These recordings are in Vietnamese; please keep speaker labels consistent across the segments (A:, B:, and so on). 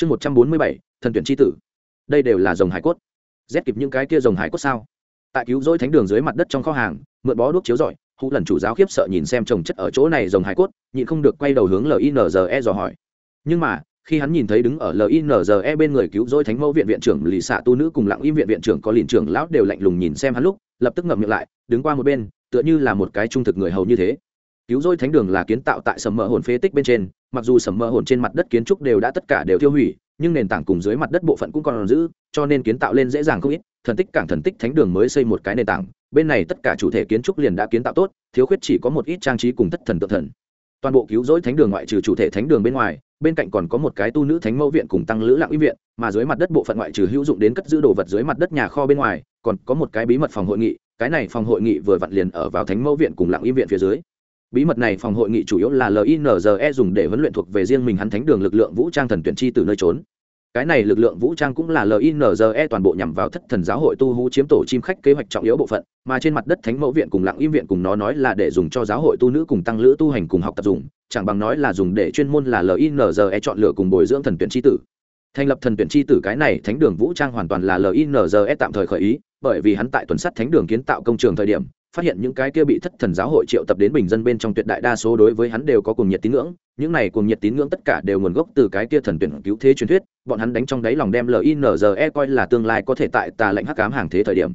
A: chương một trăm bốn mươi bảy, thần tuyển tri tử. Đây đều là dòng hải cốt. Rét kịp những cái kia dòng hải cốt sao? Tại cứu rỗi thánh đường dưới mặt đất trong kho hàng, mượn bó đuốc chiếu rọi, hụ lần chủ giáo khiếp sợ nhìn xem trồng chất ở chỗ này dòng hải cốt, nhịn không được quay đầu hướng linze dò hỏi. Nhưng mà, khi hắn nhìn thấy đứng ở linze bên người cứu rỗi thánh mẫu viện viện trưởng lì xạ tu nữ cùng lặng im viện viện trưởng có liền trưởng lão đều lạnh lùng nhìn xem hắn lúc, lập tức ngậm miệng lại, đứng qua một bên, tựa như là một cái trung thực người hầu như thế cứu rỗi thánh đường là kiến tạo tại sầm mỡ hồn phế tích bên trên, mặc dù sầm mỡ hồn trên mặt đất kiến trúc đều đã tất cả đều tiêu hủy, nhưng nền tảng cùng dưới mặt đất bộ phận cũng còn giữ, cho nên kiến tạo lên dễ dàng không ít. Thần tích cảng thần tích thánh đường mới xây một cái nền tảng, bên này tất cả chủ thể kiến trúc liền đã kiến tạo tốt, thiếu khuyết chỉ có một ít trang trí cùng thất thần tự thần. Toàn bộ cứu rỗi thánh đường ngoại trừ chủ thể thánh đường bên ngoài, bên cạnh còn có một cái tu nữ thánh mẫu viện cùng tăng lữ lặng y viện, mà dưới mặt đất bộ phận ngoại trừ hữu dụng đến cất giữ đồ vật dưới mặt đất nhà kho bên ngoài, còn có một cái bí mật phòng hội nghị, cái này phòng hội nghị vừa vặn liền ở vào thánh mẫu viện cùng lặng y viện phía dưới bí mật này phòng hội nghị chủ yếu là linze dùng để huấn luyện thuộc về riêng mình hắn thánh đường lực lượng vũ trang thần tuyển chi từ nơi trốn. Cái này lực lượng vũ trang cũng là linze toàn bộ nhằm vào thất thần giáo hội tu hú chiếm tổ chim khách kế hoạch trọng yếu bộ phận, mà trên mặt đất thánh mẫu viện cùng lặng im viện cùng nó nói là để dùng cho giáo hội tu nữ cùng tăng lữ tu hành cùng học tập dùng, chẳng bằng nói là dùng để chuyên môn là linze chọn lựa cùng bồi dưỡng thần tuyển tri tử. Thành lập thần tuyển tri tử cái này thánh đường vũ trang hoàn toàn là linze tạm thời khởi ý, bởi vì hắn tại tuần sắt thánh đường kiến tạo công trường thời điểm phát hiện những cái kia bị thất thần giáo hội triệu tập đến bình dân bên trong tuyệt đại đa số đối với hắn đều có cùng nhiệt tín ngưỡng, những này cùng nhiệt tín ngưỡng tất cả đều nguồn gốc từ cái kia thần tuyển cứu thế truyền thuyết, bọn hắn đánh trong đáy lòng đem linze coi là tương lai có thể tại tà lệnh hắc cám hàng thế thời điểm,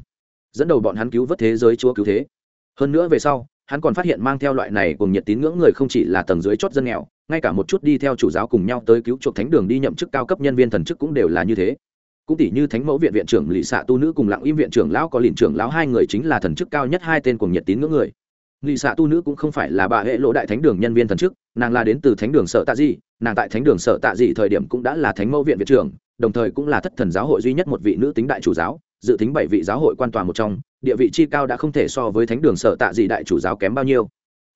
A: dẫn đầu bọn hắn cứu vớt thế giới chúa cứu thế. Hơn nữa về sau, hắn còn phát hiện mang theo loại này cùng nhiệt tín ngưỡng người không chỉ là tầng dưới chót dân nghèo, ngay cả một chút đi theo chủ giáo cùng nhau tới cứu chuộc thánh đường đi nhậm chức cao cấp nhân viên thần chức cũng đều là như thế cũng tỷ như thánh mẫu viện viện trưởng lì xạ tu nữ cùng lặng im viện trưởng lão có liền trưởng lão, hai người chính là thần chức cao nhất hai tên cùng nhiệt tín ngưỡng người. Lì xạ tu nữ cũng không phải là bà hệ lỗ đại thánh đường nhân viên thần chức, nàng là đến từ thánh đường sở tạ dị nàng tại thánh đường sở tạ dị thời điểm cũng đã là thánh mẫu viện viện trưởng, đồng thời cũng là thất thần giáo hội duy nhất một vị nữ tính đại chủ giáo, dự tính bảy vị giáo hội quan tòa một trong, địa vị chi cao đã không thể so với thánh đường sở tạ dị đại chủ giáo kém bao nhiêu.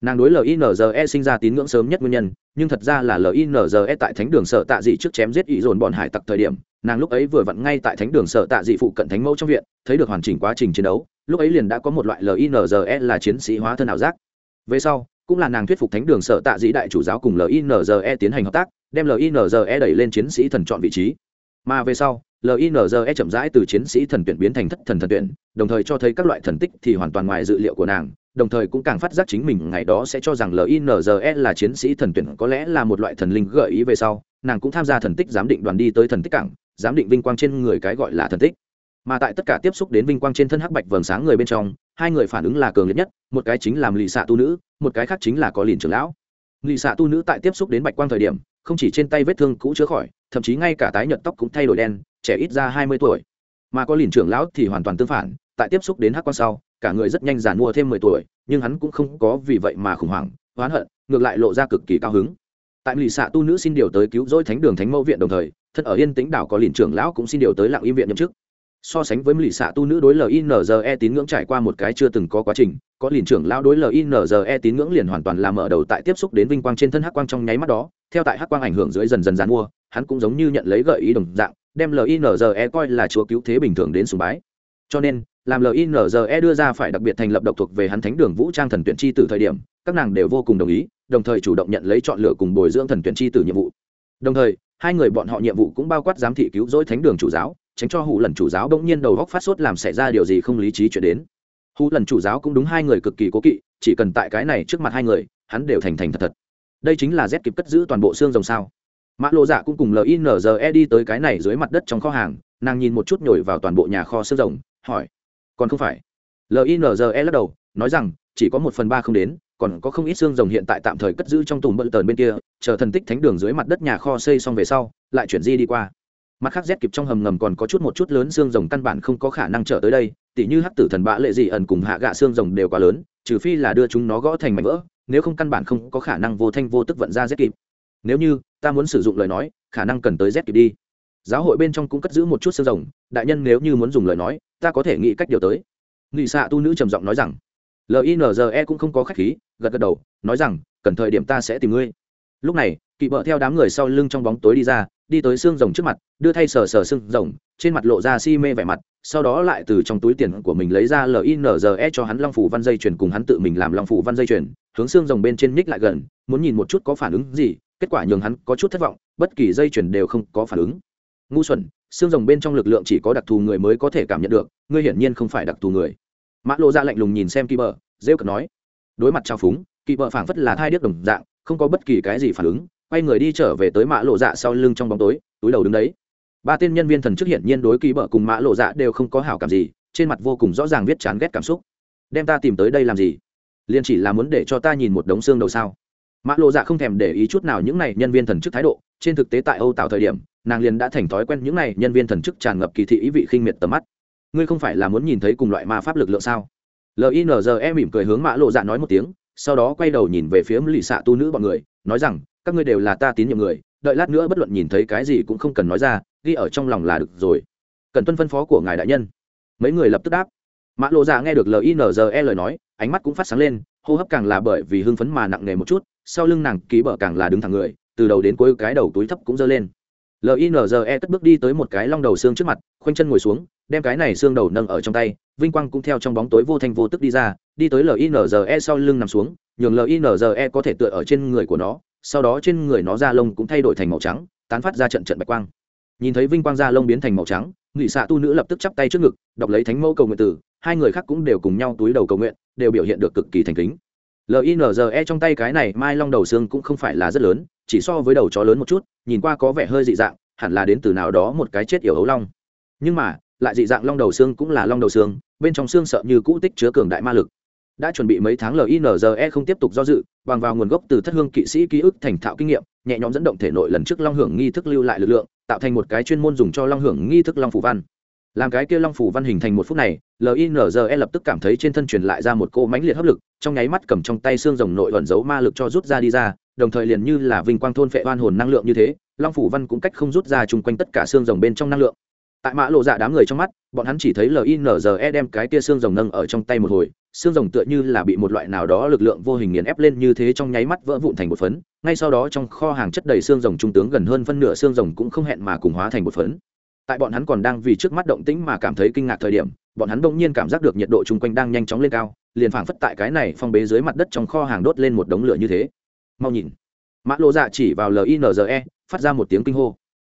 A: Nàng đối linze sinh ra tín ngưỡng sớm nhất nguyên nhân, nhưng thật ra là linze tại thánh đường sở tạ dị trước chém giết ý dồn bọn hải tặc thời điểm nàng lúc ấy vừa vặn ngay tại thánh đường sở tạ dị phụ cận thánh mẫu trong viện, thấy được hoàn chỉnh quá trình chiến đấu, lúc ấy liền đã có một loại linze là chiến sĩ hóa thân ảo giác. Về sau, cũng là nàng thuyết phục thánh đường sở tạ dĩ đại chủ giáo cùng linze tiến hành hợp tác, đem linze đẩy lên chiến sĩ thần chọn vị trí. Mà về sau linze chậm rãi từ chiến sĩ thần tuyển biến thành thất thần thần tuyển, đồng thời cho thấy các loại thần tích thì hoàn toàn ngoài dự liệu của nàng, đồng thời cũng càng phát giác chính mình ngày đó sẽ cho rằng linze là chiến sĩ thần tuyển có lẽ là một loại thần linh gợi ý về sau, nàng cũng tham gia thần tích giám định đoàn đi tới thần tích cảng giám định vinh quang trên người cái gọi là thần tích. Mà tại tất cả tiếp xúc đến vinh quang trên thân hắc bạch vầng sáng người bên trong, hai người phản ứng là cường liệt nhất, một cái chính là lì xạ tu nữ, một cái khác chính là có liền trưởng lão. Lì xạ tu nữ tại tiếp xúc đến bạch quang thời điểm, không chỉ trên tay vết thương cũ chữa khỏi, thậm chí ngay cả tái nhợt tóc cũng thay đổi đen, trẻ ít ra hai mươi tuổi. Mà có liền trưởng lão thì hoàn toàn tương phản, tại tiếp xúc đến hắc quang sau, cả người rất nhanh giàn mua thêm mười tuổi, nhưng hắn cũng không có vì vậy mà khủng hoảng, oán hận, ngược lại lộ ra cực kỳ cao hứng. Tại lì xạ tu nữ xin điều tới cứu rỗi thánh đường thánh mẫu viện đồng thời thân ở yên tĩnh đảo có liền trưởng lão cũng xin điều tới lặng im viện nhậm chức. So sánh với lì xạ tu nữ đối linze tín ngưỡng trải qua một cái chưa từng có quá trình, có liền trưởng lão đối linze tín ngưỡng liền hoàn toàn làm mở đầu tại tiếp xúc đến vinh quang trên thân hắc quang trong nháy mắt đó, theo tại hắc quang ảnh hưởng dưới dần dần dàn mua, hắn cũng giống như nhận lấy gợi ý đồng dạng, đem linze coi là chúa cứu thế bình thường đến sùng bái. Cho nên, làm linze đưa ra phải đặc biệt thành lập độc thuộc về hắn thánh đường vũ trang thần tuyển chi từ thời điểm, các nàng đều vô cùng đồng ý, đồng thời chủ động nhận lấy chọn lựa cùng bồi dưỡng thần tuyển chi từ nhiệm vụ. Đồng thời hai người bọn họ nhiệm vụ cũng bao quát giám thị cứu rỗi thánh đường chủ giáo, tránh cho hụ lần chủ giáo bỗng nhiên đầu góc phát sốt làm xảy ra điều gì không lý trí chuyển đến. Hụ lần chủ giáo cũng đúng hai người cực kỳ cố kỵ, chỉ cần tại cái này trước mặt hai người, hắn đều thành thành thật thật. Đây chính là z kịp cất giữ toàn bộ xương rồng sao. Mã lộ dạ cũng cùng linze đi tới cái này dưới mặt đất trong kho hàng, nàng nhìn một chút nhồi vào toàn bộ nhà kho xương rồng, hỏi, còn không phải? Linze lắc đầu, nói rằng, chỉ có một phần ba không đến còn có không ít xương rồng hiện tại tạm thời cất giữ trong tùm bận tờn bên kia, chờ thần tích thánh đường dưới mặt đất nhà kho xây xong về sau, lại chuyển di đi qua. Mặt khác rét kịp trong hầm ngầm còn có chút một chút lớn xương rồng căn bản không có khả năng trở tới đây, tỉ như hắc tử thần bạ lệ dị ẩn cùng hạ gạ xương rồng đều quá lớn, trừ phi là đưa chúng nó gõ thành mảnh vỡ, nếu không căn bản không có khả năng vô thanh vô tức vận ra rét kịp. Nếu như, ta muốn sử dụng lời nói, khả năng cần tới rét kịp đi. Giáo hội bên trong cũng cất giữ một chút xương rồng, đại nhân nếu như muốn dùng lời nói, ta có thể nghĩ cách điều tới. Nghị xạ tu nữ trầm giọng nói rằng linze cũng không có khách khí, gật gật đầu, nói rằng, cần thời điểm ta sẽ tìm ngươi. Lúc này, kỵ bợ theo đám người sau lưng trong bóng tối đi ra, đi tới xương rồng trước mặt, đưa thay sờ sờ xương rồng, trên mặt lộ ra si mê vẻ mặt, sau đó lại từ trong túi tiền của mình lấy ra linze cho hắn long phủ văn dây chuyền cùng hắn tự mình làm long phủ văn dây chuyền, hướng xương rồng bên trên ních lại gần, muốn nhìn một chút có phản ứng gì, kết quả nhường hắn có chút thất vọng, bất kỳ dây chuyền đều không có phản ứng. Ngu xuẩn xương rồng bên trong lực lượng chỉ có đặc thù người mới có thể cảm nhận được, ngươi hiển nhiên không phải đặc thù người mã lộ ra dạ lạnh lùng nhìn xem kỳ bờ, rêu cực nói, đối mặt trao phúng, kỳ bờ phảng phất là thai điếc đồng dạng, không có bất kỳ cái gì phản ứng, quay người đi trở về tới mã lộ dạ sau lưng trong bóng tối, túi đầu đứng đấy. Ba tên nhân viên thần chức hiển nhiên đối kỳ bờ cùng mã lộ dạ đều không có hảo cảm gì, trên mặt vô cùng rõ ràng viết chán ghét cảm xúc. Đem ta tìm tới đây làm gì? Liền chỉ là muốn để cho ta nhìn một đống xương đầu sao? Mã lộ dạ không thèm để ý chút nào những này nhân viên thần chức thái độ, trên thực tế tại âu tạo thời điểm, nàng liền đã thành thói quen những này nhân viên thần chức tràn ngập kỳ thị ý vị khinh miệt tầm mắt ngươi không phải là muốn nhìn thấy cùng loại ma pháp lực lượng sao? Linze mỉm cười hướng mã lộ dạ nói một tiếng, sau đó quay đầu nhìn về phía lì xạ tu nữ bọn người, nói rằng, các ngươi đều là ta tín nhiệm người, đợi lát nữa bất luận nhìn thấy cái gì cũng không cần nói ra, ghi ở trong lòng là được rồi. Cần tuân phân phó của ngài đại nhân. Mấy người lập tức đáp. Mã lộ dạ nghe được linze lời nói, ánh mắt cũng phát sáng lên, hô hấp càng là bởi vì hưng phấn mà nặng nề một chút, sau lưng nàng ký bở càng là đứng thẳng người, từ đầu đến cuối cái đầu túi thấp cũng dơ lên. Linze cất bước đi tới một cái long đầu xương trước mặt, khoanh chân ngồi xuống đem cái này xương đầu nâng ở trong tay, vinh quang cũng theo trong bóng tối vô thanh vô tức đi ra, đi tới linze sau lưng nằm xuống, nhường linze có thể tựa ở trên người của nó, sau đó trên người nó da lông cũng thay đổi thành màu trắng, tán phát ra trận trận bạch quang. Nhìn thấy vinh quang da lông biến thành màu trắng nghị xạ tu nữ lập tức chắp tay trước ngực, đọc lấy thánh mẫu cầu nguyện tử hai người khác cũng đều cùng nhau túi đầu cầu nguyện, đều biểu hiện được cực kỳ thành kính. Linze trong tay cái này mai long đầu xương cũng không phải là rất lớn, chỉ so với đầu chó lớn một chút, nhìn qua có vẻ hơi dị dạng, hẳn là đến từ nào đó một cái chết yểu hấu long. Nhưng mà lại dị dạng long đầu xương cũng là long đầu xương, bên trong xương sợ như cũ tích chứa cường đại ma lực. Đã chuẩn bị mấy tháng linze không tiếp tục do dự, bằng vào nguồn gốc từ thất hương kỵ sĩ ký ức thành thạo kinh nghiệm, nhẹ nhõm dẫn động thể nội lần trước long hưởng nghi thức lưu lại lực lượng, tạo thành một cái chuyên môn dùng cho long hưởng nghi thức long phủ văn. Làm cái kia long phủ văn hình thành một phút này linze lập tức cảm thấy trên thân truyền lại ra một cô mãnh liệt hấp lực, trong nháy mắt cầm trong tay xương rồng nội ẩn giấu ma lực cho rút ra đi ra, đồng thời liền như là vinh quang thôn phệ oan hồn năng lượng như thế, long phủ văn cũng cách không rút ra chung quanh tất cả xương rồng bên trong năng lượng tại mã lộ dạ đám người trong mắt, bọn hắn chỉ thấy linze đem cái tia xương rồng nâng ở trong tay một hồi, xương rồng tựa như là bị một loại nào đó lực lượng vô hình nghiền ép lên như thế trong nháy mắt vỡ vụn thành một phấn. Ngay sau đó trong kho hàng chất đầy xương rồng trung tướng gần hơn phân nửa xương rồng cũng không hẹn mà cùng hóa thành một phấn. Tại bọn hắn còn đang vì trước mắt động tĩnh mà cảm thấy kinh ngạc thời điểm, bọn hắn bỗng nhiên cảm giác được nhiệt độ chung quanh đang nhanh chóng lên cao, liền phảng phất tại cái này phong bế dưới mặt đất trong kho hàng đốt lên một đống lửa như thế. Mau nhìn. Mã lộ dạ chỉ vào linze phát ra một tiếng kinh hô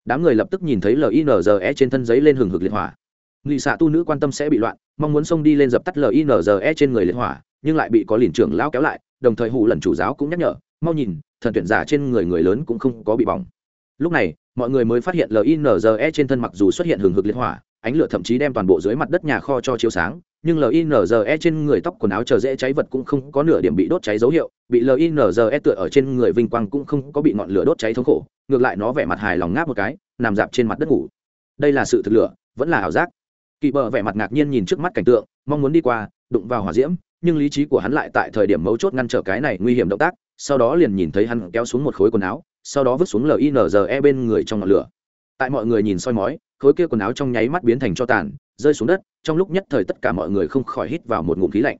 A: đám người lập tức nhìn thấy linze trên thân giấy lên hừng hực liệt hỏa. Nghị xạ tu nữ quan tâm sẽ bị loạn, mong muốn xông đi lên dập tắt linze trên người liệt hỏa, nhưng lại bị có liền trưởng lao kéo lại, đồng thời hủ lần chủ giáo cũng nhắc nhở, mau nhìn, thần tuyển giả trên người người lớn cũng không có bị bỏng. Lúc này, mọi người mới phát hiện linze trên thân mặc dù xuất hiện hừng hực liệt hỏa, ánh lửa thậm chí đem toàn bộ dưới mặt đất nhà kho cho chiếu sáng nhưng linze trên người tóc quần áo chờ dễ cháy vật cũng không có nửa điểm bị đốt cháy dấu hiệu, bị linze tựa ở trên người vinh quang cũng không có bị ngọn lửa đốt cháy thống khổ, ngược lại nó vẻ mặt hài lòng ngáp một cái, nằm dạp trên mặt đất ngủ. Đây là sự thực lửa, vẫn là ảo giác. Kỵ bờ vẻ mặt ngạc nhiên nhìn trước mắt cảnh tượng, mong muốn đi qua, đụng vào hỏa diễm, nhưng lý trí của hắn lại tại thời điểm mấu chốt ngăn trở cái này nguy hiểm động tác, sau đó liền nhìn thấy hắn kéo xuống một khối quần áo, sau đó vứt xuống linze bên người trong ngọn lửa. Tại mọi người nhìn soi mói, khối kia quần áo trong nháy mắt biến thành cho tàn rơi xuống đất, trong lúc nhất thời tất cả mọi người không khỏi hít vào một ngụm khí lạnh.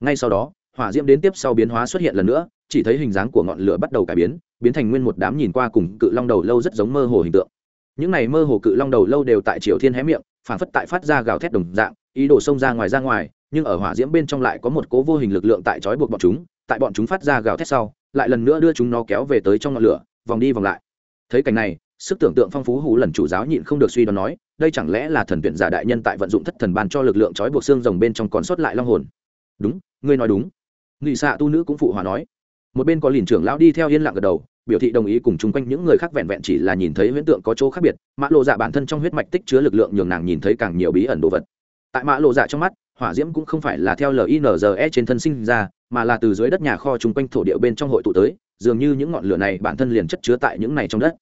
A: Ngay sau đó, hỏa diễm đến tiếp sau biến hóa xuất hiện lần nữa, chỉ thấy hình dáng của ngọn lửa bắt đầu cải biến biến thành nguyên một đám nhìn qua cùng cự long đầu lâu rất giống mơ hồ hình tượng. Những này mơ hồ cự long đầu lâu đều tại triều thiên hé miệng phản phất tại phát ra gào thét đồng dạng, ý đồ xông ra ngoài ra ngoài, nhưng ở hỏa diễm bên trong lại có một cố vô hình lực lượng tại trói buộc bọn chúng, tại bọn chúng phát ra gào thét sau, lại lần nữa đưa chúng nó kéo về tới trong ngọn lửa, vòng đi vòng lại. Thấy cảnh này sức tưởng tượng phong phú hủ lần chủ giáo nhịn không được suy đoán nói, đây chẳng lẽ là thần tuyển giả đại nhân tại vận dụng thất thần ban cho lực lượng trói buộc xương rồng bên trong còn sót lại long hồn? Đúng, ngươi nói đúng. Nghị xạ tu nữ cũng phụ hòa nói. Một bên có liền trưởng lão đi theo yên lặng gật đầu, biểu thị đồng ý cùng chung quanh những người khác vẹn vẹn chỉ là nhìn thấy huyễn tượng có chỗ khác biệt, mã lộ dạ bản thân trong huyết mạch tích chứa lực lượng nhường nàng nhìn thấy càng nhiều bí ẩn đồ vật. Tại mã lộ dạ trong mắt, hỏa diễm cũng không phải là theo linze trên thân sinh ra, mà là từ dưới đất nhà kho chung quanh thổ địa bên trong hội tụ tới, dường như những ngọn lửa này bản thân liền chất chứa tại những này trong đất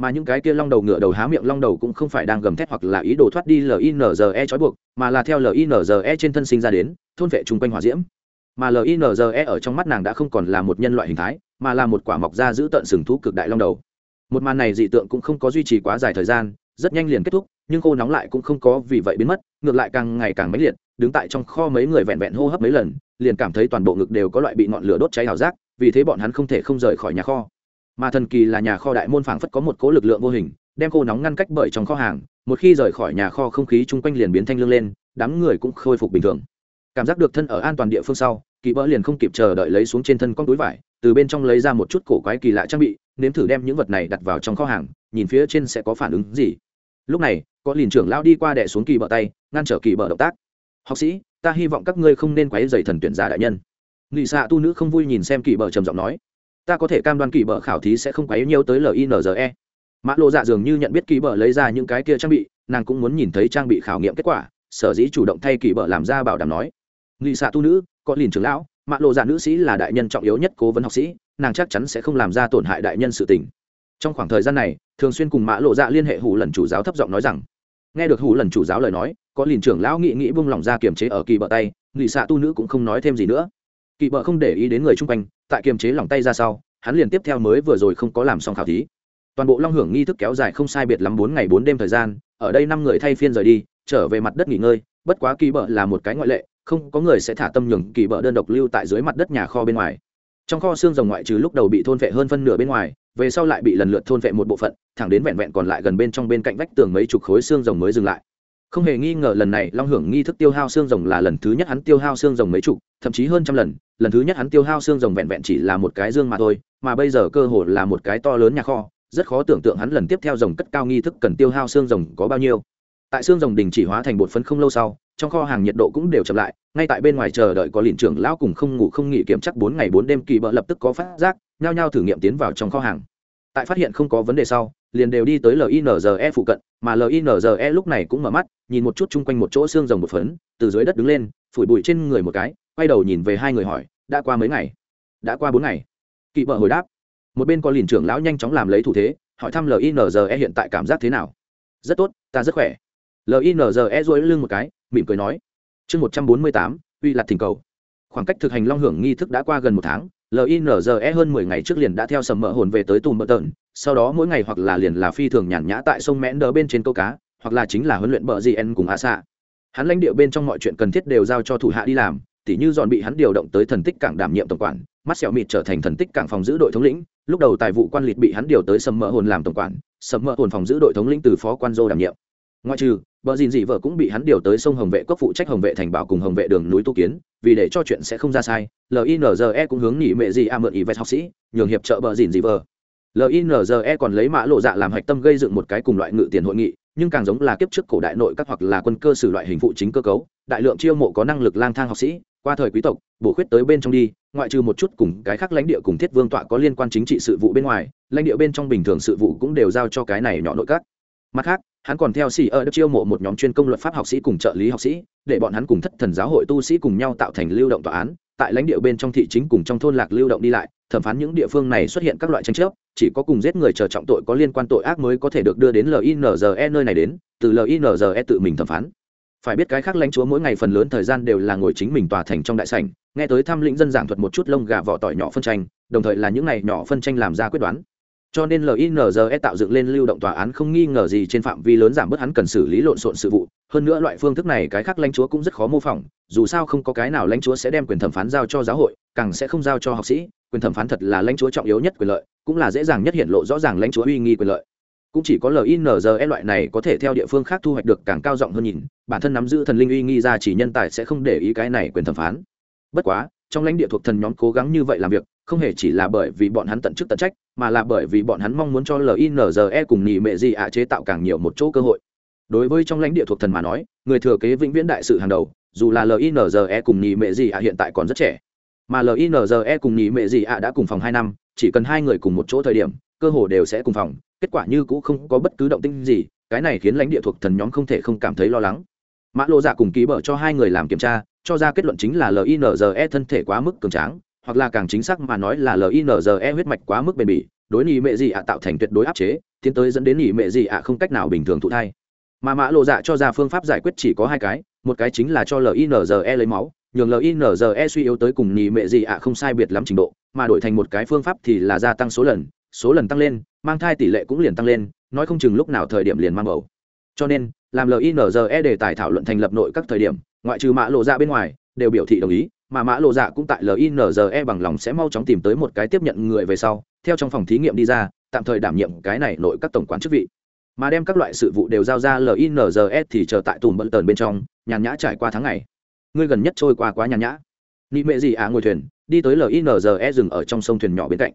A: mà những cái kia long đầu ngựa đầu há miệng long đầu cũng không phải đang gầm thét hoặc là ý đồ thoát đi linze trói buộc, mà là theo linze trên thân sinh ra đến, thôn vệ chung quanh hỏa diễm. Mà linze ở trong mắt nàng đã không còn là một nhân loại hình thái, mà là một quả mọc ra giữ tận sừng thú cực đại long đầu. Một màn này dị tượng cũng không có duy trì quá dài thời gian, rất nhanh liền kết thúc, nhưng khô nóng lại cũng không có vì vậy biến mất, ngược lại càng ngày càng mãnh liệt, đứng tại trong kho mấy người vẹn vẹn hô hấp mấy lần, liền cảm thấy toàn bộ ngực đều có loại bị ngọn lửa đốt cháy ảo giác, vì thế bọn hắn không thể không rời khỏi nhà kho mà thần kỳ là nhà kho đại môn phảng phất có một cố lực lượng vô hình, đem khô nóng ngăn cách bởi trong kho hàng, một khi rời khỏi nhà kho không khí chung quanh liền biến thanh lương lên, đám người cũng khôi phục bình thường. Cảm giác được thân ở an toàn địa phương sau, kỳ bỡ liền không kịp chờ đợi lấy xuống trên thân con túi vải, từ bên trong lấy ra một chút cổ quái kỳ lạ trang bị, nếm thử đem những vật này đặt vào trong kho hàng, nhìn phía trên sẽ có phản ứng gì. Lúc này, có liền trưởng lao đi qua đẻ xuống kỳ bờ tay, ngăn trở kỳ bờ động tác. Học sĩ, ta hy vọng các ngươi không nên quấy dày thần tuyển gia đại nhân. Nghị xạ tu nữ không vui nhìn xem kỳ bờ trầm giọng nói ta có thể cam đoan kỳ bờ khảo thí sẽ không quấy nhiều tới linze mã lộ dạ dường như nhận biết kỳ bờ lấy ra những cái kia trang bị, nàng cũng muốn nhìn thấy trang bị khảo nghiệm kết quả, sở dĩ chủ động thay kỳ bờ làm ra bảo đảm nói. Nghị xạ tu nữ, có liền trưởng lão, mã lộ dạ nữ sĩ là đại nhân trọng yếu nhất cố vấn học sĩ, nàng chắc chắn sẽ không làm ra tổn hại đại nhân sự tình. Trong khoảng thời gian này, thường xuyên cùng mã lộ dạ liên hệ hủ lần chủ giáo thấp giọng nói rằng, nghe được hủ lần chủ giáo lời nói, có liền trưởng lão nghị nghĩ buông lỏng ra kiềm chế ở kỳ bờ tay nghị xạ tu nữ cũng không nói thêm gì nữa kỳ bợ không để ý đến người chung quanh, tại kiềm chế lỏng tay ra sau, hắn liền tiếp theo mới vừa rồi không có làm xong khảo thí. Toàn bộ long hưởng nghi thức kéo dài không sai biệt lắm bốn ngày bốn đêm thời gian, ở đây năm người thay phiên rời đi, trở về mặt đất nghỉ ngơi, bất quá kỳ bợ là một cái ngoại lệ, không có người sẽ thả tâm nhường kỳ bợ đơn độc lưu tại dưới mặt đất nhà kho bên ngoài. Trong kho xương rồng ngoại trừ lúc đầu bị thôn vệ hơn phân nửa bên ngoài, về sau lại bị lần lượt thôn vệ một bộ phận, thẳng đến vẹn vẹn còn lại gần bên trong bên cạnh vách tường mấy chục khối xương rồng mới dừng lại không hề nghi ngờ lần này long hưởng nghi thức tiêu hao xương rồng là lần thứ nhất hắn tiêu hao xương rồng mấy chục, thậm chí hơn trăm lần. Lần thứ nhất hắn tiêu hao xương rồng vẹn vẹn chỉ là một cái dương mà thôi, mà bây giờ cơ hồ là một cái to lớn nhà kho. Rất khó tưởng tượng hắn lần tiếp theo rồng cất cao nghi thức cần tiêu hao xương rồng có bao nhiêu. Tại xương rồng đình chỉ hóa thành bột phấn không lâu sau, trong kho hàng nhiệt độ cũng đều chậm lại, ngay tại bên ngoài chờ đợi có liền trưởng lão cùng không ngủ không nghỉ kiểm chắc bốn ngày bốn đêm kỳ bợ lập tức có phát giác, nhao nhao thử nghiệm tiến vào trong kho hàng. Tại phát hiện không có vấn đề sau liền đều đi tới linze phụ cận, mà linze lúc này cũng mở mắt, nhìn một chút chung quanh một chỗ xương rồng một phấn, từ dưới đất đứng lên, phủi bụi trên người một cái, quay đầu nhìn về hai người hỏi, đã qua mấy ngày? Đã qua bốn ngày. Kỵ vợ hồi đáp. Một bên có liền trưởng lão nhanh chóng làm lấy thủ thế, hỏi thăm linze hiện tại cảm giác thế nào. Rất tốt, ta rất khỏe. Linze dối lưng một cái, mỉm cười nói, chương một trăm bốn mươi tám, uy lặt thỉnh cầu. Khoảng cách thực hành long hưởng nghi thức đã qua gần một tháng linze hơn mười ngày trước liền đã theo sầm mỡ hồn về tới tùm bờ tợn sau đó mỗi ngày hoặc là liền là phi thường nhàn nhã tại sông mẽn đờ bên trên câu cá, hoặc là chính là huấn luyện bờ gn cùng a xạ hắn lãnh địa bên trong mọi chuyện cần thiết đều giao cho thủ hạ đi làm, tỉ như dọn bị hắn điều động tới thần tích cảng đảm nhiệm tổng quản, mắt sẹo mịt trở thành thần tích cảng phòng giữ đội thống lĩnh, lúc đầu tài vụ quan liệt bị hắn điều tới sầm mỡ hồn làm tổng quản, sầm mỡ hồn phòng giữ đội thống lĩnh từ phó quan dô đảm nhiệm ngoại trừ vợ dìn dị vợ cũng bị hắn điều tới sông hồng vệ cốc phụ trách hồng vệ thành bảo cùng hồng vệ đường núi tu kiến, vì để cho chuyện sẽ không ra sai linze cũng hướng nghỉ mẹ gì a mượn ý vẹt học sĩ, nhường hiệp trợ vợ dìn dị vợ. Linze còn lấy mã lộ dạ làm hạch tâm gây dựng một cái cùng loại ngự tiền hội nghị, nhưng càng giống là kiếp trước cổ đại nội các hoặc là quân cơ sử loại hình phụ chính cơ cấu, đại lượng chiêu mộ có năng lực lang thang học sĩ, qua thời quý tộc, bổ khuyết tới bên trong đi, ngoại trừ một chút cùng cái khác lãnh địa cùng thiết vương tọa có liên quan chính trị sự vụ bên ngoài, lãnh địa bên trong bình thường sự vụ cũng đều giao cho cái này nhỏ nội các mặt khác, hắn còn theo sĩ ở đất chiêu mộ một nhóm chuyên công luật pháp học sĩ cùng trợ lý học sĩ, để bọn hắn cùng thất thần giáo hội tu sĩ cùng nhau tạo thành lưu động tòa án, tại lãnh địa bên trong thị chính cùng trong thôn lạc lưu động đi lại, thẩm phán những địa phương này xuất hiện các loại tranh chấp, chỉ có cùng giết người chờ trọng tội có liên quan tội ác mới có thể được đưa đến linze nơi này đến, từ linze tự mình thẩm phán. Phải biết cái khác lãnh chúa mỗi ngày phần lớn thời gian đều là ngồi chính mình tòa thành trong đại sảnh, nghe tới tham lĩnh dân giảng thuật một chút lông gà vỏ tỏi nhỏ phân tranh, đồng thời là những này nhỏ phân tranh làm ra quyết đoán cho nên linze tạo dựng lên lưu động tòa án không nghi ngờ gì trên phạm vi lớn giảm bớt hắn cần xử lý lộn xộn sự vụ. Hơn nữa loại phương thức này cái khác lãnh chúa cũng rất khó mô phỏng, dù sao không có cái nào lãnh chúa sẽ đem quyền thẩm phán giao cho giáo hội, càng sẽ không giao cho học sĩ. Quyền thẩm phán thật là lãnh chúa trọng yếu nhất quyền lợi, cũng là dễ dàng nhất hiện lộ rõ ràng lãnh chúa uy nghi quyền lợi. Cũng chỉ có linze loại này có thể theo địa phương khác thu hoạch được càng cao rộng hơn nhìn, bản thân nắm giữ thần linh uy nghi ra chỉ nhân tài sẽ không để ý cái này quyền thẩm phán. Bất quá, trong lãnh địa thuộc thần nhóm cố gắng như vậy làm việc, không hề chỉ là bởi vì bọn hắn tận chức tận trách mà là bởi vì bọn hắn mong muốn cho linze cùng nhị mệ gì ạ chế tạo càng nhiều một chỗ cơ hội. Đối với trong lãnh địa thuộc thần mà nói, người thừa kế vĩnh viễn đại sự hàng đầu, dù là linze cùng nhị mệ gì ạ hiện tại còn rất trẻ, mà linze cùng nhị mệ gì ạ đã cùng phòng hai năm, chỉ cần hai người cùng một chỗ thời điểm, cơ hồ đều sẽ cùng phòng, kết quả như cũng không có bất cứ động tinh gì, cái này khiến lãnh địa thuộc thần nhóm không thể không cảm thấy lo lắng. Mã lộ dạ cùng ký bở cho hai người làm kiểm tra, cho ra kết luận chính là linze thân thể quá mức cường tráng hoặc là càng chính xác mà nói là linze huyết mạch quá mức bền bỉ, đối nhị mệ gì ạ tạo thành tuyệt đối áp chế, tiến tới dẫn đến nhị mệ gì ạ không cách nào bình thường thụ thai. Mà mã lộ dạ cho ra phương pháp giải quyết chỉ có hai cái, một cái chính là cho linze lấy máu, nhường linze suy yếu tới cùng nhị mệ gì ạ không sai biệt lắm trình độ, mà đổi thành một cái phương pháp thì là gia tăng số lần số lần tăng lên, mang thai tỷ lệ cũng liền tăng lên, nói không chừng lúc nào thời điểm liền mang bầu. Cho nên, làm linze đề tài thảo luận thành lập nội các thời điểm, ngoại trừ mã lộ dạ bên ngoài, đều biểu thị đồng ý mà mã lộ dạ cũng tại linze bằng lòng sẽ mau chóng tìm tới một cái tiếp nhận người về sau, theo trong phòng thí nghiệm đi ra, tạm thời đảm nhiệm cái này nội các tổng quán chức vị. Mà đem các loại sự vụ đều giao ra linze thì chờ tại tùm bận tờn bên trong, nhàn nhã trải qua tháng ngày. Ngươi gần nhất trôi qua quá nhàn nhã. Nị mệ gì à ngồi thuyền, đi tới linze dừng ở trong sông thuyền nhỏ bên cạnh.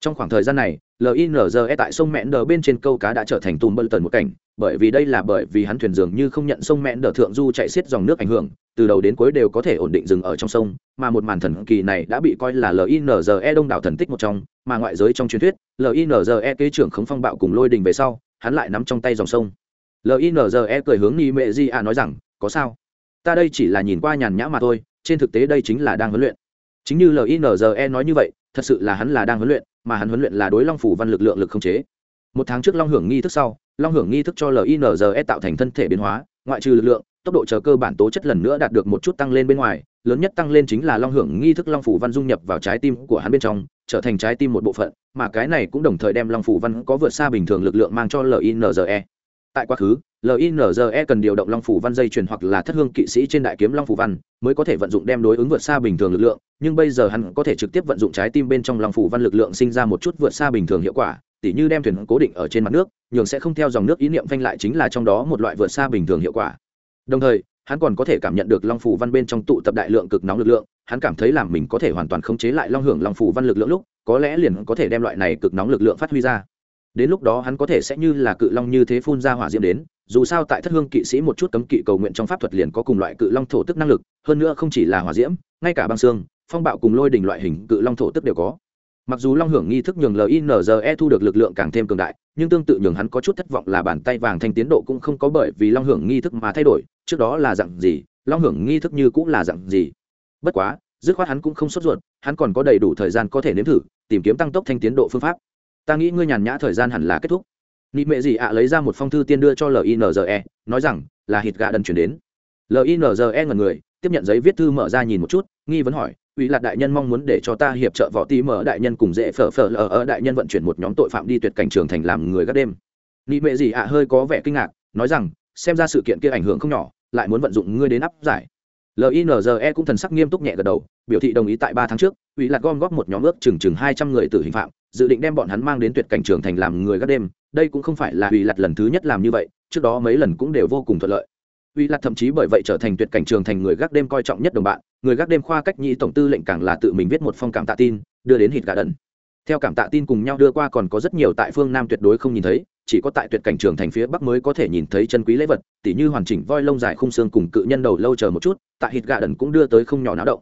A: Trong khoảng thời gian này linze tại sông mẹn đờ bên trên câu cá đã trở thành tùm bận tần một cảnh bởi vì đây là bởi vì hắn thuyền dường như không nhận sông mẹn đờ thượng du chạy xiết dòng nước ảnh hưởng, từ đầu đến cuối đều có thể ổn định dừng ở trong sông, mà một màn thần kỳ này đã bị coi là linze đông đảo thần tích một trong, mà ngoại giới trong truyền thuyết linze kế trưởng khống phong bạo cùng lôi đình về sau, hắn lại nắm trong tay dòng sông. Linze cười hướng ni mệ di a nói rằng, có sao? Ta đây chỉ là nhìn qua nhàn nhã mà thôi, trên thực tế đây chính là đang huấn luyện. Chính như linze nói như vậy, thật sự là hắn là đang huấn luyện, mà hắn huấn luyện là đối long phủ văn lực lượng lực không chế một tháng trước long hưởng nghi thức sau, long hưởng nghi thức cho linze tạo thành thân thể biến hóa, ngoại trừ lực lượng, tốc độ chờ cơ bản tố chất lần nữa đạt được một chút tăng lên bên ngoài, lớn nhất tăng lên chính là long hưởng nghi thức long phủ văn dung nhập vào trái tim của hắn bên trong, trở thành trái tim một bộ phận, mà cái này cũng đồng thời đem long phủ văn có vượt xa bình thường lực lượng mang cho linze tại quá khứ linze cần điều động long phủ văn dây chuyền hoặc là thất hương kỵ sĩ trên đại kiếm long phủ văn, mới có thể vận dụng đem đối ứng vượt xa bình thường lực lượng, nhưng bây giờ hắn có thể trực tiếp vận dụng trái tim bên trong long phủ văn lực lượng sinh ra một chút vượt xa bình thường hiệu quả tỉ như đem thuyền cố định ở trên mặt nước, nhường sẽ không theo dòng nước ý niệm phanh lại chính là trong đó một loại vượt xa bình thường hiệu quả. Đồng thời, hắn còn có thể cảm nhận được long phủ văn bên trong tụ tập đại lượng cực nóng lực lượng, hắn cảm thấy làm mình có thể hoàn toàn khống chế lại long hưởng long phủ văn lực lượng lúc, có lẽ liền có thể đem loại này cực nóng lực lượng phát huy ra. Đến lúc đó hắn có thể sẽ như là cự long như thế phun ra hỏa diễm đến, dù sao tại thất hương kỵ sĩ một chút cấm kỵ cầu nguyện trong pháp thuật liền có cùng loại cự long thổ tức năng lực, hơn nữa không chỉ là hỏa diễm, ngay cả băng xương, phong bạo cùng lôi đình loại hình cự long thổ tức đều có mặc dù long hưởng nghi thức nhường linze thu được lực lượng càng thêm cường đại, nhưng tương tự nhường hắn có chút thất vọng là bàn tay vàng thanh tiến độ cũng không có bởi vì long hưởng nghi thức mà thay đổi. Trước đó là dặn gì, long hưởng nghi thức như cũng là dặn gì? Bất quá, dứt khoát hắn cũng không sốt ruột, hắn còn có đầy đủ thời gian có thể nếm thử, tìm kiếm tăng tốc thanh tiến độ phương pháp. Ta nghĩ ngươi nhàn nhã thời gian hẳn là kết thúc. Nị mệ gì ạ, lấy ra một phong thư tiên đưa cho linze nói rằng, là hít gạ đần chuyển đến. Linze ngần người, tiếp nhận giấy viết thư mở ra nhìn một chút, nghi vấn hỏi ủy lạc đại nhân mong muốn để cho ta hiệp trợ võ tí mở đại nhân cùng dễ phở phở lờ ở đại nhân vận chuyển một nhóm tội phạm đi tuyệt cảnh trường thành làm người gác đêm. Nị mệ gì ạ, hơi có vẻ kinh ngạc, nói rằng, xem ra sự kiện kia ảnh hưởng không nhỏ, lại muốn vận dụng ngươi đến áp giải. Linze cũng thần sắc nghiêm túc nhẹ gật đầu, biểu thị đồng ý tại ba tháng trước ủy lạc gom góp một nhóm ước chừng chừng hai trăm người tử hình phạm, dự định đem bọn hắn mang đến tuyệt cảnh trường thành làm người gác đêm. Đây cũng không phải là ủy lạc lần thứ nhất làm như vậy, trước đó mấy lần cũng đều vô cùng thuận lợi uy lạc thậm chí bởi vậy trở thành tuyệt cảnh trường thành người gác đêm coi trọng nhất đồng bạn, người gác đêm khoa cách nhị tổng tư lệnh càng là tự mình viết một phong cảm tạ tin, đưa đến hít gà đần theo cảm tạ tin cùng nhau đưa qua còn có rất nhiều tại phương nam tuyệt đối không nhìn thấy, chỉ có tại tuyệt cảnh trường thành phía bắc mới có thể nhìn thấy chân quý lễ vật, tỉ như hoàn chỉnh voi lông dài khung xương cùng cự nhân đầu lâu chờ một chút, tại hít gà đần cũng đưa tới không nhỏ náo động.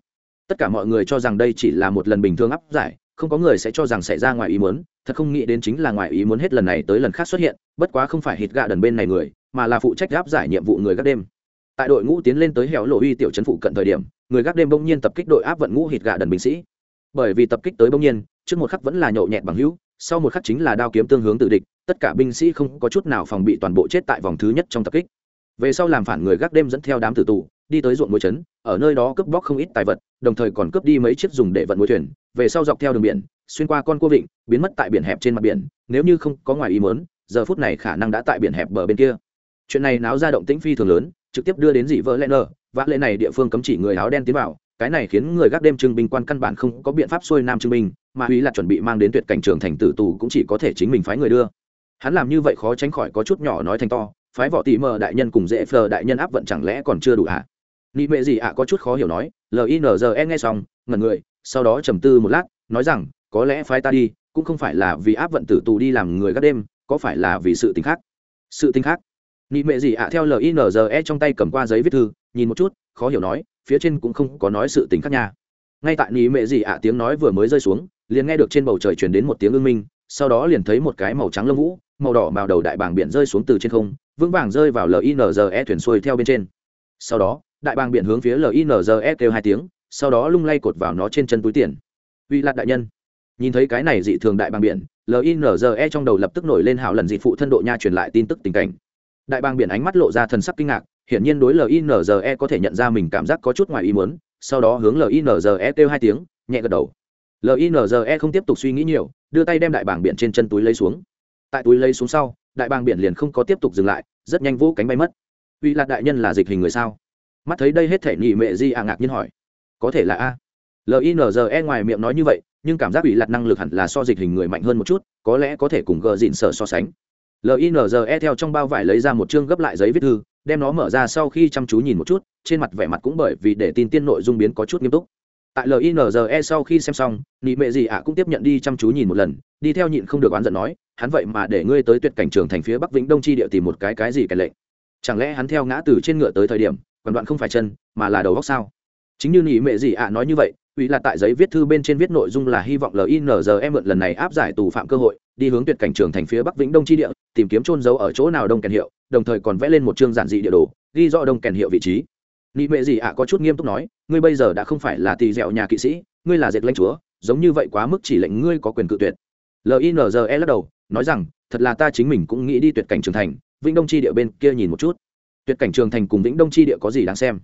A: Tất cả mọi người cho rằng đây chỉ là một lần bình thường áp giải, không có người sẽ cho rằng xảy ra ngoài ý muốn, thật không nghĩ đến chính là ngoài ý muốn hết lần này tới lần khác xuất hiện, bất quá không phải hít gà đần bên này người mà là phụ trách áp giải nhiệm vụ người gác đêm. Tại đội ngũ tiến lên tới hẻo lộ uy tiểu trấn phụ cận thời điểm, người gác đêm bỗng nhiên tập kích đội áp vận ngũ hít gà đần binh sĩ. Bởi vì tập kích tới bỗng nhiên, trước một khắc vẫn là nhậu nhẹt bằng hữu, sau một khắc chính là đao kiếm tương hướng tự địch, tất cả binh sĩ không có chút nào phòng bị toàn bộ chết tại vòng thứ nhất trong tập kích. Về sau làm phản người gác đêm dẫn theo đám tử tù, đi tới ruộng muối trấn, ở nơi đó cướp bóc không ít tài vật, đồng thời còn cướp đi mấy chiếc dùng để vận muối thuyền, về sau dọc theo đường biển, xuyên qua con cua vịnh, biến mất tại biển hẹp trên mặt biển, nếu như không có ngoài ý mớn giờ phút này khả năng đã tại biển hẹp bờ bên kia chuyện này náo ra động tĩnh phi thường lớn, trực tiếp đưa đến dị vỡ lẽ nở vã lệ này địa phương cấm chỉ người áo đen tiến vào. Cái này khiến người gác đêm trưng binh quan căn bản không có biện pháp xuôi nam trưng binh, mà uy là chuẩn bị mang đến tuyệt cảnh trường thành tử tù cũng chỉ có thể chính mình phái người đưa. Hắn làm như vậy khó tránh khỏi có chút nhỏ nói thành to, phái võ tỷ mờ đại nhân cùng dễ phờ đại nhân áp vận chẳng lẽ còn chưa đủ à? nị mệ gì ạ, có chút khó hiểu nói linze nghe xong, ngẩn người, sau đó trầm tư một lát, nói rằng, có lẽ phái ta đi, cũng không phải là vì áp vận tử tù đi làm người gác đêm, có phải là vì sự tình khác? Sự tình khác? Nị mệ gì ạ, theo linze trong tay cầm qua giấy viết thư, nhìn một chút, khó hiểu nói, phía trên cũng không có nói sự tình khác nha. Ngay tại nị mệ gì ạ, tiếng nói vừa mới rơi xuống, liền nghe được trên bầu trời chuyển đến một tiếng ưng minh, sau đó liền thấy một cái màu trắng lông vũ, màu đỏ màu đầu đại bàng biển rơi xuống từ trên không, vững vàng rơi vào linze thuyền xuôi theo bên trên. Sau đó, đại bàng biển hướng phía linze kêu hai tiếng, sau đó lung lay cột vào nó trên chân túi tiền. Uy lạc đại nhân. Nhìn thấy cái này dị thường đại bàng biển linze trong đầu lập tức nổi lên hảo lần dị phụ thân độ nha truyền lại tin tức tình cảnh đại bàng biển ánh mắt lộ ra thần sắc kinh ngạc, hiển nhiên đối linze có thể nhận ra mình cảm giác có chút ngoài ý muốn, sau đó hướng linze kêu hai tiếng, nhẹ gật đầu. Linze không tiếp tục suy nghĩ nhiều, đưa tay đem đại bàng biển trên chân túi lấy xuống. Tại túi lấy xuống sau, đại bàng biển liền không có tiếp tục dừng lại, rất nhanh vũ cánh bay mất. Uy lạc đại nhân là dịch hình người sao? Mắt thấy đây hết thể nhị mệ di à ngạc nhiên hỏi. Có thể là a. Linze ngoài miệng nói như vậy, nhưng cảm giác ủy lạc năng lực hẳn là so dịch hình người mạnh hơn một chút, có lẽ có thể cùng gờ dịn sở so sánh linze theo trong bao vải lấy ra một chương gấp lại giấy viết thư, đem nó mở ra sau khi chăm chú nhìn một chút, trên mặt vẻ mặt cũng bởi vì để tin tiên nội dung biến có chút nghiêm túc. Tại linze sau khi xem xong, nị mệ gì ạ cũng tiếp nhận đi chăm chú nhìn một lần, đi theo nhịn không được oán giận nói, hắn vậy mà để ngươi tới tuyệt cảnh trường thành phía bắc vĩnh đông chi địa tìm một cái cái gì cái lệnh? Chẳng lẽ hắn theo ngã từ trên ngựa tới thời điểm, còn đoạn không phải chân, mà là đầu góc sao? Chính như nị mệ gì ạ nói như vậy ủy là tại giấy viết thư bên trên viết nội dung là hy vọng linze mượn lần này áp giải tù phạm cơ hội đi hướng tuyệt cảnh trường thành phía bắc vĩnh đông chi địa, tìm kiếm trôn giấu ở chỗ nào đông kèn hiệu, đồng thời còn vẽ lên một chương giản dị địa đồ, ghi rõ đông kèn hiệu vị trí. Nị mệ gì ạ có chút nghiêm túc nói, ngươi bây giờ đã không phải là tỳ dẹo nhà kỵ sĩ, ngươi là dệt lãnh chúa, giống như vậy quá mức chỉ lệnh ngươi có quyền cự tuyệt. Linze lắc đầu, nói rằng, thật là ta chính mình cũng nghĩ đi tuyệt cảnh trường thành, vĩnh đông chi địa bên kia nhìn một chút. Tuyệt cảnh trường thành cùng vĩnh đông chi địa có gì đáng xem?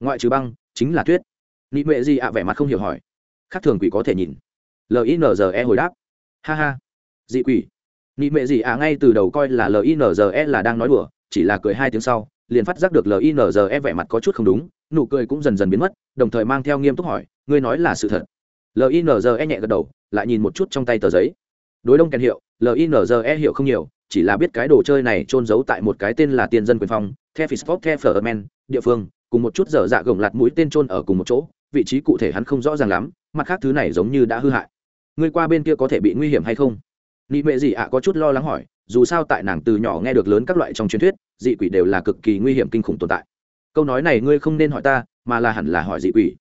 A: Ngoại trừ băng, chính là tuyết. Nị mệ gì ạ vẻ mặt không hiểu hỏi. Khác thường quỷ có thể nhìn. Linze hồi đáp. Ha ha dị quỷ. Nị mệ gì ạ ngay từ đầu coi là linze là đang nói đùa, chỉ là cười hai tiếng sau, liền phát giác được linze vẻ mặt có chút không đúng, nụ cười cũng dần dần biến mất, đồng thời mang theo nghiêm túc hỏi, ngươi nói là sự thật? Linze nhẹ gật đầu, lại nhìn một chút trong tay tờ giấy. Đối đông kèn hiệu linze hiệu không nhiều, chỉ là biết cái đồ chơi này trôn giấu tại một cái tên là Tiền dân quyền phong, the fisport the fermen địa phương, cùng một chút dở dạ gồng lạt mũi tên trôn ở cùng một chỗ, vị trí cụ thể hắn không rõ ràng lắm, mặt khác thứ này giống như đã hư hại. Ngươi qua bên kia có thể bị nguy hiểm hay không? Nị mệ gì ạ có chút lo lắng hỏi, dù sao tại nàng từ nhỏ nghe được lớn các loại trong truyền thuyết, dị quỷ đều là cực kỳ nguy hiểm kinh khủng tồn tại. Câu nói này ngươi không nên hỏi ta, mà là hẳn là hỏi dị quỷ.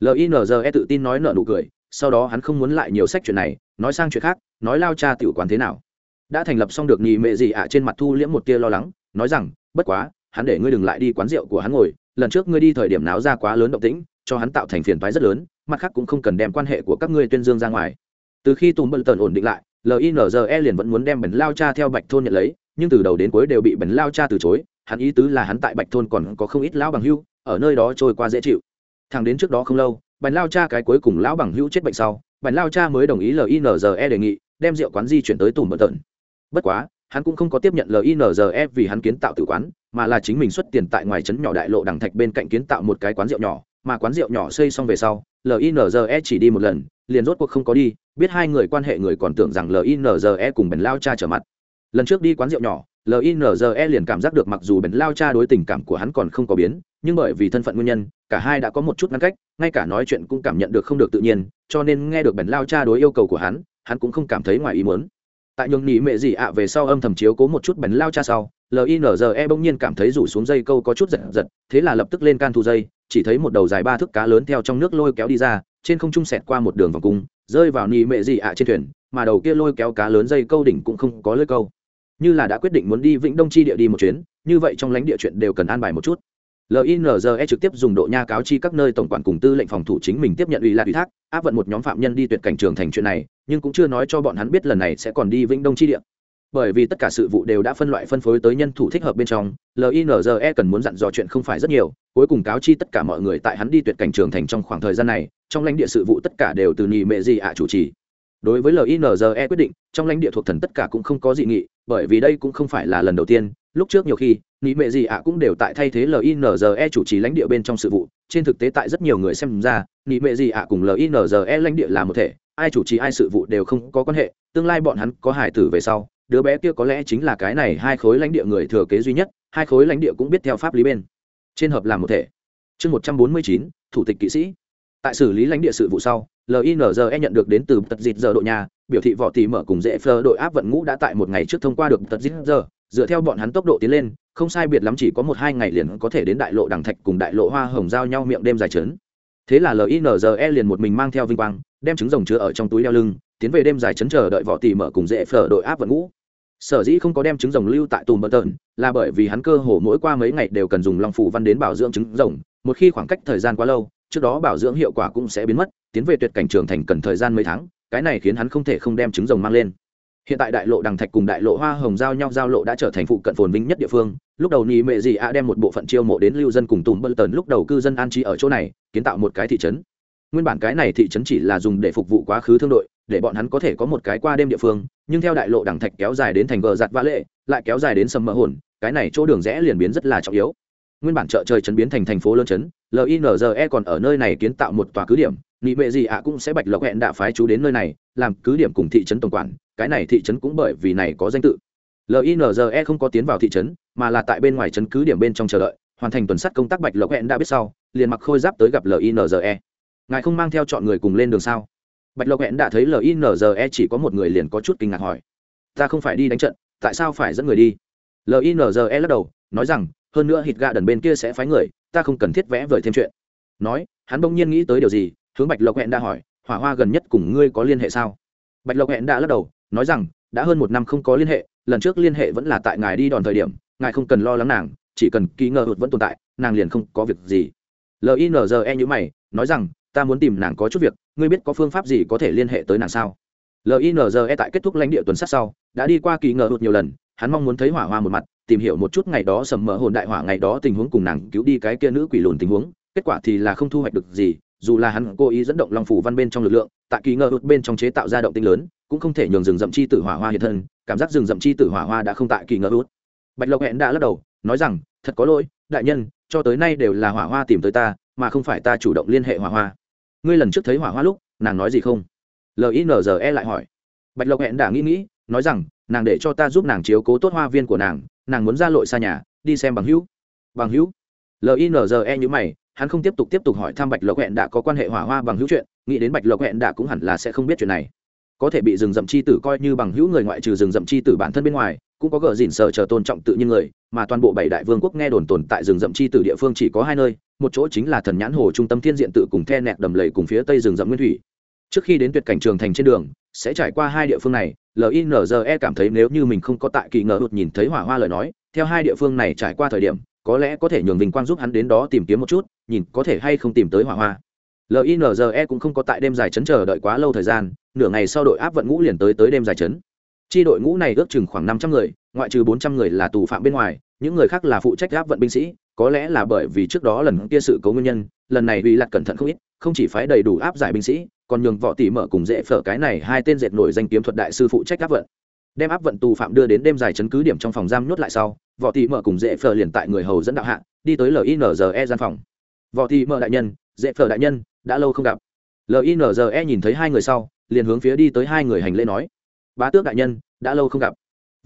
A: Linze tự tin nói nợ nụ cười, sau đó hắn không muốn lại nhiều sách chuyện này, nói sang chuyện khác, nói lao cha tiểu quán thế nào. Đã thành lập xong được nhì mệ gì ạ trên mặt thu liễm một tia lo lắng, nói rằng, bất quá, hắn để ngươi đừng lại đi quán rượu của hắn ngồi, lần trước ngươi đi thời điểm náo ra quá lớn động tĩnh, cho hắn tạo thành phiền toái rất lớn, mặt khác cũng không cần đem quan hệ của các ngươi tuyên dương ra ngoài. Từ khi tùm bận tần ổn định lại linze liền vẫn muốn đem bẩn lao cha theo bạch thôn nhận lấy, nhưng từ đầu đến cuối đều bị bẩn lao cha từ chối, hắn ý tứ là hắn tại bạch thôn còn có không ít lão bằng hưu ở nơi đó trôi qua dễ chịu. Thằng đến trước đó không lâu bẩn lao cha cái cuối cùng lão bằng hưu chết bệnh sau bẩn lao cha mới đồng ý linze đề nghị, đem rượu quán di chuyển tới tùm bận tận. Bất quá, hắn cũng không có tiếp nhận linze vì hắn kiến tạo tử quán, mà là chính mình xuất tiền tại ngoài trấn nhỏ đại lộ đằng thạch bên cạnh kiến tạo một cái quán rượu nhỏ, mà quán rượu nhỏ xây xong về sau linze chỉ đi một lần, liền rốt cuộc không có đi biết hai người quan hệ người còn tưởng rằng linze cùng bần lao cha trở mặt. Lần trước đi quán rượu nhỏ linze liền cảm giác được mặc dù bần lao cha đối tình cảm của hắn còn không có biến, nhưng bởi vì thân phận nguyên nhân, cả hai đã có một chút ngăn cách, ngay cả nói chuyện cũng cảm nhận được không được tự nhiên, cho nên nghe được bần lao cha đối yêu cầu của hắn hắn cũng không cảm thấy ngoài ý muốn. Tại nhường nhị mẹ gì ạ về sau âm thầm chiếu cố một chút bần lao cha sau linze bỗng nhiên cảm thấy rủ xuống dây câu có chút giật giật, thế là lập tức lên can thu dây, chỉ thấy một đầu dài ba thước cá lớn theo trong nước lôi kéo đi ra, trên không trung sẹt qua một đường vòng cung rơi vào nhị mệ gì ạ trên thuyền, mà đầu kia lôi kéo cá lớn dây câu đỉnh cũng không có lưỡi câu. Như là đã quyết định muốn đi vĩnh đông chi địa đi một chuyến, như vậy trong lãnh địa chuyện đều cần an bài một chút. Linze trực tiếp dùng độ nha cáo chi các nơi tổng quản cùng tư lệnh phòng thủ chính mình tiếp nhận ủy lạc ủy thác, áp vận một nhóm phạm nhân đi tuyệt cảnh trường thành chuyện này, nhưng cũng chưa nói cho bọn hắn biết lần này sẽ còn đi vĩnh đông chi địa bởi vì tất cả sự vụ đều đã phân loại phân phối tới nhân thủ thích hợp bên trong linze cần muốn dặn dò chuyện không phải rất nhiều, cuối cùng cáo chi tất cả mọi người tại hắn đi tuyệt cảnh trường thành trong khoảng thời gian này, trong lãnh địa sự vụ tất cả đều từ nhì mệ gì ạ chủ trì. Đối với linze quyết định, trong lãnh địa thuộc thần tất cả cũng không có dị nghị, bởi vì đây cũng không phải là lần đầu tiên, lúc trước nhiều khi nhị mệ gì ạ cũng đều tại thay thế linze chủ trì lãnh địa bên trong sự vụ, trên thực tế tại rất nhiều người xem ra nhị mệ gì ạ cùng linze lãnh địa là một thể, ai chủ trì ai sự vụ đều không có quan hệ, tương lai bọn hắn có hải tử về sau đứa bé kia có lẽ chính là cái này hai khối lãnh địa người thừa kế duy nhất, hai khối lãnh địa cũng biết theo pháp lý bên trên hợp làm một thể. Chương một trăm bốn mươi chín, thủ tịch kỵ sĩ. Tại xử lý lãnh địa sự vụ sau linze nhận được đến từ tật dịt giờ đội nhà, biểu thị võ tỷ mở cùng dễ phơ đội áp vận ngũ đã tại một ngày trước thông qua được tật dịt giờ, dựa theo bọn hắn tốc độ tiến lên, không sai biệt lắm chỉ có một hai ngày liền có thể đến đại lộ đằng thạch cùng đại lộ hoa hồng giao nhau miệng đêm dài trấn. Thế là linze liền một mình mang theo vinh quang, đem trứng rồng chứa ở trong túi đeo lưng, tiến về đêm dài trấn chờ đợi võ tỷ mở cùng dễ phở đội áp vận ngũ sở dĩ không có đem trứng rồng lưu tại tùm bờ tợn là bởi vì hắn cơ hồ mỗi qua mấy ngày đều cần dùng long phủ văn đến bảo dưỡng trứng rồng, một khi khoảng cách thời gian quá lâu, trước đó bảo dưỡng hiệu quả cũng sẽ biến mất, tiến về tuyệt cảnh trường thành cần thời gian mấy tháng, cái này khiến hắn không thể không đem trứng rồng mang lên. Hiện tại đại lộ đằng thạch cùng đại lộ hoa hồng giao nhau giao lộ đã trở thành phụ cận phồn vinh nhất địa phương, lúc đầu nhì mệ dị a đem một bộ phận chiêu mộ đến lưu dân cùng tùm bơ tần lúc đầu cư dân an trí ở chỗ này, kiến tạo một cái thị trấn. Nguyên bản cái này thị trấn chỉ là dùng để phục vụ quá khứ thương đội để bọn hắn có thể có một cái qua đêm địa phương, nhưng theo đại lộ đằng thạch kéo dài đến thành gờ giặt vã lệ, lại kéo dài đến sầm mỡ hồn, cái này chỗ đường rẽ liền biến rất là trọng yếu. Nguyên bản chợ trời trấn biến thành thành phố lớn trấn linze còn ở nơi này kiến tạo một tòa cứ điểm nghị mệ gì ạ cũng sẽ bạch lộc hẹn đạ phái chú đến nơi này, làm cứ điểm cùng thị trấn tổng quản, cái này thị trấn cũng bởi vì này có danh tự. Linze không có tiến vào thị trấn, mà là tại bên ngoài trấn cứ điểm bên trong chờ đợi, hoàn thành tuần sắt công tác bạch lộc hẹn đã biết sau, liền mặc khôi giáp tới gặp linze ngài không mang theo chọn người cùng lên đường sao? Bạch lộc hẹn đã thấy linze chỉ có một người liền có chút kinh ngạc hỏi. Ta không phải đi đánh trận, tại sao phải dẫn người đi? Linze lắc đầu, nói rằng, hơn nữa hít gà đần bên kia sẽ phái người, ta không cần thiết vẽ vời thêm chuyện. Nói, hắn bỗng nhiên nghĩ tới điều gì, hướng bạch lộc hẹn đã hỏi, hỏa hoa gần nhất cùng ngươi có liên hệ sao? Bạch lộc hẹn đã lắc đầu, nói rằng, đã hơn một năm không có liên hệ, lần trước liên hệ vẫn là tại ngài đi đòn thời điểm, ngài không cần lo lắng nàng, chỉ cần ký ngờ hụt vẫn tồn tại, nàng liền không có việc gì. Linze như mày, nói rằng, ta muốn tìm nàng có chút việc ngươi biết có phương pháp gì có thể liên hệ tới nàng sao? Linze tại kết thúc lãnh địa tuần sát sau, đã đi qua kỳ ngờ hụt nhiều lần, hắn mong muốn thấy hỏa hoa một mặt, tìm hiểu một chút ngày đó sầm mỡ hồn đại hỏa ngày đó tình huống cùng nàng cứu đi cái kia nữ quỷ lùn tình huống, kết quả thì là không thu hoạch được gì, dù là hắn cố ý dẫn động long phủ văn bên trong lực lượng, tại kỳ ngờ hụt bên trong chế tạo ra động tinh lớn, cũng không thể nhường rừng rậm chi tử hỏa hoa hiện thân, cảm giác rừng rậm chi tử hỏa hoa đã không tại kỳ ngờ hụt. Bạch lộc hẹn đã lắc đầu, nói rằng, thật có lỗi, đại nhân, cho tới nay đều là hỏa hoa tìm tới ta, mà không phải ta chủ động liên hệ hỏa hoa ngươi lần trước thấy hỏa hoa lúc, nàng nói gì không? Linze lại hỏi. Bạch lộc hẹn đã nghĩ nghĩ, nói rằng, nàng để cho ta giúp nàng chiếu cố tốt hoa viên của nàng nàng muốn ra lội xa nhà, đi xem bằng hữu. Bằng hữu? Linze như mày, hắn không tiếp tục tiếp tục hỏi thăm bạch lộc hẹn đã có quan hệ hỏa hoa bằng hữu chuyện, nghĩ đến bạch lộc hẹn đã cũng hẳn là sẽ không biết chuyện này. Có thể bị rừng rậm chi tử coi như bằng hữu người ngoại trừ rừng rậm chi tử bản thân bên ngoài cũng có gờ dỉn sở chờ tôn trọng tự nhiên người, mà toàn bộ bảy đại vương quốc nghe đồn tồn tại rừng rậm chi tử địa phương chỉ có hai nơi, một chỗ chính là thần nhãn hồ trung tâm thiên diện tự cùng the nẹt đầm lầy cùng phía tây rừng rậm nguyên thủy. Trước khi đến tuyệt cảnh trường thành trên đường, sẽ trải qua hai địa phương này linze cảm thấy nếu như mình không có tại kỳ ngờ hụt nhìn thấy hỏa hoa lời nói, theo hai địa phương này trải qua thời điểm, có lẽ có thể nhường vinh quang giúp hắn đến đó tìm kiếm một chút, nhìn có thể hay không tìm tới hỏa hoa. Linze cũng không có tại đêm dài chấn chờ đợi quá lâu thời gian, nửa ngày sau đội áp vận ngũ liền tới tới đêm dài chấn chi đội ngũ này ước chừng khoảng năm trăm người, ngoại trừ bốn trăm người là tù phạm bên ngoài, những người khác là phụ trách áp vận binh sĩ, có lẽ là bởi vì trước đó lần kia sự cố nguyên nhân, lần này uy Lạc cẩn thận không ít, không chỉ phái đầy đủ áp giải binh sĩ, còn nhường võ tỷ mở cùng dễ phở cái này hai tên dệt nổi danh kiếm thuật đại sư phụ trách áp vận. Đem áp vận tù phạm đưa đến đêm dài chấn cứ điểm trong phòng giam nhốt lại sau, võ tỷ mở cùng dễ phở liền tại người hầu dẫn đạo hạ, đi tới linze gian phòng. Võ tỷ mở đại nhân, dễ phở đại nhân, đã lâu không gặp. Linze nhìn thấy hai người sau, liền hướng phía đi tới hai người hành lễ nói bá tước đại nhân, đã lâu không gặp.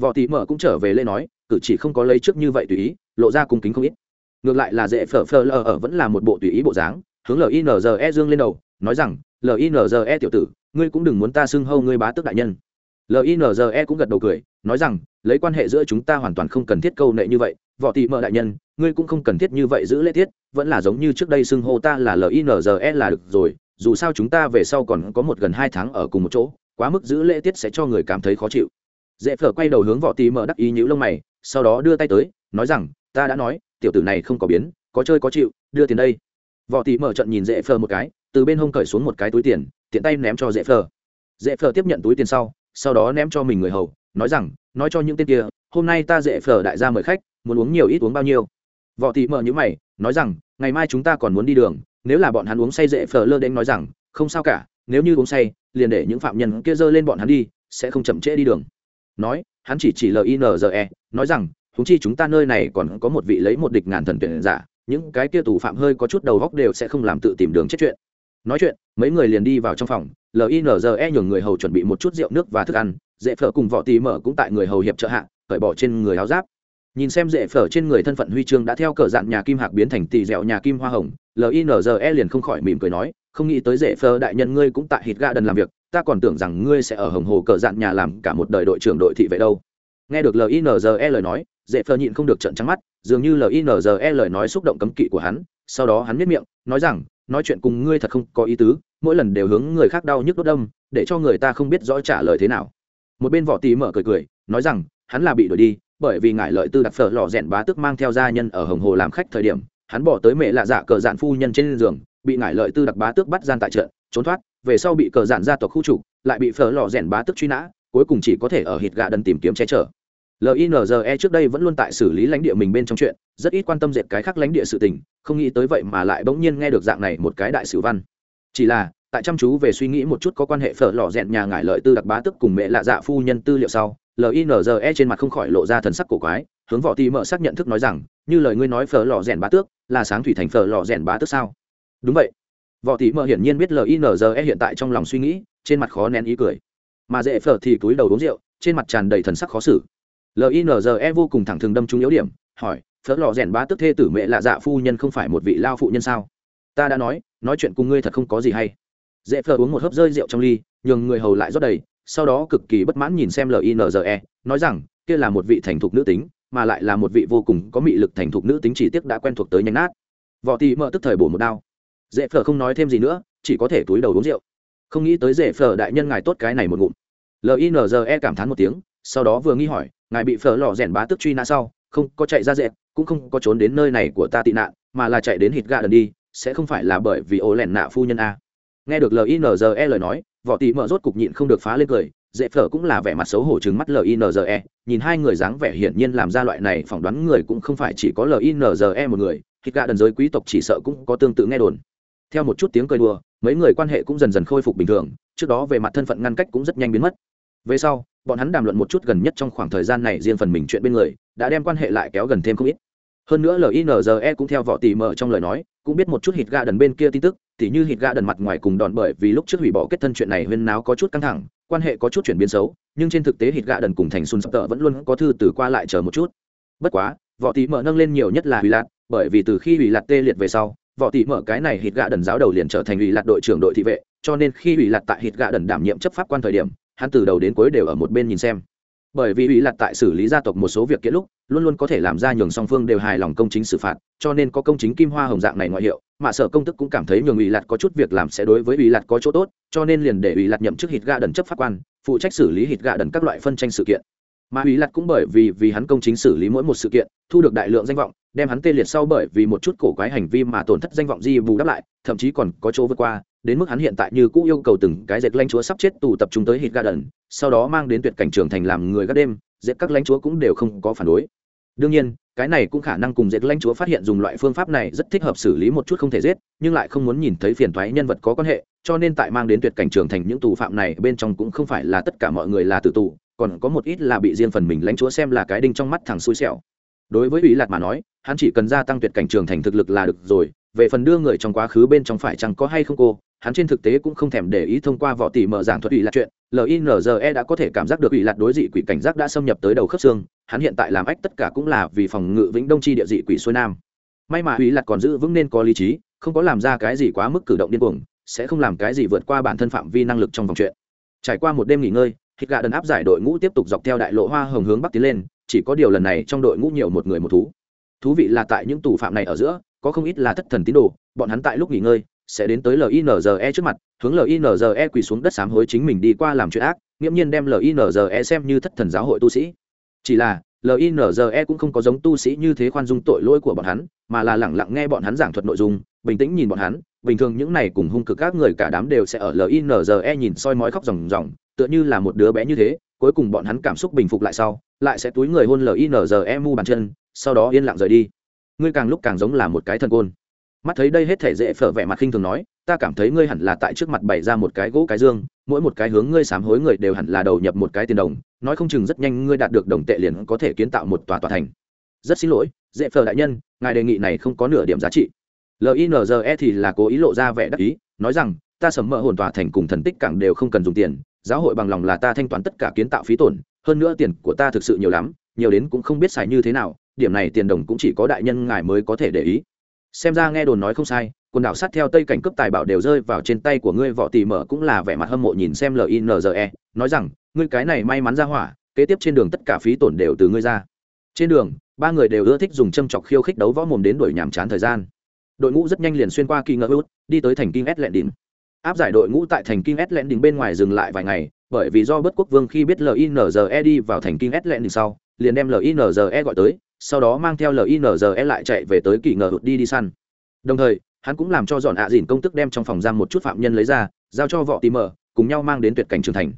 A: Võ tỷ mở cũng trở về lê nói, cử chỉ không có lấy trước như vậy tùy ý, lộ ra cung kính không ít. Ngược lại là dễ phở phở lờ ở vẫn là một bộ tùy ý bộ dáng, hướng linze dương lên đầu, nói rằng linze tiểu tử, ngươi cũng đừng muốn ta xưng hâu ngươi bá tước đại nhân. Linze cũng gật đầu cười, nói rằng, lấy quan hệ giữa chúng ta hoàn toàn không cần thiết câu nệ như vậy, võ tị mợ đại nhân, ngươi cũng không cần thiết như vậy giữ lễ tiết, vẫn là giống như trước đây xưng hô ta là linze là được rồi, dù sao chúng ta về sau còn có một gần hai tháng ở cùng một chỗ quá mức giữ lễ tiết sẽ cho người cảm thấy khó chịu. Dễ phở quay đầu hướng võ tí mở đắc ý nhữ lông mày, sau đó đưa tay tới, nói rằng, ta đã nói, tiểu tử này không có biến, có chơi có chịu, đưa tiền đây. Võ tí mở trận nhìn dễ phở một cái, từ bên hông cởi xuống một cái túi tiền, tiện tay ném cho dễ phở. Dễ phở tiếp nhận túi tiền sau sau đó ném cho mình người hầu, nói rằng, nói cho những tên kia, hôm nay ta dễ phở đại gia mời khách, muốn uống nhiều ít uống bao nhiêu. Võ tí mở nhữ mày, nói rằng, ngày mai chúng ta còn muốn đi đường, nếu là bọn hắn uống say dễ phở lơ đến nói rằng, không sao cả nếu như uống say, liền để những phạm nhân kia dơ lên bọn hắn đi, sẽ không chậm trễ đi đường. Nói, hắn chỉ chỉ linze nói rằng chúng chi chúng ta nơi này còn có một vị lấy một địch ngàn thần tuyển giả, những cái kia tù phạm hơi có chút đầu góc đều sẽ không làm tự tìm đường chết chuyện. Nói chuyện, mấy người liền đi vào trong phòng linze nhường người hầu chuẩn bị một chút rượu nước và thức ăn dễ phở cùng võ tì mở cũng tại người hầu hiệp trợ hạ, cởi bỏ trên người áo giáp. Nhìn xem dễ phở trên người thân phận huy chương đã theo cờ dạn nhà kim hạc biến thành tỷ dẻo nhà kim hoa hồng linze liền không khỏi mỉm cười nói không nghĩ tới dễ phơ đại nhân ngươi cũng tại hít ga đần làm việc, ta còn tưởng rằng ngươi sẽ ở hồng hồ cờ dạn nhà làm cả một đời đội trưởng đội thị vệ đâu. Nghe được linze lời nói dễ phơ nhịn không được trận trắng mắt, dường như linze lời nói xúc động cấm kỵ của hắn, sau đó hắn miết miệng, nói rằng, nói chuyện cùng ngươi thật không có ý tứ, mỗi lần đều hướng người khác đau nhức đốt đâm, để cho người ta không biết rõ trả lời thế nào. Một bên võ tì mở cười cười, nói rằng, hắn là bị đuổi đi, bởi vì ngại lợi tư đặc phở lò rèn bá tức mang theo gia nhân ở hồng hồ làm khách thời điểm, hắn bỏ tới mẹ lạ dạ cờ dạn phu nhân trên giường bị ngải lợi tư đặc bá tước bắt gian tại trận, trốn thoát, về sau bị cờ giản gia tộc khu trục, lại bị phở lò rèn bá tức truy nã, cuối cùng chỉ có thể ở hít gạ đần tìm kiếm che chở. Linze trước đây vẫn luôn tại xử lý lãnh địa mình bên trong chuyện, rất ít quan tâm dệt cái khác lãnh địa sự tình, không nghĩ tới vậy mà lại bỗng nhiên nghe được dạng này một cái đại sử văn. Chỉ là, tại chăm chú về suy nghĩ một chút có quan hệ phở lò rèn nhà ngải lợi tư đặc bá tức cùng mẹ lạ dạ phu nhân tư liệu sau linze trên mặt không khỏi lộ ra thần sắc cổ quái, hướng võ tì mở xác nhận thức nói rằng, như lời ngươi nói phở lò rèn bá tước, là sáng thủy thành phở lò rèn bá tước sao? Đúng vậy. Võ Tỷ mợ hiển nhiên biết linze hiện tại trong lòng suy nghĩ, trên mặt khó nén ý cười. Mà dễ phở thì túi đầu uống rượu, trên mặt tràn đầy thần sắc khó xử. Linze vô cùng thẳng thừng đâm trúng yếu điểm, hỏi, phở lò rèn bá tức thê tử mẹ lạ dạ phu nhân không phải một vị lao phụ nhân sao? Ta đã nói nói chuyện cùng ngươi thật không có gì hay. Dễ phờ uống một hớp rơi rượu trong ly, nhường người hầu lại rót đầy, sau đó cực kỳ bất mãn nhìn xem linze nói rằng, kia là một vị thành thục nữ tính, mà lại là một vị vô cùng có mị lực thành thục nữ tính chỉ tiếc đã quen thuộc tới nhanh nát. Võ Tỷ mợ tức thời bổ một đao dễ phở không nói thêm gì nữa, chỉ có thể túi đầu uống rượu. Không nghĩ tới dễ phở đại nhân ngài tốt cái này một ngụm. Linze cảm thán một tiếng, sau đó vừa nghi hỏi, ngài bị phở lò rèn bá tức truy nã sau, không có chạy ra dễ, cũng không có trốn đến nơi này của ta tị nạn, mà là chạy đến hít gà đần đi, sẽ không phải là bởi vì ố lẻn nạ phu nhân a. Nghe được linze lời nói, võ tị mợ rốt cục nhịn không được phá lên cười, dễ phở cũng là vẻ mặt xấu hổ trừng mắt linze nhìn hai người dáng vẻ hiển nhiên làm ra loại này phỏng đoán người cũng không phải chỉ có linze một người hít gà đần giới quý tộc chỉ sợ cũng có tương tự nghe đồn theo một chút tiếng cười đùa, mấy người quan hệ cũng dần dần khôi phục bình thường, trước đó về mặt thân phận ngăn cách cũng rất nhanh biến mất. Về sau, bọn hắn đàm luận một chút gần nhất trong khoảng thời gian này riêng phần mình chuyện bên người, đã đem quan hệ lại kéo gần thêm không ít. Hơn nữa linze cũng theo võ tỉ mở trong lời nói, cũng biết một chút hít ga đần bên kia tin tức, tỉ như hít ga đần mặt ngoài cùng đòn bởi vì lúc trước hủy bỏ kết thân chuyện này huyên náo có chút căng thẳng, quan hệ có chút chuyển biến xấu, nhưng trên thực tế hít ga đần cùng thành xuân sắp tợ vẫn luôn có thư từ qua lại chờ một chút. Bất quá võ tỉ mở nâng lên nhiều nhất là hủy lạc bởi vì từ khi hủy lạc tê liệt về sau võ tỷ mở cái này hít gạ đần giáo đầu liền trở thành ủy lạc đội trưởng đội thị vệ, cho nên khi ủy lạc tại hít gạ đần đảm nhiệm chấp pháp quan thời điểm, hắn từ đầu đến cuối đều ở một bên nhìn xem. Bởi vì ủy lạc tại xử lý gia tộc một số việc kiện lúc, luôn luôn có thể làm ra nhường song phương đều hài lòng công chính xử phạt, cho nên có công chính kim hoa hồng dạng này ngoại hiệu, mà sở công tức cũng cảm thấy nhường ủy lạc có chút việc làm sẽ đối với ủy lạc có chỗ tốt, cho nên liền để ủy lạc nhậm chức hít gạ đần chấp pháp quan, phụ trách xử lý hít gạ đần các loại phân tranh sự kiện. Mà ủy lạc cũng bởi vì vì hắn công chính xử lý mỗi một sự kiện, thu được đại lượng danh vọng đem hắn tê liệt sau bởi vì một chút cổ quái hành vi mà tổn thất danh vọng di bù đắp lại, thậm chí còn có chỗ vượt qua, đến mức hắn hiện tại như cũ yêu cầu từng cái dệt lãnh chúa sắp chết tù tập trung tới hít garden, sau đó mang đến tuyệt cảnh trường thành làm người gác đêm, dệt các lãnh chúa cũng đều không có phản đối. Đương nhiên, cái này cũng khả năng cùng dệt lãnh chúa phát hiện dùng loại phương pháp này rất thích hợp xử lý một chút không thể giết, nhưng lại không muốn nhìn thấy phiền thoái nhân vật có quan hệ, cho nên tại mang đến tuyệt cảnh trường thành những tù phạm này bên trong cũng không phải là tất cả mọi người là tử tù, còn có một ít là bị riêng phần mình lãnh chúa xem là cái đinh trong mắt thằng xui xẻo đối với ủy lạc mà nói, hắn chỉ cần gia tăng tuyệt cảnh trường thành thực lực là được rồi, về phần đưa người trong quá khứ bên trong phải chẳng có hay không cô, hắn trên thực tế cũng không thèm để ý thông qua võ tỷ mở giảng thuật ủy lạc chuyện. Linze đã có thể cảm giác được ủy lạc đối dị quỷ cảnh giác đã xâm nhập tới đầu khớp xương, hắn hiện tại làm ách tất cả cũng là vì phòng ngự vĩnh đông chi địa dị quỷ xuôi nam. May mà ủy lạc còn giữ vững nên có lý trí, không có làm ra cái gì quá mức cử động điên cuồng, sẽ không làm cái gì vượt qua bản thân phạm vi năng lực trong vòng chuyện. Trải qua một đêm nghỉ ngơi, hít gà đần áp giải đội ngũ tiếp tục dọc theo đại lộ hoa hồng hướng bắc tiến lên chỉ có điều lần này trong đội ngũ nhiều một người một thú. Thú vị là tại những tù phạm này ở giữa, có không ít là thất thần tín đồ, bọn hắn tại lúc nghỉ ngơi, sẽ đến tới linze trước mặt, hướng linze quỳ xuống đất sám hối chính mình đi qua làm chuyện ác, nghiễm nhiên đem linze xem như thất thần giáo hội tu sĩ. Chỉ là linze cũng không có giống tu sĩ như thế khoan dung tội lỗi của bọn hắn, mà là lẳng lặng nghe bọn hắn giảng thuật nội dung, bình tĩnh nhìn bọn hắn. Bình thường những này cùng hung cực các người cả đám đều sẽ ở linze nhìn soi mói khóc ròng ròng, tựa như là một đứa bé như thế, cuối cùng bọn hắn cảm xúc bình phục lại sau lại sẽ túi người hôn linze mu bàn chân, sau đó yên lặng rời đi. Ngươi càng lúc càng giống là một cái thần côn. Mắt thấy đây hết thể dễ phở vẻ mặt khinh thường nói, ta cảm thấy ngươi hẳn là tại trước mặt bày ra một cái gỗ cái dương, mỗi một cái hướng ngươi sám hối người đều hẳn là đầu nhập một cái tiền đồng, nói không chừng rất nhanh ngươi đạt được đồng tệ liền có thể kiến tạo một tòa tòa thành. Rất xin lỗi, dễ phở đại nhân, ngài đề nghị này không có nửa điểm giá trị. Linze thì là cố ý lộ ra vẻ đắc ý, nói rằng, ta sầm mỡ hồn tòa thành cùng thần tích cảng đều không cần dùng tiền, giáo hội bằng lòng là ta thanh toán tất cả kiến tạo phí tổn hơn nữa tiền của ta thực sự nhiều lắm, nhiều đến cũng không biết xài như thế nào, điểm này tiền đồng cũng chỉ có đại nhân ngài mới có thể để ý. Xem ra nghe đồn nói không sai, quần đảo sát theo tây cảnh cướp tài bảo đều rơi vào trên tay của ngươi võ tỳ mở cũng là vẻ mặt hâm mộ nhìn xem linze nói rằng, ngươi cái này may mắn ra hỏa, kế tiếp trên đường tất cả phí tổn đều từ ngươi ra. Trên đường, ba người đều ưa thích dùng châm chọc khiêu khích đấu võ mồm đến đuổi nhàm chán thời gian. Đội ngũ rất nhanh liền xuyên qua kỳ ngơ hút đi tới thành kinh s lẹn đỉnh áp giải đội ngũ tại thành kinh s lẹn đỉnh bên ngoài dừng lại vài ngày bởi vì do bất quốc vương khi biết linze đi vào thành kinh s lẹn sau, liền đem linze gọi tới, sau đó mang theo linze lại chạy về tới kỳ ngờ hụt đi đi săn. Đồng thời, hắn cũng làm cho dọn ạ dìn công tức đem trong phòng giam một chút phạm nhân lấy ra, giao cho võ tìm mở cùng nhau mang đến tuyệt cảnh trưởng thành.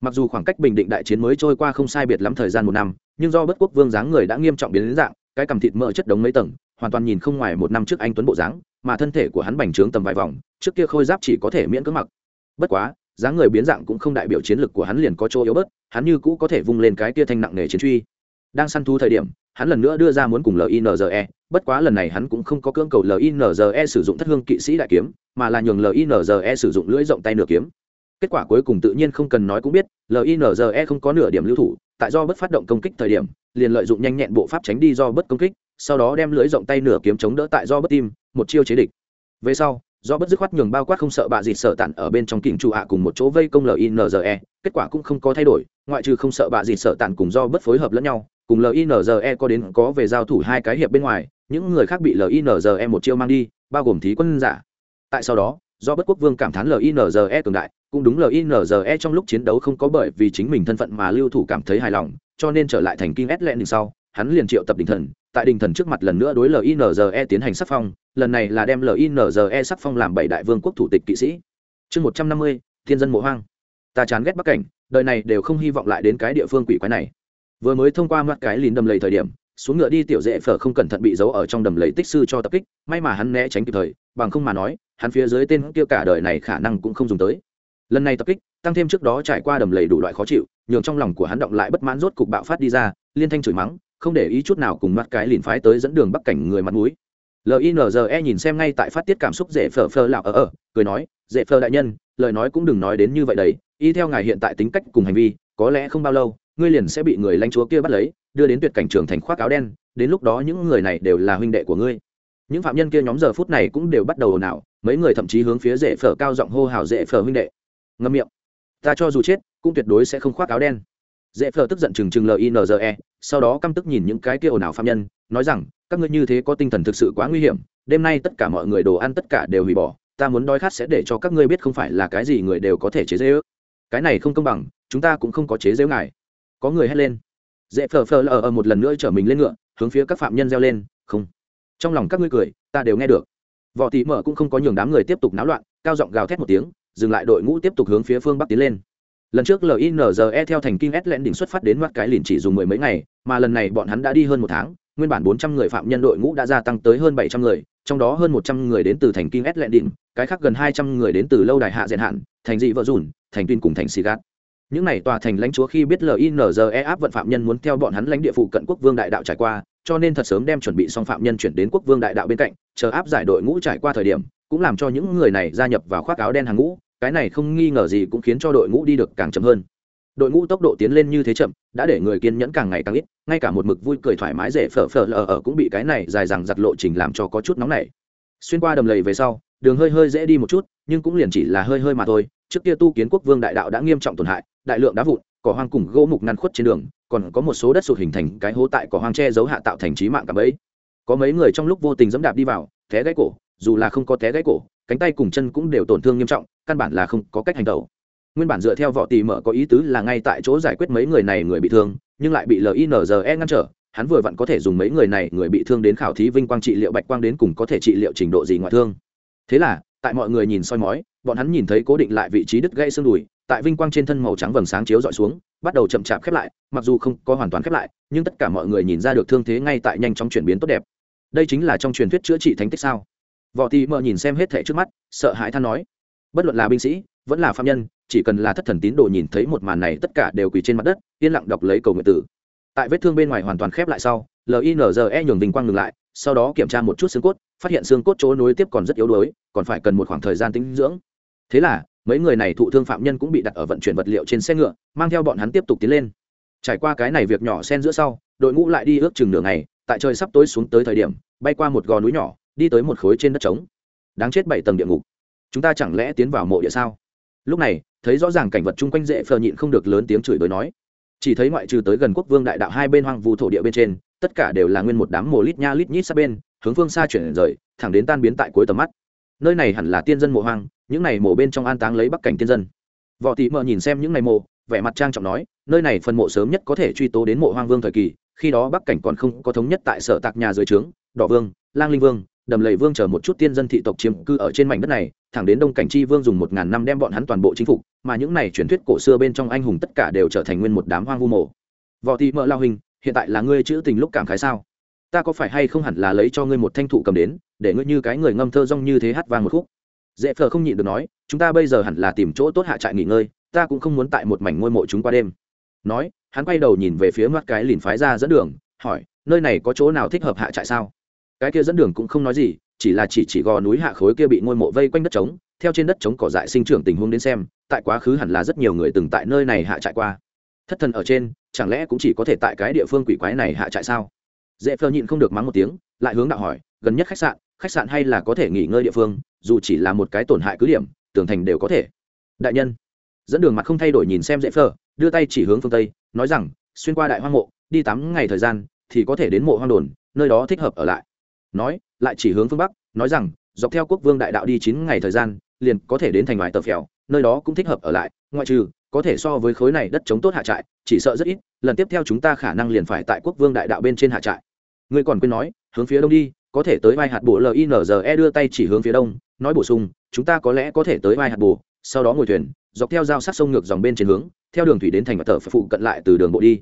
A: Mặc dù khoảng cách bình định đại chiến mới trôi qua không sai biệt lắm thời gian một năm, nhưng do bất quốc vương dáng người đã nghiêm trọng biến đến dạng, cái cầm thịt mỡ chất đống mấy tầng, hoàn toàn nhìn không ngoài một năm trước anh tuấn bộ dáng, mà thân thể của hắn bành trướng tầm vài vòng, trước kia khôi giáp chỉ có thể miễn cưỡng mặc. Bất quá dáng người biến dạng cũng không đại biểu chiến lực của hắn liền có chỗ yếu bớt, hắn như cũ có thể vung lên cái kia thanh nặng nề chiến truy. Đang săn thú thời điểm, hắn lần nữa đưa ra muốn cùng linze bất quá lần này hắn cũng không có cưỡng cầu linze sử dụng thất hương kỵ sĩ đại kiếm, mà là nhường linze sử dụng lưỡi rộng tay nửa kiếm. Kết quả cuối cùng tự nhiên không cần nói cũng biết linze không có nửa điểm lưu thủ, tại do bất phát động công kích thời điểm, liền lợi dụng nhanh nhẹn bộ pháp tránh đi do bất công kích, sau đó đem lưỡi rộng tay nửa kiếm chống đỡ tại do bất tim, một chiêu chế địch. Về sau do bất dứt khoát nhường bao quát không sợ bạ dịt sợ tản ở bên trong kỉnh trụ ạ cùng một chỗ vây công linze kết quả cũng không có thay đổi, ngoại trừ không sợ bạ dịt sợ tản cùng do bất phối hợp lẫn nhau, cùng linze có đến có về giao thủ hai cái hiệp bên ngoài, những người khác bị linze một chiêu mang đi, bao gồm thí quân giả. Tại sau đó, do bất quốc vương cảm thán linze cường đại, cũng đúng linze trong lúc chiến đấu không có bởi vì chính mình thân phận mà lưu thủ cảm thấy hài lòng, cho nên trở lại thành kinh s lẹn sau hắn liền triệu tập đình thần, tại đình thần trước mặt lần nữa đối linze tiến hành sắc phong, lần này là đem linze sắc phong làm bảy đại vương quốc thủ tịch kỵ sĩ. Chương một trăm năm mươi, thiên dân mộ hoang. Ta chán ghét bắc cảnh, đời này đều không hy vọng lại đến cái địa phương quỷ quái này. Vừa mới thông qua mắt cái lìn đầm lầy thời điểm, xuống ngựa đi tiểu dễ phở không cẩn thận bị giấu ở trong đầm lầy tích sư cho tập kích, may mà hắn né tránh kịp thời, bằng không mà nói, hắn phía dưới tên kia cả đời này khả năng cũng không dùng tới. Lần này tập kích, tăng thêm trước đó trải qua đầm lầy đủ loại khó chịu, nhường trong lòng của hắn động lại bất mãn rốt cục bạo phát đi ra, liên thanh chửi mắng không để ý chút nào cùng mắt cái lìn phái tới dẫn đường bắc cảnh người mặt mũi. Linze nhìn xem ngay tại phát tiết cảm xúc dễ phở phở lạo ở ở, cười nói, dễ phở đại nhân, lời nói cũng đừng nói đến như vậy đấy, y theo ngài hiện tại tính cách cùng hành vi, có lẽ không bao lâu, ngươi liền sẽ bị người lãnh chúa kia bắt lấy, đưa đến tuyệt cảnh trường thành khoác áo đen, đến lúc đó những người này đều là huynh đệ của ngươi. Những phạm nhân kia nhóm giờ phút này cũng đều bắt đầu ồn ào, mấy người thậm chí hướng phía dễ phở cao giọng hô hào dễ phở huynh đệ. Ngâm miệng, ta cho dù chết, cũng tuyệt đối sẽ không khoác áo đen dễ phờ tức giận chừng chừng linze sau đó căm tức nhìn những cái kia ồn ào phạm nhân, nói rằng, các ngươi như thế có tinh thần thực sự quá nguy hiểm, đêm nay tất cả mọi người đồ ăn tất cả đều hủy bỏ, ta muốn đói khát sẽ để cho các ngươi biết không phải là cái gì người đều có thể chế dễ ước. Cái này không công bằng, chúng ta cũng không có chế dễu ngài. Có người hét lên. Dễ phờ phờ lờ ở một lần nữa chở mình lên ngựa, hướng phía các phạm nhân reo lên, không. Trong lòng các ngươi cười, ta đều nghe được. Võ tỉ mở cũng không có nhường đám người tiếp tục náo loạn, cao giọng gào thét một tiếng, dừng lại đội ngũ tiếp tục hướng phía phương bắc tiến lên lần trước linze theo thành kinh s lẽn đỉnh xuất phát đến mắt cái lìn chỉ dùng mười mấy ngày, mà lần này bọn hắn đã đi hơn một tháng, nguyên bản bốn trăm người phạm nhân đội ngũ đã gia tăng tới hơn bảy trăm người, trong đó hơn một trăm người đến từ thành kinh s lẽn đỉnh cái khác gần hai trăm người đến từ lâu đài hạ diện hạn, thành dị vợ dùn, thành tuyên cùng thành xì gạt những này tòa thành lãnh chúa khi biết linze áp vận phạm nhân muốn theo bọn hắn lãnh địa phụ cận quốc vương đại đạo trải qua, cho nên thật sớm đem chuẩn bị xong phạm nhân chuyển đến quốc vương đại đạo bên cạnh, chờ áp giải đội ngũ trải qua thời điểm, cũng làm cho những người này gia nhập vào khoác áo đen hàng ngũ cái này không nghi ngờ gì cũng khiến cho đội ngũ đi được càng chậm hơn. Đội ngũ tốc độ tiến lên như thế chậm, đã để người kiên nhẫn càng ngày càng ít, ngay cả một mực vui cười thoải mái dễ phở phở lờ ở cũng bị cái này dài dằng giặt lộ trình làm cho có chút nóng nảy. Xuyên qua đầm lầy về sau, đường hơi hơi dễ đi một chút, nhưng cũng liền chỉ là hơi hơi mà thôi. Trước kia tu kiến quốc vương đại đạo đã nghiêm trọng tổn hại, đại lượng đá vụn, cỏ hoang cùng gỗ mục ngăn khuất trên đường, còn có một số đất sụt hình thành cái hố tại cỏ hoang tre giấu hạ tạo thành trí mạng cả bấy. Có mấy người trong lúc vô tình dẫm đạp đi vào, té gãy cổ, dù là không có té gãy cổ, cánh tay cùng chân cũng đều tổn thương nghiêm trọng căn bản là không có cách hành tẩu. Nguyên bản dựa theo võ tỉ mở có ý tứ là ngay tại chỗ giải quyết mấy người này người bị thương, nhưng lại bị linze ngăn trở. Hắn vừa vặn có thể dùng mấy người này người bị thương đến khảo thí vinh quang trị liệu bạch quang đến cùng có thể trị liệu trình độ gì ngoại thương. Thế là, tại mọi người nhìn soi mói, bọn hắn nhìn thấy cố định lại vị trí đứt gãy xương đùi, tại vinh quang trên thân màu trắng vầng sáng chiếu dọi xuống, bắt đầu chậm chạp khép lại, mặc dù không có hoàn toàn khép lại, nhưng tất cả mọi người nhìn ra được thương thế ngay tại nhanh chóng chuyển biến tốt đẹp. Đây chính là trong truyền thuyết chữa trị thánh tích sao? Võ tỷ mờ nhìn xem hết thẻ trước mắt, sợ hãi than nói bất luận là binh sĩ, vẫn là phạm nhân, chỉ cần là thất thần tín đồ nhìn thấy một màn này tất cả đều quỳ trên mặt đất, yên lặng đọc lấy cầu nguyện tử. Tại vết thương bên ngoài hoàn toàn khép lại sau linze nhường vinh quang ngừng lại, sau đó kiểm tra một chút xương cốt, phát hiện xương cốt chỗ nối tiếp còn rất yếu đuối, còn phải cần một khoảng thời gian tính dưỡng. Thế là, mấy người này thụ thương phạm nhân cũng bị đặt ở vận chuyển vật liệu trên xe ngựa, mang theo bọn hắn tiếp tục tiến lên. Trải qua cái này việc nhỏ xen giữa sau, đội ngũ lại đi ước chừng nửa ngày, tại trời sắp tối xuống tới thời điểm, bay qua một gò núi nhỏ, đi tới một khối trên đất trống. Đáng chết bảy tầng địa ngục chúng ta chẳng lẽ tiến vào mộ địa sao? Lúc này, thấy rõ ràng cảnh vật chung quanh dễ phờ nhịn không được lớn tiếng chửi bới nói. Chỉ thấy ngoại trừ tới gần quốc vương đại đạo hai bên hoang vu thổ địa bên trên, tất cả đều là nguyên một đám mồ lít nha lít nhít sát bên, hướng phương xa chuyển rời, thẳng đến tan biến tại cuối tầm mắt. Nơi này hẳn là tiên dân mộ hoang, những này mộ bên trong an táng lấy bắc cảnh tiên dân. Võ tị mợ nhìn xem những này mộ, vẻ mặt trang trọng nói, nơi này phần mộ sớm nhất có thể truy tố đến mộ hoang vương thời kỳ, khi đó bắc cảnh còn không có thống nhất tại sở tạc nhà dưới trướng, đỏ vương, lang linh vương đầm lầy vương chờ một chút tiên dân thị tộc chiếm cư ở trên mảnh đất này, thẳng đến đông cảnh chi vương dùng một ngàn năm đem bọn hắn toàn bộ chính phục, mà những này truyền thuyết cổ xưa bên trong anh hùng tất cả đều trở thành nguyên một đám hoang vu mộ. Võ thị mợ lao hình, hiện tại là ngươi chữ tình lúc cảm khái sao? Ta có phải hay không hẳn là lấy cho ngươi một thanh thụ cầm đến, để ngươi như cái người ngâm thơ rong như thế hát vang một khúc? Dễ phờ không nhịn được nói, chúng ta bây giờ hẳn là tìm chỗ tốt hạ trại nghỉ ngơi, ta cũng không muốn tại một mảnh ngôi mộ chúng qua đêm. Nói, hắn quay đầu nhìn về phía mắt cái lìn phái ra dẫn đường, hỏi, nơi này có chỗ nào thích hợp hạ trại sao? Cái kia dẫn đường cũng không nói gì chỉ là chỉ chỉ gò núi hạ khối kia bị ngôi mộ vây quanh đất trống theo trên đất trống cỏ dại sinh trưởng tình huống đến xem tại quá khứ hẳn là rất nhiều người từng tại nơi này hạ trại qua. Thất thần ở trên chẳng lẽ cũng chỉ có thể tại cái địa phương quỷ quái này hạ trại sao? Dễ phơ nhịn không được mắng một tiếng lại hướng đạo hỏi gần nhất khách sạn khách sạn hay là có thể nghỉ ngơi địa phương dù chỉ là một cái tổn hại cứ điểm tường thành đều có thể. Đại nhân dẫn đường mặt không thay đổi nhìn xem dễ phơ, đưa tay chỉ hướng phương tây nói rằng xuyên qua đại hoang mộ đi tắm ngày thời gian thì có thể đến mộ hoang đồn nơi đó thích hợp ở lại nói, lại chỉ hướng phương bắc, nói rằng, dọc theo quốc vương đại đạo đi chín ngày thời gian, liền có thể đến thành ngoài tờ phèo, nơi đó cũng thích hợp ở lại, ngoại trừ, có thể so với khối này đất chống tốt hạ trại, chỉ sợ rất ít, lần tiếp theo chúng ta khả năng liền phải tại quốc vương đại đạo bên trên hạ trại. Ngươi còn quên nói, hướng phía đông đi, có thể tới vai hạt bộ linze đưa tay chỉ hướng phía đông, nói bổ sung, chúng ta có lẽ có thể tới vai hạt bồ, sau đó ngồi thuyền, dọc theo giao sát sông ngược dòng bên trên hướng, theo đường thủy đến thành và tờ phụ cận lại từ đường bộ đi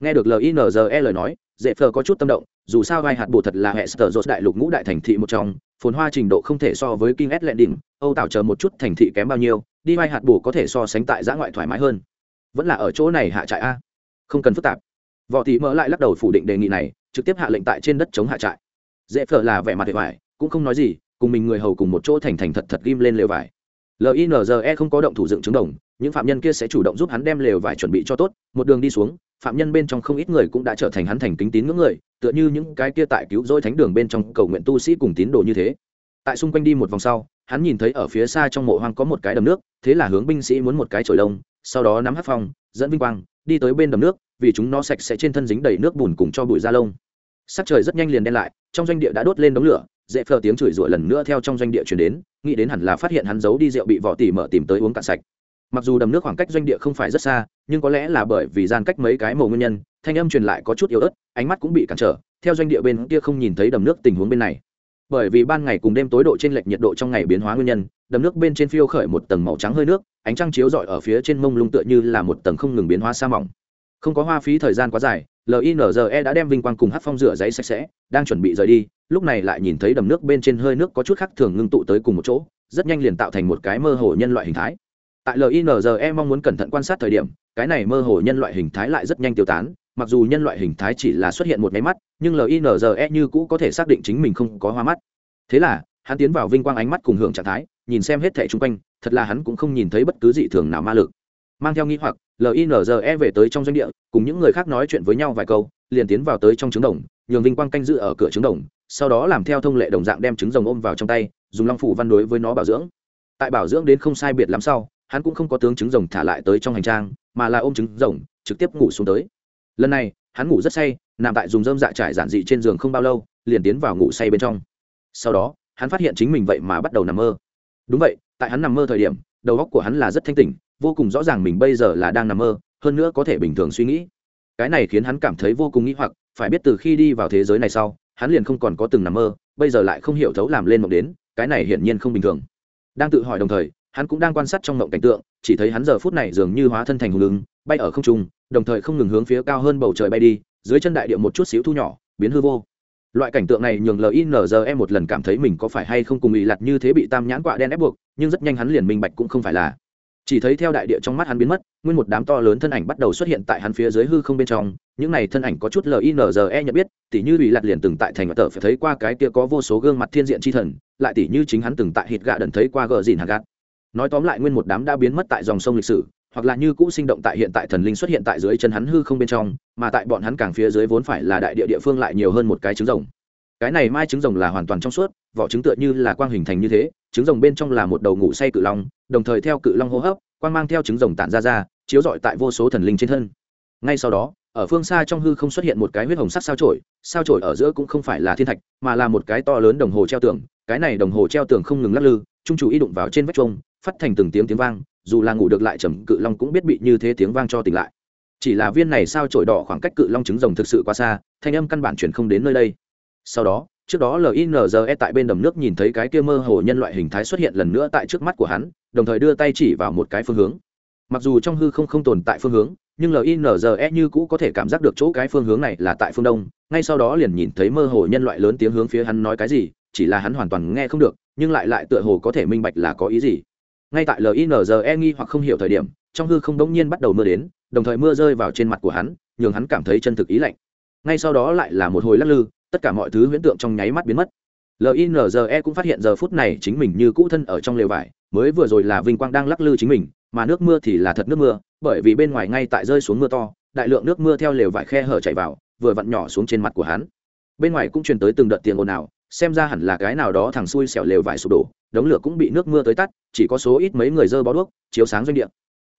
A: nghe được linze lời nói dễ phờ có chút tâm động dù sao vai hạt bồ thật là hệ sở dột đại lục ngũ đại thành thị một trong phồn hoa trình độ không thể so với King đỉnh, Âu tạo chờ một chút thành thị kém bao nhiêu, đi vai hạt bổ có thể so sánh tại giã ngoại thoải mái hơn. Vẫn là ở chỗ này hạ trại a. Không cần phức tạp. Võ Thị mỡ lại lắc đầu phủ định đề nghị này, trực tiếp hạ lệnh tại trên đất chống hạ trại. Dễ phở là vẻ mặt vẻ cũng không nói gì, cùng mình người hầu cùng một chỗ thành thành thật thật ghim lên lều vải. LINZE không có động thủ dựng chứng đồng, những phạm nhân kia sẽ chủ động giúp hắn đem lều vải chuẩn bị cho tốt, một đường đi xuống, phạm nhân bên trong không ít người cũng đã trở thành hắn thành kính tín ngưỡng người, tựa như những cái kia tại cứu rỗi thánh đường bên trong cầu nguyện tu sĩ cùng tín đồ như thế. Tại xung quanh đi một vòng sau hắn nhìn thấy ở phía xa trong mộ hoang có một cái đầm nước thế là hướng binh sĩ muốn một cái chổi lông sau đó nắm hát phong dẫn vinh quang đi tới bên đầm nước vì chúng nó sạch sẽ trên thân dính đầy nước bùn cùng cho bụi da lông. Sắc trời rất nhanh liền đen lại trong doanh địa đã đốt lên đống lửa dễ phờ tiếng chửi rủa lần nữa theo trong doanh địa chuyển đến nghĩ đến hẳn là phát hiện hắn giấu đi rượu bị vỏ tỉ mở tìm tới uống cạn sạch mặc dù đầm nước khoảng cách doanh địa không phải rất xa, nhưng có lẽ là bởi vì gian cách mấy cái màu nguyên nhân, thanh âm truyền lại có chút yếu ớt, ánh mắt cũng bị cản trở, theo doanh địa bên kia không nhìn thấy đầm nước tình huống bên này. Bởi vì ban ngày cùng đêm tối độ trên lệch nhiệt độ trong ngày biến hóa nguyên nhân, đầm nước bên trên phiêu khởi một tầng màu trắng hơi nước, ánh trăng chiếu rọi ở phía trên mông lung tựa như là một tầng không ngừng biến hóa sa mỏng. Không có hoa phí thời gian quá dài linze đã đem vinh quang cùng hát phong rửa giấy sạch sẽ, đang chuẩn bị rời đi, lúc này lại nhìn thấy đầm nước bên trên hơi nước có chút khác thường ngưng tụ tới cùng một chỗ, rất nhanh liền tạo thành một cái mơ hồ nhân loại hình thái tại linze mong muốn cẩn thận quan sát thời điểm, cái này mơ hồ nhân loại hình thái lại rất nhanh tiêu tán, mặc dù nhân loại hình thái chỉ là xuất hiện một máy mắt, nhưng linze như cũ có thể xác định chính mình không có hoa mắt. Thế là, hắn tiến vào vinh quang ánh mắt cùng hưởng trạng thái, nhìn xem hết thẻ chung quanh, thật là hắn cũng không nhìn thấy bất cứ dị thường nào ma lực. Mang theo nghĩ hoặc linze về tới trong doanh địa, cùng những người khác nói chuyện với nhau vài câu, liền tiến vào tới trong trứng đồng, nhường vinh quang canh giữ ở cửa trứng đồng, sau đó làm theo thông lệ đồng dạng đem trứng rồng ôm vào trong tay, dùng long phủ văn đối với nó bảo dưỡng. Tại bảo dưỡng đến không sai biệt lắm sau hắn cũng không có tướng trứng rồng thả lại tới trong hành trang, mà là ôm trứng rồng, trực tiếp ngủ xuống tới. Lần này, hắn ngủ rất say, nằm tại dùng dơm dạ trải giản dị trên giường không bao lâu, liền tiến vào ngủ say bên trong. Sau đó, hắn phát hiện chính mình vậy mà bắt đầu nằm mơ. Đúng vậy, tại hắn nằm mơ thời điểm, đầu óc của hắn là rất thanh tỉnh, vô cùng rõ ràng mình bây giờ là đang nằm mơ, hơn nữa có thể bình thường suy nghĩ. Cái này khiến hắn cảm thấy vô cùng nghĩ hoặc, phải biết từ khi đi vào thế giới này sau, hắn liền không còn có từng nằm mơ, bây giờ lại không hiểu thấu làm lên mộng đến, cái này hiển nhiên không bình thường. Đang tự hỏi đồng thời hắn cũng đang quan sát trong mộng cảnh tượng, chỉ thấy hắn giờ phút này dường như hóa thân thành hùng ứng, bay ở không trung, đồng thời không ngừng hướng phía cao hơn bầu trời bay đi, dưới chân đại địa một chút xíu thu nhỏ, biến hư vô. Loại cảnh tượng này nhường linze một lần cảm thấy mình có phải hay không cùng bị lặt như thế bị tam nhãn quạ đen ép buộc, nhưng rất nhanh hắn liền minh bạch cũng không phải là. Chỉ thấy theo đại địa trong mắt hắn biến mất, nguyên một đám to lớn thân ảnh bắt đầu xuất hiện tại hắn phía dưới hư không bên trong. Những này thân ảnh có chút linze nhận biết, tỉ như bị lặt liền từng tại thành và tờ phải thấy qua cái kia có vô số gương mặt thiên diện chi thần, lại tỉ như chính hắn từng tại hít gạ đần thấy qua gờ dìn hạt gạt nói tóm lại nguyên một đám đã biến mất tại dòng sông lịch sử, hoặc là như cũ sinh động tại hiện tại thần linh xuất hiện tại dưới chân hắn hư không bên trong, mà tại bọn hắn càng phía dưới vốn phải là đại địa địa phương lại nhiều hơn một cái trứng rồng. Cái này mai trứng rồng là hoàn toàn trong suốt, vỏ trứng tựa như là quang hình thành như thế, trứng rồng bên trong là một đầu ngủ say cự long, đồng thời theo cự long hô hấp, quang mang theo trứng rồng tản ra ra, chiếu rọi tại vô số thần linh trên thân. Ngay sau đó, ở phương xa trong hư không xuất hiện một cái huyết hồng sắc sao trổi sao trổi ở giữa cũng không phải là thiên thạch, mà là một cái to lớn đồng hồ treo tường, cái này đồng hồ treo tường không ngừng lắc lư trung chủ y đụng vào trên vách trông phát thành từng tiếng tiếng vang, dù là ngủ được lại trầm, cự long cũng biết bị như thế tiếng vang cho tỉnh lại. Chỉ là viên này sao trổi đỏ khoảng cách cự long trứng rồng thực sự quá xa, thanh âm căn bản chuyển không đến nơi đây. Sau đó, trước đó linze tại bên đầm nước nhìn thấy cái kia mơ hồ nhân loại hình thái xuất hiện lần nữa tại trước mắt của hắn, đồng thời đưa tay chỉ vào một cái phương hướng. Mặc dù trong hư không không tồn tại phương hướng, nhưng linze như cũ có thể cảm giác được chỗ cái phương hướng này là tại phương đông, ngay sau đó liền nhìn thấy mơ hồ nhân loại lớn tiếng hướng phía hắn nói cái gì, chỉ là hắn hoàn toàn nghe không được, nhưng lại lại tựa hồ có thể minh bạch là có ý gì ngay tại linze nghi hoặc không hiểu thời điểm, trong hư không đống nhiên bắt đầu mưa đến, đồng thời mưa rơi vào trên mặt của hắn, nhường hắn cảm thấy chân thực ý lạnh. Ngay sau đó lại là một hồi lắc lư, tất cả mọi thứ huyễn tượng trong nháy mắt biến mất. Linze cũng phát hiện giờ phút này chính mình như cũ thân ở trong lều vải, mới vừa rồi là vinh quang đang lắc lư chính mình, mà nước mưa thì là thật nước mưa, bởi vì bên ngoài ngay tại rơi xuống mưa to, đại lượng nước mưa theo lều vải khe hở chảy vào, vừa vặn nhỏ xuống trên mặt của hắn. Bên ngoài cũng truyền tới từng đợt tiền ồn ào, xem ra hẳn là cái nào đó thằng xui xẻo lều vải sụp đổ đống lửa cũng bị nước mưa tới tắt, chỉ có số ít mấy người dơ bó đuốc, chiếu sáng doanh địa.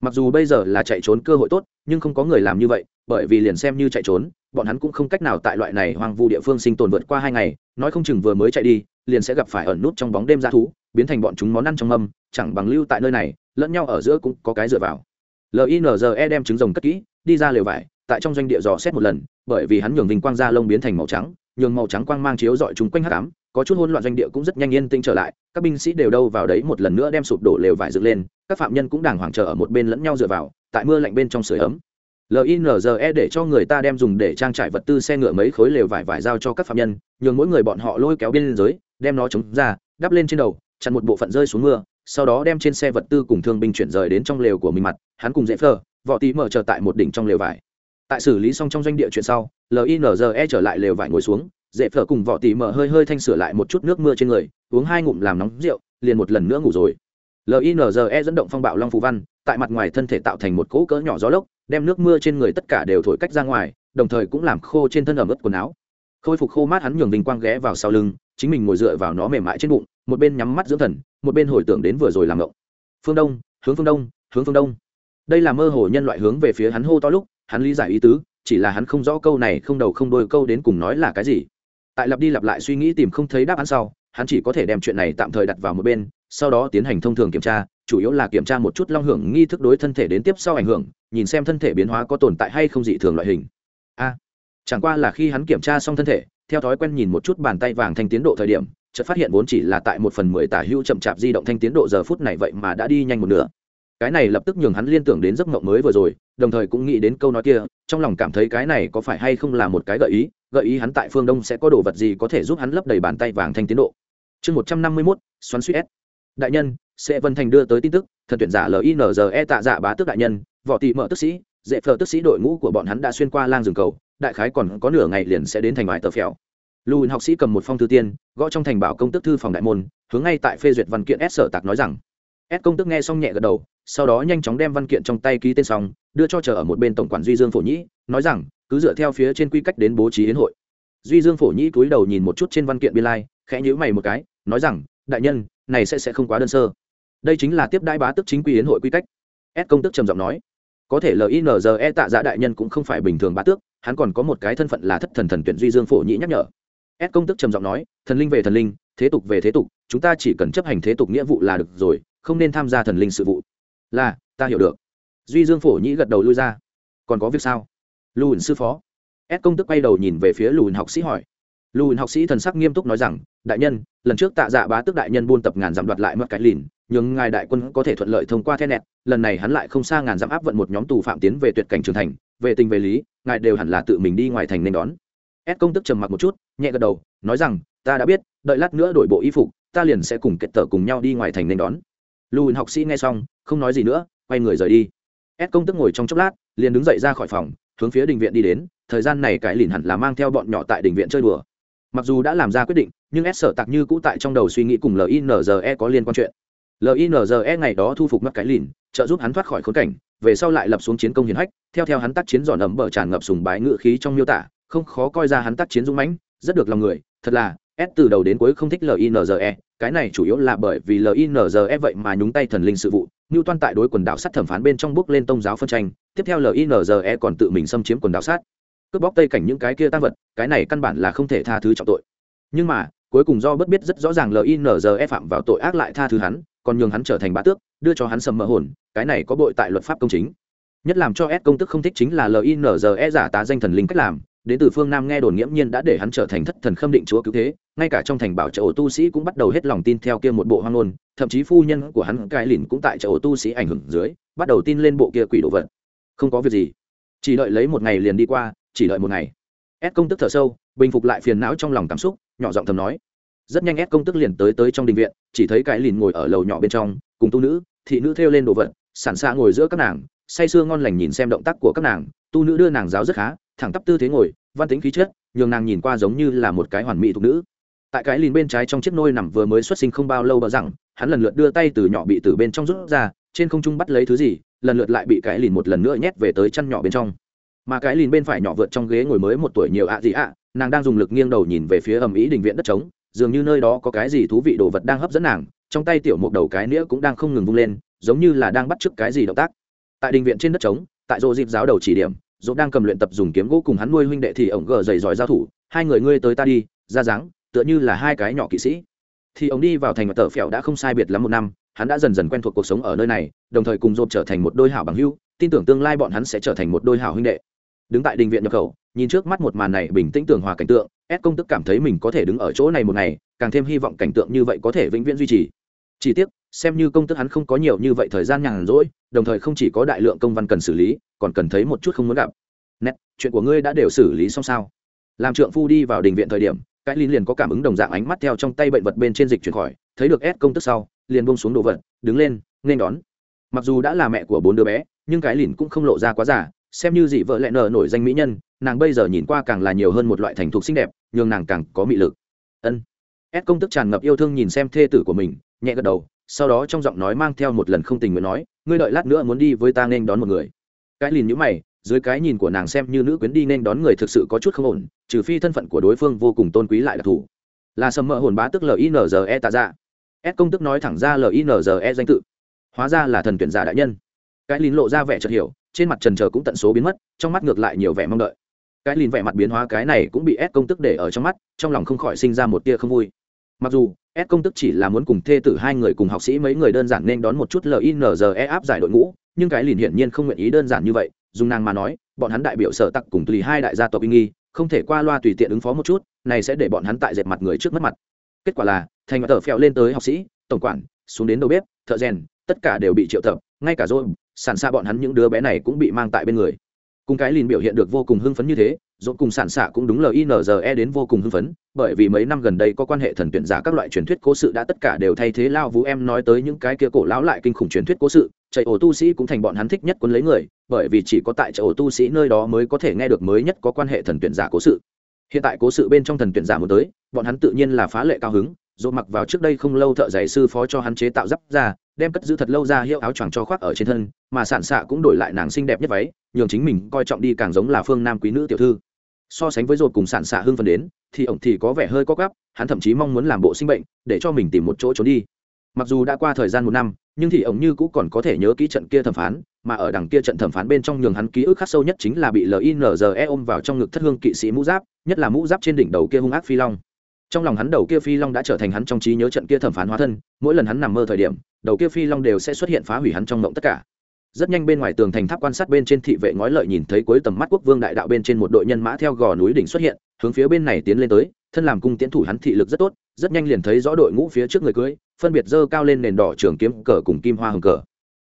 A: Mặc dù bây giờ là chạy trốn cơ hội tốt, nhưng không có người làm như vậy, bởi vì liền xem như chạy trốn, bọn hắn cũng không cách nào tại loại này hoang vu địa phương sinh tồn vượt qua hai ngày, nói không chừng vừa mới chạy đi, liền sẽ gặp phải ẩn nút trong bóng đêm ra thú, biến thành bọn chúng món ăn trong mâm, chẳng bằng lưu tại nơi này, lẫn nhau ở giữa cũng có cái dựa vào. Linze đem trứng rồng cất kỹ, đi ra lều vải, tại trong doanh địa dò xét một lần, bởi vì hắn nhường vinh quang da lông biến thành màu trắng, nhường màu trắng quang mang chiếu dọi chúng quanh hắc ám có chút hỗn loạn doanh địa cũng rất nhanh yên tĩnh trở lại, các binh sĩ đều đâu vào đấy một lần nữa đem sụp đổ lều vải dựng lên, các phạm nhân cũng đàng hoàng chờ ở một bên lẫn nhau dựa vào, tại mưa lạnh bên trong sưởi ấm. Linze để cho người ta đem dùng để trang trải vật tư xe ngựa mấy khối lều vải vải giao cho các phạm nhân, nhường mỗi người bọn họ lôi kéo biên giới đem nó chống ra, đắp lên trên đầu, chặn một bộ phận rơi xuống mưa, sau đó đem trên xe vật tư cùng thương binh chuyển rời đến trong lều của mình mặt, hắn cùng dễ phờ, võ tí mở chờ tại một đỉnh trong lều vải. Tại xử lý xong trong doanh địa chuyện sau linze trở lại lều vải ngồi xuống dễ phở cùng võ tỉ mở hơi hơi thanh sửa lại một chút nước mưa trên người, uống hai ngụm làm nóng rượu, liền một lần nữa ngủ rồi. Linze dẫn động phong bạo long phù văn, tại mặt ngoài thân thể tạo thành một cỗ cỡ nhỏ gió lốc, đem nước mưa trên người tất cả đều thổi cách ra ngoài, đồng thời cũng làm khô trên thân ẩm ướt quần áo. Khôi phục khô mát hắn nhường đình quang ghé vào sau lưng, chính mình ngồi dựa vào nó mềm mại trên bụng, một bên nhắm mắt dưỡng thần, một bên hồi tưởng đến vừa rồi làm ngộng. Phương đông, hướng phương đông, hướng phương đông. Đây là mơ hồ nhân loại hướng về phía hắn hô to lúc, hắn lý giải ý tứ, chỉ là hắn không rõ câu này, không đầu không đôi câu đến cùng nói là cái gì tại lặp đi lặp lại suy nghĩ tìm không thấy đáp án sau, hắn chỉ có thể đem chuyện này tạm thời đặt vào một bên, sau đó tiến hành thông thường kiểm tra, chủ yếu là kiểm tra một chút long hưởng nghi thức đối thân thể đến tiếp sau ảnh hưởng, nhìn xem thân thể biến hóa có tồn tại hay không dị thường loại hình. A, chẳng qua là khi hắn kiểm tra xong thân thể, theo thói quen nhìn một chút bàn tay vàng thanh tiến độ thời điểm, chợt phát hiện vốn chỉ là tại một phần mười tả hữu chậm chạp di động thanh tiến độ giờ phút này vậy mà đã đi nhanh một nửa. Cái này lập tức nhường hắn liên tưởng đến giấc mộng mới vừa rồi, đồng thời cũng nghĩ đến câu nói kia, trong lòng cảm thấy cái này có phải hay không là một cái gợi ý gợi ý hắn tại phương đông sẽ có đồ vật gì có thể giúp hắn lấp đầy bàn tay vàng thanh tiến độ. Chương một trăm năm mươi mốt, xoắn suýt s. Đại nhân sẽ vân thành đưa tới tin tức, thần tuyển giả linze tạ dạ bá tước đại nhân, võ tị mở tức sĩ, dễ phờ tức sĩ đội ngũ của bọn hắn đã xuyên qua lang rừng cầu, đại khái còn có nửa ngày liền sẽ đến thành ngoài tờ phèo. Lùn học sĩ cầm một phong thư tiên, gõ trong thành bảo công tức thư phòng đại môn, hướng ngay tại phê duyệt văn kiện s sở tạc nói rằng, s công tức nghe xong nhẹ gật đầu, sau đó nhanh chóng đem văn kiện trong tay ký tên xong, đưa cho chờ ở một bên tổng quản duy dương phổ nhĩ, nói rằng cứ dựa theo phía trên quy cách đến bố trí yến hội. Duy dương phổ nhĩ cúi đầu nhìn một chút trên văn kiện biên lai, khẽ nhữ mày một cái, nói rằng, đại nhân, này sẽ sẽ không quá đơn sơ. Đây chính là tiếp đai bá tức chính quy yến hội quy cách. S công tức trầm giọng nói. Có thể linze tạ dạ đại nhân cũng không phải bình thường bá tước, hắn còn có một cái thân phận là thất thần thần tuyển duy dương phổ nhĩ nhắc nhở. S công tức trầm giọng nói, thần linh về thần linh, thế tục về thế tục, chúng ta chỉ cần chấp hành thế tục nghĩa vụ là được rồi, không nên tham gia thần linh sự vụ. Là, ta hiểu được. Duy dương phổ nhĩ gật đầu lui ra. Còn có việc sao? Lùn sư phó. S công tức quay đầu nhìn về phía lùn học sĩ hỏi. Lùn học sĩ thần sắc nghiêm túc nói rằng, đại nhân, lần trước tạ dạ bá tước đại nhân buôn tập ngàn dặm đoạt lại mất cái lìn, nhưng ngài đại quân có thể thuận lợi thông qua the nẹt lần này hắn lại không xa ngàn dặm áp vận một nhóm tù phạm tiến về tuyệt cảnh trường thành, về tình về lý, ngài đều hẳn là tự mình đi ngoài thành nên đón. S công tức trầm mặc một chút, nhẹ gật đầu, nói rằng, ta đã biết, đợi lát nữa đổi bộ y phục, ta liền sẽ cùng kết tờ cùng nhau đi ngoài thành nên đón. Lùn học sĩ nghe xong, không nói gì nữa, quay người rời đi. S công tức ngồi trong chốc lát, liền đứng dậy ra khỏi phòng hướng phía đình viện đi đến, thời gian này cái lìn hẳn là mang theo bọn nhỏ tại đình viện chơi đùa. Mặc dù đã làm ra quyết định, nhưng s sở tặc như cũ tại trong đầu suy nghĩ cùng linze có liên quan chuyện. Linze ngày đó thu phục mắc cái lìn trợ giúp hắn thoát khỏi khốn cảnh, về sau lại lập xuống chiến công hiển hách, theo theo hắn tác chiến giòn ẩm bờ tràn ngập sùng bái ngự khí trong miêu tả, không khó coi ra hắn tác chiến dũng mãnh, rất được lòng người, thật là, s từ đầu đến cuối không thích linze cái này chủ yếu là bởi vì linze vậy mà nhúng tay thần linh sự vụ. Như toan tại đối quần đảo sắt thẩm phán bên trong bước lên tông giáo phân tranh. Tiếp theo linze còn tự mình xâm chiếm quần đảo sát cướp bóc tây cảnh những cái kia tăng vật, cái này căn bản là không thể tha thứ trọng tội. Nhưng mà, cuối cùng do bất biết rất rõ ràng linze phạm vào tội ác lại tha thứ hắn, còn nhường hắn trở thành bá tước, đưa cho hắn sầm mỡ hồn, cái này có bội tại luật pháp công chính. Nhất làm cho s công tức không thích chính là linze giả tá danh thần linh cách làm, đến từ phương nam nghe đồn nghiễm nhiên đã để hắn trở thành thất thần khâm định chúa cứu thế ngay cả trong thành bảo trợ ổ tu sĩ cũng bắt đầu hết lòng tin theo kia một bộ hoang ngôn, thậm chí phu nhân của hắn cái lìn cũng tại chợ ổ tu sĩ ảnh hưởng dưới, bắt đầu tin lên bộ kia quỷ đồ vật. Không có việc gì. Chỉ đợi lấy một ngày liền đi qua, chỉ đợi một ngày. Ép công tức thở sâu, bình phục lại phiền não trong lòng cảm xúc, nhỏ giọng thầm nói. Rất nhanh ép công tức liền tới tới trong đình viện, chỉ thấy cái lìn ngồi ở lầu nhỏ bên trong, cùng tu nữ, thị nữ theo lên đồ vật, sẵn xa ngồi giữa các nàng, say sưa ngon lành nhìn xem động tác của các nàng, tu nữ đưa nàng giáo rất khá, thẳng tắp tư thế ngồi, văn tính khí chất, nhường nàng nhìn qua giống như là một cái hoàn mỹ thục nữ tại cái lìn bên trái trong chiếc nôi nằm vừa mới xuất sinh không bao lâu bờ rằng, hắn lần lượt đưa tay từ nhỏ bị từ bên trong rút ra, trên không trung bắt lấy thứ gì, lần lượt lại bị cái lìn một lần nữa nhét về tới chăn nhỏ bên trong. Mà cái lìn bên phải nhỏ vượt trong ghế ngồi mới một tuổi nhiều ạ gì ạ, nàng đang dùng lực nghiêng đầu nhìn về phía ầm ĩ đình viện đất trống, dường như nơi đó có cái gì thú vị đồ vật đang hấp dẫn nàng, trong tay tiểu một đầu cái nĩa cũng đang không ngừng vung lên, giống như là đang bắt chước cái gì động tác. Tại đình viện trên đất trống, tại rô dịp giáo đầu chỉ điểm dỗ đang cầm luyện tập dùng kiếm gỗ cùng hắn nuôi huynh đệ thì ổng gờ dày giỏi giao thủ, hai người ngươi tới ta đi, ra dáng tựa như là hai cái nhỏ kỵ sĩ. Thì ông đi vào thành tờ phèo đã không sai biệt lắm một năm, hắn đã dần dần quen thuộc cuộc sống ở nơi này, đồng thời cùng dồn trở thành một đôi hảo bằng hưu tin tưởng tương lai bọn hắn sẽ trở thành một đôi hảo huynh đệ. Đứng tại đình viện nhập khẩu, nhìn trước mắt một màn này bình tĩnh tưởng hòa cảnh tượng ép công tức cảm thấy mình có thể đứng ở chỗ này một ngày, càng thêm hy vọng cảnh tượng như vậy có thể vĩnh viễn duy trì. Chỉ tiếc, xem như công tức hắn không có nhiều như vậy thời gian nhàn rỗi, đồng thời không chỉ có đại lượng công văn cần xử lý, còn cần thấy một chút không muốn gặp. Nét, chuyện của ngươi đã đều xử lý xong sao? Làm trượng phu đi vào đình viện thời điểm cái linh liền có cảm ứng đồng dạng ánh mắt theo trong tay bệnh vật bên trên dịch chuyển khỏi, thấy được ép công tức sau, liền bông xuống đồ vật, đứng lên, nên đón. Mặc dù đã là mẹ của bốn đứa bé, nhưng cái lìn cũng không lộ ra quá giả xem như dị vợ lẹ nở nổi danh mỹ nhân, nàng bây giờ nhìn qua càng là nhiều hơn một loại thành thục xinh đẹp, nhường nàng càng có mị lực. Ân. Ép công tức tràn ngập yêu thương nhìn xem thê tử của mình, nhẹ gật đầu, sau đó trong giọng nói mang theo một lần không tình nguyện nói, ngươi đợi lát nữa muốn đi với ta nên đón một người. Cái lìn nhữ mày dưới cái nhìn của nàng xem như nữ quyến đi nên đón người thực sự có chút không ổn, trừ phi thân phận của đối phương vô cùng tôn quý lại đặc thù là sầm mỡ hồn bá tức linze tạ ra s công tức nói thẳng ra linze danh tự. Hóa ra là thần tuyển giả đại nhân. Cái lín lộ ra vẻ chợt hiểu, trên mặt trần trờ cũng tận số biến mất, trong mắt ngược lại nhiều vẻ mong đợi. Cái lín vẻ mặt biến hóa cái này cũng bị s công tức để ở trong mắt, trong lòng không khỏi sinh ra một tia không vui. Mặc dù, s công tức chỉ là muốn cùng thê tử hai người cùng học sĩ mấy người đơn giản nên đón một chút linze áp giải đội ngũ, nhưng cái lìn hiển nhiên không nguyện ý đơn giản như vậy dùng nàng mà nói, bọn hắn đại biểu sở tặc cùng tùy hai đại gia tộc uy nghi, không thể qua loa tùy tiện ứng phó một chút, này sẽ để bọn hắn tại dệt mặt người trước mất mặt. Kết quả là, thành tờ phèo lên tới học sĩ, tổng quản, xuống đến đầu bếp, thợ rèn, tất cả đều bị triệu tập, ngay cả rồi sản xa bọn hắn những đứa bé này cũng bị mang tại bên người. Cùng cái lìn biểu hiện được vô cùng hưng phấn như thế dốt cùng sản xạ cũng đúng linze đến vô cùng hưng phấn, bởi vì mấy năm gần đây có quan hệ thần tuyển giả các loại truyền thuyết cố sự đã tất cả đều thay thế lao vũ em nói tới những cái kia cổ lão lại kinh khủng truyền thuyết cố sự, chạy ổ tu sĩ cũng thành bọn hắn thích nhất quân lấy người, bởi vì chỉ có tại chạy ổ tu sĩ nơi đó mới có thể nghe được mới nhất có quan hệ thần tuyển giả cố sự. Hiện tại cố sự bên trong thần tuyển giả muốn tới, bọn hắn tự nhiên là phá lệ cao hứng dồn mặc vào trước đây không lâu thợ giày sư phó cho hắn chế tạo giáp ra đem cất giữ thật lâu ra hiệu áo choàng cho khoác ở trên thân, mà sản xạ cũng đổi lại nàng xinh đẹp nhất váy, nhường chính mình coi trọng đi càng giống là phương nam quý nữ tiểu thư so sánh với rột cùng sản xạ hưng phần đến, thì ổng thì có vẻ hơi có gắp, hắn thậm chí mong muốn làm bộ sinh bệnh, để cho mình tìm một chỗ trốn đi. Mặc dù đã qua thời gian một năm, nhưng thì ổng như cũng còn có thể nhớ kỹ trận kia thẩm phán, mà ở đằng kia trận thẩm phán bên trong nhường hắn ký ức khắc sâu nhất chính là bị linze ôm vào trong ngực thất hương kỵ sĩ mũ giáp, nhất là mũ giáp trên đỉnh đầu kia hung ác phi long. Trong lòng hắn đầu kia phi long đã trở thành hắn trong trí nhớ trận kia thẩm phán hóa thân, mỗi lần hắn nằm mơ thời điểm, đầu kia phi long đều sẽ xuất hiện phá hủy hắn trong mộng tất cả rất nhanh bên ngoài tường thành tháp quan sát bên trên thị vệ ngói lợi nhìn thấy cuối tầm mắt quốc vương đại đạo bên trên một đội nhân mã theo gò núi đỉnh xuất hiện, hướng phía bên này tiến lên tới, thân làm cung tiến thủ hắn thị lực rất tốt, rất nhanh liền thấy rõ đội ngũ phía trước người cưới, phân biệt dơ cao lên nền đỏ trường kiếm cờ cùng kim hoa hồng cờ.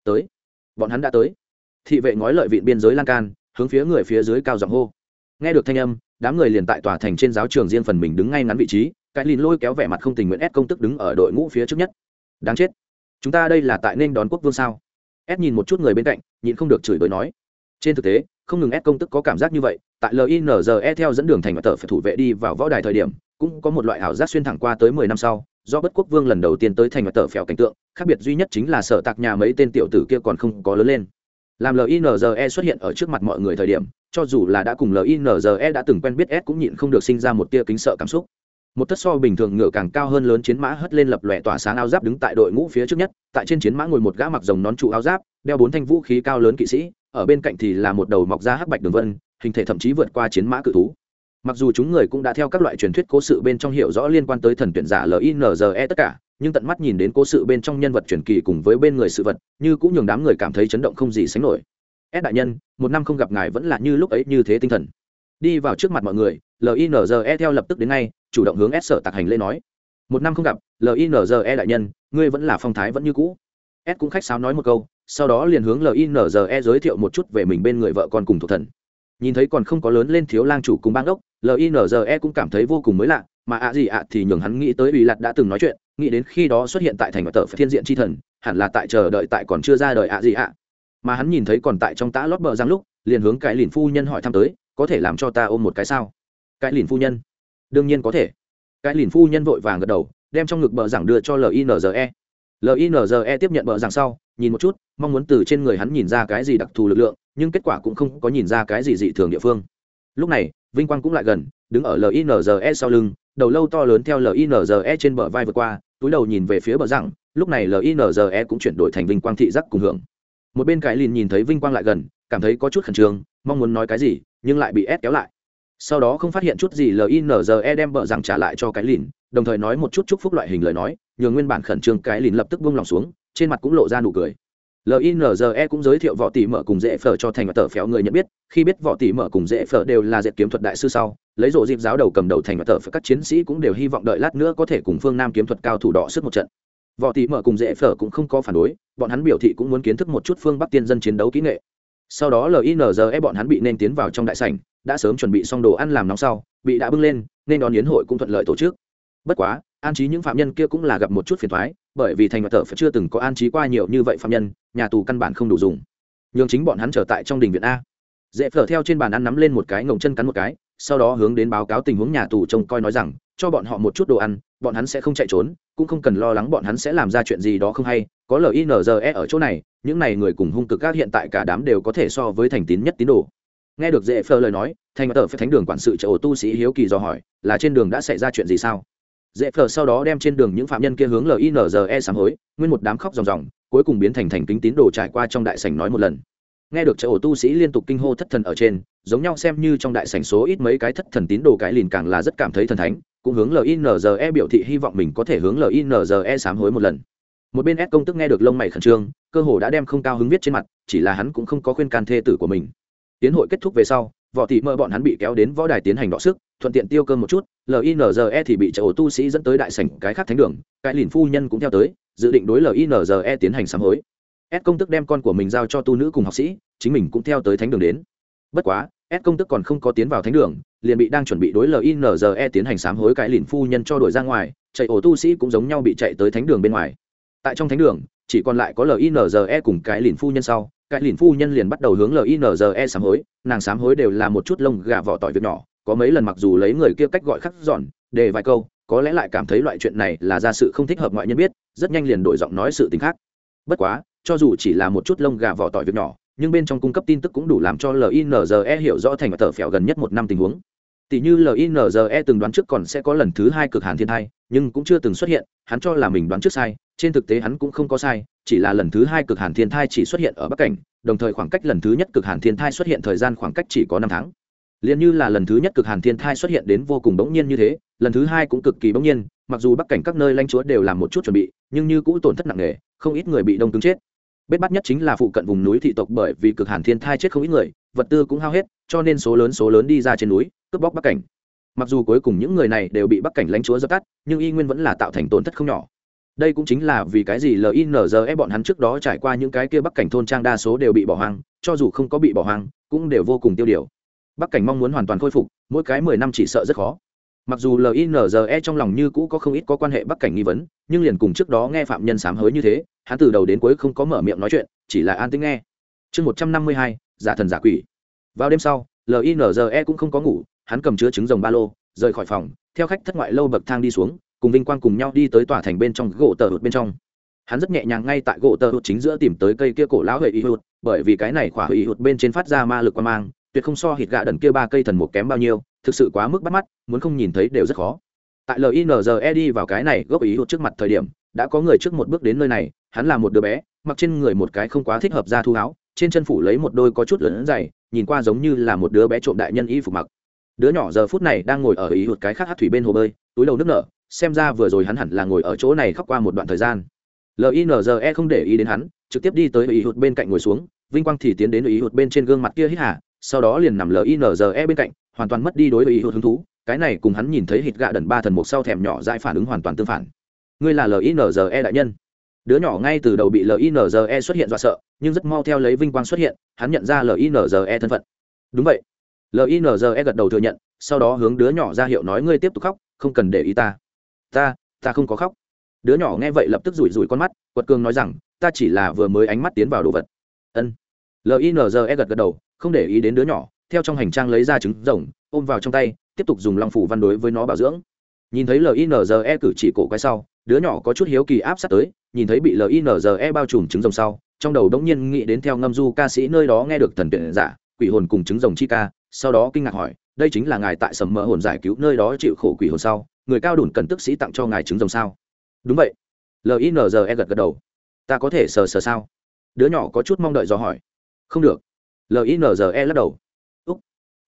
A: Tới, bọn hắn đã tới. Thị vệ ngói lợi vịn biên giới lan can, hướng phía người phía dưới cao giọng hô. Nghe được thanh âm, đám người liền tại tòa thành trên giáo trường riêng phần mình đứng ngay ngắn vị trí, cái lìn lôi kéo vẻ mặt không tình nguyện ép công tức đứng ở đội ngũ phía trước nhất. Đáng chết, chúng ta đây là tại nên đón quốc vương sao? Ép nhìn một chút người bên cạnh nhìn không được chửi bới nói. Trên thực tế, không ngừng ép công tức có cảm giác như vậy, tại linze theo dẫn đường thành và tờ phải thủ vệ đi vào võ đài thời điểm, cũng có một loại ảo giác xuyên thẳng qua tới mười năm sau, do bất quốc vương lần đầu tiên tới thành và tờ phèo cảnh tượng, khác biệt duy nhất chính là sở tạc nhà mấy tên tiểu tử kia còn không có lớn lên. Làm linze xuất hiện ở trước mặt mọi người thời điểm, cho dù là đã cùng linze đã từng quen biết s cũng nhịn không được sinh ra một tia kính sợ cảm xúc một thất so bình thường ngựa càng cao hơn lớn chiến mã hất lên lập lòe tỏa sáng áo giáp đứng tại đội ngũ phía trước nhất, tại trên chiến mã ngồi một gã mặc rồng nón trụ áo giáp, đeo bốn thanh vũ khí cao lớn kỵ sĩ, ở bên cạnh thì là một đầu mọc ra hắc bạch đường vân, hình thể thậm chí vượt qua chiến mã cự thú. Mặc dù chúng người cũng đã theo các loại truyền thuyết cố sự bên trong hiểu rõ liên quan tới thần tuyển giả linze tất cả, nhưng tận mắt nhìn đến cố sự bên trong nhân vật truyền kỳ cùng với bên người sự vật, như cũng nhường đám người cảm thấy chấn động không gì sánh nổi. Ép đại nhân, một năm không gặp ngài vẫn là như lúc ấy như thế tinh thần. Đi vào trước mặt mọi người linze theo lập tức đến ngay, chủ động hướng s sở tạc hành lễ nói. Một năm không gặp linze đại nhân, ngươi vẫn là phong thái vẫn như cũ. S cũng khách sáo nói một câu, sau đó liền hướng linze giới thiệu một chút về mình bên người vợ con cùng thuộc thần. Nhìn thấy còn không có lớn lên thiếu lang chủ cùng bang đốc linze cũng cảm thấy vô cùng mới lạ, mà ạ gì ạ thì nhường hắn nghĩ tới ủy lạt đã từng nói chuyện, nghĩ đến khi đó xuất hiện tại thành và tờ thiên diện tri thần, hẳn là tại chờ đợi tại còn chưa ra đời ạ gì ạ. Mà hắn nhìn thấy còn tại trong tã lót bờ giang lúc, liền hướng cái lìn phu nhân hỏi thăm tới, có thể làm cho ta ôm một cái sao? Cái lìn phu nhân. Đương nhiên có thể. Cái lìn phu nhân vội vàng gật đầu, đem trong ngực bờ giảng đưa cho linze linze tiếp nhận bờ giảng sau, nhìn một chút, mong muốn từ trên người hắn nhìn ra cái gì đặc thù lực lượng, nhưng kết quả cũng không có nhìn ra cái gì dị thường địa phương. Lúc này, vinh quang cũng lại gần, đứng ở linze sau lưng, đầu lâu to lớn theo linze trên bờ vai vượt qua, túi đầu nhìn về phía bờ rằng lúc này linze cũng chuyển đổi thành vinh quang thị giác cùng hưởng. Một bên cái lìn nhìn thấy vinh quang lại gần, cảm thấy có chút khẩn trương, mong muốn nói cái gì, nhưng lại bị ép kéo lại sau đó không phát hiện chút gì linze đem bợ rằng trả lại cho cái lìn, đồng thời nói một chút chúc phúc loại hình lời nói, nhường nguyên bản khẩn trương cái lìn lập tức buông lòng xuống, trên mặt cũng lộ ra nụ cười. Linze cũng giới thiệu võ tỷ mở cùng dễ phở cho thành và tờ phéo người nhận biết, khi biết võ tỷ mở cùng dễ phở đều là dệt kiếm thuật đại sư sau, lấy rộ dịp giáo đầu cầm đầu thành và tờ phở các chiến sĩ cũng đều hy vọng đợi lát nữa có thể cùng phương nam kiếm thuật cao thủ đỏ sức một trận. Võ tỷ mở cùng dễ phở cũng không có phản đối, bọn hắn biểu thị cũng muốn kiến thức một chút phương bắc tiên dân chiến đấu kỹ nghệ sau đó linze bọn hắn bị nên tiến vào trong đại sảnh, đã sớm chuẩn bị xong đồ ăn làm nóng sau, bị đã bưng lên, nên đón yến hội cũng thuận lợi tổ chức. Bất quá, an trí những phạm nhân kia cũng là gặp một chút phiền thoái bởi vì thành và thợ phải chưa từng có an trí qua nhiều như vậy phạm nhân, nhà tù căn bản không đủ dùng. Nhường chính bọn hắn trở tại trong đình viện a. Dễ phở theo trên bàn ăn nắm lên một cái ngồng chân cắn một cái, sau đó hướng đến báo cáo tình huống nhà tù trông coi nói rằng, cho bọn họ một chút đồ ăn, bọn hắn sẽ không chạy trốn, cũng không cần lo lắng bọn hắn sẽ làm ra chuyện gì đó không hay, có linze ở chỗ này những này người cùng hung cực các hiện tại cả đám đều có thể so với thành tín nhất tín đồ. Nghe được dễ phơ lời nói, thành tờ phải thánh đường quản sự chợ tu sĩ hiếu kỳ dò hỏi, là trên đường đã xảy ra chuyện gì sao? Dễ phờ sau đó đem trên đường những phạm nhân kia hướng linze sám hối, nguyên một đám khóc ròng ròng, cuối cùng biến thành thành kính tín đồ trải qua trong đại sảnh nói một lần. Nghe được chợ tu sĩ liên tục kinh hô thất thần ở trên, giống nhau xem như trong đại sảnh số ít mấy cái thất thần tín đồ cái lìn càng là rất cảm thấy thần thánh, cũng hướng linze biểu thị hy vọng mình có thể hướng linze sám hối một lần một bên s công tức nghe được lông mày khẩn trương, cơ hồ đã đem không cao hứng viết trên mặt, chỉ là hắn cũng không có khuyên can thê tử của mình. Tiến hội kết thúc về sau, võ thị mơ bọn hắn bị kéo đến võ đài tiến hành đọ sức, thuận tiện tiêu cơm một chút linze thì bị chợ tu sĩ dẫn tới đại sảnh cái khác thánh đường, cái lìn phu nhân cũng theo tới, dự định đối linze tiến hành sám hối. S công tức đem con của mình giao cho tu nữ cùng học sĩ, chính mình cũng theo tới thánh đường đến. Bất quá s công tức còn không có tiến vào thánh đường, liền bị đang chuẩn bị đối linze tiến hành sám hối cái lìn phu nhân cho đổi ra ngoài, chạy ổ tu sĩ cũng giống nhau bị chạy tới thánh đường bên ngoài tại trong thánh đường, chỉ còn lại có linze cùng cái lìn phu nhân sau. Cái lìn phu nhân liền bắt đầu hướng linze sám hối. Nàng sám hối đều là một chút lông gà vỏ tỏi việc nhỏ. Có mấy lần mặc dù lấy người kia cách gọi khắc dọn đề vài câu, có lẽ lại cảm thấy loại chuyện này là ra sự không thích hợp ngoại nhân biết, rất nhanh liền đổi giọng nói sự tình khác. Bất quá, cho dù chỉ là một chút lông gà vỏ tỏi việc nhỏ, nhưng bên trong cung cấp tin tức cũng đủ làm cho linze hiểu rõ thành và tờ phèo gần nhất một năm tình huống. Tỷ như linze từng đoán trước còn sẽ có lần thứ hai cực hàn thiên thai nhưng cũng chưa từng xuất hiện, hắn cho là mình đoán trước sai, trên thực tế hắn cũng không có sai, chỉ là lần thứ hai cực hàn thiên thai chỉ xuất hiện ở bắc cảnh, đồng thời khoảng cách lần thứ nhất cực hàn thiên thai xuất hiện thời gian khoảng cách chỉ có năm tháng. Liền như là lần thứ nhất cực hàn thiên thai xuất hiện đến vô cùng bỗng nhiên như thế, lần thứ hai cũng cực kỳ bỗng nhiên, mặc dù bắc cảnh các nơi lanh chúa đều làm một chút chuẩn bị, nhưng như cũ tổn thất nặng nề, không ít người bị đông cứng chết. Bết bắt nhất chính là phụ cận vùng núi thị tộc bởi vì cực hàn thiên thai chết không ít người, vật tư cũng hao hết, cho nên số lớn số lớn đi ra trên núi, cướp bóc bắc cảnh mặc dù cuối cùng những người này đều bị bắc cảnh lãnh chúa dập tắt, nhưng y nguyên vẫn là tạo thành tổn thất không nhỏ. Đây cũng chính là vì cái gì linze bọn hắn trước đó trải qua những cái kia bắc cảnh thôn trang đa số đều bị bỏ hoang, cho dù không có bị bỏ hoang, cũng đều vô cùng tiêu điều. Bắc cảnh mong muốn hoàn toàn khôi phục, mỗi cái mười năm chỉ sợ rất khó. Mặc dù linze trong lòng như cũ có không ít có quan hệ bắc cảnh nghi vấn, nhưng liền cùng trước đó nghe phạm nhân sám hới như thế, hắn từ đầu đến cuối không có mở miệng nói chuyện, chỉ là an tính nghe. Chương một trăm năm mươi hai, giả thần giả quỷ. Vào đêm sau linze cũng không có ngủ hắn cầm chứa trứng rồng ba lô, rời khỏi phòng, theo khách thất ngoại lâu bậc thang đi xuống, cùng vinh quang cùng nhau đi tới tòa thành bên trong gỗ tờ hụt bên trong. Hắn rất nhẹ nhàng ngay tại gỗ tờ hụt chính giữa tìm tới cây kia cổ lão hệ y hụt, bởi vì cái này khỏa hệ y hụt bên trên phát ra ma lực qua mang, tuyệt không so hít gạ đần kia ba cây thần một kém bao nhiêu, thực sự quá mức bắt mắt, muốn không nhìn thấy đều rất khó. Tại linze đi vào cái này gốc ý hụt trước mặt thời điểm, đã có người trước một bước đến nơi này, hắn là một đứa bé, mặc trên người một cái không quá thích hợp ra thu áo, trên chân phủ lấy một đôi có chút lớn dày nhìn qua giống như là một đứa bé trộm đại nhân y phục mặc đứa nhỏ giờ phút này đang ngồi ở ý hụt cái khác hát thủy bên hồ bơi, túi đầu nước nở, xem ra vừa rồi hắn hẳn là ngồi ở chỗ này khóc qua một đoạn thời gian. Linze không để ý đến hắn, trực tiếp đi tới ý hụt bên cạnh ngồi xuống, vinh quang thì tiến đến ý hụt bên trên gương mặt kia hít hà, sau đó liền nằm linze bên cạnh, hoàn toàn mất đi đối với ý hụt hứng thú, cái này cùng hắn nhìn thấy hít gạ đần ba thần mục sau thèm nhỏ dại phản ứng hoàn toàn tương phản. Ngươi là linze đại nhân. Đứa nhỏ ngay từ đầu bị linze xuất hiện dọa sợ, nhưng rất mau theo lấy vinh quang xuất hiện, hắn nhận ra linze thân phận. Đúng vậy linze gật đầu thừa nhận, sau đó hướng đứa nhỏ ra hiệu nói ngươi tiếp tục khóc, không cần để ý ta. Ta ta không có khóc. Đứa nhỏ nghe vậy lập tức rủi rủi con mắt, quật cường nói rằng, ta chỉ là vừa mới ánh mắt tiến vào đồ vật. Ân. Linze gật gật đầu, không để ý đến đứa nhỏ, theo trong hành trang lấy ra trứng rồng, ôm vào trong tay, tiếp tục dùng long phủ văn đối với nó bảo dưỡng. Nhìn thấy linze cử chỉ cổ quay sau, đứa nhỏ có chút hiếu kỳ áp sát tới, nhìn thấy bị linze bao trùm trứng rồng sau, trong đầu đống nhiên nghĩ đến theo ngâm du ca sĩ nơi đó nghe được thần tuyển giả quỷ hồn cùng trứng rồng chi ca, sau đó kinh ngạc hỏi, đây chính là ngài tại sầm mỡ hồn giải cứu nơi đó chịu khổ quỷ hồn sau, người cao đủn cần tức sĩ tặng cho ngài trứng rồng sao? Đúng vậy. Linze gật gật đầu. Ta có thể sờ sờ sao? Đứa nhỏ có chút mong đợi do hỏi. Không được. Linze lắc đầu. Úc.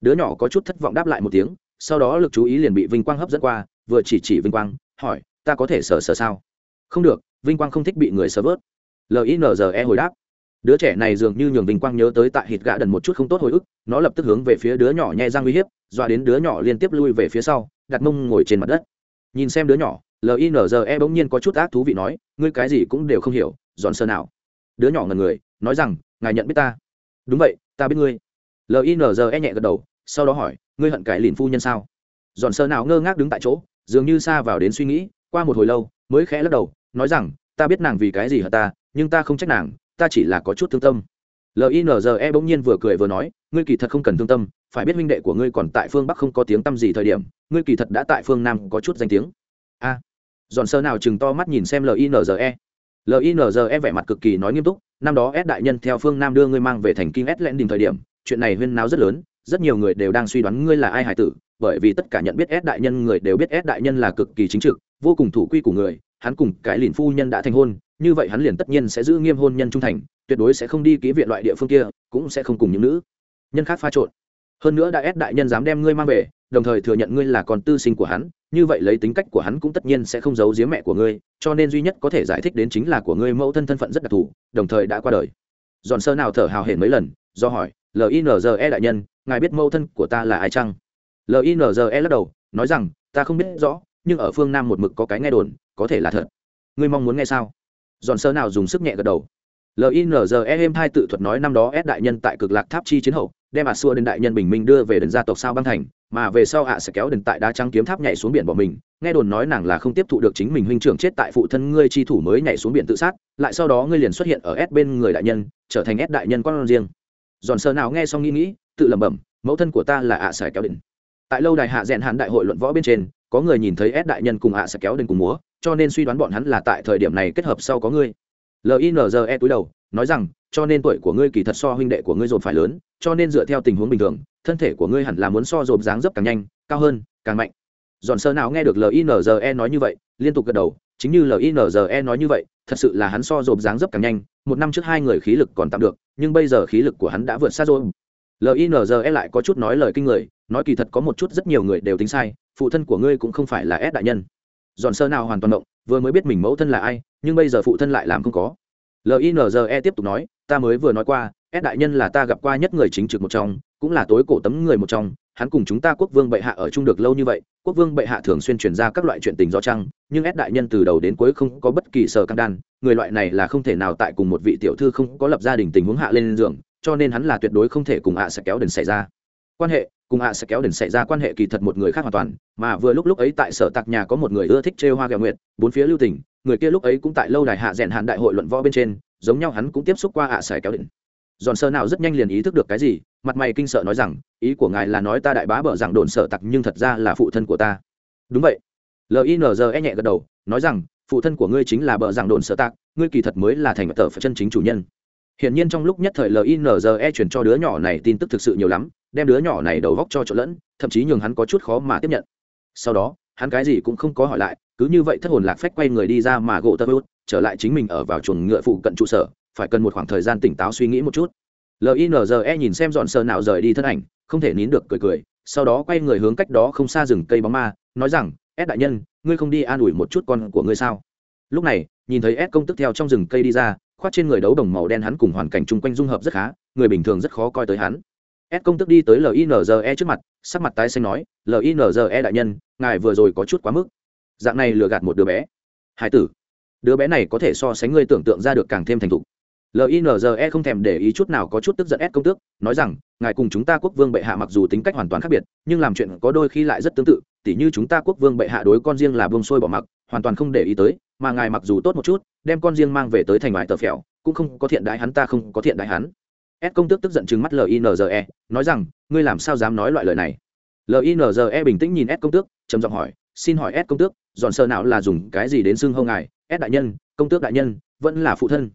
A: Đứa nhỏ có chút thất vọng đáp lại một tiếng, sau đó lực chú ý liền bị vinh quang hấp dẫn qua, vừa chỉ chỉ vinh quang, hỏi, ta có thể sờ sờ sao? Không được, vinh quang không thích bị người sờ vớt. Linze hồi đáp đứa trẻ này dường như nhường vinh quang nhớ tới tại hít gạ đần một chút không tốt hồi ức, nó lập tức hướng về phía đứa nhỏ nhẹ răng uy hiếp, dọa đến đứa nhỏ liên tiếp lui về phía sau, đặt mông ngồi trên mặt đất. Nhìn xem đứa nhỏ linze bỗng nhiên có chút ác thú vị nói, ngươi cái gì cũng đều không hiểu dọn sơ nào? Đứa nhỏ ngần người, nói rằng, ngài nhận biết ta. Đúng vậy, ta biết ngươi. Linze nhẹ gật đầu, sau đó hỏi, ngươi hận cải lìn phu nhân sao? Dọn sơ nào ngơ ngác đứng tại chỗ, dường như xa vào đến suy nghĩ, qua một hồi lâu, mới khẽ lắc đầu, nói rằng, ta biết nàng vì cái gì hận ta, nhưng ta không trách nàng ta chỉ là có chút thương tâm. Linze bỗng nhiên vừa cười vừa nói ngươi kỳ thật không cần thương tâm phải biết huynh đệ của ngươi còn tại phương bắc không có tiếng tăm gì thời điểm ngươi kỳ thật đã tại phương nam có chút danh tiếng. A. À, dọn sơ nào chừng to mắt nhìn xem linze linze vẻ mặt cực kỳ nói nghiêm túc năm đó s đại nhân theo phương nam đưa ngươi mang về thành kinh s lẽn đình thời điểm chuyện này huyên náo rất lớn rất nhiều người đều đang suy đoán ngươi là ai hải tử bởi vì tất cả nhận biết s đại nhân người đều biết s đại nhân là cực kỳ chính trực vô cùng thủ quy của người hắn cùng cái lìn phu nhân đã thành hôn như vậy hắn liền tất nhiên sẽ giữ nghiêm hôn nhân trung thành, tuyệt đối sẽ không đi ký viện loại địa phương kia, cũng sẽ không cùng những nữ nhân khác pha trộn. Hơn nữa đã ép đại nhân dám đem ngươi mang về, đồng thời thừa nhận ngươi là con tư sinh của hắn, như vậy lấy tính cách của hắn cũng tất nhiên sẽ không giấu giếm mẹ của ngươi, cho nên duy nhất có thể giải thích đến chính là của ngươi mẫu thân thân phận rất đặc thù, đồng thời đã qua đời. Giòn sơ nào thở hào hển mấy lần, do hỏi linze đại nhân, ngài biết mẫu thân của ta là ai chăng? Linze lắc đầu, nói rằng, ta không biết rõ, nhưng ở phương nam một mực có cái nghe đồn, có thể là thật. Ngươi mong muốn nghe sao? Giòn sơ nào dùng sức nhẹ gật đầu. Linze em hai tự thuật nói năm đó s đại nhân tại cực lạc tháp chi chiến hậu, đem ả xua đến đại nhân bình minh đưa về đền gia tộc sao băng thành, mà về sau ạ sẽ kéo đền tại đá trắng kiếm tháp nhảy xuống biển bỏ mình. Nghe đồn nói nàng là không tiếp thụ được chính mình huynh trưởng chết tại phụ thân ngươi chi thủ mới nhảy xuống biển tự sát, lại sau đó ngươi liền xuất hiện ở s bên người đại nhân, trở thành s đại nhân con riêng. Giòn sơ nào nghe xong nghĩ nghĩ, tự lẩm bẩm, mẫu thân của ta là ạ sẽ kéo đền. Tại lâu đài hạ rèn hạn đại hội luận võ bên trên, có người nhìn thấy s đại nhân cùng ạ sẽ kéo đền cùng múa cho nên suy đoán bọn hắn là tại thời điểm này kết hợp sau có ngươi. Linze cúi đầu, nói rằng, cho nên tuổi của ngươi kỳ thật so huynh đệ của ngươi dồn phải lớn, cho nên dựa theo tình huống bình thường, thân thể của ngươi hẳn là muốn so dồn dáng dấp càng nhanh, cao hơn, càng mạnh. Dọn sơ nào nghe được linze nói như vậy, liên tục gật đầu, chính như linze nói như vậy, thật sự là hắn so dồn dáng dấp càng nhanh, một năm trước hai người khí lực còn tạm được, nhưng bây giờ khí lực của hắn đã vượt xa dồn. linze lại có chút nói lời kinh người, nói kỳ thật có một chút rất nhiều người đều tính sai, phụ thân của ngươi cũng không phải là ép đại nhân dọn sơ nào hoàn toàn động vừa mới biết mình mẫu thân là ai, nhưng bây giờ phụ thân lại làm không có. Linze tiếp tục nói, ta mới vừa nói qua, S đại nhân là ta gặp qua nhất người chính trực một trong, cũng là tối cổ tấm người một trong. Hắn cùng chúng ta quốc vương bệ hạ ở chung được lâu như vậy, quốc vương bệ hạ thường xuyên truyền ra các loại chuyện tình do trăng, nhưng S đại nhân từ đầu đến cuối không có bất kỳ sở căng đan người loại này là không thể nào tại cùng một vị tiểu thư không có lập gia đình tình huống hạ lên giường, cho nên hắn là tuyệt đối không thể cùng ạ sẽ kéo đần xảy ra. Quan hệ cùng ạ sẽ kéo đền xảy ra quan hệ kỳ thật một người khác hoàn toàn mà vừa lúc lúc ấy tại sở tạc nhà có một người ưa thích trêu hoa ghẹo nguyệt bốn phía lưu tình người kia lúc ấy cũng tại lâu đài hạ rèn hạn đại hội luận võ bên trên giống nhau hắn cũng tiếp xúc qua ạ sẽ kéo định giòn sơ nào rất nhanh liền ý thức được cái gì mặt mày kinh sợ nói rằng ý của ngài là nói ta đại bá bở rằng đồn sở tặc nhưng thật ra là phụ thân của ta. Đúng vậy. Linze nhẹ gật đầu nói rằng phụ thân của ngươi chính là bờ rằng đồn sở tặc ngươi kỳ thật mới là thành tờ phải chân chính chủ nhân. Hiển nhiên trong lúc nhất thời LINZE truyền cho đứa nhỏ này tin tức thực sự nhiều lắm, đem đứa nhỏ này đầu góc cho trộn lẫn, thậm chí nhường hắn có chút khó mà tiếp nhận. Sau đó, hắn cái gì cũng không có hỏi lại, cứ như vậy thất hồn lạc phách quay người đi ra mà gỗ tơ hút trở lại chính mình ở vào chuồng ngựa phụ cận trụ sở phải cần một khoảng thời gian tỉnh táo suy nghĩ một chút. Linze nhìn xem dọn sờ nào rời đi thân ảnh không thể nín được cười cười sau đó quay người hướng cách đó không xa rừng cây bóng ma nói rằng ed đại nhân ngươi không đi an ủi một chút con của ngươi sao? Lúc này nhìn thấy ed công tức theo trong rừng cây đi ra khoát trên người đấu đồng màu đen hắn cùng hoàn cảnh chung quanh dung hợp rất khá người bình thường rất khó coi tới hắn s công tức đi tới linze trước mặt, sắc mặt tái xanh nói linze đại nhân, ngài vừa rồi có chút quá mức. Dạng này lừa gạt một đứa bé. Hải tử, đứa bé này có thể so sánh ngươi tưởng tượng ra được càng thêm thành thục. Linze không thèm để ý chút nào có chút tức giận s công tước, nói rằng, ngài cùng chúng ta quốc vương bệ hạ mặc dù tính cách hoàn toàn khác biệt, nhưng làm chuyện có đôi khi lại rất tương tự, tỉ như chúng ta quốc vương bệ hạ đối con riêng là vương sôi bỏ mặc, hoàn toàn không để ý tới, mà ngài mặc dù tốt một chút, đem con riêng mang về tới thành ngoài tờ phèo, cũng không có thiện đại hắn ta không có thiện đại hắn s công tước tức giận chừng mắt linze nói rằng, ngươi làm sao dám nói loại lời này? Linze bình tĩnh nhìn s công tước, trầm giọng hỏi, xin hỏi s công tước dọn sơ nào là dùng cái gì đến xưng hông ngài? S đại nhân, công tước đại nhân, vẫn là phụ thân.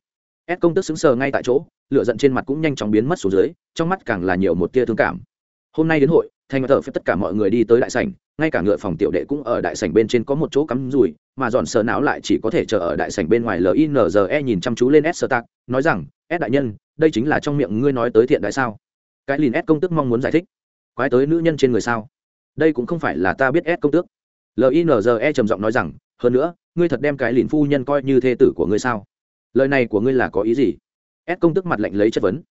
A: S công tước xứng sờ ngay tại chỗ, lửa giận trên mặt cũng nhanh chóng biến mất xuống dưới, trong mắt càng là nhiều một tia thương cảm. Hôm nay đến hội, thành tờ phép tất cả mọi người đi tới đại sảnh ngay cả ngựa phòng tiểu đệ cũng ở đại sảnh bên trên có một chỗ cắm rùi mà dọn sờ não lại chỉ có thể chờ ở đại sảnh bên ngoài linze nhìn chăm chú lên s sơ tạc nói rằng, s đại nhân, đây chính là trong miệng ngươi nói tới thiện đại sao? Cái lìn s công tức mong muốn giải thích. Quái tới nữ nhân trên người sao? Đây cũng không phải là ta biết s công tước. Linze trầm giọng nói rằng, hơn nữa, ngươi thật đem cái lìn phu nhân coi như thê tử của ngươi sao? Lời này của ngươi là có ý gì? S công tức mặt lạnh lấy chất vấn.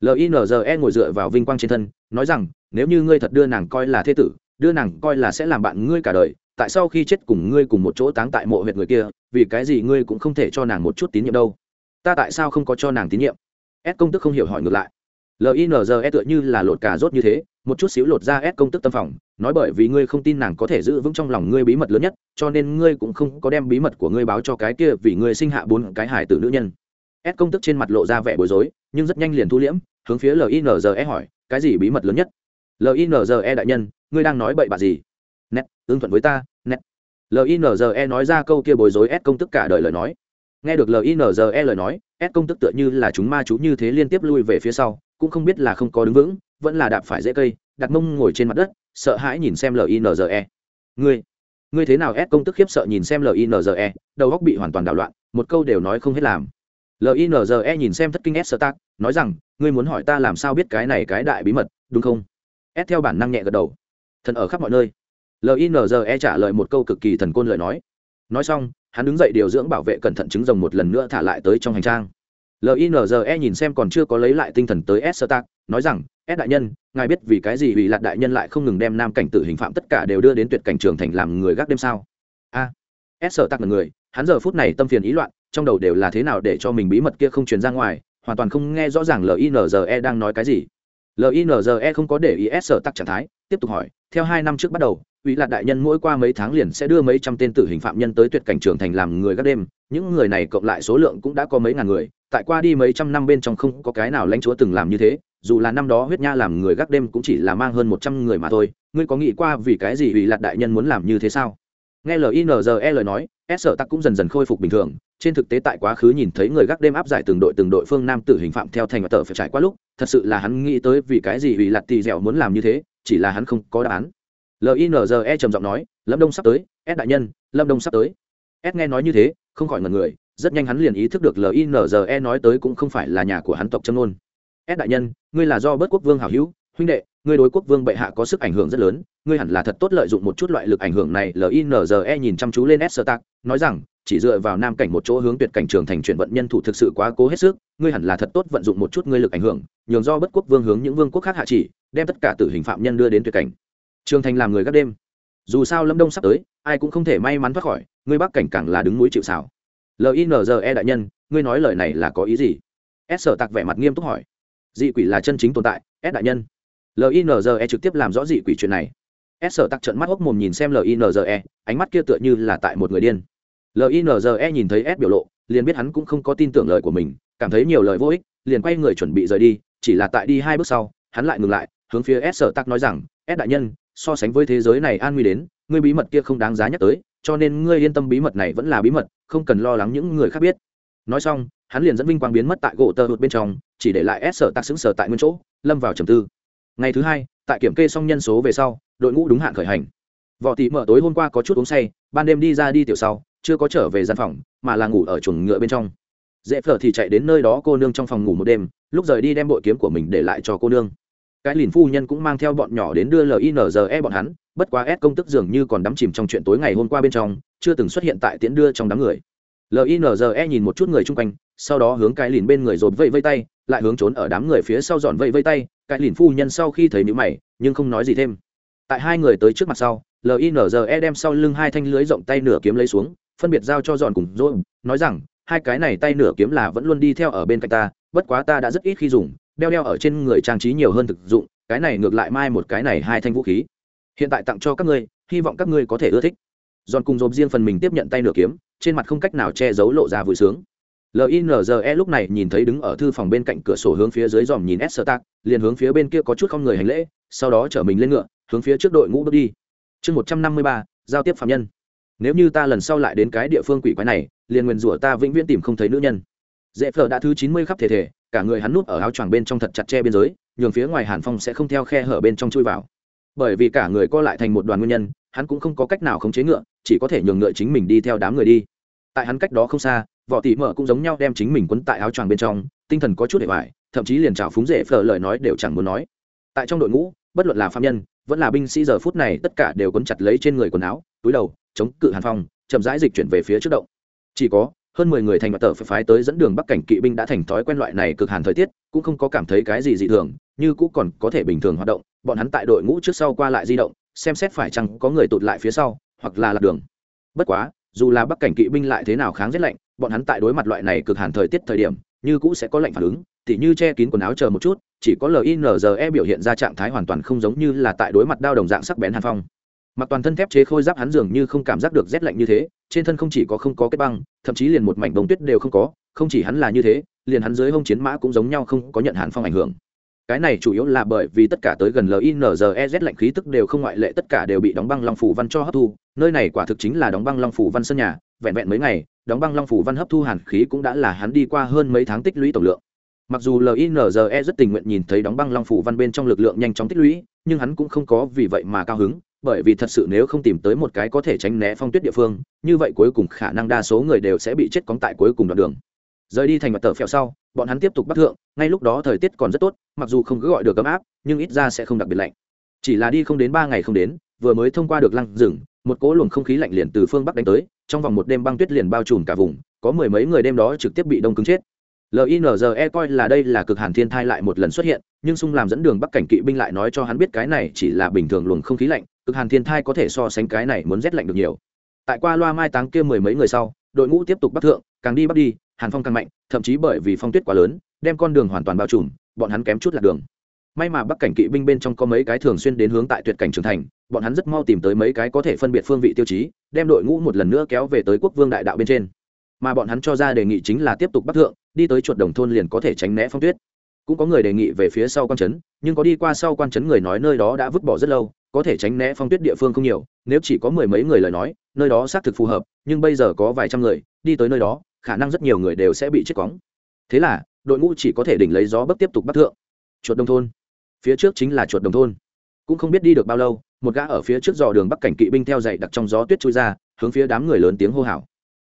A: Linze ngồi dựa vào vinh quang trên thân, nói rằng, nếu như ngươi thật đưa nàng coi là thế tử đưa nàng coi là sẽ làm bạn ngươi cả đời, tại sao khi chết cùng ngươi cùng một chỗ táng tại mộ huyệt người kia, vì cái gì ngươi cũng không thể cho nàng một chút tín nhiệm đâu? Ta tại sao không có cho nàng tín nhiệm? S công tức không hiểu hỏi ngược lại. Linze tựa như là lột cà rốt như thế, một chút xíu lột ra s công tức tâm phòng, nói bởi vì ngươi không tin nàng có thể giữ vững trong lòng ngươi bí mật lớn nhất, cho nên ngươi cũng không có đem bí mật của ngươi báo cho cái kia vì ngươi sinh hạ bốn cái hải tử nữ nhân. S công tức trên mặt lộ ra vẻ bối rối, nhưng rất nhanh liền thu liễm, hướng phía linze hỏi, cái gì bí mật lớn nhất? Linze đại nhân ngươi đang nói bậy bạ gì? Nét tương thuận với ta, nét. Linze nói ra câu kia bối rối s công tức cả đời lời nói. Nghe được linze lời nói s công tức tựa như là chúng ma chú như thế liên tiếp lui về phía sau, cũng không biết là không có đứng vững, vẫn là đạp phải dễ cây, đặt mông ngồi trên mặt đất, sợ hãi nhìn xem linze ngươi ngươi thế nào s công tức khiếp sợ nhìn xem linze đầu góc bị hoàn toàn đảo loạn, một câu đều nói không hết làm. Linze nhìn xem thất kinh s sơ tác nói rằng, ngươi muốn hỏi ta làm sao biết cái này cái đại bí mật, đúng không? S theo bản năng nhẹ gật đầu thần ở khắp mọi nơi. Linze trả lời một câu cực kỳ thần côn lời nói. Nói xong, hắn đứng dậy điều dưỡng bảo vệ cẩn thận trứng rồng một lần nữa thả lại tới trong hành trang. Linze nhìn xem còn chưa có lấy lại tinh thần tới s sơ nói rằng, s đại nhân, ngài biết vì cái gì ủy lạc đại nhân lại không ngừng đem nam cảnh tử hình phạm tất cả đều đưa đến tuyệt cảnh trường thành làm người gác đêm sao? A, s sơ là người, hắn giờ phút này tâm phiền ý loạn, trong đầu đều là thế nào để cho mình bí mật kia không truyền ra ngoài, hoàn toàn không nghe rõ ràng linze đang nói cái gì. Linze không có để ý s sở trạng thái tiếp tục hỏi, theo hai năm trước bắt đầu ủy lạc đại nhân mỗi qua mấy tháng liền sẽ đưa mấy trăm tên tử hình phạm nhân tới tuyệt cảnh trường thành làm người gác đêm, những người này cộng lại số lượng cũng đã có mấy ngàn người, tại qua đi mấy trăm năm bên trong không có cái nào lãnh chúa từng làm như thế, dù là năm đó huyết nha làm người gác đêm cũng chỉ là mang hơn một trăm người mà thôi, ngươi có nghĩ qua vì cái gì ủy lạc đại nhân muốn làm như thế sao? Nghe linze lời nói, s sợ tắc cũng dần dần khôi phục bình thường, trên thực tế tại quá khứ nhìn thấy người gác đêm áp giải từng đội từng đội phương nam tử hình phạm theo thành và tờ phải trải qua lúc, thật sự là hắn nghĩ tới vì cái gì ủy lạt tì dẻo muốn làm như thế chỉ là hắn không có đáp án. Linze trầm giọng nói, lâm đông sắp tới, s đại nhân, lâm đông sắp tới. S nghe nói như thế, không khỏi ngần người, rất nhanh hắn liền ý thức được linze nói tới cũng không phải là nhà của hắn tộc châm ngôn s đại nhân, ngươi là do bớt quốc vương hảo hữu, huynh đệ, ngươi đối quốc vương bệ hạ có sức ảnh hưởng rất lớn, ngươi hẳn là thật tốt lợi dụng một chút loại lực ảnh hưởng này. Linze nhìn chăm chú lên s sơ tạc, nói rằng, chỉ dựa vào nam cảnh một chỗ hướng tuyệt cảnh trường thành chuyển vận nhân thủ thực sự quá cố hết sức, ngươi hẳn là thật tốt vận dụng một chút ngươi lực ảnh hưởng, nhường do bất quốc vương hướng những vương quốc khác hạ chỉ đem tất cả tử hình phạm nhân đưa đến tuyệt cảnh. Trường thành làm người gác đêm. Dù sao lâm đông sắp tới, ai cũng không thể may mắn thoát khỏi, ngươi bắc cảnh càng là đứng núi chịu xảo linze đại nhân, ngươi nói lời này là có ý gì? S sở tặc vẻ mặt nghiêm túc hỏi. Dị quỷ là chân chính tồn tại, s đại nhân. Linze trực tiếp làm rõ dị quỷ chuyện này. S sở tặc trận mắt hốc mồm nhìn xem linze ánh mắt kia tựa như là tại một người điên. Linze nhìn thấy s biểu lộ, liền biết hắn cũng không có tin tưởng lời của mình, cảm thấy nhiều lời vô ích, liền quay người chuẩn bị rời đi, chỉ là tại đi hai bước sau, hắn lại ngừng lại hướng phía s sở tắc nói rằng, s đại nhân, so sánh với thế giới này an nguy đến, ngươi bí mật kia không đáng giá nhắc tới, cho nên ngươi yên tâm bí mật này vẫn là bí mật, không cần lo lắng những người khác biết. Nói xong, hắn liền dẫn vinh quang biến mất tại gỗ tơ hụt bên trong, chỉ để lại s sở tắc xứng sở tại nguyên chỗ, lâm vào trầm tư. Ngày thứ hai, tại kiểm kê xong nhân số về sau, đội ngũ đúng hạn khởi hành. Võ Tỷ mở tối hôm qua có chút uống say, ban đêm đi ra đi tiểu sau, chưa có trở về gian phòng, mà là ngủ ở chuồng ngựa bên trong. Dễ phở thì chạy đến nơi đó cô nương trong phòng ngủ một đêm, lúc rời đi đem bội kiếm của mình để lại cho cô nương cái lìn phu nhân cũng mang theo bọn nhỏ đến đưa linze bọn hắn, bất quá s công tức dường như còn đắm chìm trong chuyện tối ngày hôm qua bên trong, chưa từng xuất hiện tại tiễn đưa trong đám người. Linze nhìn một chút người chung quanh, sau đó hướng cái lìn bên người rồi vây vây tay, lại hướng trốn ở đám người phía sau dọn vây vây tay, cái lìn phu nhân sau khi thấy nhữ mày, nhưng không nói gì thêm. Tại hai người tới trước mặt sau linze đem sau lưng hai thanh lưới rộng tay nửa kiếm lấy xuống, phân biệt giao cho dọn cùng dỗ nói rằng, hai cái này tay nửa kiếm là vẫn luôn đi theo ở bên cạnh ta, bất quá ta đã rất ít khi dùng đeo đeo ở trên người trang trí nhiều hơn thực dụng, cái này ngược lại mai một cái này hai thanh vũ khí. Hiện tại tặng cho các ngươi, hy vọng các ngươi có thể ưa thích. Giòn cùng dồn riêng phần mình tiếp nhận tay nửa kiếm, trên mặt không cách nào che giấu lộ ra vui sướng. Linze lúc này nhìn thấy đứng ở thư phòng bên cạnh cửa sổ hướng phía dưới dòm nhìn s sơ liền hướng phía bên kia có chút không người hành lễ, sau đó chở mình lên ngựa, hướng phía trước đội ngũ bước đi. Chương một trăm năm mươi ba, giao tiếp phạm nhân. Nếu như ta lần sau lại đến cái địa phương quỷ quái này, liền nguyền rủa ta vĩnh viễn tìm không thấy nữ nhân. Dễ phở đã thứ chín mươi khắp thể thể cả người hắn núp ở áo choàng bên trong thật chặt che biên giới, nhường phía ngoài hàn phong sẽ không theo khe hở bên trong chui vào. Bởi vì cả người co lại thành một đoàn nguyên nhân, hắn cũng không có cách nào khống chế ngựa, chỉ có thể nhường ngựa chính mình đi theo đám người đi. Tại hắn cách đó không xa võ tỷ mợ cũng giống nhau đem chính mình quấn tại áo choàng bên trong, tinh thần có chút để bài thậm chí liền trào phúng rễ phở lời nói đều chẳng muốn nói. Tại trong đội ngũ, bất luận là phạm nhân, vẫn là binh sĩ giờ phút này, tất cả đều quấn chặt lấy trên người quần áo, túi đầu, chống cự hàn phong, chậm rãi dịch chuyển về phía trước động. Chỉ có hơn mười người thành mật tờ phải phái tới dẫn đường bắc cảnh kỵ binh đã thành thói quen loại này cực hàn thời tiết, cũng không có cảm thấy cái gì dị thường, như cũng còn có thể bình thường hoạt động, bọn hắn tại đội ngũ trước sau qua lại di động, xem xét phải chăng có người tụt lại phía sau, hoặc là lạc đường. Bất quá, dù là bắc cảnh kỵ binh lại thế nào kháng rét lạnh, bọn hắn tại đối mặt loại này cực hàn thời tiết thời điểm, như cũ sẽ có lệnh phản ứng, tỉ như che kín quần áo chờ một chút, chỉ có linze biểu hiện ra trạng thái hoàn toàn không giống như là tại đối mặt đao đồng dạng sắc bén hàn phong mặc toàn thân thép chế khôi giáp hắn dường như không cảm giác được rét lạnh như thế, trên thân không chỉ có không có kết băng, thậm chí liền một mảnh bông tuyết đều không có, không chỉ hắn là như thế, liền hắn dưới hông chiến mã cũng giống nhau không có nhận hàn phong ảnh hưởng. Cái này chủ yếu là bởi vì tất cả tới gần linze lạnh khí tức đều không ngoại lệ, tất cả đều bị đóng băng long phủ văn cho hấp thu, nơi này quả thực chính là đóng băng long phủ văn sân nhà, vẹn vẹn mấy ngày, đóng băng long phủ văn hấp thu hàn khí cũng đã là hắn đi qua hơn mấy tháng tích lũy tổng lượng. Mặc dù linze rất tình nguyện nhìn thấy đóng băng long phủ văn bên trong lực lượng nhanh chóng tích lũy, nhưng hắn cũng không có vì vậy mà cao hứng bởi vì thật sự nếu không tìm tới một cái có thể tránh né phong tuyết địa phương, như vậy cuối cùng khả năng đa số người đều sẽ bị chết cóng tại cuối cùng đoạn đường. Rời đi thành mặt tờ phèo sau, bọn hắn tiếp tục bắt thượng, ngay lúc đó thời tiết còn rất tốt, mặc dù không cứ gọi được ấm áp, nhưng ít ra sẽ không đặc biệt lạnh. Chỉ là đi không đến ba ngày không đến, vừa mới thông qua được lăng rừng, một cỗ luồng không khí lạnh liền từ phương bắc đánh tới, trong vòng một đêm băng tuyết liền bao trùm cả vùng, có mười mấy người đêm đó trực tiếp bị đông cứng chết. Linze coi là đây là cực hàn thiên thai lại một lần xuất hiện, nhưng sung làm dẫn đường bắc cảnh kỵ binh lại nói cho hắn biết cái này chỉ là bình thường luồng không khí lạnh cực hàn thiên thai có thể so sánh cái này muốn rét lạnh được nhiều. Tại qua loa mai táng kia mười mấy người sau, đội ngũ tiếp tục bắc thượng, càng đi bắc đi, hàn phong càng mạnh, thậm chí bởi vì phong tuyết quá lớn, đem con đường hoàn toàn bao trùm, bọn hắn kém chút lạc đường. May mà bắc cảnh kỵ binh bên trong có mấy cái thường xuyên đến hướng tại tuyệt cảnh trưởng thành, bọn hắn rất mau tìm tới mấy cái có thể phân biệt phương vị tiêu chí, đem đội ngũ một lần nữa kéo về tới quốc vương đại đạo bên trên. Mà bọn hắn cho ra đề nghị chính là tiếp tục bắc thượng, đi tới chuột đồng thôn liền có thể tránh né phong tuyết. Cũng có người đề nghị về phía sau quan trấn, nhưng có đi qua sau quan trấn người nói nơi đó đã vứt bỏ rất lâu có thể tránh né phong tuyết địa phương không nhiều, nếu chỉ có mười mấy người lời nói, nơi đó xác thực phù hợp, nhưng bây giờ có vài trăm người, đi tới nơi đó, khả năng rất nhiều người đều sẽ bị chết cóng thế là, đội ngũ chỉ có thể đỉnh lấy gió bấc tiếp tục bắt thượng. Chuột đồng thôn. Phía trước chính là chuột đồng thôn. Cũng không biết đi được bao lâu, một gã ở phía trước dò đường bắc cảnh kỵ binh theo dậy đặc trong gió tuyết trôi ra, hướng phía đám người lớn tiếng hô hào.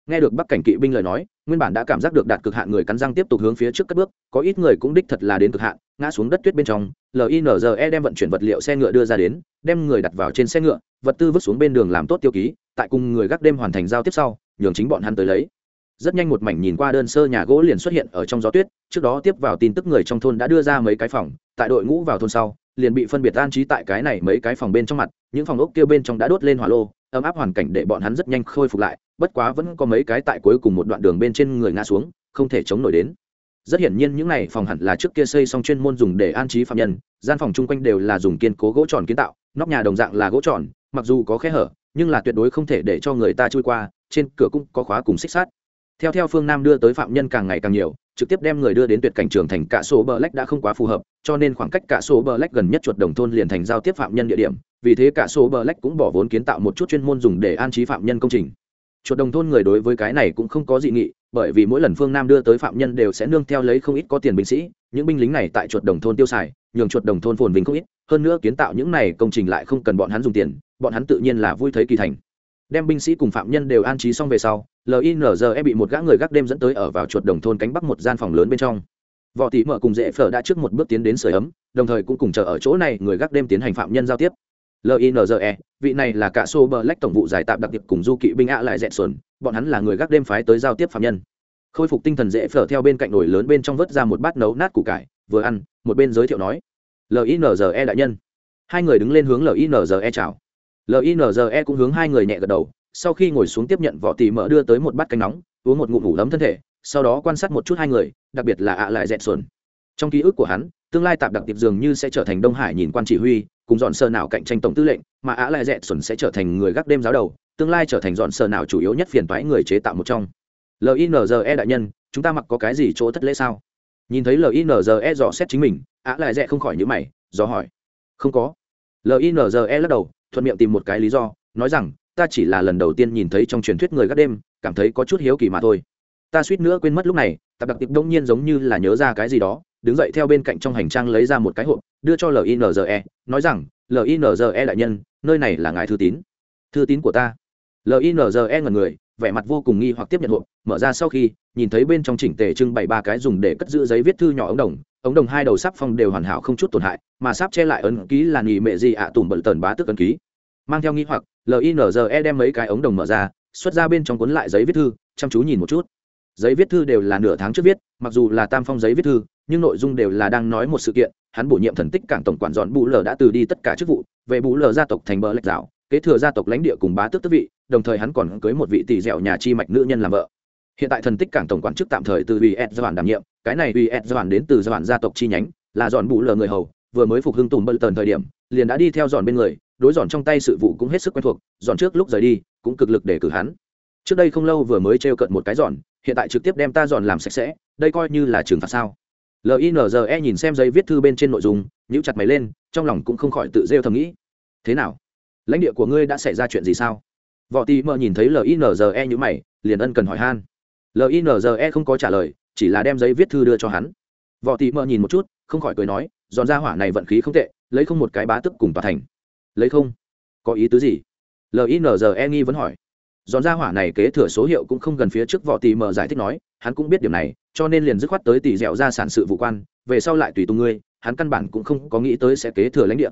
A: Nghe được bắc cảnh kỵ binh lời nói, nguyên bản đã cảm giác được đạt cực hạn người cắn răng tiếp tục hướng phía trước cất bước, có ít người cũng đích thật là đến cực hạn ngã xuống đất tuyết bên trong linze đem vận chuyển vật liệu xe ngựa đưa ra đến, đem người đặt vào trên xe ngựa, vật tư vứt xuống bên đường làm tốt tiêu ký, tại cùng người gác đêm hoàn thành giao tiếp sau, nhường chính bọn hắn tới lấy. Rất nhanh một mảnh nhìn qua đơn sơ nhà gỗ liền xuất hiện ở trong gió tuyết, trước đó tiếp vào tin tức người trong thôn đã đưa ra mấy cái phòng, tại đội ngũ vào thôn sau, liền bị phân biệt an trí tại cái này mấy cái phòng bên trong mặt, những phòng ốc kia bên trong đã đốt lên hỏa lô, ấm áp hoàn cảnh để bọn hắn rất nhanh khôi phục lại, bất quá vẫn có mấy cái tại cuối cùng một đoạn đường bên trên người ngã xuống, không thể chống nổi đến rất hiển nhiên những này phòng hẳn là trước kia xây xong chuyên môn dùng để an trí phạm nhân, gian phòng chung quanh đều là dùng kiên cố gỗ tròn kiến tạo, nóc nhà đồng dạng là gỗ tròn, mặc dù có khe hở, nhưng là tuyệt đối không thể để cho người ta chui qua, trên cửa cũng có khóa cùng xích sát theo theo phương nam đưa tới phạm nhân càng ngày càng nhiều, trực tiếp đem người đưa đến tuyệt cảnh trường thành cả số bờ lách đã không quá phù hợp, cho nên khoảng cách cả số bờ lách gần nhất chuột đồng thôn liền thành giao tiếp phạm nhân địa điểm, vì thế cả số bờ lách cũng bỏ vốn kiến tạo một chút chuyên môn dùng để an trí phạm nhân công trình chuột đồng thôn người đối với cái này cũng không có dị nghị, bởi vì mỗi lần phương nam đưa tới phạm nhân đều sẽ nương theo lấy không ít có tiền binh sĩ, những binh lính này tại chuột đồng thôn tiêu xài, nhường chuột đồng thôn phồn vinh không ít, hơn nữa kiến tạo những này công trình lại không cần bọn hắn dùng tiền, bọn hắn tự nhiên là vui thấy kỳ thành. Đem binh sĩ cùng phạm nhân đều an trí xong về sau linze bị một gã người gác đêm dẫn tới ở vào chuột đồng thôn cánh bắc một gian phòng lớn bên trong. Võ tỷ mở cùng dễ phở đã trước một bước tiến đến sửa ấm, đồng thời cũng cùng chờ ở chỗ này người gác đêm tiến hành phạm nhân giao tiếp linze vị này là cả sô bờ lách tổng vụ giải tạm đặc biệt cùng du kỵ binh ạ lại dẹn xuẩn, bọn hắn là người gác đêm phái tới giao tiếp phạm nhân. Khôi phục tinh thần dễ phở theo bên cạnh nồi lớn bên trong vớt ra một bát nấu nát củ cải, vừa ăn, một bên giới thiệu nói linze đại nhân. Hai người đứng lên hướng linze chào. Linze cũng hướng hai người nhẹ gật đầu, sau khi ngồi xuống tiếp nhận vỏ tỉ mở đưa tới một bát canh nóng, uống một ngụm ngủ lấm thân thể, sau đó quan sát một chút hai người, đặc biệt là ạ lại dẹn xuẩn. Trong ký ức của hắn tương lai tạp đặc tiệp dường như sẽ trở thành đông hải nhìn quan chỉ huy, cùng dọn sơ nào cạnh tranh tổng tư lệnh, mà Á lại dẹt xuẩn sẽ trở thành người gác đêm giáo đầu, tương lai trở thành dọn sơ nào chủ yếu nhất phiền toái người chế tạo một trong. Linze đại nhân, chúng ta mặc có cái gì chỗ thất lễ sao? Nhìn thấy linze dò xét chính mình, Á lại dẹ không khỏi nhữ mày, do hỏi. Không có. Linze lắc đầu, thuận miệng tìm một cái lý do, nói rằng, ta chỉ là lần đầu tiên nhìn thấy trong truyền thuyết người gác đêm, cảm thấy có chút hiếu kỳ mà thôi. Ta suýt nữa quên mất lúc này, tạp đặc tiệp đông nhiên giống như là nhớ ra cái gì đó đứng dậy theo bên cạnh trong hành trang lấy ra một cái hộp, đưa cho linze nói rằng linze đại nhân, nơi này là ngài thư tín. Thư tín của ta. Linze ngần người, vẻ mặt vô cùng nghi hoặc tiếp nhận hộp, mở ra sau khi, nhìn thấy bên trong chỉnh tề trưng bày ba cái dùng để cất giữ giấy viết thư nhỏ ống đồng. Ống đồng hai đầu sắp phong đều hoàn hảo không chút tổn hại, mà sắp che lại ấn ký là nghỉ mệ gì ạ tùm bận tần bá tức ấn ký. Mang theo nghi hoặc linze đem mấy cái ống đồng mở ra, xuất ra bên trong cuốn lại giấy viết thư, chăm chú nhìn một chút. Giấy viết thư đều là nửa tháng trước viết, mặc dù là tam phong giấy viết thư nhưng nội dung đều là đang nói một sự kiện, hắn bổ nhiệm thần tích cảng tổng quản dọn bù lờ đã từ đi tất cả chức vụ, về bù lờ gia tộc thành bờ lệch dạo kế thừa gia tộc lãnh địa cùng bá tước tước vị, đồng thời hắn còn cưới một vị tỷ dẻo nhà chi mạch nữ nhân làm vợ. Hiện tại thần tích cảng tổng quản chức tạm thời từ ủy ed doàn đảm nhiệm, cái này ủy ed doàn đến từ gia gia tộc chi nhánh, là dọn bù lờ người hầu, vừa mới phục hưng tùng bận tần thời điểm, liền đã đi theo dọn bên người, đối dọn trong tay sự vụ cũng hết sức quen thuộc, dọn trước lúc rời đi, cũng cực lực để cử hắn. Trước đây không lâu vừa mới trêu cận một cái dọn, hiện tại trực tiếp đem ta dọn làm sạch sẽ, đây coi như là trừng phạt sao? Linze nhìn xem giấy viết thư bên trên nội dung, nhíu chặt mày lên, trong lòng cũng không khỏi tự rêu thầm nghĩ, thế nào? Lãnh địa của ngươi đã xảy ra chuyện gì sao? Võ Tị mờ nhìn thấy linze như mày, liền ân cần hỏi han. Linze không có trả lời, chỉ là đem giấy viết thư đưa cho hắn. Võ Tị mờ nhìn một chút, không khỏi cười nói dọn ra hỏa này vận khí không tệ, lấy không một cái bá tức cùng tòa thành. Lấy không? Có ý tứ gì? Linze nghi vẫn hỏi dọn ra hỏa này kế thừa số hiệu cũng không gần phía trước võ tỷ mờ giải thích nói, hắn cũng biết điểm này, cho nên liền dứt khoát tới tỷ dẻo ra sản sự vụ quan, về sau lại tùy tung ngươi, hắn căn bản cũng không có nghĩ tới sẽ kế thừa lãnh địa.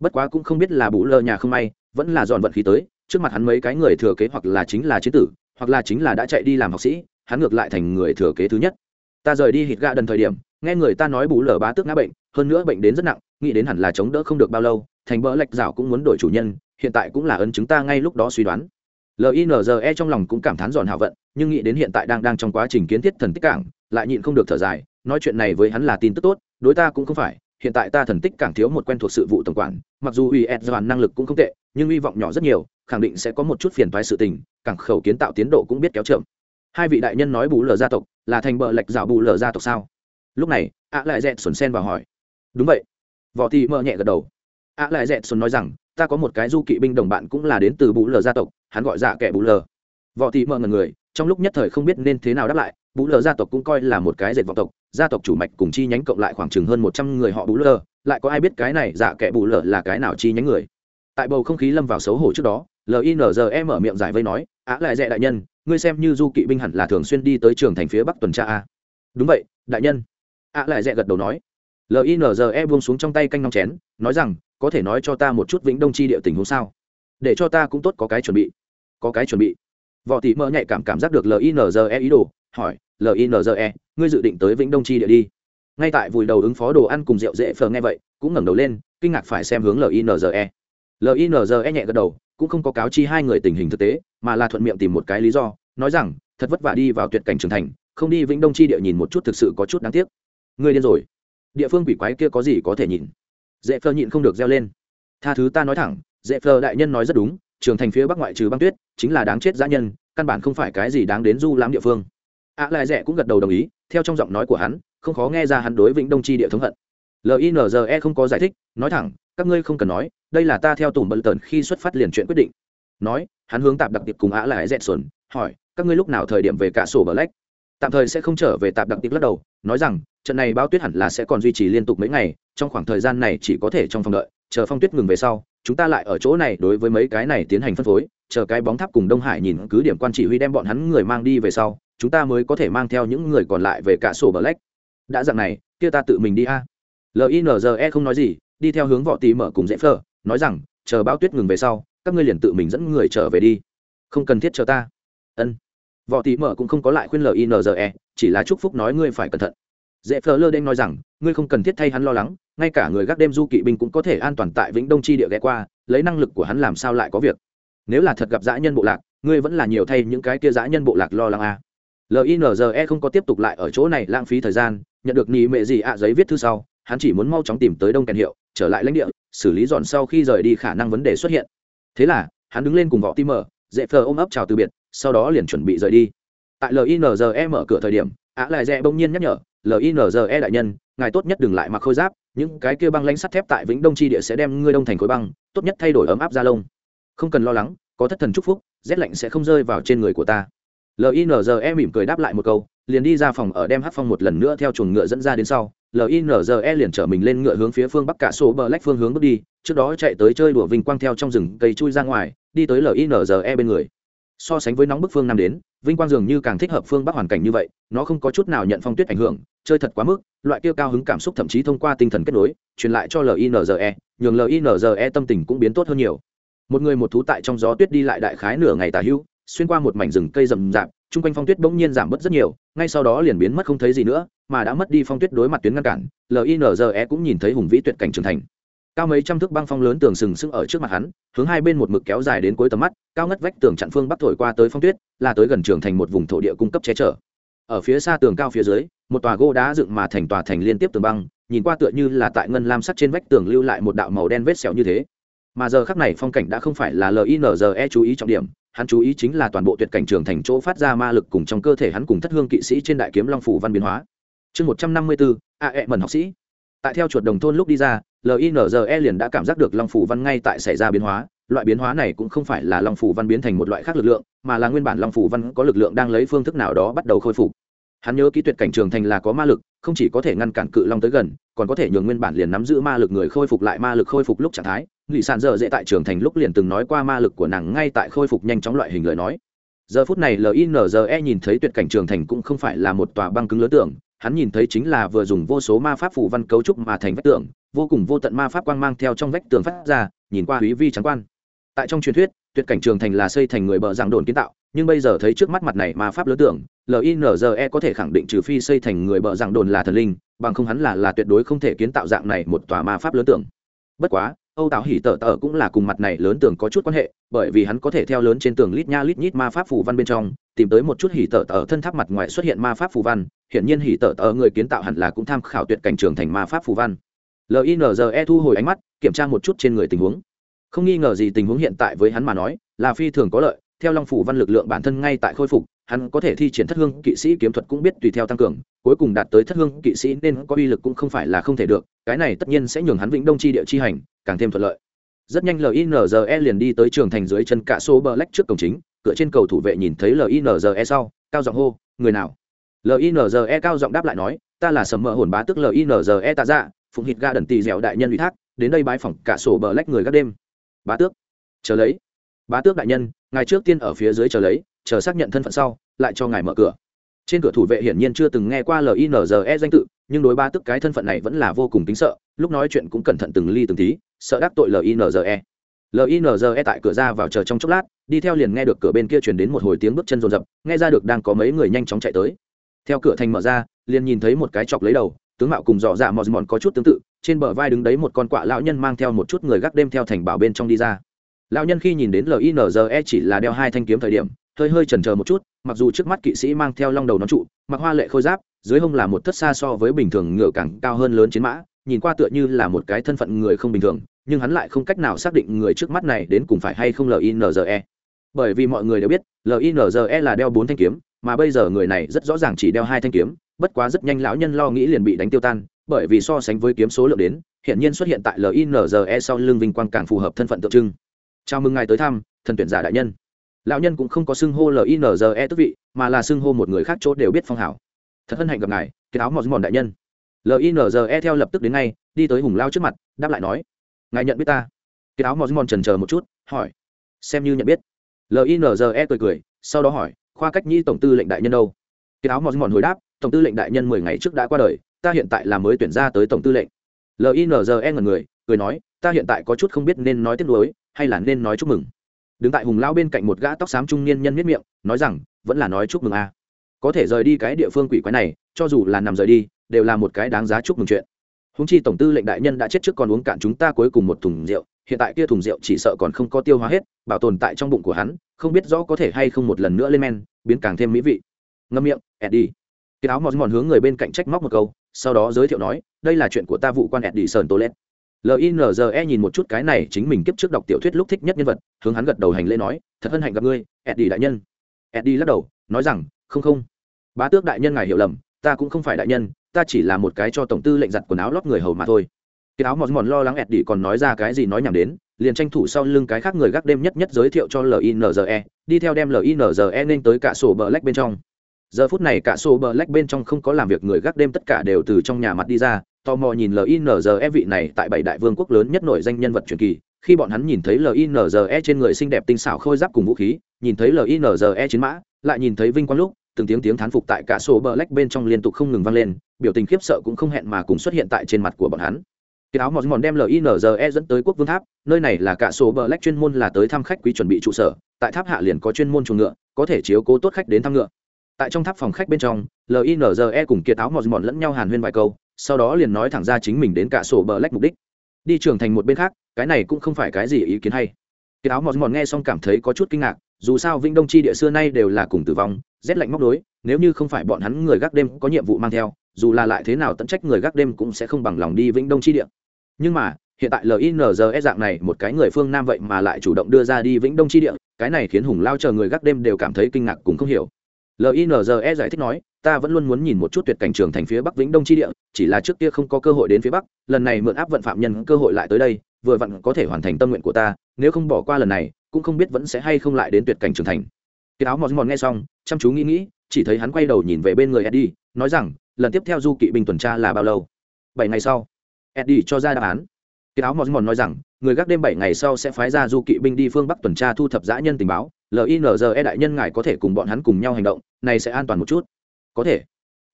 A: Bất quá cũng không biết là bù lơ nhà không may, vẫn là dọn vận khí tới, trước mặt hắn mấy cái người thừa kế hoặc là chính là chế tử, hoặc là chính là đã chạy đi làm học sĩ, hắn ngược lại thành người thừa kế thứ nhất. Ta rời đi hít gạ đần thời điểm, nghe người ta nói bù lở bá tước ngã bệnh, hơn nữa bệnh đến rất nặng, nghĩ đến hẳn là chống đỡ không được bao lâu, thành bỡ lạch rào cũng muốn đổi chủ nhân, hiện tại cũng là ấn chứng ta ngay lúc đó suy đoán linze trong lòng cũng cảm thán giòn hào vận, nhưng nghĩ đến hiện tại đang đang trong quá trình kiến thiết thần tích cảng, lại nhịn không được thở dài, nói chuyện này với hắn là tin tức tốt, đối ta cũng không phải, hiện tại ta thần tích cảng thiếu một quen thuộc sự vụ tổng quản, mặc dù uy ed doàn năng lực cũng không tệ, nhưng hy vọng nhỏ rất nhiều, khẳng định sẽ có một chút phiền toái sự tình, cảng khẩu kiến tạo tiến độ cũng biết kéo chậm. Hai vị đại nhân nói bù lờ gia tộc, là thành bờ lệch rào bù lờ gia tộc sao? Lúc này ạ lại dẹt xuẩn sen vào hỏi. Đúng vậy. Võ thị mơ nhẹ gật đầu. Ạ lại dẹt xuẩn nói rằng, ta có một cái du kỵ binh đồng bạn cũng là đến từ bù lờ gia tộc hắn gọi dạ kẻ bù lờ. Võ thị mờ ngần người, trong lúc nhất thời không biết nên thế nào đáp lại, bù lờ gia tộc cũng coi là một cái dệt vọng tộc, gia tộc chủ mạch cùng chi nhánh cộng lại khoảng chừng hơn một trăm người họ bù lờ, lại có ai biết cái này dạ kẻ bù lờ là cái nào chi nhánh người. Tại bầu không khí lâm vào xấu hổ trước đó linze mở miệng giải vây nói, á, lại dẹ đại nhân, ngươi xem như du kỵ binh hẳn là thường xuyên đi tới trường thành phía bắc tuần tra a. Đúng vậy, đại nhân. Á, lại dẹ gật đầu nói. Linze buông xuống trong tay canh nong chén, nói rằng, có thể nói cho ta một chút vĩnh đông chi địa tình huống sao? Để cho ta cũng tốt có cái chuẩn bị có cái chuẩn bị. Võ tỷ mơ nhạy cảm cảm giác được linze ý đồ, hỏi linze ngươi dự định tới vĩnh đông chi địa đi. Ngay tại vùi đầu ứng phó đồ ăn cùng rượu dễ phờ nghe vậy, cũng ngẩng đầu lên, kinh ngạc phải xem hướng linze linze nhẹ gật đầu, cũng không có cáo chi hai người tình hình thực tế, mà là thuận miệng tìm một cái lý do, nói rằng, thật vất vả đi vào tuyệt cảnh trưởng thành, không đi vĩnh đông chi địa nhìn một chút thực sự có chút đáng tiếc. Ngươi điên rồi. Địa phương quỷ quái kia có gì có thể nhìn dễ phơ nhịn không được reo lên. Tha thứ ta nói thẳng, dễ phơ đại nhân nói rất đúng trường thành phía bắc ngoại trừ băng tuyết, chính là đáng chết dã nhân, căn bản không phải cái gì đáng đến du lãm địa phương. Ạ lại rẻ cũng gật đầu đồng ý, theo trong giọng nói của hắn, không khó nghe ra hắn đối vĩnh đông chi địa thống hận. Linze không có giải thích, nói thẳng, các ngươi không cần nói, đây là ta theo tùng bận tần khi xuất phát liền chuyện quyết định. Nói, hắn hướng tạp đặc tiệp cùng ạ lại rẽ xuẩn hỏi, các ngươi lúc nào thời điểm về cả sổ bờ lách? Tạm thời sẽ không trở về tạp đặc tiệp lắc đầu, nói rằng, trận này bao tuyết hẳn là sẽ còn duy trì liên tục mấy ngày, trong khoảng thời gian này chỉ có thể trong phòng đợi, chờ phong tuyết ngừng về sau chúng ta lại ở chỗ này đối với mấy cái này tiến hành phân phối, chờ cái bóng tháp cùng đông hải nhìn cứ điểm quan chỉ huy đem bọn hắn người mang đi về sau, chúng ta mới có thể mang theo những người còn lại về cả sổ bờ lách. Đã dặn này, kia ta tự mình đi a. Linze không nói gì, đi theo hướng võ tí mở cùng dễ phờ, nói rằng, chờ bão tuyết ngừng về sau, các ngươi liền tự mình dẫn người trở về đi. Không cần thiết chờ ta. Ân. Võ tí mở cũng không có lại khuyên linze chỉ là chúc phúc nói ngươi phải cẩn thận dễ phờ lơ đen nói rằng, ngươi không cần thiết thay hắn lo lắng, ngay cả người gác đêm du kỵ binh cũng có thể an toàn tại vĩnh đông chi địa ghé qua, lấy năng lực của hắn làm sao lại có việc? Nếu là thật gặp dã nhân bộ lạc, ngươi vẫn là nhiều thay những cái kia dã nhân bộ lạc lo lắng à. linze không có tiếp tục lại ở chỗ này lãng phí thời gian, nhận được nhì mệ gì ạ giấy viết thư sau, hắn chỉ muốn mau chóng tìm tới đông kèn hiệu, trở lại lãnh địa, xử lý dọn sau khi rời đi khả năng vấn đề xuất hiện. Thế là, hắn đứng lên cùng võ tim mở, dễ phờ ôm ấp chào từ biệt, sau đó liền chuẩn bị rời đi. Tại linze mở cửa thời điểm, ạ lại dẹ bỗng nhiên nhắc nhở linze đại nhân, ngài tốt nhất đừng lại mặc khôi giáp, những cái kia băng lãnh sắt thép tại vĩnh đông tri địa sẽ đem ngươi đông thành khối băng, tốt nhất thay đổi ấm áp da lông. Không cần lo lắng, có thất thần chúc phúc, rét lạnh sẽ không rơi vào trên người của ta. Linze mỉm cười đáp lại một câu, liền đi ra phòng ở đem hát phong một lần nữa theo chuồng ngựa dẫn ra đến sau. Linze liền chở mình lên ngựa hướng phía phương bắc cả số bờ lách phương hướng bước đi, trước đó chạy tới chơi đùa vinh quang theo trong rừng cây chui ra ngoài, đi tới linze bên người so sánh với nóng bức phương nam đến, vinh quang dường như càng thích hợp phương bắc hoàn cảnh như vậy, nó không có chút nào nhận phong tuyết ảnh hưởng, chơi thật quá mức, loại kia cao hứng cảm xúc thậm chí thông qua tinh thần kết nối, truyền lại cho linze nhường linze tâm tình cũng biến tốt hơn nhiều. Một người một thú tại trong gió tuyết đi lại đại khái nửa ngày tà hưu, xuyên qua một mảnh rừng cây rậm rạp, chung quanh phong tuyết bỗng nhiên giảm bớt rất nhiều, ngay sau đó liền biến mất không thấy gì nữa, mà đã mất đi phong tuyết đối mặt tuyến ngăn cản linze cũng nhìn thấy hùng vĩ tuyệt cảnh trưởng thành cao mấy trăm thước băng phong lớn tường sừng sững ở trước mặt hắn, hướng hai bên một mực kéo dài đến cuối tầm mắt, cao ngất vách tường chặn phương bắc thổi qua tới phong tuyết, là tới gần trường thành một vùng thổ địa cung cấp che chở. Ở phía xa tường cao phía dưới, một tòa gỗ đá dựng mà thành tòa thành liên tiếp tường băng, nhìn qua tựa như là tại ngân lam sắt trên vách tường lưu lại một đạo màu đen vết sẹo như thế. Mà giờ khắc này phong cảnh đã không phải là linze chú ý trọng điểm, hắn chú ý chính là toàn bộ tuyệt cảnh trường thành chỗ phát ra ma lực cùng trong cơ thể hắn cùng thất hương kỵ sĩ trên đại kiếm long phủ văn biến hóa. Chương một trăm năm mươi bốn, a e mần học sĩ. Tại theo chuột đồng thôn lúc đi ra linze liền đã cảm giác được long phủ văn ngay tại xảy ra biến hóa. Loại biến hóa này cũng không phải là long phủ văn biến thành một loại khác lực lượng, mà là nguyên bản long phủ văn có lực lượng đang lấy phương thức nào đó bắt đầu khôi phục. Hắn nhớ kỹ tuyệt cảnh trường thành là có ma lực, không chỉ có thể ngăn cản cự long tới gần, còn có thể nhường nguyên bản liền nắm giữ ma lực người khôi phục lại ma lực khôi phục lúc trạng thái. Nghị sàn dở dễ tại trường thành lúc liền từng nói qua ma lực của nàng ngay tại khôi phục nhanh chóng loại hình lời nói. Giờ phút này linze nhìn thấy tuyệt cảnh trường thành cũng không phải là một tòa băng cứng lớn tưởng, hắn nhìn thấy chính là vừa dùng vô số ma pháp phủ văn cấu trúc mà thành vách tường vô cùng vô tận ma pháp quang mang theo trong vách tường phát ra, nhìn qua húy vi trắng quan. Tại trong truyền thuyết, tuyệt cảnh trường thành là xây thành người bờ giảng đồn kiến tạo, nhưng bây giờ thấy trước mắt mặt này ma pháp lớn tưởng linze có thể khẳng định trừ phi xây thành người bờ giảng đồn là thần linh, bằng không hắn là là tuyệt đối không thể kiến tạo dạng này một tòa ma pháp lớn tưởng. Bất quá, âu tạo hỉ tờ tờ cũng là cùng mặt này lớn tưởng có chút quan hệ, bởi vì hắn có thể theo lớn trên tường lít nha lít nhít ma pháp phù văn bên trong, tìm tới một chút hỉ tờ tờ thân tháp mặt ngoài xuất hiện ma pháp phù văn, hiển nhiên hỉ tờ tờ người kiến tạo hẳn là cũng tham khảo tuyệt cảnh trường thành ma pháp phù văn linze thu hồi ánh mắt, kiểm tra một chút trên người tình huống. Không nghi ngờ gì tình huống hiện tại với hắn mà nói, là phi thường có lợi. Theo long phủ văn lực lượng bản thân ngay tại khôi phục, hắn có thể thi triển thất hương kỵ sĩ kiếm thuật cũng biết tùy theo tăng cường, cuối cùng đạt tới thất hương kỵ sĩ nên có uy lực cũng không phải là không thể được, cái này tất nhiên sẽ nhường hắn vĩnh đông chi địa chi hành, càng thêm thuận lợi. Rất nhanh linze liền đi tới trường thành dưới chân cả số bờ lách trước cổng chính, cửa trên cầu thủ vệ nhìn thấy linze sau, cao giọng hô, người nào? Linze cao giọng đáp lại nói, ta là sầm mỡ hồn bá tức linze tạ dạ phụng hít ga đần tì dẻo đại nhân ủy thác, đến đây bái phỏng cả sổ bờ lách người gác đêm. Bá tước, chờ lấy. Bá tước đại nhân, ngài trước tiên ở phía dưới chờ lấy, chờ xác nhận thân phận sau, lại cho ngài mở cửa. Trên cửa thủ vệ hiển nhiên chưa từng nghe qua linze danh tự, nhưng đối ba tức cái thân phận này vẫn là vô cùng tính sợ, lúc nói chuyện cũng cẩn thận từng ly từng tí, sợ đắc tội linze linze tại cửa ra vào chờ trong chốc lát, đi theo liền nghe được cửa bên kia truyền đến một hồi tiếng bước chân rồn rập, nghe ra được đang có mấy người nhanh chóng chạy tới. Theo cửa thành mở ra, liền nhìn thấy một cái chọc lấy đầu tướng mạo cùng dọ dạ mòn mòn có chút tương tự, trên bờ vai đứng đấy một con quạ lão nhân mang theo một chút người gác đêm theo thành bảo bên trong đi ra. Lão nhân khi nhìn đến linze chỉ là đeo hai thanh kiếm thời điểm, hơi hơi chần chờ một chút, mặc dù trước mắt kỵ sĩ mang theo long đầu nón trụ, mặc hoa lệ khôi giáp, dưới hông là một thất xa so với bình thường ngựa càng cao hơn lớn chiến mã, nhìn qua tựa như là một cái thân phận người không bình thường, nhưng hắn lại không cách nào xác định người trước mắt này đến cùng phải hay không linze bởi vì mọi người đều biết linze là đeo bốn thanh kiếm, mà bây giờ người này rất rõ ràng chỉ đeo hai thanh kiếm bất quá rất nhanh lão nhân lo nghĩ liền bị đánh tiêu tan, bởi vì so sánh với kiếm số lượng đến hiện nhiên xuất hiện tại linze sau lưng vinh quang càng phù hợp thân phận tượng trưng. Chào mừng ngài tới thăm, thần tuyển giả đại nhân. Lão nhân cũng không có xưng hô linze tức vị, mà là xưng hô một người khác chỗ đều biết phong hảo. Thật hân hạnh gặp ngài cái áo mọt mòn đại nhân. Linze theo lập tức đến ngay, đi tới hùng lao trước mặt, đáp lại nói, ngài nhận biết ta? Cái áo mọt mòn trần chờ một chút, hỏi, xem như nhận biết. Linze cười cười, sau đó hỏi, khoa cách nhi tổng tư lệnh đại nhân đâu? Cái áo mọt mòn hồi đáp tổng tư lệnh đại nhân mười ngày trước đã qua đời, ta hiện tại là mới tuyển ra tới tổng tư lệnh. Linze ngần người, cười nói, ta hiện tại có chút không biết nên nói tiếp nối, hay là nên nói chúc mừng. Đứng tại hùng lão bên cạnh một gã tóc xám trung niên nhân miết miệng, nói rằng, vẫn là nói chúc mừng a. Có thể rời đi cái địa phương quỷ quái này, cho dù là nằm rời đi, đều là một cái đáng giá chúc mừng chuyện. Húng chi tổng tư lệnh đại nhân đã chết trước còn uống cạn chúng ta cuối cùng một thùng rượu, hiện tại kia thùng rượu chỉ sợ còn không có tiêu hóa hết, bảo tồn tại trong bụng của hắn, không biết rõ có thể hay không một lần nữa lên men, biến càng thêm mỹ vị. Ngâm miệng, eddie cái áo mòn mòn hướng người bên cạnh trách móc một câu, sau đó giới thiệu nói, đây là chuyện của ta, vụ quan eddie sơn tô lét linze nhìn một chút cái này chính mình kiếp trước đọc tiểu thuyết lúc thích nhất nhân vật, hướng hắn gật đầu hành lễ nói, thật hân hạnh gặp ngươi, eddie đại nhân. Eddie lắc đầu, nói rằng, không không. Bá tước đại nhân ngài hiểu lầm, ta cũng không phải đại nhân, ta chỉ là một cái cho tổng tư lệnh giặt quần áo lót người hầu mà thôi. Cái áo mòn mòn lo lắng eddie còn nói ra cái gì nói nhảm đến, liền tranh thủ sau lưng cái khác người gác đêm nhất nhất giới thiệu cho linze đi theo đem linze nên tới cả sổ bờ lách bên trong giờ phút này cả sổ bờ lách bên trong không có làm việc, người gác đêm tất cả đều từ trong nhà mặt đi ra, tò mò nhìn linze vị này tại bảy đại vương quốc lớn nhất nổi danh nhân vật truyền kỳ. Khi bọn hắn nhìn thấy linze trên người xinh đẹp tinh xảo khôi giáp cùng vũ khí, nhìn thấy linze chiến mã, lại nhìn thấy vinh quang lúc, từng tiếng tiếng thán phục tại cả sổ bờ lách bên trong liên tục không ngừng vang lên, biểu tình khiếp sợ cũng không hẹn mà cùng xuất hiện tại trên mặt của bọn hắn. Cái áo mòn mòn đem linze dẫn tới quốc vương tháp, nơi này là cả sổ bờ lách chuyên môn là tới thăm khách quý chuẩn bị trụ sở, tại tháp hạ liền có chuyên môn chuồng ngựa, có thể chiếu cố tốt khách đến thăm ngựa tại trong tháp phòng khách bên trong linze cùng kiệt áo mọt mọt lẫn nhau hàn huyên vài câu, sau đó liền nói thẳng ra chính mình đến cả sổ bờ lách mục đích. Đi trưởng thành một bên khác, cái này cũng không phải cái gì ý kiến hay. Kiệt áo mọt mọt nghe xong cảm thấy có chút kinh ngạc, dù sao vĩnh đông chi địa xưa nay đều là cùng tử vong, rét lạnh móc đối, nếu như không phải bọn hắn người gác đêm có nhiệm vụ mang theo, dù là lại thế nào tận trách người gác đêm cũng sẽ không bằng lòng đi vĩnh đông chi địa. Nhưng mà, hiện tại linze dạng này, một cái người phương nam vậy mà lại chủ động đưa ra đi vĩnh đông chi địa, cái này khiến hùng lao chờ người gác đêm đều cảm thấy kinh ngạc cùng không hiểu linze giải thích nói, ta vẫn luôn muốn nhìn một chút tuyệt cảnh trường thành phía bắc vĩnh đông chi địa, chỉ là trước kia không có cơ hội đến phía bắc, lần này mượn áp vận phạm nhân cơ hội lại tới đây, vừa vặn có thể hoàn thành tâm nguyện của ta, nếu không bỏ qua lần này, cũng không biết vẫn sẽ hay không lại đến tuyệt cảnh trường thành. Cái áo mòn mòn nghe xong, chăm chú nghĩ nghĩ, chỉ thấy hắn quay đầu nhìn về bên người eddie, nói rằng, lần tiếp theo du kỵ binh tuần tra là bao lâu? Bảy ngày sau. Eddie cho ra đáp án. Cái áo mòn mòn nói rằng, người gác đêm bảy ngày sau sẽ phái ra du kỵ binh đi phương bắc tuần tra thu thập dã nhân tình báo linze đại nhân ngài có thể cùng bọn hắn cùng nhau hành động, này sẽ an toàn một chút. Có thể.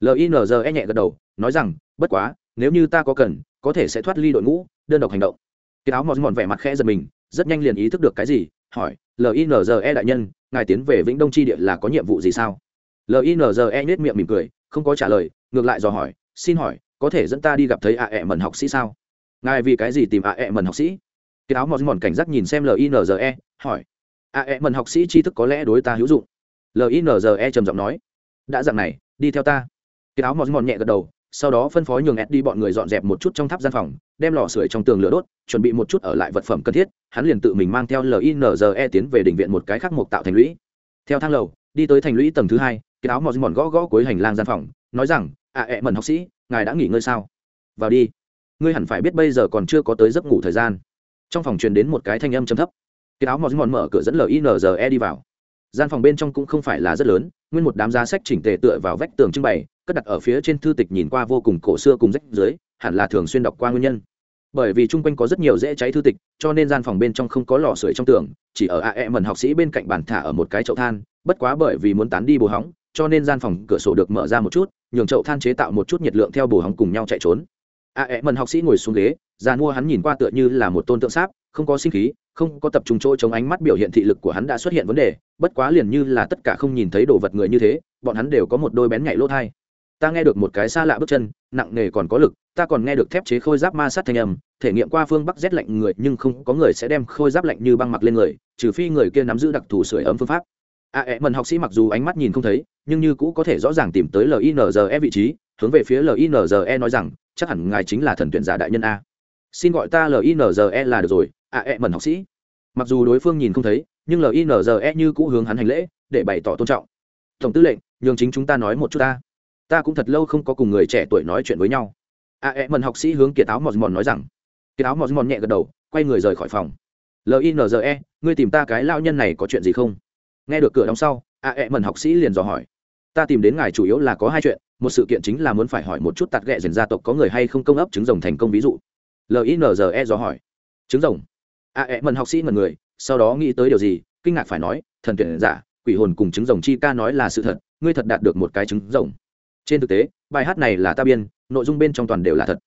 A: Linze nhẹ gật đầu, nói rằng, bất quá, nếu như ta có cần, có thể sẽ thoát ly đội ngũ, đơn độc hành động. Cái áo mọt mòn vẻ mặt khẽ giật mình, rất nhanh liền ý thức được cái gì, hỏi linze đại nhân, ngài tiến về vĩnh đông tri địa là có nhiệm vụ gì sao? Linze nết miệng mỉm cười, không có trả lời, ngược lại dò hỏi, xin hỏi, có thể dẫn ta đi gặp thấy ạ ẹ mần học sĩ sao? Ngài vì cái gì tìm ạ ẹ mần học sĩ? Cái áo mọt mòn cảnh giác nhìn xem linze hỏi a e mần học sĩ tri thức có lẽ đối ta hữu dụng. Linze trầm giọng nói. Đã dặn này, đi theo ta. Cái áo mòn mòn nhẹ gật đầu, sau đó phân phó nhường ed đi bọn người dọn dẹp một chút trong tháp gian phòng, đem lò sưởi trong tường lửa đốt, chuẩn bị một chút ở lại vật phẩm cần thiết, hắn liền tự mình mang theo linze tiến về định viện một cái khác mục tạo thành lũy. Theo thang lầu, đi tới thành lũy tầng thứ hai, cái áo mòn mòn gõ gõ cuối hành lang gian phòng, nói rằng à ẹ e mần học sĩ, ngài đã nghỉ ngơi sao? Vào đi. Ngươi hẳn phải biết bây giờ còn chưa có tới giấc ngủ thời gian. Trong phòng truyền đến một cái thanh âm trầm thấp cái áo mòn mòn mở cửa dẫn linze đi vào. Gian phòng bên trong cũng không phải là rất lớn, nguyên một đám giá sách chỉnh tề tựa vào vách tường trưng bày, cất đặt ở phía trên thư tịch nhìn qua vô cùng cổ xưa cùng rách dưới hẳn là thường xuyên đọc qua nguyên nhân. Bởi vì chung quanh có rất nhiều dễ cháy thư tịch, cho nên gian phòng bên trong không có lò sưởi trong tường, chỉ ở ae mần học sĩ bên cạnh bàn thả ở một cái chậu than, bất quá bởi vì muốn tán đi bồ hóng, cho nên gian phòng cửa sổ được mở ra một chút, nhường chậu than chế tạo một chút nhiệt lượng theo bồ hóng cùng nhau chạy trốn. Ae mần học sĩ ngồi xuống ghế, già mua hắn nhìn qua tựa như là một tôn tượng sáp, không có sinh khí không có tập trung chỗ chống ánh mắt biểu hiện thị lực của hắn đã xuất hiện vấn đề, bất quá liền như là tất cả không nhìn thấy đồ vật người như thế, bọn hắn đều có một đôi bén nhạy lỗ thai. Ta nghe được một cái xa lạ bước chân, nặng nề còn có lực, ta còn nghe được thép chế khôi giáp ma sát thanh âm, thể nghiệm qua phương bắc rét lạnh người, nhưng không có người sẽ đem khôi giáp lạnh như băng mặc lên người, trừ phi người kia nắm giữ đặc thù sưởi ấm phương pháp. À, a E mần học sĩ mặc dù ánh mắt nhìn không thấy, nhưng như cũ có thể rõ ràng tìm tới linze vị trí, hướng về phía linze nói rằng, chắc hẳn ngài chính là thần tuyển giả đại nhân a xin gọi ta linze là được rồi à ẹ mẩn học sĩ. Mặc dù đối phương nhìn không thấy, nhưng linze như cũ hướng hắn hành lễ, để bày tỏ tôn trọng. Tổng tư lệnh, nhường chính chúng ta nói một chút ta. Ta cũng thật lâu không có cùng người trẻ tuổi nói chuyện với nhau. A e mẩn học sĩ hướng kiệt áo mòn mòn nói rằng. Kiệt áo mòn mòn nhẹ gật đầu, quay người rời khỏi phòng. Linze ngươi tìm ta cái lao nhân này có chuyện gì không? Nghe được cửa đóng sau, a e mẩn học sĩ liền dò hỏi. Ta tìm đến ngài chủ yếu là có hai chuyện, một sự kiện chính là muốn phải hỏi một chút tạt ghẹ dần gia tộc có người hay không công ấp trứng rồng thành công ví dụ linze dò hỏi. Trứng rồng. À, A e mần học sĩ mật người, sau đó nghĩ tới điều gì, kinh ngạc phải nói, thần tuyển giả, quỷ hồn cùng trứng rồng chi ca nói là sự thật, ngươi thật đạt được một cái trứng rồng. Trên thực tế, bài hát này là ta biên, nội dung bên trong toàn đều là thật.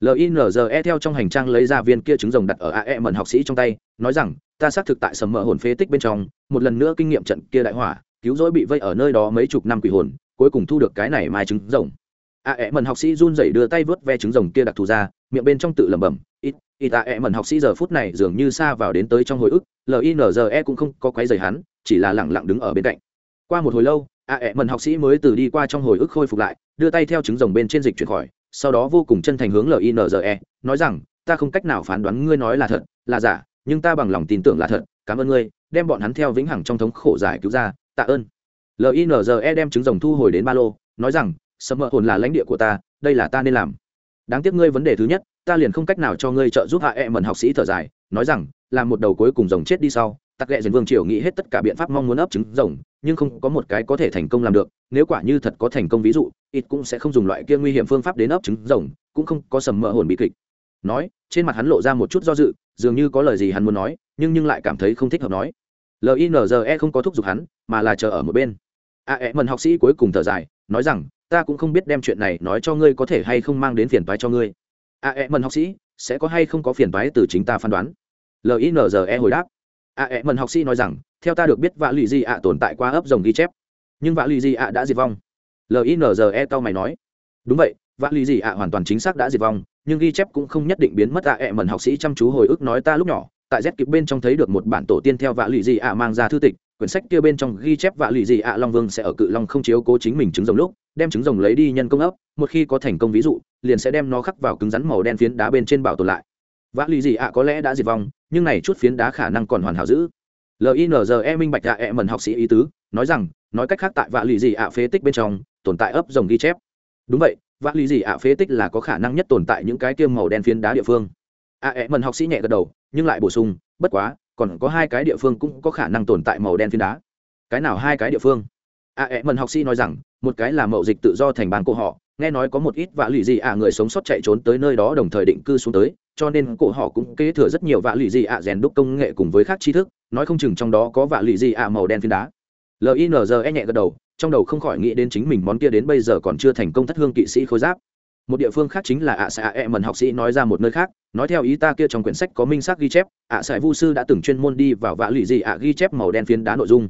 A: Linze theo trong hành trang lấy ra viên kia trứng rồng đặt ở ae mần học sĩ trong tay, nói rằng, ta xác thực tại sầm mỡ hồn phế tích bên trong, một lần nữa kinh nghiệm trận kia đại hỏa, cứu rỗi bị vây ở nơi đó mấy chục năm quỷ hồn, cuối cùng thu được cái này mai trứng rồng ae mần học sĩ run rẩy đưa tay vớt ve trứng rồng kia đặc thù ra, miệng bên trong tự lẩm bẩm, ít ít ae mần học sĩ giờ phút này dường như xa vào đến tới trong hồi ức linze cũng không có quái dày hắn, chỉ là lẳng lặng đứng ở bên cạnh. Qua một hồi lâu, a ẹ mần học sĩ mới từ đi qua trong hồi ức khôi phục lại, đưa tay theo trứng rồng bên trên dịch chuyển khỏi, sau đó vô cùng chân thành hướng linze nói rằng, ta không cách nào phán đoán ngươi nói là thật, là giả, nhưng ta bằng lòng tin tưởng là thật, cảm ơn ngươi, đem bọn hắn theo vĩnh hằng trong thống khổ giải cứu ra, tạ ơn. Linze đem trứng rồng thu hồi đến ba lô, nói rằng sầm mỡ hồn là lãnh địa của ta, đây là ta nên làm. Đáng tiếc ngươi vấn đề thứ nhất, ta liền không cách nào cho ngươi trợ giúp hạ e mần học sĩ thở dài, nói rằng là một đầu cuối cùng rồng chết đi sau tắc ghẹ dần vương triều nghĩ hết tất cả biện pháp mong muốn ấp trứng rồng, nhưng không có một cái có thể thành công làm được, nếu quả như thật có thành công ví dụ, ít cũng sẽ không dùng loại kia nguy hiểm phương pháp đến ấp trứng rồng, cũng không có sầm mỡ hồn bị kịch. Nói, trên mặt hắn lộ ra một chút do dự, dường như có lời gì hắn muốn nói, nhưng nhưng lại cảm thấy không thích hợp nói. Linze không có thúc giục hắn, mà là chờ ở một bên. A e mần học sĩ cuối cùng thở dài, nói rằng ta cũng không biết đem chuyện này nói cho ngươi có thể hay không mang đến phiền toái cho ngươi. A e mần học sĩ, sẽ có hay không có phiền toái từ chính ta phán đoán? Linze hồi đáp. A e mần học sĩ nói rằng, theo ta được biết vạ lụy di ạ tồn tại qua ấp rồng ghi chép. Nhưng vạ lụy di ạ đã diệt vong. Linze cao mày nói. Đúng vậy, vạ lụy di ạ hoàn toàn chính xác đã diệt vong, nhưng ghi chép cũng không nhất định biến mất. A e mần học sĩ chăm chú hồi ức nói ta lúc nhỏ, tại z kịp bên trong thấy được một bản tổ tiên theo vạ lụy di ạ mang ra thư tịch quyển sách kia bên trong ghi chép vạ lụy gì ạ, long vương sẽ ở cự long không chiếu cố chính mình trứng rồng lúc, đem trứng rồng lấy đi nhân công ấp, một khi có thành công ví dụ, liền sẽ đem nó khắc vào cứng rắn màu đen phiến đá bên trên bảo tồn lại. Vạ lụy gì ạ có lẽ đã diệt vong, nhưng này chút phiến đá khả năng còn hoàn hảo giữ linze minh bạch ạ e mần học sĩ ý tứ, nói rằng, nói cách khác tại vạ lụy gì ạ phế tích bên trong, tồn tại ấp rồng ghi chép. Đúng vậy, vạ lụy gì ạ phế tích là có khả năng nhất tồn tại những cái tiêm màu đen phiến đá địa phương. Ạ e mần học sĩ nhẹ gật đầu, nhưng lại bổ sung, bất quá còn có hai cái địa phương cũng có khả năng tồn tại màu đen phiến đá. Cái nào hai cái địa phương? A ẹ, mần học sĩ nói rằng, một cái là mậu dịch tự do thành bàn của họ, nghe nói có một ít vạ lụy gì ạ à, người sống sót chạy trốn tới nơi đó đồng thời định cư xuống tới, cho nên cổ họ cũng kế thừa rất nhiều vạ lụy gì ạ à, rèn đúc công nghệ cùng với khác tri thức, nói không chừng trong đó có vạ lụy gì ạ màu đen phiến đá. Linze nhẹ gật đầu, trong đầu không khỏi nghĩ đến chính mình món kia đến bây giờ còn chưa thành công thất hương kỵ sĩ khối giáp một địa phương khác chính là ạ xạ e mần học sĩ nói ra một nơi khác, nói theo ý ta kia trong quyển sách có minh xác ghi chép, ạ xạ vu sư đã từng chuyên môn đi vào vạ lụy gì ạ ghi chép màu đen phiến đá nội dung.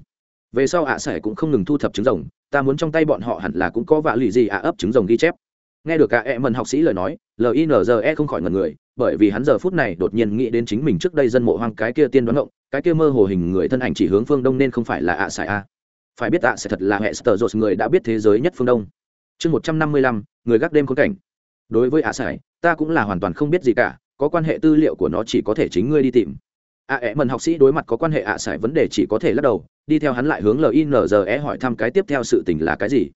A: Về sau ạ xạ cũng không ngừng thu thập trứng rồng, ta muốn trong tay bọn họ hẳn là cũng có vạ lụy gì ạ ấp trứng rồng ghi chép. Nghe được ạ e mần học sĩ lời nói linze không khỏi ngần người, bởi vì hắn giờ phút này đột nhiên nghĩ đến chính mình trước đây dân mộ hoang cái kia tiên đoán ngộng, cái kia mơ hồ hình người thân ảnh chỉ hướng phương đông nên không phải là ạ xạ a. Phải biết ạ sẽ thật là hệ sờ dột người đã biết thế giới nhất phương đông. Chương một trăm năm mươi lăm, người gác đêm khốn cảnh đối với ạ sải, ta cũng là hoàn toàn không biết gì cả, có quan hệ tư liệu của nó chỉ có thể chính ngươi đi tìm. A ẹ, mần học sĩ đối mặt có quan hệ ạ sải vấn đề chỉ có thể lắc đầu, đi theo hắn lại hướng linze hỏi thăm cái tiếp theo sự tình là cái gì.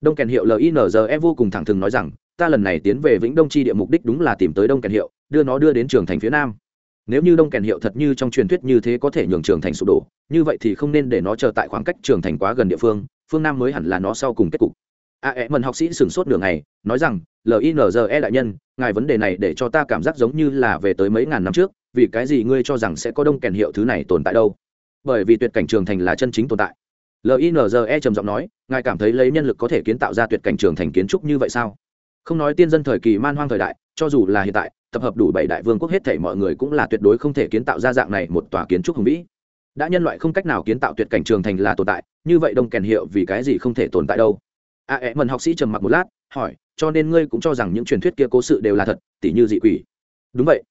A: Đông kèn hiệu linze vô cùng thẳng thừng nói rằng, ta lần này tiến về vĩnh đông chi địa mục đích đúng là tìm tới đông kèn hiệu, đưa nó đưa đến trường thành phía nam. Nếu như đông kèn hiệu thật như trong truyền thuyết như thế có thể nhường trường thành sụp đổ, như vậy thì không nên để nó chờ tại khoảng cách trường thành quá gần địa phương phương nam mới hẳn là nó sau cùng kết cục a e mần học sĩ sửng sốt nửa ngày, nói rằng linze đại nhân, ngài vấn đề này để cho ta cảm giác giống như là về tới mấy ngàn năm trước, vì cái gì ngươi cho rằng sẽ có đông kèn hiệu thứ này tồn tại đâu? Bởi vì tuyệt cảnh trường thành là chân chính tồn tại. Linze trầm giọng nói, ngài cảm thấy lấy nhân lực có thể kiến tạo ra tuyệt cảnh trường thành kiến trúc như vậy sao? Không nói tiên dân thời kỳ man hoang thời đại, cho dù là hiện tại, tập hợp đủ bảy đại vương quốc hết thể mọi người cũng là tuyệt đối không thể kiến tạo ra dạng này một tòa kiến trúc hùng vĩ. Đã nhân loại không cách nào kiến tạo tuyệt cảnh trường thành là tồn tại, như vậy đông kèn hiệu vì cái gì không thể tồn tại đâu? A ẹ, mần học sĩ trầm mặc một lát, hỏi, cho nên ngươi cũng cho rằng những truyền thuyết kia cố sự đều là thật, tỉ như dị quỷ. Đúng vậy.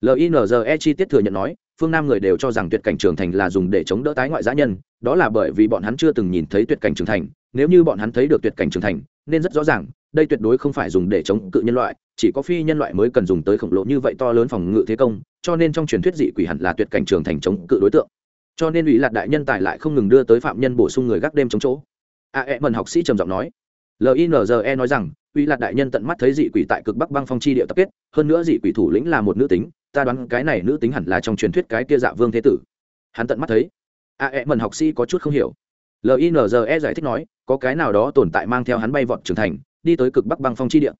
A: Linze chi tiết thừa nhận nói, phương nam người đều cho rằng tuyệt cảnh trưởng thành là dùng để chống đỡ tái ngoại giã nhân, đó là bởi vì bọn hắn chưa từng nhìn thấy tuyệt cảnh trưởng thành. Nếu như bọn hắn thấy được tuyệt cảnh trưởng thành, nên rất rõ ràng, đây tuyệt đối không phải dùng để chống cự nhân loại, chỉ có phi nhân loại mới cần dùng tới khổng lồ như vậy to lớn phòng ngự thế công, cho nên trong truyền thuyết dị quỷ hẳn là tuyệt cảnh trưởng thành chống cự đối tượng. Cho nên ủy lạc đại nhân tài lại không ngừng đưa tới phạm nhân bổ sung người gác đêm chống chỗ. À, a e mần học sĩ trầm giọng nói linze nói rằng, uy lạc đại nhân tận mắt thấy dị quỷ tại cực bắc băng phong chi địa tập kết, hơn nữa dị quỷ thủ lĩnh là một nữ tính, ta đoán cái này nữ tính hẳn là trong truyền thuyết cái kia dạ vương thế tử. Hắn tận mắt thấy. A e mần học sĩ có chút không hiểu. Linze giải thích nói, có cái nào đó tồn tại mang theo hắn bay vọt trưởng thành, đi tới cực bắc băng phong chi địa.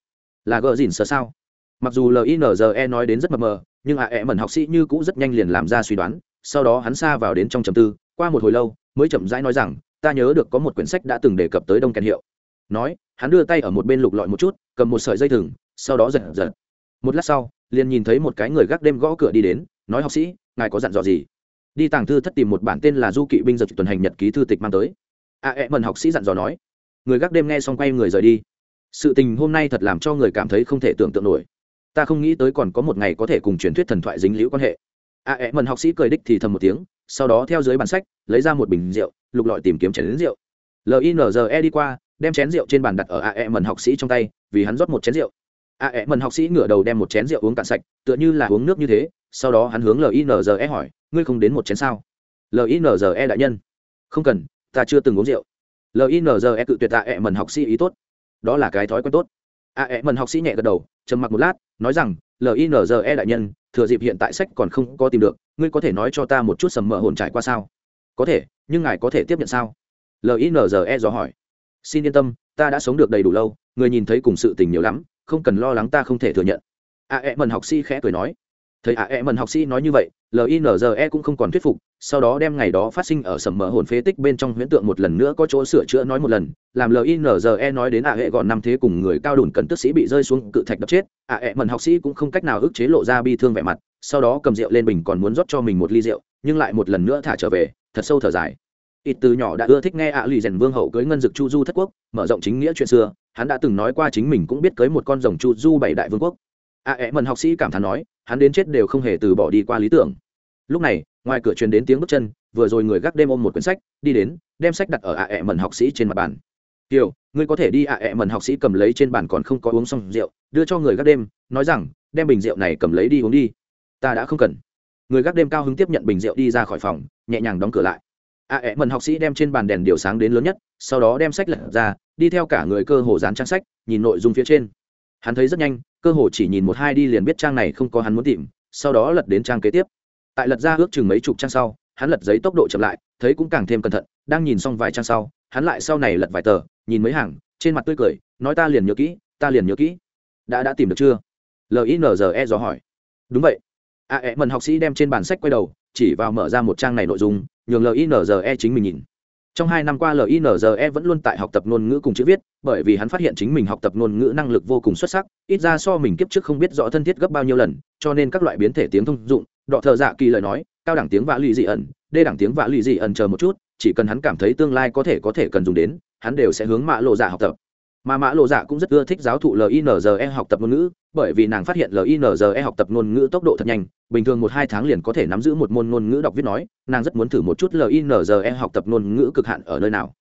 A: Là gờ dìn sơ sao? Mặc dù linze nói đến rất mờ mờ, nhưng a e mần học sĩ như cũ rất nhanh liền làm ra suy đoán, sau đó hắn xa vào đến trong trầm tư, qua một hồi lâu, mới chậm rãi nói rằng, ta nhớ được có một quyển sách đã từng đề cập tới đông kèn hiệu nói hắn đưa tay ở một bên lục lọi một chút cầm một sợi dây thừng sau đó giật giật. Một lát sau liền nhìn thấy một cái người gác đêm gõ cửa đi đến nói học sĩ ngài có dặn dò gì? Đi tàng thư thất tìm một bản tên là du kỵ binh giật tuần hành nhật ký thư tịch mang tới. A à, mần học sĩ dặn dò nói. Người gác đêm nghe xong quay người rời đi. Sự tình hôm nay thật làm cho người cảm thấy không thể tưởng tượng nổi. Ta không nghĩ tới còn có một ngày có thể cùng truyền thuyết thần thoại dính liễu quan hệ. A à, mần học sĩ cười đích thì thầm một tiếng sau đó theo dưới bản sách lấy ra một bình rượu lục lọi tìm kiếm chén đến rượu linze đi qua đem chén rượu trên bàn đặt ở a e mần học sĩ trong tay, vì hắn rót một chén rượu. A e mần học sĩ ngửa đầu đem một chén rượu uống cạn sạch, tựa như là uống nước như thế, sau đó hắn hướng linze hỏi, ngươi không đến một chén sao? Linze đại nhân, không cần, ta chưa từng uống rượu. Linze cự tuyệt a e mần học sĩ ý tốt. Đó là cái thói quen tốt. A e mần học sĩ nhẹ gật đầu, trầm mặc một lát, nói rằng linze đại nhân, thừa dịp hiện tại sách còn không có tìm được, ngươi có thể nói cho ta một chút sầm mỡ hồn trải qua sao? Có thể, nhưng ngài có thể tiếp nhận sao? Linze dò hỏi xin yên tâm, ta đã sống được đầy đủ lâu, người nhìn thấy cùng sự tình nhiều lắm, không cần lo lắng ta không thể thừa nhận. A e mần học sĩ khẽ cười nói. Thấy a e mần học sĩ nói như vậy linze cũng không còn thuyết phục, sau đó đem ngày đó phát sinh ở sầm mỡ hồn phế tích bên trong huyễn tượng một lần nữa có chỗ sửa chữa nói một lần, làm linze nói đến a hệ gọn năm thế cùng người cao đùn cần tức sĩ bị rơi xuống cự thạch đập chết, a E mần học sĩ cũng không cách nào ức chế lộ ra bi thương vẻ mặt, sau đó cầm rượu lên bình còn muốn rót cho mình một ly rượu, nhưng lại một lần nữa thả trở về, thật sâu thở dài ít từ nhỏ đã ưa thích nghe ạ lì rèn vương hậu cưới ngân dực chu du thất quốc, mở rộng chính nghĩa chuyện xưa, hắn đã từng nói qua chính mình cũng biết cưới một con rồng chu du bảy đại vương quốc. A ẹ mần học sĩ cảm thán nói, hắn đến chết đều không hề từ bỏ đi qua lý tưởng. Lúc này, ngoài cửa truyền đến tiếng bước chân, vừa rồi người gác đêm ôm một quyển sách, đi đến, đem sách đặt ở a ẹ mần học sĩ trên mặt bàn. Kiều, ngươi có thể đi, a ẹ mần học sĩ cầm lấy trên bàn còn không có uống xong rượu, đưa cho người gác đêm, nói rằng, đem bình rượu này cầm lấy đi uống đi, ta đã không cần. Người gác đêm cao hứng tiếp nhận bình rượu đi ra khỏi phòng, nhẹ nhàng đóng cửa lại a ẹ mần học sĩ đem trên bàn đèn điều sáng đến lớn nhất, sau đó đem sách lật ra, đi theo cả người cơ hồ dán trang sách, nhìn nội dung phía trên. Hắn thấy rất nhanh, cơ hồ chỉ nhìn một hai đi liền biết trang này không có hắn muốn tìm, sau đó lật đến trang kế tiếp. Tại lật ra ước chừng mấy chục trang sau, hắn lật giấy tốc độ chậm lại, thấy cũng càng thêm cẩn thận, đang nhìn xong vài trang sau, hắn lại sau này lật vài tờ, nhìn mấy hàng, trên mặt tươi cười, nói ta liền nhớ kỹ, ta liền nhớ kỹ. Đã đã tìm được chưa? Linze dò hỏi. Đúng vậy. A ẹ mần học sĩ đem trên bản sách quay đầu chỉ vào mở ra một trang này nội dung, nhường linze chính mình nhìn. Trong hai năm qua linze vẫn luôn tại học tập ngôn ngữ cùng chữ viết, bởi vì hắn phát hiện chính mình học tập ngôn ngữ năng lực vô cùng xuất sắc, ít ra so mình kiếp trước không biết rõ thân thiết gấp bao nhiêu lần, cho nên các loại biến thể tiếng thông dụng, đọ thợ dạ kỳ lời nói, cao đẳng tiếng vã lụy dị ẩn, đê đẳng tiếng vã lụy dị ẩn chờ một chút, chỉ cần hắn cảm thấy tương lai có thể có thể cần dùng đến, hắn đều sẽ hướng mạ lộ dạ học tập mà mã lộ dạ cũng rất ưa thích giáo thụ linze học tập ngôn ngữ, bởi vì nàng phát hiện linze học tập ngôn ngữ tốc độ thật nhanh, bình thường một hai tháng liền có thể nắm giữ một môn ngôn ngữ đọc viết nói, nàng rất muốn thử một chút linze học tập ngôn ngữ cực hạn ở nơi nào.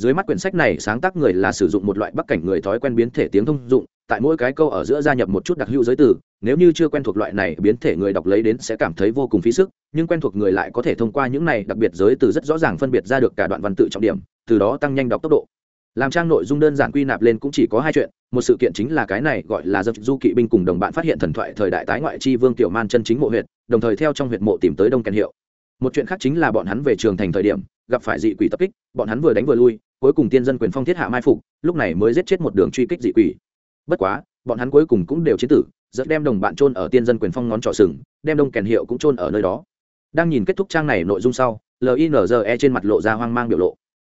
A: Dưới mắt quyển sách này sáng tác người là sử dụng một loại bắc cảnh người thói quen biến thể tiếng thông dụng, tại mỗi cái câu ở giữa gia nhập một chút đặc hữu giới từ, nếu như chưa quen thuộc loại này biến thể người đọc lấy đến sẽ cảm thấy vô cùng phí sức, nhưng quen thuộc người lại có thể thông qua những này đặc biệt giới từ rất rõ ràng phân biệt ra được cả đoạn văn tự trọng điểm, từ đó tăng nhanh đọc tốc độ làm trang nội dung đơn giản quy nạp lên cũng chỉ có hai chuyện, một sự kiện chính là cái này gọi là dập du kỵ binh cùng đồng bạn phát hiện thần thoại thời đại tái ngoại chi vương tiểu man chân chính mộ huyệt, đồng thời theo trong huyệt mộ tìm tới đông kèn hiệu. Một chuyện khác chính là bọn hắn về trường thành thời điểm, gặp phải dị quỷ tập kích, bọn hắn vừa đánh vừa lui, cuối cùng tiên dân quyền phong thiết hạ mai phục, lúc này mới giết chết một đường truy kích dị quỷ. Bất quá, bọn hắn cuối cùng cũng đều chiến tử dẫn đem đồng bạn trôn ở tiên dân quyền phong ngón trỏ sừng, đem đông kèn hiệu cũng trôn ở nơi đó. Đang nhìn kết thúc trang này nội dung sau linze trên mặt lộ ra hoang mang biểu lộ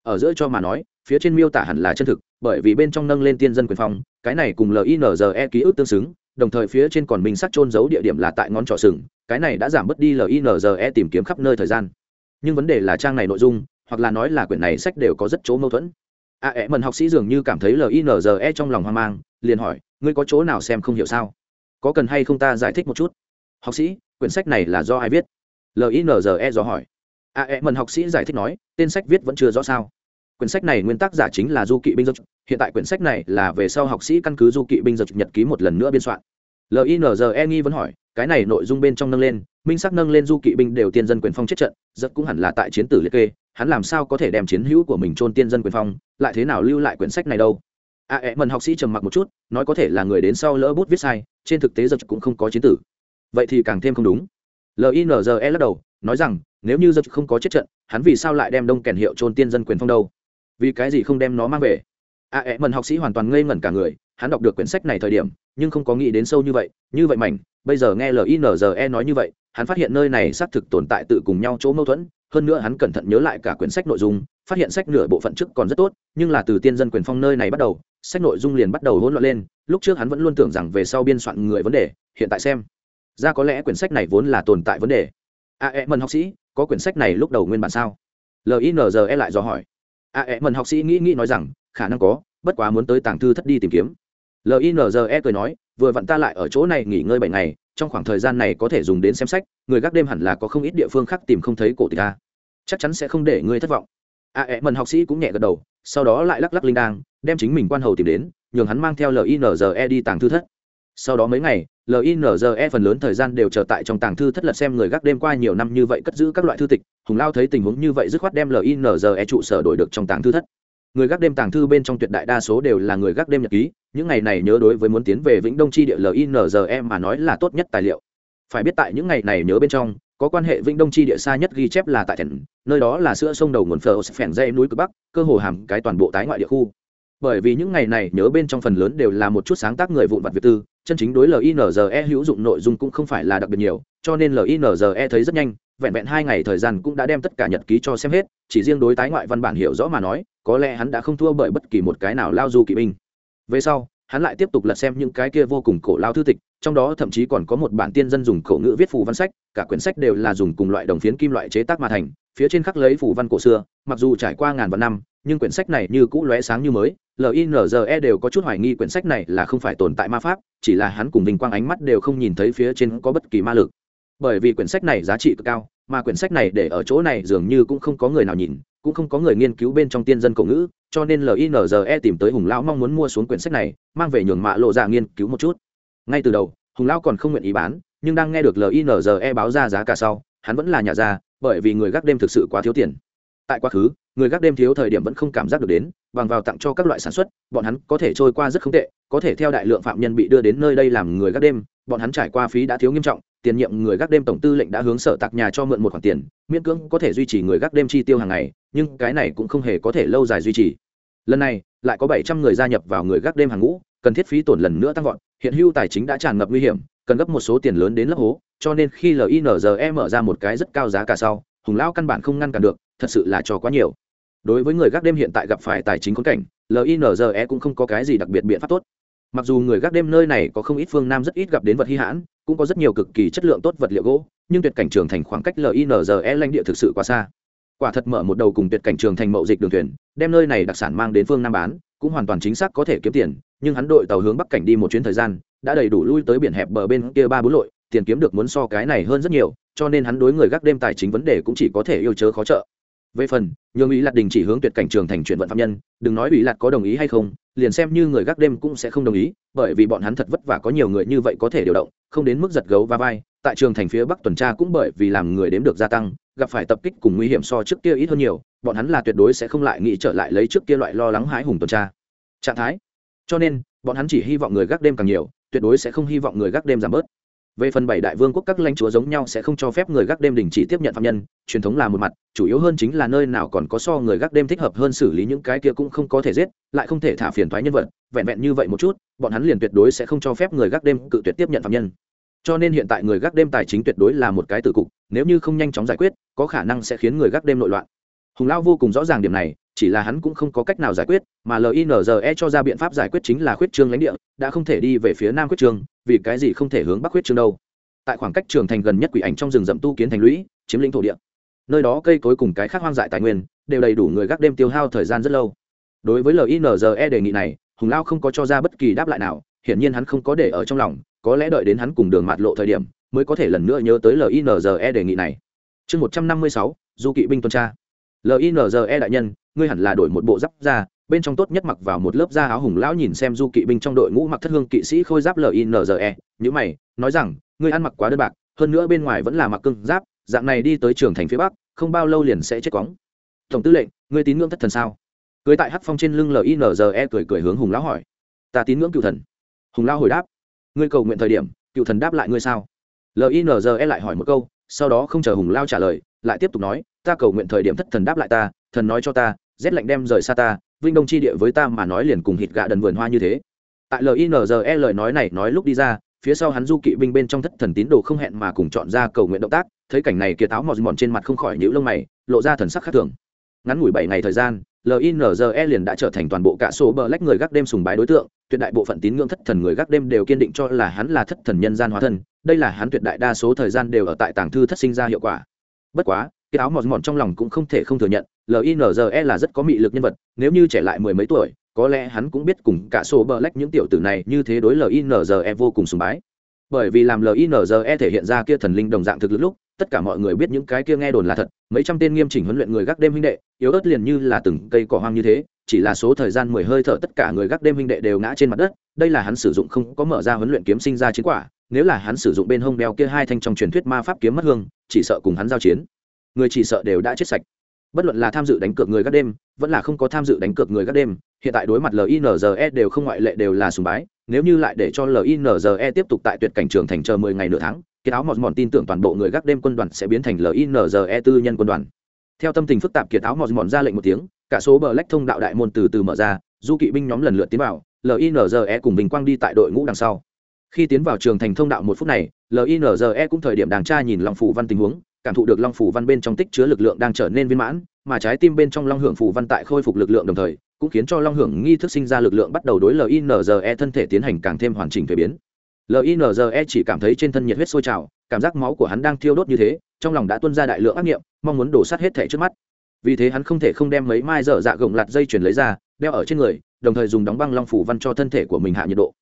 A: ở giữa cho mà nói, phía trên miêu tả hẳn là chân thực, bởi vì bên trong nâng lên tiên dân quyền phong, cái này cùng linze ký ức tương xứng, đồng thời phía trên còn minh sắc trôn giấu địa điểm là tại ngón trỏ sừng, cái này đã giảm bớt đi linze tìm kiếm khắp nơi thời gian. Nhưng vấn đề là trang này nội dung, hoặc là nói là quyển này sách đều có rất chỗ mâu thuẫn. À, A ẹ mần học sĩ dường như cảm thấy linze trong lòng hoang mang, liền hỏi, ngươi có chỗ nào xem không hiểu sao? Có cần hay không ta giải thích một chút? Học sĩ, quyển sách này là do ai viết? Linze do hỏi. À, A ẹ mần học sĩ giải thích nói, tên sách viết vẫn chưa rõ sao? Quyển sách này nguyên tác giả chính là du kỵ binh dược hiện tại quyển sách này là về sau học sĩ căn cứ du kỵ binh dược nhật ký một lần nữa biên soạn. Linze nghi vẫn hỏi, cái này nội dung bên trong nâng lên, minh sắc nâng lên du kỵ binh đều tiên dân quyền phong chết trận, rất cũng hẳn là tại chiến tử liệt kê, hắn làm sao có thể đem chiến hữu của mình trôn tiên dân quyền phong, lại thế nào lưu lại quyển sách này đâu? A ẹ, mần học sĩ trầm mặc một chút, nói có thể là người đến sau lỡ bút viết sai, trên thực tế giật cũng không có chiến tử. Vậy thì càng thêm không đúng. Linze lắc đầu, nói rằng, nếu như giật không có chết trận, hắn vì sao lại đem đông kèn hiệu trôn tiên dân quyền phong đâu? Vì cái gì không đem nó mang về? A ẹ, mần học sĩ hoàn toàn ngây ngẩn cả người, hắn đọc được quyển sách này thời điểm, nhưng không có nghĩ đến sâu như vậy như vậy mảnh, bây giờ nghe linze nói như vậy, hắn phát hiện nơi này xác thực tồn tại tự cùng nhau chỗ mâu thuẫn, hơn nữa hắn cẩn thận nhớ lại cả quyển sách nội dung, phát hiện sách nửa bộ phận trước còn rất tốt, nhưng là từ tiên dân quyền phong nơi này bắt đầu, sách nội dung liền bắt đầu hỗn loạn lên, lúc trước hắn vẫn luôn tưởng rằng về sau biên soạn người vấn đề, hiện tại xem, ra có lẽ quyển sách này vốn là tồn tại vấn đề. À, A e mần học sĩ, có quyển sách này lúc đầu nguyên bản sao? Linze lại dò hỏi. À, a e mần học sĩ nghĩ nghĩ nói rằng, khả năng có, bất quá muốn tới tàng thư thất đi tìm kiếm. Linze cười nói, vừa vặn ta lại ở chỗ này nghỉ ngơi bảy ngày, trong khoảng thời gian này có thể dùng đến xem sách, người gác đêm hẳn là có không ít địa phương khác tìm không thấy cổ tịch ta. Chắc chắn sẽ không để ngươi thất vọng. À, a e mần học sĩ cũng nhẹ gật đầu, sau đó lại lắc lắc linh đang đem chính mình quan hầu tìm đến, nhường hắn mang theo linze đi tàng thư thất sau đó mấy ngày linze phần lớn thời gian đều chờ tại trong tàng thư thất lật xem người gác đêm qua nhiều năm như vậy cất giữ các loại thư tịch, hùng lao thấy tình huống như vậy dứt khoát đem linze trụ sở đổi được trong tàng thư thất. Người gác đêm tàng thư bên trong tuyệt đại đa số đều là người gác đêm nhật ký, những ngày này nhớ đối với muốn tiến về vĩnh đông chi địa linze mà nói là tốt nhất tài liệu. Phải biết tại những ngày này nhớ bên trong, có quan hệ vĩnh đông chi địa xa nhất ghi chép là tại thẻn nơi đó là sữa sông đầu nguồn phờ phèn dây núi cực bắc, cơ hồ hàm cái toàn bộ tái ngoại địa khu. Bởi vì những ngày này nhớ bên trong phần lớn đều là một chút sáng tác người vụn vặt việt tư chân chính đối linze hữu dụng nội dung cũng không phải là đặc biệt nhiều, cho nên linze thấy rất nhanh, vẹn vẹn hai ngày thời gian cũng đã đem tất cả nhật ký cho xem hết, chỉ riêng đối tái ngoại văn bản hiểu rõ mà nói, có lẽ hắn đã không thua bởi bất kỳ một cái nào lao du kỵ binh. Về sau, hắn lại tiếp tục lật xem những cái kia vô cùng cổ lao thư tịch, trong đó thậm chí còn có một bản tiên dân dùng cổ ngữ viết phù văn sách, cả quyển sách đều là dùng cùng loại đồng phiến kim loại chế tác mà thành, phía trên khắc lấy phù văn cổ xưa, mặc dù trải qua ngàn vạn năm nhưng quyển sách này như cũ lóe sáng như mới linze đều có chút hoài nghi quyển sách này là không phải tồn tại ma pháp, chỉ là hắn cùng vinh quang ánh mắt đều không nhìn thấy phía trên có bất kỳ ma lực. Bởi vì quyển sách này giá trị cực cao, mà quyển sách này để ở chỗ này dường như cũng không có người nào nhìn, cũng không có người nghiên cứu bên trong tiên dân cổ ngữ, cho nên linze tìm tới hùng lão mong muốn mua xuống quyển sách này, mang về nhường mạ lộ ra nghiên cứu một chút. Ngay từ đầu, hùng lão còn không nguyện ý bán, nhưng đang nghe được linze báo ra giá cả sau, hắn vẫn là nhà ra, bởi vì người gác đêm thực sự quá thiếu tiền. Tại quá khứ người gác đêm thiếu thời điểm vẫn không cảm giác được đến, bằng vào tặng cho các loại sản xuất, bọn hắn có thể trôi qua rất không tệ, có thể theo đại lượng phạm nhân bị đưa đến nơi đây làm người gác đêm, bọn hắn trải qua phí đã thiếu nghiêm trọng, tiền nhiệm người gác đêm tổng tư lệnh đã hướng sở tạc nhà cho mượn một khoản tiền, miễn cưỡng có thể duy trì người gác đêm chi tiêu hàng ngày, nhưng cái này cũng không hề có thể lâu dài duy trì. Lần này, lại có bảy trăm người gia nhập vào người gác đêm hàng ngũ, cần thiết phí tổn lần nữa tăng vọt, hiện hưu tài chính đã tràn ngập nguy hiểm, cần gấp một số tiền lớn đến lớp hố, cho nên khi linze mở ra một cái rất cao giá cả sau, hùng lão căn bản không ngăn cản được, thật sự là cho quá nhiều đối với người gác đêm hiện tại gặp phải tài chính khốn cảnh linze cũng không có cái gì đặc biệt biện pháp tốt. Mặc dù người gác đêm nơi này có không ít phương nam rất ít gặp đến vật hy hãn, cũng có rất nhiều cực kỳ chất lượng tốt vật liệu gỗ, nhưng tuyệt cảnh trường thành khoảng cách linze lãnh địa thực sự quá xa. Quả thật mở một đầu cùng tuyệt cảnh trường thành mậu dịch đường thuyền, đem nơi này đặc sản mang đến phương nam bán, cũng hoàn toàn chính xác có thể kiếm tiền, nhưng hắn đội tàu hướng bắc cảnh đi một chuyến thời gian, đã đầy đủ lui tới biển hẹp bờ bên kia ba bốn lội, tiền kiếm được muốn so cái này hơn rất nhiều, cho nên hắn đối người gác đêm tài chính vấn đề cũng chỉ có thể yêu chớ khó trợ về phần, nhường ý lạt đình chỉ hướng tuyệt cảnh trường thành chuyển vận phạm nhân, đừng nói ủy lạt có đồng ý hay không, liền xem như người gác đêm cũng sẽ không đồng ý, bởi vì bọn hắn thật vất vả có nhiều người như vậy có thể điều động, không đến mức giật gấu va vai, tại trường thành phía bắc tuần tra cũng bởi vì làm người đếm được gia tăng, gặp phải tập kích cùng nguy hiểm so trước kia ít hơn nhiều, bọn hắn là tuyệt đối sẽ không lại nghĩ trở lại lấy trước kia loại lo lắng hãi hùng tuần tra. Trạng thái. Cho nên, bọn hắn chỉ hy vọng người gác đêm càng nhiều, tuyệt đối sẽ không hy vọng người gác đêm giảm bớt về phần bảy đại vương quốc các lãnh chúa giống nhau sẽ không cho phép người gác đêm đình chỉ tiếp nhận phạm nhân, truyền thống là một mặt, chủ yếu hơn chính là nơi nào còn có so người gác đêm thích hợp hơn xử lý những cái kia cũng không có thể giết, lại không thể thả phiền thoái nhân vật, vẹn vẹn như vậy một chút, bọn hắn liền tuyệt đối sẽ không cho phép người gác đêm cự tuyệt tiếp nhận phạm nhân. Cho nên hiện tại người gác đêm tài chính tuyệt đối là một cái tử cục, nếu như không nhanh chóng giải quyết, có khả năng sẽ khiến người gác đêm nội loạn. Hùng lao vô cùng rõ ràng điểm này chỉ là hắn cũng không có cách nào giải quyết, mà linze cho ra biện pháp giải quyết chính là khuyết trương lãnh địa, đã không thể đi về phía nam khuyết trương, vì cái gì không thể hướng bắc khuyết trương đâu. Tại khoảng cách trường thành gần nhất quỷ ảnh trong rừng rậm tu kiến thành lũy, chiếm lĩnh thổ địa. Nơi đó cây cối cùng cái khác hoang dại tài nguyên, đều đầy đủ người gác đêm tiêu hao thời gian rất lâu. Đối với linze đề nghị này, hùng lao không có cho ra bất kỳ đáp lại nào, hiển nhiên hắn không có để ở trong lòng, có lẽ đợi đến hắn cùng đường mạt lộ thời điểm, mới có thể lần nữa nhớ tới linze đề nghị này. Chương một trăm năm mươi sáu, du kỵ binh tuần tra. Linze đại nhân ngươi hẳn là đổi một bộ giáp ra bên trong tốt nhất mặc vào một lớp da áo hùng lão nhìn xem du kỵ binh trong đội ngũ mặc thất hương kỵ sĩ khôi giáp linze nhữ mày, nói rằng, ngươi ăn mặc quá đơn bạc, hơn nữa bên ngoài vẫn là mặc cưng giáp, dạng này đi tới trường thành phía bắc, không bao lâu liền sẽ chết cóng. Tổng tư lệnh, ngươi tín ngưỡng thất thần sao? Cưới tại hắc phong trên lưng linze cười cười hướng hùng lão hỏi. Ta tín ngưỡng cựu thần. Hùng lão hồi đáp. Ngươi cầu nguyện thời điểm, cựu thần đáp lại ngươi sao? Linze lại hỏi một câu, sau đó không chờ hùng lao trả lời, lại tiếp tục nói, ta cầu nguyện thời điểm thất thần đáp lại ta, thần nói cho ta rét lạnh đem rời xa ta, vinh đông chi địa với ta mà nói liền cùng hít gạ đần vườn hoa như thế. Tại linze lời nói này nói lúc đi ra, phía sau hắn du kỵ binh bên trong thất thần tín đồ không hẹn mà cùng chọn ra cầu nguyện động tác, thấy cảnh này kiệt áo mọt mòn trên mặt không khỏi nhũ lông mày, lộ ra thần sắc khác thường. Ngắn ngủi bảy ngày thời gian linze liền đã trở thành toàn bộ cả số bờ lách người gác đêm sùng bái đối tượng, tuyệt đại bộ phận tín ngưỡng thất thần người gác đêm đều kiên định cho là hắn là thất thần nhân gian hóa thân, đây là hắn tuyệt đại đa số thời gian đều ở tại tàng thư thất sinh ra hiệu quả. Bất quá cái áo mòn mòn trong lòng cũng không thể không thừa nhận linze là rất có mị lực nhân vật, nếu như trẻ lại mười mấy tuổi, có lẽ hắn cũng biết cùng cả số bờ lách những tiểu tử này như thế đối linze vô cùng sùng bái. Bởi vì làm linze thể hiện ra kia thần linh đồng dạng thực lực lúc, tất cả mọi người biết những cái kia nghe đồn là thật, mấy trăm tên nghiêm chỉnh huấn luyện người gác đêm huynh đệ, yếu ớt liền như là từng cây cỏ hoang như thế, chỉ là số thời gian mười hơi thở tất cả người gác đêm huynh đệ đều ngã trên mặt đất, đây là hắn sử dụng không có mở ra huấn luyện kiếm sinh ra chiến quả, nếu là hắn sử dụng bên hông đeo kia hai thanh trong truyền thuyết ma pháp kiếm mất hương, chỉ sợ cùng hắn giao chiến. Người chỉ sợ đều đã chết sạch bất luận là tham dự đánh cược người gác đêm, vẫn là không có tham dự đánh cược người gác đêm, hiện tại đối mặt linze đều không ngoại lệ đều là sùng bái, nếu như lại để cho linze tiếp tục tại tuyệt cảnh trường thành chờ mười ngày nửa tháng, cái áo mọt mòn tin tưởng toàn bộ người gác đêm quân đoàn sẽ biến thành linze tư nhân quân đoàn. Theo tâm tình phức tạp kiệt áo mọt mòn ra lệnh một tiếng, cả số bờ lách thông đạo đại môn từ từ mở ra, du kỵ binh nhóm lần lượt tiến vào linze cùng bình quang đi tại đội ngũ đằng sau. Khi tiến vào trường thành thông đạo một phút này linze cũng thời điểm đàng tra nhìn lòng phủ văn tình huống cảm thụ được long phủ văn bên trong tích chứa lực lượng đang trở nên viên mãn, mà trái tim bên trong long hưởng phủ văn tại khôi phục lực lượng đồng thời, cũng khiến cho long hưởng nghi thức sinh ra lực lượng bắt đầu đối linze thân thể tiến hành càng thêm hoàn chỉnh thuế biến. Linze chỉ cảm thấy trên thân nhiệt huyết sôi trào, cảm giác máu của hắn đang thiêu đốt như thế, trong lòng đã tuân ra đại lượng ác nghiệm, mong muốn đổ sát hết thể trước mắt. Vì thế hắn không thể không đem mấy mai dở dạ gồng lạt dây chuyển lấy ra, đeo ở trên người, đồng thời dùng đóng băng long phủ văn cho thân thể của mình hạ nhiệt độ.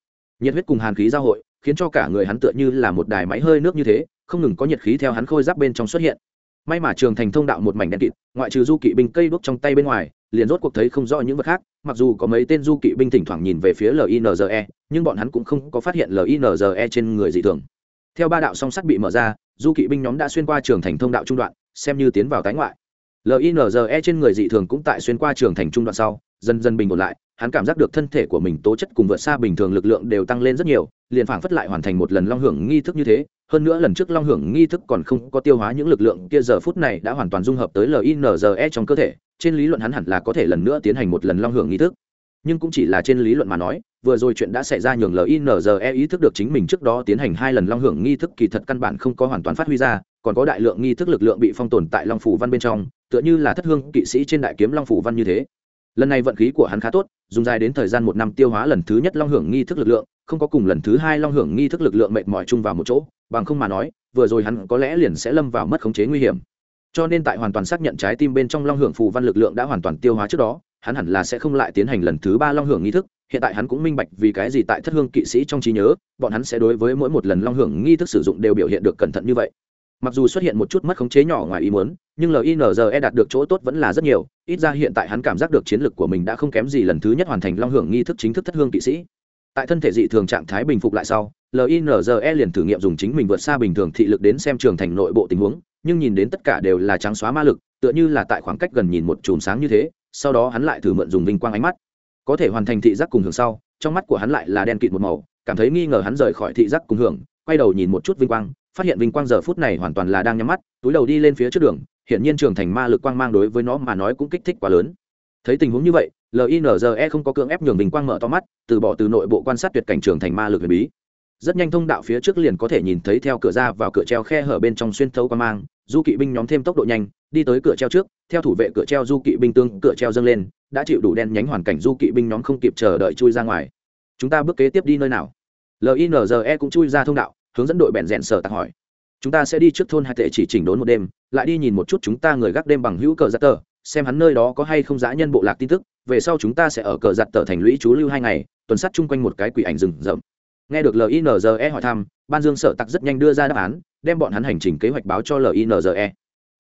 A: Nhiệt huyết cùng hàn khí giao hội khiến cho cả người hắn tựa như là một đài máy hơi nước như thế, không ngừng có nhiệt khí theo hắn khôi giáp bên trong xuất hiện. May mà trường thành thông đạo một mảnh đen kịt, ngoại trừ du kỵ binh cây đuốc trong tay bên ngoài, liền rốt cuộc thấy không rõ những vật khác, mặc dù có mấy tên du kỵ binh thỉnh thoảng nhìn về phía linze nhưng bọn hắn cũng không có phát hiện linze trên người dị thường. Theo ba đạo song sắt bị mở ra, du kỵ binh nhóm đã xuyên qua trường thành thông đạo trung đoạn, xem như tiến vào tái ngoại. Linze trên người dị thường cũng tại xuyên qua trường thành trung đoạn sau dần dần bình ổn lại, hắn cảm giác được thân thể của mình tố chất cùng vượt xa bình thường lực lượng đều tăng lên rất nhiều, liền phảng phất lại hoàn thành một lần long hưởng nghi thức như thế. Hơn nữa lần trước long hưởng nghi thức còn không có tiêu hóa những lực lượng kia, giờ phút này đã hoàn toàn dung hợp tới linze trong cơ thể, trên lý luận hắn hẳn là có thể lần nữa tiến hành một lần long hưởng nghi thức. Nhưng cũng chỉ là trên lý luận mà nói, vừa rồi chuyện đã xảy ra nhường linze ý thức được chính mình trước đó tiến hành hai lần long hưởng nghi thức kỳ thật căn bản không có hoàn toàn phát huy ra, còn có đại lượng nghi thức lực lượng bị phong tồn tại long phủ văn bên trong, tựa như là thất hương kỵ sĩ trên đại kiếm long phủ văn như thế lần này vận khí của hắn khá tốt, dùng dài đến thời gian một năm tiêu hóa lần thứ nhất long hưởng nghi thức lực lượng, không có cùng lần thứ hai long hưởng nghi thức lực lượng mệt mỏi chung vào một chỗ, bằng không mà nói, vừa rồi hắn có lẽ liền sẽ lâm vào mất khống chế nguy hiểm. Cho nên tại hoàn toàn xác nhận trái tim bên trong long hưởng phù văn lực lượng đã hoàn toàn tiêu hóa trước đó, hắn hẳn là sẽ không lại tiến hành lần thứ ba long hưởng nghi thức. Hiện tại hắn cũng minh bạch vì cái gì tại thất hương kỵ sĩ trong trí nhớ, bọn hắn sẽ đối với mỗi một lần long hưởng nghi thức sử dụng đều biểu hiện được cẩn thận như vậy mặc dù xuất hiện một chút mất khống chế nhỏ ngoài ý muốn, nhưng linze đạt được chỗ tốt vẫn là rất nhiều. Ít ra hiện tại hắn cảm giác được chiến lược của mình đã không kém gì lần thứ nhất hoàn thành long hưởng nghi thức chính thức thất hương kỵ sĩ. Tại thân thể dị thường trạng thái bình phục lại sau linze liền thử nghiệm dùng chính mình vượt xa bình thường thị lực đến xem trường thành nội bộ tình huống, nhưng nhìn đến tất cả đều là trắng xóa ma lực, tựa như là tại khoảng cách gần nhìn một chùm sáng như thế, sau đó hắn lại thử mượn dùng vinh quang ánh mắt. Có thể hoàn thành thị giác cùng hưởng sau, trong mắt của hắn lại là đen kịt một màu, cảm thấy nghi ngờ hắn rời khỏi thị giác cùng hưởng, quay đầu nhìn một chút vinh quang phát hiện vinh quang giờ phút này hoàn toàn là đang nhắm mắt, túi đầu đi lên phía trước đường Hiện nhiên trường thành ma lực quang mang đối với nó mà nói cũng kích thích quá lớn. Thấy tình huống như vậy linze không có cưỡng ép nhường vinh quang mở to mắt, từ bỏ từ nội bộ quan sát tuyệt cảnh trường thành ma lực huyền bí. Rất nhanh thông đạo phía trước liền có thể nhìn thấy theo cửa ra vào cửa treo khe hở bên trong xuyên thấu qua mang, du kỵ binh nhóm thêm tốc độ nhanh, đi tới cửa treo trước, theo thủ vệ cửa treo du kỵ binh tương cửa treo dâng lên, đã chịu đủ đen nhánh hoàn cảnh du kỵ binh nhóm không kịp chờ đợi chui ra ngoài. Chúng ta bước kế tiếp đi nơi nào? Linze cũng chui ra thông đạo hướng dẫn đội bèn rèn sở tạc hỏi. Chúng ta sẽ đi trước thôn hai tệ chỉ chỉnh đốn một đêm, lại đi nhìn một chút chúng ta người gác đêm bằng hữu cờ giặt tờ, xem hắn nơi đó có hay không dã nhân bộ lạc tin tức, về sau chúng ta sẽ ở cờ giặt tờ thành lũy chú lưu hai ngày, tuần sát chung quanh một cái quỷ ảnh rừng rậm. Nghe được linze hỏi thăm, ban dương sở tặc rất nhanh đưa ra đáp án, đem bọn hắn hành trình kế hoạch báo cho linze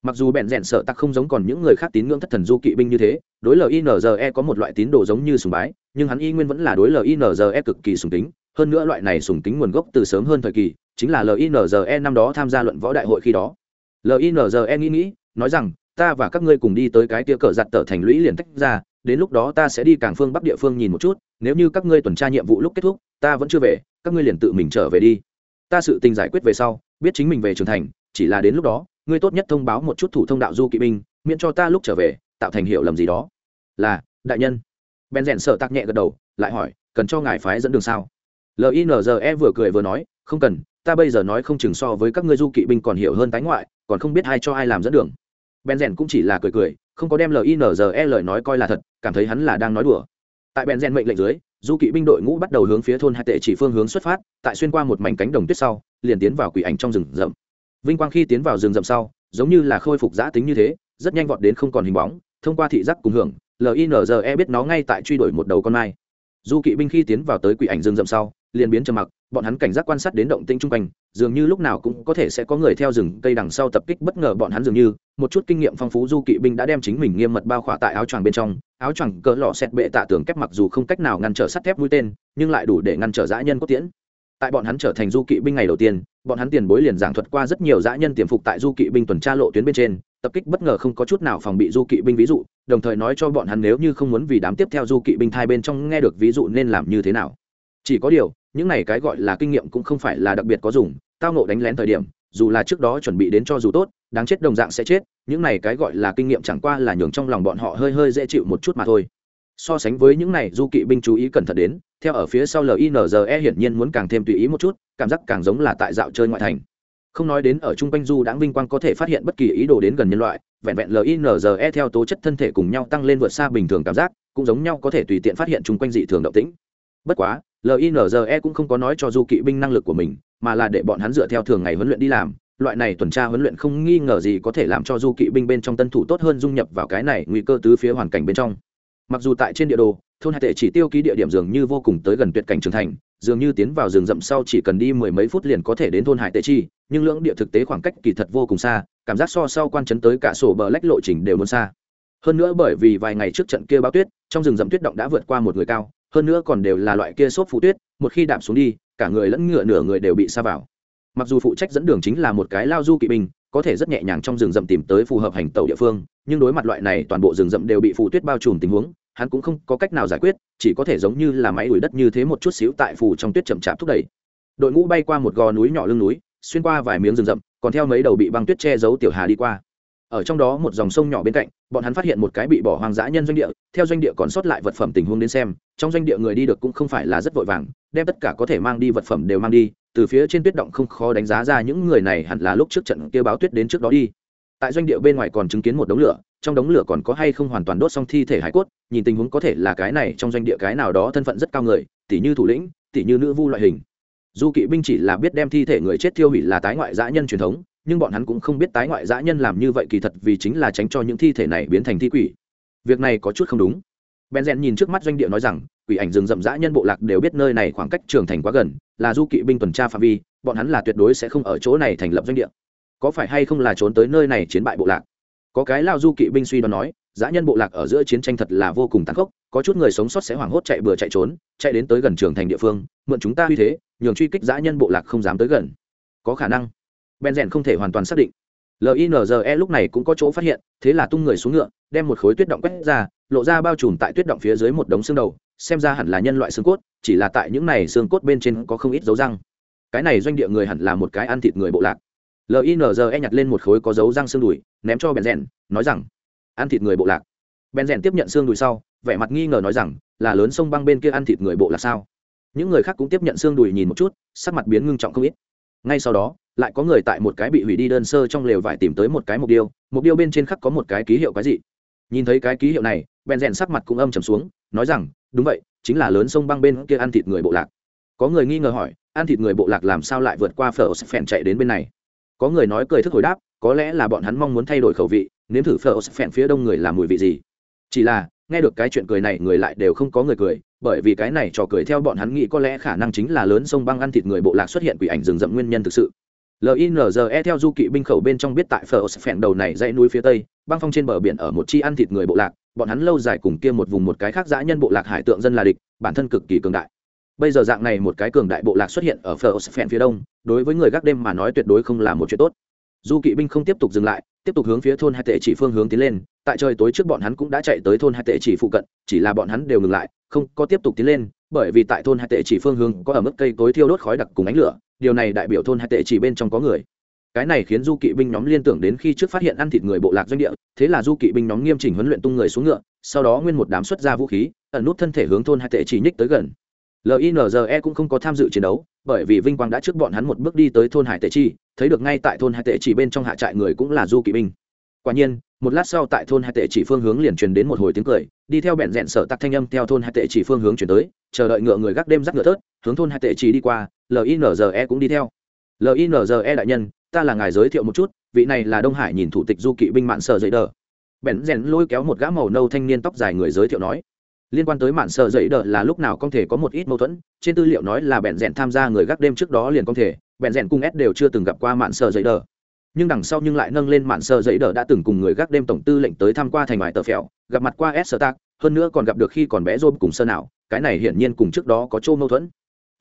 A: mặc dù bẹn rẽn sợ tặc không giống còn những người khác tín ngưỡng thất thần du kỵ binh như thế, đối linze có một loại tín đồ giống như sùng bái, nhưng hắn y nguyên vẫn là đối linze cực kỳ sùng tính hơn nữa loại này sùng tính nguồn gốc từ sớm hơn thời kỳ, chính là linze năm đó tham gia luận võ đại hội khi đó. Linze nghĩ nghĩ, nói rằng, ta và các ngươi cùng đi tới cái tia cờ giặt tờ thành lũy liền tách ra, đến lúc đó ta sẽ đi cảng phương bắc địa phương nhìn một chút, nếu như các ngươi tuần tra nhiệm vụ lúc kết thúc, ta vẫn chưa về, các ngươi liền tự mình trở về đi. Ta sự tình giải quyết về sau, biết chính mình về trưởng thành, chỉ là đến lúc đó, ngươi tốt nhất thông báo một chút thủ thông đạo du kỵ binh, miễn cho ta lúc trở về, tạo thành hiệu lầm gì đó. Là, đại nhân. Ben rèn sợ tắc nhẹ gật đầu, lại hỏi, cần cho ngài phái dẫn đường sao? Linze vừa cười vừa nói, không cần, ta bây giờ nói không chừng so với các ngươi du kỵ binh còn hiểu hơn tái ngoại, còn không biết ai cho ai làm dẫn đường. Ben rèn cũng chỉ là cười cười, không có đem linze lời nói coi là thật, cảm thấy hắn là đang nói đùa. Tại ben rèn mệnh lệnh dưới, du kỵ binh đội ngũ bắt đầu hướng phía thôn hai tệ chỉ phương hướng xuất phát, tại xuyên qua một mảnh cánh đồng tuyết sau, liền tiến vào quỷ ảnh trong rừng rậm. Vinh quang khi tiến vào rừng rậm sau, giống như là khôi phục giã tính như thế, rất nhanh vọt đến không còn hình bóng, thông qua thị giác cùng hưởng linze biết nó ngay tại truy đuổi một đầu con mai. Du kỵ binh khi tiến vào tới quỷ ảnh rừng rậm sau liền biến trầm mặc, bọn hắn cảnh giác quan sát đến động tĩnh chung quanh, dường như lúc nào cũng có thể sẽ có người theo rừng cây đằng sau tập kích bất ngờ bọn hắn dường như, một chút kinh nghiệm phong phú du kỵ binh đã đem chính mình nghiêm mật bao khỏa tại áo choàng bên trong, áo choàng cỡ lọ xẹt bệ tạ tường kép mặc dù không cách nào ngăn trở sắt thép mũi tên, nhưng lại đủ để ngăn trở dã nhân cốt tiễn. Tại bọn hắn trở thành du kỵ binh ngày đầu tiên, bọn hắn tiền bối liền giảng thuật qua rất nhiều dã nhân tiềm phục tại du kỵ binh tuần tra lộ tuyến bên trên, tập kích bất ngờ không có chút nào phòng bị du kỵ binh ví dụ, đồng thời nói cho bọn hắn nếu như không muốn vì đám tiếp theo du kỵ binh thai bên trong nghe được ví dụ nên làm như thế nào. Chỉ có điều những này cái gọi là kinh nghiệm cũng không phải là đặc biệt có dùng, tao nộ đánh lén thời điểm, dù là trước đó chuẩn bị đến cho dù tốt, đáng chết đồng dạng sẽ chết, những này cái gọi là kinh nghiệm chẳng qua là nhường trong lòng bọn họ hơi hơi dễ chịu một chút mà thôi. So sánh với những này, du kỵ binh chú ý cẩn thận đến, theo ở phía sau linze hiển nhiên muốn càng thêm tùy ý một chút, cảm giác càng giống là tại dạo chơi ngoại thành. Không nói đến ở chung quanh du đãng vinh quang có thể phát hiện bất kỳ ý đồ đến gần nhân loại, vẹn vẹn linze theo tố chất thân thể cùng nhau tăng lên vượt xa bình thường cảm giác, cũng giống nhau có thể tùy tiện phát hiện chung quanh dị thường động tĩnh. Bất quá linze cũng không có nói cho du kỵ binh năng lực của mình, mà là để bọn hắn dựa theo thường ngày huấn luyện đi làm. Loại này tuần tra huấn luyện không nghi ngờ gì có thể làm cho du kỵ binh bên trong tân thủ tốt hơn dung nhập vào cái này nguy cơ tứ phía hoàn cảnh bên trong. Mặc dù tại trên địa đồ, thôn hai tệ chỉ tiêu ký địa điểm dường như vô cùng tới gần tuyệt cảnh trưởng thành, dường như tiến vào rừng rậm sau chỉ cần đi mười mấy phút liền có thể đến thôn hải tệ chi, nhưng lưỡng địa thực tế khoảng cách kỳ thật vô cùng xa, cảm giác so sau quan chấn tới cả sổ bờ lách lộ trình đều muốn xa. Hơn nữa bởi vì vài ngày trước trận kia báo tuyết, trong rừng rậm tuyết động đã vượt qua một người cao hơn nữa còn đều là loại kia xốp phụ tuyết, một khi đạp xuống đi, cả người lẫn ngựa nửa người đều bị xa vào. Mặc dù phụ trách dẫn đường chính là một cái lao du kỵ binh, có thể rất nhẹ nhàng trong rừng rậm tìm tới phù hợp hành tàu địa phương, nhưng đối mặt loại này, toàn bộ rừng rậm đều bị phù tuyết bao trùm tình huống, hắn cũng không có cách nào giải quyết, chỉ có thể giống như là máy đuổi đất như thế một chút xíu tại phù trong tuyết chậm chạp thúc đẩy. Đội ngũ bay qua một gò núi nhỏ lưng núi, xuyên qua vài miếng rừng rậm, còn theo mấy đầu bị băng tuyết che giấu tiểu hà đi qua. Ở trong đó một dòng sông nhỏ bên cạnh, bọn hắn phát hiện một cái bị bỏ hoang dã nhân doanh địa, theo doanh địa còn sót lại vật phẩm tình huống đến xem trong doanh địa người đi được cũng không phải là rất vội vàng, đem tất cả có thể mang đi vật phẩm đều mang đi, từ phía trên tuyết động không khó đánh giá ra những người này hẳn là lúc trước trận kia báo tuyết đến trước đó đi. Tại doanh địa bên ngoài còn chứng kiến một đống lửa, trong đống lửa còn có hay không hoàn toàn đốt xong thi thể hải cốt, nhìn tình huống có thể là cái này trong doanh địa cái nào đó thân phận rất cao người tỷ như thủ lĩnh tỷ như nữ vu loại hình. Dù kỵ binh chỉ là biết đem thi thể người chết thiêu hủy là tái ngoại dã nhân truyền thống, nhưng bọn hắn cũng không biết tái ngoại dã nhân làm như vậy kỳ thật vì chính là tránh cho những thi thể này biến thành thi quỷ. Việc này có chút không đúng ben rèn nhìn trước mắt doanh địa nói rằng, quỷ ảnh rừng rậm dã nhân bộ lạc đều biết nơi này khoảng cách trường thành quá gần, là du kỵ binh tuần tra phạm vi, bọn hắn là tuyệt đối sẽ không ở chỗ này thành lập doanh địa. Có phải hay không là trốn tới nơi này chiến bại bộ lạc? Có cái lao du kỵ binh suy đoán nói, dã nhân bộ lạc ở giữa chiến tranh thật là vô cùng tàn khốc, có chút người sống sót sẽ hoảng hốt chạy bừa chạy trốn, chạy đến tới gần trường thành địa phương, mượn chúng ta uy thế, nhường truy kích dã nhân bộ lạc không dám tới gần. Có khả năng. Ben rèn không thể hoàn toàn xác định. Linze lúc này cũng có chỗ phát hiện, thế là tung người xuống ngựa đem một khối tuyết động quét ra, lộ ra bao trùm tại tuyết động phía dưới một đống xương đầu, xem ra hẳn là nhân loại xương cốt, chỉ là tại những này xương cốt bên trên có không ít dấu răng. Cái này doanh địa người hẳn là một cái ăn thịt người bộ lạc. Linze nhặt lên một khối có dấu răng xương đùi, ném cho bèn rèn, nói rằng, ăn thịt người bộ lạc. Bèn rèn tiếp nhận xương đùi sau, vẻ mặt nghi ngờ nói rằng, là lớn sông băng bên kia ăn thịt người bộ lạc sao? Những người khác cũng tiếp nhận xương đùi nhìn một chút, sắc mặt biến ngưng trọng không ít. Ngay sau đó, lại có người tại một cái bị hủy đi đơn sơ trong lều vải tìm tới một cái mục điêu mục điêu bên trên khắc có một cái ký hiệu cái gì nhìn thấy cái ký hiệu này, bèn rèn sắc mặt cũng âm trầm xuống, nói rằng, đúng vậy, chính là lớn sông băng bên kia ăn thịt người bộ lạc. Có người nghi ngờ hỏi, ăn thịt người bộ lạc làm sao lại vượt qua phở phèn chạy đến bên này? Có người nói cười thức hồi đáp, có lẽ là bọn hắn mong muốn thay đổi khẩu vị, nếm thử phở phèn phía đông người làm mùi vị gì. Chỉ là, nghe được cái chuyện cười này người lại đều không có người cười, bởi vì cái này trò cười theo bọn hắn nghĩ có lẽ khả năng chính là lớn sông băng ăn thịt người bộ lạc xuất hiện quỷ ảnh rừng rậm nguyên nhân thực sự. Linze theo du kỵ binh khẩu bên trong biết tại phở phèn đầu này dãy núi phía tây băng phong trên bờ biển ở một chi ăn thịt người bộ lạc, bọn hắn lâu dài cùng kia một vùng một cái khác dã nhân bộ lạc hải tượng dân là địch, bản thân cực kỳ cường đại. Bây giờ dạng này một cái cường đại bộ lạc xuất hiện ở phờ phèn phía đông, đối với người gác đêm mà nói tuyệt đối không là một chuyện tốt. Du kỵ binh không tiếp tục dừng lại, tiếp tục hướng phía thôn hai tệ chỉ phương hướng tiến lên, tại trời tối trước bọn hắn cũng đã chạy tới thôn hai tệ chỉ phụ cận, chỉ là bọn hắn đều ngừng lại, không có tiếp tục tiến lên, bởi vì tại thôn hai tệ chỉ phương hướng có ở mức cây tối thiêu đốt khói đặc cùng ánh lửa, điều này đại biểu thôn hai tệ chỉ bên trong có người cái này khiến du kỵ binh nhóm liên tưởng đến khi trước phát hiện ăn thịt người bộ lạc doanh địa, thế là du kỵ binh nhóm nghiêm chỉnh huấn luyện tung người xuống ngựa, sau đó nguyên một đám xuất ra vũ khí, ẩn nút thân thể hướng thôn hai tệ chỉ nhích tới gần. Linze cũng không có tham dự chiến đấu, bởi vì vinh quang đã trước bọn hắn một bước đi tới thôn hải tệ chi thấy được ngay tại thôn hải tệ chỉ bên trong hạ trại người cũng là du kỵ binh. Quả nhiên, một lát sau tại thôn hải tệ chỉ phương hướng liền truyền đến một hồi tiếng cười, đi theo bẹn rẽn sở tắc thanh âm theo thôn hải tệ chỉ phương hướng chuyển tới, chờ đợi ngựa người gác đêm dắt ngựa tớt hướng thôn hải tệ chỉ đi qua linze cũng đi theo. Linze đại nhân ta là ngài giới thiệu một chút, vị này là đông hải nhìn thủ tịch du kỵ binh mạn sợ dậy đờ. Bèn rèn lôi kéo một gã màu nâu thanh niên tóc dài người giới thiệu nói, liên quan tới mạn sợ dậy đờ là lúc nào không thể có một ít mâu thuẫn, trên tư liệu nói là bèn rèn tham gia người gác đêm trước đó liền không thể, bèn rèn cung s đều chưa từng gặp qua mạn sợ dậy đờ. Nhưng đằng sau nhưng lại nâng lên mạn sợ dậy đờ đã từng cùng người gác đêm tổng tư lệnh tới tham qua thành ngoài tờ phèo, gặp mặt qua s sơ tác hơn nữa còn gặp được khi còn bé rôm cùng sơ nào cái này hiển nhiên cùng trước đó có chỗ mâu thuẫn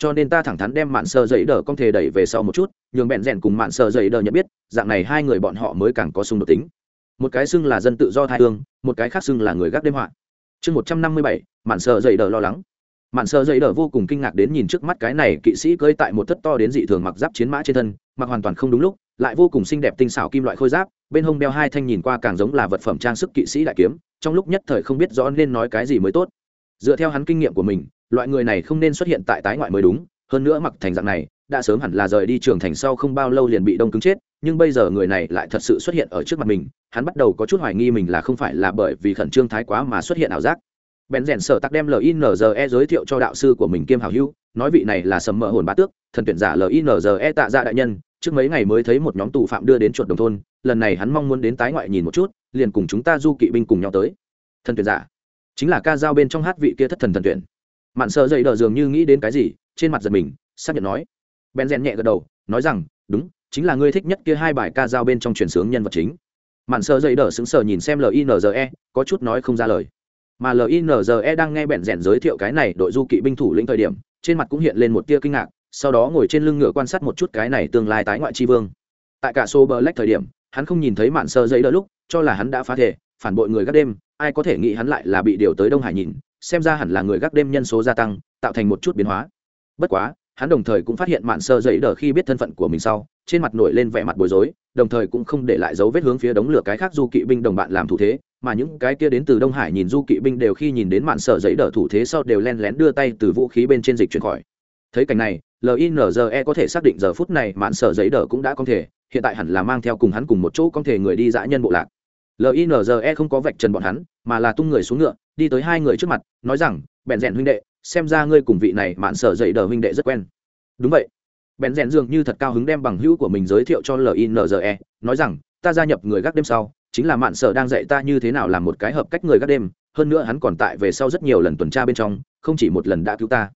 A: cho nên ta thẳng thắn đem mạn sơ dậy đờ con thể đẩy về sau một chút, nhường bẹn rèn cùng mạn sơ dậy đờ nhận biết, dạng này hai người bọn họ mới càng có xung đột tính. Một cái xưng là dân tự do thai hương, một cái khác xưng là người gác đêm họa. Chương một trăm năm mươi bảy, mạn sơ dậy đờ lo lắng. Mạn sơ dậy đờ vô cùng kinh ngạc đến nhìn trước mắt cái này kỵ sĩ cưỡi tại một thất to đến dị thường mặc giáp chiến mã trên thân, mặc hoàn toàn không đúng lúc, lại vô cùng xinh đẹp tinh xảo kim loại khôi giáp, bên hông đeo hai thanh nhìn qua càng giống là vật phẩm trang sức kỵ sĩ đại kiếm, trong lúc nhất thời không biết rõ nên nói cái gì mới tốt. Dựa theo hắn kinh nghiệm của mình loại người này không nên xuất hiện tại tái ngoại mới đúng, hơn nữa mặc thành dạng này, đã sớm hẳn là rời đi trường thành sau không bao lâu liền bị đông cứng chết, nhưng bây giờ người này lại thật sự xuất hiện ở trước mặt mình, hắn bắt đầu có chút hoài nghi mình là không phải là bởi vì khẩn trương thái quá mà xuất hiện ảo giác. Bèn rèn sở tắc đem linze giới thiệu cho đạo sư của mình kiêm hảo hữu, nói vị này là sầm mỡ hồn bá tước, thần tuyển giả linze tạ ra đại nhân, trước mấy ngày mới thấy một nhóm tù phạm đưa đến chuột đồng thôn, lần này hắn mong muốn đến tái ngoại nhìn một chút, liền cùng chúng ta du kỵ binh cùng nhau tới. Thần tuyển giả, chính là ca dao bên trong hát vị kia thất thần thần tuyển mạn sợ dậy đờ dường như nghĩ đến cái gì, trên mặt giật mình, xác nhận nói. Ben rèn nhẹ gật đầu, nói rằng, đúng, chính là ngươi thích nhất kia hai bài ca dao bên trong truyền sướng nhân vật chính. Mạn sợ dậy đờ sững sờ nhìn xem linze có chút nói không ra lời. Mà linze đang nghe bẹn rèn giới thiệu cái này đội du kỵ binh thủ lĩnh thời điểm, trên mặt cũng hiện lên một tia kinh ngạc, sau đó ngồi trên lưng ngựa quan sát một chút cái này tương lai tái ngoại tri vương. Tại cả số bờ lách thời điểm, hắn không nhìn thấy mạn sơ giấy đỡ lúc, cho là hắn đã phá thể, phản bội người gác đêm, ai có thể nghĩ hắn lại là bị điều tới đông hải nhìn xem ra hẳn là người gác đêm nhân số gia tăng, tạo thành một chút biến hóa. Bất quá, hắn đồng thời cũng phát hiện mạn sơ dậy đờ khi biết thân phận của mình sau, trên mặt nổi lên vẻ mặt bối rối, đồng thời cũng không để lại dấu vết hướng phía đống lửa cái khác du kỵ binh đồng bạn làm thủ thế, mà những cái kia đến từ đông hải nhìn du kỵ binh đều khi nhìn đến mạn sơ dậy đờ thủ thế sau đều len lén đưa tay từ vũ khí bên trên dịch chuyển khỏi. Thấy cảnh này linze có thể xác định giờ phút này mạn sở dậy đờ cũng đã có thể, hiện tại hẳn là mang theo cùng hắn cùng một chỗ có thể người đi dã nhân bộ lạc. Linze không có vạch trần bọn hắn mà là tung người xuống ngựa, đi tới hai người trước mặt, nói rằng, bèn rèn huynh đệ, xem ra ngươi cùng vị này mạn sở dậy đờ huynh đệ rất quen. Đúng vậy. Bèn rèn dường như thật cao hứng đem bằng hữu của mình giới thiệu cho linze nói rằng, ta gia nhập người gác đêm sau, chính là mạn sở đang dạy ta như thế nào làm một cái hợp cách người gác đêm, hơn nữa hắn còn tại về sau rất nhiều lần tuần tra bên trong, không chỉ một lần đã cứu ta.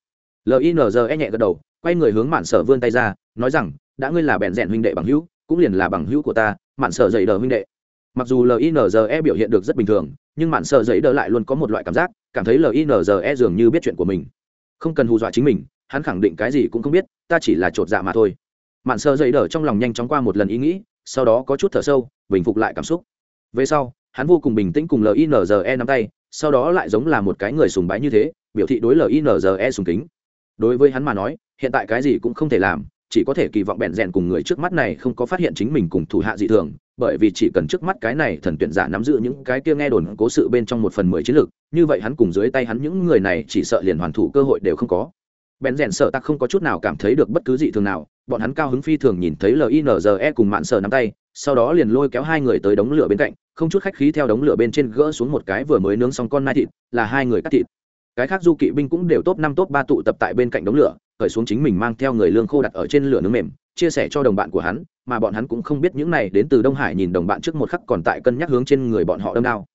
A: Linze nhẹ gật đầu, quay người hướng mạn sở vươn tay ra, nói rằng, đã ngươi là bèn rèn huynh đệ bằng hữu, cũng liền là bằng hữu của ta, mạn sở dậy đờ huynh đệ. Mặc dù linze biểu hiện được rất bình thường nhưng mạn sợ dậy đỡ lại luôn có một loại cảm giác, cảm thấy linze dường như biết chuyện của mình. Không cần hù dọa chính mình, hắn khẳng định cái gì cũng không biết, ta chỉ là chột dạ mà thôi. Mạn sợ dậy đỡ trong lòng nhanh chóng qua một lần ý nghĩ, sau đó có chút thở sâu, bình phục lại cảm xúc. Về sau, hắn vô cùng bình tĩnh cùng linze nắm tay, sau đó lại giống là một cái người sùng bái như thế, biểu thị đối linze sùng kính. Đối với hắn mà nói, hiện tại cái gì cũng không thể làm, chỉ có thể kỳ vọng bẹn rèn cùng người trước mắt này không có phát hiện chính mình cùng thủ hạ dị thường bởi vì chỉ cần trước mắt cái này thần tuyển giả nắm giữ những cái kia nghe đồn cố sự bên trong một phần mười chiến lược, như vậy hắn cùng dưới tay hắn những người này chỉ sợ liền hoàn thủ cơ hội đều không có. Bèn rèn sợ tắc không có chút nào cảm thấy được bất cứ gì thường nào, bọn hắn cao hứng phi thường nhìn thấy linze cùng mạn sợ nắm tay, sau đó liền lôi kéo hai người tới đống lửa bên cạnh, không chút khách khí theo đống lửa bên trên gỡ xuống một cái vừa mới nướng xong con nai thịt, là hai người cắt thịt cái khác du kỵ binh cũng đều top năm, top ba tụ tập tại bên cạnh đống lửa khởi xuống chính mình mang theo người lương khô đặt ở trên lửa nướng mềm, chia sẻ cho đồng bạn của hắn, mà bọn hắn cũng không biết những này đến từ đông hải nhìn đồng bạn trước một khắc còn tại cân nhắc hướng trên người bọn họ đâm đao.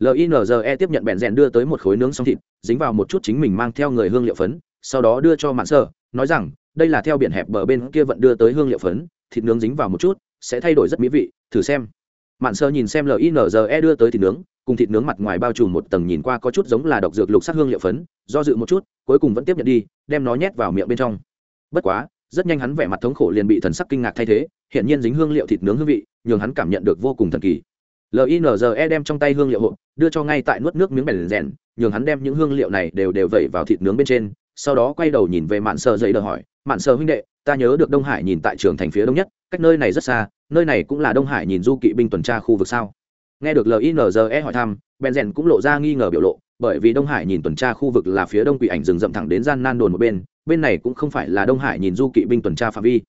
A: Linze tiếp nhận bẹn rèn đưa tới một khối nướng xong thịt, dính vào một chút chính mình mang theo người hương liệu phấn, sau đó đưa cho mạn sơ, nói rằng, đây là theo biển hẹp bờ bên kia vận đưa tới hương liệu phấn, thịt nướng dính vào một chút, sẽ thay đổi rất mỹ vị, thử xem mạn sơ nhìn xem linze đưa tới thịt nướng, cùng thịt nướng mặt ngoài bao trùm một tầng nhìn qua có chút giống là độc dược lục sắc hương liệu phấn, do dự một chút, cuối cùng vẫn tiếp nhận đi, đem nó nhét vào miệng bên trong. Bất quá, rất nhanh hắn vẻ mặt thống khổ liền bị thần sắc kinh ngạc thay thế hiện nhiên dính hương liệu thịt nướng hương vị, nhường hắn cảm nhận được vô cùng thần kỳ. Linze đem trong tay hương liệu hộp, đưa cho ngay tại nuốt nước miếng bèn rèn, nhường hắn đem những hương liệu này đều đều vẩy vào thịt nướng bên trên, sau đó quay đầu nhìn về mạn sơ dậy đờ hỏi, mạn sơ huynh đệ, ta nhớ được đông hải nhìn tại trường thành phía đông nhất, cách nơi này rất xa nơi này cũng là đông hải nhìn du kỵ binh tuần tra khu vực sao? Nghe được linze hỏi thăm, ben rèn cũng lộ ra nghi ngờ biểu lộ, bởi vì đông hải nhìn tuần tra khu vực là phía đông quỷ ảnh rừng rậm thẳng đến gian nan đồn một bên bên này cũng không phải là đông hải nhìn du kỵ binh tuần tra phạm vi.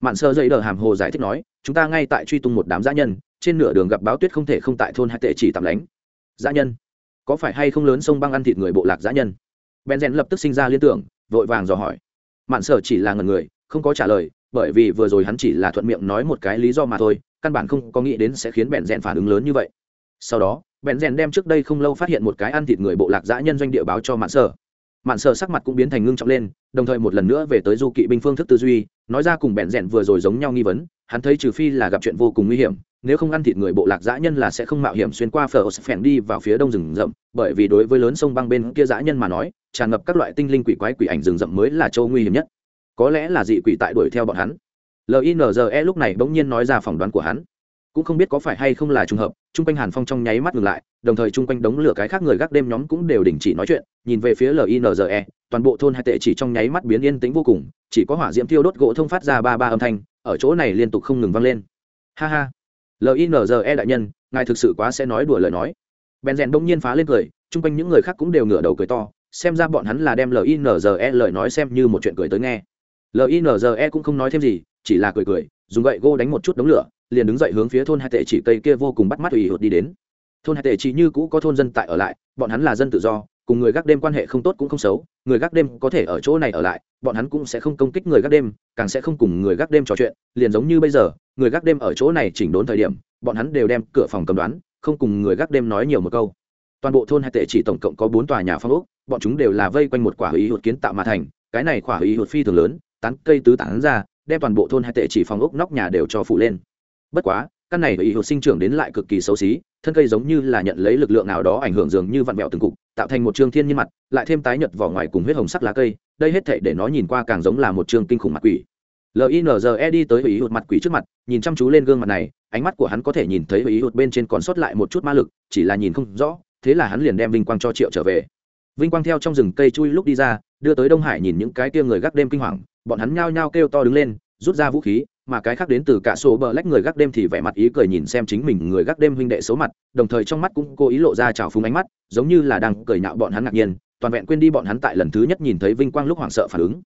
A: Mạn sơ dậy đờ hàm hồ giải thích nói, chúng ta ngay tại truy tung một đám giã nhân, trên nửa đường gặp báo tuyết không thể không tại thôn hai tệ chỉ tạm lánh. Giã nhân? Có phải hay không lớn sông băng ăn thịt người bộ lạc giã nhân? Ben rèn lập tức sinh ra liên tưởng, vội vàng dò hỏi. Mạn sơ chỉ là ngần người, không có trả lời bởi vì vừa rồi hắn chỉ là thuận miệng nói một cái lý do mà thôi, căn bản không có nghĩ đến sẽ khiến bèn rèn phản ứng lớn như vậy. Sau đó, bèn rèn đem trước đây không lâu phát hiện một cái ăn thịt người bộ lạc dã nhân doanh địa báo cho mạn sở. Mạn sở sắc mặt cũng biến thành ngưng trọng lên, đồng thời một lần nữa về tới du kỵ binh phương thức tư duy, nói ra cùng bèn rèn vừa rồi giống nhau nghi vấn, hắn thấy trừ phi là gặp chuyện vô cùng nguy hiểm, nếu không ăn thịt người bộ lạc dã nhân là sẽ không mạo hiểm xuyên qua phở phèn đi vào phía đông rừng rậm, bởi vì đối với lớn sông băng bên kia dã nhân mà nói, tràn ngập các loại tinh linh quỷ quái quỷ ảnh rừng rậm mới là châu nguy hiểm nhất có lẽ là dị quỷ tại đuổi theo bọn hắn. Linze lúc này bỗng nhiên nói ra phỏng đoán của hắn. Cũng không biết có phải hay không là trùng hợp, chung quanh hàn phong trong nháy mắt ngừng lại, đồng thời chung quanh đống lửa cái khác người gác đêm nhóm cũng đều đình chỉ nói chuyện, nhìn về phía linze toàn bộ thôn hai tệ chỉ trong nháy mắt biến yên tĩnh vô cùng, chỉ có hỏa diễm thiêu đốt gỗ thông phát ra ba ba âm thanh, ở chỗ này liên tục không ngừng vang lên. Ha ha. Linze đại nhân, ngài thực sự quá sẽ nói đùa lời nói. Bèn rèn bỗng nhiên phá lên cười, chung quanh những người khác cũng đều ngửa đầu cười to, xem ra bọn hắn là đem linze lời nói xem như một chuyện cười tới nghe linze cũng không nói thêm gì, chỉ là cười cười, dùng gậy gô đánh một chút đống lửa, liền đứng dậy hướng phía thôn hai tệ chỉ cây kia vô cùng bắt mắt ủy hụt đi đến. Thôn hai tệ chỉ như cũ có thôn dân tại ở lại, bọn hắn là dân tự do, cùng người gác đêm quan hệ không tốt cũng không xấu, người gác đêm có thể ở chỗ này ở lại, bọn hắn cũng sẽ không công kích người gác đêm, càng sẽ không cùng người gác đêm trò chuyện, liền giống như bây giờ, người gác đêm ở chỗ này chỉnh đốn thời điểm, bọn hắn đều đem cửa phòng cầm đoán, không cùng người gác đêm nói nhiều một câu. Toàn bộ thôn hai tệ chỉ tổng cộng có bốn tòa nhà phong ốc, bọn chúng đều là vây quanh một quả ủy hụt kiến tạo mà thành, cái này quả ủy hụt phi thường lớn tán cây tứ tán ra, đem toàn bộ thôn hai tệ chỉ phòng ốc nóc nhà đều cho phủ lên. Bất quá, căn này ý hụt sinh trưởng đến lại cực kỳ xấu xí, thân cây giống như là nhận lấy lực lượng nào đó ảnh hưởng dường như vặn vẹo từng cục, tạo thành một trường thiên nhiên mặt, lại thêm tái nhật vỏ ngoài cùng huyết hồng sắc lá cây, đây hết thể để nó nhìn qua càng giống là một trường kinh khủng mặt quỷ. Linze đi tới ý hụt mặt quỷ trước mặt, nhìn chăm chú lên gương mặt này, ánh mắt của hắn có thể nhìn thấy ý hụt bên trên còn sót lại một chút ma lực, chỉ là nhìn không rõ, thế là hắn liền đem vinh quang cho triệu trở về vinh quang theo trong rừng cây chui lúc đi ra, đưa tới đông hải nhìn những cái kia người gác đêm kinh hoàng, bọn hắn nhao nhao kêu to đứng lên, rút ra vũ khí, mà cái khác đến từ cả số bờ lách người gác đêm thì vẻ mặt ý cười nhìn xem chính mình người gác đêm huynh đệ xấu mặt, đồng thời trong mắt cũng cố ý lộ ra trào phúng ánh mắt, giống như là đang cười nhạo bọn hắn ngạc nhiên, toàn vẹn quên đi bọn hắn tại lần thứ nhất nhìn thấy vinh quang lúc hoảng sợ phản ứng.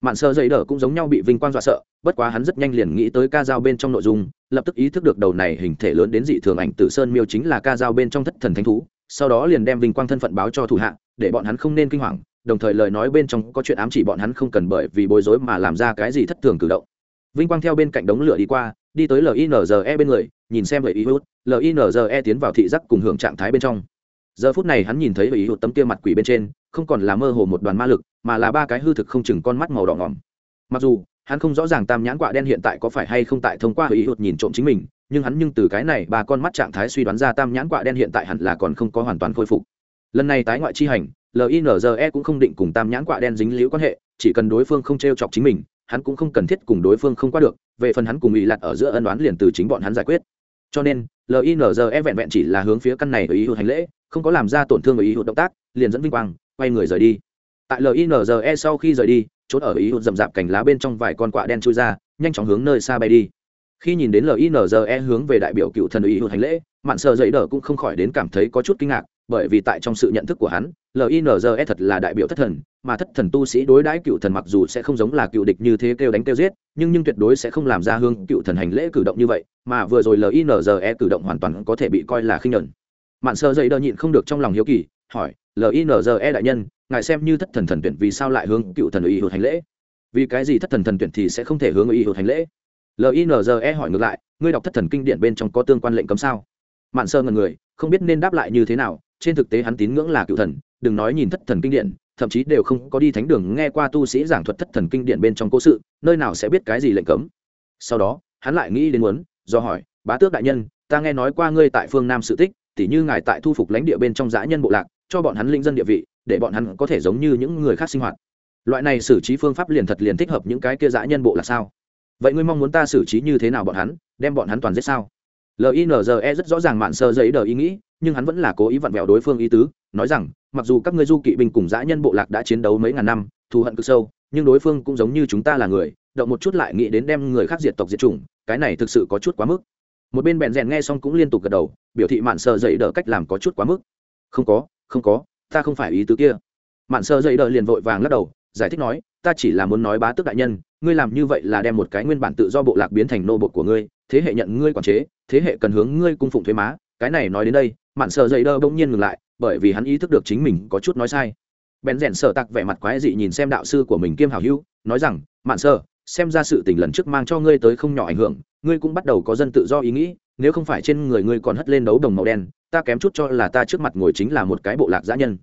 A: Mạn sơ dậy đờ cũng giống nhau bị vinh quang dọa sợ, bất quá hắn rất nhanh liền nghĩ tới ca dao bên trong nội dung, lập tức ý thức được đầu này hình thể lớn đến dị thường ảnh tử sơn miêu chính là ca dao bên trong thất thần thánh thú, sau đó liền đem vinh quang thân phận báo cho thủ hạ để bọn hắn không nên kinh hoàng, đồng thời lời nói bên trong có chuyện ám chỉ bọn hắn không cần bởi vì bối rối mà làm ra cái gì thất thường cử động. Vinh quang theo bên cạnh đống lửa đi qua, đi tới linze bên người, nhìn xem lời ý hút linze tiến vào thị giác cùng hưởng trạng thái bên trong. Giờ phút này hắn nhìn thấy ý hút tấm kia mặt quỷ bên trên, không còn là mơ hồ một đoàn ma lực, mà là ba cái hư thực không chừng con mắt màu đỏ ngỏm. Mặc dù, hắn không rõ ràng tam nhãn quạ đen hiện tại có phải hay không tại thông qua ý hút nhìn trộm chính mình, nhưng hắn nhưng từ cái này ba con mắt trạng thái suy đoán ra tam nhãn quạ đen hiện tại hẳn là còn không có hoàn toàn khôi phục lần này tái ngoại chi hành linze cũng không định cùng tam nhãn quạ đen dính liễu quan hệ, chỉ cần đối phương không t r e o chọc chính mình, hắn cũng không cần thiết cùng đối phương không qua được, về phần hắn cùng ý lặt ở giữa ân đoán liền từ chính bọn hắn giải quyết. Cho nên linze vẹn vẹn chỉ là hướng phía căn này ở ý hụt hành lễ, không có làm ra tổn thương ở ý hụt động tác, liền dẫn vinh quang, quay người rời đi. Tại linze sau khi rời đi, chốt ở ý hụt rậm rạp cành lá bên trong vài con quạ đen trôi ra, nhanh chóng hướng nơi xa bay đi. Khi nhìn đến linze hướng về đại biểu cựu thần ý hụt hành lễ, mạn sợ dậy đờ cũng không khỏi đến cảm thấy có chút kinh ngạc bởi vì tại trong sự nhận thức của hắn linze thật là đại biểu thất thần, mà thất thần tu sĩ đối đãi cựu thần mặc dù sẽ không giống là cựu địch như thế kêu đánh kêu giết, nhưng nhưng tuyệt đối sẽ không làm ra hương cựu thần hành lễ cử động như vậy, mà vừa rồi linze cử động hoàn toàn có thể bị coi là khinh nhẫn mạn sơ dây đơ nhịn không được trong lòng hiếu kỳ, hỏi linze đại nhân, ngài xem như thất thần thần tuyển vì sao lại hướng cựu thần ủy hụt hành lễ? Vì cái gì thất thần thần tuyển thì sẽ không thể hướng ủy hụt hành lễ? Linze hỏi ngược lại, ngươi đọc thất thần kinh điển bên trong có tương quan lệnh cấm sao? Mạn sơ ngần người, không biết nên đáp lại như thế nào trên thực tế hắn tín ngưỡng là cựu thần, đừng nói nhìn thất thần kinh điển, thậm chí đều không có đi thánh đường nghe qua tu sĩ giảng thuật thất thần kinh điển bên trong cố sự, nơi nào sẽ biết cái gì lệnh cấm. Sau đó, hắn lại nghĩ đến muốn, do hỏi, bá tước đại nhân, ta nghe nói qua ngươi tại phương nam sự tích, tỉ như ngài tại thu phục lãnh địa bên trong dã nhân bộ lạc, cho bọn hắn linh dân địa vị, để bọn hắn có thể giống như những người khác sinh hoạt. Loại này xử trí phương pháp liền thật liền thích hợp những cái kia dã nhân bộ là sao? Vậy ngươi mong muốn ta xử trí như thế nào bọn hắn, đem bọn hắn toàn giết sao? Linze rất rõ ràng mạn sơ giấy đờ ý nghĩ nhưng hắn vẫn là cố ý vặn vẹo đối phương ý tứ, nói rằng, mặc dù các ngươi du kỵ binh cùng dã nhân bộ lạc đã chiến đấu mấy ngàn năm, thù hận cực sâu, nhưng đối phương cũng giống như chúng ta là người, động một chút lại nghĩ đến đem người khác diệt tộc diệt chủng, cái này thực sự có chút quá mức. Một bên bèn rèn nghe xong cũng liên tục gật đầu, biểu thị mạn sơ dậy đỡ cách làm có chút quá mức. Không có không có, ta không phải ý tứ kia. Mạn sơ dậy đỡ liền vội vàng lắc đầu, giải thích nói, ta chỉ là muốn nói bá tước đại nhân, ngươi làm như vậy là đem một cái nguyên bản tự do bộ lạc biến thành nô bột của ngươi, thế hệ nhận ngươi quản chế, thế hệ cần hướng ngươi cung phụng thuế má, cái này nói đến đây mạn sợ dậy đơ bỗng nhiên ngừng lại, bởi vì hắn ý thức được chính mình có chút nói sai. Bèn rèn sợ tặc vẻ mặt quái dị nhìn xem đạo sư của mình kiêm hảo hữu, nói rằng, mạn sợ xem ra sự tình lần trước mang cho ngươi tới không nhỏ ảnh hưởng, ngươi cũng bắt đầu có dân tự do ý nghĩ, nếu không phải trên người ngươi còn hất lên đấu đồng màu đen, ta kém chút cho là ta trước mặt ngồi chính là một cái bộ lạc giã nhân.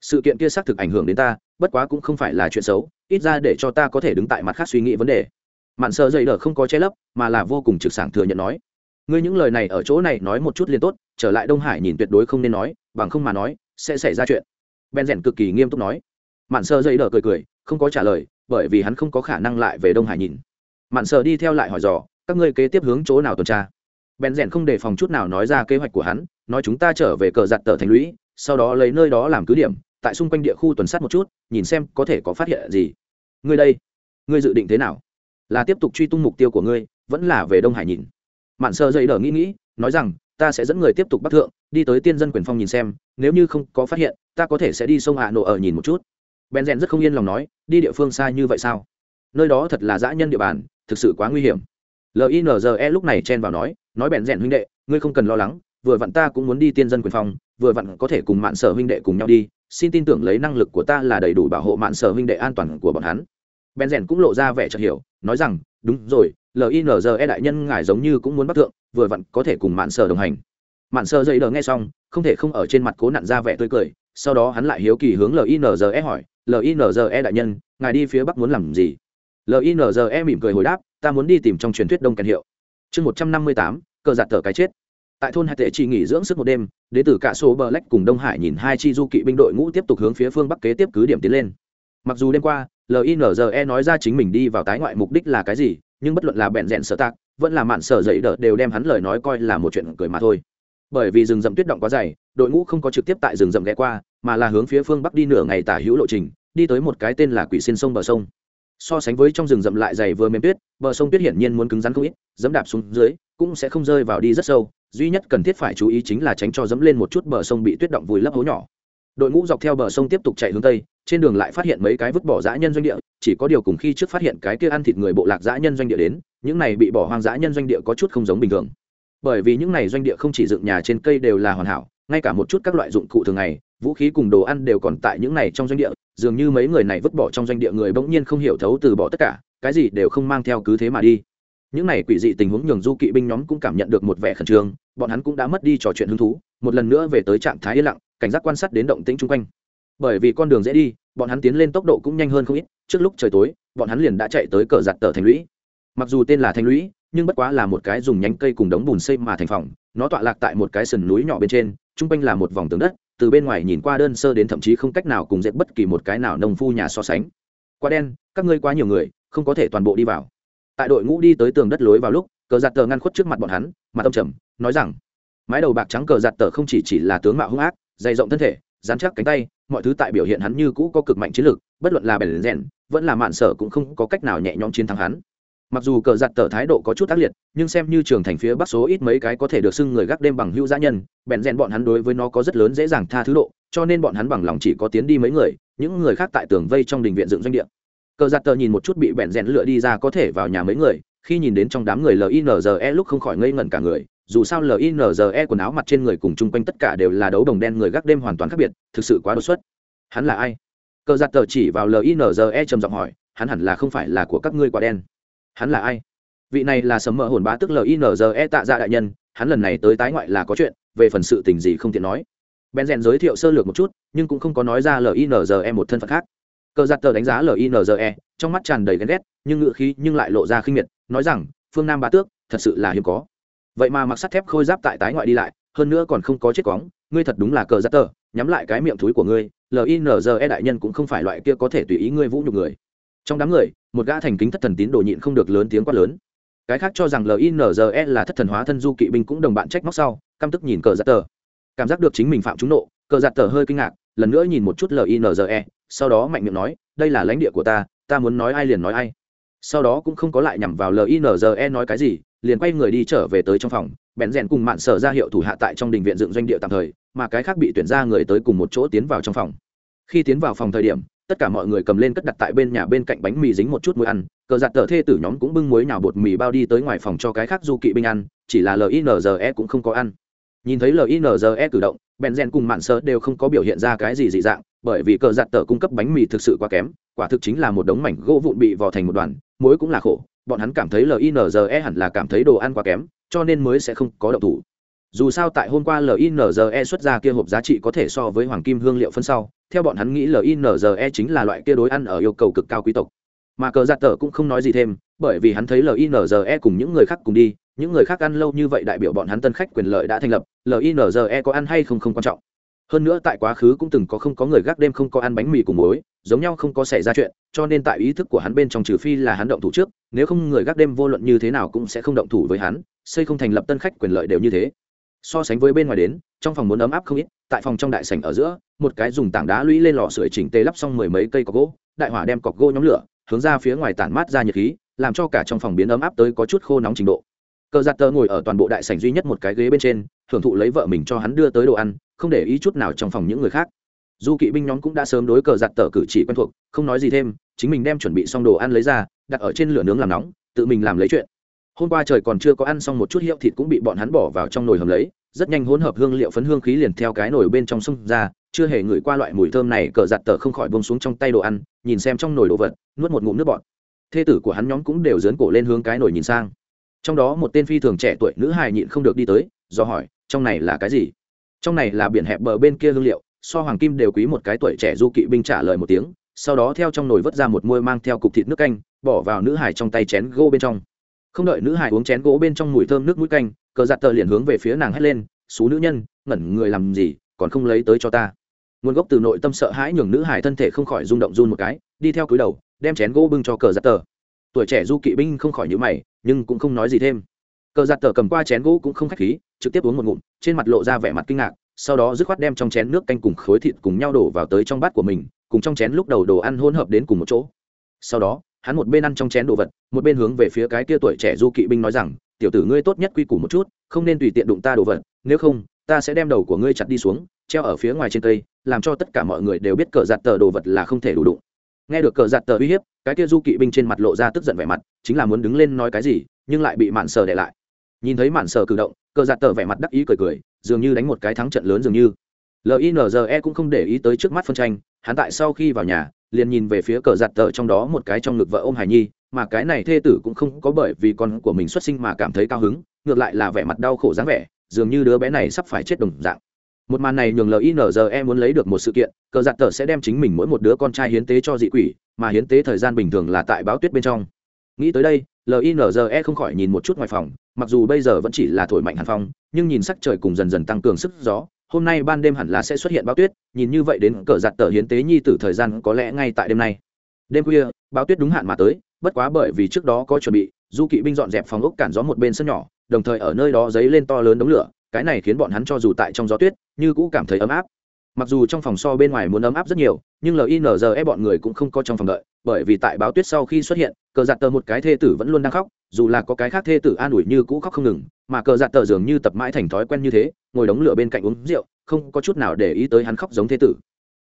A: Sự kiện kia xác thực ảnh hưởng đến ta, bất quá cũng không phải là chuyện xấu, ít ra để cho ta có thể đứng tại mặt khác suy nghĩ vấn đề. Mạn sợ dậy đờ không có che lấp, mà là vô cùng trực sảng thừa nhận nói ngươi những lời này ở chỗ này nói một chút liền tốt, trở lại đông hải nhìn tuyệt đối không nên nói, bằng không mà nói, sẽ xảy ra chuyện. Ben rèn cực kỳ nghiêm túc nói. Mạn sơ dây đờ cười cười, không có trả lời, bởi vì hắn không có khả năng lại về đông hải nhìn. Mạn sơ đi theo lại hỏi dò, các ngươi kế tiếp hướng chỗ nào tuần tra? Ben rèn không đề phòng chút nào nói ra kế hoạch của hắn, nói chúng ta trở về cờ giặt tờ thành lũy, sau đó lấy nơi đó làm cứ điểm, tại xung quanh địa khu tuần sát một chút, nhìn xem có thể có phát hiện gì. Ngươi đây, ngươi dự định thế nào? Là tiếp tục truy tung mục tiêu của ngươi, vẫn là về đông hải nhìn? Mạn sơ dậy đờ nghĩ nghĩ, nói rằng, ta sẽ dẫn người tiếp tục bắc thượng, đi tới tiên dân quyền phong nhìn xem, nếu như không có phát hiện, ta có thể sẽ đi sông hạ nộ ở nhìn một chút. Ben rèn rất không yên lòng nói, đi địa phương xa như vậy sao? Nơi đó thật là dã nhân địa bàn, thực sự quá nguy hiểm. Linze lúc này chen vào nói nói bèn rèn huynh đệ, ngươi không cần lo lắng, vừa vặn ta cũng muốn đi tiên dân quyền phong, vừa vặn có thể cùng mạn sở huynh đệ cùng nhau đi, xin tin tưởng lấy năng lực của ta là đầy đủ bảo hộ mạn sở huynh đệ an toàn của bọn hắn. Bèn rèn cũng lộ ra vẻ chợt hiểu, nói rằng, đúng rồi linze đại nhân ngài giống như cũng muốn bắt thượng, vừa vặn có thể cùng mạn sở đồng hành. Mạn sở dậy đờ nghe xong, không thể không ở trên mặt cố nặn ra vẻ tươi cười, sau đó hắn lại hiếu kỳ hướng linze hỏi linze đại nhân, ngài đi phía bắc muốn làm gì? Linze mỉm cười hồi đáp, ta muốn đi tìm trong truyền thuyết đông kèn hiệu. Chương một trăm năm mươi tám, cờ giạt tờ cái chết. Tại thôn hai tệ chỉ nghỉ dưỡng sức một đêm đến từ cả số bờ lách cùng đông hải nhìn hai chi du kỵ binh đội ngũ tiếp tục hướng phía phương bắc kế tiếp cứ điểm tiến lên. Mặc dù đêm qua linze nói ra chính mình đi vào tái ngoại mục đích là cái gì nhưng bất luận là bẹn rẽn sở tạc, vẫn là mạn sở dậy đỡ đều đem hắn lời nói coi là một chuyện cười mà thôi. Bởi vì rừng rậm tuyết động quá dày, đội ngũ không có trực tiếp tại rừng rậm ghé qua, mà là hướng phía phương bắc đi nửa ngày tả hữu lộ trình, đi tới một cái tên là quỷ xin sông bờ sông. So sánh với trong rừng rậm lại dày vừa mềm tuyết, bờ sông tuyết hiển nhiên muốn cứng rắn không ít, dẫm đạp xuống dưới, cũng sẽ không rơi vào đi rất sâu, duy nhất cần thiết phải chú ý chính là tránh cho dẫm lên một chút bờ sông bị tuyết động vùi lấp hố nhỏ đội ngũ dọc theo bờ sông tiếp tục chạy hướng tây, trên đường lại phát hiện mấy cái vứt bỏ dã nhân doanh địa, chỉ có điều cùng khi trước phát hiện cái kia ăn thịt người bộ lạc dã nhân doanh địa đến, những này bị bỏ hoang dã nhân doanh địa có chút không giống bình thường. Bởi vì những này doanh địa không chỉ dựng nhà trên cây đều là hoàn hảo, ngay cả một chút các loại dụng cụ thường ngày, vũ khí cùng đồ ăn đều còn tại những này trong doanh địa, dường như mấy người này vứt bỏ trong doanh địa người bỗng nhiên không hiểu thấu từ bỏ tất cả, cái gì đều không mang theo cứ thế mà đi. Những này quỷ dị tình huống nhường du kỵ binh nhóm cũng cảm nhận được một vẻ khẩn trương, bọn hắn cũng đã mất đi trò chuyện hứng thú, một lần nữa về tới trạng thái yên lặng cảnh giác quan sát đến động tĩnh chung quanh. Bởi vì con đường dễ đi, bọn hắn tiến lên tốc độ cũng nhanh hơn không ít, trước lúc trời tối, bọn hắn liền đã chạy tới cờ giặt tờ thành lũy. Mặc dù tên là thành lũy, nhưng bất quá là một cái dùng nhánh cây cùng đống bùn xây mà thành phòng, nó tọa lạc tại một cái sườn núi nhỏ bên trên, chung quanh là một vòng tường đất, từ bên ngoài nhìn qua đơn sơ đến thậm chí không cách nào cùng dệt bất kỳ một cái nào nông phu nhà so sánh. Quá đen, các ngươi quá nhiều người, không có thể toàn bộ đi vào. Tại đội ngũ đi tới tường đất lối vào lúc, cờ giặt tờ ngăn khuất trước mặt bọn hắn, mặt tâm trầm, nói rằng, mái đầu bạc trắng cờ giặt tờ không chỉ chỉ là tướng mạo hung ác dày rộng thân thể, dán chắc cánh tay, mọi thứ tại biểu hiện hắn như cũ có cực mạnh chiến lược, bất luận là bèn rèn, vẫn là mạn sở cũng không có cách nào nhẹ nhõm chiến thắng hắn. Mặc dù cờ giặt tờ thái độ có chút ác liệt, nhưng xem như trường thành phía bắc số ít mấy cái có thể được xưng người gác đêm bằng hữu gia nhân bèn rèn bọn hắn đối với nó có rất lớn dễ dàng tha thứ độ, cho nên bọn hắn bằng lòng chỉ có tiến đi mấy người, những người khác tại tường vây trong đình viện dựng doanh địa. Cờ giặt tờ nhìn một chút bị bèn rèn lựa đi ra có thể vào nhà mấy người, khi nhìn đến trong đám người linze lúc không khỏi ngây ngẩn cả người dù sao linze quần áo mặt trên người cùng chung quanh tất cả đều là đấu đồng đen người gác đêm hoàn toàn khác biệt, thực sự quá đột xuất. Hắn là ai? Cờ giặt tờ chỉ vào linze trầm giọng hỏi, hắn hẳn là không phải là của các ngươi quả đen. Hắn là ai? Vị này là sấm mỡ hồn bá tức linze tạ ra đại nhân, hắn lần này tới tái ngoại là có chuyện, về phần sự tình gì không tiện nói. Ben rèn giới thiệu sơ lược một chút, nhưng cũng không có nói ra linze một thân phận khác. Cờ giặt tờ đánh giá linze trong mắt tràn đầy ghen ghét, nhưng ngự khí nhưng lại lộ ra khinh miệt, nói rằng, phương nam bá tước, thật sự là hiếm có vậy mà mặc sắt thép khôi giáp tại tái ngoại đi lại, hơn nữa còn không có chết cóng ngươi thật đúng là cờ giặt tờ, nhắm lại cái miệng thúi của ngươi linze đại nhân cũng không phải loại kia có thể tùy ý ngươi vũ nhục người. Trong đám người, một gã thành kính thất thần tín đồ nhịn không được lớn tiếng quát lớn. Cái khác cho rằng linze là thất thần hóa thân du kỵ binh cũng đồng bạn trách móc sau, căm tức nhìn cờ giặt tờ. Cảm giác được chính mình phạm trúng nộ, cờ giặt tờ hơi kinh ngạc, lần nữa nhìn một chút linze sau đó mạnh miệng nói, đây là lãnh địa của ta ta muốn nói ai liền nói ai sau đó cũng không có lại nhằm vào linze nói cái gì, liền quay người đi trở về tới trong phòng. Bèn rèn cùng mạn sở ra hiệu thủ hạ tại trong đình viện dựng doanh địa tạm thời, mà cái khác bị tuyển ra người tới cùng một chỗ tiến vào trong phòng. Khi tiến vào phòng thời điểm, tất cả mọi người cầm lên cất đặt tại bên nhà bên cạnh bánh mì dính một chút muối ăn, cờ giặt tờ thê tử nhóm cũng bưng muối nào bột mì bao đi tới ngoài phòng cho cái khác du kỵ binh ăn, chỉ là linze cũng không có ăn. Nhìn thấy linze cử động, bèn rèn cùng mạn sở đều không có biểu hiện ra cái gì dị dạng bởi vì cờ giặt tờ cung cấp bánh mì thực sự quá kém, quả thực chính là một đống mảnh gỗ vụn bị vò thành một đoàn, muối cũng là khổ, bọn hắn cảm thấy linze hẳn là cảm thấy đồ ăn quá kém, cho nên mới sẽ không có động thủ. Dù sao tại hôm qua linze xuất ra kia hộp giá trị có thể so với hoàng kim hương liệu phân sau, theo bọn hắn nghĩ linze chính là loại kia đối ăn ở yêu cầu cực cao quý tộc. Mà cờ giặt tờ cũng không nói gì thêm, bởi vì hắn thấy linze cùng những người khác cùng đi, những người khác ăn lâu như vậy đại biểu bọn hắn tân khách quyền lợi đã thành lập linze có ăn hay không không quan trọng hơn nữa tại quá khứ cũng từng có không có người gác đêm không có ăn bánh mì cùng muối, giống nhau không có xảy ra chuyện, cho nên tại ý thức của hắn bên trong trừ phi là hắn động thủ trước, nếu không người gác đêm vô luận như thế nào cũng sẽ không động thủ với hắn, xây không thành lập tân khách quyền lợi đều như thế. So sánh với bên ngoài đến, trong phòng muốn ấm áp không ít, tại phòng trong đại sảnh ở giữa, một cái dùng tảng đá lũy lên lò sưởi chỉnh tê lắp xong mười mấy cây cọc gỗ, đại hỏa đem cọc gỗ nhóm lửa, hướng ra phía ngoài tản mát ra nhiệt khí, làm cho cả trong phòng biến ấm áp tới có chút khô nóng trình độ. Cờ giặt tờ ngồi ở toàn bộ đại sảnh duy nhất một cái ghế bên trên hưởng thụ lấy vợ mình cho hắn đưa tới đồ ăn, không để ý chút nào trong phòng những người khác. Du kỵ binh nhóm cũng đã sớm đối cờ giặt tờ cử chỉ quen thuộc, không nói gì thêm, chính mình đem chuẩn bị xong đồ ăn lấy ra, đặt ở trên lửa nướng làm nóng, tự mình làm lấy chuyện. Hôm qua trời còn chưa có ăn xong một chút hiệu thịt cũng bị bọn hắn bỏ vào trong nồi hầm lấy, rất nhanh hỗn hợp hương liệu phấn hương khí liền theo cái nồi bên trong sông ra, chưa hề ngửi qua loại mùi thơm này, cờ giặt tờ không khỏi bông xuống trong tay đồ ăn, nhìn xem trong nồi đồ vật, nuốt một ngụm nước bọt. Thê tử của hắn nhóm cũng đều dớn cổ lên hướng cái nồi nhìn sang. Trong đó một tên phi thường trẻ tuổi nữ hài nhịn không được đi tới, do hỏi trong này là cái gì? Trong này là biển hẹp bờ bên kia hương liệu, so hoàng kim đều quý một cái tuổi trẻ du kỵ binh trả lời một tiếng, sau đó theo trong nồi vớt ra một môi mang theo cục thịt nước canh, bỏ vào nữ hải trong tay chén gỗ bên trong. Không đợi nữ hải uống chén gỗ bên trong mùi thơm nước mũi canh, cờ giặt tờ liền hướng về phía nàng hét lên, xú nữ nhân, ngẩn người làm gì, còn không lấy tới cho ta. Nguồn gốc từ nội tâm sợ hãi nhường nữ hải thân thể không khỏi rung động run một cái, đi theo cúi đầu, đem chén gỗ bưng cho cờ giặt tờ. Tuổi trẻ du kỵ binh không khỏi nhữ mày, nhưng cũng không nói gì thêm cờ giặt tờ cầm qua chén gỗ cũng không k h á c h khí, trực tiếp uống một ngụm, trên mặt lộ ra vẻ mặt kinh ngạc, sau đó dứt khoát đem trong chén nước canh cùng khối thịt cùng nhau đổ vào tới trong bát của mình, cùng trong chén lúc đầu đồ ăn hỗn hợp đến cùng một chỗ. Sau đó, hắn một bên ăn trong chén đồ vật, một bên hướng về phía cái kia tuổi trẻ du kỵ binh nói rằng, tiểu tử ngươi tốt nhất quy củ một chút, không nên tùy tiện đụng ta đồ vật, nếu không, ta sẽ đem đầu của ngươi chặt đi xuống, treo ở phía ngoài trên cây, làm cho tất cả mọi người đều biết cờ giặt tờ đồ vật là không thể đủ đụng. Nghe được cờ giặt tờ uy hiếp, cái kia du kỵ binh trên mặt lộ ra tức giận vẻ mặt, chính là muốn đứng lên nói cái gì, nhưng lại bị mạn sờ để lại nhìn thấy mạn sờ cử động, cờ giạt tờ vẻ mặt đắc ý cười cười, dường như đánh một cái thắng trận lớn dường như. Linze cũng không để ý tới trước mắt phân tranh, hắn tại sau khi vào nhà, liền nhìn về phía cờ giạt tờ trong đó một cái trong ngực vợ ôm hải nhi, mà cái này thê tử cũng không có bởi vì con của mình xuất sinh mà cảm thấy cao hứng, ngược lại là vẻ mặt đau khổ dáng vẻ, dường như đứa bé này sắp phải chết đồng dạng. Một màn này nhường linze muốn lấy được một sự kiện, cờ giạt tờ sẽ đem chính mình mỗi một đứa con trai hiến tế cho dị quỷ, mà hiến tế thời gian bình thường là tại báo tuyết bên trong. Nghĩ tới đây linze không khỏi nhìn một chút ngoài phòng, mặc dù bây giờ vẫn chỉ là thổi mạnh hàn phong, nhưng nhìn sắc trời cùng dần dần tăng cường sức gió, hôm nay ban đêm hẳn là sẽ xuất hiện bão tuyết, nhìn như vậy đến cờ giặt tờ hiến tế nhi tử thời gian có lẽ ngay tại đêm nay. Đêm khuya, bão tuyết đúng hạn mà tới, bất quá bởi vì trước đó có chuẩn bị, du kỵ binh dọn dẹp phòng ốc cản gió một bên sân nhỏ, đồng thời ở nơi đó dấy lên to lớn đống lửa, cái này khiến bọn hắn cho dù tại trong gió tuyết, như cũ cảm thấy ấm áp. Mặc dù trong phòng so bên ngoài muốn ấm áp rất nhiều, nhưng linze bọn người cũng không có trong phòng đợi bởi vì tại báo tuyết sau khi xuất hiện, cờ giặt tờ một cái thê tử vẫn luôn đang khóc, dù là có cái khác thê tử an ủi như cũ khóc không ngừng, mà cờ giặt tờ dường như tập mãi thành thói quen như thế, ngồi đống lửa bên cạnh uống rượu, không có chút nào để ý tới hắn khóc giống thê tử.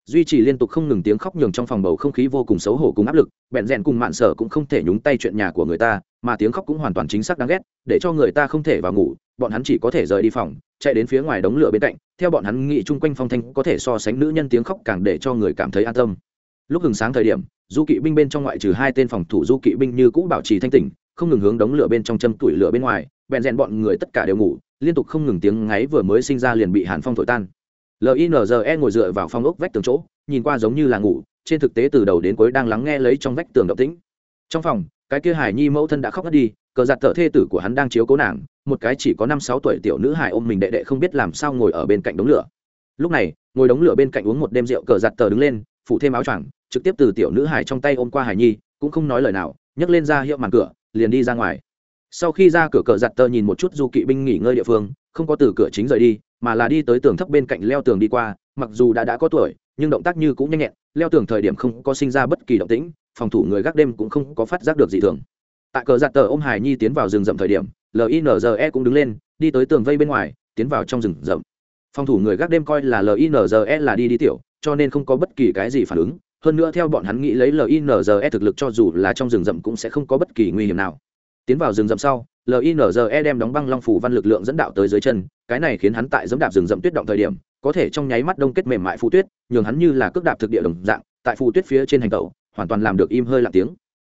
A: Duy trì liên tục không ngừng tiếng khóc nhường trong phòng bầu không khí vô cùng xấu hổ cùng áp lực bẹn rẽn cùng mạn sở cũng không thể nhúng tay chuyện nhà của người ta, mà tiếng khóc cũng hoàn toàn chính xác đáng ghét, để cho người ta không thể vào ngủ, bọn hắn chỉ có thể rời đi phòng, chạy đến phía ngoài đống lửa bên cạnh, theo bọn hắn nghĩ chung quanh phong thanh có thể so sánh nữ nhân tiếng khóc càng để cho người cảm thấy an tâm. Lúc hừng sáng thời điểm du kỵ binh bên trong ngoại trừ hai tên phòng thủ du kỵ binh như cũ bảo trì thanh tỉnh, không ngừng hướng đống lửa bên trong châm tủi lửa bên ngoài, bèn rèn bọn người tất cả đều ngủ, liên tục không ngừng tiếng ngáy vừa mới sinh ra liền bị hàn phong thổi tan. Linze ngồi dựa vào phong ốc vách tường chỗ, nhìn qua giống như là ngủ, trên thực tế từ đầu đến cuối đang lắng nghe lấy trong vách tường động tĩnh. Trong phòng, cái kia hải nhi mẫu thân đã khóc ngất đi, cờ giặt thợ thê tử của hắn đang chiếu cố nàng, một cái chỉ có năm sáu tuổi tiểu nữ hải ôm mình đệ đệ không biết làm sao ngồi ở bên cạnh đống lửa. Lúc này, ngồi đống lửa bên cạnh uống một đêm rượu, cờ giặt tờ đứng lên, phủ thêm áo choàng trực tiếp từ tiểu nữ hải trong tay ôm qua hải nhi, cũng không nói lời nào, nhấc lên ra hiệu màn cửa, liền đi ra ngoài. Sau khi ra cửa cờ giặt tờ nhìn một chút du kỵ binh nghỉ ngơi địa phương, không có từ cửa chính rời đi, mà là đi tới tường thấp bên cạnh leo tường đi qua, mặc dù đã đã có tuổi, nhưng động tác như cũng nhanh nhẹn, leo tường thời điểm không có sinh ra bất kỳ động tĩnh, phòng thủ người gác đêm cũng không có phát giác được gì thường. Tại cờ giặt tờ ôm hải nhi tiến vào rừng rậm thời điểm linze cũng đứng lên, đi tới tường vây bên ngoài, tiến vào trong rừng rậm. Phòng thủ người gác đêm coi là linze là đi đi tiểu, cho nên không có bất kỳ cái gì phản ứng hơn nữa theo bọn hắn nghĩ lấy linze thực lực cho dù là trong rừng rậm cũng sẽ không có bất kỳ nguy hiểm nào. Tiến vào rừng rậm sau linze đem đóng băng long phủ văn lực lượng dẫn đạo tới dưới chân, cái này khiến hắn tại dẫm đạp rừng rậm tuyết động thời điểm, có thể trong nháy mắt đông kết mềm mại phù tuyết, nhường hắn như là cước đạp thực địa đồng dạng, tại phù tuyết phía trên hành tẩu, hoàn toàn làm được im hơi lặng tiếng.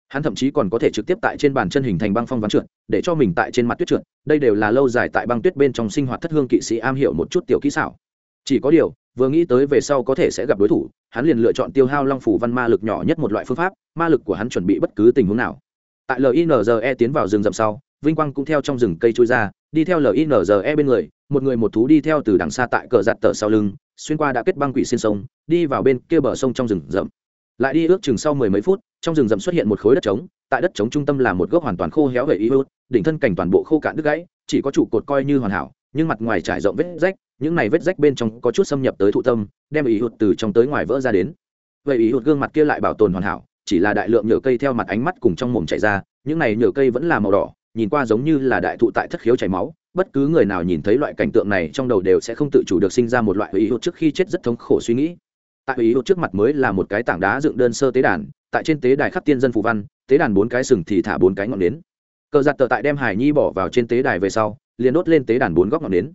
A: Hắn thậm chí còn có thể trực tiếp tại trên bàn chân hình thành băng phong ván trượt, để cho mình tại trên mặt tuyết trượt, đây đều là lâu dài tại băng tuyết bên trong sinh hoạt thất hương kỵ sĩ am hiểu một chút tiểu kỹ xảo. Chỉ có điều vừa nghĩ tới về sau có thể sẽ gặp đối thủ, hắn liền lựa chọn tiêu hao long phủ văn ma lực nhỏ nhất một loại phương pháp, ma lực của hắn chuẩn bị bất cứ tình huống nào. Tại linze tiến vào rừng rậm sau, vinh quang cũng theo trong rừng cây trôi ra, đi theo linze bên người, một người một thú đi theo từ đằng xa tại cờ giặt tờ sau lưng, xuyên qua đã kết băng quỷ xin sông, đi vào bên kia bờ sông trong rừng rậm. Lại đi ước chừng sau mười mấy phút, trong rừng rậm xuất hiện một khối đất trống, tại đất trống trung tâm là một gốc hoàn toàn khô héo về y hút, đỉnh thân cảnh toàn bộ khô cạn đứt gãy, chỉ có trụ cột coi như hoàn hảo nhưng mặt ngoài trải rộng vết rách, những này vết rách bên trong có chút xâm nhập tới thụ tâm, đem ý hụt từ trong tới ngoài vỡ ra đến. Vậy ý hụt gương mặt kia lại bảo tồn hoàn hảo, chỉ là đại lượng nhựa cây theo mặt ánh mắt cùng trong mồm chảy ra, những này nhựa cây vẫn là màu đỏ, nhìn qua giống như là đại thụ tại thất khiếu chảy máu, bất cứ người nào nhìn thấy loại cảnh tượng này trong đầu đều sẽ không tự chủ được sinh ra một loại ý hụt trước khi chết rất thống khổ suy nghĩ. Tại ý hụt trước mặt mới là một cái tảng đá dựng đơn sơ tế đàn, tại trên tế đài khắc tiên dân phù văn, tế đàn bốn cái sừng thì thả bốn cái ngọn nến. Cờ giặt tờ tại đem hải nhi bỏ vào trên tế đài về sau liền đốt lên tế đàn bốn góc ngọn nến.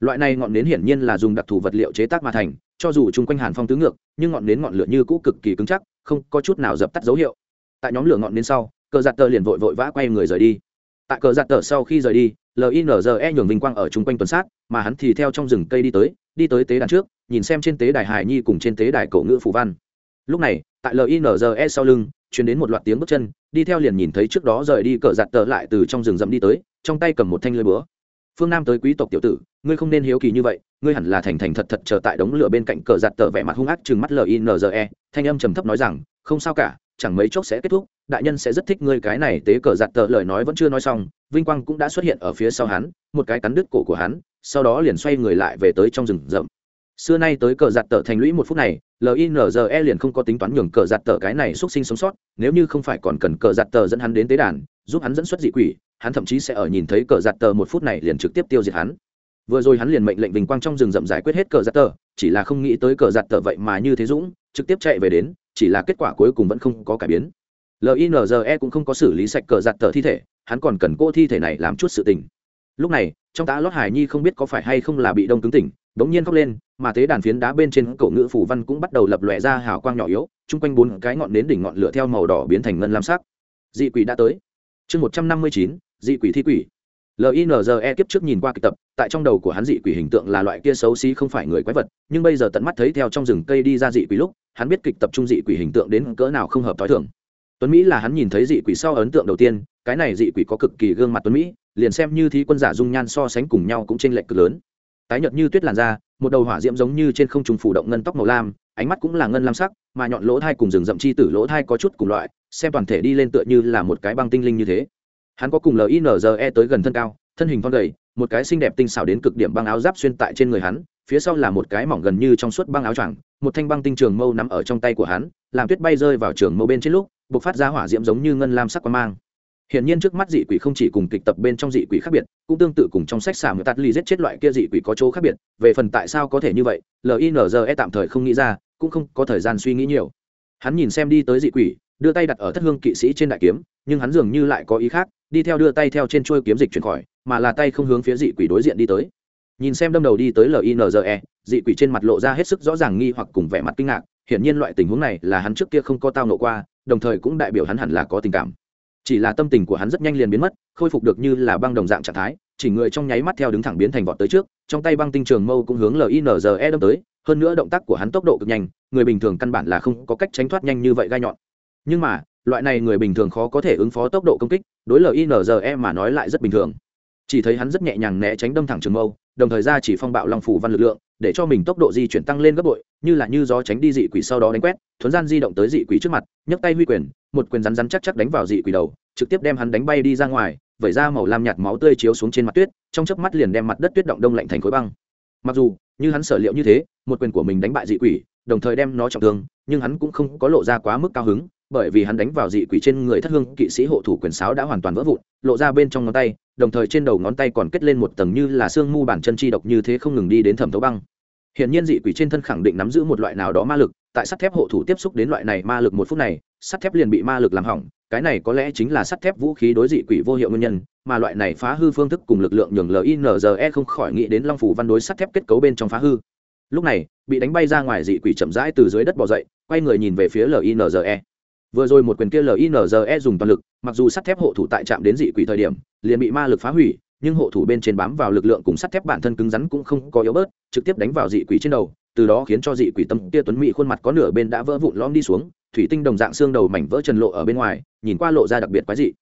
A: Loại này ngọn nến hiển nhiên là dùng đặc thù vật liệu chế tác mà thành, cho dù chung quanh hàn phong tứ ngược, nhưng ngọn nến ngọn lửa như cũ cực kỳ cứng chắc, không có chút nào dập tắt dấu hiệu. Tại nhóm lửa ngọn nến sau, cờ giặt tờ liền vội vội vã quay người rời đi. Tại cờ giặt tờ sau khi rời đi linze nhường vinh quang ở chung quanh tuần sát, mà hắn thì theo trong rừng cây đi tới đi tới tế đàn trước, nhìn xem trên tế đài hài nhi cùng trên tế đài cổ ngữ phù văn. Lúc này, tại linze sau lưng chuyển đến một loạt tiếng bước chân, đi theo liền nhìn thấy trước đó rời đi cờ giặt tờ lại từ trong rừng rậm đi tới, trong tay cầm một thanh lưới búa phương nam tới quý tộc tiểu tử, ngươi không nên hiếu kỳ như vậy, ngươi hẳn là thành thành thật thật chờ tại đống lửa bên cạnh cờ giặt tờ vẻ mặt hung ác chừng mắt linze thanh âm trầm thấp nói rằng, không sao cả, chẳng mấy chốc sẽ kết thúc, đại nhân sẽ rất thích ngươi cái này tế cờ giặt tờ, lời nói vẫn chưa nói xong, vinh quang cũng đã xuất hiện ở phía sau hắn, một cái cắn đứt cổ của hắn, sau đó liền xoay người lại về tới trong rừng rậm. Xưa nay tới cờ giặt tờ thành lũy một phút này linze liền không có tính toán nhường cờ giặt tờ cái này x sinh sống sót, nếu như không phải còn cần cờ giặt tờ dẫn hắn đến tế đàn, giúp hắn dẫn xuất dị quỷ hắn thậm chí sẽ ở nhìn thấy cờ giặt tờ một phút này liền trực tiếp tiêu diệt hắn. Vừa rồi hắn liền mệnh lệnh vinh quang trong rừng rậm giải quyết hết cờ giặt tờ, chỉ là không nghĩ tới cờ giặt tờ vậy mà như thế dũng, trực tiếp chạy về đến, chỉ là kết quả cuối cùng vẫn không có cải biến. Linze cũng không có xử lý sạch cờ giặt tờ thi thể, hắn còn cần cô thi thể này làm chút sự tình. Lúc này, trong tá lót hải nhi không biết có phải hay không là bị đông cứng tỉnh, bỗng nhiên khóc lên, mà thế đàn phiến đá bên trên cổ ngữ phủ văn cũng bắt đầu lập lòe ra hào quang nhỏ yếu, chung quanh bốn cái ngọn nến đỉnh ngọn lửa theo màu đỏ biến thành ngân lam sắc. Dị quỷ đã tới. Chương một trăm năm mươi chín dị quỷ thi quỷ. Linze kiếp trước nhìn qua kịch tập, tại trong đầu của hắn dị quỷ hình tượng là loại kia xấu xí không phải người quái vật, nhưng bây giờ tận mắt thấy theo trong rừng cây đi ra dị quỷ lúc, hắn biết kịch tập trung dị quỷ hình tượng đến cỡ nào không hợp t h o i thường. Tuấn mỹ là hắn nhìn thấy dị quỷ sau ấn tượng đầu tiên, cái này dị quỷ có cực kỳ gương mặt tuấn mỹ, liền xem như thi quân giả dung nhan so sánh cùng nhau cũng t r ê n lệch cực lớn. Tái nhợt như tuyết làn da, một đầu hỏa diễm giống như trên không trùng phủ động ngân tóc màu lam, ánh mắt cũng là ngân lam sắc, mà nhọn lỗ thai cùng rừng rậm chi tử lỗ thai có chút cùng loại, xem toàn thể đi lên tựa như là một cái băng tinh linh như thế hắn có cùng linze tới gần thân cao thân hình thon gầy một cái xinh đẹp tinh xảo đến cực điểm băng áo giáp xuyên tại trên người hắn phía sau là một cái mỏng gần như trong suốt băng áo choàng một thanh băng tinh trường mâu nằm ở trong tay của hắn làm tuyết bay rơi vào trường mâu bên trên lúc b ộ c phát ra hỏa diễm giống như ngân lam sắc quang mang Hiển nhiên trước mắt dị quỷ không chỉ cùng kịch tập bên trong dị quỷ khác biệt, cũng tương tự cùng trong sách xà người tạt ly giết chết loại kia dị quỷ có chỗ khác biệt, về phần tại sao có thể như vậy, LINZE tạm thời không nghĩ ra, cũng không có thời gian suy nghĩ nhiều. Hắn nhìn xem đi tới dị quỷ, đưa tay đặt ở thất hương kỵ sĩ trên đại kiếm, nhưng hắn dường như lại có ý khác, đi theo đưa tay theo trên chuôi kiếm dịch chuyển khỏi mà là tay không hướng phía dị quỷ đối diện đi tới. Nhìn xem đâm đầu đi tới linze dị quỷ trên mặt lộ ra hết sức rõ ràng nghi hoặc cùng vẻ mặt kinh ngạc hiển nhiên loại tình huống này là hắn trước kia không có tao nộ qua đồng thời cũng đại biểu hắn hẳn là có tình cảm. Chỉ là tâm tình của hắn rất nhanh liền biến mất khôi phục được như là băng đồng dạng trạng thái chỉ người trong nháy mắt theo đứng thẳng biến thành vọt tới trước trong tay băng tinh trường mâu cũng hướng linze đâm tới hơn nữa động tác của hắn tốc độ cực nhanh người bình thường căn bản là không có cách tránh thoát nhanh như vậy gai nhọn nhưng mà, loại này người bình thường khó có thể ứng phó tốc độ công kích, đối linze mà nói lại rất bình thường. Chỉ thấy hắn rất nhẹ nhàng né tránh đâm thẳng trường mâu, đồng thời ra chỉ phong bạo long phủ văn lực lượng, để cho mình tốc độ di chuyển tăng lên gấp bội, như là như gió tránh đi dị quỷ sau đó đánh quét, thuấn gian di động tới dị quỷ trước mặt, nhấc tay huy quyền, một quyền rắn rắn chắc chắc đánh vào dị quỷ đầu, trực tiếp đem hắn đánh bay đi ra ngoài, vẩy ra màu lam nhạt máu tươi chiếu xuống trên mặt tuyết, trong chớp mắt liền đem mặt đất tuyết động đông lạnh thành khối băng. Mặc dù, như hắn sở liệu như thế, một quyền của mình đánh bại dị quỷ, đồng thời đem nó trọng thương, nhưng hắn cũng không có lộ ra quá mức cao hứng bởi vì hắn đánh vào dị quỷ trên người thất hương, kỵ sĩ hộ thủ quyền sáo đã hoàn toàn vỡ vụn, lộ ra bên trong ngón tay, đồng thời trên đầu ngón tay còn kết lên một tầng như là xương mu bản chân chi độc như thế không ngừng đi đến thẩm thấu băng. Hiện nhiên dị quỷ trên thân khẳng định nắm giữ một loại nào đó ma lực, tại sắt thép hộ thủ tiếp xúc đến loại này ma lực một phút này, sắt thép liền bị ma lực làm hỏng, cái này có lẽ chính là sắt thép vũ khí đối dị quỷ vô hiệu nguyên nhân, mà loại này phá hư phương thức cùng lực lượng nhường linze không khỏi nghĩ đến long phủ văn đối sắt thép kết cấu bên trong phá hư. Lúc này, bị đánh bay ra ngoài dị quỷ chậm rãi từ dưới đất bỏ dậy, quay người nhìn về phía linze vừa rồi một quyền kia linze dùng toàn lực, mặc dù sắt thép hộ thủ tại trạm đến dị quỷ thời điểm, liền bị ma lực phá hủy, nhưng hộ thủ bên trên bám vào lực lượng cùng sắt thép bản thân cứng rắn cũng không có yếu bớt, trực tiếp đánh vào dị quỷ trên đầu, từ đó khiến cho dị quỷ tâm kia tuấn mỹ khuôn mặt có nửa bên đã vỡ vụn lõm đi xuống, thủy tinh đồng dạng xương đầu mảnh vỡ trần lộ ở bên ngoài, nhìn qua lộ ra đặc biệt quái dị.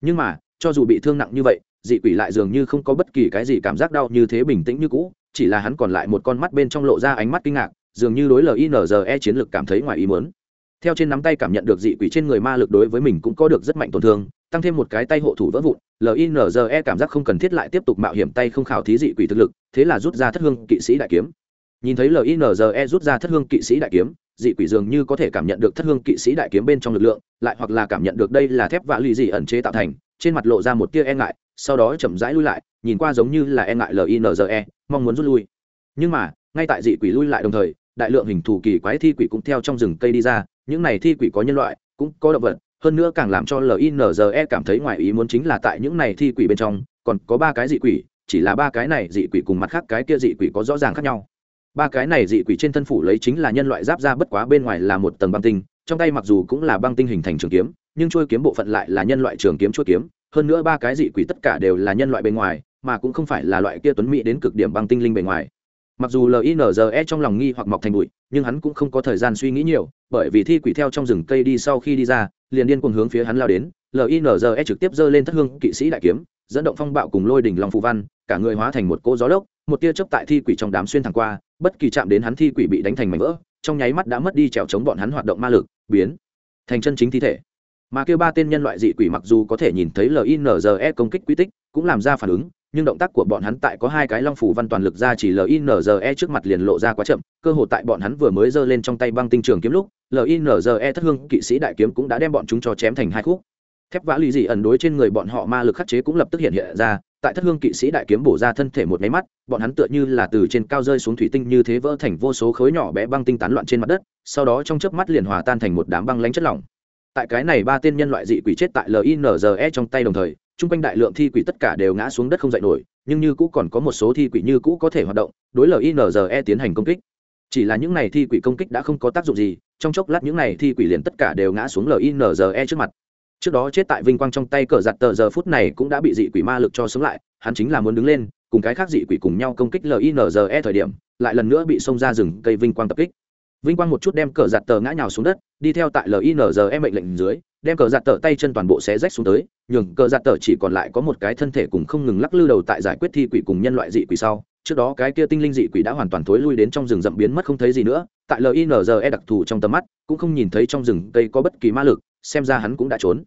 A: Nhưng mà, cho dù bị thương nặng như vậy, dị quỷ lại dường như không có bất kỳ cái gì cảm giác đau như thế bình tĩnh như cũ, chỉ là hắn còn lại một con mắt bên trong lộ ra ánh mắt kinh ngạc, dường như đối linze chiến lược cảm thấy ngoài ý muốn theo trên nắm tay cảm nhận được dị quỷ trên người ma lực đối với mình cũng có được rất mạnh tổn thương, tăng thêm một cái tay hộ thủ vỡ vụn linze cảm giác không cần thiết lại tiếp tục mạo hiểm tay không khảo thí dị quỷ thực lực, thế là rút ra thất hương kỵ sĩ đại kiếm. Nhìn thấy linze rút ra thất hương kỵ sĩ đại kiếm, dị quỷ dường như có thể cảm nhận được thất hương kỵ sĩ đại kiếm bên trong lực lượng, lại hoặc là cảm nhận được đây là thép vạ lì dị ẩn chế tạo thành, trên mặt lộ ra một tia e ngại, sau đó chậm rãi lui lại, nhìn qua giống như là e ngại linze mong muốn rút lui. Nhưng mà, ngay tại dị quỷ lui lại đồng thời, đại lượng hình thù kỳ quái thi quỷ cũng theo trong rừng cây đi ra những này thi quỷ có nhân loại, cũng có động vật, hơn nữa càng làm cho linze cảm thấy ngoài ý muốn chính là tại những này thi quỷ bên trong, còn có ba cái dị quỷ, chỉ là ba cái này dị quỷ cùng mặt khác cái kia dị quỷ có rõ ràng khác nhau. Ba cái này dị quỷ trên thân phủ lấy chính là nhân loại giáp ra bất quá bên ngoài là một tầng băng tinh, trong tay mặc dù cũng là băng tinh hình thành trường kiếm, nhưng trôi kiếm bộ phận lại là nhân loại trường kiếm chuôi kiếm, hơn nữa ba cái dị quỷ tất cả đều là nhân loại bên ngoài, mà cũng không phải là loại kia tuấn mỹ đến cực điểm băng tinh linh bề ngoài mặc dù linze trong lòng nghi hoặc mọc thành bụi, nhưng hắn cũng không có thời gian suy nghĩ nhiều, bởi vì thi quỷ theo trong rừng cây đi sau khi đi ra, liền điên cuồng hướng phía hắn lao đến. Linze trực tiếp giơ lên thất hương kỵ sĩ đại kiếm, dẫn động phong bạo cùng lôi đỉnh lòng phù văn, cả người hóa thành một cô gió lốc, một tia chớp tại thi quỷ trong đám xuyên thẳng qua, bất kỳ chạm đến hắn thi quỷ bị đánh thành mảnh vỡ, trong nháy mắt đã mất đi trèo chống bọn hắn hoạt động ma lực, biến thành chân chính thi thể. Mà kêu ba tên nhân loại dị quỷ mặc dù có thể nhìn thấy linze công kích quy tích, cũng làm ra phản ứng nhưng động tác của bọn hắn tại có hai cái long phủ văn toàn lực ra chỉ linze trước mặt liền lộ ra quá chậm, cơ hội tại bọn hắn vừa mới giơ lên trong tay băng tinh trường kiếm lúc linze thất hương kỵ sĩ đại kiếm cũng đã đem bọn chúng cho chém thành hai khúc. Thép vã lì dị ẩn đối trên người bọn họ ma lực khắc chế cũng lập tức hiện hiện ra, tại thất hương kỵ sĩ đại kiếm bổ ra thân thể một máy mắt, bọn hắn tựa như là từ trên cao rơi xuống thủy tinh như thế vỡ thành vô số khối nhỏ bé băng tinh tán loạn trên mặt đất, sau đó trong chớp mắt liền hòa tan thành một đám băng lánh chất lỏng. Tại cái này ba tên nhân loại dị quỷ chết tại linze trong tay đồng thời chung quanh đại lượng thi quỷ tất cả đều ngã xuống đất không dậy nổi, nhưng như cũ còn có một số thi quỷ như cũ có thể hoạt động, đối linze tiến hành công kích. Chỉ là những này thi quỷ công kích đã không có tác dụng gì, trong chốc lát những này thi quỷ liền tất cả đều ngã xuống linze trước mặt. Trước đó chết tại vinh quang trong tay cờ giặt tờ giờ phút này cũng đã bị dị quỷ ma lực cho sống lại, hắn chính là muốn đứng lên, cùng cái khác dị quỷ cùng nhau công kích linze thời điểm, lại lần nữa bị xông ra rừng cây vinh quang tập kích. Vinh quang một chút đem cờ giặt tờ ngã nhào xuống đất, đi theo tại linze mệnh lệnh dưới đem cờ giặt tờ tay chân toàn bộ xé rách xuống tới, nhường cờ giặt tờ chỉ còn lại có một cái thân thể cùng không ngừng lắc lư đầu tại giải quyết thi quỷ cùng nhân loại dị quỷ sau. Trước đó cái kia tinh linh dị quỷ đã hoàn toàn thối lui đến trong rừng rậm biến mất không thấy gì nữa, tại linze đặc thù trong tầm mắt, cũng không nhìn thấy trong rừng cây có bất kỳ ma lực, xem ra hắn cũng đã trốn.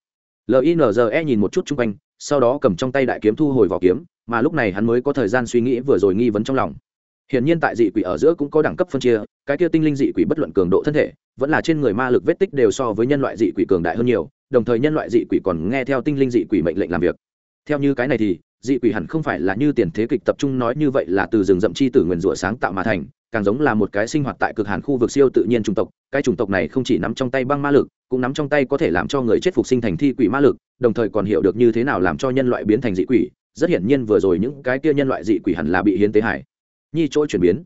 A: Linze nhìn một chút chung quanh, sau đó cầm trong tay đại kiếm thu hồi vỏ kiếm, mà lúc này hắn mới có thời gian suy nghĩ vừa rồi nghi vấn trong lòng. Hiển nhiên tại dị quỷ ở giữa cũng có đẳng cấp phân chia, cái kia tinh linh dị quỷ bất luận cường độ thân thể, vẫn là trên người ma lực vết tích đều so với nhân loại dị quỷ cường đại hơn nhiều, đồng thời nhân loại dị quỷ còn nghe theo tinh linh dị quỷ mệnh lệnh làm việc. Theo như cái này thì, dị quỷ hẳn không phải là như tiền thế kịch tập trung nói như vậy là từ rừng rậm chi tử nguyên rủa sáng tạo mà thành, càng giống là một cái sinh hoạt tại cực hàn khu vực siêu tự nhiên chủng tộc, cái chủng tộc này không chỉ nắm trong tay băng ma lực, cũng nắm trong tay có thể làm cho người chết phục sinh thành thi quỷ ma lực, đồng thời còn hiểu được như thế nào làm cho nhân loại biến thành dị quỷ, rất hiển nhiên vừa rồi những cái kia nhân loại dị quỷ hẳn là bị hiến tế hải nhi chỗ chuyển biến.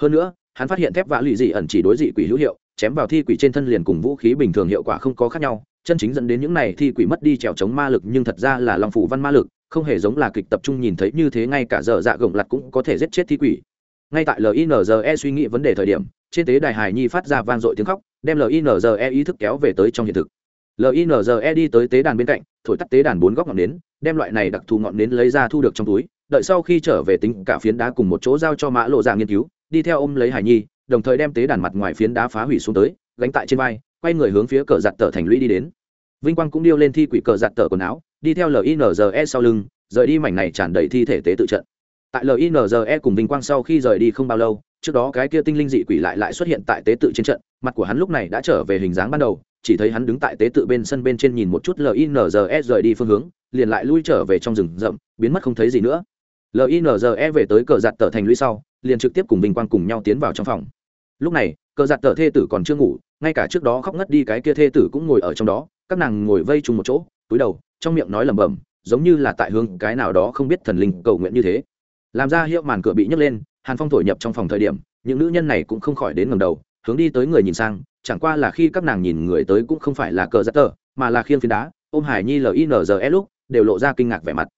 A: Hơn nữa, hắn phát hiện thép vã lụy dị ẩn chỉ đối dị quỷ hữu hiệu, chém vào thi quỷ trên thân liền cùng vũ khí bình thường hiệu quả không có khác nhau, chân chính dẫn đến những này thi quỷ mất đi trèo chống ma lực nhưng thật ra là lòng phủ văn ma lực, không hề giống là kịch tập trung nhìn thấy như thế ngay cả giờ dạ gồng lặt cũng có thể giết chết thi quỷ. Ngay tại linze suy nghĩ vấn đề thời điểm, trên tế đài hài nhi phát ra vang dội tiếng khóc, đem linze ý thức kéo về tới trong hiện thực. Linze đi tới tế đàn bên cạnh, thổi tắt tế đàn bốn góc ngọn nến, đem loại này đặc thù ngọn nến lấy ra thu được trong túi đợi sau khi trở về tính cả phiến đá cùng một chỗ giao cho mã lộ ra nghiên cứu, đi theo ôm lấy hải nhi, đồng thời đem tế đàn mặt ngoài phiến đá phá hủy xuống tới, gánh tại trên vai, quay người hướng phía cờ giặt tờ thành lũy đi đến. Vinh quang cũng điêu lên thi quỷ cờ giặt tờ quần áo, đi theo linze sau lưng, rời đi mảnh này tràn đầy thi thể tế tự trận. Tại linze cùng vinh quang sau khi rời đi không bao lâu, trước đó cái kia tinh linh dị quỷ lại lại xuất hiện tại tế tự trên trận, mặt của hắn lúc này đã trở về hình dáng ban đầu, chỉ thấy hắn đứng tại tế tự bên sân bên trên nhìn một chút linze rời đi phương hướng, liền lại lui trở về trong rừng rậm, biến mất không thấy gì nữa linze về tới cờ giặt tờ thành lũy sau, liền trực tiếp cùng vinh quang cùng nhau tiến vào trong phòng. Lúc này, cờ giặt tờ thê tử còn chưa ngủ, ngay cả trước đó khóc ngất đi cái kia thê tử cũng ngồi ở trong đó, các nàng ngồi vây chung một chỗ, túi đầu, trong miệng nói lẩm bẩm, giống như là tại hướng cái nào đó không biết thần linh cầu nguyện như thế. Làm ra hiệu màn cửa bị nhấc lên, hàn phong thổi nhập trong phòng thời điểm, những nữ nhân này cũng không khỏi đến ngầm đầu, hướng đi tới người nhìn sang, chẳng qua là khi các nàng nhìn người tới cũng không phải là cờ giặt tờ, mà là khiên phiến đá, ôm hải nhi linze lúc, đều lộ ra kinh ngạc vẻ mặt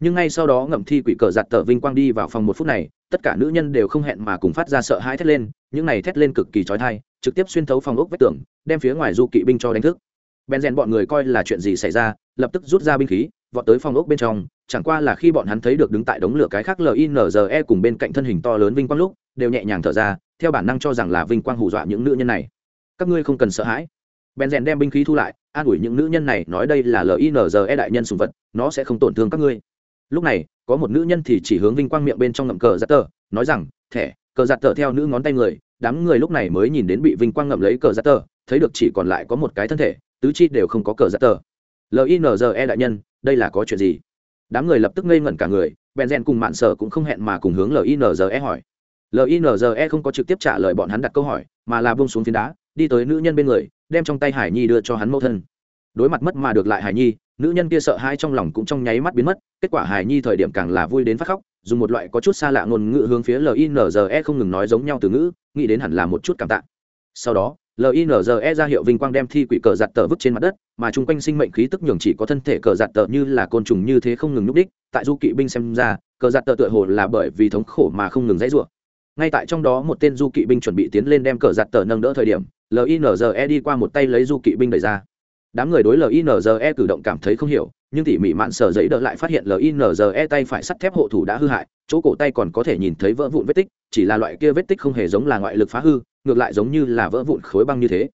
A: nhưng ngay sau đó ngậm thi quỷ cờ giặt tờ vinh quang đi vào phòng một phút này, tất cả nữ nhân đều không hẹn mà cùng phát ra sợ hãi thét lên, những này thét lên cực kỳ trói thai trực tiếp xuyên thấu phòng ốc vách tường, đem phía ngoài du kỵ binh cho đánh thức. Bèn rèn bọn người coi là chuyện gì xảy ra, lập tức rút ra binh khí, vọt tới phòng ốc bên trong, chẳng qua là khi bọn hắn thấy được đứng tại đống lửa cái khác linze cùng bên cạnh thân hình to lớn vinh quang lúc, đều nhẹ nhàng thở ra, theo bản năng cho rằng là vinh quang hù dọa những nữ nhân này. Các ngươi không cần sợ hãi. Bèn rèn đem binh khí thu lại, an ủi những nữ nhân này, nói đây là linze đại nhân sùng vật, nó sẽ không tổn thương các ngươi lúc này, có một nữ nhân thì chỉ hướng vinh quang miệng bên trong ngậm cờ giặt tờ, nói rằng, thẻ, cờ giặt tờ theo nữ ngón tay người. Đám người lúc này mới nhìn đến bị vinh quang ngậm lấy cờ giặt tờ, thấy được chỉ còn lại có một cái thân thể, tứ chi đều không có cờ giặt tờ. Linze đại nhân, đây là có chuyện gì? Đám người lập tức ngây ngẩn cả người, bèn rèn cùng mạn sở cũng không hẹn mà cùng hướng linze hỏi. Linze không có trực tiếp trả lời bọn hắn đặt câu hỏi, mà là bông xuống phiến đá, đi tới nữ nhân bên người, đem trong tay hải nhi đưa cho hắn mẫu thân. Đối mặt mất mà được lại hải nhi nữ nhân kia sợ hai trong lòng cũng trong nháy mắt biến mất, kết quả hài nhi thời điểm càng là vui đến phát khóc, dùng một loại có chút xa lạ ngôn ngữ hướng phía linze không ngừng nói giống nhau từ ngữ, nghĩ đến hẳn là một chút cảm tạ. Sau đó linze ra hiệu vinh quang đem thi quỷ cờ giặt tờ vứt trên mặt đất, mà chung quanh sinh mệnh khí tức nhường chỉ có thân thể cờ giặt tờ như là côn trùng như thế không ngừng nhúc đích, tại du kỵ binh xem ra, cờ giặt tờ tựa hồ là bởi vì thống khổ mà không ngừng dãy rủa. Ngay tại trong đó một tên du kỵ binh chuẩn bị tiến lên đem cờ giặt tờ nâng đỡ thời điểm linze đi qua một tay lấy du kỵ binh đẩy ra đám người đối linze cử động cảm thấy không hiểu, nhưng tỉ mỉ mạn sở giấy đỡ lại phát hiện linze tay phải sắt thép hộ thủ đã hư hại, chỗ cổ tay còn có thể nhìn thấy vỡ vụn vết tích, chỉ là loại kia vết tích không hề giống là ngoại lực phá hư, ngược lại giống như là vỡ vụn khối băng như thế.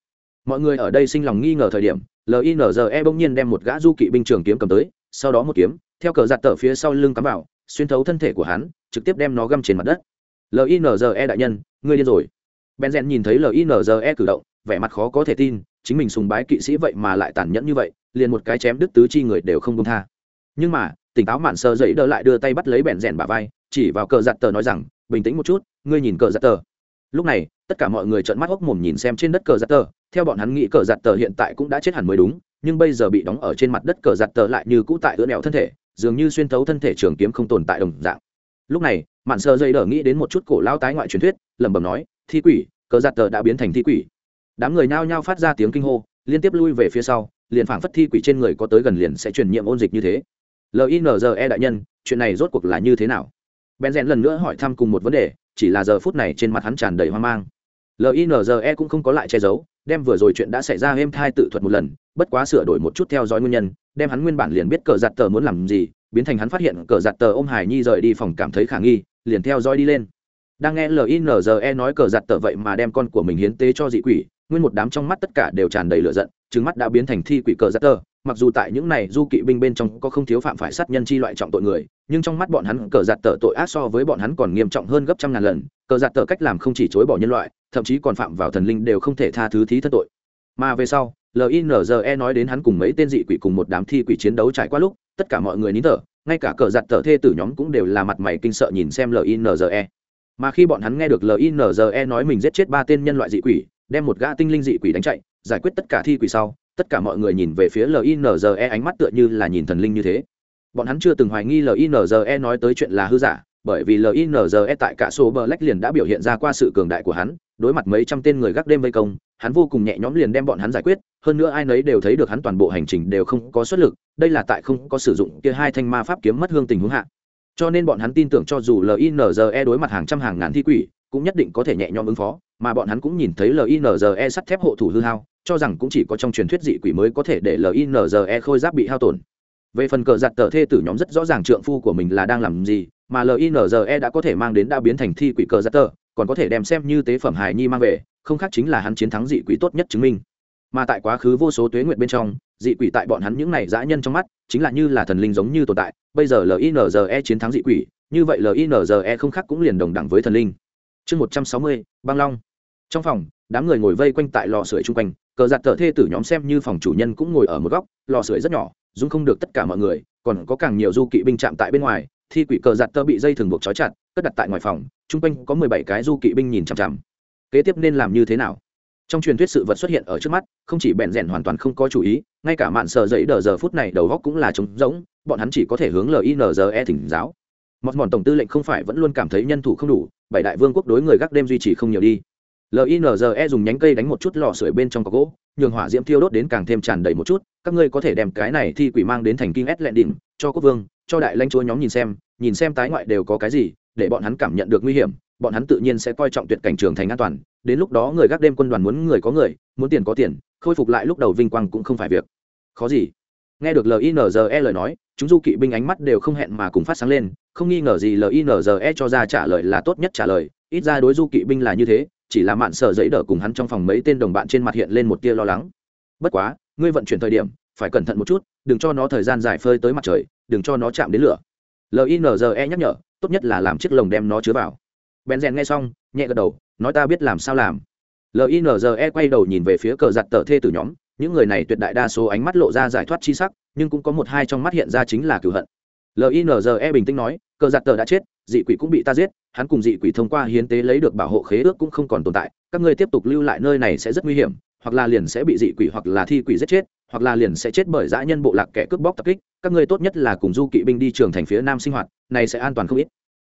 A: Mọi người ở đây sinh lòng nghi ngờ thời điểm linze bỗng nhiên đem một gã du kỵ binh trường kiếm cầm tới, sau đó một kiếm, theo cờ giặt tờ phía sau lưng cắm vào, xuyên thấu thân thể của hắn, trực tiếp đem nó găm trên mặt đất. Linze đại nhân, ngươi điên rồi. Benzen nhìn thấy linze cử động, vẻ mặt khó có thể tin chính mình sùng bái kỵ sĩ vậy mà lại tàn nhẫn như vậy, liền một cái chém đứt tứ chi người đều không công tha. Nhưng mà, tỉnh táo mạn sơ dậy đỡ lại đưa tay bắt lấy bẹn rèn bà vai, chỉ vào cờ giặt tờ nói rằng, bình tĩnh một chút, ngươi nhìn cờ giặt tờ. Lúc này, tất cả mọi người trợn mắt hốc mồm nhìn xem trên đất cờ giặt tờ, theo bọn hắn nghĩ cờ giặt tờ hiện tại cũng đã chết hẳn mới đúng, nhưng bây giờ bị đóng ở trên mặt đất cờ giặt tờ lại như cũ tại ưỡn nẹo thân thể, dường như xuyên thấu thân thể trường kiếm không tồn tại đồng dạng. Lúc này, mạn sơ dây đỡ nghĩ đến một chút cổ lao tái ngoại truyền thuyết, lẩm bẩm nói, thi quỷ, cờ giặt tờ đã biến thành thi quỷ đám người nhao nhao phát ra tiếng kinh hô, liên tiếp lui về phía sau, liền phảng phất thi quỷ trên người có tới gần liền sẽ truyền nhiễm ôn dịch như thế. Linze đại nhân, chuyện này rốt cuộc là như thế nào? Ben rèn lần nữa hỏi thăm cùng một vấn đề, chỉ là giờ phút này trên mặt hắn tràn đầy hoang mang. Linze cũng không có lại che giấu, đem vừa rồi chuyện đã xảy ra êm thai tự thuật một lần, bất quá sửa đổi một chút theo dõi nguyên nhân, đem hắn nguyên bản liền biết cờ giặt tờ muốn làm gì, biến thành hắn phát hiện cờ giặt tờ ôm hải nhi rời đi phòng cảm thấy khả nghi, liền theo dõi đi lên. Đang nghe linze nói cờ giặt tờ vậy mà đem con của mình hiến tế cho dị quỷ nguyên một đám trong mắt tất cả đều tràn đầy lửa giận trứng mắt đã biến thành thi quỷ cờ giặt tờ. Mặc dù tại những này du kỵ binh bên trong có không thiếu phạm phải sát nhân chi loại trọng tội người, nhưng trong mắt bọn hắn cờ giặt tờ tội ác so với bọn hắn còn nghiêm trọng hơn gấp trăm ngàn lần. Cờ giặt tờ cách làm không chỉ chối bỏ nhân loại, thậm chí còn phạm vào thần linh đều không thể tha thứ thí thất tội. Mà về sau linze nói đến hắn cùng mấy tên dị quỷ cùng một đám thi quỷ chiến đấu trải qua lúc, tất cả mọi người nín thở, ngay cả cờ giặt tờ thê tử nhóm cũng đều là mặt mày kinh sợ nhìn xem linze mà khi bọn hắn nghe được linze nói mình giết chết ba tên nhân loại dị quỷ đem một gã tinh linh dị quỷ đánh chạy, giải quyết tất cả thi quỷ sau, tất cả mọi người nhìn về phía linze ánh mắt tựa như là nhìn thần linh như thế. Bọn hắn chưa từng hoài nghi linze nói tới chuyện là hư giả, bởi vì linze tại cả số bờ lách liền đã biểu hiện ra qua sự cường đại của hắn, đối mặt mấy trăm tên người gác đêm vây công, hắn vô cùng nhẹ nhõm liền đem bọn hắn giải quyết, hơn nữa ai nấy đều thấy được hắn toàn bộ hành trình đều không có xuất lực, đây là tại không có sử dụng kia hai thanh ma pháp kiếm mất hương tình huống hạ. Cho nên bọn hắn tin tưởng cho dù linze đối mặt hàng trăm hàng ngàn thi quỷ cũng nhất định có thể nhẹ nhõm ứng phó, mà bọn hắn cũng nhìn thấy linze sắt thép hộ thủ hư hao, cho rằng cũng chỉ có trong truyền thuyết dị quỷ mới có thể để linze khôi giáp bị hao tổn. Về phần cờ giặt tờ thê tử nhóm rất rõ ràng trượng phu của mình là đang làm gì, mà linze đã có thể mang đến đã biến thành thi quỷ cờ giặt tờ, còn có thể đem xem như tế phẩm hài nhi mang về, không khác chính là hắn chiến thắng dị quỷ tốt nhất chứng minh. Mà tại quá khứ vô số tuế nguyện bên trong, dị quỷ tại bọn hắn những này dã nhân trong mắt, chính là như là thần linh giống như tồn tại, bây giờ linze chiến thắng dị quỷ, như vậy linze không khác cũng liền đồng đẳng với thần linh chương một trăm sáu mươi, băng long. Trong phòng, đám người ngồi vây quanh tại lò sưởi chung quanh, cờ giặt tờ thê tử nhóm xem như phòng chủ nhân cũng ngồi ở một góc, lò sưởi rất nhỏ, dung không được tất cả mọi người, còn có càng nhiều du kỵ binh chạm tại bên ngoài, thi quỷ cờ giặt tơ bị dây thừng buộc trói chặt, cất đặt tại ngoài phòng, chung quanh có mười bảy cái du kỵ binh nhìn chằm chằm. Kế tiếp nên làm như thế nào? Trong truyền thuyết sự vật xuất hiện ở trước mắt, không chỉ bẹn rèn hoàn toàn không có chủ ý, ngay cả mạn sợ dậy đờ giờ phút này đầu góc cũng là trống rỗng, bọn hắn chỉ có thể hướng linze thỉnh giáo. Mọt mòn tổng tư lệnh không phải vẫn luôn cảm thấy nhân thủ không đủ bảy đại vương quốc đối người gác đêm duy trì không nhiều đi. Linze dùng nhánh cây đánh một chút lò sưởi bên trong có gỗ, nhường hỏa diễm thiêu đốt đến càng thêm tràn đầy một chút. Các ngươi có thể đem cái này thi quỷ mang đến thành kinh ét lẹn đỉnh cho quốc vương, cho đại lãnh chúa nhóm nhìn xem nhìn xem tái ngoại đều có cái gì, để bọn hắn cảm nhận được nguy hiểm, bọn hắn tự nhiên sẽ coi trọng tuyệt cảnh trường thành an toàn. Đến lúc đó người gác đêm quân đoàn muốn người có người, muốn tiền có tiền, khôi phục lại lúc đầu vinh quang cũng không phải việc khó gì. Nghe được linze lời nói chúng du kỵ binh ánh mắt đều không hẹn mà cùng phát sáng lên, không nghi ngờ gì linze cho ra trả lời là tốt nhất trả lời, ít ra đối du kỵ binh là như thế, chỉ là mạn sợ giấy đỡ cùng hắn trong phòng mấy tên đồng bạn trên mặt hiện lên một tia lo lắng. Bất quá, ngươi vận chuyển thời điểm, phải cẩn thận một chút, đừng cho nó thời gian dài phơi tới mặt trời, đừng cho nó chạm đến lửa. Linze nhắc nhở, tốt nhất là làm chiếc lồng đem nó chứa vào. Bèn rèn nghe xong, nhẹ gật đầu, nói ta biết làm sao làm. Linze quay đầu nhìn về phía cờ giặt tờ thê từ nhóm những người này tuyệt đại đa số ánh mắt lộ ra giải thoát chi sắc, nhưng cũng có một hai trong mắt hiện ra chính là cửu hận. Linze bình tĩnh nói, cờ giặt tờ đã chết, dị quỷ cũng bị ta giết, hắn cùng dị quỷ thông qua hiến tế lấy được bảo hộ khế ước cũng không còn tồn tại, các ngươi tiếp tục lưu lại nơi này sẽ rất nguy hiểm, hoặc là liền sẽ bị dị quỷ hoặc là thi quỷ giết chết, hoặc là liền sẽ chết bởi dã nhân bộ lạc kẻ cướp bóc tập kích, các ngươi tốt nhất là cùng du kỵ binh đi trường thành phía nam sinh hoạt, này sẽ an toàn không ít.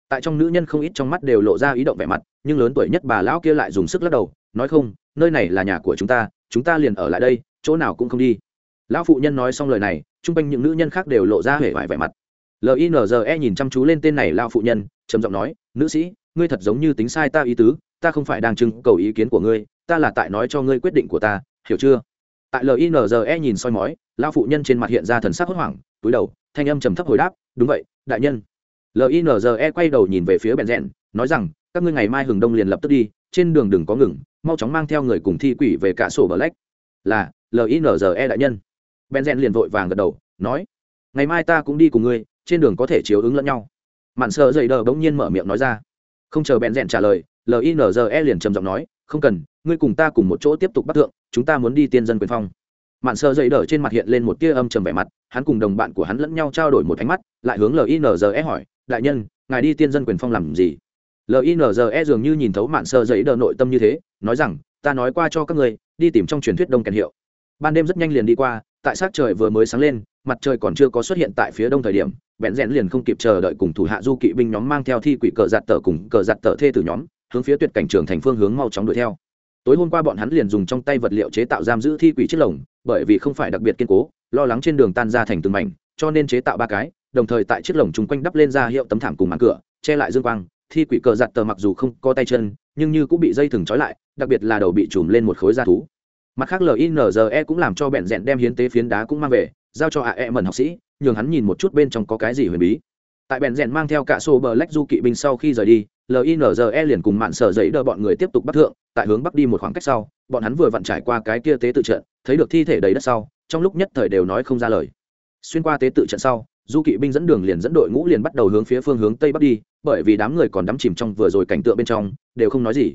A: Tại trong nữ nhân không ít trong mắt đều lộ ra ý động vẻ mặt, nhưng lớn tuổi nhất bà lão kia lại dùng sức lắc đầu, nói, không, nơi này là nhà của chúng ta chúng ta liền ở lại đây chỗ nào cũng không đi. Lão phụ nhân nói xong lời này, chung quanh những nữ nhân khác đều lộ ra hể vải vẻ mặt. Linze nhìn chăm chú lên tên này lão phụ nhân, trầm giọng nói, nữ sĩ, ngươi thật giống như tính sai ta ý tứ, ta không phải đang trưng cầu ý kiến của ngươi, ta là tại nói cho ngươi quyết định của ta, hiểu chưa? Tại linze nhìn soi mói, lão phụ nhân trên mặt hiện ra thần sắc hốt hoảng, túi đầu, thanh âm trầm thấp hồi đáp, đúng vậy, đại nhân. Linze quay đầu nhìn về phía bèn rẽn nói rằng, các ngươi ngày mai hừng đông liền lập tức đi, trên đường đừng có ngừng, mau chóng mang theo người cùng thi quỷ về cả sổ bờ lách. Là linze đại nhân. Ben gen liền vội vàng gật đầu, nói, ngày mai ta cũng đi cùng ngươi, trên đường có thể chiếu ứng lẫn nhau. Mạn sợ dậy đờ bỗng nhiên mở miệng nói ra. Không chờ ben gen trả lời linze liền trầm giọng nói, không cần, ngươi cùng ta cùng một chỗ tiếp tục bắt thượng, chúng ta muốn đi tiên dân quyền phong. Mạn sợ dậy đờ trên mặt hiện lên một tia âm trầm vẻ mặt, hắn cùng đồng bạn của hắn lẫn nhau trao đổi một ánh mắt, lại hướng linze hỏi, đại nhân, ngài đi tiên dân quyền phong làm gì? Linze dường như nhìn thấu mạn sơ dậy đờ nội tâm như thế, nói rằng, ta nói qua cho các người đi tìm trong truyền thuyết đông kèn hiệu ban đêm rất nhanh liền đi qua, tại sát trời vừa mới sáng lên, mặt trời còn chưa có xuất hiện tại phía đông thời điểm bẹn rẽn liền không kịp chờ đợi cùng thủ hạ du kỵ binh nhóm mang theo thi quỷ cờ giặt tờ cùng cờ giặt tờ thê từ nhóm, hướng phía tuyệt cảnh trường thành phương hướng mau chóng đuổi theo. Tối hôm qua bọn hắn liền dùng trong tay vật liệu chế tạo giam giữ thi quỷ chiếc lồng, bởi vì không phải đặc biệt kiên cố, lo lắng trên đường tan ra thành từng mảnh, cho nên chế tạo ba cái, đồng thời tại chiếc lồng chung quanh đắp lên ra hiệu tấm thảm cùng màn cửa, che lại dương quang. Thi quỷ cờ giặt tờ mặc dù không có tay chân, nhưng như cũng bị dây thừng trói lại, đặc biệt là đầu bị chùm lên một khối da thú mặt khác linze cũng làm cho bẹn rẽn đem hiến tế phiến đá cũng mang về, giao cho ae mẩn học sĩ, nhường hắn nhìn một chút bên trong có cái gì huyền bí. Tại bẹn rẽn mang theo cả sô bờ lách du kỵ binh sau khi rời đi linze liền cùng mạn sở giấy đỡ bọn người tiếp tục bắt thượng, tại hướng bắc đi một khoảng cách sau, bọn hắn vừa vặn trải qua cái kia tế tự trận, thấy được thi thể đầy đất sau, trong lúc nhất thời đều nói không ra lời. Xuyên qua tế tự trận sau, du kỵ binh dẫn đường liền dẫn đội ngũ liền bắt đầu hướng phía phương hướng tây bắc đi, bởi vì đám người còn đắm chìm trong vừa rồi cảnh tượng bên trong, đều không nói gì.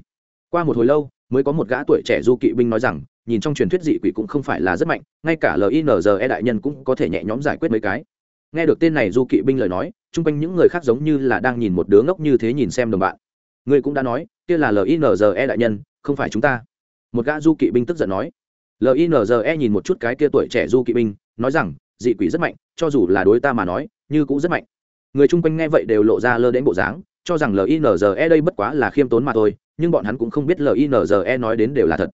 A: Qua một hồi lâu, mới có một gã tuổi trẻ du kỵ binh nói rằng nhìn trong truyền thuyết dị quỷ cũng không phải là rất mạnh, ngay cả linze đại nhân cũng có thể nhẹ nhõm giải quyết mấy cái. Nghe được tên này du kỵ binh lời nói, chung quanh những người khác giống như là đang nhìn một đứa ngốc như thế nhìn xem đồng bạn. Người cũng đã nói, kia là linze đại nhân, không phải chúng ta. Một gã du kỵ binh tức giận nói. Linze nhìn một chút cái kia tuổi trẻ du kỵ binh, nói rằng, dị quỷ rất mạnh, cho dù là đối ta mà nói, như cũng rất mạnh. Người chung quanh nghe vậy đều lộ ra lơ đến bộ dáng, cho rằng linze đây bất quá là khiêm tốn mà thôi, nhưng bọn hắn cũng không biết linze nói đến đều là thật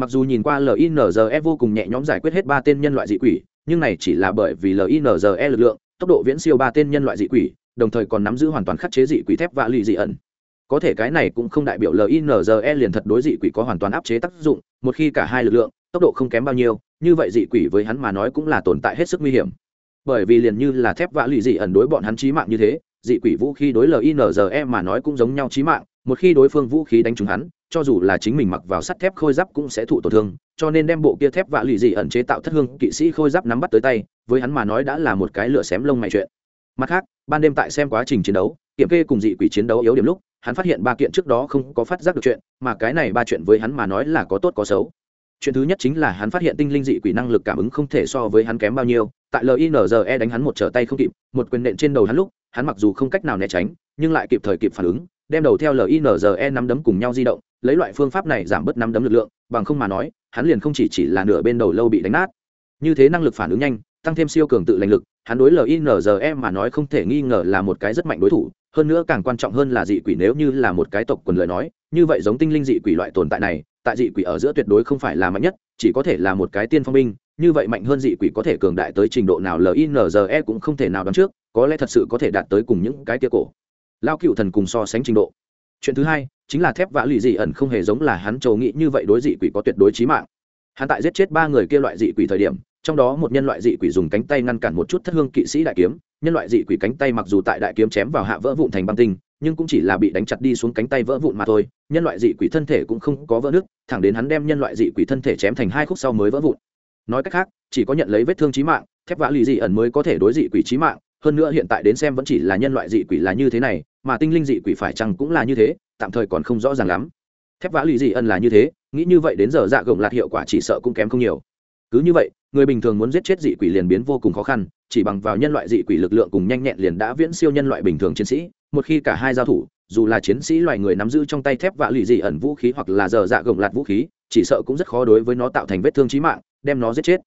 A: mặc dù nhìn qua linze vô cùng nhẹ nhõm giải quyết hết ba tên nhân loại dị quỷ, nhưng này chỉ là bởi vì linze lực lượng, tốc độ viễn siêu ba tên nhân loại dị quỷ, đồng thời còn nắm giữ hoàn toàn khắc chế dị quỷ thép và lì dị ẩn. Có thể cái này cũng không đại biểu linze liền thật đối dị quỷ có hoàn toàn áp chế tác dụng, một khi cả hai lực lượng, tốc độ không kém bao nhiêu, như vậy dị quỷ với hắn mà nói cũng là tồn tại hết sức nguy hiểm. Bởi vì liền như là thép vã lì dị ẩn đối bọn hắn trí mạng như thế, dị quỷ vũ khí đối linze mà nói cũng giống nhau trí mạng một khi đối phương vũ khí đánh trúng hắn, cho dù là chính mình mặc vào sắt thép khôi giáp cũng sẽ thụ tổn thương, cho nên đem bộ kia thép vạ lụy dị ẩn chế tạo thất hương kỵ sĩ khôi giáp nắm bắt tới tay, với hắn mà nói đã là một cái lửa xém lông mày chuyện. Mặt khác, ban đêm tại xem quá trình chiến đấu, kiểm kê cùng dị quỷ chiến đấu yếu điểm lúc, hắn phát hiện ba kiện trước đó không có phát giác được chuyện, mà cái này ba chuyện với hắn mà nói là có tốt có xấu. Chuyện thứ nhất chính là hắn phát hiện tinh linh dị quỷ năng lực cảm ứng không thể so với hắn kém bao nhiêu, tại linze đánh hắn một trở tay không kịp, một quyền nện trên đầu hắn lúc, hắn mặc dù không cách nào né tránh, nhưng lại kịp thời kịp phản ứng đem đầu theo linze nắm đấm cùng nhau di động, lấy loại phương pháp này giảm bớt nắm đấm lực lượng, bằng không mà nói, hắn liền không chỉ chỉ là nửa bên đầu lâu bị đánh nát. Như thế năng lực phản ứng nhanh, tăng thêm siêu cường tự lành lực, hắn đối linze mà nói không thể nghi ngờ là một cái rất mạnh đối thủ, hơn nữa càng quan trọng hơn là dị quỷ nếu như là một cái tộc quần lời nói, như vậy giống tinh linh dị quỷ loại tồn tại này, tại dị quỷ ở giữa tuyệt đối không phải là mạnh nhất, chỉ có thể là một cái tiên phong binh, như vậy mạnh hơn dị quỷ có thể cường đại tới trình độ nào linze cũng không thể nào đoán trước, có lẽ thật sự có thể đạt tới cùng những cái tia cổ lao cựu thần cùng so sánh trình độ. Chuyện thứ hai, chính là thép vã lì dị ẩn không hề giống là hắn trầu nghĩ như vậy đối dị quỷ có tuyệt đối trí mạng. Hắn tại giết chết ba người kia loại dị quỷ thời điểm, trong đó một nhân loại dị quỷ dùng cánh tay ngăn cản một chút thất hương kỵ sĩ đại kiếm. Nhân loại dị quỷ cánh tay mặc dù tại đại kiếm chém vào hạ vỡ vụn thành băng tinh, nhưng cũng chỉ là bị đánh chặt đi xuống cánh tay vỡ vụn mà thôi. Nhân loại dị quỷ thân thể cũng không có vỡ nước thẳng đến hắn đem nhân loại dị quỷ thân thể chém thành hai khúc sau mới vỡ vụn. Nói cách khác, chỉ có nhận lấy vết thương trí mạng, thép vã lì dị ẩn mới có thể đối dị quỷ trí mạng hơn nữa hiện tại đến xem vẫn chỉ là nhân loại dị quỷ là như thế này, mà tinh linh dị quỷ phải chăng cũng là như thế, tạm thời còn không rõ ràng lắm. Thép vã lì dị ẩn là như thế, nghĩ như vậy đến giờ dạ gồng lạt hiệu quả chỉ sợ cũng kém không nhiều. Cứ như vậy, người bình thường muốn giết chết dị quỷ liền biến vô cùng khó khăn, chỉ bằng vào nhân loại dị quỷ lực lượng cùng nhanh nhẹn liền đã viễn siêu nhân loại bình thường chiến sĩ, một khi cả hai giao thủ, dù là chiến sĩ loài người nắm giữ trong tay thép vạ lì dị ẩn vũ khí hoặc là giờ dạ gồng lạt vũ khí, chỉ sợ cũng rất khó đối với nó tạo thành vết thương chí mạng, đem nó giết chết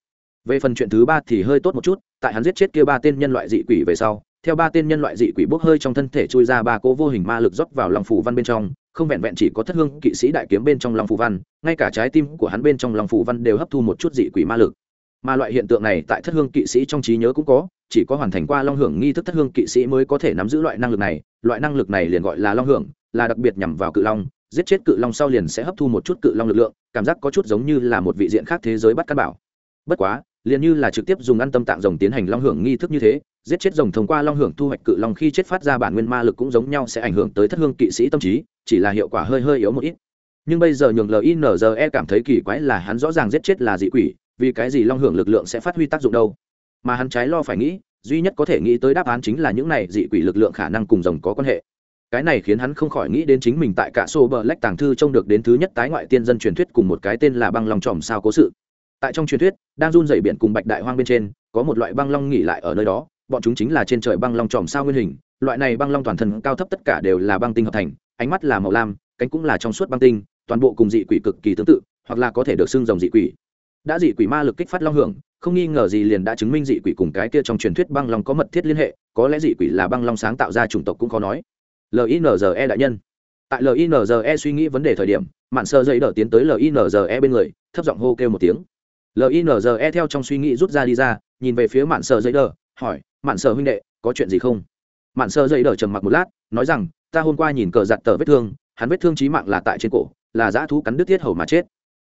A: về phần chuyện thứ ba thì hơi tốt một chút, tại hắn giết chết kia ba tên nhân loại dị quỷ về sau, theo ba tên nhân loại dị quỷ bốc hơi trong thân thể chui ra ba cỗ vô hình ma lực rót vào lòng phủ văn bên trong, không vẹn vẹn chỉ có thất hương kỵ sĩ đại kiếm bên trong lòng phủ văn, ngay cả trái tim của hắn bên trong lòng phủ văn đều hấp thu một chút dị quỷ ma lực. Mà loại hiện tượng này tại thất hương kỵ sĩ trong trí nhớ cũng có, chỉ có hoàn thành qua long hưởng nghi thức thất hương kỵ sĩ mới có thể nắm giữ loại năng lực này, loại năng lực này liền gọi là long hưởng, là đặc biệt nhằm vào cự long, giết chết cự long sau liền sẽ hấp thu một chút cự long lực lượng, cảm giác có chút giống như là một vị diện khác thế giới bắt cát bảo. Bất quá liền như là trực tiếp dùng ăn tâm tạng rồng tiến hành long hưởng nghi thức như thế, giết chết rồng thông qua long hưởng thu hoạch cự long khi chết phát ra bản nguyên ma lực cũng giống nhau sẽ ảnh hưởng tới thất hương kỵ sĩ tâm trí, chỉ là hiệu quả hơi hơi yếu một ít. Nhưng bây giờ nhường linze cảm thấy kỳ quái là hắn rõ ràng giết chết là dị quỷ, vì cái gì long hưởng lực lượng sẽ phát huy tác dụng đâu? Mà hắn trái lo phải nghĩ, duy nhất có thể nghĩ tới đáp án chính là những này dị quỷ lực lượng khả năng cùng rồng có quan hệ. Cái này khiến hắn không khỏi nghĩ đến chính mình tại cả sô bờ lách tàng thư trông được đến thứ nhất tái ngoại tiên dân truyền thuyết cùng một cái tên là băng long tròm sao cố sự tại trong truyền thuyết, đang run dày biển cùng bạch đại hoang bên trên, có một loại băng long nghỉ lại ở nơi đó, bọn chúng chính là trên trời băng long tròm sao nguyên hình, loại này băng long toàn thân cao thấp tất cả đều là băng tinh hợp thành, ánh mắt là màu lam, cánh cũng là trong suốt băng tinh, toàn bộ cùng dị quỷ cực kỳ tương tự, hoặc là có thể được xưng dòng dị quỷ. Đã dị quỷ ma lực kích phát long hưởng, không nghi ngờ gì liền đã chứng minh dị quỷ cùng cái kia trong truyền thuyết băng long có mật thiết liên hệ, có lẽ dị quỷ là băng long sáng tạo ra chủng tộc cũng khó nói. Linze đại nhân. Tại linze suy nghĩ vấn đề thời điểm, mạn sơ dây đỡ tiến tới linze bên người, thấp giọng hô kêu một tiếng linze theo trong suy nghĩ rút ra đi ra, nhìn về phía mạn sợ dây đờ, hỏi, mạn sợ huynh đệ, có chuyện gì không? Mạn sợ dây đờ trầm mặc một lát, nói rằng, ta hôm qua nhìn cờ giặt tờ vết thương, hắn vết thương trí mạng là tại trên cổ, là dã thú cắn đứt thiết hầu mà chết.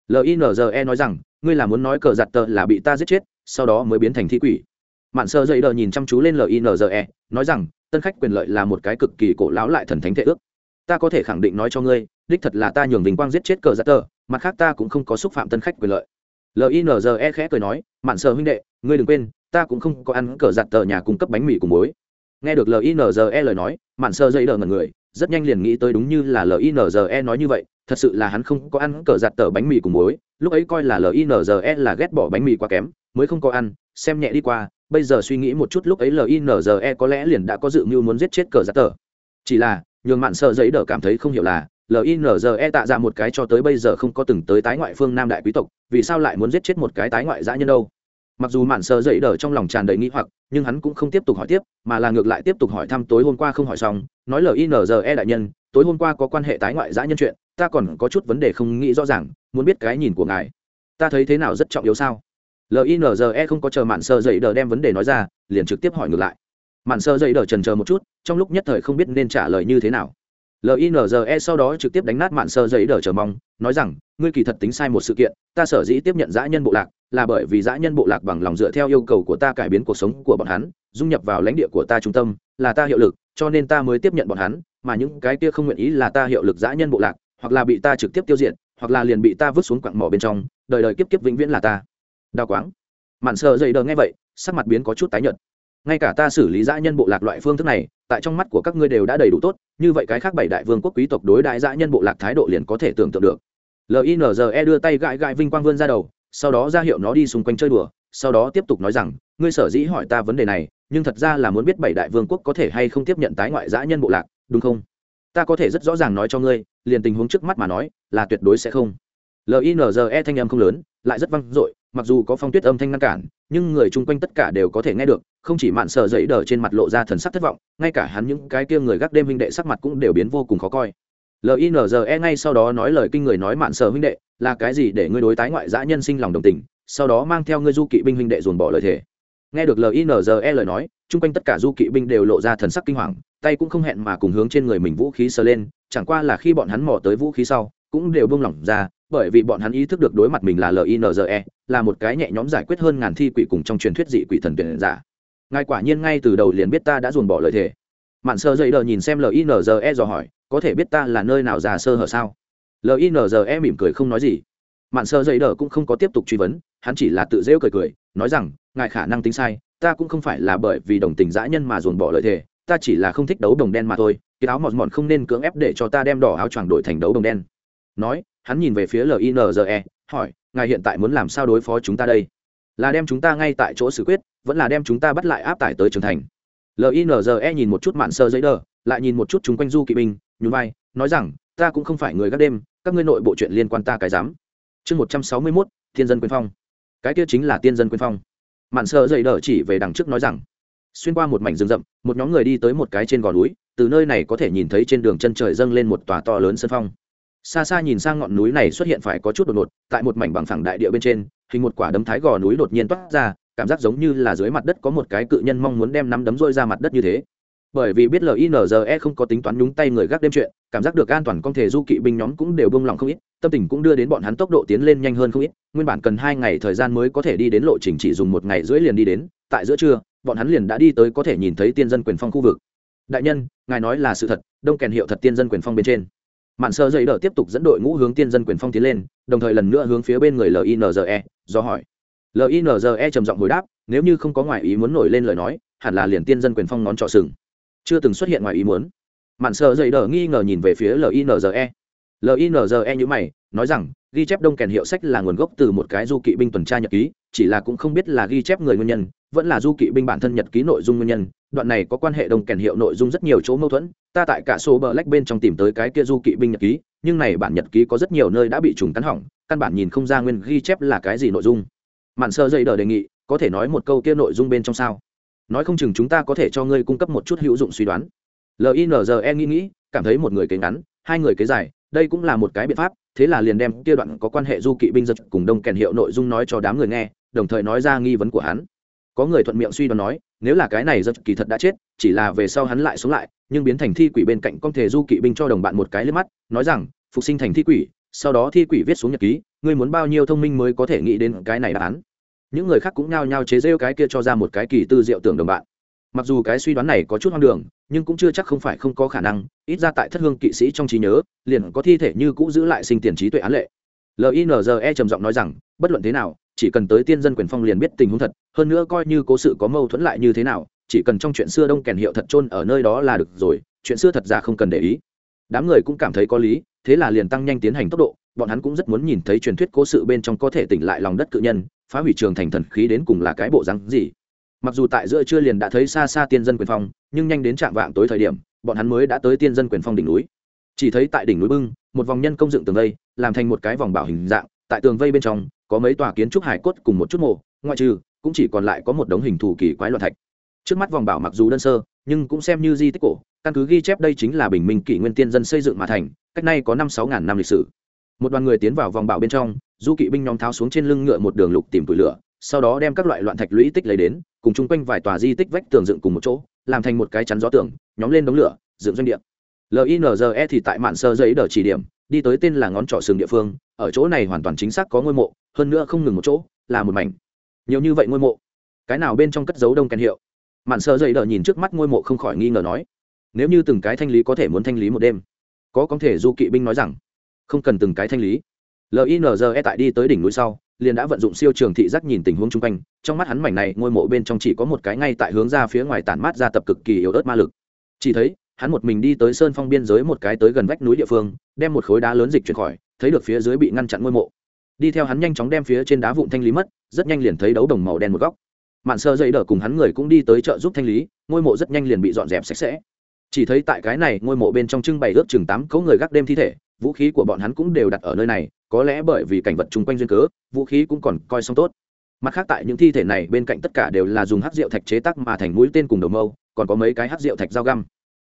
A: Linze nói rằng, ngươi là muốn nói cờ giặt tờ là bị ta giết chết, sau đó mới biến thành thi quỷ. Mạn sợ dậy đờ nhìn chăm chú lên linze nói rằng, tân khách quyền lợi là một cái cực kỳ cổ lão lại thần thánh thể ước. Ta có thể khẳng định nói cho ngươi, đích thật là ta nhường vinh quang giết chết cờ giặt tờ, mặt khác ta cũng không có xúc phạm tân khách quyền lợi linze khẽ cười nói, mạn sơ huynh đệ, ngươi đừng quên, ta cũng không có ăn cờ giặt tờ nhà cung cấp bánh mì cùng muối. Nghe được linze lời nói, mạn sơ dây đờ ngần người, rất nhanh liền nghĩ tới đúng như là linze nói như vậy, thật sự là hắn không có ăn cờ giặt tờ bánh mì cùng muối, lúc ấy coi là linze là ghét bỏ bánh mì quá kém, mới không có ăn, xem nhẹ đi qua, bây giờ suy nghĩ một chút lúc ấy linze có lẽ liền đã có dự mưu muốn giết chết cờ giặt tờ. Chỉ là, nhường mạn sợ giấy đờ cảm thấy không hiểu là linze tạ ra một cái cho tới bây giờ không có từng tới tái ngoại phương nam đại quý tộc, vì sao lại muốn giết chết một cái tái ngoại dã nhân đâu? Mặc dù mạn sơ dậy đờ trong lòng tràn đầy nghĩ hoặc, nhưng hắn cũng không tiếp tục hỏi tiếp, mà là ngược lại tiếp tục hỏi thăm tối hôm qua không hỏi xong, nói linze đại nhân, tối hôm qua có quan hệ tái ngoại dã nhân chuyện, ta còn có chút vấn đề không nghĩ rõ ràng, muốn biết cái nhìn của ngài. Ta thấy thế nào rất trọng yếu sao? Linze không có chờ mạn sơ dậy đờ đem vấn đề nói ra, liền trực tiếp hỏi ngược lại. Mạn sơ dậy đờ trần chờ một chút, trong lúc nhất thời không biết nên trả lời như thế nào linze sau đó trực tiếp đánh nát mạn sơ giấy đờ chờ mong, nói rằng, ngươi kỳ thật tính sai một sự kiện, ta sở dĩ tiếp nhận dã nhân bộ lạc, là bởi vì dã nhân bộ lạc bằng lòng dựa theo yêu cầu của ta cải biến cuộc sống của bọn hắn, dung nhập vào lãnh địa của ta trung tâm, là ta hiệu lực, cho nên ta mới tiếp nhận bọn hắn, mà những cái kia không nguyện ý là ta hiệu lực dã nhân bộ lạc, hoặc là bị ta trực tiếp tiêu diệt, hoặc là liền bị ta vứt xuống quặng mỏ bên trong, đời đời kiếp kiếp vĩnh viễn là ta. Đào quáng. Mạn sợ dậy đờ nghe vậy, sắc mặt biến có chút tái nhợt ngay cả ta xử lý dã nhân bộ lạc loại phương thức này, tại trong mắt của các ngươi đều đã đầy đủ tốt, như vậy cái khác bảy đại vương quốc quý tộc đối đại dã nhân bộ lạc thái độ liền có thể tưởng tượng được. Linze đưa tay gãi gãi vinh quang vươn ra đầu, sau đó ra hiệu nó đi xung quanh chơi đùa, sau đó tiếp tục nói rằng, ngươi sở dĩ hỏi ta vấn đề này, nhưng thật ra là muốn biết bảy đại vương quốc có thể hay không tiếp nhận tái ngoại dã nhân bộ lạc, đúng không? Ta có thể rất rõ ràng nói cho ngươi, liền tình huống trước mắt mà nói, là tuyệt đối sẽ không. Linze thanh âm không lớn lại rất vang dội, mặc dù có phong tuyết âm thanh ngăn cản, nhưng người chung quanh tất cả đều có thể nghe được, không chỉ mạn sợ dậy đờ trên mặt lộ ra thần sắc thất vọng, ngay cả hắn những cái kia người gác đêm huynh đệ sắc mặt cũng đều biến vô cùng khó coi. Linze ngay sau đó nói lời kinh người nói mạn sợ huynh đệ, là cái gì để ngươi đối tái ngoại dã nhân sinh lòng đồng tình, sau đó mang theo ngươi du kỵ binh huynh đệ dồn bỏ lời thề. Nghe được linze lời nói, chung quanh tất cả du kỵ binh đều lộ ra thần sắc kinh hoàng, tay cũng không hẹn mà cùng hướng trên người mình vũ khí sờ lên, chẳng qua là khi bọn hắn mò tới vũ khí sau, cũng đều buông lỏng ra bởi vì bọn hắn ý thức được đối mặt mình là linze là một cái nhẹ nhõm giải quyết hơn ngàn thi quỷ cùng trong truyền thuyết dị quỷ thần tuyển giả. Ngài quả nhiên ngay từ đầu liền biết ta đã dồn bỏ lời thề. Mạn sơ dậy đờ nhìn xem linze dò hỏi, có thể biết ta là nơi nào già sơ hở sao? Linze mỉm cười không nói gì. Mạn sơ dậy đờ cũng không có tiếp tục truy vấn, hắn chỉ là tự rêu cười cười, nói rằng, ngài khả năng tính sai, ta cũng không phải là bởi vì đồng tình dã nhân mà dồn bỏ lời thề, ta chỉ là không thích đấu đồng đen mà thôi, cái áo mọt mọt không nên cưỡng ép để cho ta đem đỏ áo choàng đổi thành đấu đồng đen. Nói hắn nhìn về phía linze hỏi, ngài hiện tại muốn làm sao đối phó chúng ta đây? Là đem chúng ta ngay tại chỗ xử quyết, vẫn là đem chúng ta bắt lại áp tải tới trưởng thành. Linze nhìn một chút mạn sơ giấy đờ, lại nhìn một chút chúng quanh du kỵ binh, nhún vai, nói rằng, ta cũng không phải người gác đêm, các ngươi nội bộ chuyện liên quan ta cái dám. Chương một trăm sáu mươi mốt, thiên dân quyền phong. Cái kia chính là tiên dân quyền phong. Mạn sơ dậy đờ chỉ về đằng trước nói rằng, xuyên qua một mảnh rừng rậm, một nhóm người đi tới một cái trên gò núi, từ nơi này có thể nhìn thấy trên đường chân trời dâng lên một tòa to lớn sân phong xa xa nhìn sang ngọn núi này xuất hiện phải có chút đột ngột, tại một mảnh bằng phẳng đại địa bên trên, hình một quả đấm thái gò núi đột nhiên toát ra, cảm giác giống như là dưới mặt đất có một cái cự nhân mong muốn đem nắm đấm rôi ra mặt đất như thế. Bởi vì biết linze không có tính toán nhúng tay người gác đêm chuyện, cảm giác được an toàn con thể du kỵ binh nhóm cũng đều bông lòng không ít, tâm tình cũng đưa đến bọn hắn tốc độ tiến lên nhanh hơn không ít, nguyên bản cần hai ngày thời gian mới có thể đi đến lộ trình chỉ dùng một ngày rưỡi liền đi đến, tại giữa trưa, bọn hắn liền đã đi tới có thể nhìn thấy tiên dân quyền phong khu vực. Đại nhân, ngài nói là sự thật, đông kèn hiệu thật tiên dân quyền phong bên trên mạn sơ dậy đỡ tiếp tục dẫn đội ngũ hướng tiên dân quyền phong tiến lên, đồng thời lần nữa hướng phía bên người linze do hỏi. Linze trầm giọng hồi đáp, nếu như không có ngoại ý muốn nổi lên lời nói, hẳn là liền tiên dân quyền phong ngón trọ sừng. Chưa từng xuất hiện ngoài ý muốn. Mạn sơ dậy đỡ nghi ngờ nhìn về phía linze linze như mày, nói rằng, ghi chép đông kèn hiệu sách là nguồn gốc từ một cái du kỵ binh tuần tra nhật ký, chỉ là cũng không biết là ghi chép người nguyên nhân vẫn là du kỵ binh bản thân nhật ký nội dung nguyên nhân, đoạn này có quan hệ đồng kèn hiệu nội dung rất nhiều chỗ mâu thuẫn, ta tại cả số bờ lách bên trong tìm tới cái kia du kỵ binh nhật ký, nhưng này bản nhật ký có rất nhiều nơi đã bị trùng cắn hỏng, căn bản nhìn không ra nguyên ghi chép là cái gì nội dung. Mạn sơ dây đờ đề nghị, có thể nói một câu kia nội dung bên trong sao? Nói không chừng chúng ta có thể cho ngươi cung cấp một chút hữu dụng suy đoán. Linze nghĩ nghĩ, cảm thấy một người kế ngắn, hai người kế dài, đây cũng là một cái biện pháp, thế là liền đem kia đoạn có quan hệ du kỵ binh giật cùng đông kèn hiệu nội dung nói cho đám người nghe, đồng thời nói ra nghi vấn của hắn có người thuận miệng suy đoán nói, nếu là cái này giật kỳ thật đã chết, chỉ là về sau hắn lại sống lại, nhưng biến thành thi quỷ bên cạnh con thể du kỵ binh cho đồng bạn một cái lên mắt, nói rằng, phục sinh thành thi quỷ, sau đó thi quỷ viết xuống nhật ký, ngươi muốn bao nhiêu thông minh mới có thể nghĩ đến cái này đáp án? Những người khác cũng nhao nhao chế rêu cái kia cho ra một cái kỳ tư diệu tưởng đồng bạn. Mặc dù cái suy đoán này có chút hoang đường, nhưng cũng chưa chắc không phải không có khả năng, ít ra tại thất hương kỵ sĩ trong trí nhớ, liền có thi thể như cũ giữ lại sinh tiền trí tuệ án lệ. Linze trầm giọng nói rằng, bất luận thế nào chỉ cần tới tiên dân quyền phong liền biết tình huống thật hơn nữa coi như cố sự có mâu thuẫn lại như thế nào chỉ cần trong chuyện xưa đông kèn hiệu thật chôn ở nơi đó là được rồi chuyện xưa thật ra không cần để ý. Đám người cũng cảm thấy có lý thế là liền tăng nhanh tiến hành tốc độ bọn hắn cũng rất muốn nhìn thấy truyền thuyết cố sự bên trong có thể tỉnh lại lòng đất cự nhân phá hủy trường thành thần khí đến cùng là cái bộ rắn gì. Mặc dù tại giữa chưa liền đã thấy xa xa tiên dân quyền phong nhưng nhanh đến trạm vạng tối thời điểm bọn hắn mới đã tới tiên dân quyền phong đỉnh núi. Chỉ thấy tại đỉnh núi bưng một vòng nhân công dựng tường đây, làm thành một cái vòng bảo hình dạng tại tường vây bên trong, có mấy tòa kiến trúc hải cốt cùng một chút mộ, ngoại trừ, cũng chỉ còn lại có một đống hình thù kỳ quái loạn thạch. Trước mắt vòng bảo mặc dù đơn sơ, nhưng cũng xem như di tích cổ, căn cứ ghi chép đây chính là bình minh kỷ nguyên tiên dân xây dựng mà thành, cách nay có năm sáu ngàn năm lịch sử. Một đoàn người tiến vào vòng bảo bên trong, du kỵ binh nhóm tháo xuống trên lưng ngựa một đường lục tìm tủi lửa, sau đó đem các loại loạn thạch lũy tích lấy đến, cùng chung quanh vài tòa di tích vách tường dựng cùng một chỗ, làm thành một cái chắn gió tường, nhóm lên đống lửa, dựng doanh địa. Linze thì tại mạn sơ giấy đờ chỉ điểm đi tới tên là ngón trỏ sừng địa phương, ở chỗ này hoàn toàn chính xác có ngôi mộ, hơn nữa không ngừng một chỗ, là một mảnh. Nhiều như vậy ngôi mộ. Cái nào bên trong cất dấu đông kèn hiệu? Mạn sơ dậy đờ nhìn trước mắt ngôi mộ không khỏi nghi ngờ nói, nếu như từng cái thanh lý có thể muốn thanh lý một đêm. Có có thể du kỵ binh nói rằng, không cần từng cái thanh lý. Linze tại đi tới đỉnh núi sau, liền đã vận dụng siêu trường thị giác nhìn tình huống chung quanh, trong mắt hắn mảnh này ngôi mộ bên trong chỉ có một cái ngay tại hướng ra phía ngoài tản mát ra tập cực kỳ yếu ớt ma lực. Chỉ thấy hắn một mình đi tới sơn phong biên giới một cái tới gần vách núi địa phương, đem một khối đá lớn dịch chuyển khỏi, thấy được phía dưới bị ngăn chặn ngôi mộ. Đi theo hắn nhanh chóng đem phía trên đá vụn thanh lý mất, rất nhanh liền thấy đấu đồng màu đen một góc. Mạn sơ dây đỡ cùng hắn người cũng đi tới chợ giúp thanh lý, ngôi mộ rất nhanh liền bị dọn dẹp sạch sẽ. Chỉ thấy tại cái này, ngôi mộ bên trong trưng bày ước chừng tám cấu người gác đêm thi thể, vũ khí của bọn hắn cũng đều đặt ở nơi này, có lẽ bởi vì cảnh vật chung quanh duyên cớ, vũ khí cũng còn coi xong tốt. Mặt khác tại những thi thể này bên cạnh tất cả đều là dùng hát rượu thạch chế tác mà thành mũi tên cùng đầu mâu, còn có mấy cái hát rượu thạch dao găm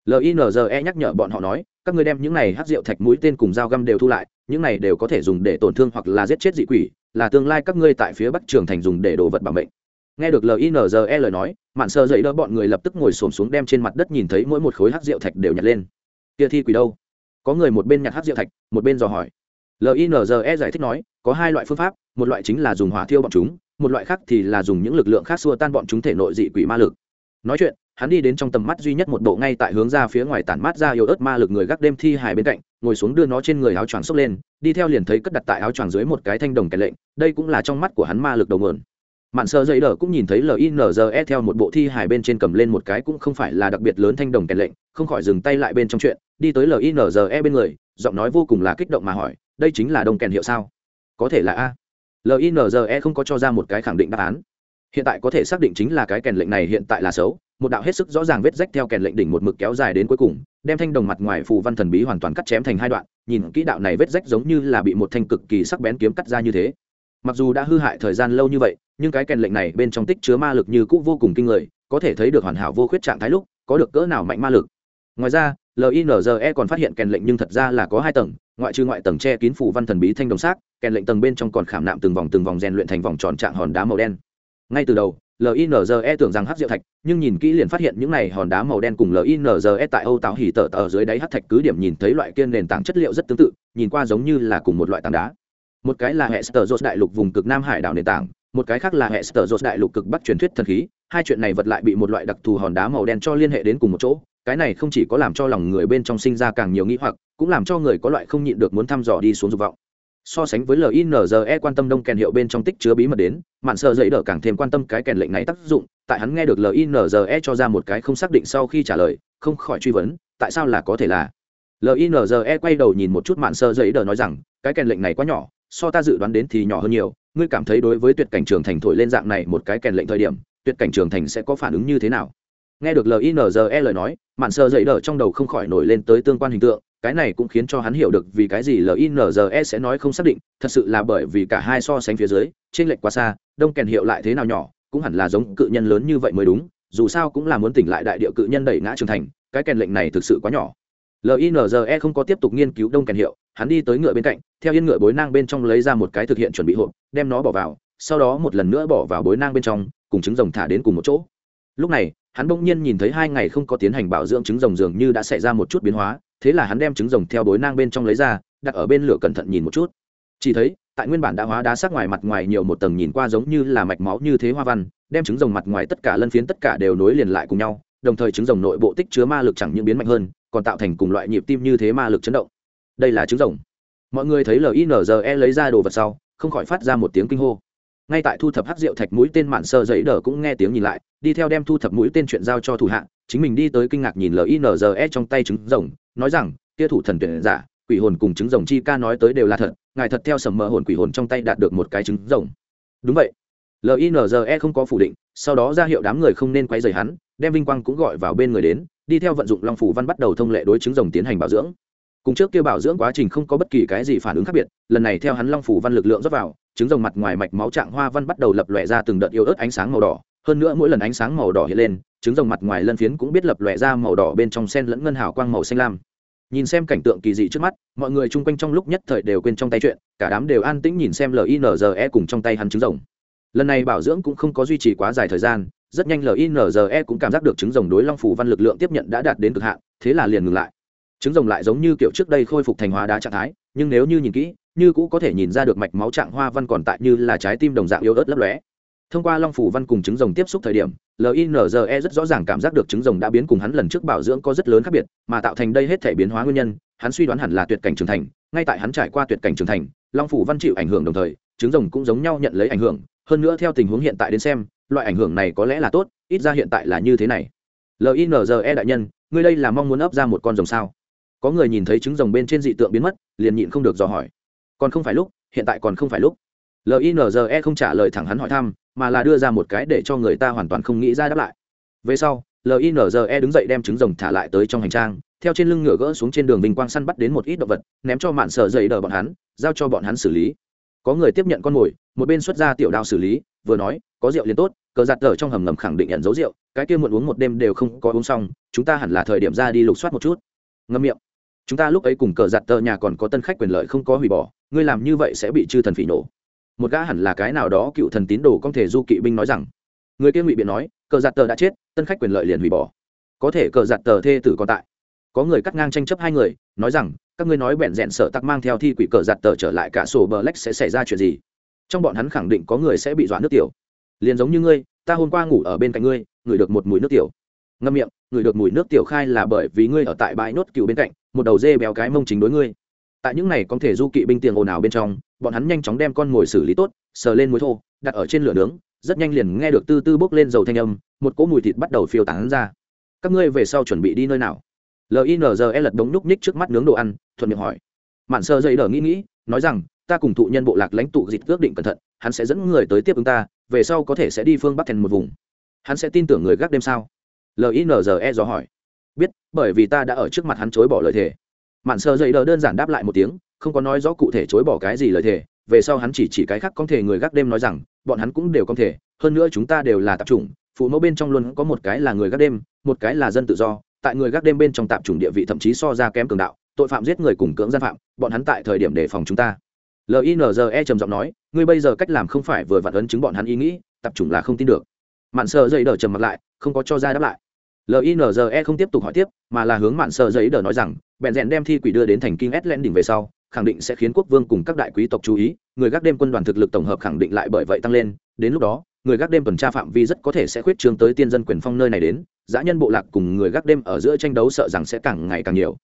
A: linze nhắc nhở bọn họ nói, các ngươi đem những này hát rượu thạch mũi tên cùng dao găm đều thu lại, những này đều có thể dùng để tổn thương hoặc là giết chết dị quỷ, là tương lai các ngươi tại phía bắc trường thành dùng để đồ vật bảo bệnh nghe được linze lời nói, mạn sơ dậy đỡ bọn người lập tức ngồi xổm xuống đem trên mặt đất nhìn thấy mỗi một khối hát rượu thạch đều nhặt lên. Kia thi quỷ đâu? Có người một bên nhặt hát rượu thạch, một bên dò hỏi. Linze giải thích nói, có hai loại phương pháp, một loại chính là dùng hỏa thiêu bọn chúng, một loại khác thì là dùng những lực lượng khác xua tan bọn chúng thể nội dị quỷ ma lực. Nói chuyện hắn đi đến trong tầm mắt duy nhất một bộ ngay tại hướng ra phía ngoài tản mát ra yếu ớt ma lực người gác đêm thi hài bên cạnh, ngồi xuống đưa nó trên người áo choàng xốc lên, đi theo liền thấy cất đặt tại áo choàng dưới một cái thanh đồng kèn lệnh, đây cũng là trong mắt của hắn ma lực đầu nguồn. Mạn sơ dây đờ cũng nhìn thấy linze theo một bộ thi hài bên trên cầm lên một cái cũng không phải là đặc biệt lớn thanh đồng kèn lệnh, không khỏi dừng tay lại bên trong chuyện, đi tới linze bên người, giọng nói vô cùng là kích động mà hỏi, đây chính là đồng kèn hiệu sao? Có thể là a. Linze không có cho ra một cái khẳng định đáp án. Hiện tại có thể xác định chính là cái kèn lệnh này hiện tại là xấu một đạo hết sức rõ ràng vết rách theo kèn lệnh đỉnh một mực kéo dài đến cuối cùng, đem thanh đồng mặt ngoài phù văn thần bí hoàn toàn cắt chém thành hai đoạn, nhìn kỹ đạo này vết rách giống như là bị một thanh cực kỳ sắc bén kiếm cắt ra như thế. Mặc dù đã hư hại thời gian lâu như vậy, nhưng cái kèn lệnh này bên trong tích chứa ma lực như cũ vô cùng kinh người, có thể thấy được hoàn hảo vô khuyết trạng thái lúc, có được cỡ nào mạnh ma lực. Ngoài ra linze còn phát hiện kèn lệnh nhưng thật ra là có hai tầng, ngoại trừ ngoại tầng che kín phủ văn thần bí thanh đồng xác, kèn lệnh tầng bên trong còn khảm nạm từng vòng từng vòng rèn luyện thành vòng tròn trạng hòn đá màu đen. Ngay từ đầu linze tưởng rằng hát diệu thạch, nhưng nhìn kỹ liền phát hiện những này hòn đá màu đen cùng linze tại âu tạo hỉ tợ tờ dưới đáy hát thạch cứ điểm nhìn thấy loại kiên nền tảng chất liệu rất tương tự, nhìn qua giống như là cùng một loại tảng đá. Một cái là hệ sờ dột đại lục vùng cực nam hải đảo nền tảng, một cái khác là hệ sờ dột đại lục cực bắc truyền thuyết thần khí, hai chuyện này vật lại bị một loại đặc thù hòn đá màu đen cho liên hệ đến cùng một chỗ, cái này không chỉ có làm cho lòng người bên trong sinh ra càng nhiều nghĩ hoặc, cũng làm cho người có loại không nhịn được muốn thăm dò đi xuống dục vọng so sánh với linze quan tâm đông kèn hiệu bên trong tích chứa bí mật đến, mạn sợ dậy đỡ càng thêm quan tâm cái kèn lệnh này tác dụng, tại hắn nghe được linze cho ra một cái không xác định sau khi trả lời, không khỏi truy vấn, tại sao là có thể là? Linze quay đầu nhìn một chút mạn sợ dậy đỡ nói rằng, cái kèn lệnh này quá nhỏ, so ta dự đoán đến thì nhỏ hơn nhiều, ngươi cảm thấy đối với tuyệt cảnh trường thành thổi lên dạng này một cái kèn lệnh thời điểm, tuyệt cảnh trường thành sẽ có phản ứng như thế nào? Nghe được linze lời nói, mạn sợ dậy đỡ trong đầu không khỏi nổi lên tới tương quan hình tượng cái này cũng khiến cho hắn hiểu được vì cái gì linze sẽ nói không xác định, thật sự là bởi vì cả hai so sánh phía dưới trên lệch quá xa, đông kèn hiệu lại thế nào nhỏ, cũng hẳn là giống cự nhân lớn như vậy mới đúng, dù sao cũng là muốn tỉnh lại đại địa cự nhân đẩy ngã trưởng thành, cái kèn lệnh này thực sự quá nhỏ. Linze không có tiếp tục nghiên cứu đông kèn hiệu, hắn đi tới ngựa bên cạnh, theo yên ngựa bối nang bên trong lấy ra một cái thực hiện chuẩn bị hộp, đem nó bỏ vào, sau đó một lần nữa bỏ vào bối nang bên trong, cùng trứng rồng thả đến cùng một chỗ. Lúc này, hắn bỗng nhiên nhìn thấy hai ngày không có tiến hành bảo dưỡng trứng rồng dường như đã xảy ra một chút biến hóa thế là hắn đem trứng rồng theo bối nang bên trong lấy ra, đặt ở bên lửa cẩn thận nhìn một chút. Chỉ thấy, tại nguyên bản đã hóa đá sắc ngoài mặt ngoài nhiều một tầng nhìn qua giống như là mạch máu như thế hoa văn, đem trứng rồng mặt ngoài tất cả lân phiến tất cả đều nối liền lại cùng nhau, đồng thời trứng rồng nội bộ tích chứa ma lực chẳng những biến mạnh hơn, còn tạo thành cùng loại nhịp tim như thế ma lực chấn động. Đây là trứng rồng. Mọi người thấy linze lấy ra đồ vật sau, không khỏi phát ra một tiếng kinh hô. Ngay tại thu thập hắc rượu thạch mũi tên mạn sơ giấy đờ cũng nghe tiếng nhìn lại, đi theo đem thu thập mũi tên chuyện giao cho thủ hạ, chính mình đi tới kinh ngạc nhìn linze trong tay trứng rồng nói rằng, kia thủ thần tuyển giả, quỷ hồn cùng trứng rồng chi ca nói tới đều là thật, ngài thật theo sầm mờ hồn quỷ hồn trong tay đạt được một cái trứng rồng. Đúng vậy. Linze không có phủ định, sau đó ra hiệu đám người không nên quay rời hắn, đem vinh quang cũng gọi vào bên người đến, đi theo vận dụng long phủ văn bắt đầu thông lệ đối trứng rồng tiến hành bảo dưỡng. Cùng trước kia bảo dưỡng quá trình không có bất kỳ cái gì phản ứng khác biệt, lần này theo hắn long phủ văn lực lượng rót vào, trứng rồng mặt ngoài mạch máu trạng hoa văn bắt đầu lập lòe ra từng đợt yếu ớt ánh sáng màu đỏ hơn nữa mỗi lần ánh sáng màu đỏ hiện lên, trứng rồng mặt ngoài lân phiến cũng biết lập lòe ra màu đỏ bên trong sen lẫn ngân hào quang màu xanh lam. Nhìn xem cảnh tượng kỳ dị trước mắt, mọi người chung quanh trong lúc nhất thời đều quên trong tay chuyện, cả đám đều an tĩnh nhìn xem linze cùng trong tay hắn trứng rồng. Lần này bảo dưỡng cũng không có duy trì quá dài thời gian, rất nhanh linze cũng cảm giác được trứng rồng đối long phủ văn lực lượng tiếp nhận đã đạt đến cực hạn, thế là liền ngừng lại. Trứng rồng lại giống như kiểu trước đây khôi phục thành hóa đá trạng thái, nhưng nếu như nhìn kỹ, như cũ có thể nhìn ra được mạch máu trạng hoa văn còn tại như là trái tim đồng dạng yếu ớt lấp lóe thông qua long phủ văn cùng trứng rồng tiếp xúc thời điểm linze rất rõ ràng cảm giác được trứng rồng đã biến cùng hắn lần trước bảo dưỡng có rất lớn khác biệt, mà tạo thành đây hết thể biến hóa nguyên nhân, hắn suy đoán hẳn là tuyệt cảnh trưởng thành. Ngay tại hắn trải qua tuyệt cảnh trưởng thành, long phủ văn chịu ảnh hưởng đồng thời, trứng rồng cũng giống nhau nhận lấy ảnh hưởng. Hơn nữa theo tình huống hiện tại đến xem, loại ảnh hưởng này có lẽ là tốt, ít ra hiện tại là như thế này. Linze đại nhân, ngươi đây là mong muốn ấp ra một con rồng sao? Có người nhìn thấy trứng rồng bên trên dị tượng biến mất, liền nhịn không được dò hỏi. Còn không phải lúc, hiện tại còn không phải lúc linze không trả lời thẳng hắn hỏi thăm, mà là đưa ra một cái để cho người ta hoàn toàn không nghĩ ra đáp lại. Về sau linze đứng dậy đem trứng rồng thả lại tới trong hành trang, theo trên lưng ngựa gỡ xuống trên đường vinh quang săn bắt đến một ít động vật, ném cho mạn sở dậy đờ bọn hắn, giao cho bọn hắn xử lý. Có người tiếp nhận con mồi, một bên xuất ra tiểu đao xử lý, vừa nói, có rượu liền tốt, cờ giặt tờ trong hầm ngầm khẳng định nhận dấu rượu, cái kia muộn uống một đêm đều không có uống xong, chúng ta hẳn là thời điểm ra đi lục soát một chút. Ngâm miệng. Chúng ta lúc ấy cùng cờ giặt tờ nhà còn có tân khách quyền lợi không có hủy bỏ, ngươi làm như vậy sẽ bị chư thần phỉ nổ một gã hẳn là cái nào đó cựu thần tín đồ không thể du kỵ binh nói rằng, người kia ngụy biện nói, cờ giặt tờ đã chết, tân khách quyền lợi liền hủy bỏ. Có thể cờ giặt tờ thê tử còn tại. Có người cắt ngang tranh chấp hai người, nói rằng, các ngươi nói bẹn rẽn sợ tắc mang theo thi quỷ cờ giặt tờ trở lại cả sổ bờ lách sẽ xảy ra chuyện gì? Trong bọn hắn khẳng định có người sẽ bị dọa nước tiểu. Liền giống như ngươi, ta hôm qua ngủ ở bên cạnh ngươi, ngửi được một mùi nước tiểu. Ngâm miệng, ngửi được mùi nước tiểu khai là bởi vì ngươi ở tại bãi nốt cựu bên cạnh, một đầu dê béo cái mông chính đối ngươi. Tại những này có thể du kỵ binh tiền ồn ào bên trong bọn hắn nhanh chóng đem con mồi xử lý tốt, sờ lên muối thô, đặt ở trên lửa nướng, rất nhanh liền nghe được tư tư bốc lên dầu thanh âm, một cỗ mùi thịt bắt đầu phiêu tán ra. Các ngươi về sau chuẩn bị đi nơi nào? Linze lật đống nhúc ních trước mắt nướng đồ ăn, thuận miệng hỏi. Mạn sơ dây đờ nghĩ nghĩ, nói rằng, ta cùng thụ nhân bộ lạc lãnh tụ dịch ước định cẩn thận, hắn sẽ dẫn người tới tiếp ứng ta, về sau có thể sẽ đi phương bắc thành một vùng. Hắn sẽ tin tưởng người gác đêm sao? Linze dò hỏi. Biết, bởi vì ta đã ở trước mặt hắn chối bỏ lời thề mạn sơ dậy đờ đơn giản đáp lại một tiếng, không có nói rõ cụ thể chối bỏ cái gì lời thề, về sau hắn chỉ chỉ cái khác con thể người gác đêm nói rằng, bọn hắn cũng đều con thể, hơn nữa chúng ta đều là tạp chủng, phụ mẫu bên trong luôn có một cái là người gác đêm, một cái là dân tự do, tại người gác đêm bên trong tạp chủng địa vị thậm chí so ra kém cường đạo, tội phạm giết người cùng cưỡng gian phạm, bọn hắn tại thời điểm đề phòng chúng ta. Linze trầm giọng nói, ngươi bây giờ cách làm không phải vừa vặn ấn chứng bọn hắn ý nghĩ, tạp chủng là không tin được. Mạn sợ dậy đờ trầm mặt lại, không có cho ra đáp lại. Linze không tiếp tục hỏi tiếp, mà là hướng mạn sợ dậy đờ nói rằng bèn rèn đem thi quỷ đưa đến thành kinh s đỉnh về sau, khẳng định sẽ khiến quốc vương cùng các đại quý tộc chú ý, người gác đêm quân đoàn thực lực tổng hợp khẳng định lại bởi vậy tăng lên. Đến lúc đó, người gác đêm tuần tra phạm vi rất có thể sẽ khuyết trương tới tiên dân quyền phong nơi này đến. Giã nhân bộ lạc cùng người gác đêm ở giữa tranh đấu sợ rằng sẽ càng ngày càng nhiều.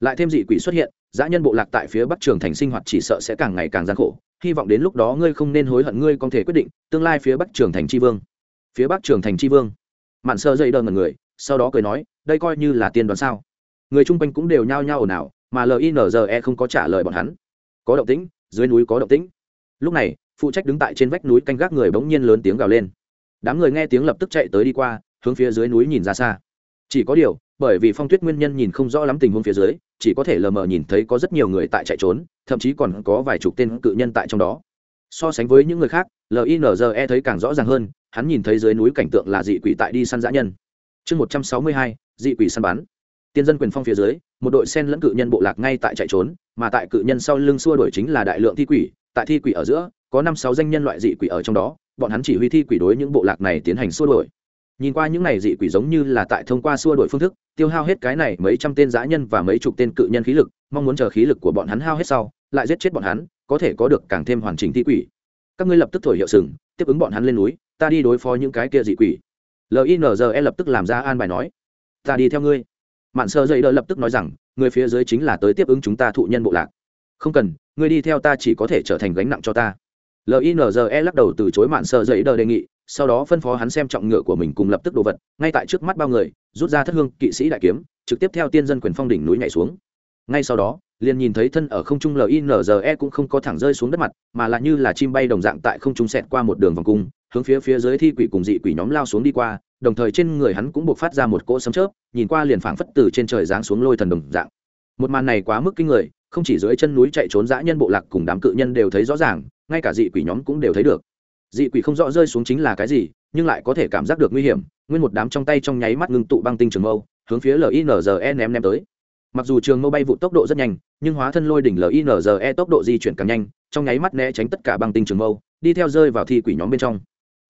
A: Lại thêm dị quỷ xuất hiện giã nhân bộ lạc tại phía bắc trường thành sinh hoạt chỉ sợ sẽ càng ngày càng gian khổ. Hy vọng đến lúc đó ngươi không nên hối hận, ngươi có thể quyết định tương lai phía bắc trường thành tri vương. Phía bắc trường thành tri vương. Mạn sơ dây đơn ngần người, sau đó cười nói, đây coi như là tiên đoán sao? Người chung quanh cũng đều nhao nhao ồn ào, mà linze không có trả lời bọn hắn. Có động tĩnh, dưới núi có động tĩnh. Lúc này, phụ trách đứng tại trên vách núi canh gác người bỗng nhiên lớn tiếng gào lên. Đám người nghe tiếng lập tức chạy tới đi qua, hướng phía dưới núi nhìn ra xa. Chỉ có điều, bởi vì phong tuyết nguyên nhân nhìn không rõ lắm tình huống phía dưới, chỉ có thể lờ mờ nhìn thấy có rất nhiều người tại chạy trốn, thậm chí còn có vài chục tên cự nhân tại trong đó. So sánh với những người khác linze thấy càng rõ ràng hơn, hắn nhìn thấy dưới núi cảnh tượng là dị quỷ tại đi săn dã nhân. Chương một trăm sáu mươi hai, dị quỷ săn bắn tiên dân quyền phong phía dưới, một đội sen lẫn cự nhân bộ lạc ngay tại chạy trốn, mà tại cự nhân sau lưng xua đuổi chính là đại lượng thi quỷ, tại thi quỷ ở giữa, có năm sáu danh nhân loại dị quỷ ở trong đó, bọn hắn chỉ huy thi quỷ đối những bộ lạc này tiến hành xua đuổi. Nhìn qua những này dị quỷ giống như là tại thông qua xua đuổi phương thức, tiêu hao hết cái này mấy trăm tên giã nhân và mấy chục tên cự nhân khí lực, mong muốn chờ khí lực của bọn hắn hao hết sau, lại giết chết bọn hắn, có thể có được càng thêm hoàn chỉnh thi quỷ. Các ngươi lập tức thổi hiệu sừng, tiếp ứng bọn hắn lên núi, ta đi đối phó những cái kia dị quỷ. Linze lập tức làm ra an bài nói, ta đi theo ngươi mạn sơ dậy đỡ lập tức nói rằng, người phía dưới chính là tới tiếp ứng chúng ta thụ nhân bộ lạc. Không cần ngươi đi theo ta chỉ có thể trở thành gánh nặng cho ta. Linze lắc đầu từ chối mạn sơ dậy đỡ đề nghị, sau đó phân phó hắn xem trọng ngựa của mình cùng lập tức đồ vật, ngay tại trước mắt bao người, rút ra thất hương kỵ sĩ đại kiếm, trực tiếp theo tiên dân quyền phong đỉnh núi nhảy xuống. Ngay sau đó liền nhìn thấy thân ở không trung linze cũng không có thẳng rơi xuống đất mặt, mà là như là chim bay đồng dạng tại không trung xẹt qua một đường vòng cung, hướng phía phía dưới thi quỷ cùng dị quỷ nhóm lao xuống đi qua, đồng thời trên người hắn cũng buộc phát ra một cỗ sấm chớp, nhìn qua liền phảng phất từ trên trời giáng xuống lôi thần đồng dạng. Một màn này quá mức kinh người, không chỉ dưới chân núi chạy trốn dã nhân bộ lạc cùng đám cự nhân đều thấy rõ ràng, ngay cả dị quỷ nhóm cũng đều thấy được. Dị quỷ không rõ rơi xuống chính là cái gì, nhưng lại có thể cảm giác được nguy hiểm, nguyên một đám trong tay trong nháy mắt ngưng tụ băng tinh trường mâu, hướng phía linze ném ném tới mặc dù trường mâu bay vụ tốc độ rất nhanh, nhưng hóa thân lôi đỉnh linze tốc độ di chuyển càng nhanh, trong nháy mắt né tránh tất cả băng tinh trường mâu, đi theo rơi vào thi quỷ nhóm bên trong.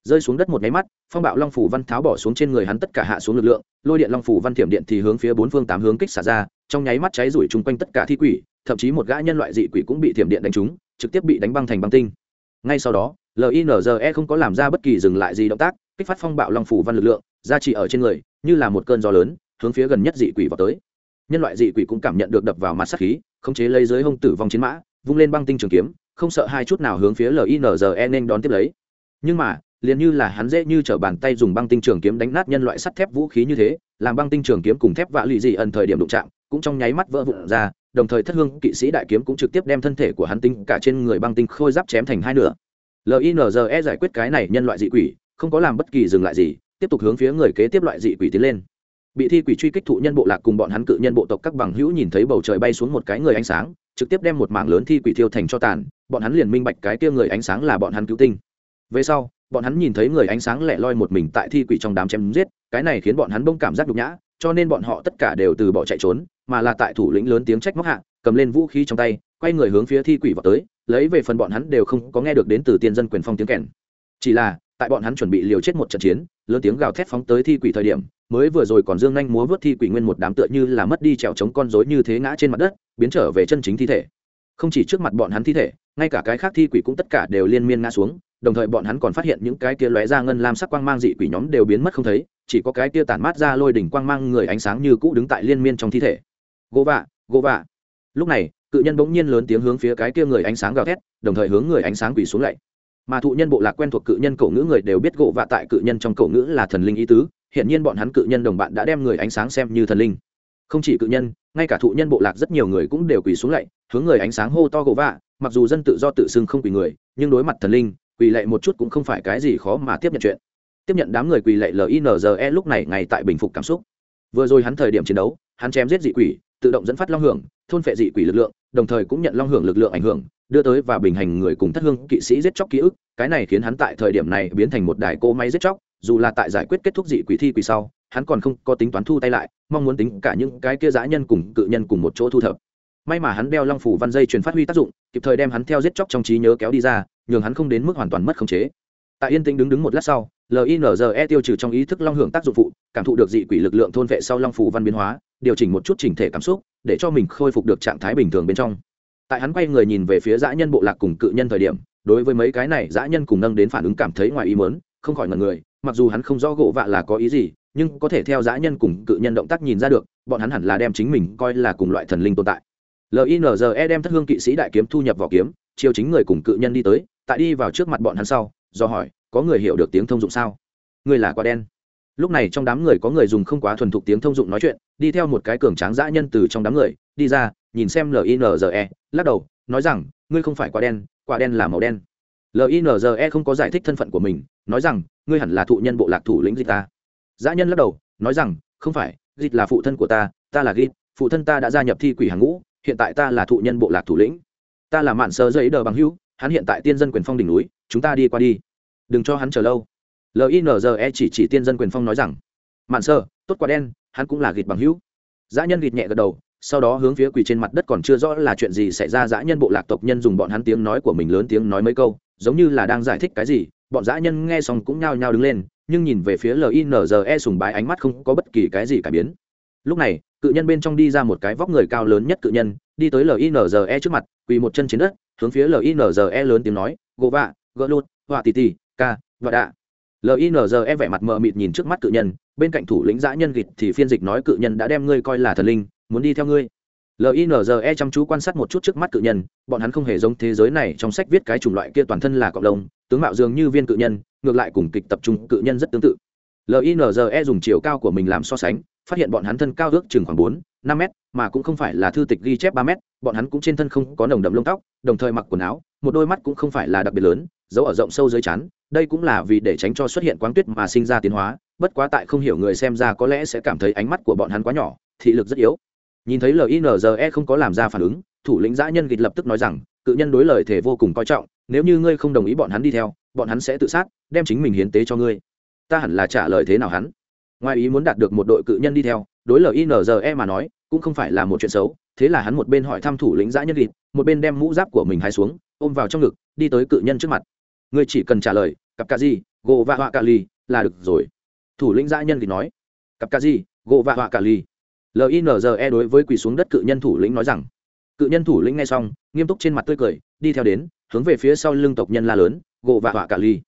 A: Rơi xuống đất một nháy mắt, phong bạo long phủ văn tháo bỏ xuống trên người hắn tất cả hạ xuống lực lượng, lôi điện long phủ văn thiểm điện thì hướng phía bốn phương tám hướng kích xả ra, trong nháy mắt cháy rủi chung quanh tất cả thi quỷ, thậm chí một gã nhân loại dị quỷ cũng bị thiểm điện đánh trúng, trực tiếp bị đánh băng thành băng tinh. Ngay sau đó linze không có làm ra bất kỳ dừng lại gì động tác, kích phát phong bạo long phủ văn lực lượng ra chỉ ở trên người, như là một cơn gió lớn, hướng phía gần nhất dị quỷ vào tới nhân loại dị quỷ cũng cảm nhận được đập vào mặt sát khí, khống chế lấy dưới hông tử vong chiến mã, vung lên băng tinh trường kiếm, không sợ hai chút nào hướng phía linze nên đón tiếp lấy. Nhưng mà, liền như là hắn dễ như t bàn tay dùng băng tinh trường kiếm đánh nát nhân loại sắt thép vũ khí như thế, làm băng tinh trường kiếm cùng thép vạ lụy dị ẩn thời điểm đụng chạm, cũng trong nháy mắt vỡ vụn ra, đồng thời thất hương kỵ sĩ đại kiếm cũng trực tiếp đem thân thể của hắn tinh cả trên người băng tinh khôi giáp chém thành hai nửa. Linze giải quyết cái này nhân loại dị quỷ, không có làm bất kỳ dừng lại gì, tiếp tục hướng phía người kế tiếp loại dị quỷ tiến lên bị thi quỷ truy kích thụ nhân bộ lạc cùng bọn hắn cự nhân bộ tộc các bằng hữu nhìn thấy bầu trời bay xuống một cái người ánh sáng, trực tiếp đem một mảng lớn thi quỷ thiêu thành cho tàn, bọn hắn liền minh bạch cái kia người ánh sáng là bọn hắn cứu tinh. Về sau, bọn hắn nhìn thấy người ánh sáng lẻ loi một mình tại thi quỷ trong đám chém giết, cái này khiến bọn hắn bông cảm giác nhục nhã, cho nên bọn họ tất cả đều từ bỏ chạy trốn, mà là tại thủ lĩnh lớn tiếng trách móc hạ, cầm lên vũ khí trong tay, quay người hướng phía thi quỷ vào tới, lấy về phần bọn hắn đều không có nghe được đến từ tiên dân quyền phong tiếng kèn. Chỉ là tại bọn hắn chuẩn bị liều chết một trận chiến, lớn tiếng gào thét phóng tới thi quỷ thời điểm, mới vừa rồi còn dương nhanh múa vớt thi quỷ nguyên một đám tựa như là mất đi trèo chống con rối như thế ngã trên mặt đất, biến trở về chân chính thi thể. Không chỉ trước mặt bọn hắn thi thể, ngay cả cái khác thi quỷ cũng tất cả đều liên miên ngã xuống, đồng thời bọn hắn còn phát hiện những cái kia lóe ra ngân lam sắc quang mang dị quỷ nhóm đều biến mất không thấy, chỉ có cái kia tản mát ra lôi đỉnh quang mang người ánh sáng như cũ đứng tại liên miên trong thi thể. Gỗ vạ gỗ vạ. Lúc này, cự nhân bỗng nhiên lớn tiếng hướng phía cái kia người ánh sáng gào thét, đồng thời hướng người ánh sáng quỷ xuống lạy mà thụ nhân bộ lạc quen thuộc cự nhân cổ ngữ người đều biết gỗ vạ tại cự nhân trong cổ ngữ là thần linh ý tứ hiện nhiên bọn hắn cự nhân đồng bạn đã đem người ánh sáng xem như thần linh. Không chỉ cự nhân, ngay cả thụ nhân bộ lạc rất nhiều người cũng đều quỳ xuống lạy, hướng người ánh sáng hô to gỗ vạ, mặc dù dân tự do tự xưng không quỳ người, nhưng đối mặt thần linh, quỳ lệ một chút cũng không phải cái gì khó mà tiếp nhận chuyện. Tiếp nhận đám người quỳ lệ linze lúc này ngay tại bình phục cảm xúc. Vừa rồi hắn thời điểm chiến đấu, hắn chém giết dị quỷ, tự động dẫn phát long hưởng, thôn phệ dị quỷ lực lượng, đồng thời cũng nhận long hưởng lực lượng ảnh hưởng đưa tới và bình hành người cùng thất hương kỵ sĩ giết chóc ký ức, cái này khiến hắn tại thời điểm này biến thành một đài cỗ máy giết chóc, dù là tại giải quyết kết thúc dị quỷ thi quỷ sau, hắn còn không có tính toán thu tay lại, mong muốn tính cả những cái kia giã nhân cùng cự nhân cùng một chỗ thu thập. May mà hắn đeo long phủ văn dây truyền phát huy tác dụng, kịp thời đem hắn theo giết chóc trong trí nhớ kéo đi ra, nhường hắn không đến mức hoàn toàn mất khống chế. Tại yên tĩnh đứng đứng một lát sau linze tiêu trừ trong ý thức long hưởng tác dụng phụ, cảm thụ được dị quỷ lực lượng thôn vệ sau long phủ văn biến hóa, điều chỉnh một chút chỉnh thể cảm xúc, để cho mình khôi phục được trạng thái bình thường bên trong tại hắn quay người nhìn về phía dã nhân bộ lạc cùng cự nhân thời điểm, đối với mấy cái này dã nhân cùng nâng đến phản ứng cảm thấy ngoài ý mớn không khỏi ngần người, mặc dù hắn không rõ gỗ vạ là có ý gì, nhưng có thể theo dã nhân cùng cự nhân động tác nhìn ra được, bọn hắn hẳn là đem chính mình coi là cùng loại thần linh tồn tại. Linze đem thất hương kỵ sĩ đại kiếm thu nhập vào kiếm, chiêu chính người cùng cự nhân đi tới, tại đi vào trước mặt bọn hắn sau, do hỏi, có người hiểu được tiếng thông dụng sao? Người là quả đen. Lúc này trong đám người có người dùng không quá thuần thục tiếng thông dụng nói chuyện, đi theo một cái cường tráng dã nhân từ trong đám người đi ra, nhìn xem linze lắc đầu, nói rằng, ngươi không phải quả đen quả đen là màu đen. Linze không có giải thích thân phận của mình, nói rằng, ngươi hẳn là thụ nhân bộ lạc thủ lĩnh dịch ta dã nhân lắc đầu, nói rằng, không phải dịch là phụ thân của ta ta là git, phụ thân ta đã gia nhập thi quỷ hàng ngũ, hiện tại ta là thụ nhân bộ lạc thủ lĩnh. Ta là mạn sơ giấy đờ bằng hữu, hắn hiện tại tiên dân quyền phong đỉnh núi, chúng ta đi qua đi. Đừng cho hắn chờ lâu. Linze chỉ chỉ tiên dân quyền phong nói rằng, mạn sơ, tốt quá đen, hắn cũng là gịt bằng hữu. Dã nhân gịt nhẹ gật đầu sau đó hướng phía quỳ trên mặt đất còn chưa rõ là chuyện gì xảy ra, dã nhân bộ lạc tộc nhân dùng bọn hắn tiếng nói của mình lớn tiếng nói mấy câu, giống như là đang giải thích cái gì, bọn dã nhân nghe xong cũng nhao nhao đứng lên, nhưng nhìn về phía linze sùng bái ánh mắt không có bất kỳ cái gì cải biến. Lúc này, cự nhân bên trong đi ra một cái vóc người cao lớn nhất cự nhân, đi tới linze trước mặt, quỳ một chân trên đất, hướng phía linze lớn tiếng nói gỗ vạ gỡ lụt, họa tì tì, ca và đạ. Linze vẻ mặt mờ mịt nhìn trước mắt cự nhân, bên cạnh thủ lĩnh dã nhân gịt thì phiên dịch nói cự nhân đã đem ngươi coi là thần linh muốn đi theo ngươi. Linze chăm chú quan sát một chút trước mắt cự nhân, bọn hắn không hề giống thế giới này trong sách viết cái chủng loại kia toàn thân là cộng đồng tướng mạo dường như viên cự nhân, ngược lại cùng kịch tập trung cự nhân rất tương tự. Linze dùng chiều cao của mình làm so sánh, phát hiện bọn hắn thân cao ước chừng khoảng bốn, năm mét, mà cũng không phải là thư tịch ghi chép ba mét, bọn hắn cũng trên thân không có nồng đậm lông tóc, đồng thời mặc quần áo, một đôi mắt cũng không phải là đặc biệt lớn giấu ở rộng sâu dưới chắn đây cũng là vì để tránh cho xuất hiện quáng tuyết mà sinh ra tiến hóa, bất quá tại không hiểu người xem ra có lẽ sẽ cảm thấy ánh mắt của bọn hắn quá nhỏ, thị lực rất yếu nhìn thấy linze không có làm ra phản ứng, thủ lĩnh giã nhân gịt lập tức nói rằng, cự nhân đối lời thể vô cùng coi trọng, nếu như ngươi không đồng ý bọn hắn đi theo, bọn hắn sẽ tự sát, đem chính mình hiến tế cho ngươi. Ta hẳn là trả lời thế nào hắn? Ngoài ý muốn đạt được một đội cự nhân đi theo, đối linze mà nói, cũng không phải là một chuyện xấu, thế là hắn một bên hỏi thăm thủ lĩnh giã nhân gịt, một bên đem mũ giáp của mình hai xuống, ôm vào trong ngực, đi tới cự nhân trước mặt. Ngươi chỉ cần trả lời, cặp cà gì gỗ và họa cà ly là được rồi. Thủ lĩnh giã nhân gịt nói, cặp cà gì gỗ và họa cà ly linze đối với quỳ xuống đất cự nhân thủ lĩnh nói rằng, cự nhân thủ lĩnh nghe xong, nghiêm túc trên mặt tươi cười, đi theo đến, hướng về phía sau lưng tộc nhân la lớn, gỗ và họa cả ly.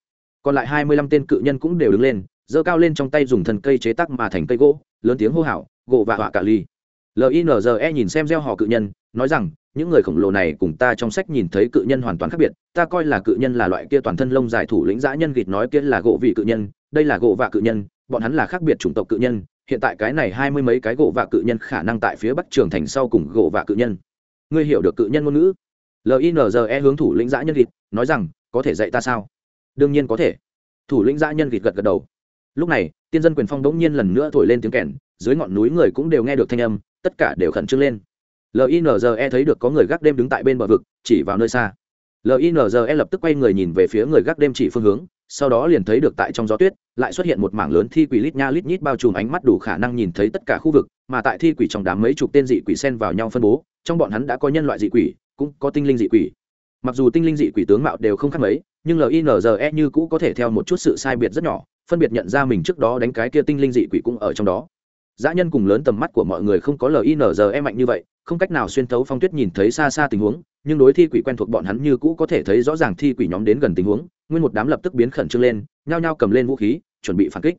A: Còn lại hai mươi lăm tên cự nhân cũng đều đứng lên, giơ cao lên trong tay dùng thần cây chế tác mà thành cây gỗ, lớn tiếng hô hào, gỗ và họa cả ly. Linze nhìn xem gieo họ cự nhân, nói rằng, những người khổng lồ này cùng ta trong sách nhìn thấy cự nhân hoàn toàn khác biệt, ta coi là cự nhân là loại kia toàn thân lông dài thủ lĩnh dã nhân gịt nói kia là gỗ vị cự nhân, đây là gỗ vạ cự nhân, bọn hắn là khác biệt chủng tộc cự nhân hiện tại cái này hai mươi mấy cái gỗ vạ cự nhân khả năng tại phía bắc trường thành sau cùng gỗ vạ cự nhân. Ngươi hiểu được cự nhân ngôn ngữ? Linze hướng thủ lĩnh dã nhân gịt, nói rằng, có thể dạy ta sao? Đương nhiên có thể. Thủ lĩnh dã nhân gịt gật gật đầu. Lúc này, tiên dân quyền phong đống nhiên lần nữa thổi lên tiếng kèn, dưới ngọn núi người cũng đều nghe được thanh âm, tất cả đều khẩn trương lên. Linze thấy được có người gác đêm đứng tại bên bờ vực, chỉ vào nơi xa. Linze lập tức quay người nhìn về phía người gác đêm chỉ phương hướng sau đó liền thấy được tại trong gió tuyết, lại xuất hiện một mảng lớn thi quỷ lít nha lít nhít bao trùm ánh mắt đủ khả năng nhìn thấy tất cả khu vực, mà tại thi quỷ trong đám mấy chục tên dị quỷ sen vào nhau phân bố, trong bọn hắn đã có nhân loại dị quỷ, cũng có tinh linh dị quỷ. Mặc dù tinh linh dị quỷ tướng mạo đều không khác mấy, nhưng linze như cũ có thể theo một chút sự sai biệt rất nhỏ, phân biệt nhận ra mình trước đó đánh cái kia tinh linh dị quỷ cũng ở trong đó. Dã nhân cùng lớn tầm mắt của mọi người không có linze mạnh như vậy, không cách nào xuyên thấu phong tuyết nhìn thấy xa xa tình huống nhưng đối thi quỷ quen thuộc bọn hắn như cũ có thể thấy rõ ràng thi quỷ nhóm đến gần tình huống, nguyên một đám lập tức biến khẩn trương lên, nhao nhao cầm lên vũ khí, chuẩn bị phản kích.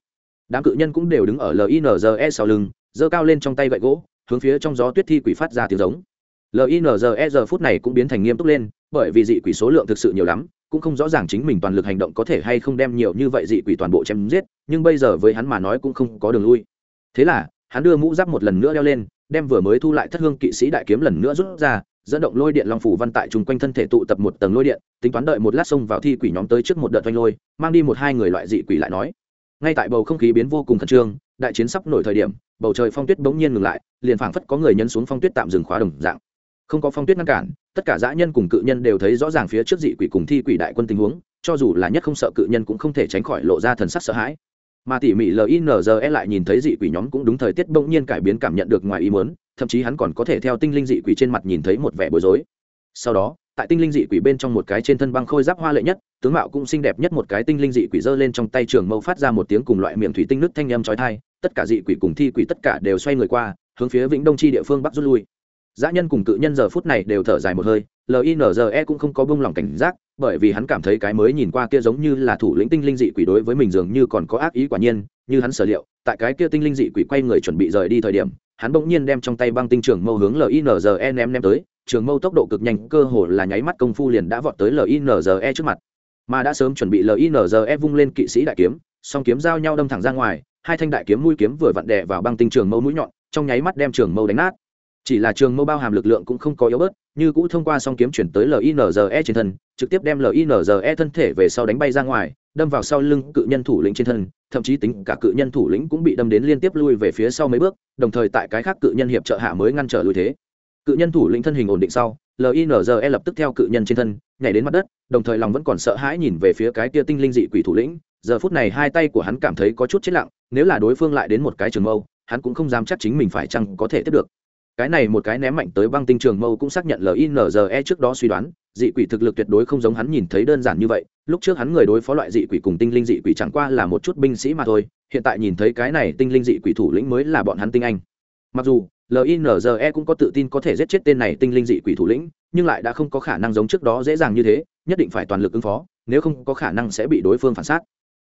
A: Đám cự nhân cũng đều đứng ở linze sau lưng, giơ cao lên trong tay gậy gỗ, hướng phía trong gió tuyết thi quỷ phát ra tiếng giống. Linze giờ phút này cũng biến thành nghiêm túc lên, bởi vì dị quỷ số lượng thực sự nhiều lắm, cũng không rõ ràng chính mình toàn lực hành động có thể hay không đem nhiều như vậy dị quỷ toàn bộ chém giết, nhưng bây giờ với hắn mà nói cũng không có đường lui. Thế là, hắn đưa mũ giáp một lần nữa đeo lên, đem vừa mới thu lại thất hương kỵ sĩ đại kiếm lần nữa rút ra dẫn động lôi điện long phủ văn tại chung quanh thân thể tụ tập một tầng lôi điện, tính toán đợi một lát xông vào thi quỷ nhóm tới trước một đợt oanh lôi, mang đi một hai người loại dị quỷ lại nói. Ngay tại bầu không khí biến vô cùng khẩn trương, đại chiến sắp nổi thời điểm, bầu trời phong tuyết bỗng nhiên ngừng lại, liền phảng phất có người nhân xuống phong tuyết tạm dừng khóa đồng dạng. Không có phong tuyết ngăn cản, tất cả dã nhân cùng cự nhân đều thấy rõ ràng phía trước dị quỷ cùng thi quỷ đại quân tình huống, cho dù là nhất không sợ cự nhân cũng không thể tránh khỏi lộ ra thần sắc sợ hãi. Mà tỉ mỉ linze lại nhìn thấy dị quỷ nhóm cũng đúng thời tiết bỗng nhiên cải biến cảm nhận được ngoài ý muốn thậm chí hắn còn có thể theo tinh linh dị quỷ trên mặt nhìn thấy một vẻ bối rối. Sau đó, tại tinh linh dị quỷ bên trong một cái trên thân băng khôi giáp hoa lệ nhất, tướng mạo cũng xinh đẹp nhất một cái tinh linh dị quỷ giơ lên trong tay trường mâu phát ra một tiếng cùng loại miệng thủy tinh nứt thanh âm trói thai tất cả dị quỷ cùng thi quỷ tất cả đều xoay người qua, hướng phía vĩnh đông chi địa phương bắc rút lui. Dã nhân cùng cự nhân giờ phút này đều thở dài một hơi linze cũng không có bông lòng cảnh giác, bởi vì hắn cảm thấy cái mới nhìn qua kia giống như là thủ lĩnh tinh linh dị quỷ đối với mình dường như còn có ác ý quả nhiên, như hắn sở liệu, tại cái kia tinh linh dị quỷ quay người chuẩn bị rời đi thời điểm hắn bỗng nhiên đem trong tay băng tinh trưởng mâu hướng linze ném ném tới trường mâu tốc độ cực nhanh, cơ hồ là nháy mắt công phu liền đã vọt tới linze trước mặt. Mà đã sớm chuẩn bị linze vung lên kỵ sĩ đại kiếm, song kiếm giao nhau đâm thẳng ra ngoài, hai thanh đại kiếm mũi kiếm vừa vặn đè vào băng tinh trường mâu mũi nhọn, trong nháy mắt đem trường mâu đánh nát chỉ là trường mâu bao hàm lực lượng cũng không có yếu bớt, như cũ thông qua song kiếm chuyển tới linze trên thân, trực tiếp đem linze thân thể về sau đánh bay ra ngoài, đâm vào sau lưng cự nhân thủ lĩnh trên thân, thậm chí tính cả cự nhân thủ lĩnh cũng bị đâm đến liên tiếp lui về phía sau mấy bước, đồng thời tại cái khác cự nhân hiệp trợ hạ mới ngăn trở lui thế. Cự nhân thủ lĩnh thân hình ổn định sau linze lập tức theo cự nhân trên thân, nhảy đến mặt đất, đồng thời lòng vẫn còn sợ hãi nhìn về phía cái kia tinh linh dị quỷ thủ lĩnh. Giờ phút này hai tay của hắn cảm thấy có chút chết lặng, nếu là đối phương lại đến một cái trường mâu, hắn cũng không dám chắc chính mình phải chăng có thể tiếp được cái này một cái ném mạnh tới băng tinh trường mâu cũng xác nhận linze trước đó suy đoán, dị quỷ thực lực tuyệt đối không giống hắn nhìn thấy đơn giản như vậy. Lúc trước hắn người đối phó loại dị quỷ cùng tinh linh dị quỷ chẳng qua là một chút binh sĩ mà thôi, hiện tại nhìn thấy cái này tinh linh dị quỷ thủ lĩnh mới là bọn hắn tinh anh. Mặc dù linze cũng có tự tin có thể giết chết tên này tinh linh dị quỷ thủ lĩnh, nhưng lại đã không có khả năng giống trước đó dễ dàng như thế, nhất định phải toàn lực ứng phó, nếu không có khả năng sẽ bị đối phương phản sát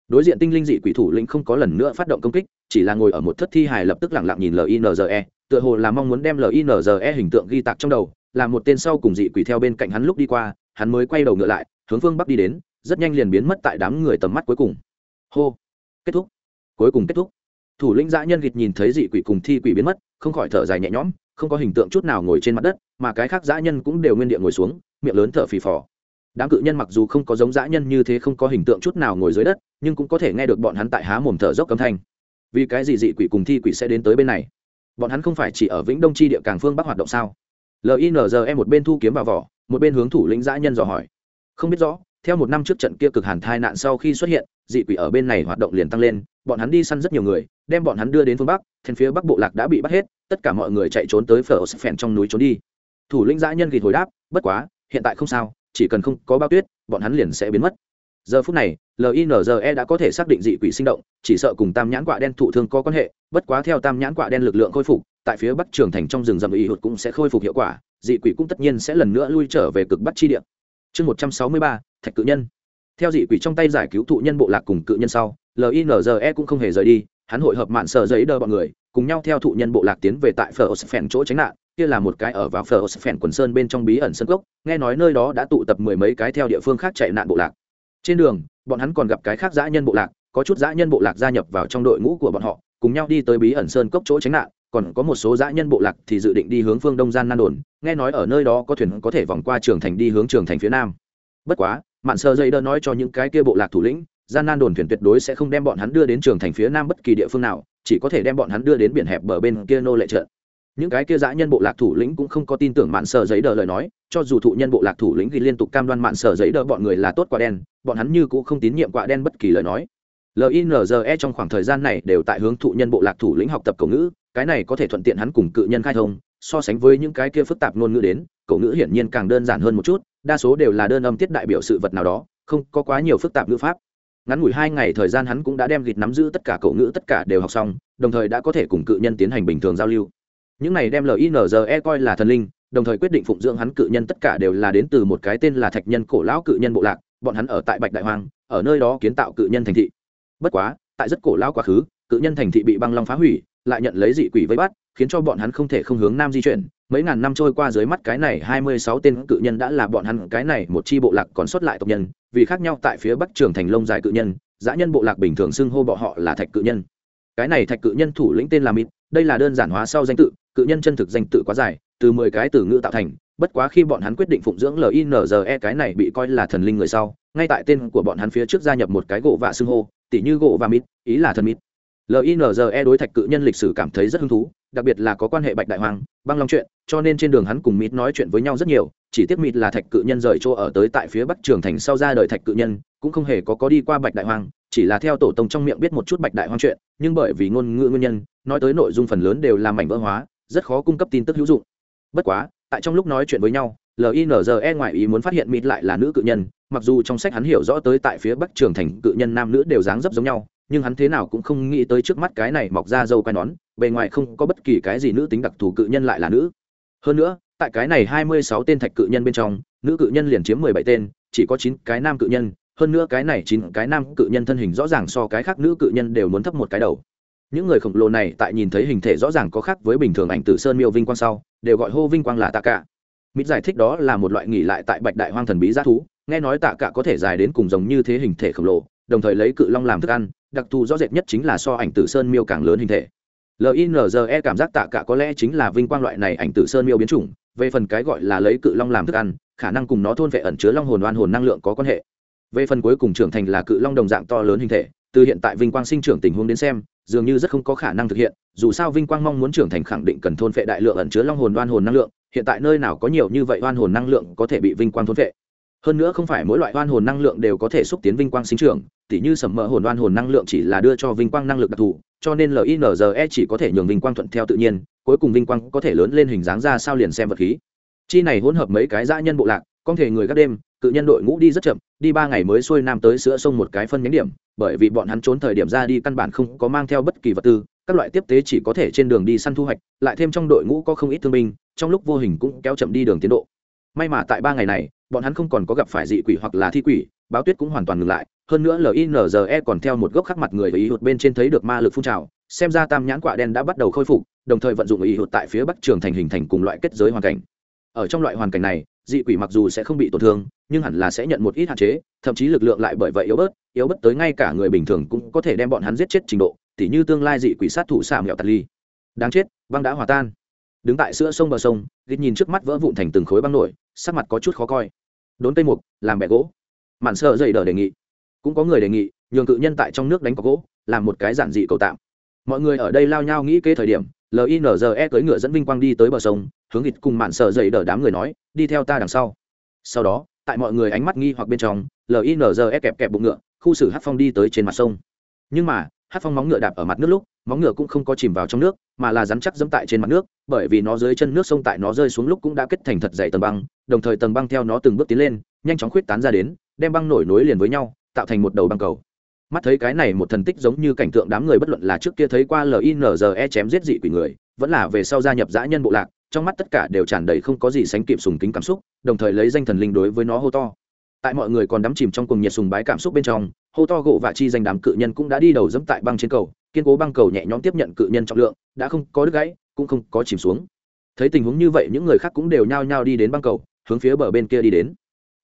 A: đối diện tinh linh dị quỷ thủ lĩnh không có lần nữa phát động công kích, chỉ là ngồi ở một thất thi hài lập tức lẳng lặng nhìn linze tựa hồ là mong muốn đem linze hình tượng ghi tạc trong đầu, là một tên sau cùng dị quỷ theo bên cạnh hắn lúc đi qua, hắn mới quay đầu ngựa lại, hướng phương bắc đi đến, rất nhanh liền biến mất tại đám người tầm mắt cuối cùng. Hô! Kết thúc! Cuối cùng kết thúc! Thủ lĩnh dã nhân gịt nhìn thấy dị quỷ cùng thi quỷ biến mất, không khỏi thở dài nhẹ nhõm, không có hình tượng chút nào ngồi trên mặt đất, mà cái khác dã nhân cũng đều nguyên địa ngồi xuống, miệng lớn thở phì phò đám cự nhân mặc dù không có giống dã nhân như thế không có hình tượng chút nào ngồi dưới đất, nhưng cũng có thể nghe được bọn hắn tại há mồm thở dốc âm thanh. Vì cái gì dị quỷ cùng thi quỷ sẽ đến tới bên này? Bọn hắn không phải chỉ ở vĩnh đông chi địa càng phương bắc hoạt động sao? Linze một bên thu kiếm vào vỏ, một bên hướng thủ lĩnh dã nhân dò hỏi. Không biết rõ, theo một năm trước trận kia cực hàn thai nạn sau khi xuất hiện, dị quỷ ở bên này hoạt động liền tăng lên, bọn hắn đi săn rất nhiều người, đem bọn hắn đưa đến phương bắc thiên phía bắc bộ lạc đã bị bắt hết, tất cả mọi người chạy trốn tới phở phèn trong núi trốn đi. Thủ lĩnh dã nhân ghi hồi đáp, bất quá, hiện tại không sao chỉ cần không có bao tuyết, bọn hắn liền sẽ biến mất. Giờ phút này linze đã có thể xác định dị quỷ sinh động, chỉ sợ cùng tam nhãn quạ đen thụ thương có quan hệ, bất quá theo tam nhãn quạ đen lực lượng khôi phục, tại phía bắc trường thành trong rừng rậm y hụt cũng sẽ khôi phục hiệu quả, dị quỷ cũng tất nhiên sẽ lần nữa lui trở về cực bắc chi địa. Chương một trăm sáu mươi ba, thạch cự nhân. Theo dị quỷ trong tay giải cứu thụ nhân bộ lạc cùng cự nhân sau linze cũng không hề rời đi, hắn hội hợp mạn sợ giấy đờ bọn người, cùng nhau theo thụ nhân bộ lạc tiến về tại phở phèn chỗ tránh nạn kia là một cái ở vào phở phèn quần sơn bên trong bí ẩn sân cốc, nghe nói nơi đó đã tụ tập mười mấy cái theo địa phương khác chạy nạn bộ lạc. Trên đường, bọn hắn còn gặp cái khác dã nhân bộ lạc, có chút dã nhân bộ lạc gia nhập vào trong đội ngũ của bọn họ, cùng nhau đi tới bí ẩn sơn cốc chỗ tránh nạn, còn có một số dã nhân bộ lạc thì dự định đi hướng phương đông gian nan đồn, nghe nói ở nơi đó có thuyền có thể vòng qua trường thành đi hướng trường thành phía nam. Bất quá, mạn sơ dây đơ nói cho những cái kia bộ lạc thủ lĩnh, gian nan đồn thuyền tuyệt đối sẽ không đem bọn hắn đưa đến trường thành phía nam bất kỳ địa phương nào, chỉ có thể đem bọn hắn đưa đến biển hẹp bờ bên kia nô lệ trận những cái kia dã nhân bộ lạc thủ lĩnh cũng không có tin tưởng mạn sở giấy đờ lời nói, cho dù thụ nhân bộ lạc thủ lĩnh ghi liên tục cam đoan mạn sở giấy đờ bọn người là tốt quả đen, bọn hắn như cũng không tín nhiệm quả đen bất kỳ lời nói. Linze trong khoảng thời gian này đều tại hướng thụ nhân bộ lạc thủ lĩnh học tập cổ ngữ, cái này có thể thuận tiện hắn cùng cự nhân khai thông, so sánh với những cái kia phức tạp ngôn ngữ đến, cổ ngữ hiển nhiên càng đơn giản hơn một chút, đa số đều là đơn âm tiết đại biểu sự vật nào đó, không có quá nhiều phức tạp ngữ pháp. Ngắn ngủi hai ngày thời gian hắn cũng đã đem gịt nắm giữ tất cả cổ ngữ tất cả đều học xong, đồng thời đã có thể cùng cự nhân tiến hành bình thường giao lưu những này đem linze coi là thần linh, đồng thời quyết định phụng dưỡng hắn cự nhân tất cả đều là đến từ một cái tên là thạch nhân cổ lão cự nhân bộ lạc, bọn hắn ở tại bạch đại hoàng ở nơi đó kiến tạo cự nhân thành thị. Bất quá, tại rất cổ lão quá khứ, cự nhân thành thị bị băng long phá hủy, lại nhận lấy dị quỷ vây bắt, khiến cho bọn hắn không thể không hướng nam di chuyển. Mấy ngàn năm trôi qua dưới mắt cái này hai mươi sáu tên cự nhân đã là bọn hắn, cái này một chi bộ lạc còn sót lại tộc nhân, vì khác nhau tại phía bắc trường thành lông dài cự nhân, dã nhân bộ lạc bình thường xưng hô bọn họ là thạch cự nhân. Cái này thạch cự nhân thủ lĩnh tên là mít đây là đơn giản hóa sau danh tự cự nhân chân thực danh tự quá dài, từ mười cái từ ngữ tạo thành, bất quá khi bọn hắn quyết định phụng dưỡng linze cái này bị coi là thần linh người sau, ngay tại tên của bọn hắn phía trước gia nhập một cái gỗ vạ xưng hô, tỉ như gỗ và mít ý là thần mít linze đối thạch cự nhân lịch sử cảm thấy rất hứng thú, đặc biệt là có quan hệ bạch đại hoàng, băng long chuyện, cho nên trên đường hắn cùng mít nói chuyện với nhau rất nhiều, chỉ tiếc mít là thạch cự nhân rời chỗ ở tới tại phía bắc trường thành sau ra đời thạch cự nhân, cũng không hề có có đi qua bạch đại hoàng, chỉ là theo tổ tông trong miệng biết một chút bạch đại hoàng chuyện, nhưng bởi vì ngôn ngữ nguyên nhân, nói tới nội dung phần lớn đều là mảnh vỡ hóa rất khó cung cấp tin tức hữu dụng. Bất quá, tại trong lúc nói chuyện với nhau linze ngoại ý muốn phát hiện mịt lại là nữ cự nhân, mặc dù trong sách hắn hiểu rõ tới tại phía bắc trường thành cự nhân nam nữ đều dáng dấp giống nhau, nhưng hắn thế nào cũng không nghĩ tới trước mắt cái này mọc ra dâu quai nón, bề ngoài không có bất kỳ cái gì nữ tính đặc thù cự nhân lại là nữ. Hơn nữa, tại cái này hai mươi sáu tên thạch cự nhân bên trong, nữ cự nhân liền chiếm mười bảy tên, chỉ có chín cái nam cự nhân, hơn nữa cái này chín cái nam cự nhân thân hình rõ ràng so cái khác nữ cự nhân đều muốn thấp một cái đầu những người khổng lồ này tại nhìn thấy hình thể rõ ràng có khác với bình thường ảnh tử sơn miêu vinh quang sau, đều gọi hô vinh quang là tạ cả. Mít giải thích đó là một loại nghỉ lại tại bạch đại hoang thần bí g thú, nghe nói tạ cả có thể dài đến cùng giống như thế hình thể khổng lồ, đồng thời lấy cự long làm thức ăn, đặc thù rõ rệt nhất chính là so ảnh tử sơn miêu càng lớn hình thể. Linze cảm giác tạ cả có lẽ chính là vinh quang loại này ảnh tử sơn miêu biến chủng, về phần cái gọi là lấy cự long làm thức ăn, khả năng cùng nó thôn vệ ẩn chứa long hồn oan hồn năng lượng có quan hệ. Về phần cuối cùng trưởng thành là cự long đồng dạng to lớn hình thể từ hiện tại vinh quang sinh trưởng tình huống đến xem, dường như rất không có khả năng thực hiện, dù sao vinh quang mong muốn trưởng thành khẳng định cần thôn vệ đại lượng ẩn chứa long hồn đoan hồn năng lượng, hiện tại nơi nào có nhiều như vậy đoan hồn năng lượng có thể bị vinh quang thôn vệ hơn nữa không phải mỗi loại đoan hồn năng lượng đều có thể xúc tiến vinh quang sinh trưởng, tỉ như sầm mỡ hồn đoan hồn năng lượng chỉ là đưa cho vinh quang năng lực đặc thù, cho nên linze chỉ có thể nhường vinh quang thuận theo tự nhiên, cuối cùng vinh quang có thể lớn lên hình dáng ra sao liền xem vật khí. Chi này hỗn hợp mấy cái dã nhân bộ lạc con thể người các đêm cự nhân đội ngũ đi rất chậm, đi ba ngày mới xuôi nam tới sữa sông một cái phân nhánh điểm, bởi vì bọn hắn trốn thời điểm ra đi căn bản không có mang theo bất kỳ vật tư, các loại tiếp tế chỉ có thể trên đường đi săn thu hoạch, lại thêm trong đội ngũ có không ít thương binh, trong lúc vô hình cũng kéo chậm đi đường tiến độ. May mà tại ba ngày này, bọn hắn không còn có gặp phải dị quỷ hoặc là thi quỷ, báo tuyết cũng hoàn toàn ngừng lại, hơn nữa linze còn theo một gốc khắc mặt người và ý hụt bên trên thấy được ma lực phun trào, xem ra tam nhãn quạ đen đã bắt đầu khôi phục, đồng thời vận dụng ý hụt tại phía bắc trường thành hình thành cùng loại kết giới hoàn cảnh. Ở trong loại hoàn cảnh này, dị quỷ mặc dù sẽ không bị tổn thương nhưng hẳn là sẽ nhận một ít hạn chế, thậm chí lực lượng lại bởi vậy yếu bớt yếu bớt tới ngay cả người bình thường cũng có thể đem bọn hắn giết chết trình độ, tỉ như tương lai dị quỷ sát thủ xà mẹo tạt ly. Đáng chết, băng đã hòa tan. Đứng tại giữa sông bờ sông, gít nhìn trước mắt vỡ vụn thành từng khối băng nổi, sắc mặt có chút khó coi. Đốn cây mục, làm bẻ gỗ. Mạn sợ dậy đờ đề nghị. Cũng có người đề nghị, nhường cự nhân tại trong nước đánh có gỗ, làm một cái giản dị cầu tạm. Mọi người ở đây lao nhau nghĩ kế thời điểm linze cưỡi ngựa dẫn vinh quang đi tới bờ sông, hướng gịt cùng mạn sợ dậy đờ đám người nói, đi theo ta đằng sau. Sau đó tại mọi người ánh mắt nghi hoặc bên trong linze kẹp kẹp bụng ngựa, khu xử hát phong đi tới trên mặt sông. Nhưng mà, hát phong móng ngựa đạp ở mặt nước lúc, móng ngựa cũng không có chìm vào trong nước, mà là rắn chắc dẫm tại trên mặt nước, bởi vì nó dưới chân nước sông tại nó rơi xuống lúc cũng đã kết thành thật dày tầng băng, đồng thời tầng băng theo nó từng bước tiến lên, nhanh chóng khuyết tán ra đến, đem băng nổi nối liền với nhau, tạo thành một đầu băng cầu. Mắt thấy cái này một thần tích giống như cảnh tượng đám người bất luận là trước kia thấy qua linze chém giết dị quỷ người, vẫn là về sau gia nhập dã nhân bộ lạc trong mắt tất cả đều tràn đầy không có gì sánh kịp sùng kính cảm xúc, đồng thời lấy danh thần linh đối với nó hô to. Tại mọi người còn đắm chìm trong cùng nhiệt sùng bái cảm xúc bên trong, hô to gỗ và chi danh đám cự nhân cũng đã đi đầu dẫm tại băng trên cầu, kiên cố băng cầu nhẹ nhõm tiếp nhận cự nhân trọng lượng, đã không có đứt gãy, cũng không có chìm xuống. Thấy tình huống như vậy, những người khác cũng đều nhao nhao đi đến băng cầu, hướng phía bờ bên kia đi đến.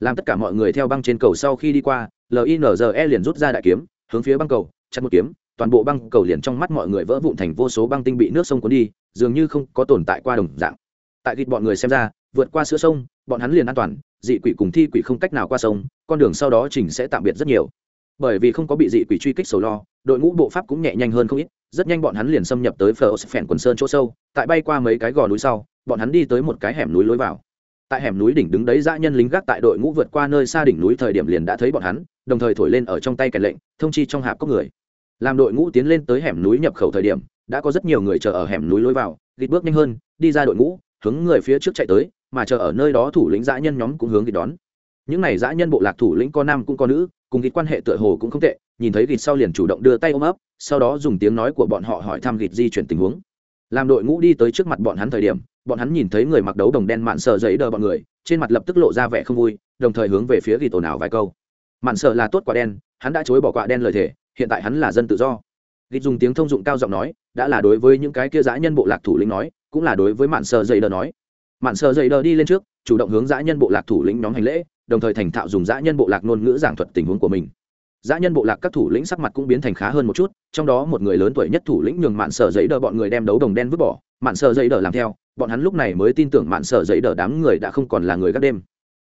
A: Làm tất cả mọi người theo băng trên cầu sau khi đi qua linze liền rút ra đại kiếm, hướng phía băng cầu, chặt một kiếm toàn bộ băng cầu liền trong mắt mọi người vỡ vụn thành vô số băng tinh bị nước sông cuốn đi, dường như không có tồn tại qua đồng dạng. Tại gịt bọn người xem ra, vượt qua sữa sông, bọn hắn liền an toàn, dị quỷ cùng thi quỷ không cách nào qua sông, con đường sau đó trình sẽ tạm biệt rất nhiều. Bởi vì không có bị dị quỷ truy kích sầu lo, đội ngũ bộ pháp cũng nhẹ nhanh hơn không ít, rất nhanh bọn hắn liền xâm nhập tới phở phèn quần sơn chỗ sâu, tại bay qua mấy cái gò núi sau, bọn hắn đi tới một cái hẻm núi lối vào. Tại hẻm núi đỉnh đứng đấy dã nhân lính gác tại đội ngũ vượt qua nơi xa đỉnh núi thời điểm liền đã thấy bọn hắn, đồng thời thổi lên ở trong tay kèn lệnh, thông chi trong hạp có người làm đội ngũ tiến lên tới hẻm núi nhập khẩu thời điểm, đã có rất nhiều người chờ ở hẻm núi lối vào, gịt bước nhanh hơn, đi ra đội ngũ, hướng người phía trước chạy tới, mà chờ ở nơi đó thủ lĩnh dã nhân nhóm cũng hướng gịt đón. Những này dã nhân bộ lạc thủ lĩnh có nam cũng có nữ, cùng gịt quan hệ tựa hồ cũng không tệ, nhìn thấy gịt sau liền chủ động đưa tay ôm ấp, sau đó dùng tiếng nói của bọn họ hỏi thăm gịt di chuyển tình huống. Làm đội ngũ đi tới trước mặt bọn hắn thời điểm, bọn hắn nhìn thấy người mặc đấu đồng đen mạn sợ giấy đờ bọn người, trên mặt lập tức lộ ra vẻ không vui, đồng thời hướng về phía gịt ồn ào vài câu. Mạn sợ là tốt quả đen, hắn đã chối bỏ quả đen lời thề hiện tại hắn là dân tự do. Gịt dùng tiếng thông dụng cao giọng nói, đã là đối với những cái kia dã nhân bộ lạc thủ lĩnh nói, cũng là đối với mạn sợ dây đờ nói. Mạn sợ dây đờ đi lên trước, chủ động hướng dã nhân bộ lạc thủ lĩnh nhóm hành lễ, đồng thời thành thạo dùng dã nhân bộ lạc ngôn ngữ giảng thuật tình huống của mình. Dã nhân bộ lạc các thủ lĩnh sắc mặt cũng biến thành khá hơn một chút, trong đó một người lớn tuổi nhất thủ lĩnh nhường mạn sợ dây đờ bọn người đem đấu đồng đen vứt bỏ. Mạn sợ dây đờ làm theo, bọn hắn lúc này mới tin tưởng mạn sở dây đờ đám người đã không còn là người gác đêm.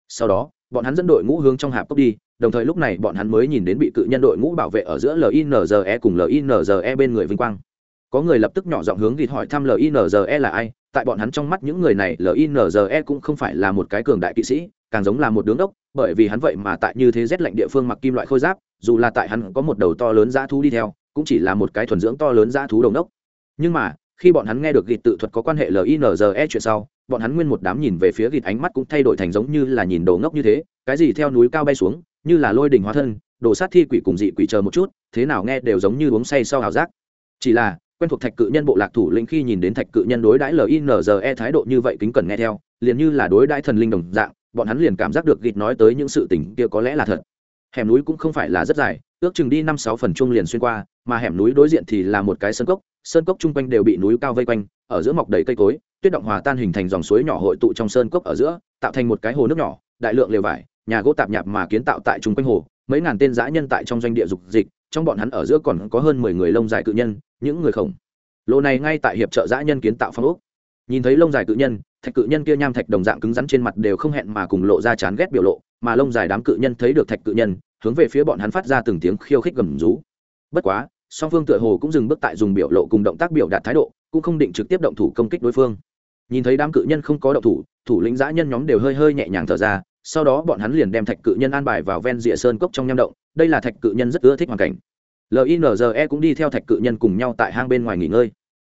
A: Sau đó, bọn hắn dẫn đội ngũ hướng trong hạp cốc đi đồng thời lúc này bọn hắn mới nhìn đến bị cự nhân đội ngũ bảo vệ ở giữa linze cùng linze bên người vinh quang. Có người lập tức nhỏ giọng hướng gịt hỏi thăm linze là ai, tại bọn hắn trong mắt những người này linze cũng không phải là một cái cường đại kỵ sĩ, càng giống là một đứng đốc, bởi vì hắn vậy mà tại như thế rét lạnh địa phương mặc kim loại khôi giáp, dù là tại hắn có một đầu to lớn dã thú đi theo, cũng chỉ là một cái thuần dưỡng to lớn dã thú đồng đốc. Nhưng mà, khi bọn hắn nghe được gịt tự thuật có quan hệ linze chuyện sau bọn hắn nguyên một đám nhìn về phía gịt ánh mắt cũng thay đổi thành giống như là nhìn đồ ngốc như thế, cái gì theo núi cao bay xuống, như là lôi đình hóa thân, đồ sát thi quỷ cùng dị quỷ chờ một chút, thế nào nghe đều giống như uống say sau hào giác. Chỉ là, quen thuộc thạch cự nhân bộ lạc thủ lĩnh khi nhìn đến thạch cự nhân đối đãi linze thái độ như vậy kính cần nghe theo, liền như là đối đãi thần linh đồng dạng, bọn hắn liền cảm giác được gịt nói tới những sự tình kia có lẽ là thật. Hẻm núi cũng không phải là rất dài, ước chừng đi năm sáu phần chung liền xuyên qua, mà hẻm núi đối diện thì là một cái sân cốc sơn cốc chung quanh đều bị núi cao vây quanh, ở giữa mọc đầy cây cối, tuyết động hòa tan hình thành dòng suối nhỏ hội tụ trong sơn cốc ở giữa, tạo thành một cái hồ nước nhỏ, đại lượng lều vải, nhà gỗ tạp nhạp mà kiến tạo tại chung quanh hồ, mấy ngàn tên dã nhân tại trong doanh địa dục dịch, trong bọn hắn ở giữa còn có hơn mười người lông dài cự nhân, những người khổng lồ này ngay tại hiệp trợ dã nhân kiến tạo phong ốc. Nhìn thấy lông dài cự nhân, thạch cự nhân kia nham thạch đồng dạng cứng rắn trên mặt đều không hẹn mà cùng lộ ra chán ghét biểu lộ, mà lông dài đám cự nhân thấy được thạch cự nhân, hướng về phía bọn hắn phát ra từng tiếng khiêu khích gầm rú. Bất quá song phương tựa hồ cũng dừng bước tại dùng biểu lộ cùng động tác biểu đạt thái độ, cũng không định trực tiếp động thủ công kích đối phương. Nhìn thấy đám cự nhân không có động thủ thủ lĩnh giã nhân nhóm đều hơi hơi nhẹ nhàng thở ra, sau đó bọn hắn liền đem thạch cự nhân an bài vào ven rìa sơn cốc trong nham động, đây là thạch cự nhân rất ưa thích hoàn cảnh. Linze cũng đi theo thạch cự nhân cùng nhau tại hang bên ngoài nghỉ ngơi.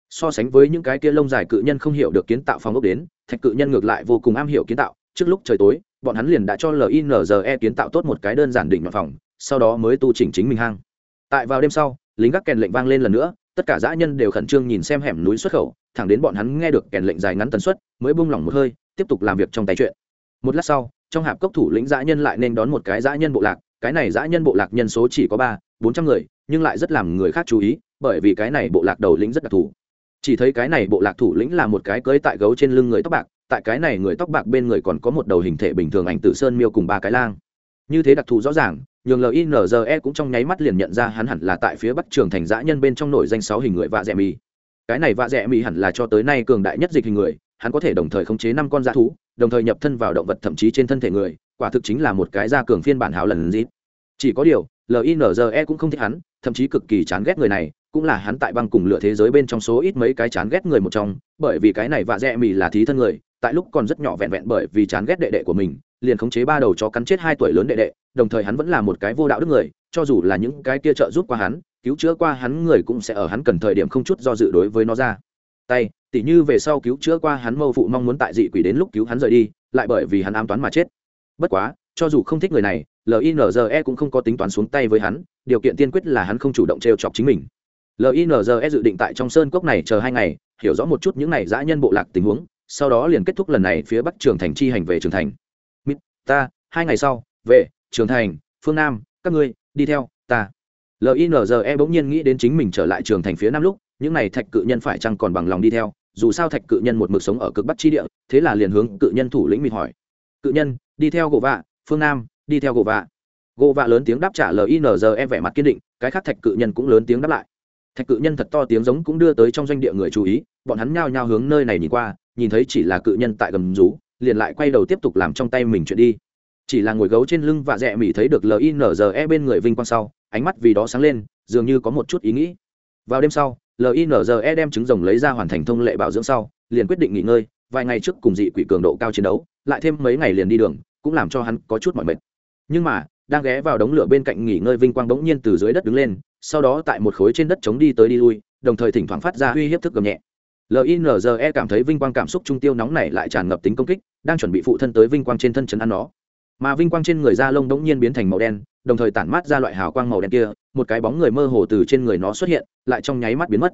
A: So sánh với những cái kia lông dài cự nhân không hiểu được kiến tạo phòng ốc đến, thạch cự nhân ngược lại vô cùng am hiểu kiến tạo, trước lúc trời tối, bọn hắn liền đã cho linze kiến tạo tốt một cái đơn giản đỉnh mặt phòng, sau đó mới tu chỉnh chính mình hang. Tại vào đêm sau lính gác kèn lệnh vang lên lần nữa, tất cả dã nhân đều khẩn trương nhìn xem hẻm núi xuất khẩu, thẳng đến bọn hắn nghe được kèn lệnh dài ngắn tần suất, mới buông lỏng một hơi, tiếp tục làm việc trong tay chuyện. Một lát sau, trong hạp cốc thủ lĩnh dã nhân lại nên đón một cái dã nhân bộ lạc, cái này dã nhân bộ lạc nhân số chỉ có ba, bốn trăm người, nhưng lại rất làm người khác chú ý, bởi vì cái này bộ lạc đầu lĩnh rất đặc thù. Chỉ thấy cái này bộ lạc thủ lĩnh là một cái cưới tại gấu trên lưng người tóc bạc, tại cái này người tóc bạc bên người còn có một đầu hình thể bình thường ảnh tử sơn miêu cùng ba cái lang. Như thế đặc thù rõ ràng nhường linze cũng trong nháy mắt liền nhận ra hắn hẳn là tại phía bắc trường thành dã nhân bên trong nổi danh sáu hình người vạ dẹ mì. Cái này vạ dẹ mì hẳn là cho tới nay cường đại nhất dịch hình người, hắn có thể đồng thời khống chế năm con dã thú, đồng thời nhập thân vào động vật thậm chí trên thân thể người, quả thực chính là một cái gia cường phiên bản hào lần dít chỉ có điều linze cũng không thích hắn, thậm chí cực kỳ chán ghét người này, cũng là hắn tại băng cùng lửa thế giới bên trong số ít mấy cái chán ghét người một trong, bởi vì cái này vạ dẹ mì là thí thân người, tại lúc còn rất nhỏ vẹn vẹn bởi vì chán ghét đệ đệ của mình liền khống chế ba đầu chó cắn chết hai tuổi lớn đệ đệ, đồng thời hắn vẫn là một cái vô đạo đức người, cho dù là những cái kia trợ giúp qua hắn, cứu chữa qua hắn người cũng sẽ ở hắn cần thời điểm không chút do dự đối với nó ra. Tay, tỉ như về sau cứu chữa qua hắn mâu phụ mong muốn tại dị quỷ đến lúc cứu hắn rời đi, lại bởi vì hắn ám toán mà chết. Bất quá, cho dù không thích người này linze cũng không có tính toán xuống tay với hắn, điều kiện tiên quyết là hắn không chủ động t r e o chọc chính mình linze dự định tại trong sơn cốc này chờ hai ngày, hiểu rõ một chút những n à y dã nhân bộ lạc tình huống, sau đó liền kết thúc lần này phía bắc trường thành chi hành về trường thành ta, hai ngày sau, về, trường thành, phương nam, các ngươi, đi theo, ta. Linze bỗng nhiên nghĩ đến chính mình trở lại trường thành phía nam lúc, những n à y thạch cự nhân phải chăng còn bằng lòng đi theo, dù sao thạch cự nhân một mực sống ở cực bắc chi địa, thế là liền hướng cự nhân thủ lĩnh mịt hỏi. Cự nhân, đi theo gỗ vạ, phương nam, đi theo gỗ vạ. Gỗ vạ lớn tiếng đáp trả linze vẻ mặt kiên định, cái khác thạch cự nhân cũng lớn tiếng đáp lại. Thạch cự nhân thật to tiếng giống cũng đưa tới trong doanh địa người chú ý, bọn hắn nhao nhao hướng nơi này nhìn qua, nhìn thấy chỉ là cự nhân tại gầm rú liền lại quay đầu tiếp tục làm trong tay mình chuyện đi. Chỉ là ngồi gấu trên lưng và rẽ mỹ thấy được linze bên người vinh quang sau, ánh mắt vì đó sáng lên, dường như có một chút ý nghĩ. Vào đêm sau linze đem trứng rồng lấy ra hoàn thành thông lệ bảo dưỡng sau, liền quyết định nghỉ ngơi, vài ngày trước cùng dị quỷ cường độ cao chiến đấu, lại thêm mấy ngày liền đi đường, cũng làm cho hắn có chút mỏi mệt. Nhưng mà, đang ghé vào đống lửa bên cạnh nghỉ ngơi vinh quang bỗng nhiên từ dưới đất đứng lên, sau đó tại một khối trên đất chống đi tới đi lui, đồng thời thỉnh thoảng phát ra uy hiếp thức gầm nhẹ linze cảm thấy vinh quang cảm xúc trung tiêu nóng này lại tràn ngập tính công kích, đang chuẩn bị phụ thân tới vinh quang trên thân chấn ăn nó. Mà vinh quang trên người da lông đống nhiên biến thành màu đen, đồng thời tản mát ra loại hào quang màu đen kia, một cái bóng người mơ hồ từ trên người nó xuất hiện, lại trong nháy mắt biến mất.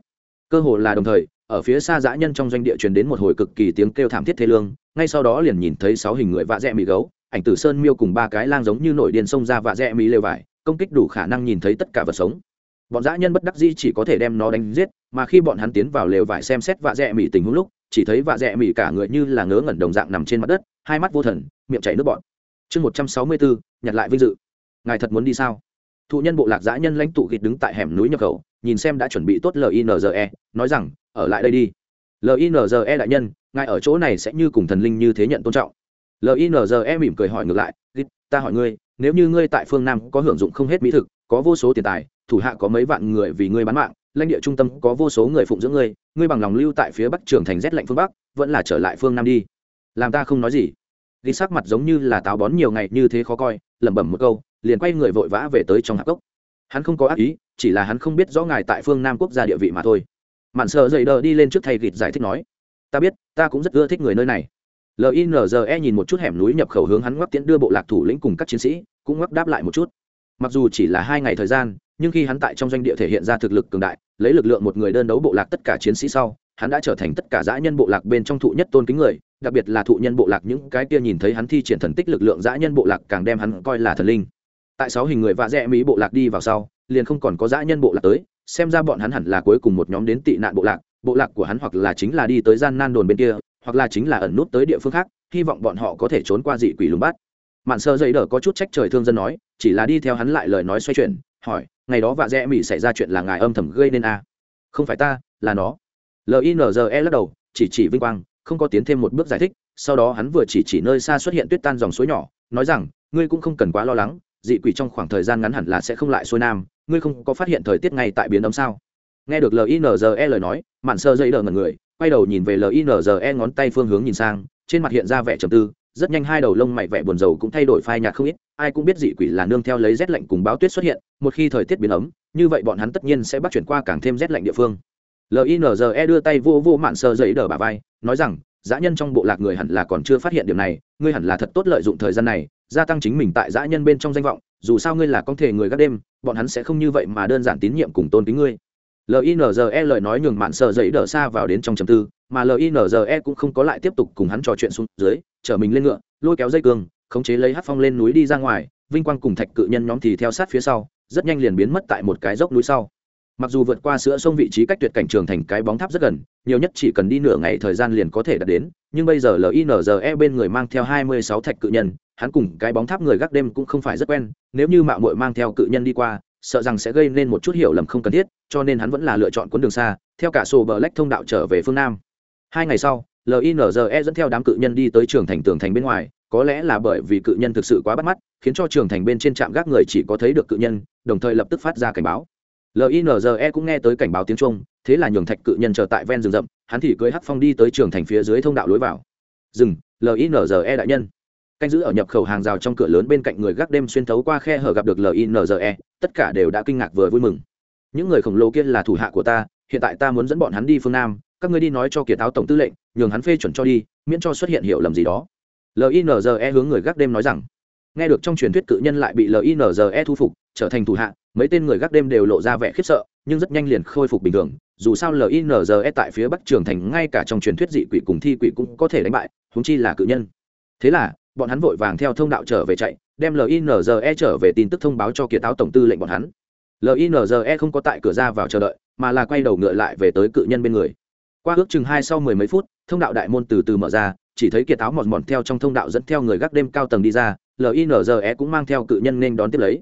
A: Cơ hồ là đồng thời, ở phía xa dã nhân trong doanh địa truyền đến một hồi cực kỳ tiếng kêu thảm thiết thê lương, ngay sau đó liền nhìn thấy sáu hình người vạ dẹ mì gấu, ảnh tử sơn miêu cùng ba cái lang giống như nổi điên xông ra vạ dẹ mì lều vải, công kích đủ khả năng nhìn thấy tất cả vật sống. Bọn dã nhân bất đắc dĩ chỉ có thể đem nó đánh giết mà khi bọn hắn tiến vào lều vải xem xét vạ dẹ mỹ tình huống lúc, chỉ thấy vạ dẹ mỹ cả người như là ngớ ngẩn đồng dạng nằm trên mặt đất, hai mắt vô thần, miệng chảy nước bọt. Chương một trăm sáu mươi bốn, nhặt lại vinh dự. Ngài thật muốn đi sao? Thụ nhân bộ lạc giã nhân lãnh tụ gịt đứng tại hẻm núi nhập khẩu, nhìn xem đã chuẩn bị tốt linze nói rằng, ở lại đây đi. Linze đại nhân, ngài ở chỗ này sẽ như cùng thần linh như thế nhận tôn trọng. Linze mỉm cười hỏi ngược lại ta hỏi ngươi, nếu như ngươi tại phương nam có hưởng dụng không hết mỹ thực, có vô số tiền tài, thủ hạ có mấy vạn người vì ngươi bán mạng lãnh địa trung tâm có vô số người phụng dưỡng ngươi ngươi bằng lòng lưu tại phía bắc trường thành rét lạnh phương bắc, vẫn là trở lại phương nam đi. Làm ta không nói gì. Ghi sắc mặt giống như là táo bón nhiều ngày như thế khó coi, lẩm bẩm một câu, liền quay người vội vã về tới trong hạp cốc. Hắn không có ác ý, chỉ là hắn không biết rõ ngài tại phương nam quốc gia địa vị mà thôi. Mạn sợ dậy đờ đi lên trước thầy gịt giải thích nói, ta biết, ta cũng rất ưa thích người nơi này. Linze nhìn một chút hẻm núi nhập khẩu hướng hắn ngoắc tiễn đưa bộ lạc thủ lĩnh cùng các chiến sĩ, cũng ngoắc đáp lại một chút. Mặc dù chỉ là hai ngày thời gian nhưng khi hắn tại trong doanh địa thể hiện ra thực lực cường đại, lấy lực lượng một người đơn đấu bộ lạc tất cả chiến sĩ sau, hắn đã trở thành tất cả dã nhân bộ lạc bên trong thụ nhất tôn kính người, đặc biệt là thụ nhân bộ lạc những cái kia nhìn thấy hắn thi triển thần tích lực lượng dã nhân bộ lạc càng đem hắn coi là thần linh. Tại sáu hình người vạ rẽ mỹ bộ lạc đi vào sau, liền không còn có dã nhân bộ lạc tới, xem ra bọn hắn hẳn là cuối cùng một nhóm đến tị nạn bộ lạc bộ lạc của hắn hoặc là chính là đi tới gian nan đồn bên kia, hoặc là chính là ẩn nút tới địa phương khác, hy vọng bọn họ có thể trốn qua dị quỷ lùng bắt. Mạn sơ dây đờ có chút trách trời thương dân nói, chỉ là đi theo hắn lại lời nói xoay chuyển, hỏi ngày đó vạ rẽ mỹ xảy ra chuyện là ngài âm thầm gây nên a à? không phải ta, là nó linze lắc đầu, chỉ chỉ vinh quang, không có tiến thêm một bước giải thích, sau đó hắn vừa chỉ chỉ nơi xa xuất hiện tuyết tan dòng suối nhỏ, nói rằng, ngươi cũng không cần quá lo lắng, dị quỷ trong khoảng thời gian ngắn hẳn là sẽ không lại xuôi nam, ngươi không có phát hiện thời tiết ngay tại biến ấm sao nghe được linze lời nói, mạn sơ dây đờ ngần người, quay đầu nhìn về linze ngón tay phương hướng nhìn sang, trên mặt hiện ra vẻ trầm tư rất nhanh hai đầu lông mày vẻ buồn rầu cũng thay đổi phai nhạt không ít, ai cũng biết dị quỷ là nương theo lấy rét lạnh cùng báo tuyết xuất hiện, một khi thời tiết biến ấm, như vậy bọn hắn tất nhiên sẽ bắt chuyển qua càng thêm rét lạnh địa phương. Linze đưa tay vô vô mạn sơ dậy đờ bà vai, nói rằng, dã nhân trong bộ lạc người hẳn là còn chưa phát hiện điểm này, ngươi hẳn là thật tốt lợi dụng thời gian này, gia tăng chính mình tại dã nhân bên trong danh vọng, dù sao ngươi là con thể người gác đêm, bọn hắn sẽ không như vậy mà đơn giản tín nhiệm cùng tôn kính ngươi linze lời nói nhường mạn sợ dậy đỡ xa vào đến trong chầm tư, mà linze cũng không có lại tiếp tục cùng hắn trò chuyện xuống dưới, chở mình lên ngựa, lôi kéo dây cương, khống chế lấy hát phong lên núi đi ra ngoài, vinh quang cùng thạch cự nhân nhóm thì theo sát phía sau, rất nhanh liền biến mất tại một cái dốc núi sau. Mặc dù vượt qua sữa sông vị trí cách tuyệt cảnh trường thành cái bóng tháp rất gần, nhiều nhất chỉ cần đi nửa ngày thời gian liền có thể đạt đến, nhưng bây giờ linze bên người mang theo hai mươi sáu thạch cự nhân, hắn cùng cái bóng tháp người gác đêm cũng không phải rất quen, nếu như mạo muội mang theo cự nhân đi qua sợ rằng sẽ gây nên một chút hiểu lầm không cần thiết, cho nên hắn vẫn là lựa chọn cuốn đường xa, theo cả sổ bờ lách thông đạo trở về phương nam. Hai ngày sau linze dẫn theo đám cự nhân đi tới trường thành tường thành bên ngoài, có lẽ là bởi vì cự nhân thực sự quá bắt mắt, khiến cho trường thành bên trên trạm gác người chỉ có thấy được cự nhân, đồng thời lập tức phát ra cảnh báo. Linze cũng nghe tới cảnh báo tiếng trung thế là nhường thạch cự nhân chờ tại ven rừng rậm, hắn thì cưới hắc phong đi tới trường thành phía dưới thông đạo lối vào. Rừng linze đại nhân canh giữ ở nhập khẩu hàng rào trong cửa lớn bên cạnh người gác đêm xuyên thấu qua khe hở gặp được linze tất cả đều đã kinh ngạc vừa vui mừng. Những người khổng lồ kia là thủ hạ của ta, hiện tại ta muốn dẫn bọn hắn đi phương nam, các ngươi đi nói cho kiệt áo tổng tư lệnh, nhường hắn phê chuẩn cho đi, miễn cho xuất hiện hiểu lầm gì đó. Linze hướng người gác đêm nói rằng. Nghe được trong truyền thuyết cự nhân lại bị linze thu phục, trở thành thủ hạ, mấy tên người gác đêm đều lộ ra vẻ khiếp sợ, nhưng rất nhanh liền khôi phục bình thường. Dù sao linze tại phía bắc trường thành, ngay cả trong truyền thuyết dị quỷ cùng thi quỷ cũng có thể đánh bại húng chi là cự nhân. Thế là bọn hắn vội vàng theo thông đạo trở về chạy, đem linze trở về tin tức thông báo cho kiệt áo tổng tư lệnh bọn hắn. Linze không có tại cửa ra vào chờ đợi, mà là quay đầu ngựa lại về tới cự nhân bên người. Qua ước chừng hai sau mười mấy phút, thông đạo đại môn từ từ mở ra, chỉ thấy kiệt áo mòn mòn theo trong thông đạo dẫn theo người gác đêm cao tầng đi ra linze cũng mang theo cự nhân nên đón tiếp lấy.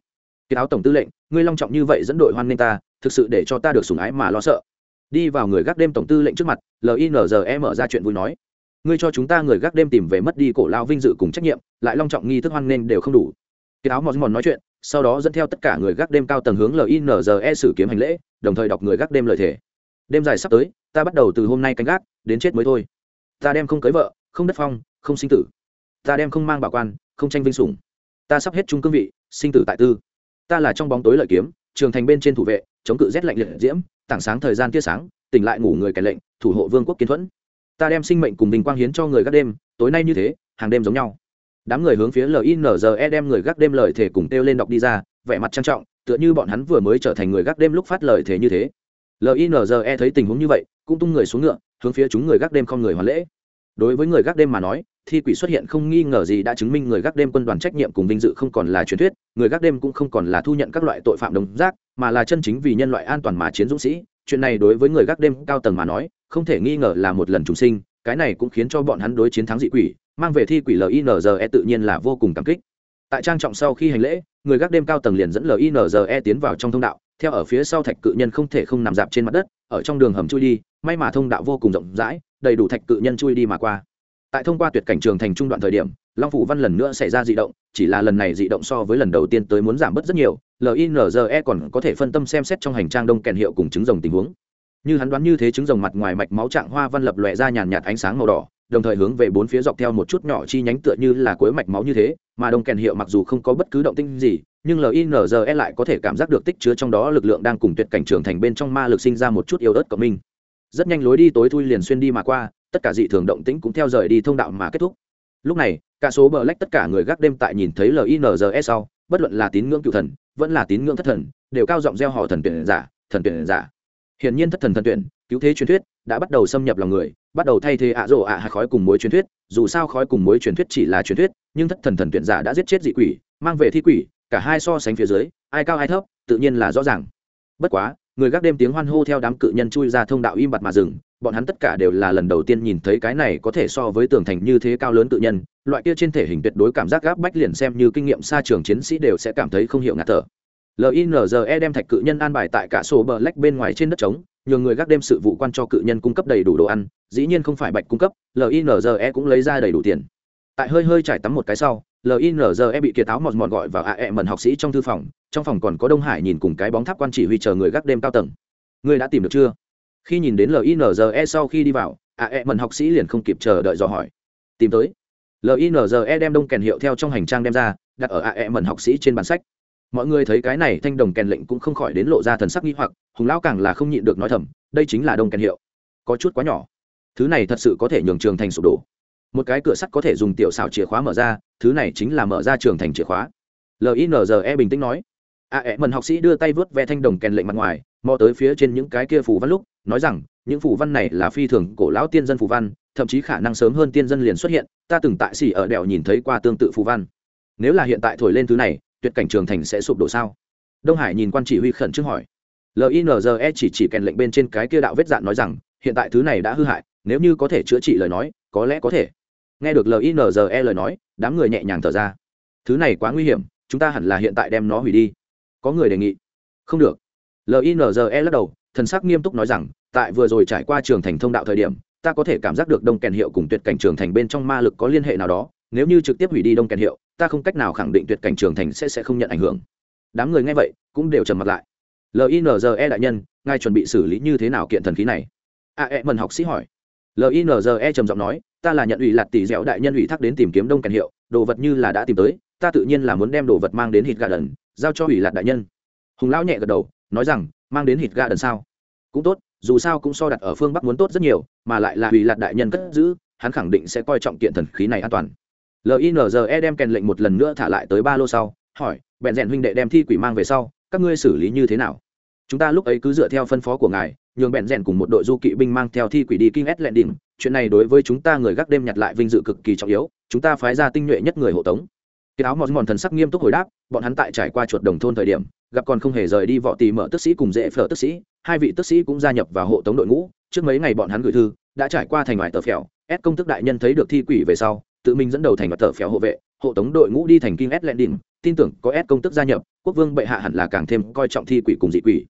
A: Kiệt áo tổng tư lệnh, ngươi long trọng như vậy dẫn đội hoan nghênh ta, thực sự để cho ta được sủng ái mà lo sợ. Đi vào người gác đêm tổng tư lệnh trước mặt linze mở ra chuyện vui nói ngươi cho chúng ta người gác đêm tìm về mất đi cổ lao vinh dự cùng trách nhiệm, lại long trọng nghi thức hoan nghênh đều không đủ. Kiệt áo mòn mòn nói chuyện, sau đó dẫn theo tất cả người gác đêm cao tầng hướng linze xử kiếm hành lễ, đồng thời đọc người gác đêm lời thề. Đêm dài sắp tới, ta bắt đầu từ hôm nay canh gác, đến chết mới thôi. Ta đem không cưới vợ, không đất phong, không sinh tử. Ta đem không mang bảo quan, không tranh vinh sủng. Ta sắp hết trung cương vị, sinh tử tại tư. Ta là trong bóng tối lợi kiếm, trường thành bên trên thủ vệ, chống cự rét lạnh liệt diễm, tảng sáng thời gian tia sáng, tỉnh lại ngủ người kẻ lệnh, thủ hộ vương quốc kiến thuẫn ta đem sinh mệnh cùng bình quang hiến cho người gác đêm, tối nay như thế, hàng đêm giống nhau. Đám người hướng phía linze đem người gác đêm lời thể cùng kêu lên đọc đi ra, vẻ mặt trang trọng, tựa như bọn hắn vừa mới trở thành người gác đêm lúc phát lời thể như thế. Linze thấy tình huống như vậy, cũng tung người xuống ngựa, hướng phía chúng người gác đêm không người hoàn lễ. Đối với người gác đêm mà nói, thi quỷ xuất hiện không nghi ngờ gì đã chứng minh người gác đêm quân đoàn trách nhiệm cùng vinh dự không còn là truyền thuyết, người gác đêm cũng không còn là thu nhận các loại tội phạm đồng giác, mà là chân chính vì nhân loại an toàn mà chiến dũng sĩ. Chuyện này đối với người gác đêm cao tầng mà nói không thể nghi ngờ là một lần trùng sinh, cái này cũng khiến cho bọn hắn đối chiến thắng dị quỷ, mang về thi quỷ linze tự nhiên là vô cùng cảm kích. Tại trang trọng sau khi hành lễ, người gác đêm cao tầng liền dẫn linze tiến vào trong thông đạo, theo ở phía sau thạch cự nhân không thể không nằm dạp trên mặt đất, ở trong đường hầm chui đi, may mà thông đạo vô cùng rộng rãi, đầy đủ thạch cự nhân chui đi mà qua. Tại thông qua tuyệt cảnh trường thành trung đoạn thời điểm, long phủ văn lần nữa xảy ra d ị động, chỉ là lần này d ị động so với lần đầu tiên tới muốn giảm bớt rất nhiều linze còn có thể phân tâm xem xét trong hành trang đông kèn hiệu cùng chứng rồng tình huống như hắn đoán như thế trứng rồng mặt ngoài mạch máu trạng hoa văn lập lòe ra nhàn nhạt ánh sáng màu đỏ, đồng thời hướng về bốn phía dọc theo một chút nhỏ chi nhánh tựa như là cuối mạch máu như thế, mà đông kèn hiệu mặc dù không có bất cứ động tinh gì, nhưng linze lại có thể cảm giác được tích chứa trong đó lực lượng đang cùng tuyệt cảnh trưởng thành bên trong ma lực sinh ra một chút yếu ớt cộng minh. Rất nhanh lối đi tối thui liền xuyên đi mà qua, tất cả dị thường động tĩnh cũng theo rời đi thông đạo mà kết thúc. Lúc này, cả số bờ lách tất cả người gác đêm tại nhìn thấy linze sau, bất luận là tín ngưỡng cựu thần, vẫn là tín ngưỡng thất thần, đều cao giọng gieo họ thần tuyển giả, thần tuyển giả hiển nhiên thất thần thần tuyển, cứu thế truyền thuyết, đã bắt đầu xâm nhập lòng người, bắt đầu thay thế ạ rổ ạ hay khói cùng mối truyền thuyết, dù sao khói cùng mối truyền thuyết chỉ là truyền thuyết, nhưng thất thần thần tuyển giả đã giết chết dị quỷ, mang về thi quỷ, cả hai so sánh phía dưới, ai cao ai thấp, tự nhiên là rõ ràng. Bất quá, người gác đêm tiếng hoan hô theo đám cự nhân chui ra thông đạo im bặt mà dừng, bọn hắn tất cả đều là lần đầu tiên nhìn thấy cái này có thể so với tường thành như thế cao lớn tự nhân, loại kia trên thể hình tuyệt đối cảm giác gáp bách liền xem như kinh nghiệm xa trường chiến sĩ đều sẽ cảm thấy không hiểu ngạt thở linze đem thạch cự nhân an bài tại cả sổ bờ lách bên ngoài trên đất trống nhờ người gác đêm sự vụ quan cho cự nhân cung cấp đầy đủ đồ ăn, dĩ nhiên không phải bạch cung cấp linze cũng lấy ra đầy đủ tiền. Tại hơi hơi trải tắm một cái sau linze bị kiệt táo mọt mọt gọi vào ạ ẹ mần học sĩ trong thư phòng, trong phòng còn có đông hải nhìn cùng cái bóng tháp quan chỉ huy chờ người gác đêm cao tầng. Ngươi đã tìm được chưa? Khi nhìn đến linze sau khi đi vào ạ ẹ mần học sĩ liền không kịp chờ đợi dò hỏi. Tìm tới. Linze đem đông kèn hiệu theo trong hành trang đem ra, đặt ở ạ ẹ mần học sĩ trên bản sách mọi người thấy cái này thanh đồng kèn lệnh cũng không khỏi đến lộ ra thần sắc nghi hoặc, hùng lão càng là không nhịn được nói thầm, đây chính là đồng kèn hiệu. Có chút quá nhỏ. Thứ này thật sự có thể nhường trường thành sụp đổ. Một cái cửa sắt có thể dùng tiểu xảo chìa khóa mở ra, thứ này chính là mở ra trường thành chìa khóa. Linze bình tĩnh nói. A ẹ mần học sĩ đưa tay vớt ve thanh đồng kèn lệnh mặt ngoài, mò tới phía trên những cái kia phù văn lúc, nói rằng, những phù văn này là phi thường cổ lão tiên dân phù văn, thậm chí khả năng sớm hơn tiên dân liền xuất hiện, ta từng tại xỉ ở đèo nhìn thấy qua tương tự phù văn. Nếu là hiện tại thổi lên thứ này tuyệt cảnh trường thành sẽ sụp đổ sao? Đông hải nhìn quan chỉ huy khẩn trương hỏi. Linze chỉ chỉ kèn lệnh bên trên cái kia đạo vết dạn nói rằng, hiện tại thứ này đã hư hại, nếu như có thể chữa trị lời nói, có lẽ có thể. Nghe được linze lời nói, đám người nhẹ nhàng thở ra. Thứ này quá nguy hiểm, chúng ta hẳn là hiện tại đem nó hủy đi. Có người đề nghị. Không được. Linze lắc đầu, thần sắc nghiêm túc nói rằng, tại vừa rồi trải qua trường thành thông đạo thời điểm, ta có thể cảm giác được đông kèn hiệu cùng tuyệt cảnh trường thành bên trong ma lực có liên hệ nào đó, nếu như trực tiếp hủy đi đông kèn hiệu ta không cách nào khẳng định tuyệt cảnh trường thành sẽ sẽ không nhận ảnh hưởng. Đám người nghe vậy, cũng đều trầm mặt lại. Linze đại nhân, ngài chuẩn bị xử lý như thế nào kiện thần khí này? A e mần học sĩ hỏi. Linze trầm giọng nói, ta là nhận ủy lạt tỷ dẻo đại nhân ủy thác đến tìm kiếm đông kèn hiệu, đồ vật như là đã tìm tới, ta tự nhiên là muốn đem đồ vật mang đến hít gà đần, giao cho ủy lạt đại nhân. Hùng lão nhẹ gật đầu, nói rằng, mang đến hít gà đần sao? Cũng tốt, dù sao cũng so đặt ở phương bắc muốn tốt rất nhiều, mà lại là ủy lạt đại nhân cất giữ, hắn khẳng định sẽ coi trọng kiện thần khí này an toàn linze đem kèn lệnh một lần nữa thả lại tới ba lô sau, hỏi, bèn rèn huynh đệ đem thi quỷ mang về sau, các ngươi xử lý như thế nào? Chúng ta lúc ấy cứ dựa theo phân phó của ngài, nhường bèn rèn cùng một đội du kỵ binh mang theo thi quỷ đi kinh s lệ đỉnh chuyện này đối với chúng ta người gác đêm nhặt lại vinh dự cực kỳ trọng yếu, chúng ta phái ra tinh nhuệ nhất người hộ tống. Cái áo mòn mòn thần sắc nghiêm túc hồi đáp, bọn hắn tại trải qua chuột đồng thôn thời điểm, gặp còn không hề rời đi võ tì mở tức sĩ cùng dễ phở tức sĩ, hai vị tức sĩ cũng gia nhập vào hộ tống đội ngũ. Trước mấy ngày bọn hắn gửi thư, đã trải qua thành ngoài tờ phèo ép công tức đại nhân thấy được thi quỷ về sau tự mình dẫn đầu thành và tờ phèo hộ vệ, hộ tống đội ngũ đi thành kinh s landing. Tin tưởng có s công tức gia nhập, quốc vương bệ hạ hẳn là càng thêm coi trọng thi quỷ cùng dị quỷ.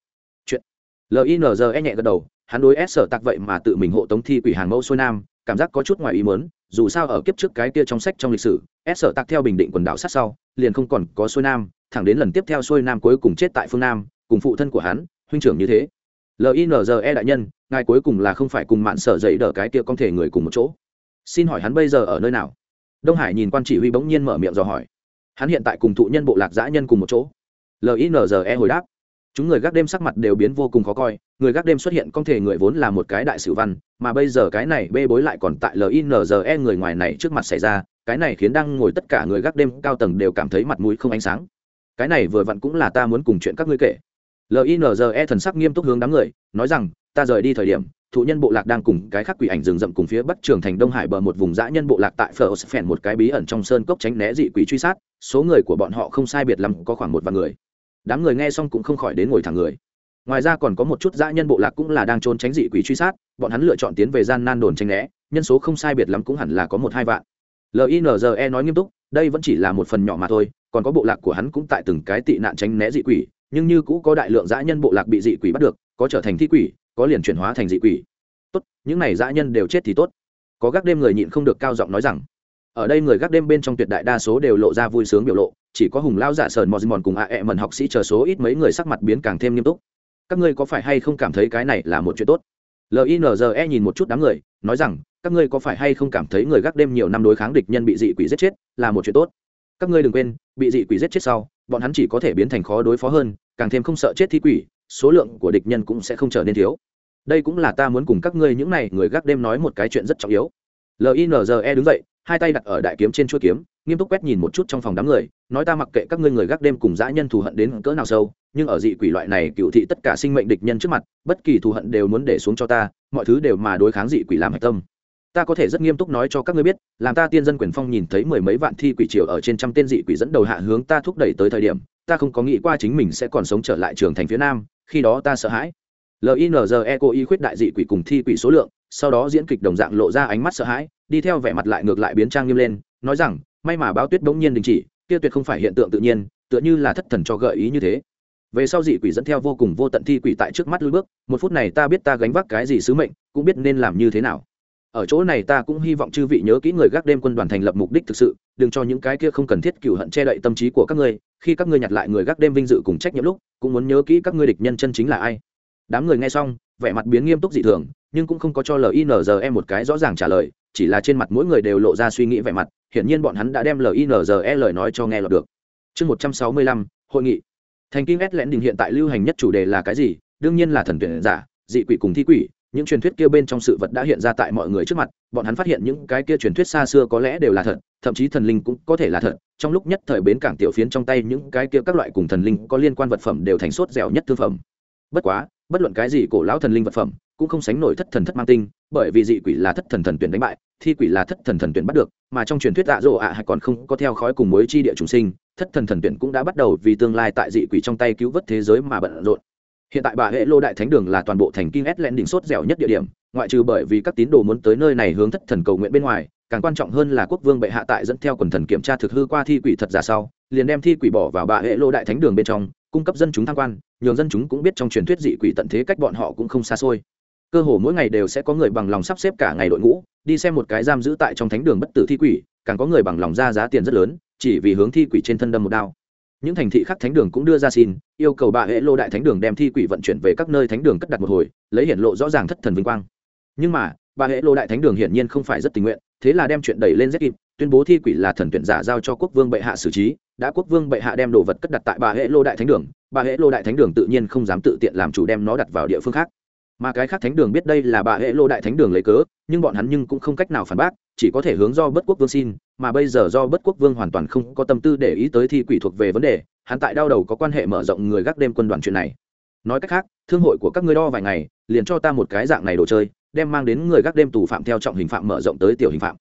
A: Chuyện. Linze nhẹ gật đầu, hắn đối s sở tặc vậy mà tự mình hộ tống thi quỷ hàng mẫu xuôi nam, cảm giác có chút ngoài ý mớn dù sao ở kiếp trước cái kia trong sách trong lịch sử, s sở tặc theo bình định quần đảo sát sau, liền không còn có xuôi nam, thẳng đến lần tiếp theo xuôi nam cuối cùng chết tại phương nam, cùng phụ thân của hắn, huynh trưởng như thế. Linze đại nhân, ngài cuối cùng là không phải cùng mạn sở dậy đỡ cái kia con thể người cùng một chỗ. Xin hỏi hắn bây giờ ở nơi nào? Đông hải nhìn quan chỉ huy bỗng nhiên mở miệng dò hỏi. Hắn hiện tại cùng thụ nhân bộ lạc giã nhân cùng một chỗ. Linze hồi đáp. Chúng người gác đêm sắc mặt đều biến vô cùng khó coi, người gác đêm xuất hiện con thể người vốn là một cái đại sử văn, mà bây giờ cái này bê bối lại còn tại linze người ngoài này trước mặt xảy ra, cái này khiến đang ngồi tất cả người gác đêm cao tầng đều cảm thấy mặt mũi không ánh sáng. Cái này vừa vặn cũng là ta muốn cùng chuyện các ngươi kể. Linze thần sắc nghiêm túc hướng đám người, nói rằng, ta rời đi thời điểm thụ nhân bộ lạc đang cùng cái khác quỷ ảnh rừng rậm cùng phía bắc trường thành đông hải bờ một vùng dã nhân bộ lạc tại phở phèn một cái bí ẩn trong sơn cốc tránh né dị quỷ truy sát, số người của bọn họ không sai biệt lắm, có khoảng một vạn người. Đám người nghe xong cũng không khỏi đến ngồi thẳng người. Ngoài ra còn có một chút dã nhân bộ lạc cũng là đang trốn tránh dị quỷ truy sát, bọn hắn lựa chọn tiến về gian nan đồn tranh né, nhân số không sai biệt lắm cũng hẳn là có một hai vạn. Linze nói nghiêm túc, đây vẫn chỉ là một phần nhỏ mà thôi, còn có bộ lạc của hắn cũng tại từng cái tị nạn tránh né dị quỷ, nhưng như cũ có đại lượng dã nhân bộ lạc bị dị quỷ bắt được, có trở thành thi quỷ có liền chuyển hóa thành dị quỷ. Tốt, những này dã nhân đều chết thì tốt. Có gác đêm người nhịn không được cao giọng nói rằng, ở đây người gác đêm bên trong tuyệt đại đa số đều lộ ra vui sướng biểu lộ, chỉ có hùng lao giả sờn mòn mòn cùng ạ ẹ mần học sĩ chờ số ít mấy người sắc mặt biến càng thêm nghiêm túc. Các ngươi có phải hay không cảm thấy cái này là một chuyện tốt? Linze nhìn một chút đám người, nói rằng, các ngươi có phải hay không cảm thấy người gác đêm nhiều năm đối kháng địch nhân bị dị quỷ giết chết là một chuyện tốt? Các ngươi đừng quên, bị dị quỷ giết chết sau, bọn hắn chỉ có thể biến thành khó đối phó hơn, càng thêm không sợ chết thi quỷ số lượng của địch nhân cũng sẽ không trở nên thiếu. Đây cũng là ta muốn cùng các ngươi những n à y người gác đêm nói một cái chuyện rất trọng yếu. Linze đứng dậy, hai tay đặt ở đại kiếm trên chuỗi kiếm, nghiêm túc quét nhìn một chút trong phòng đám người, nói ta mặc kệ các ngươi người gác đêm cùng dã nhân thù hận đến cỡ nào sâu, nhưng ở dị quỷ loại này cựu thị tất cả sinh mệnh địch nhân trước mặt, bất kỳ thù hận đều muốn để xuống cho ta, mọi thứ đều mà đối kháng dị quỷ làm hạch tâm. Ta có thể rất nghiêm túc nói cho các ngươi biết, làm ta tiên dân quyền phong nhìn thấy mười mấy vạn thi quỷ triều ở trên trăm tên dị quỷ dẫn đầu hạ hướng ta thúc đẩy tới thời điểm, ta không có nghĩ qua chính mình sẽ còn sống trở lại trường thành phía nam khi đó ta sợ hãi. Linze cố ý khuyết đại dị quỷ cùng thi quỷ số lượng, sau đó diễn kịch đồng dạng lộ ra ánh mắt sợ hãi, đi theo vẻ mặt lại ngược lại biến trang nghiêm lên, nói rằng, may mà báo tuyết bỗng nhiên đình chỉ, kia tuyệt không phải hiện tượng tự nhiên, tựa như là thất thần cho gợi ý như thế. Về sau dị quỷ dẫn theo vô cùng vô tận thi quỷ tại trước mắt lui bước, một phút này ta biết ta gánh vác cái gì sứ mệnh, cũng biết nên làm như thế nào. Ở chỗ này ta cũng hy vọng chư vị nhớ kỹ người gác đêm quân đoàn thành lập mục đích thực sự, đừng cho những cái kia không cần thiết cựu hận che đậy tâm trí của các ngươi, khi các ngươi nhặt lại người gác đêm vinh dự cùng trách nhiệm lúc cũng muốn nhớ kỹ các ngươi địch nhân chân chính là ai. Đám người nghe xong, vẻ mặt biến nghiêm túc dị thường, nhưng cũng không có cho linze một cái rõ ràng trả lời, chỉ là trên mặt mỗi người đều lộ ra suy nghĩ vẻ mặt, hiển nhiên bọn hắn đã đem linze lời nói cho nghe lọt được. Chương một trăm sáu mươi lăm, hội nghị. Thành kinh s lẽn đình hiện tại lưu hành nhất chủ đề là cái gì? Đương nhiên là thần tuyển giả, dị quỷ cùng thi quỷ, những truyền thuyết kia bên trong sự vật đã hiện ra tại mọi người trước mặt, bọn hắn phát hiện những cái kia truyền thuyết xa xưa có lẽ đều là thật, thậm chí thần linh cũng có thể là thật trong lúc nhất thời bến cảng tiểu phiến trong tay những cái kia các loại cùng thần linh có liên quan vật phẩm đều thành sốt dẻo nhất thương phẩm. Bất quá, bất luận cái gì cổ lão thần linh vật phẩm, cũng không sánh nổi thất thần thất mang tinh, bởi vì dị quỷ là thất thần thần tuyển đánh bại, thi quỷ là thất thần thần tuyển bắt được, mà trong truyền thuyết ạ rộ ạ hay còn không có theo khói cùng mối chi địa trùng sinh, thất thần thần tuyển cũng đã bắt đầu vì tương lai tại dị quỷ trong tay cứu vớt thế giới mà bận rộn hiện tại bà hệ lô đại thánh đường là toàn bộ thành kinh ét lẹn đỉnh sốt dẻo nhất địa điểm, ngoại trừ bởi vì các tín đồ muốn tới nơi này hướng thất thần cầu nguyện bên ngoài, càng quan trọng hơn là quốc vương bệ hạ tại dẫn theo quần thần kiểm tra thực hư qua thi quỷ thật giả sau, liền đem thi quỷ bỏ vào bà hệ lô đại thánh đường bên trong, cung cấp dân chúng tham quan, nhường dân chúng cũng biết trong truyền thuyết dị quỷ tận thế cách bọn họ cũng không xa xôi. Cơ hồ mỗi ngày đều sẽ có người bằng lòng sắp xếp cả ngày đội ngũ, đi xem một cái giam giữ tại trong thánh đường bất tử thi quỷ, càng có người bằng lòng ra giá tiền rất lớn, chỉ vì hướng thi quỷ trên thân đâm một đao những thành thị khác thánh đường cũng đưa ra xin, yêu cầu bà hệ lô đại thánh đường đem thi quỷ vận chuyển về các nơi thánh đường cất đặt một hồi, lấy hiển lộ rõ ràng thất thần vinh quang. Nhưng mà, bà hệ lô đại thánh đường hiển nhiên không phải rất tình nguyện, thế là đem chuyện đẩy lên rất kịp, tuyên bố thi quỷ là thần tuyển giả giao cho quốc vương bệ hạ xử trí. Đã quốc vương bệ hạ đem đồ vật cất đặt tại bà hệ lô đại thánh đường, bà hệ lô đại thánh đường tự nhiên không dám tự tiện làm chủ đem nó đặt vào địa phương khác. Mà cái khác thánh đường biết đây là bà hệ lô đại thánh đường lấy cớ, nhưng bọn hắn nhưng cũng không cách nào phản bác, chỉ có thể hướng do bất quốc vương xin mà bây giờ do bất quốc vương hoàn toàn không có tâm tư để ý tới thi quỷ thuộc về vấn đề, hắn tại đau đầu có quan hệ mở rộng người gác đêm quân đoàn chuyện này. Nói cách khác, thương hội của các ngươi đo vài ngày, liền cho ta một cái dạng này đồ chơi, đem mang đến người gác đêm tù phạm theo trọng hình phạm mở rộng tới tiểu hình phạm.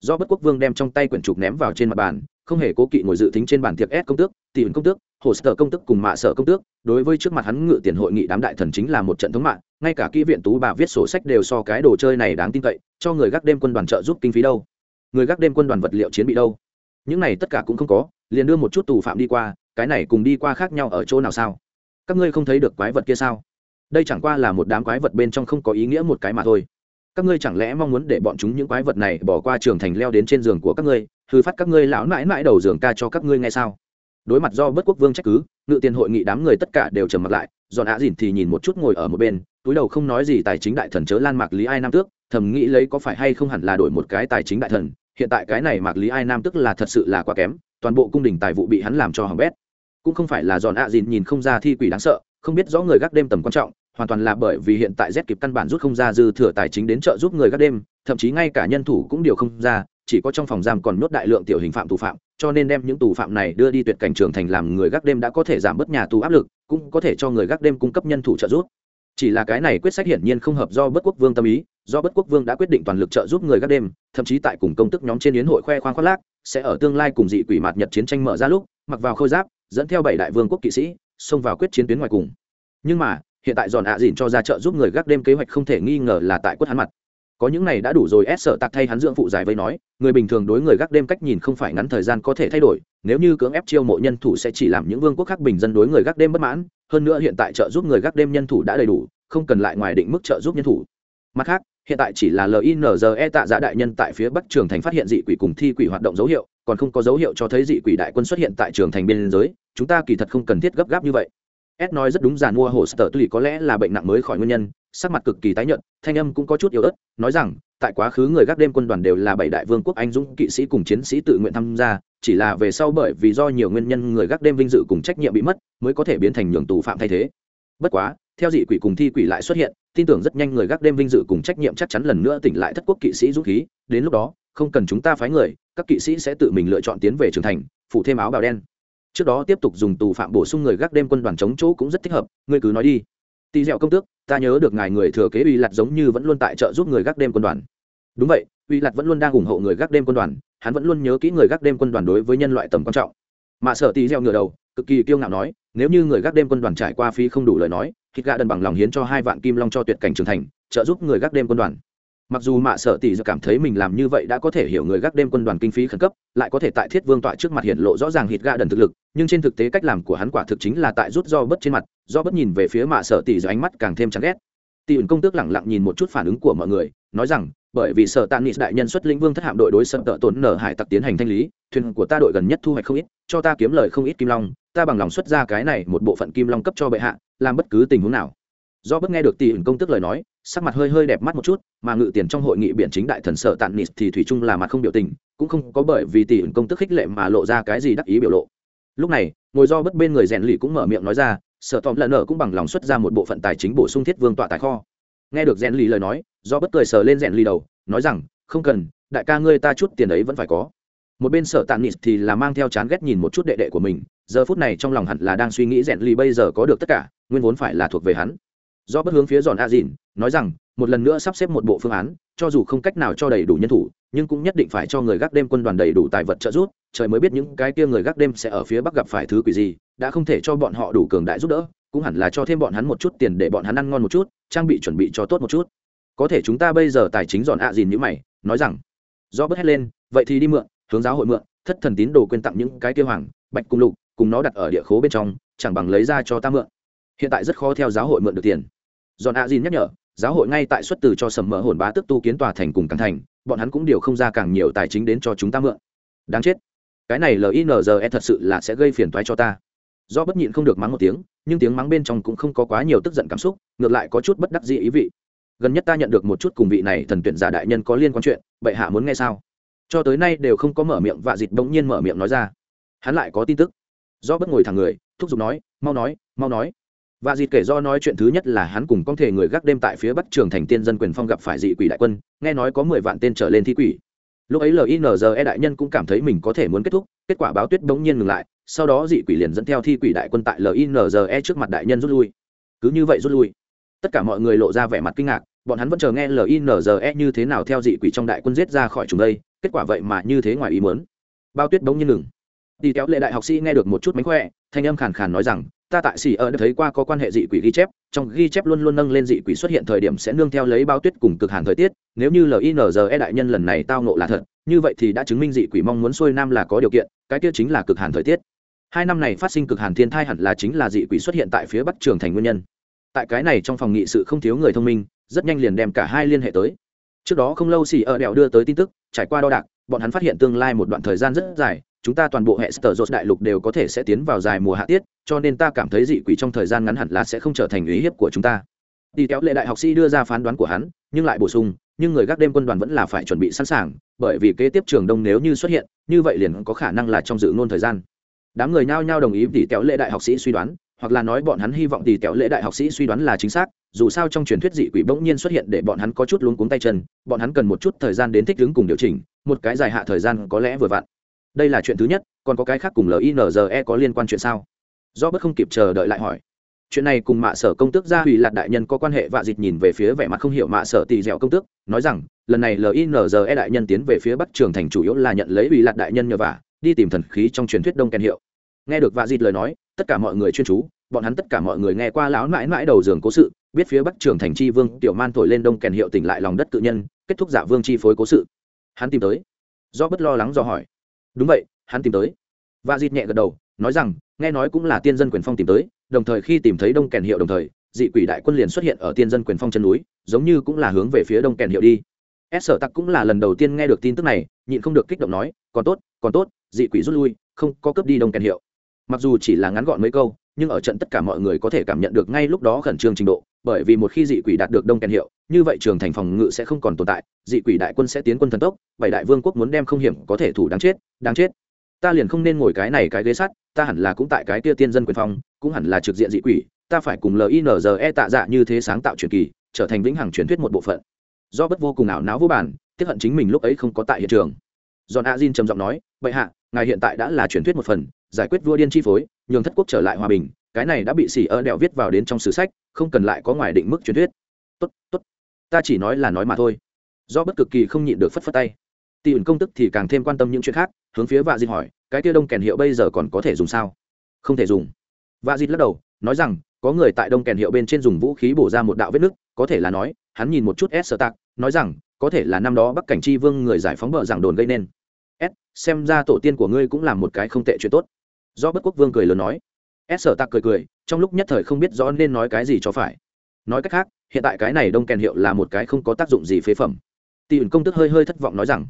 A: Do bất quốc vương đem trong tay quyển trục ném vào trên mặt bàn, không hề cố kỵ ngồi dự tính trên bàn tiệc ép công tước tìm công tước hồ sở công tước cùng mạ sở công tước. Đối với trước mặt hắn ngự tiền hội nghị đám đại thần chính là một trận thống mạng, ngay cả kỹ viện tú bà viết sổ sách đều so cái đồ chơi này đáng tin cậy, cho người gác đêm quân đoàn trợ giúp kinh phí đâu người gác đêm quân đoàn vật liệu chiến bị đâu? Những này tất cả cũng không có, liền đưa một chút tù phạm đi qua, cái này cùng đi qua khác nhau ở chỗ nào sao? Các ngươi không thấy được quái vật kia sao? Đây chẳng qua là một đám quái vật bên trong không có ý nghĩa một cái mà thôi. Các ngươi chẳng lẽ mong muốn để bọn chúng những quái vật này bỏ qua trường thành leo đến trên giường của các ngươi, hư phát các ngươi lão mãi mãi đầu giường ca cho các ngươi nghe sao? Đối mặt do bất quốc vương trách cứ, ngự tiền hội nghị đám người tất cả đều trầm mặt lại dọn ạ dìn thì nhìn một chút ngồi ở một bên, túi đầu không nói gì tài chính đại thần chớ lan mạc lý ai nam tước, thầm nghĩ lấy có phải hay không hẳn là đổi một cái tài chính đại thần hiện tại cái này mạc lý ai nam tức là thật sự là quá kém toàn bộ cung đình tài vụ bị hắn làm cho hỏng bét cũng không phải là giòn ạ dìn nhìn không ra thi quỷ đáng sợ không biết rõ người gác đêm tầm quan trọng hoàn toàn là bởi vì hiện tại Z kịp căn bản rút không ra dư thừa tài chính đến trợ giúp người gác đêm, thậm chí ngay cả nhân thủ cũng điều không ra, chỉ có trong phòng giam còn nốt đại lượng tiểu hình phạm tù phạm, cho nên đem những tù phạm này đưa đi tuyệt cảnh trường thành làm người gác đêm đã có thể giảm bớt nhà tù áp lực, cũng có thể cho người gác đêm cung cấp nhân thủ trợ giúp. Chỉ là cái này quyết sách hiển nhiên không hợp do Bất Quốc Vương tâm ý, do Bất Quốc Vương đã quyết định toàn lực trợ giúp người gác đêm, thậm chí tại cùng công tức nhóm trên yến hội khoe khoang khoác lác, sẽ ở tương lai cùng dị quỷ mạt nhật chiến tranh mở ra lúc, mặc vào khôi giáp, dẫn theo bảy đại vương quốc kỵ sĩ, xông vào quyết chiến tuyến ngoài cùng. Nhưng mà, hiện tại giòn ạ dìn cho ra trợ giúp người gác đêm kế hoạch không thể nghi ngờ là tại quất hắn mặt có những này đã đủ rồi ép sợ tạc thay hắn dưỡng phụ giải vây nói người bình thường đối người gác đêm cách nhìn không phải ngắn thời gian có thể thay đổi nếu như cưỡng ép chiêu mộ nhân thủ sẽ chỉ làm những vương quốc khác bình dân đối người gác đêm bất mãn hơn nữa hiện tại trợ giúp người gác đêm nhân thủ đã đầy đủ không cần lại ngoài định mức trợ giúp nhân thủ mặt khác, hiện tại chỉ là linze tạ giả đại nhân tại phía bắc trường thành phát hiện dị quỷ cùng thi quỷ hoạt động dấu hiệu, còn không có dấu hiệu cho thấy dị quỷ đại quân xuất hiện tại trường thành biên giới chúng ta kỳ thật không cần thiết gấp gáp như vậy. S nói rất đúng, giàn mua hồ sở tùy có lẽ là bệnh nặng mới khỏi nguyên nhân, sắc mặt cực kỳ tái nhợt, thanh âm cũng có chút yếu ớt, nói rằng, tại quá khứ người gác đêm quân đoàn đều là bảy đại vương quốc anh dũng kỵ sĩ cùng chiến sĩ tự nguyện tham gia, chỉ là về sau bởi vì do nhiều nguyên nhân người gác đêm vinh dự cùng trách nhiệm bị mất, mới có thể biến thành nhường tù phạm thay thế. Bất quá, theo dị quỷ cùng thi quỷ lại xuất hiện tin tưởng rất nhanh người gác đêm vinh dự cùng trách nhiệm chắc chắn lần nữa tỉnh lại thất quốc kỵ sĩ dũng khí, đến lúc đó, không cần chúng ta phái người, các kỵ sĩ sẽ tự mình lựa chọn tiến về trường thành phụ thêm áo bào đen. Trước đó tiếp tục dùng tù phạm bổ sung người gác đêm quân đoàn chống chỗ cũng rất thích hợp, ngươi cứ nói đi. Tỳ dẻo công tước, ta nhớ được ngài người thừa kế uy lặt giống như vẫn luôn tại trợ giúp người gác đêm quân đoàn. Đúng vậy, uy lặt vẫn luôn đang ủng hộ người gác đêm quân đoàn, hắn vẫn luôn nhớ kỹ người gác đêm quân đoàn đối với nhân loại tầm quan trọng. Mà sở tỳ dẻo ngửa đầu, cực kỳ kiêu ngạo nói, nếu như người gác đêm quân đoàn trải qua phí không đủ lời nói thịt gà đần bằng lòng hiến cho hai vạn kim long cho tuyệt cảnh trưởng thành, trợ giúp người gác đêm quân đoàn. Mặc dù mạ sợ tỷ giờ cảm thấy mình làm như vậy đã có thể hiểu người gác đêm quân đoàn kinh phí khẩn cấp, lại có thể tại thiết vương tọa trước mặt hiện lộ rõ ràng hít gạ đần thực lực, nhưng trên thực tế cách làm của hắn quả thực chính là tại rút do bất trên mặt, do bất nhìn về phía mạ sợ tỷ do ánh mắt càng thêm chán ghét. Tỷ ẩn công tước lẳng lặng nhìn một chút phản ứng của mọi người, nói rằng, bởi vì sở tàn nghị đại nhân xuất lĩnh vương thất hạm đội đối sợ tợ tổn nở hải tặc tiến hành thanh lý, thuyền của ta đội gần nhất thu hoạch không ít cho ta kiếm lời không ít kim long, ta bằng lòng xuất ra cái này một bộ phận kim long cấp cho bệ hạ, làm bất cứ tình huống nào. Do bất nghe được tỷ ứng công tức lời nói, sắc mặt hơi hơi đẹp mắt một chút, mà ngự tiền trong hội nghị biện chính đại thần sở tạn nịt thì thủy trung là mặt không biểu tình, cũng không có bởi vì tỷ ứng công tức khích lệ mà lộ ra cái gì đắc ý biểu lộ. Lúc này, ngồi do bất bên người rèn lì cũng mở miệng nói ra, sở tòm lợn nợ cũng bằng lòng xuất ra một bộ phận tài chính bổ sung thiết vương tọa tài kho. Nghe được rèn lì lời nói, do bất cười sờ lên rèn lì đầu, nói rằng, không cần, đại ca ngươi ta chút tiền ấy vẫn phải có một bên sở tàn nịt thì là mang theo chán ghét nhìn một chút đệ đệ của mình. Giờ phút này trong lòng hẳn là đang suy nghĩ rèn ly bây giờ có được tất cả, nguyên vốn phải là thuộc về hắn. Do bất hướng phía giòn a dìn, nói rằng, một lần nữa sắp xếp một bộ phương án, cho dù không cách nào cho đầy đủ nhân thủ, nhưng cũng nhất định phải cho người gác đêm quân đoàn đầy đủ tài vật trợ giúp. Trời mới biết những cái kia người gác đêm sẽ ở phía bắc gặp phải thứ quỷ gì, đã không thể cho bọn họ đủ cường đại giúp đỡ, cũng hẳn là cho thêm bọn hắn một chút tiền để bọn hắn ăn ngon một chút, trang bị chuẩn bị cho tốt một chút. Có thể chúng ta bây giờ tài chính giòn ạ à dìn như mày, nói rằng. Do bớt hét lên, vậy thì đi mượn hướng giáo hội mượn, thất thần tín đồ quên tặng những cái kia hoàng, bạch cung lục, cùng nó đặt ở địa khố bên trong, chẳng bằng lấy ra cho ta mượn. Hiện tại rất khó theo giáo hội mượn được tiền. Giòn a dìn nhắc nhở, giáo hội ngay tại xuất từ cho sầm mỡ hồn bá tức tu kiến tòa thành cùng càng thành, bọn hắn cũng đều không ra càng nhiều tài chính đến cho chúng ta mượn. Đáng chết. Cái này linze thật sự là sẽ gây phiền toái cho ta. Do bất nhịn không được mắng một tiếng, nhưng tiếng mắng bên trong cũng không có quá nhiều tức giận cảm xúc, ngược lại có chút bất đắc dĩ ý vị. Gần nhất ta nhận được một chút cùng vị này thần tuyển giả đại nhân có liên quan chuyện, bệ hạ muốn nghe sao? Cho tới nay đều không có mở miệng và dịt bỗng nhiên mở miệng nói ra. Hắn lại có tin tức. Do bất ngồi thẳng người, thúc giục nói, mau nói mau nói. Và dịt kể do nói chuyện thứ nhất là hắn cùng con thể người gác đêm tại phía bắc trường thành tiên dân quyền phong gặp phải dị quỷ đại quân, nghe nói có mười vạn tên trở lên thi quỷ. Lúc ấy linze đại nhân cũng cảm thấy mình có thể muốn kết thúc, kết quả báo tuyết bỗng nhiên ngừng lại, sau đó dị quỷ liền dẫn theo thi quỷ đại quân tại linze trước mặt đại nhân rút lui. Cứ như vậy rút lui. Tất cả mọi người lộ ra vẻ mặt kinh ngạc bọn hắn vẫn chờ nghe linze như thế nào theo dị quỷ trong đại quân giết ra khỏi chúng đây, kết quả vậy mà như thế ngoài ý muốn. Bao tuyết bỗng nhiên ngừng. Đi kéo lệ đại học sĩ nghe được một chút mánh khỏe, thanh âm khàn khàn nói rằng, ta tại xì ở đã thấy qua có quan hệ dị quỷ ghi chép, trong ghi chép luôn luôn nâng lên dị quỷ xuất hiện thời điểm sẽ nương theo lấy bao tuyết cùng cực hàn thời tiết, nếu như linze đại nhân lần này tao nộ là thật, như vậy thì đã chứng minh dị quỷ mong muốn xuôi nam là có điều kiện, cái kia chính là cực hàn thời tiết. Hai năm này phát sinh cực hàn thiên thai hẳn là chính là dị quỷ xuất hiện tại phía bắc trường thành nguyên nhân. Tại cái này trong phòng nghị sự không thiếu người thông minh rất nhanh liền đem cả hai liên hệ tới. Trước đó không lâu xì ở đèo đưa tới tin tức, trải qua đo đạc, bọn hắn phát hiện tương lai một đoạn thời gian rất dài, chúng ta toàn bộ hệ sở dột đại lục đều có thể sẽ tiến vào dài mùa hạ tiết, cho nên ta cảm thấy dị quỷ trong thời gian ngắn hẳn là sẽ không trở thành ý hiếp của chúng ta. Đi kéo lệ đại học sĩ đưa ra phán đoán của hắn, nhưng lại bổ sung, nhưng người gác đêm quân đoàn vẫn là phải chuẩn bị sẵn sàng, bởi vì kế tiếp trường đông nếu như xuất hiện, như vậy liền có khả năng là trong dự ngôn thời gian. Đám người nhao nhao đồng ý, tỷ kéo lệ đại học sĩ suy đoán hoặc là nói bọn hắn hy vọng tỷ kéo lễ đại học sĩ suy đoán là chính xác, dù sao trong truyền thuyết dị quỷ bỗng nhiên xuất hiện để bọn hắn có chút luống cuống tay chân, bọn hắn cần một chút thời gian đến thích ứng cùng điều chỉnh, một cái dài hạ thời gian có lẽ vừa vặn. Đây là chuyện thứ nhất, còn có cái khác cùng linze có liên quan chuyện sao? Do bất không kịp chờ đợi lại hỏi. Chuyện này cùng mạ sở công tước gia hủy lạt đại nhân có quan hệ vạ dịch nhìn về phía vẻ mặt không hiểu mạ sở tỳ dẻo công tước, nói rằng, lần này linze đại nhân tiến về phía bắc trường thành chủ yếu là nhận lấy hủy lạt đại nhân nhờ vả, đi tìm thần khí trong truyền thuyết đông kèn hiệu nghe được vạ dịt lời nói, tất cả mọi người chuyên chú, bọn hắn tất cả mọi người nghe qua lão mãi mãi đầu giường cố sự, biết phía bắc trường thành chi vương tiểu man thổi lên đông kèn hiệu tỉnh lại lòng đất tự nhân, kết thúc giả vương chi phối cố sự. Hắn tìm tới. Do bất lo lắng do hỏi. Đúng vậy, hắn tìm tới. Và dịt nhẹ gật đầu, nói rằng, nghe nói cũng là tiên dân quyền phong tìm tới, đồng thời khi tìm thấy đông kèn hiệu đồng thời, dị quỷ đại quân liền xuất hiện ở tiên dân quyền phong chân núi, giống như cũng là hướng về phía đông kèn hiệu đi. S sở tặc cũng là lần đầu tiên nghe được tin tức này, nhịn không được kích động nói, còn tốt còn tốt, dị quỷ rút lui, không có cướp đi đông kèn hiệu mặc dù chỉ là ngắn gọn mấy câu nhưng ở trận tất cả mọi người có thể cảm nhận được ngay lúc đó khẩn trương trình độ bởi vì một khi dị quỷ đạt được đông kèn hiệu như vậy trường thành phòng ngự sẽ không còn tồn tại dị quỷ đại quân sẽ tiến quân thần tốc bảy đại vương quốc muốn đem không hiểm có thể thủ đáng chết đáng chết. Ta liền không nên ngồi cái này cái ghế sắt ta hẳn là cũng tại cái kia tiên dân quyền phong cũng hẳn là trực diện dị quỷ ta phải cùng linze tạ dạ như thế sáng tạo truyền kỳ trở thành vĩnh hằng truyền thuyết một bộ phận. Do bất vô cùng ảo não vô bản tiếp hận chính mình lúc ấy không có tại hiện trường. John a trầm giọng nói, "Bệ hạ, ngài hiện tại đã là truyền thuyết một phần, giải quyết vua điên chi phối, nhường thất quốc trở lại hòa bình, cái này đã bị xỉ ở đèo viết vào đến trong sử sách, không cần lại có ngoài định mức truyền thuyết." "Tốt, tốt. Ta chỉ nói là nói mà thôi." Do bất cực kỳ không nhịn được phất phất tay. Tỷ ẩn công tức thì càng thêm quan tâm những chuyện khác, hướng phía Vạ dịt hỏi, "Cái kia đông kèn hiệu bây giờ còn có thể dùng sao?" "Không thể dùng." Vạ dịt lắc đầu, nói rằng, có người tại đông kèn hiệu bên trên dùng vũ khí bổ ra một đạo vết nứt, có thể là nói, hắn nhìn một chút S sơ tạc, nói rằng, có thể là năm đó bắc cảnh chi vương người giải phóng bờ giảng đồn gây nên s xem ra tổ tiên của ngươi cũng làm một cái không tệ chuyện tốt do bất quốc vương cười lớn nói. S sở tạc cười cười, trong lúc nhất thời không biết rõ nên nói cái gì cho phải. Nói cách khác, hiện tại cái này đông kèn hiệu là một cái không có tác dụng gì phế phẩm. Tỷ ẩn công tức hơi hơi thất vọng nói rằng,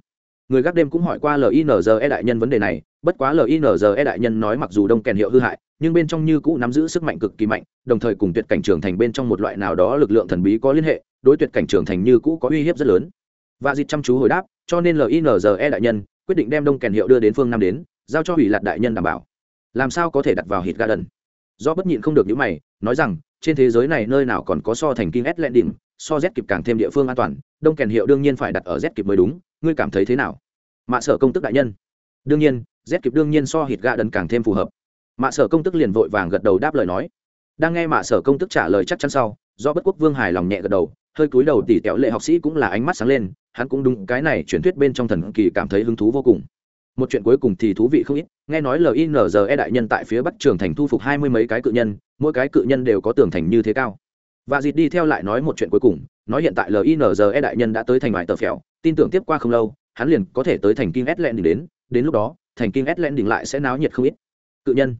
A: người gác đêm cũng hỏi qua linze đại nhân vấn đề này, bất quá linze đại nhân nói mặc dù đông kèn hiệu hư hại, nhưng bên trong như cũ nắm giữ sức mạnh cực kỳ mạnh, đồng thời cùng tuyệt cảnh trưởng thành bên trong một loại nào đó lực lượng thần bí có liên hệ, đối tuyệt cảnh trưởng thành như cũ có uy hiếp rất lớn. Và dịp chăm chú hồi đáp, cho nên linze đại nhân quyết định đem đông kèn hiệu đưa đến phương nam đến, giao cho ủy lạc đại nhân đảm bảo làm sao có thể đặt vào hit garden? Do bất nhịn không được những mày nói rằng trên thế giới này nơi nào còn có so thành kinh s đỉnh, so z kịp càng thêm địa phương an toàn đông kèn hiệu đương nhiên phải đặt ở z kịp mới đúng ngươi cảm thấy thế nào? Mạ sở công tức đại nhân. Đương nhiên z kịp đương nhiên so hit garden càng thêm phù hợp. Mạ sở công tức liền vội vàng gật đầu đáp lời nói. Đang nghe mạ sở công tức trả lời chắc chắn sau do bất quốc vương hài lòng nhẹ gật đầu hơi cúi đầu tỉ tẹo lệ học sĩ cũng là ánh mắt sáng lên hắn cũng đúng cái này truyền thuyết bên trong thần kỳ cảm thấy hứng thú vô cùng. Một chuyện cuối cùng thì thú vị không ít nghe nói linze đại nhân tại phía bắc trường thành thu phục hai mươi mấy cái cự nhân, mỗi cái cự nhân đều có tường thành như thế cao. Và dịt đi theo lại nói một chuyện cuối cùng, nói hiện tại linze đại nhân đã tới thành ngoài tờ phèo, tin tưởng tiếp qua không lâu, hắn liền có thể tới thành kinh s đỉnh đến đến lúc đó, thành kinh s đỉnh lại sẽ náo nhiệt không ít. Cự nhân.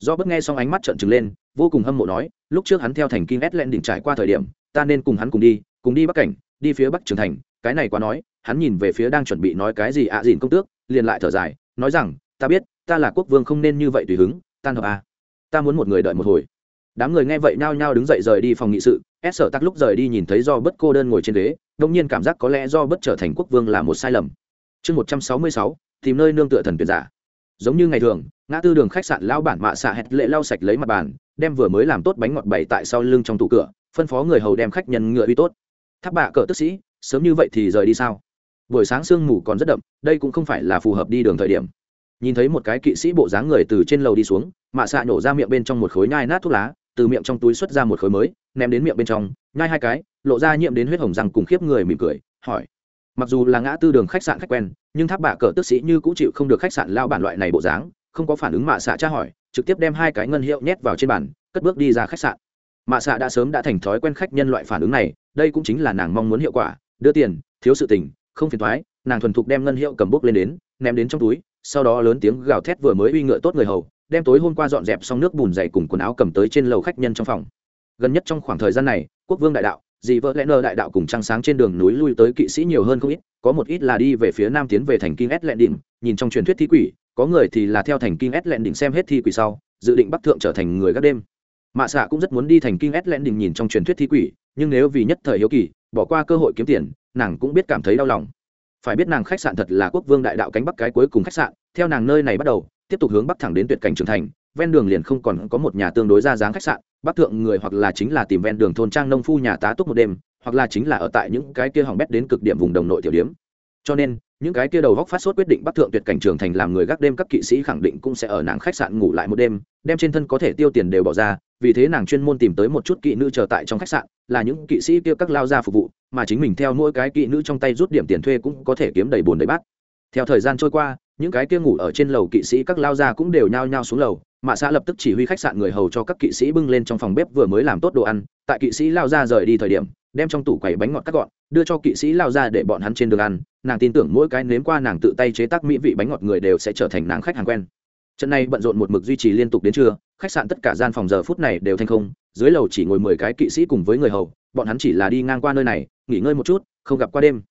A: Do bất nghe xong ánh mắt trợn trừng lên, vô cùng hâm mộ nói, lúc trước hắn theo thành kinh s đỉnh trải qua thời điểm, ta nên cùng hắn cùng đi cùng đi bắc cảnh, đi phía bắc trường thành, cái này quá nói, hắn nhìn về phía đang chuẩn bị nói cái gì ạ à dìn công tước, liền lại thở dài, nói rằng, ta biết ta là quốc vương không nên như vậy tùy hứng, tan hợp à. ta muốn một người đợi một hồi. Đám người nghe vậy nhao nhao đứng dậy rời đi phòng nghị sự, s sở tắc lúc rời đi nhìn thấy do bất cô đơn ngồi trên ghế, đông nhiên cảm giác có lẽ do bất trở thành quốc vương là một sai lầm. Chương một trăm sáu mươi sáu, tìm nơi nương tựa thần tuyển giả. Giống như ngày thường, ngã tư đường khách sạn lao bản mạ xạ hẹt lệ lau sạch lấy mặt bàn, đem vừa mới làm tốt bánh ngọt bày tại sau lưng trong tủ cửa, phân phó người hầu đem khách nhân ngựa uy tốt. Tháp bạ cỡ tức sĩ, sớm như vậy thì rời đi sao? Buổi sáng sương mù còn rất đậm, đây cũng không phải là phù hợp đi đường thời điểm nhìn thấy một cái kỵ sĩ bộ dáng người từ trên lầu đi xuống, mạ xạ nhổ ra miệng bên trong một khối nhai nát thuốc lá, từ miệng trong túi xuất ra một khối mới, ném đến miệng bên trong, nhai hai cái, lộ ra nhiễm đến huyết hồng răng cùng khiếp người mỉm cười, hỏi. Mặc dù là ngã tư đường khách sạn khách quen, nhưng tháp bạ cờ tức sĩ như cũng chịu không được khách sạn lao bản loại này bộ dáng, không có phản ứng mạ xạ tra hỏi, trực tiếp đem hai cái ngân hiệu nhét vào trên bàn, cất bước đi ra khách sạn. Mạ xạ đã sớm đã thành thói quen khách nhân loại phản ứng này, đây cũng chính là nàng mong muốn hiệu quả, đưa tiền, thiếu sự tình, không phiền thoái nàng thuần thục đem ngân hiệu cầm bốc lên đến, ném đến trong túi sau đó lớn tiếng gào thét vừa mới uy ngựa tốt người hầu, đem tối hôm qua dọn dẹp xong nước bùn dày cùng quần áo cầm tới trên lầu khách nhân trong phòng. Gần nhất trong khoảng thời gian này, quốc vương đại đạo, dì vợ lẽ nơ đại đạo cùng trăng sáng trên đường núi lui tới kỵ sĩ nhiều hơn không ít, có một ít là đi về phía nam tiến về thành kinh s lẹn đỉnh nhìn trong truyền thuyết thi quỷ, có người thì là theo thành kinh s lẹn đỉnh xem hết thi quỷ sau, dự định bắc thượng trở thành người gác đêm. Mạ xạ cũng rất muốn đi thành kinh s lẹn đỉnh nhìn trong truyền thuyết thi quỷ, nhưng nếu vì nhất thời hiếu kỳ, bỏ qua cơ hội kiếm tiền, nàng cũng biết cảm thấy đau lòng phải biết nàng khách sạn thật là quốc vương đại đạo cánh bắc cái cuối cùng khách sạn, theo nàng nơi này bắt đầu, tiếp tục hướng bắc thẳng đến tuyệt cảnh trưởng thành, ven đường liền không còn có một nhà tương đối ra dáng khách sạn, bắc thượng người hoặc là chính là tìm ven đường thôn trang nông phu nhà tá túc một đêm, hoặc là chính là ở tại những cái kia hỏng bét đến cực điểm vùng đồng nội tiểu điếm. Cho nên, những cái kia đầu góc phát sốt quyết định bắc thượng tuyệt cảnh trường thành làm người gác đêm các kỵ sĩ khẳng định cũng sẽ ở nàng khách sạn ngủ lại một đêm, đem trên thân có thể tiêu tiền đều bỏ ra, vì thế nàng chuyên môn tìm tới một chút kỵ nữ chờ tại trong khách sạn là những kỵ sĩ kia các lao ra phục vụ, mà chính mình theo mỗi cái kỵ nữ trong tay rút điểm tiền thuê cũng có thể kiếm đầy bồn đầy bát. Theo thời gian trôi qua, những cái kia ngủ ở trên lầu kỵ sĩ các lao ra cũng đều nhao nhao xuống lầu mạ xã lập tức chỉ huy khách sạn người hầu cho các kỵ sĩ bưng lên trong phòng bếp vừa mới làm tốt đồ ăn. Tại kỵ sĩ lao ra rời đi thời điểm, đem trong tủ quầy bánh ngọt cắt gọn, đưa cho kỵ sĩ lao ra để bọn hắn trên đường ăn. Nàng tin tưởng mỗi cái nếm qua nàng tự tay chế tác mỹ vị bánh ngọt người đều sẽ trở thành nàng khách hàng quen. Trận này bận rộn một mực duy trì liên tục đến trưa, khách sạn tất cả gian phòng giờ phút này đều thành không dưới lầu chỉ ngồi mười cái kỵ sĩ cùng với người hầu, bọn hắn chỉ là đi ngang qua nơi này, nghỉ ngơi một chút, không gặp qua đêm.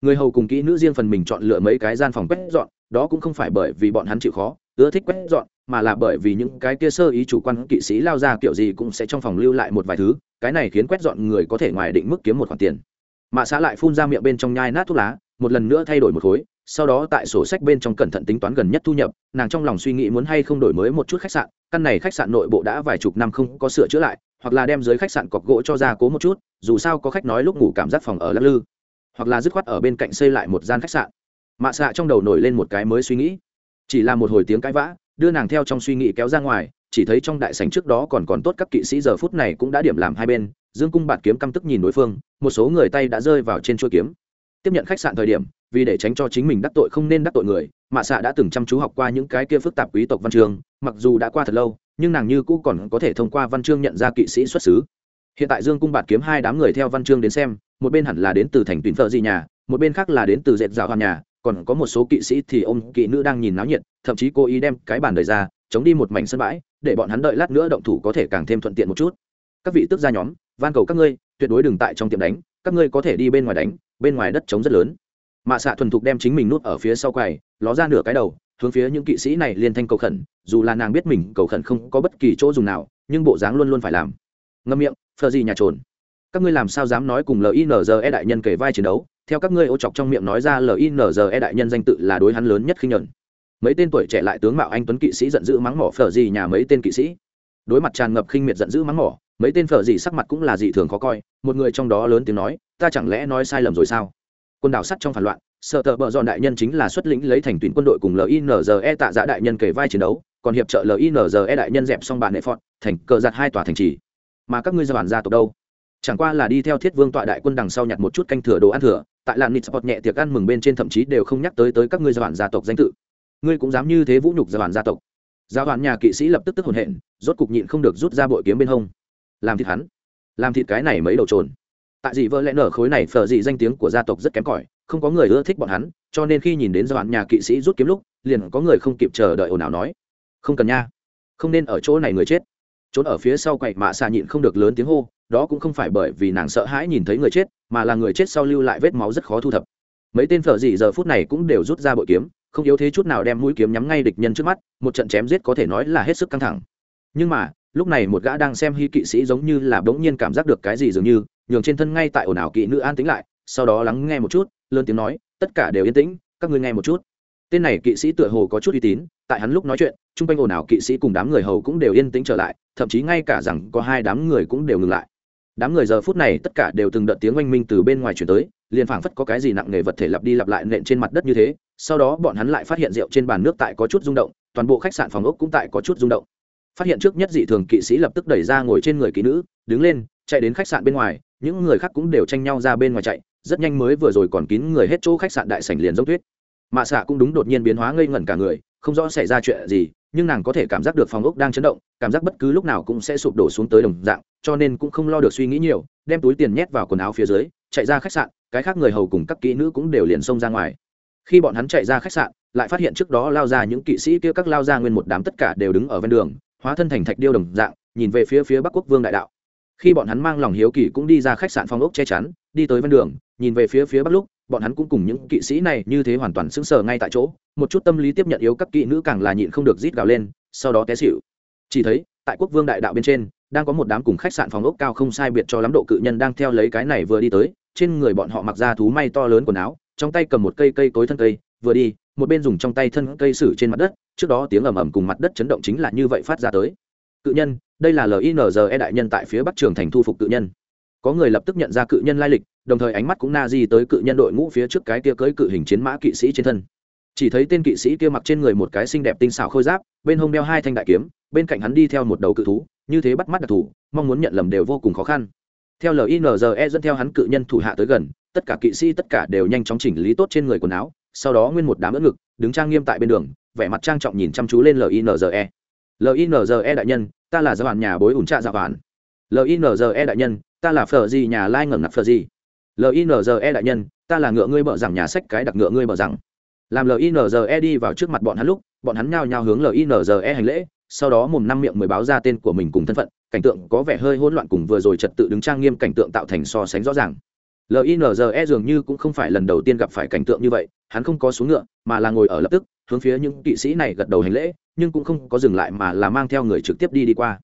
A: Người hầu cùng kỹ nữ riêng phần mình chọn lựa mấy cái gian phòng quét dọn, đó cũng không phải bởi vì bọn hắn chịu khó, ưa thích quét dọn, mà là bởi vì những cái kia sơ ý chủ quan kỵ sĩ lao ra kiểu gì cũng sẽ trong phòng lưu lại một vài thứ, cái này khiến quét dọn người có thể ngoài định mức kiếm một khoản tiền. Mạ xã lại phun ra miệng bên trong nhai nát thuốc lá, một lần nữa thay đổi một khối, sau đó tại sổ sách bên trong cẩn thận tính toán gần nhất thu nhập, nàng trong lòng suy nghĩ muốn hay không đổi mới một chút khách sạn, căn này khách sạn nội bộ đã vài chục năm không có sửa chữa lại hoặc là đem dưới khách sạn cọc gỗ cho ra cố một chút, dù sao có khách nói lúc ngủ cảm giác phòng ở lắc lư. Hoặc là dứt khoát ở bên cạnh xây lại một gian khách sạn. Mạ xạ trong đầu nổi lên một cái mới suy nghĩ. Chỉ là một hồi tiếng cãi vã, đưa nàng theo trong suy nghĩ kéo ra ngoài, chỉ thấy trong đại sảnh trước đó còn còn tốt các kỵ sĩ giờ phút này cũng đã điểm làm hai bên, dương cung bạt kiếm căm tức nhìn đối phương, một số người tay đã rơi vào trên chuôi kiếm. Tiếp nhận khách sạn thời điểm, vì để tránh cho chính mình đắc tội không nên đắc tội người, mạ xạ đã từng chăm chú học qua những cái kia phức tạp quý tộc văn trường, mặc dù đã qua thật lâu nhưng nàng như cũ còn có thể thông qua văn chương nhận ra kỵ sĩ xuất xứ. Hiện tại dương cung bạt kiếm hai đám người theo văn chương đến xem, một bên hẳn là đến từ thành tuyến thợ gì nhà, một bên khác là đến từ dệt dạo hoàn nhà, còn có một số kỵ sĩ thì ông kỵ nữ đang nhìn náo nhiệt, thậm chí cố ý đem cái bàn đời ra, chống đi một mảnh sân bãi, để bọn hắn đợi lát nữa động thủ có thể càng thêm thuận tiện một chút. Các vị tức gia nhóm, van cầu các ngươi, tuyệt đối đừng tại trong tiệm đánh, các ngươi có thể đi bên ngoài đánh, bên ngoài đất trống rất lớn. Mạ xạ thuần thục đem chính mình nút ở phía sau quầy, ló ra nửa cái đầu hướng phía những kỵ sĩ này liên thanh cầu khẩn, dù là nàng biết mình cầu khẩn không có bất kỳ chỗ dùng nào, nhưng bộ dáng luôn luôn phải làm. Ngâm miệng, phờ gì nhà trồn. Các ngươi làm sao dám nói cùng linze đại nhân kể vai chiến đấu? Theo các ngươi ô chọc trong miệng nói ra linze đại nhân danh tự là đối hắn lớn nhất khi nhuận. Mấy tên tuổi trẻ lại tướng mạo anh tuấn kỵ sĩ giận dữ mắng mỏ phở gì nhà mấy tên kỵ sĩ. Đối mặt tràn ngập khinh miệt giận dữ mắng mỏ, mấy tên phở gì sắc mặt cũng là dị thường khó coi. Một người trong đó lớn tiếng nói, ta chẳng lẽ nói sai lầm rồi sao? Quân đảo sắt trong phản loạn sợ tờ bờ dọn đại nhân chính là xuất lĩnh lấy thành tuyến quân đội cùng linze tạ giã đại nhân kể vai chiến đấu, còn hiệp trợ linze đại nhân dẹp xong bàn nệ phọn thành cờ giặt hai tòa thành trì. Mà các ngươi gia bản gia tộc đâu? Chẳng qua là đi theo thiết vương tọa đại quân đằng sau nhặt một chút canh thừa đồ ăn thừa, tại làn nịt sport nhẹ tiệc ăn mừng bên trên thậm chí đều không nhắc tới tới các ngươi gia bản gia tộc danh tự. Ngươi cũng dám như thế vũ nhục gia bản gia tộc. Gia bản nhà kỵ sĩ lập tức tức hồn hện, rốt cục nhịn không được rút ra bội kiếm bên hông. Làm thịt hắn. Làm thịt cái này mấy đầu trồn. Tại dị vợ lẽ nở khối này phở dị danh tiếng của gia tộc rất kém cỏi không có người ưa thích bọn hắn, cho nên khi nhìn đến gia bản nhà kỵ sĩ rút kiếm lúc, liền có người không kịp chờ đợi ồn ào nói, không cần nha, không nên ở chỗ này người chết. Trốn ở phía sau quậy mạ xạ nhịn không được lớn tiếng hô, đó cũng không phải bởi vì nàng sợ hãi nhìn thấy người chết, mà là người chết sau lưu lại vết máu rất khó thu thập. Mấy tên phở dị giờ phút này cũng đều rút ra bội kiếm, không yếu thế chút nào đem mũi kiếm nhắm ngay địch nhân trước mắt, một trận chém giết có thể nói là hết sức căng thẳng. Nhưng mà, lúc này một gã đang xem hy kỵ sĩ giống như là bỗng nhiên cảm giác được cái gì dường như, nhường trên thân ngay tại ồn ào kỵ nữ an tĩnh lại, sau đó lắng nghe một chút lớn tiếng nói, tất cả đều yên tĩnh, các ngươi nghe một chút. Tên này kỵ sĩ tựa hồ có chút uy tín, tại hắn lúc nói chuyện, chung quanh ồn ào kỵ sĩ cùng đám người hầu cũng đều yên tĩnh trở lại, thậm chí ngay cả rằng có hai đám người cũng đều ngừng lại. Đám người giờ phút này tất cả đều từng đợt tiếng oanh minh từ bên ngoài chuyển tới, liền phảng phất có cái gì nặng nề vật thể lặp đi lặp lại nện trên mặt đất như thế, sau đó bọn hắn lại phát hiện rượu trên bàn nước tại có chút rung động, toàn bộ khách sạn phòng ốc cũng tại có chút rung động. Phát hiện trước nhất dị thường kỵ sĩ lập tức đẩy ra ngồi trên người kỹ nữ, đứng lên, chạy đến khách sạn bên ngoài, những người khác cũng đều tranh nhau ra bên ngoài chạy rất nhanh mới vừa rồi còn kín người hết chỗ khách sạn đại sảnh liền giống tuyết. Mạ xạ cũng đúng đột nhiên biến hóa ngây ngẩn cả người, không rõ xảy ra chuyện gì, nhưng nàng có thể cảm giác được phòng ốc đang chấn động, cảm giác bất cứ lúc nào cũng sẽ sụp đổ xuống tới đồng dạng, cho nên cũng không lo được suy nghĩ nhiều, đem túi tiền nhét vào quần áo phía dưới, chạy ra khách sạn, cái khác người hầu cùng các kỹ nữ cũng đều liền xông ra ngoài. Khi bọn hắn chạy ra khách sạn, lại phát hiện trước đó lao ra những kỵ sĩ kia các lao ra nguyên một đám tất cả đều đứng ở ven đường, hóa thân thành thạch điêu đồng dạng, nhìn về phía phía bắc quốc vương đại đạo. Khi bọn hắn mang lòng hiếu kỳ cũng đi ra khách sạn phong ốc che chắn, đi tới ven đường nhìn về phía phía bắc lúc, bọn hắn cũng cùng những kỵ sĩ này như thế hoàn toàn sững sờ ngay tại chỗ, một chút tâm lý tiếp nhận yếu các kỵ nữ càng là nhịn không được rít gào lên, sau đó té xịu chỉ thấy, tại quốc vương đại đạo bên trên, đang có một đám cùng khách sạn phòng ốc cao không sai biệt cho lắm độ cự nhân đang theo lấy cái này vừa đi tới, trên người bọn họ mặc ra thú may to lớn quần áo, trong tay cầm một cây cây cối thân cây, vừa đi, một bên dùng trong tay thân cây sử trên mặt đất, trước đó tiếng ầm ầm cùng mặt đất chấn động chính là như vậy phát ra tới. Cự nhân, đây là linze đại nhân tại phía bắc trường thành thu phục cự nhân có người lập tức nhận ra cự nhân lai lịch, đồng thời ánh mắt cũng na di tới cự nhân đội ngũ phía trước cái kia cưới cự hình chiến mã kỵ sĩ trên thân. Chỉ thấy tên kỵ sĩ kia mặc trên người một cái xinh đẹp tinh xảo khôi giáp, bên hông đeo hai thanh đại kiếm, bên cạnh hắn đi theo một đầu cự thú, như thế bắt mắt đặc thù, mong muốn nhận lầm đều vô cùng khó khăn. Theo linze dẫn theo hắn cự nhân thủ hạ tới gần, tất cả kỵ sĩ, tất cả đều nhanh chóng chỉnh lý tốt trên người quần áo, sau đó nguyên một đám ớt ngực, đứng trang nghiêm tại bên đường, vẻ mặt trang trọng nhìn chăm chú lên linze linze đại nhân, ta là gia bản nhà bối ủn trạ gia bản linze đại nhân, ta là phờ gì nhà lai ngẩng ngặt phờ gì linze đại nhân, ta là ngựa ngươi bợ rằng, nhà sách cái đặc ngựa ngươi bợ rằng. Làm linze đi vào trước mặt bọn hắn lúc, bọn hắn nhao nhao hướng linze hành lễ, sau đó mồm năm miệng mới báo ra tên của mình cùng thân phận, cảnh tượng có vẻ hơi hỗn loạn cùng vừa rồi trật tự đứng trang nghiêm cảnh tượng tạo thành so sánh rõ ràng. Linze dường như cũng không phải lần đầu tiên gặp phải cảnh tượng như vậy, hắn không có xuống ngựa, mà là ngồi ở lập tức, hướng phía những kỵ sĩ này gật đầu hành lễ, nhưng cũng không có dừng lại mà là mang theo người trực tiếp đi đi qua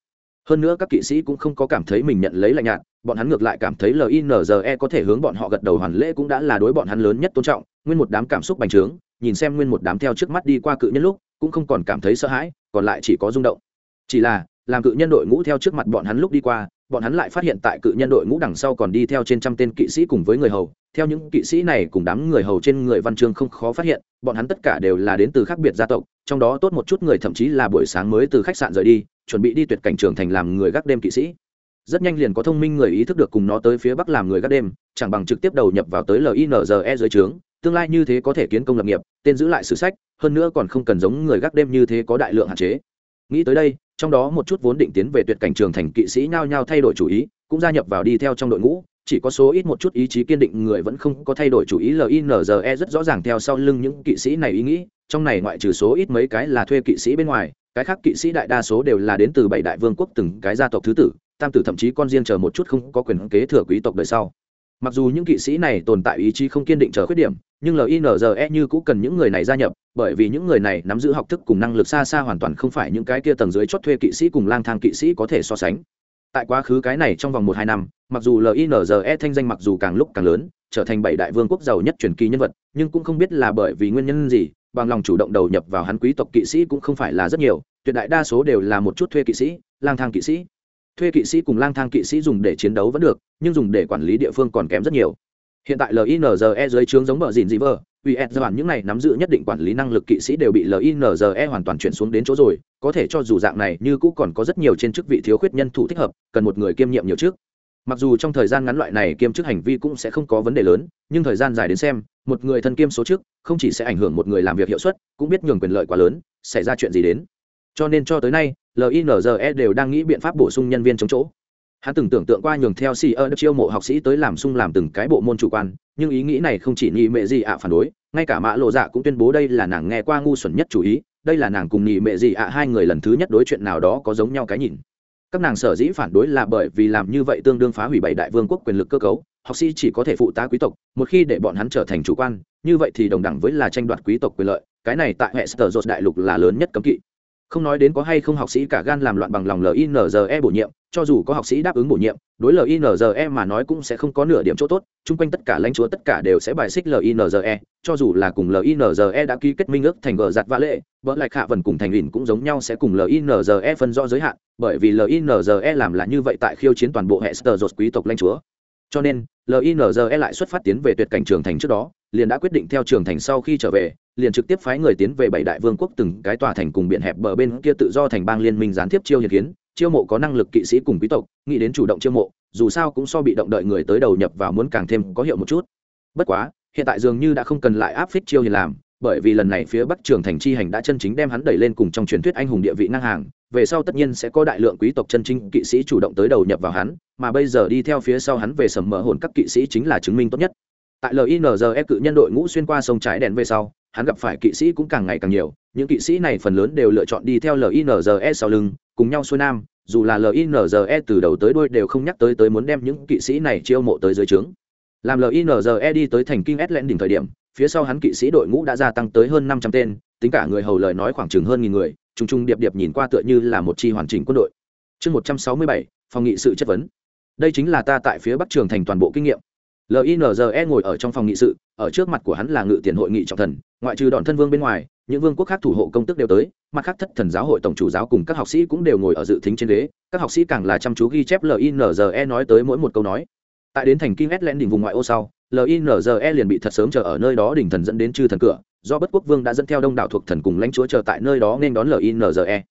A: hơn nữa các kỵ sĩ cũng không có cảm thấy mình nhận lấy lạnh nhạt, bọn hắn ngược lại cảm thấy linze có thể hướng bọn họ gật đầu hoàn lễ cũng đã là đối bọn hắn lớn nhất tôn trọng, nguyên một đám cảm xúc bành trướng, nhìn xem nguyên một đám theo trước mắt đi qua cự nhân lúc, cũng không còn cảm thấy sợ hãi, còn lại chỉ có rung động. Chỉ là, làm cự nhân đội ngũ theo trước mặt bọn hắn lúc đi qua, bọn hắn lại phát hiện tại cự nhân đội ngũ đằng sau còn đi theo trên trăm tên kỵ sĩ cùng với người hầu theo những kỵ sĩ này cùng đám người hầu trên người văn chương không khó phát hiện, bọn hắn tất cả đều là đến từ khác biệt gia tộc, trong đó tốt một chút người thậm chí là buổi sáng mới từ khách sạn rời đi, chuẩn bị đi tuyệt cảnh trường thành làm người gác đêm kỵ sĩ. Rất nhanh liền có thông minh người ý thức được cùng nó tới phía bắc làm người gác đêm, chẳng bằng trực tiếp đầu nhập vào tới linze dưới trướng, tương lai như thế có thể kiến công lập nghiệp, tên giữ lại sử sách, hơn nữa còn không cần giống người gác đêm như thế có đại lượng hạn chế. Nghĩ tới đây, trong đó một chút vốn định tiến về tuyệt cảnh trường thành kỵ sĩ nhao nhao thay đổi chủ ý, cũng gia nhập vào đi theo trong đội ngũ chỉ có số ít một chút ý chí kiên định người vẫn không có thay đổi chủ ý linze rất rõ ràng theo sau lưng những kỵ sĩ này ý nghĩ, trong này ngoại trừ số ít mấy cái là thuê kỵ sĩ bên ngoài, cái khác kỵ sĩ đại đa số đều là đến từ bảy đại vương quốc từng cái gia tộc thứ tử, tam tử thậm chí con riêng chờ một chút không có quyền kế thừa quý tộc đời sau. Mặc dù những kỵ sĩ này tồn tại ý chí không kiên định chờ khuyết điểm, nhưng linze như cũng cần những người này gia nhập, bởi vì những người này nắm giữ học thức cùng năng lực xa xa hoàn toàn không phải những cái kia tầng dưới chót thuê kỵ sĩ cùng lang thang kỵ sĩ có thể so sánh tại quá khứ cái này trong vòng một hai năm, mặc dù linze thanh danh mặc dù càng lúc càng lớn, trở thành bảy đại vương quốc giàu nhất truyền kỳ nhân vật, nhưng cũng không biết là bởi vì nguyên nhân gì, bằng lòng chủ động đầu nhập vào hắn quý tộc kỵ sĩ cũng không phải là rất nhiều, tuyệt đại đa số đều là một chút thuê kỵ sĩ, lang thang kỵ sĩ. Thuê kỵ sĩ cùng lang thang kỵ sĩ dùng để chiến đấu vẫn được, nhưng dùng để quản lý địa phương còn kém rất nhiều hiện tại linze dưới trướng giống bờ dìn dị vờ us giai đoạn những này nắm giữ nhất định quản lý năng lực kỵ sĩ đều bị linze hoàn toàn chuyển xuống đến chỗ rồi, có thể cho dù dạng này như cũng còn có rất nhiều trên chức vị thiếu khuyết nhân thủ thích hợp, cần một người kiêm nhiệm nhiều trước. Mặc dù trong thời gian ngắn loại này kiêm chức hành vi cũng sẽ không có vấn đề lớn, nhưng thời gian dài đến xem, một người thân kiêm số trước, không chỉ sẽ ảnh hưởng một người làm việc hiệu suất, cũng biết nhường quyền lợi quá lớn, xảy ra chuyện gì đến. Cho nên cho tới nay linze đều đang nghĩ biện pháp bổ sung nhân viên chống chỗ hắn từng tưởng tượng qua nhường theo si ơ chiêu mộ học sĩ tới làm sung làm từng cái bộ môn chủ quan, nhưng ý nghĩ này không chỉ nhị mệ gì ạ phản đối, ngay cả mã lộ dạ cũng tuyên bố đây là nàng nghe qua ngu xuẩn nhất chủ ý, đây là nàng cùng nhị mệ gì ạ hai người lần thứ nhất đối chuyện nào đó có giống nhau cái nhìn. Các nàng sở dĩ phản đối là bởi vì làm như vậy tương đương phá hủy bảy đại vương quốc quyền lực cơ cấu, học sĩ chỉ có thể phụ tá quý tộc, một khi để bọn hắn trở thành chủ quan, như vậy thì đồng đẳng với là tranh đoạt quý tộc quyền lợi, cái này tại hệ sở dột đại lục là lớn nhất cấm kỵ. Không nói đến có hay không học sĩ cả gan làm loạn bằng lòng linze bổ nhiệm cho dù có học sĩ đáp ứng bổ nhiệm, đối linze mà nói cũng sẽ không có nửa điểm chỗ tốt, chung quanh tất cả lãnh chúa tất cả đều sẽ bài xích linze cho dù là cùng linze đã ký kết minh ước thành gờ giặt vã lệ, vợ lại hạ vần cùng thành ủy cũng giống nhau sẽ cùng linze phân rõ giới hạn, bởi vì linze làm là như vậy tại khiêu chiến toàn bộ hệ sơ dột quý tộc lãnh chúa. Cho nên linze lại xuất phát tiến về tuyệt cảnh trường thành trước đó, liền đã quyết định theo trường thành sau khi trở về, liền trực tiếp phái người tiến về bảy đại vương quốc từng cái tòa thành cùng biển hẹp bờ bên kia tự do thành bang liên minh gián tiếp chiêu hiệp kiến chiêu mộ có năng lực kỵ sĩ cùng quý tộc, nghĩ đến chủ động chiêu mộ, dù sao cũng so bị động đợi người tới đầu nhập vào muốn càng thêm có hiệu một chút. Bất quá, hiện tại dường như đã không cần lại áp phích chiêu hiền làm, bởi vì lần này phía bắc trường thành chi hành đã chân chính đem hắn đẩy lên cùng trong truyền thuyết anh hùng địa vị ngang hàng, về sau tất nhiên sẽ có đại lượng quý tộc chân chính kỵ sĩ chủ động tới đầu nhập vào hắn, mà bây giờ đi theo phía sau hắn về sầm mở hồn các kỵ sĩ chính là chứng minh tốt nhất. Tại linze cự nhân đội ngũ xuyên qua sông trái đèn về sau, hắn gặp phải kỵ sĩ cũng càng ngày càng nhiều, những kỵ sĩ này phần lớn đều lựa chọn đi theo linze sau lưng cùng nhau xuôi nam, dù là linze từ đầu tới đuôi đều không nhắc tới tới muốn đem những kỵ sĩ này chiêu mộ tới dưới trướng. Làm linze đi tới thành kinh s lẽn đỉnh thời điểm, phía sau hắn kỵ sĩ đội ngũ đã gia tăng tới hơn năm trăm tên, tính cả người hầu lời nói khoảng chừng hơn nghìn người t r u n g t r u n g điệp điệp nhìn qua tựa như là một chi hoàn chỉnh quân đội. Chương một trăm sáu mươi bảy, phòng nghị sự chất vấn. Đây chính là ta tại phía bắc trường thành toàn bộ kinh nghiệm. Linze ngồi ở trong phòng nghị sự, ở trước mặt của hắn là ngự tiền hội nghị trọng thần, ngoại trừ đòn thân vương bên ngoài những vương quốc khác thủ hộ công tức đều tới, mặt khác thất thần giáo hội tổng chủ giáo cùng các học sĩ cũng đều ngồi ở dự thính trên ghế, các học sĩ càng là chăm chú ghi chép linze nói tới mỗi một câu nói. Tại đến thành kinh s len đỉnh vùng ngoại ô sau linze liền bị thật sớm chờ ở nơi đó đỉnh thần dẫn đến chư thần cửa, do bất quốc vương đã dẫn theo đông đảo thuộc thần cùng lãnh chúa chờ tại nơi đó nên đón linze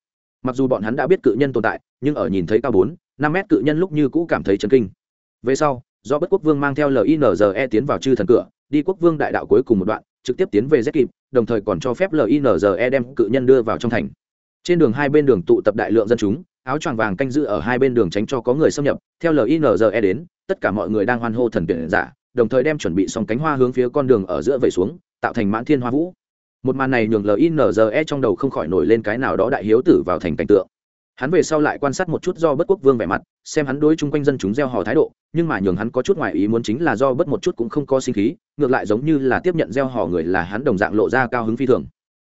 A: mặc dù bọn hắn đã biết cự nhân tồn tại, nhưng ở nhìn thấy cao bốn, năm mét cự nhân lúc như cũ cảm thấy chấn kinh. Về sau, do bất quốc vương mang theo linze tiến vào chư thần cửa, đi quốc vương đại đạo cuối cùng một đoạn trực tiếp tiến về z kịp đồng thời còn cho phép linze đem cự nhân đưa vào trong thành. Trên đường hai bên đường tụ tập đại lượng dân chúng, áo choàng vàng canh giữ ở hai bên đường tránh cho có người xâm nhập. Theo linze đến, tất cả mọi người đang hoan hô thần tuyển giả, đồng thời đem chuẩn bị xong cánh hoa hướng phía con đường ở giữa vẩy xuống, tạo thành mãn thiên hoa vũ. Một màn này nhường linze trong đầu không khỏi nổi lên cái nào đó đại hiếu tử vào thành cảnh tượng. Hắn về sau lại quan sát một chút do bất quốc vương vẻ mặt, xem hắn đối chung quanh dân chúng gieo hò thái độ nhưng mà nhường hắn có chút ngoại ý muốn chính là do bất một chút cũng không có sinh khí, ngược lại giống như là tiếp nhận gieo hò người là hắn đồng dạng lộ ra cao hứng phi thường.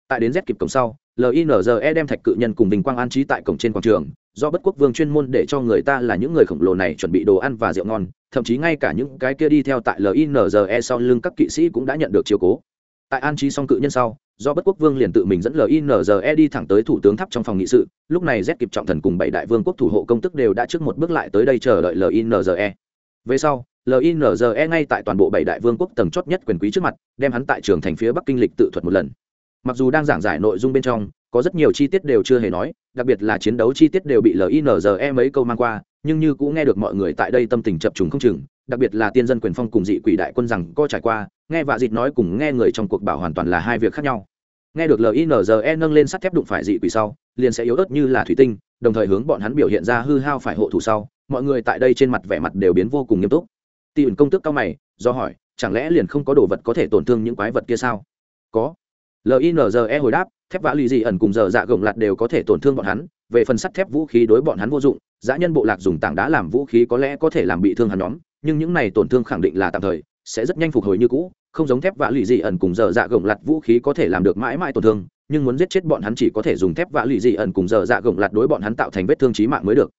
A: Tại đến z kịp cổng sau linze đem thạch cự nhân cùng bình quang an trí tại cổng trên quảng trường, do bất quốc vương chuyên môn để cho người ta là những người khổng lồ này chuẩn bị đồ ăn và rượu ngon, thậm chí ngay cả những cái kia đi theo tại linze sau lưng các kỵ sĩ cũng đã nhận được chiếu cố. Tại an trí xong cự nhân sau, do bất quốc vương liền tự mình dẫn linze đi thẳng tới thủ tướng tháp trong phòng nghị sự, lúc này z kịp trọng thần cùng bảy đại vương quốc thủ hộ công tức đều đã trước một bước lại tới đây chờ đợi linze về sau linze ngay tại toàn bộ bảy đại vương quốc tầng chót nhất quyền quý trước mặt, đem hắn tại trường thành phía bắc kinh lịch tự thuật một lần. Mặc dù đang giảng giải nội dung bên trong, có rất nhiều chi tiết đều chưa hề nói, đặc biệt là chiến đấu chi tiết đều bị linze mấy câu mang qua, nhưng như cũng nghe được mọi người tại đây tâm tình chập trùng không chừng, đặc biệt là tiên dân quyền phong cùng dị quỷ đại quân rằng có trải qua, nghe vạ dịt nói cùng nghe người trong cuộc bảo hoàn toàn là hai việc khác nhau. Nghe được linze nâng lên sắt thép đụng phải dị quỷ sau, liền sẽ yếu ớt như là thủy tinh, đồng thời hướng bọn hắn biểu hiện ra hư hao phải hộ thủ sau mọi người tại đây trên mặt vẻ mặt đều biến vô cùng nghiêm túc. Tỷ ẩn công tức cao mày, do hỏi, chẳng lẽ liền không có đồ vật có thể tổn thương những quái vật kia sao? Có. Linze hồi đáp, thép vã lì dị ẩn cùng giờ dạ gồng lạt đều có thể tổn thương bọn hắn, về phần sắt thép vũ khí đối bọn hắn vô dụng, dã nhân bộ lạc dùng tảng đá làm vũ khí có lẽ có thể làm bị thương hắn nhóm, nhưng những này tổn thương khẳng định là tạm thời, sẽ rất nhanh phục hồi như cũ, không giống thép vã lì dị ẩn cùng giờ dạ gồng lạt vũ khí có thể làm được mãi mãi tổn thương, nhưng muốn giết chết bọn hắn chỉ có thể dùng thép vã lì dị ẩn cùng giờ dạ gồng lạt đối bọn hắn tạo thành vết thương trí mạng mới được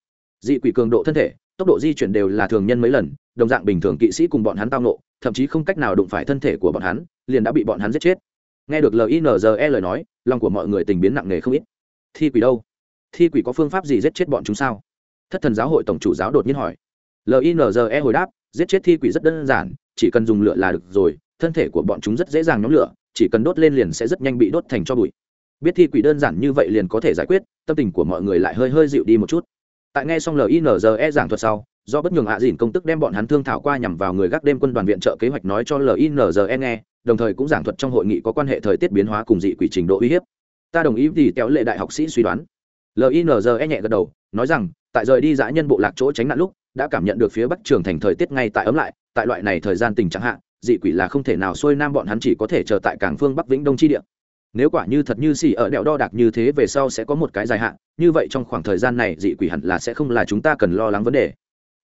A: dị quỷ cường độ thân thể, tốc độ di chuyển đều là thường nhân mấy lần, đồng dạng bình thường kỵ sĩ cùng bọn hắn tao nộ thậm chí không cách nào đụng phải thân thể của bọn hắn, liền đã bị bọn hắn giết chết. Nghe được linze lời nói, lòng của mọi người tình biến nặng nề không ít. Thi quỷ đâu? Thi quỷ có phương pháp gì giết chết bọn chúng sao? Thất thần giáo hội tổng chủ giáo đột nhiên hỏi. Linze hồi đáp, giết chết thi quỷ rất đơn giản, chỉ cần dùng lửa là được rồi, thân thể của bọn chúng rất dễ dàng nhóm lửa, chỉ cần đốt lên liền sẽ rất nhanh bị đốt thành cho bụi. Biết thi quỷ đơn giản như vậy liền có thể giải quyết, tâm tình của mọi người lại hơi hơi dịu đi một chút tại nghe xong linze giảng thuật sau, do bất nhường hạ dìn công tức đem bọn hắn thương thảo qua nhằm vào người gác đêm quân đoàn viện trợ kế hoạch nói cho linze nghe, đồng thời cũng giảng thuật trong hội nghị có quan hệ thời tiết biến hóa cùng dị quỷ trình độ uy hiếp. Ta đồng ý thì kéo lệ đại học sĩ suy đoán. Linze nhẹ gật đầu, nói rằng, tại rời đi dã nhân bộ lạc chỗ tránh nạn lúc, đã cảm nhận được phía bắc trường thành thời tiết ngay tại ấm lại, tại loại này thời gian tình trạng hạn dị quỷ là không thể nào xuôi nam bọn hắn chỉ có thể chờ tại cảng phương bắc vĩnh đông chi địa nếu quả như thật như xì ở đèo đo đạc như thế về sau sẽ có một cái dài hạn, như vậy trong khoảng thời gian này dị quỷ hẳn là sẽ không là chúng ta cần lo lắng vấn đề.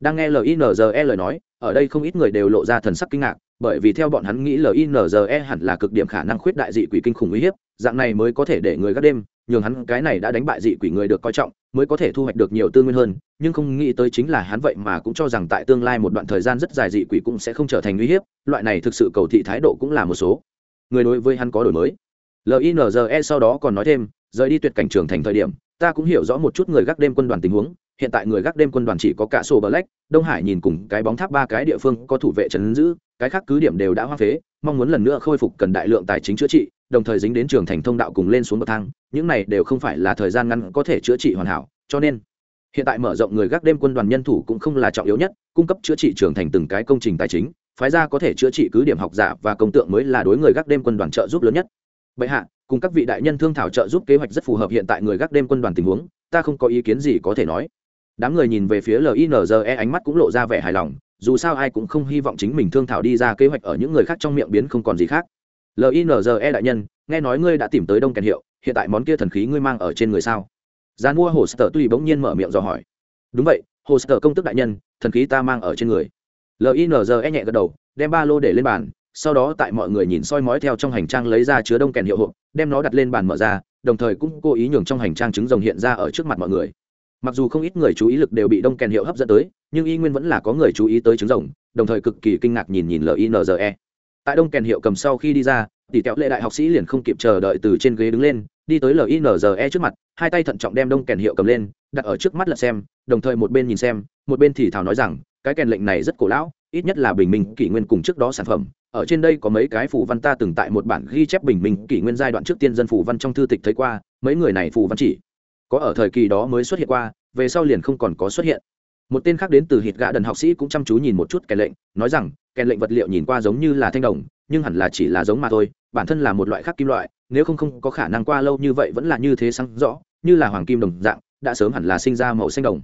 A: Đang nghe linze lời nói, ở đây không ít người đều lộ ra thần sắc kinh ngạc, bởi vì theo bọn hắn nghĩ linze hẳn là cực điểm khả năng khuyết đại dị quỷ kinh khủng uy hiếp, dạng này mới có thể để người gác đêm, nhường hắn cái này đã đánh bại dị quỷ người được coi trọng, mới có thể thu hoạch được nhiều tư nguyên hơn, nhưng không nghĩ tới chính là hắn vậy mà cũng cho rằng tại tương lai một đoạn thời gian rất dài dị quỷ cũng sẽ không trở thành uy hiếp, loại này thực sự cầu thị thái độ cũng là một số. Người đối với hắn có đổi mới linze sau đó còn nói thêm, rời đi tuyệt cảnh trường thành thời điểm, ta cũng hiểu rõ một chút người gác đêm quân đoàn tình huống. Hiện tại người gác đêm quân đoàn chỉ có cả sổ black, đông hải nhìn cùng cái bóng tháp ba cái địa phương có thủ vệ trấn giữ, cái khác cứ điểm đều đã hoa phế, mong muốn lần nữa khôi phục cần đại lượng tài chính chữa trị, đồng thời dính đến trường thành thông đạo cùng lên xuống bậc thang, những này đều không phải là thời gian ngắn có thể chữa trị hoàn hảo, cho nên hiện tại mở rộng người gác đêm quân đoàn nhân thủ cũng không là trọng yếu nhất, cung cấp chữa trị trường thành từng cái công trình tài chính, phái ra có thể chữa trị cứ điểm học giả và công tượng mới là đối người gác đêm quân đoàn trợ giúp lớn nhất bệ hạ, cùng các vị đại nhân thương thảo trợ giúp kế hoạch rất phù hợp hiện tại người gác đêm quân đoàn tình huống, ta không có ý kiến gì có thể nói. Đám người nhìn về phía linze ánh mắt cũng lộ ra vẻ hài lòng, dù sao ai cũng không hy vọng chính mình thương thảo đi ra kế hoạch ở những người khác trong miệng biến không còn gì khác. Linze đại nhân, nghe nói ngươi đã tìm tới đông kèn hiệu, hiện tại món kia thần khí ngươi mang ở trên người sao? Gian mua hồ sơ tùy bỗng nhiên mở miệng dò hỏi. Đúng vậy, hồ sơ công tức đại nhân, thần khí ta mang ở trên người. Linze nhẹ gật đầu, đem ba lô để lên bàn sau đó tại mọi người nhìn soi mói theo trong hành trang lấy ra chứa đông kèn hiệu hộp, đem nó đặt lên bàn mở ra, đồng thời cũng cố ý nhường trong hành trang trứng rồng hiện ra ở trước mặt mọi người. Mặc dù không ít người chú ý lực đều bị đông kèn hiệu hấp dẫn tới, nhưng y nguyên vẫn là có người chú ý tới trứng rồng, đồng thời cực kỳ kinh ngạc nhìn nhìn linze tại đông kèn hiệu cầm sau khi đi ra, tỷ kẹo lệ đại học sĩ liền không kịp chờ đợi từ trên ghế đứng lên, đi tới linze trước mặt, hai tay thận trọng đem đông kèn hiệu cầm lên, đặt ở trước mắt lật xem, đồng thời một bên nhìn xem, một bên thì thảo nói rằng, cái kèn lệnh này rất cổ lão, ít nhất là bình minh kỷ nguyên cùng trước đó sản phẩm ở trên đây có mấy cái phù văn ta từng tại một bản ghi chép bình minh kỷ nguyên giai đoạn trước tiên dân phù văn trong thư tịch thấy qua, mấy người này phù văn chỉ. Có ở thời kỳ đó mới xuất hiện qua, về sau liền không còn có xuất hiện. Một tên khác đến từ hít gạ đần học sĩ cũng chăm chú nhìn một chút kèn lệnh, nói rằng, kèn lệnh vật liệu nhìn qua giống như là thanh đồng, nhưng hẳn là chỉ là giống mà thôi, bản thân là một loại khác kim loại, nếu không không có khả năng qua lâu như vậy vẫn là như thế sáng rõ, như là hoàng kim đồng dạng, đã sớm hẳn là sinh ra màu xanh đồng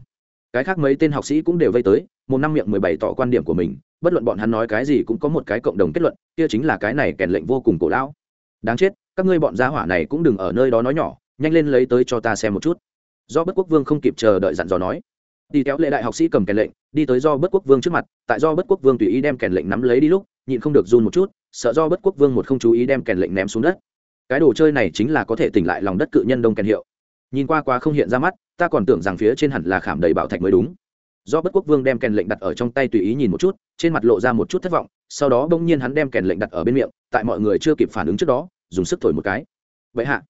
A: cái khác mấy tên học sĩ cũng đều vây tới, một năm miệng mười bảy tỏ quan điểm của mình, bất luận bọn hắn nói cái gì cũng có một cái cộng đồng kết luận, kia chính là cái này kèn lệnh vô cùng cổ lão. Đáng chết, các ngươi bọn gia hỏa này cũng đừng ở nơi đó nói nhỏ, nhanh lên lấy tới cho ta xem một chút. Do bất quốc vương không kịp chờ đợi dặn dò nói. Đi kéo lệ đại học sĩ cầm kèn lệnh, đi tới do bất quốc vương trước mặt, tại do bất quốc vương tùy ý đem kèn lệnh nắm lấy đi lúc, nhịn không được run một chút, sợ do bất quốc vương một không chú ý đem kèn lệnh ném xuống đất. Cái đồ chơi này chính là có thể tỉnh lại lòng đất cự nhân đông kèn hiệu. Nhìn qua quá không hiện ra mắt ta còn tưởng rằng phía trên hẳn là khảm đầy bảo thạch mới đúng. Do bất quốc vương đem kèn lệnh đặt ở trong tay tùy ý nhìn một chút, trên mặt lộ ra một chút thất vọng, sau đó bỗng nhiên hắn đem kèn lệnh đặt ở bên miệng, tại mọi người chưa kịp phản ứng trước đó, dùng sức thổi một cái. Vậy hạ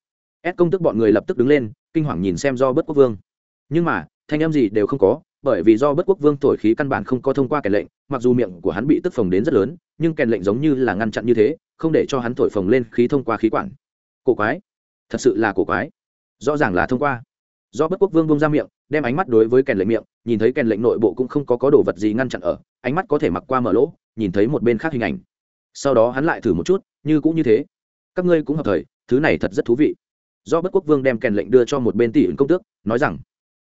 A: ép công tức bọn người lập tức đứng lên, kinh hoàng nhìn xem do bất quốc vương. Nhưng mà, thanh em gì đều không có, bởi vì do bất quốc vương thổi khí căn bản không có thông qua kèn lệnh, mặc dù miệng của hắn bị tức phồng đến rất lớn, nhưng kèn lệnh giống như là ngăn chặn như thế, không để cho hắn thổi phồng lên khí thông qua khí quản. Cổ quái, thật sự là cổ quái. Rõ ràng là thông qua do bất quốc vương bông ra miệng, đem ánh mắt đối với kèn lệnh miệng, nhìn thấy kèn lệnh nội bộ cũng không có có đồ vật gì ngăn chặn ở, ánh mắt có thể mặc qua mở lỗ, nhìn thấy một bên khác hình ảnh. Sau đó hắn lại thử một chút, như cũng như thế. Các ngươi cũng hợp thời, thứ này thật rất thú vị. Do bất quốc vương đem kèn lệnh đưa cho một bên tỷ ẩn công tước, nói rằng,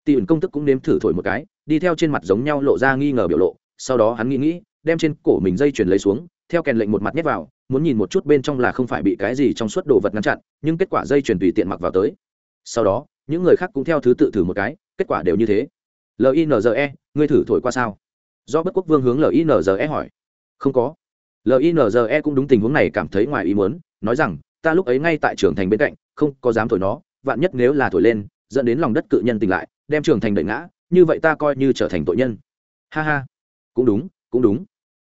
A: tỷ ẩn công tước cũng nếm thử thổi một cái, đi theo trên mặt giống nhau lộ ra nghi ngờ biểu lộ, sau đó hắn nghĩ nghĩ, đem trên cổ mình dây chuyền lấy xuống, theo kèn lệnh một mặt nhét vào, muốn nhìn một chút bên trong là không phải bị cái gì trong suốt đồ vật ngăn chặn, nhưng kết quả dây chuyền tùy tiện mặc vào tới. Sau đó những người khác cũng theo thứ tự thử một cái, kết quả đều như thế. Linze ngươi thử thổi qua sao? Do bất quốc vương hướng linze hỏi. Không có. Linze cũng đúng tình huống này cảm thấy ngoài ý muốn, nói rằng, ta lúc ấy ngay tại trường thành bên cạnh, không có dám thổi nó, vạn nhất nếu là thổi lên, dẫn đến lòng đất cự nhân tỉnh lại, đem trường thành đợi ngã, như vậy ta coi như trở thành tội nhân. Ha ha. Cũng đúng cũng đúng.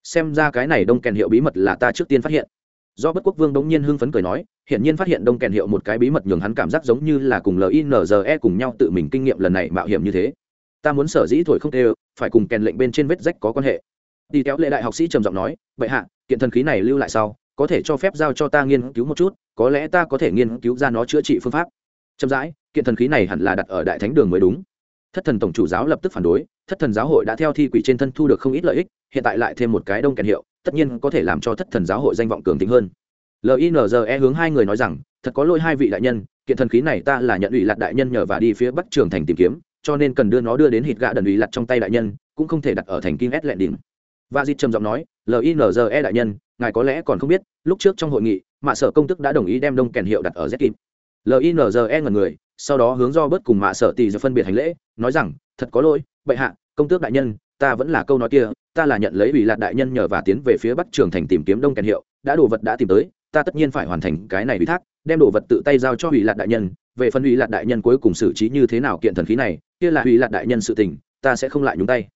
A: Xem ra cái này đông kèn hiệu bí mật là ta trước tiên phát hiện. Do bất quốc vương đống nhiên hưng phấn cười nói hiện nhiên phát hiện đông kèn hiệu một cái bí mật nhường hắn cảm giác giống như là cùng linze cùng nhau tự mình kinh nghiệm lần này mạo hiểm như thế. Ta muốn sở dĩ thổi không tê, phải cùng kèn lệnh bên trên vết rách có quan hệ. Đi kéo lệ đại học sĩ trầm giọng nói, vậy hạ, kiện thần khí này lưu lại sau, có thể cho phép giao cho ta nghiên cứu một chút, có lẽ ta có thể nghiên cứu ra nó chữa trị phương pháp. Chậm rãi, kiện thần khí này hẳn là đặt ở đại thánh đường mới đúng. Thất thần tổng chủ giáo lập tức phản đối, thất thần giáo hội đã theo thi quỷ trên thân thu được không ít lợi ích, hiện tại lại thêm một cái đông kèn hiệu, tất nhiên có thể làm cho thất thần giáo hội danh vọng cường tính hơn linze hướng hai người nói rằng, thật có lỗi hai vị đại nhân, kiện thần khí này ta là nhận ủy lạc đại nhân nhờ và đi phía bắc trường thành tìm kiếm, cho nên cần đưa nó đưa đến hít gạ đần ủy lạc trong tay đại nhân, cũng không thể đặt ở thành kim s lẹn đỉnh. Và dịt trầm giọng nói linze đại nhân, ngài có lẽ còn không biết, lúc trước trong hội nghị, mạ sở công tức đã đồng ý đem đông kèn hiệu đặt ở z kim. Linze ngần người, sau đó hướng do bớt cùng mạ sở tì giờ phân biệt hành lễ, nói rằng, thật có lỗi, bệ hạ, công tước đại nhân, ta vẫn là câu nói kia, ta là nhận lấy ủy lạc đại nhân nhờ và tiến về phía bắc trường thành tìm kiếm đông kèn hiệu, đã đồ vật đã tìm tới ta tất nhiên phải hoàn thành cái này ủy thác, đem đồ vật tự tay giao cho ủy lạc đại nhân. Về phần ủy lạc đại nhân cuối cùng xử trí như thế nào kiện thần khí này, kia là ủy lạc đại nhân sự tình, ta sẽ không lại nhúng tay.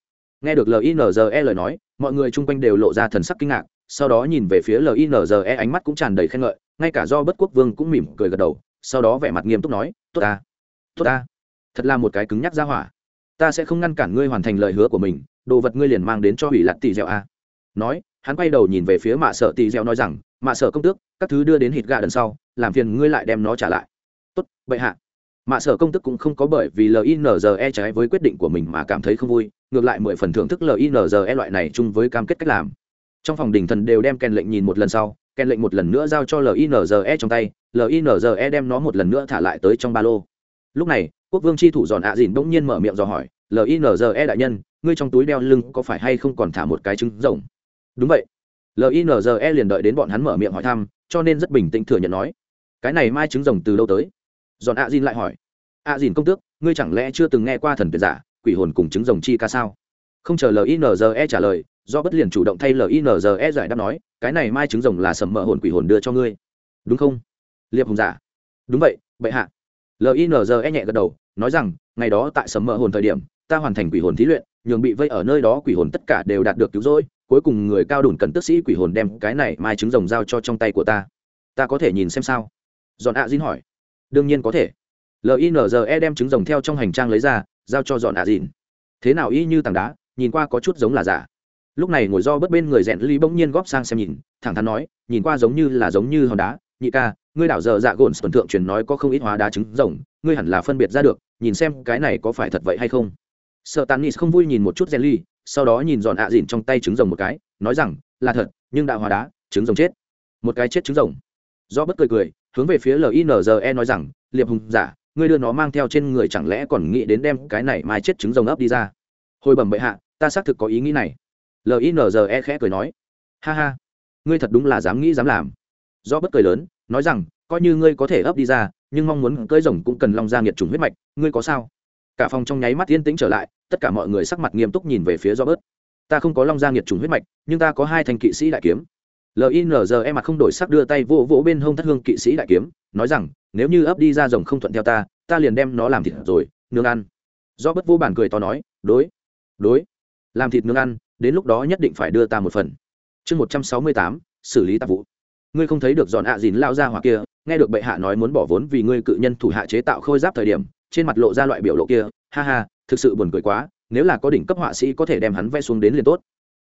A: Nghe được linze lời nói, mọi người chung quanh đều lộ ra thần sắc kinh ngạc, sau đó nhìn về phía linze ánh mắt cũng tràn đầy khen ngợi, ngay cả do bất quốc vương cũng mỉm cười gật đầu, sau đó vẻ mặt nghiêm túc nói, tốt ta tốt ta, thật là một cái cứng nhắc ra hỏa. Ta sẽ không ngăn cản ngươi hoàn thành lời hứa của mình, đồ vật ngươi liền mang đến cho hủy lạt tỷ dẻo a. Nói, hắn quay đầu nhìn về phía mạ sợ tỷ dẻo nói rằng mạ sở công tước, các thứ đưa đến hít gà đằng sau, làm phiền ngươi lại đem nó trả lại. Tốt vậy hạ. Mạ sở công tức cũng không có bởi vì linze trái với quyết định của mình mà cảm thấy không vui, ngược lại mười phần thưởng thức linze loại này chung với cam kết cách làm. Trong phòng đình thần đều đem kèn lệnh nhìn một lần sau, kèn lệnh một lần nữa giao cho linze trong tay linze đem nó một lần nữa thả lại tới trong ba lô. Lúc này, quốc vương tri thủ giòn ạ à dìn bỗng nhiên mở miệng dò hỏi linze đại nhân, ngươi trong túi đeo lưng có phải hay không còn thả một cái trứng rồng? Đúng vậy linze liền đợi đến bọn hắn mở miệng hỏi thăm, cho nên rất bình tĩnh thừa nhận nói, cái này mai trứng rồng từ đâu tới? Giòn ạ dìn lại hỏi, ạ dìn công tước, ngươi chẳng lẽ chưa từng nghe qua thần tuyệt giả, quỷ hồn cùng trứng rồng chi ca sao? Không chờ linze trả lời do bất liền chủ động thay linze giải đáp nói, cái này mai trứng rồng là sầm mỡ hồn quỷ hồn đưa cho ngươi. Đúng không? Liệp hùng giả. Đúng vậy, bệ hạ. Linze nhẹ gật đầu, nói rằng, ngày đó tại sầm mỡ hồn thời điểm ta hoàn thành quỷ hồn thí luyện, nhường bị vây ở nơi đó quỷ hồn tất cả đều đạt được cứu rỗi, cuối cùng người cao đủn cần tức sĩ quỷ hồn đem cái này mai trứng rồng giao cho trong tay của ta. Ta có thể nhìn xem sao? Dọn ạ à hỏi. Đương nhiên có thể. Linze đem trứng rồng theo trong hành trang lấy ra, giao cho dọn ạ à thế nào y như tảng đá, nhìn qua có chút giống là giả. Lúc này ngồi do bất bên người rèn ly bỗng nhiên góp sang xem nhìn, thẳng thắn nói, nhìn qua giống như là giống như hòn đá. Nhị ca, ngươi đảo giờ dạ gồn tuần thượng truyền nói có không ít hóa đá trứng rồng, ngươi hẳn là phân biệt ra được, nhìn xem cái này có phải thật vậy hay không sợ tàn nghị không vui nhìn một chút rèn ly, sau đó nhìn dọn ạ à dìn trong tay trứng rồng một cái, nói rằng, là thật, nhưng đạo hóa đá, trứng rồng chết. Một cái chết trứng rồng. Do bất cười cười, hướng về phía linze nói rằng, liệp hùng giả, ngươi đưa nó mang theo trên người chẳng lẽ còn nghĩ đến đem cái này mai chết trứng rồng ấp đi ra? Hồi bẩm bệ hạ, ta xác thực có ý nghĩ này. Linze khẽ cười nói. Ha ha, ngươi thật đúng là dám nghĩ dám làm. Do bất cười lớn, nói rằng, coi như ngươi có thể ấp đi ra, nhưng mong muốn cưỡi rồng cũng cần long gia nghiệt trùng huyết mạch, ngươi có sao? Cả phòng trong nháy mắt yên tĩnh trở lại tất cả mọi người sắc mặt nghiêm túc nhìn về phía do bớt ta không có long gia nghiệt trùng huyết mạch, nhưng ta có hai thanh kỵ sĩ đại kiếm. Linze mặt không đổi sắc đưa tay vỗ vỗ bên hông thất hương kỵ sĩ đại kiếm, nói rằng, nếu như ấp đi ra rồng không thuận theo ta ta liền đem nó làm thịt rồi nương ăn. Do bất vô bản cười to nói, đối đối, làm thịt nương ăn, đến lúc đó nhất định phải đưa ta một phần. Chương một trăm sáu mươi tám, xử lý tạp vụ. Ngươi không thấy được dọn ạ à dìn lao ra hoặc kia, nghe được bệ hạ nói muốn bỏ vốn vì ngươi cự nhân thủ hạ chế tạo khôi giáp thời điểm, trên mặt lộ ra loại biểu lộ kia, ha ha thực sự buồn cười quá, nếu là có đỉnh cấp họa sĩ có thể đem hắn vẽ xuống đến liền tốt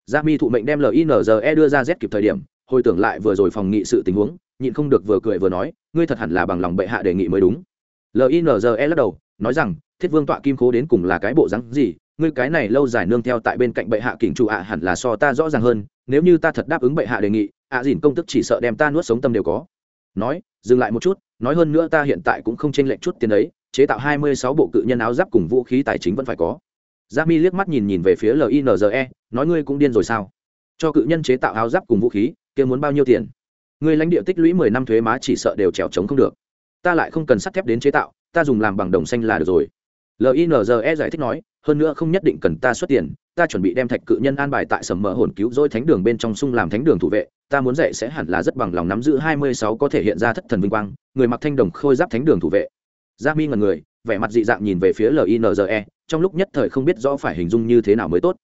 A: gia mi thụ mệnh đem linze đưa ra z kịp thời điểm, hồi tưởng lại vừa rồi phòng nghị sự tình huống, nhịn không được vừa cười vừa nói, ngươi thật hẳn là bằng lòng bệ hạ đề nghị mới đúng linze lắc đầu, nói rằng, thiết vương tọa kim khố đến cùng là cái bộ rắn gì, ngươi cái này lâu dài nương theo tại bên cạnh bệ hạ kỉnh chủ ạ hẳn là so ta rõ ràng hơn, nếu như ta thật đáp ứng bệ hạ đề nghị, ạ dìn công tức chỉ sợ đem ta nuốt sống tâm đều có nói, dừng lại một chút, nói hơn nữa ta hiện tại cũng không chênh lệch chút tiền ấy chế tạo hai mươi sáu bộ cự nhân áo giáp cùng vũ khí tài chính vẫn phải có Giáp Mi liếc mắt nhìn nhìn về phía LINZE, nói ngươi cũng điên rồi sao? Cho cự nhân chế tạo áo giáp cùng vũ khí, kia muốn bao nhiêu tiền? Ngươi lãnh địa tích lũy mười năm thuế má chỉ sợ đều trèo chống không được. Ta lại không cần sắt thép đến chế tạo, ta dùng làm bằng đồng xanh là được rồi. LINZE giải thích nói, hơn nữa không nhất định cần ta xuất tiền, ta chuẩn bị đem thạch cự nhân an bài tại sầm mờ hồn cứu rỗi thánh đường bên trong sung làm thánh đường thủ vệ, ta muốn dạy sẽ hẳn là rất bằng lòng nắm giữ hai mươi sáu có thể hiện ra thất thần vinh quang, người mặc thanh đồng khôi giáp thánh đường thủ vệ. Gia Mi ngần người, vẻ mặt dị dạng nhìn về phía LINZE, trong lúc nhất thời không biết rõ phải hình dung như thế nào mới tốt.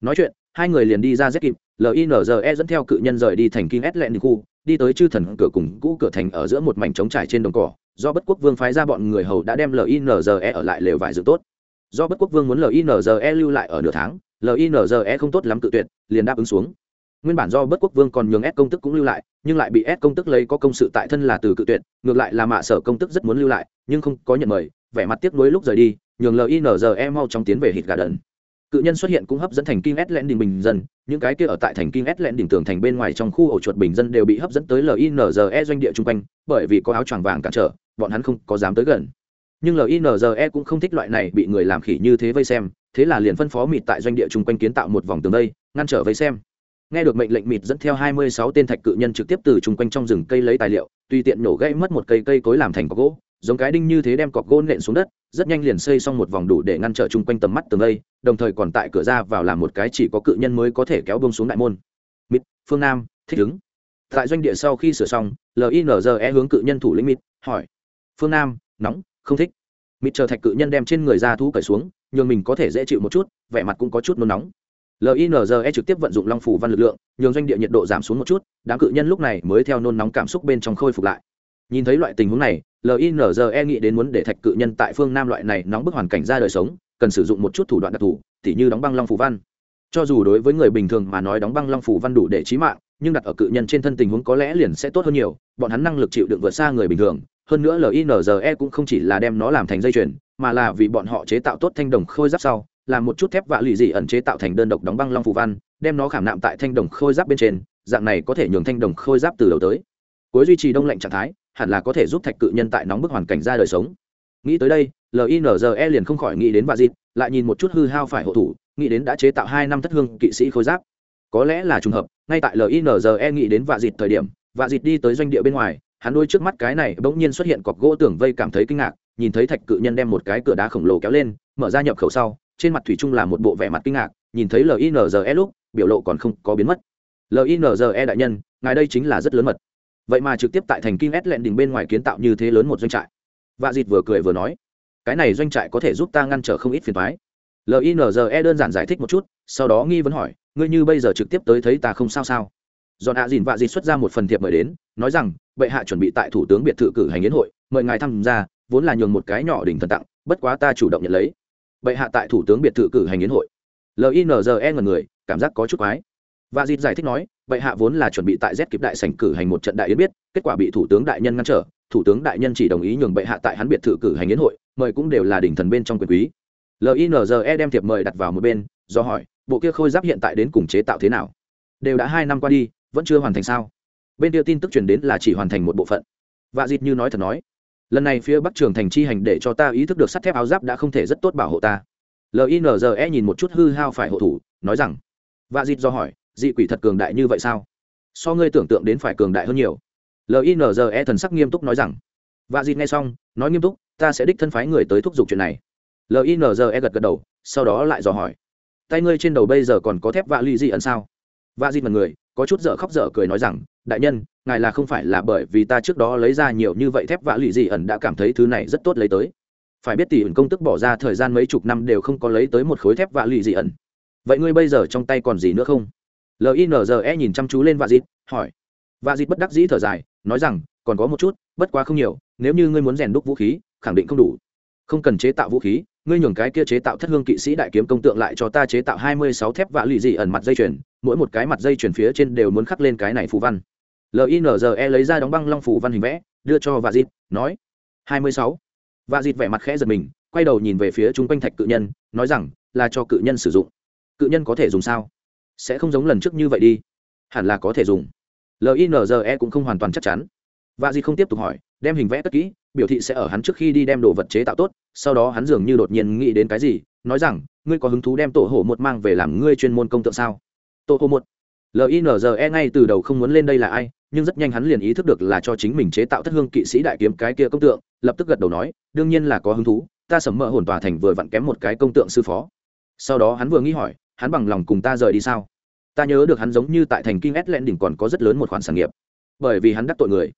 A: Nói chuyện hai người liền đi ra rất kịp linze dẫn theo cự nhân rời đi thành kinh s lẹn khu đi tới chư thần cửa cùng cũ cửa thành ở giữa một mảnh trống trải trên đồng cỏ. Do bất quốc vương phái ra bọn người hầu đã đem linze ở lại lều vải dự tốt. Do bất quốc vương muốn linze lưu lại ở nửa tháng linze không tốt lắm cự tuyệt liền đáp ứng xuống nguyên bản do bất quốc vương còn nhường ép công tức cũng lưu lại nhưng lại bị ép công tức lấy có công sự tại thân là từ cự tuyệt ngược lại là mạ sở công tức rất muốn lưu lại nhưng không có nhận mời vẻ mặt tiếc nuối lúc rời đi nhường linze mau chóng tiến về hít gà đần. Cự nhân xuất hiện cũng hấp dẫn thành kinh s lẽn đình bình dân những cái kia ở tại thành kinh s lẽn đỉnh tường thành bên ngoài trong khu ổ chuột bình dân đều bị hấp dẫn tới linze doanh địa chung quanh bởi vì có áo choàng vàng cản trở bọn hắn không có dám tới gần. Nhưng linze cũng không thích loại này bị người làm khỉ như thế vây xem thế là liền phân phó mịt tại doanh địa chung quanh kiến tạo một vòng tường đây, ngăn trở vây xem nghe được mệnh lệnh mịt dẫn theo hai mươi sáu tên thạch cự nhân trực tiếp từ chung quanh trong rừng cây lấy tài liệu, tùy tiện nổ gãy mất một cây cây cối làm thành có gỗ, giống cái đinh như thế đem cọc gỗ nện xuống đất, rất nhanh liền xây xong một vòng đủ để ngăn trở chung quanh tầm mắt tường đây đồng thời còn tại cửa ra vào làm một cái chỉ có cự nhân mới có thể kéo bông xuống đại môn. Mịt, phương nam, thích ứng. Tại doanh địa sau khi sửa xong linze hướng cự nhân thủ lĩnh mịt, hỏi. Phương nam, nóng, không thích. Mịt chờ thạch cự nhân đem trên người ra thú cởi xuống, nhường mình có thể dễ chịu một chút, vẻ mặt cũng có chút nôn nóng linze trực tiếp vận dụng long phủ văn lực lượng, nhường doanh địa nhiệt độ giảm xuống một chút, đám cự nhân lúc này mới theo nôn nóng cảm xúc bên trong khôi phục lại. Nhìn thấy loại tình huống này linze nghĩ đến muốn để thạch cự nhân tại phương nam loại này nóng bức hoàn cảnh ra đời sống, cần sử dụng một chút thủ đoạn đặc thù, tỉ như đóng băng long phủ văn. Cho dù đối với người bình thường mà nói đóng băng long phủ văn đủ để trí mạng, nhưng đặt ở cự nhân trên thân tình huống có lẽ liền sẽ tốt hơn nhiều, bọn hắn năng lực chịu đựng vượt xa người bình thường, hơn nữa linze cũng không chỉ là đem nó làm thành dây chuyền, mà là vì bọn họ chế tạo tốt thanh đồng khôi giáp sau làm một chút thép vạ lì dị ẩn chế tạo thành đơn độc đóng băng long phủ văn, đem nó khảm nạm tại thanh đồng khôi giáp bên trên, dạng này có thể nhường thanh đồng khôi giáp từ đầu tới. Cuối duy trì đông lạnh trạng thái, hẳn là có thể giúp thạch cự nhân tại nóng bức hoàn cảnh ra đời sống. Nghĩ tới đây linze liền không khỏi nghĩ đến vạ dịt, lại nhìn một chút hư hao phải hộ thủ, nghĩ đến đã chế tạo hai năm thất hương kỵ sĩ khôi giáp. Có lẽ là trùng hợp, ngay tại linze nghĩ đến vạ dịt thời điểm, vạ dịt đi tới doanh địa bên ngoài, hắn đôi trước mắt cái này bỗng nhiên xuất hiện cọc gỗ tưởng vây cảm thấy kinh ngạc, nhìn thấy thạch cự nhân đem một cái cửa đá khổng lồ kéo lên, mở ra nhập khẩu sau trên mặt thủy trung là một bộ vẻ mặt kinh ngạc, nhìn thấy linze lúc, biểu lộ còn không có biến mất. Linze đại nhân, ngài đây chính là rất lớn mật. Vậy mà trực tiếp tại thành kim s lẹn đỉnh bên ngoài kiến tạo như thế lớn một doanh trại. Vạ dịt vừa cười vừa nói, cái này doanh trại có thể giúp ta ngăn trở không ít phiền thoái linze đơn giản giải thích một chút, sau đó nghi vấn hỏi, ngươi như bây giờ trực tiếp tới thấy ta không sao sao? Dọn ạ dìn vạ dịt xuất ra một phần thiệp mời đến, nói rằng, bệ hạ chuẩn bị tại thủ tướng biệt thự cử hành yến hội, mời ngài tham gia, vốn là nhường một cái nhỏ đỉnh thần tặng, bất quá ta chủ động nhận lấy bệ hạ tại thủ tướng biệt thự cử hành yến hội. Linze ngần người, cảm giác có chút quái. Và dịt giải thích nói, bệ hạ vốn là chuẩn bị tại z kịp đại sảnh cử hành một trận đại yến biết, kết quả bị thủ tướng đại nhân ngăn trở. Thủ tướng đại nhân chỉ đồng ý nhường bệ hạ tại hắn biệt thự cử hành yến hội, mời cũng đều là đỉnh thần bên trong quyền quý. Linze đem thiệp mời đặt vào một bên, do hỏi, bộ kia khôi giáp hiện tại đến cùng chế tạo thế nào? Đều đã hai năm qua đi, vẫn chưa hoàn thành sao? Bên kia tin tức truyền đến là chỉ hoàn thành một bộ phận. Và dịt như nói thật nói lần này phía bắc trường thành chi hành để cho ta ý thức được sắt thép áo giáp đã không thể rất tốt bảo hộ ta. Linze nhìn một chút hư hao phải hộ thủ, nói rằng và dịt do hỏi, dị quỷ thật cường đại như vậy sao? So ngươi tưởng tượng đến phải cường đại hơn nhiều. Linze thần sắc nghiêm túc nói rằng và dịt nghe xong, nói nghiêm túc, ta sẽ đích thân phái người tới thúc giục chuyện này. Linze gật gật đầu, sau đó lại dò hỏi, tay ngươi trên đầu bây giờ còn có thép vạ lì dị ẩn sao? Vạ dịt mật người, có chút dở khóc dở cười nói rằng đại nhân, ngài là không phải là bởi vì ta trước đó lấy ra nhiều như vậy thép vạ lì dị ẩn đã cảm thấy thứ này rất tốt lấy tới. Phải biết tỷ ẩn công tức bỏ ra thời gian mấy chục năm đều không có lấy tới một khối thép vạ lì dị ẩn. Vậy ngươi bây giờ trong tay còn gì nữa không? Linze nhìn chăm chú lên vạ dịt, hỏi. Vạ dịt bất đắc dĩ thở dài, nói rằng, còn có một chút, bất quá không nhiều, nếu như ngươi muốn rèn đúc vũ khí, khẳng định không đủ. Không cần chế tạo vũ khí, ngươi nhường cái kia chế tạo thất hương kỵ sĩ đại kiếm công tượng lại cho ta chế tạo hai mươi sáu thép vạ lì dị ẩn mặt dây chuyền, mỗi một cái mặt dây chuyền phía trên đều muốn khắc lên cái này phù văn linze lấy ra đóng băng long phủ văn hình vẽ, đưa cho vạ dịt, nói, hai mươi sáu. Vạ dịt vẻ mặt khẽ giật mình, quay đầu nhìn về phía chung quanh thạch cự nhân, nói rằng, là cho cự nhân sử dụng. Cự nhân có thể dùng sao? Sẽ không giống lần trước như vậy đi. Hẳn là có thể dùng. Linze cũng không hoàn toàn chắc chắn. Và dì không tiếp tục hỏi, đem hình vẽ cất kỹ, biểu thị sẽ ở hắn trước khi đi đem đồ vật chế tạo tốt, sau đó hắn dường như đột nhiên nghĩ đến cái gì, nói rằng, ngươi có hứng thú đem tổ hổ một mang về làm ngươi chuyên môn công tượng sao? Tổ hổ một. Linze ngay từ đầu không muốn lên đây là ai nhưng rất nhanh hắn liền ý thức được là cho chính mình chế tạo thất hương kỵ sĩ đại kiếm cái kia công tượng, lập tức gật đầu nói, đương nhiên là có hứng thú, ta sầm mỡ hồn tòa thành vừa vặn kém một cái công tượng sư phó. Sau đó hắn vừa nghĩ hỏi, hắn bằng lòng cùng ta rời đi sao? Ta nhớ được hắn giống như tại thành kinh ét lẹn đỉnh còn có rất lớn một khoản sản nghiệp. Bởi vì hắn đắc tội người.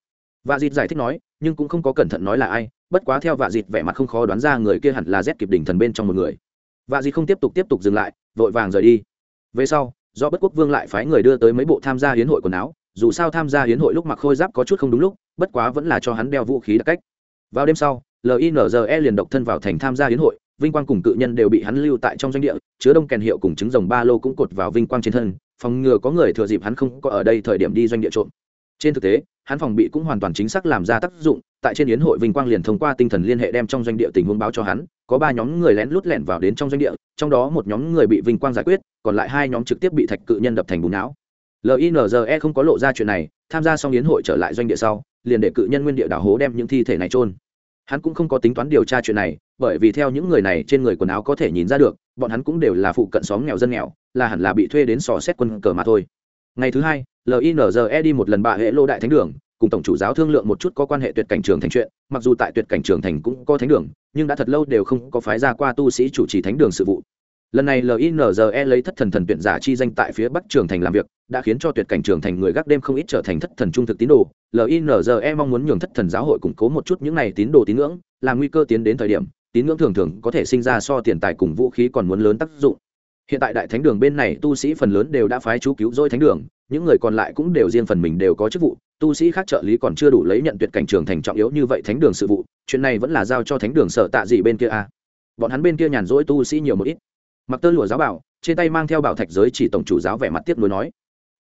A: Và dịt giải thích nói, nhưng cũng không có cẩn thận nói là ai, bất quá theo vạ dịt vẻ mặt không khó đoán ra người kia hẳn là rét kịp đỉnh thần bên trong một người. Vạ dịt không tiếp tục tiếp tục dừng lại, vội vàng rời đi. Về sau, do bất quốc vương lại phái người đưa tới mấy bộ tham gia hiến hội quần áo dù sao tham gia hiến hội lúc mặc khôi giáp có chút không đúng lúc, bất quá vẫn là cho hắn đeo vũ khí đặc cách. Vào đêm sau linze liền độc thân vào thành tham gia hiến hội, vinh quang cùng cự nhân đều bị hắn lưu tại trong doanh địa, chứa đông kèn hiệu cùng trứng rồng ba lô cũng cột vào vinh quang trên thân, phòng ngừa có người thừa dịp hắn không có ở đây thời điểm đi doanh địa trộm. Trên thực tế, hắn phòng bị cũng hoàn toàn chính xác làm ra tác dụng, tại trên yến hội vinh quang liền thông qua tinh thần liên hệ đem trong doanh địa tình huống báo cho hắn, có ba nhóm người lén lút lẻn vào đến trong doanh địa, trong đó một nhóm người bị vinh quang giải quyết, còn lại hai nhóm trực tiếp bị thạch cự nhân đập thành bùn não linze không có lộ ra chuyện này, tham gia xong yến hội trở lại doanh địa sau, liền để cự nhân nguyên địa đảo hố đem những thi thể này trôn hắn cũng không có tính toán điều tra chuyện này, bởi vì theo những người này trên người quần áo có thể nhìn ra được, bọn hắn cũng đều là phụ cận xóm nghèo dân nghèo, là hẳn là bị thuê đến sò xét quân cờ mà thôi. Ngày thứ hai linze đi một lần bạ hệ lô đại thánh đường, cùng tổng chủ giáo thương lượng một chút có quan hệ tuyệt cảnh trường thành chuyện, mặc dù tại tuyệt cảnh trường thành cũng có thánh đường, nhưng đã thật lâu đều không có phái ra qua tu sĩ chủ trì thánh đường sự vụ lần này linze lấy thất thần thần tuyển giả chi danh tại phía bắc trường thành làm việc, đã khiến cho tuyệt cảnh trường thành người gác đêm không ít trở thành thất thần trung thực tín đồ. Linze mong muốn nhường thất thần giáo hội củng cố một chút những này tín đồ tín ngưỡng là nguy cơ tiến đến thời điểm, tín ngưỡng thường thường có thể sinh ra so tiền tài cùng vũ khí còn muốn lớn tác dụng. Hiện tại đại thánh đường bên này tu sĩ phần lớn đều đã phái chú cứu dôi thánh đường, những người còn lại cũng đều riêng phần mình đều có chức vụ, tu sĩ khác trợ lý còn chưa đủ lấy nhận tuyệt cảnh trường thành trọng yếu như vậy thánh đường sự vụ, chuyện này vẫn là giao cho thánh đường sở tạ gì bên kia a. À. bọn hắn bên kia nhàn rỗi tu sĩ nhiều một ít mặc tơ lụa giáo bảo, trên tay mang theo bảo thạch giới chỉ tổng chủ giáo vẻ mặt tiếp nối nói.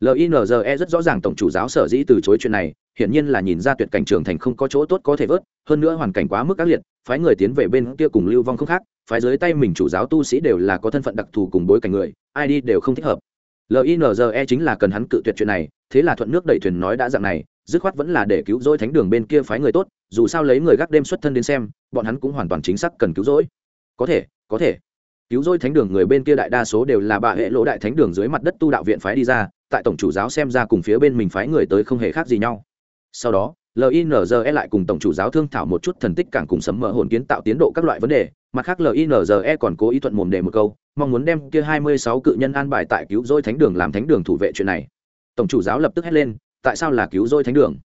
A: Linze rất rõ ràng tổng chủ giáo sở dĩ từ chối chuyện này, hiển nhiên là nhìn ra tuyệt cảnh trường thành không có chỗ tốt có thể vớt, hơn nữa hoàn cảnh quá mức ác liệt, phái người tiến về bên kia cùng lưu vong không khác, phái dưới tay mình chủ giáo tu sĩ đều là có thân phận đặc thù cùng bối cảnh người, ai đi đều không thích hợp. Linze chính là cần hắn cự tuyệt chuyện này, thế là thuận nước đẩy thuyền nói đã dạng này, dứt khoát vẫn là để cứu rỗi thánh đường bên kia phái người tốt, dù sao lấy người gác đêm xuất thân đến xem, bọn hắn cũng hoàn toàn chính xác cần cứu rỗi. Có thể có thể cứu rỗi thánh đường người bên kia đại đa số đều là bà hệ lỗ đại thánh đường dưới mặt đất tu đạo viện phái đi ra, tại tổng chủ giáo xem ra cùng phía bên mình phái người tới không hề khác gì nhau. Sau đó linze lại cùng tổng chủ giáo thương thảo một chút thần tích càng cùng sấm mở hồn kiến tạo tiến độ các loại vấn đề, mặt khác linze còn cố ý thuận mồm đề một câu, mong muốn đem kia hai mươi sáu cự nhân an bài tại cứu rỗi thánh đường làm thánh đường thủ vệ chuyện này. Tổng chủ giáo lập tức hét lên, tại sao là cứu rỗi thánh đường?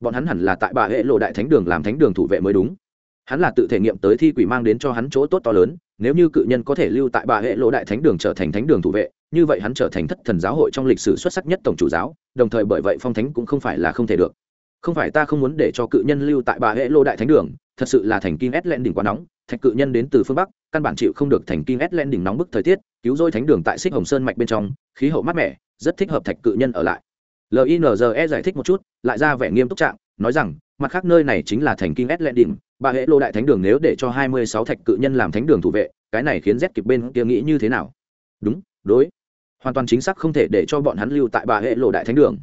A: Bọn hắn hẳn là tại bà hệ lộ đại thánh đường làm thánh đường thủ vệ mới đúng hắn là tự thể nghiệm tới thi quỷ mang đến cho hắn chỗ tốt to lớn, nếu như cự nhân có thể lưu tại bà hệ lỗ đại thánh đường trở thành thánh đường thủ vệ, như vậy hắn trở thành thất thần giáo hội trong lịch sử xuất sắc nhất tổng chủ giáo, đồng thời bởi vậy phong thánh cũng không phải là không thể được. Không phải ta không muốn để cho cự nhân lưu tại bà hệ lô đại thánh đường, thật sự là thành kim ét len đỉnh quá nóng, thạch cự nhân đến từ phương bắc, căn bản chịu không được thành kim ét len đỉnh nóng bức thời tiết, cứu rỗi thánh đường tại xích hồng sơn mạch bên trong, khí hậu mát mẻ, rất thích hợp thạch cự nhân ở lại. Linze giải thích một chút, lại ra vẻ nghiêm túc trạng, nói rằng, mặt khác nơi này chính là thành kim ét len đỉnh bà hệ lô đại thánh đường nếu để cho hai mươi sáu thạch cự nhân làm thánh đường thủ vệ, cái này khiến z kịp bên kia nghĩ như thế nào? Đúng, đối. Hoàn toàn chính xác không thể để cho bọn hắn lưu tại bà hệ lộ đại thánh đường.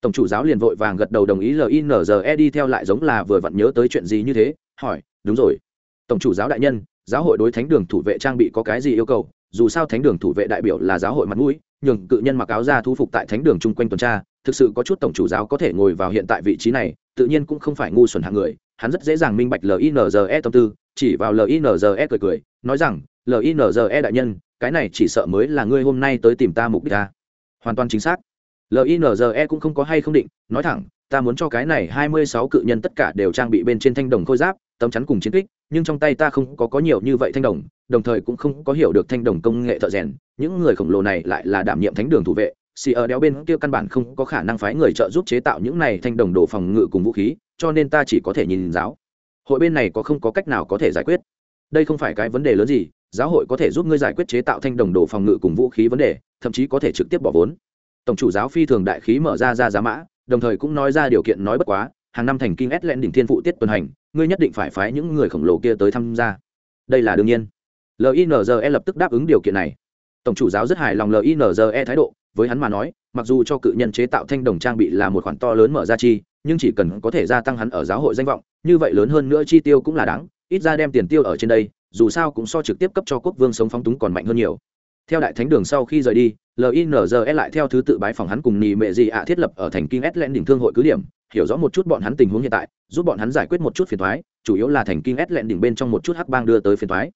A: Tổng chủ giáo liền vội vàng gật đầu đồng ý linze đi theo lại giống là vừa vặn nhớ tới chuyện gì như thế, hỏi, đúng rồi. Tổng chủ giáo đại nhân, giáo hội đối thánh đường thủ vệ trang bị có cái gì yêu cầu? Dù sao thánh đường thủ vệ đại biểu là giáo hội mặt mũi, nhường cự nhân mặc áo ra thu phục tại thánh đường chung quanh tuần tra, thực sự có chút tổng chủ giáo có thể ngồi vào hiện tại vị trí này, tự nhiên cũng không phải ngu xuẩn hạng người hắn rất dễ dàng minh bạch linze tâm tư, chỉ vào linze cười cười, nói rằng linze đại nhân, cái này chỉ sợ mới là ngươi hôm nay tới tìm ta mục đích ta. Hoàn toàn chính xác. Linze cũng không có hay không định, nói thẳng, ta muốn cho cái này hai mươi sáu cự nhân tất cả đều trang bị bên trên thanh đồng khôi giáp, tấm chắn cùng chiến kích, nhưng trong tay ta không có có nhiều như vậy thanh đồng đồng thời cũng không có hiểu được thanh đồng công nghệ thợ rèn, những người khổng lồ này lại là đảm nhiệm thánh đường thủ vệ. Xì ở đéo bên kia căn bản không có khả năng phái người trợ giúp chế tạo những này thanh đồng đồ phòng ngự cùng vũ khí cho nên ta chỉ có thể nhìn giáo. Hội bên này có không có cách nào có thể giải quyết. Đây không phải cái vấn đề lớn gì, giáo hội có thể giúp ngươi giải quyết chế tạo thanh đồng đồ phòng ngự cùng vũ khí vấn đề, thậm chí có thể trực tiếp bỏ vốn. Tổng chủ giáo phi thường đại khí mở ra ra giá mã, đồng thời cũng nói ra điều kiện nói bất quá, hàng năm thành kinh ét lẽn đỉnh thiên phụ tiết tuần hành, ngươi nhất định phải phái những người khổng lồ kia tới tham gia. Đây là đương nhiên. Linze lập tức đáp ứng điều kiện này tổng chủ giáo rất hài lòng linze thái độ, với hắn mà nói, mặc dù cho cự nhân chế tạo thanh đồng trang bị là một khoản to lớn mở ra chi, nhưng chỉ cần có thể gia tăng hắn ở giáo hội danh vọng, như vậy lớn hơn nữa chi tiêu cũng là đáng, ít ra đem tiền tiêu ở trên đây, dù sao cũng so trực tiếp cấp cho quốc vương sống phóng túng còn mạnh hơn nhiều. Theo đại thánh đường sau khi rời đi linze lại theo thứ tự bái phòng hắn cùng nì mệ gì ạ thiết lập ở thành kinh s len đỉnh thương hội cứ điểm, hiểu rõ một chút bọn hắn tình huống hiện tại, giúp bọn hắn giải quyết một chút phiền thoái chủ yếu là thành kinh s len đỉnh bên trong một chút hắc bang đưa tới phiền thoái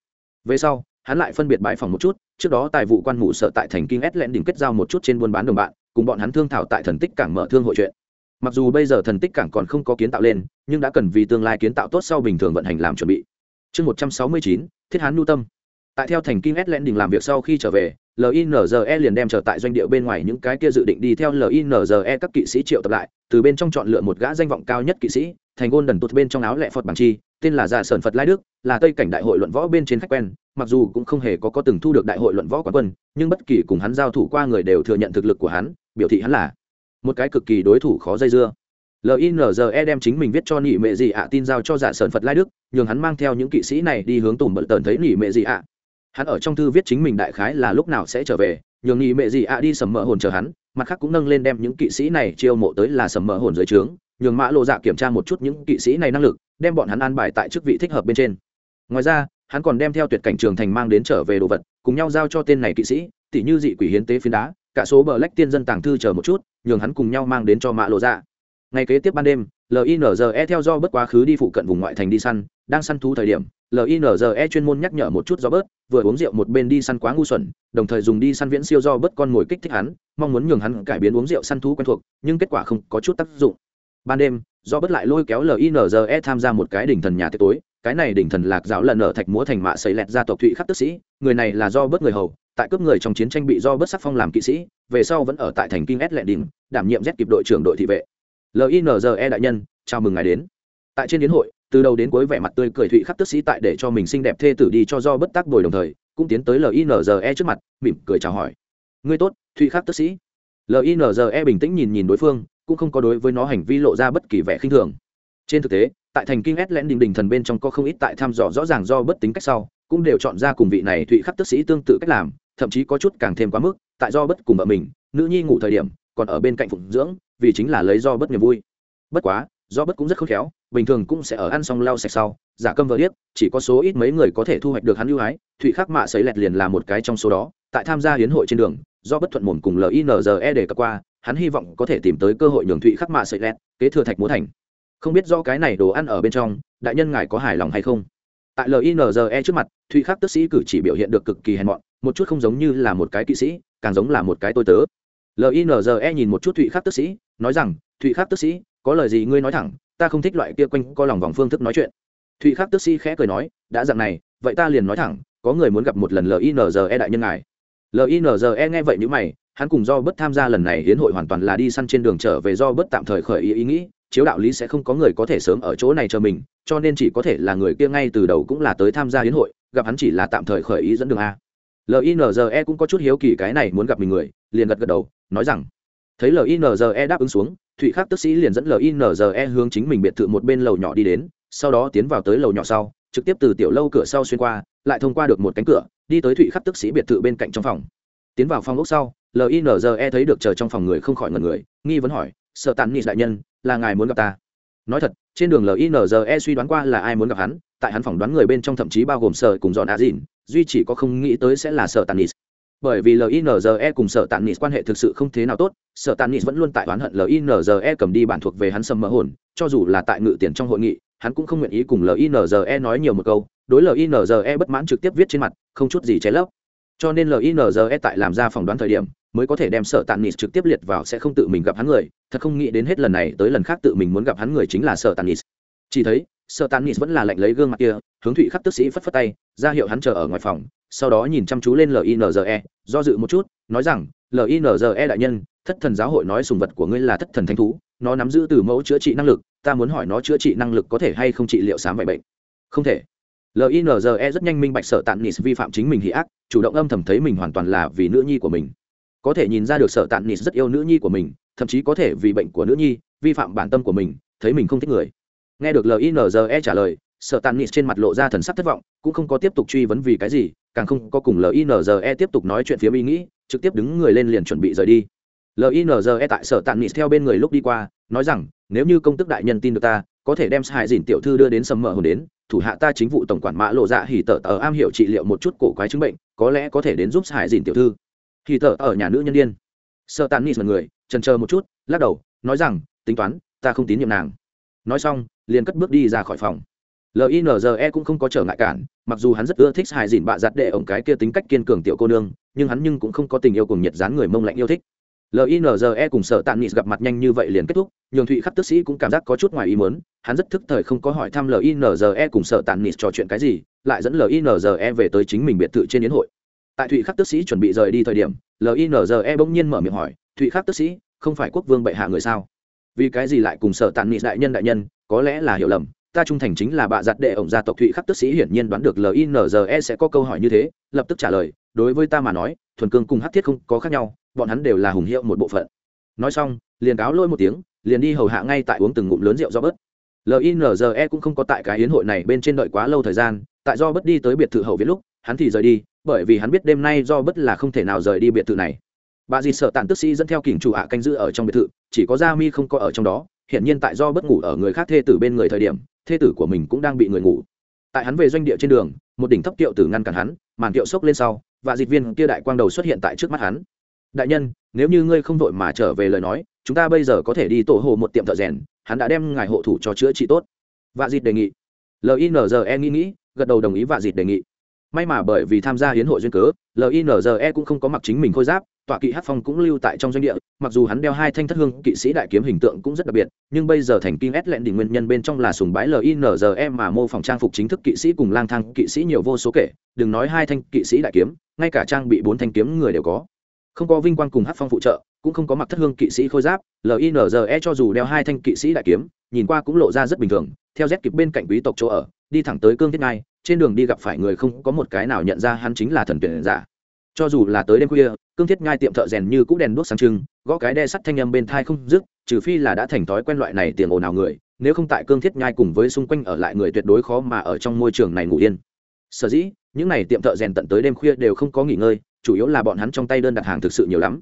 A: về sau hắn lại phân biệt bãi phòng một chút, trước đó tài vụ quan mụ sợ tại thành kinh s lẹn đỉnh kết giao một chút trên buôn bán đồng bạn, cùng bọn hắn thương thảo tại thần tích cảng mở thương hội chuyện. Mặc dù bây giờ thần tích cảng còn không có kiến tạo lên, nhưng đã cần vì tương lai kiến tạo tốt sau bình thường vận hành làm chuẩn bị. Chương một trăm sáu mươi chín, thiết hán nhu tâm. Tại theo thành kinh s lẹn đỉnh làm việc sau khi trở về linze liền đem trở tại doanh địa bên ngoài những cái kia dự định đi theo linze các kỵ sĩ triệu tập lại, từ bên trong chọn lựa một gã danh vọng cao nhất kỵ sĩ, thành gôn đần tụt bên trong áo lẹ phật bằng chi, tên là giả sơn phật lai đức, là tây cảnh đại hội luận võ bên trên khách quen mặc dù cũng không hề có có từng thu được đại hội luận võ quán quân, nhưng bất kỳ cùng hắn giao thủ qua người đều thừa nhận thực lực của hắn, biểu thị hắn là một cái cực kỳ đối thủ khó dây dưa. Linze đem chính mình viết cho nỉ mệ gì ạ tin giao cho dạ giả sơn phật lai đức, nhường hắn mang theo những kỵ sĩ này đi hướng tùng bận tần thấy nỉ mệ gì ạ. Hắn ở trong thư viết chính mình đại khái là lúc nào sẽ trở về, nhường nỉ mệ gì ạ đi sầm mỡ hồn chờ hắn, mặt khác cũng nâng lên đem những kỵ sĩ này chiêu mộ tới là sầm mỡ hồn dưới trướng, nhường mã lộ dạ kiểm tra một chút những kỵ sĩ này năng lực, đem bọn hắn an bài tại chức vị thích hợp bên trên. Ngoài ra hắn còn đem theo tuyệt cảnh trường thành mang đến trở về đồ vật, cùng nhau giao cho tên này kỵ sĩ, tỉ như dị quỷ hiến tế phiến đá, cả số bờ lách tiên dân tàng thư chờ một chút, nhường hắn cùng nhau mang đến cho mã lộ dạ. Ngày kế tiếp ban đêm linze theo do bớt quá khứ đi phụ cận vùng ngoại thành đi săn, đang săn thú thời điểm linze chuyên môn nhắc nhở một chút do bớt, vừa uống rượu một bên đi săn quá ngu xuẩn, đồng thời dùng đi săn viễn siêu do bớt con ngồi kích thích hắn, mong muốn nhường hắn cải biến uống rượu săn thú quen thuộc, nhưng kết quả không có chút tác dụng. Ban đêm, do bớt lại lôi kéo linze tham gia một cái đỉnh thần nhà tiệc tối cái này đỉnh thần lạc giáo lần ở thạch múa thành mạ xây lẹt gia tộc thụy khắc tức sĩ, người này là do bớt người hầu, tại cướp người trong chiến tranh bị do bớt sắc phong làm kỵ sĩ, về sau vẫn ở tại thành kinh s lẹt đình đảm nhiệm z kịp đội trưởng đội thị vệ. Linze đại nhân, chào mừng ngài đến. Tại trên đến hội, từ đầu đến cuối vẻ mặt tươi cười thụy khắc tức sĩ tại để cho mình xinh đẹp thê tử đi cho do bất tác bồi đồng thời, cũng tiến tới linze trước mặt, mỉm cười chào hỏi. Ngươi tốt, thụy khắc tức sĩ. Linze bình tĩnh nhìn nhìn đối phương, cũng không có đối với nó hành vi lộ ra bất kỳ vẻ khinh thường trên thực tế, tại thành kinh s lẽn đình đình thần bên trong có không ít tại thăm dò rõ ràng do bất tính cách sau, cũng đều chọn ra cùng vị này thụy khắc tức sĩ tương tự cách làm, thậm chí có chút càng thêm quá mức, tại do bất cùng vợ mình, nữ nhi ngủ thời điểm, còn ở bên cạnh phụng dưỡng, vì chính là lấy do bất niềm vui. Bất quá, do bất cũng rất khôn khéo, bình thường cũng sẽ ở ăn xong lau sạch sau, giả câm vợ điếc, chỉ có số ít mấy người có thể thu hoạch được hắn ưu ái, thụy khắc mạ xấy lẹt liền là một cái trong số đó, tại tham gia hiến hội trên đường, do bất thuận mồm cùng linze để cập qua, hắn hy vọng có thể tìm tới cơ hội nhường thụy khắc mạ xấy lẹt, kế thừa thạch múa thành không biết do cái này đồ ăn ở bên trong, đại nhân ngài có hài lòng hay không? Tại linze trước mặt, thụy khắc tức sĩ cử chỉ biểu hiện được cực kỳ hèn mọn, một chút không giống như là một cái kỵ sĩ, càng giống là một cái tôi tớ. Linze nhìn một chút thụy khắc tức sĩ, nói rằng, thụy khắc tức sĩ, có lời gì ngươi nói thẳng, ta không thích loại kia quanh co lòng vòng phương thức nói chuyện. Thụy khắc tức sĩ khẽ cười nói, đã dặn này, vậy ta liền nói thẳng, có người muốn gặp một lần linze đại nhân ngài. Linze nghe vậy n mày, hắn cùng do bất tham gia lần này hiến hội hoàn toàn là đi săn trên đường trở về do bất tạm thời khởi ý ý nghĩ chiếu đạo lý sẽ không có người có thể sớm ở chỗ này chờ mình, cho nên chỉ có thể là người kia ngay từ đầu cũng là tới tham gia hiến hội, gặp hắn chỉ là tạm thời khởi ý dẫn đường a. Linze cũng có chút hiếu kỳ cái này muốn gặp mình người, liền gật gật đầu, nói rằng, thấy linze đáp ứng xuống, thụy khắc tức sĩ liền dẫn linze hướng chính mình biệt thự một bên lầu nhỏ đi đến, sau đó tiến vào tới lầu nhỏ sau, trực tiếp từ tiểu lâu cửa sau xuyên qua, lại thông qua được một cánh cửa, đi tới thụy khắc tức sĩ biệt thự bên cạnh trong phòng. Tiến vào phòng ốc sau linze thấy được chờ trong phòng người không khỏi ngần người, nghi vấn hỏi sợ tàn nghị đại nhân là ngài muốn gặp ta. Nói thật, trên đường linze suy đoán qua là ai muốn gặp hắn, tại hắn phỏng đoán người bên trong thậm chí bao gồm sợ cùng dọn a dìn, duy chỉ có không nghĩ tới sẽ là sợ tàn nghị bởi vì linze cùng sợ tàn nghị quan hệ thực sự không thế nào tốt, sở tàn nis vẫn luôn tại oán hận linze cầm đi bản thuộc về hắn sầm mỡ hồn, cho dù là tại ngự tiền trong hội nghị, hắn cũng không nguyện ý cùng linze nói nhiều một câu, đối linze bất mãn trực tiếp viết trên mặt, không chút gì trái lấp. Cho nên linze tại làm ra phỏng đoán thời điểm mới có thể đem sợ tàn nis trực tiếp liệt vào sẽ không tự mình gặp hắn người, thật không nghĩ đến hết lần này tới lần khác tự mình muốn gặp hắn người chính là sợ tàn nis chỉ thấy sợ tàn nis vẫn là lạnh lấy gương mặt kia, hướng thụy khắc tức sĩ phất phất tay, ra hiệu hắn chờ ở ngoài phòng, sau đó nhìn chăm chú lên linze do dự một chút, nói rằng linze đại nhân, thất thần giáo hội nói sùng vật của ngươi là thất thần thanh thú, nó nắm giữ từ mẫu chữa trị năng lực, ta muốn hỏi nó chữa trị năng lực có thể hay không trị liệu sám vậy bệnh? Không thể. Linze rất nhanh minh bạch sở tạn nis vi phạm chính mình hỉ ác, chủ động âm thầm thấy mình hoàn toàn là vì nữ nhi của mình có thể nhìn ra được sở tạn nịt rất yêu nữ nhi của mình, thậm chí có thể vì bệnh của nữ nhi, vi phạm bản tâm của mình, thấy mình không thích người. Nghe được linze trả lời, sở tàn nịt trên mặt lộ ra thần sắc thất vọng, cũng không có tiếp tục truy vấn vì cái gì, càng không có cùng linze tiếp tục nói chuyện phía ý nghĩ, trực tiếp đứng người lên liền chuẩn bị rời đi. Linze tại sở tàn nịt theo bên người lúc đi qua, nói rằng, nếu như công tức đại nhân tin được ta, có thể đem hại dìn tiểu thư đưa đến sầm mờ hồn đến, thủ hạ ta chính vụ tổng quản mã lộ dạ hỉ tờ tờ am hiểu trị liệu một chút cổ quái chứng bệnh, có lẽ có thể đến giúp hại dìn tiểu thư thì thợ ở nhà nữ nhân viên, sợ tàn nịt người trần chờ một chút lắc đầu nói rằng tính toán ta không tín nhiệm nàng. Nói xong liền cất bước đi ra khỏi phòng. Linze cũng không có trở ngại cản mặc dù hắn rất ưa thích hài dìn bạ giặt đệ ổng cái kia tính cách kiên cường tiểu cô nương nhưng hắn nhưng cũng không có tình yêu cùng nhiệt dán người mông lạnh yêu thích. Linze cùng sở tàn nịt gặp mặt nhanh như vậy liền kết thúc nhường thụy khắc tức sĩ cũng cảm giác có chút ngoài ý mớn hắn rất thức thời không có hỏi thăm linze cùng sở tàn nịt trò chuyện cái gì lại dẫn linze về tới chính mình biệt thự trên yến hội tại thụy khắc tức sĩ chuẩn bị rời đi thời điểm linze bỗng nhiên mở miệng hỏi, thụy khắc tức sĩ, không phải quốc vương bệ hạ người sao? Vì cái gì lại cùng sở tàn nịt đại nhân đại nhân, có lẽ là hiểu lầm, ta trung thành chính là bạ giặt đệ ổng gia tộc thụy khắc tức sĩ hiển nhiên đoán được linze sẽ có câu hỏi như thế, lập tức trả lời, đối với ta mà nói, thuần cương cùng hát thiết không có khác nhau, bọn hắn đều là hùng hiệu một bộ phận. Nói xong, liền cáo lôi một tiếng, liền đi hầu hạ ngay tại uống từng ngụm lớn rượu do bớt. Linze cũng không có tại cái hiến hội này bên trên đợi quá lâu thời gian, tại do bớt đi tới biệt thự hậu viết lúc, hắn thì rời đi bởi vì hắn biết đêm nay do bất là không thể nào rời đi biệt thự này. Bà dì sợ tàn tức sĩ dẫn theo kỉnh chủ hạ canh giữ ở trong biệt thự, chỉ có gia mi không có ở trong đó hiện nhiên tại do bất ngủ ở người khác thê tử bên người thời điểm, thê tử của mình cũng đang bị người ngủ. Tại hắn về doanh địa trên đường, một đỉnh thấp kiệu tử ngăn cản hắn, màn kiệu sốc lên sau, và dịch viên kia đại quang đầu xuất hiện tại trước mắt hắn. Đại nhân, nếu như ngươi không vội mà trở về lời nói, chúng ta bây giờ có thể đi tổ hồ một tiệm thợ rèn, hắn đã đem ngài hộ thủ cho chữa trị tốt. Và dịch đề nghị. Linze nghĩ nghĩ, gật đầu đồng ý và dịch đề nghị may mà bởi vì tham gia hiến hội duyên cớ linze cũng không có mặc chính mình khôi giáp, tọa kỵ hát phong cũng lưu tại trong doanh địa, mặc dù hắn đeo hai thanh thất hương, kỵ sĩ đại kiếm hình tượng cũng rất đặc biệt, nhưng bây giờ thành kinh ét lẹn đỉnh nguyên nhân bên trong là sùng bái linze mà mô phỏng trang phục chính thức kỵ sĩ cùng lang thang kỵ sĩ nhiều vô số kể, đừng nói hai thanh kỵ sĩ đại kiếm, ngay cả trang bị bốn thanh kiếm người đều có. Không có vinh quang cùng hát phong phụ trợ, cũng không có mặc thất hương kỵ sĩ khôi giáp linze cho dù đeo hai thanh kỵ sĩ đại kiếm, nhìn qua cũng lộ ra rất bình thường, theo z kịp bên cạnh quý tộc chỗ ở, đi thẳng tới cương thiết ngai trên đường đi gặp phải người không có một cái nào nhận ra hắn chính là thần tuyển giả. Cho dù là tới đêm khuya, cương thiết ngai tiệm thợ rèn như cũ đèn đuốc sáng trưng, gõ cái đe sắt thanh âm bên thai không dứt, trừ phi là đã thành thói quen loại này tiền ồn nào người, nếu không tại cương thiết nhai cùng với xung quanh ở lại người tuyệt đối khó mà ở trong môi trường này ngủ yên. Sở dĩ, những n à y tiệm thợ rèn tận tới đêm khuya đều không có nghỉ ngơi, chủ yếu là bọn hắn trong tay đơn đặt hàng thực sự nhiều lắm.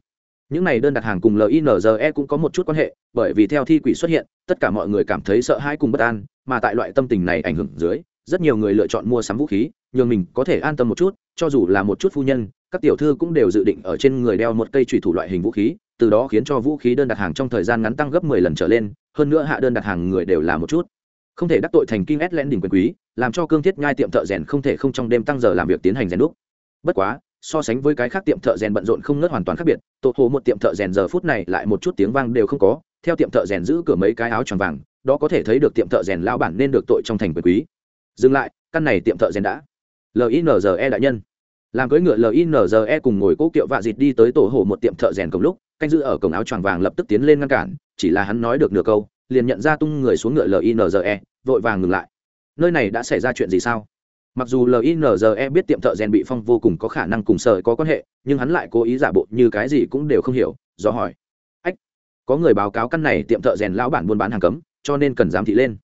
A: Những n à y đơn đặt hàng cùng linze cũng có một chút quan hệ, bởi vì theo thi quỷ xuất hiện, tất cả mọi người cảm thấy sợ hãi cùng bất an, mà tại loại tâm tình này ảnh hưởng dưới rất nhiều người lựa chọn mua sắm vũ khí, nhường mình có thể an tâm một chút, cho dù là một chút phu nhân, các tiểu thư cũng đều dự định ở trên người đeo một cây trùy thủ loại hình vũ khí, từ đó khiến cho vũ khí đơn đặt hàng trong thời gian ngắn tăng gấp mười lần trở lên, hơn nữa hạ đơn đặt hàng người đều là một chút. Không thể đắc tội thành kinh ét lẽn đỉnh quyền quý, làm cho cương thiết nhai tiệm thợ rèn không thể không trong đêm tăng giờ làm việc tiến hành rèn đúc. Bất quá, so sánh với cái khác tiệm thợ rèn bận rộn không ngớt hoàn toàn khác biệt, tổ hồ một tiệm thợ rèn giờ phút này lại một chút tiếng vang đều không có, theo tiệm thợ rèn giữ cửa mấy cái áo tròn vàng, đó có thể thấy được tiệm thợ rèn lao bản nên được tội trong thành quyền quý dừng lại, căn này tiệm thợ rèn đã. Linze đại nhân. Làm cưỡi ngựa linze cùng ngồi cố kiệu vạ dịt đi tới tổ hồ một tiệm thợ rèn cùng lúc, canh giữ ở cổng áo choàng vàng lập tức tiến lên ngăn cản, chỉ là hắn nói được nửa câu, liền nhận ra tung người xuống ngựa linze vội vàng ngừng lại. Nơi này đã xảy ra chuyện gì sao? Mặc dù linze biết tiệm thợ rèn bị phong vô cùng có khả năng cùng sợi có quan hệ, nhưng hắn lại cố ý giả bộ như cái gì cũng đều không hiểu, do hỏi. Ách, có người báo cáo căn này tiệm thợ rèn lão bản buôn bán hàng cấm, cho nên cần giám thị lên.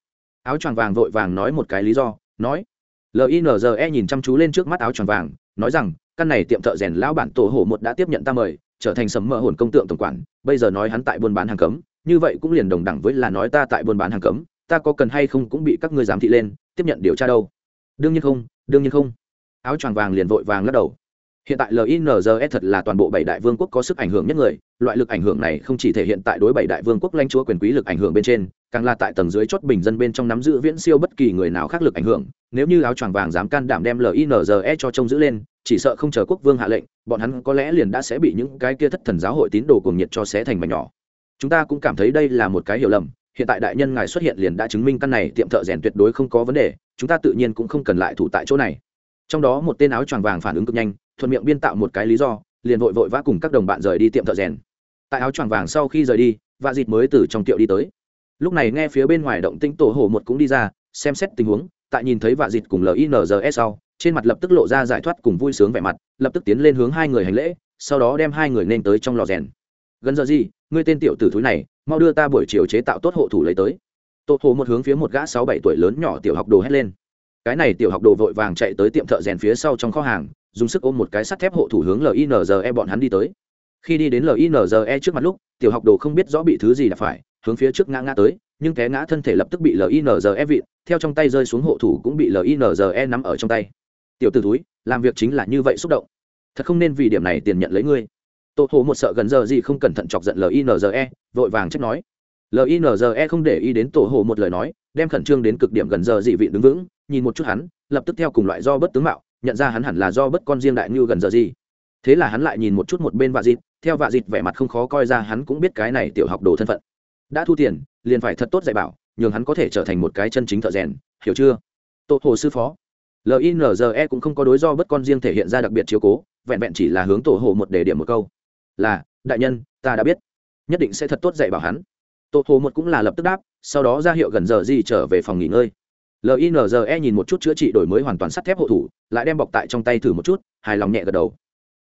A: Áo choàng vàng vội vàng nói một cái lý do nói. Linze nhìn chăm chú lên trước mắt áo tròn vàng, nói rằng, căn này tiệm thợ rèn lão bản tổ hổ một đã tiếp nhận ta mời, trở thành sấm mỡ hồn công tượng tổng quản, bây giờ nói hắn tại buôn bán hàng cấm, như vậy cũng liền đồng đẳng với là nói ta tại buôn bán hàng cấm, ta có cần hay không cũng bị các ngươi giám thị lên, tiếp nhận điều tra đâu. Đương nhiên không, đương nhiên không. Áo choàng vàng liền vội vàng lắc đầu hiện tại linze thật là toàn bộ bảy đại vương quốc có sức ảnh hưởng nhất người, loại lực ảnh hưởng này không chỉ thể hiện tại đối bảy đại vương quốc lãnh chúa quyền quý lực ảnh hưởng bên trên, càng là tại tầng dưới chốt bình dân bên trong nắm giữ viễn siêu bất kỳ người nào khác lực ảnh hưởng. Nếu như áo choàng vàng dám can đảm đem linze cho trông giữ lên, chỉ sợ không chờ quốc vương hạ lệnh, bọn hắn có lẽ liền đã sẽ bị những cái kia thất thần giáo hội tín đồ cuồng nhiệt cho xé thành mảnh nhỏ. Chúng ta cũng cảm thấy đây là một cái hiểu lầm, hiện tại đại nhân ngài xuất hiện liền đã chứng minh căn này tiệm thợ rèn tuyệt đối không có vấn đề, chúng ta tự nhiên cũng không cần lại thủ tại chỗ này. Trong đó một tên áo choàng vàng phản ứng cực nhanh thuận miệng biên tạo một cái lý do, liền vội vội vã cùng các đồng bạn rời đi tiệm thợ rèn. Tại áo choàng vàng sau khi rời đi, vạ dịt mới từ trong tiệu đi tới. Lúc này nghe phía bên ngoài động tĩnh tổ hồ một cũng đi ra, xem xét tình huống, tại nhìn thấy vạ dịt cùng linze sau, trên mặt lập tức lộ ra giải thoát cùng vui sướng vẻ mặt, lập tức tiến lên hướng hai người hành lễ, sau đó đem hai người nên tới trong lò rèn. Gần giờ gì, ngươi tên tiểu tử thúi này, mau đưa ta buổi chiều chế tạo tốt hộ thủ lấy tới. Tổ hồ một hướng phía một gã sáu bảy tuổi lớn nhỏ tiểu học đồ hét lên. Cái này tiểu học đồ vội vàng chạy tới tiệm thợ rèn phía sau trong kho hàng dùng sức ôm một cái sắt thép hộ thủ hướng linze bọn hắn đi tới. Khi đi đến linze trước mặt lúc, tiểu học đồ không biết rõ bị thứ gì đạp phải, hướng phía trước ngã ngã tới, nhưng té ngã thân thể lập tức bị linze vịn, theo trong tay rơi xuống hộ thủ cũng bị linze nắm ở trong tay. Tiểu t ử túi làm việc chính là như vậy xúc động. Thật không nên vì điểm này tiền nhận lấy ngươi. Tô hồ một sợ gần giờ gì không cẩn thận chọc giận linze vội vàng trách nói. Linze không để ý đến tổ hồ một lời nói, đem khẩn trương đến cực điểm gần giờ dị vị đứng vững, nhìn một chút hắn, lập tức theo cùng loại do bất tướng mạo nhận ra hắn hẳn là do bất con riêng đại như gần giờ gì. Thế là hắn lại nhìn một chút một bên vạ dịt, theo vạ dịt vẻ mặt không khó coi ra hắn cũng biết cái này tiểu học đồ thân phận. Đã thu tiền, liền phải thật tốt dạy bảo, nhường hắn có thể trở thành một cái chân chính thợ rèn, hiểu chưa? Tổ hồ sư phó. Linze cũng không có đối do bất con riêng thể hiện ra đặc biệt chiếu cố, vẹn vẹn chỉ là hướng tổ hồ một đề điểm một câu. Là, đại nhân, ta đã biết. Nhất định sẽ thật tốt dạy bảo hắn. Tổ hồ một cũng là lập tức đáp, sau đó ra hiệu gần giờ gì trở về phòng nghỉ ngơi linze nhìn một chút chữa trị đổi mới hoàn toàn sắt thép hộ thủ, lại đem bọc tại trong tay thử một chút, hài lòng nhẹ gật đầu.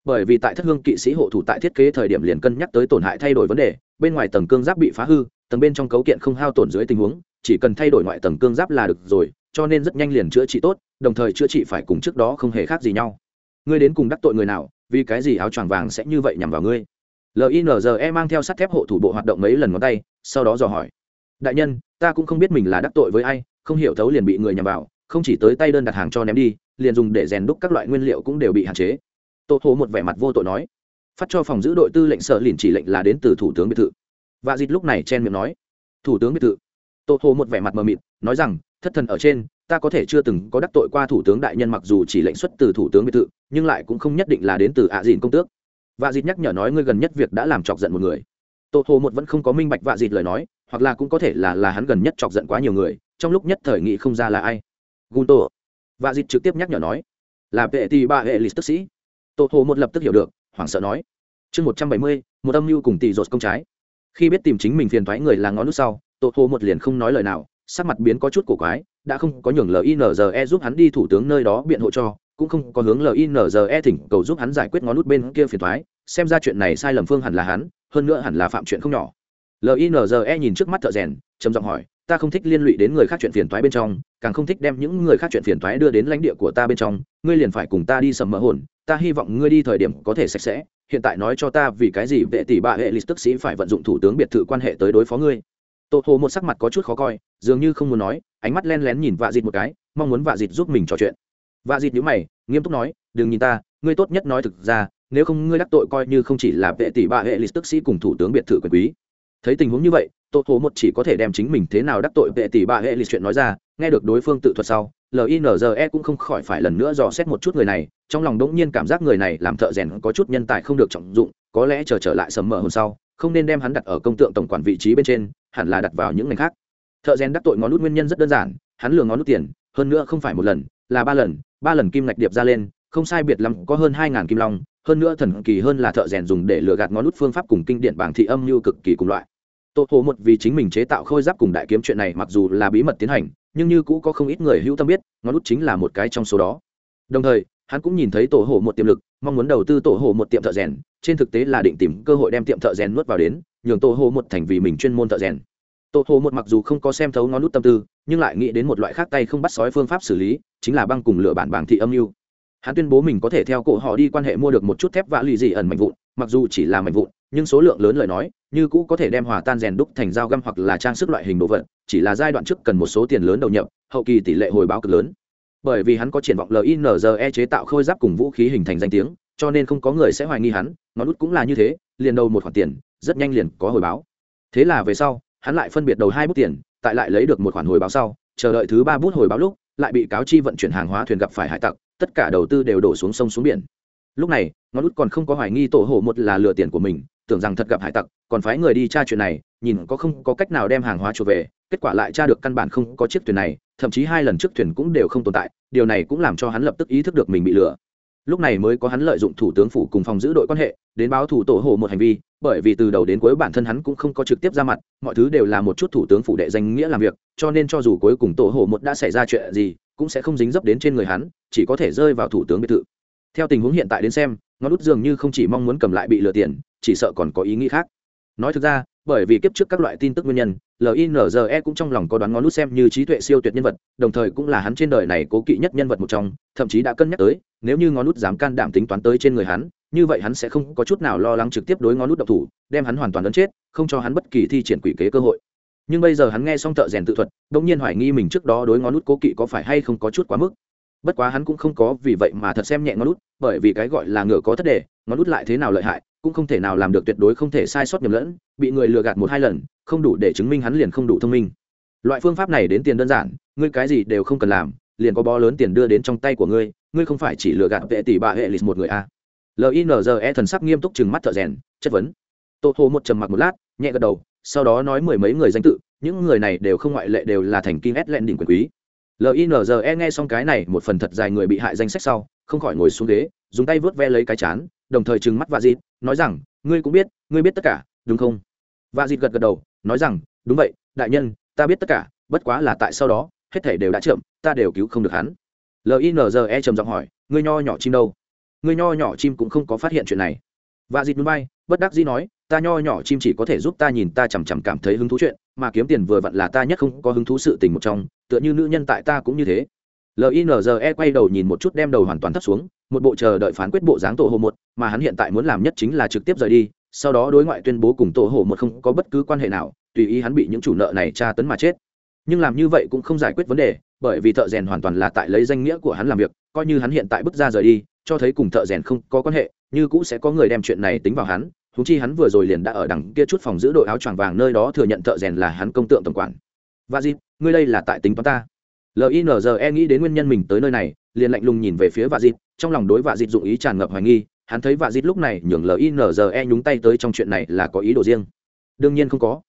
A: Bởi vì tại thất hương kỵ sĩ hộ thủ tại thiết kế thời điểm liền cân nhắc tới tổn hại thay đổi vấn đề, bên ngoài tầng cương giáp bị phá hư, tầng bên trong cấu kiện không hao tổn dưới tình huống, chỉ cần thay đổi ngoại tầng cương giáp là được rồi, cho nên rất nhanh liền chữa trị tốt, đồng thời chữa trị phải cùng trước đó không hề khác gì nhau. Ngươi đến cùng đắc tội người nào, vì cái gì áo choàng vàng sẽ như vậy nhằm vào ngươi? Linze mang theo sắt thép hộ thủ bộ hoạt động mấy lần ngón tay, sau đó dò hỏi. Đại nhân, ta cũng không biết mình là đắc tội với ai không hiểu thấu liền bị người nhằm vào, không chỉ tới tay đơn đặt hàng cho ném đi, liền dùng để rèn đúc các loại nguyên liệu cũng đều bị hạn chế. Tô hồ một vẻ mặt vô tội nói, phát cho phòng giữ đội tư lệnh sợ liền chỉ lệnh là đến từ thủ tướng biệt thự. Và dịch lúc này chen miệng nói, thủ tướng biệt thự? Tô hồ một vẻ mặt mờ mịt, nói rằng, thất thần ở trên, ta có thể chưa từng có đắc tội qua thủ tướng đại nhân mặc dù chỉ lệnh xuất từ thủ tướng biệt thự, nhưng lại cũng không nhất định là đến từ ạ dìn công tước. Và dịt nhắc nhở nói, ngươi gần nhất việc đã làm chọc giận một người. Tô hồ một vẫn không có minh bạch vạ dịt lời nói, hoặc là cũng có thể là là hắn gần nhất chọc giận quá nhiều người trong lúc nhất thời nghị không ra là ai. Gunto. Và dịt trực tiếp nhắc nhở nói. Là vệ tì ba hệ lịch tức sĩ. Tô hồ một lập tức hiểu được, hoảng sợ nói. Chương một trăm bảy mươi, một âm mưu cùng tỷ rột công trái. Khi biết tìm chính mình phiền thoái người là ngón nút sau, tô hồ một liền không nói lời nào, sắc mặt biến có chút cổ quái, đã không có nhường linze giúp hắn đi thủ tướng nơi đó biện hộ cho, cũng không có hướng linze thỉnh cầu giúp hắn giải quyết ngón nút bên kia phiền thoái xem ra chuyện này sai lầm phương hẳn là hắn, hơn nữa hẳn là phạm chuyện không nhỏ. Linze nhìn trước mắt thợ rèn, trầm giọng hỏi ta không thích liên lụy đến người khác chuyện phiền toái bên trong, càng không thích đem những người khác chuyện phiền toái đưa đến lãnh địa của ta bên trong. Ngươi liền phải cùng ta đi sầm mỡ hồn, ta hy vọng ngươi đi thời điểm có thể sạch sẽ. Hiện tại nói cho ta vì cái gì vệ tỷ bạ hệ lịch tức sĩ phải vận dụng thủ tướng biệt thự quan hệ tới đối phó ngươi. Tô hồ một sắc mặt có chút khó coi, dường như không muốn nói, ánh mắt len lén nhìn vạ dịt một cái, mong muốn vạ dịt giúp mình trò chuyện. Vạ dịt nhíu mày, nghiêm túc nói, đừng nhìn ta, ngươi tốt nhất nói thực ra, nếu không ngươi đắc tội coi như không chỉ là vệ tỷ bạ hệ lịch tức sĩ cùng thủ tướng biệt thự quyền quý thấy tình huống như vậy, tô thố một chỉ có thể đem chính mình thế nào đắc tội vệ tỷ bà hệ lịch chuyện nói ra, nghe được đối phương tự thuật sau linze cũng không khỏi phải lần nữa dò xét một chút người này, trong lòng đống nhiên cảm giác người này làm thợ rèn có chút nhân tài không được trọng dụng, có lẽ chờ trở lại sầm mờ hôm sau, không nên đem hắn đặt ở công tượng tổng quản vị trí bên trên, hẳn là đặt vào những ngành khác. Thợ rèn đắc tội ngón nút nguyên nhân rất đơn giản, hắn lừa ngón nút tiền, hơn nữa không phải một lần, là ba lần ba lần kim ngạch điệp ra lên, không sai biệt lắm có hơn hai ngàn kim long hơn nữa thần kỳ hơn là thợ rèn dùng để lừa gạt ngón nút phương pháp cùng kinh điển bảng thị âm như cực kỳ cùng loại. Tô hồ một vì chính mình chế tạo khôi giáp cùng đại kiếm chuyện này mặc dù là bí mật tiến hành, nhưng như cũ có không ít người hữu tâm biết, ngón nút chính là một cái trong số đó. Đồng thời, hắn cũng nhìn thấy tổ hồ một tiềm lực, mong muốn đầu tư tổ hồ một tiệm thợ rèn, trên thực tế là định tìm cơ hội đem tiệm thợ rèn nuốt vào đến, nhường tổ hồ một thành vì mình chuyên môn thợ rèn. Tổ hồ một mặc dù không có xem thấu ngón nút tâm tư, nhưng lại nghĩ đến một loại khác tay không bắt sói phương pháp xử lý, chính là băng cùng lửa bản bảng thị âm mưu hắn tuyên bố mình có thể theo cổ họ đi quan hệ mua được một chút thép vã lì dị ẩn mạnh vụn, mặc dù chỉ là mạnh vụn, nhưng số lượng lớn lời nói, như cũ có thể đem hòa tan rèn đúc thành dao găm hoặc là trang sức loại hình đồ vật, chỉ là giai đoạn trước cần một số tiền lớn đầu nhập, hậu kỳ tỷ lệ hồi báo cực lớn. Bởi vì hắn có triển vọng linze chế tạo khôi giáp cùng vũ khí hình thành danh tiếng, cho nên không có người sẽ hoài nghi hắn, ngón út cũng là như thế, liền đầu một khoản tiền, rất nhanh liền có hồi báo. Thế là về sau, hắn lại phân biệt đầu hai bút tiền, tại lại lấy được một khoản hồi báo sau, chờ đợi thứ ba bút hồi báo lúc, lại bị cáo chi vận chuyển hàng hóa thuyền gặp phải hải tặc tất cả đầu tư đều đổ xuống sông xuống biển. Lúc này ngón út còn không có hoài nghi tổ hộ một là lừa tiền của mình, tưởng rằng thật gặp hải tặc, còn phái người đi tra chuyện này, nhìn có không có cách nào đem hàng hóa trở về, kết quả lại tra được căn bản không có chiếc thuyền này, thậm chí hai lần trước thuyền cũng đều không tồn tại, điều này cũng làm cho hắn lập tức ý thức được mình bị lừa. Lúc này mới có hắn lợi dụng thủ tướng phủ cùng phòng giữ đội quan hệ, đến báo thủ tổ hồ một hành vi, bởi vì từ đầu đến cuối bản thân hắn cũng không có trực tiếp ra mặt, mọi thứ đều là một chút thủ tướng phủ đệ danh nghĩa làm việc, cho nên cho dù cuối cùng tổ hồ một đã xảy ra chuyện gì cũng sẽ không dính dấp đến trên người hắn, chỉ có thể rơi vào thủ tướng biệt thự. Theo tình huống hiện tại đến xem, ngón út dường như không chỉ mong muốn cầm lại bị lừa tiền, chỉ sợ còn có ý nghĩ khác. Nói thực ra, bởi vì kiếp trước các loại tin tức nguyên nhân linze cũng trong lòng có đoán ngón nút xem như trí tuệ siêu tuyệt nhân vật, đồng thời cũng là hắn trên đời này cố kỵ nhất nhân vật một trong, thậm chí đã cân nhắc tới, nếu như ngón nút dám can đảm tính toán tới trên người hắn, như vậy hắn sẽ không có chút nào lo lắng trực tiếp đối ngón nút độc thủ, đem hắn hoàn toàn đấn chết, không cho hắn bất kỳ thi triển quỷ kế cơ hội nhưng bây giờ hắn nghe xong thợ rèn tự thuật đ ỗ n g nhiên hoài nghi mình trước đó đối ngón nút cố kỵ có phải hay không có chút quá mức. Bất quá hắn cũng không có vì vậy mà thật xem nhẹ ngón nút bởi vì cái gọi là ngựa có thất đề, ngón nút lại thế nào lợi hại, cũng không thể nào làm được tuyệt đối không thể sai sót nhầm lẫn, bị người lừa gạt một hai lần, không đủ để chứng minh hắn liền không đủ thông minh. Loại phương pháp này đến tiền đơn giản, ngươi cái gì đều không cần làm, liền có bó lớn tiền đưa đến trong tay của ngươi ngươi không phải chỉ lừa gạt vệ tỷ bà hệ lịch một người a. Linze thần sắc nghiêm túc chừng mắt thợ rèn, chất vấn. Tô hồ một trầm mặc một lát, nhẹ gật đầu sau đó nói mười mấy người danh tự, những người này đều không ngoại lệ đều là thành kim ét lẹn đỉnh quyền quý. Linze nghe xong cái này, một phần thật dài người bị hại danh sách sau, không khỏi ngồi xuống ghế, dùng tay vớt ve lấy cái chán, đồng thời trừng mắt và dịt nói rằng, ngươi cũng biết, ngươi biết tất cả, đúng không? Và dịt gật gật đầu, nói rằng, đúng vậy, đại nhân, ta biết tất cả, bất quá là tại sau đó, hết thể đều đã chậm, ta đều cứu không được hắn. Linze trầm giọng hỏi, ngươi nho nhỏ chim đâu? Ngươi nho nhỏ chim cũng không có phát hiện chuyện này. Và dịt núi bay, bất đắc dĩ nói ta nho nhỏ chim chỉ có thể giúp ta nhìn ta chằm chằm cảm thấy hứng thú chuyện, mà kiếm tiền vừa vặn là ta nhất không có hứng thú sự tình một trong, tựa như nữ nhân tại ta cũng như thế. Linze quay đầu nhìn một chút đem đầu hoàn toàn thấp xuống, một bộ chờ đợi phán quyết bộ dáng tổ hồ một, mà hắn hiện tại muốn làm nhất chính là trực tiếp rời đi, sau đó đối ngoại tuyên bố cùng tổ hồ một không có bất cứ quan hệ nào, tùy ý hắn bị những chủ nợ này tra tấn mà chết. Nhưng làm như vậy cũng không giải quyết vấn đề, bởi vì thợ rèn hoàn toàn là tại lấy danh nghĩa của hắn làm việc, coi như hắn hiện tại bước ra rời đi, cho thấy cùng thợ rèn không có quan hệ, như cũ sẽ có người đem chuyện này tính vào hắn húng chi hắn vừa rồi liền đã ở đằng kia chút phòng giữ đội áo choàng vàng nơi đó thừa nhận thợ rèn là hắn công tượng tổng quản. Và dịp ngươi đây là tại tính toán ta. Linze nghĩ đến nguyên nhân mình tới nơi này, liền lạnh lùng nhìn về phía vạ dịp trong lòng đối vạ dịp dụng ý tràn ngập hoài nghi, hắn thấy vạ dịp lúc này nhường linze nhúng tay tới trong chuyện này là có ý đồ riêng. Đương nhiên không có.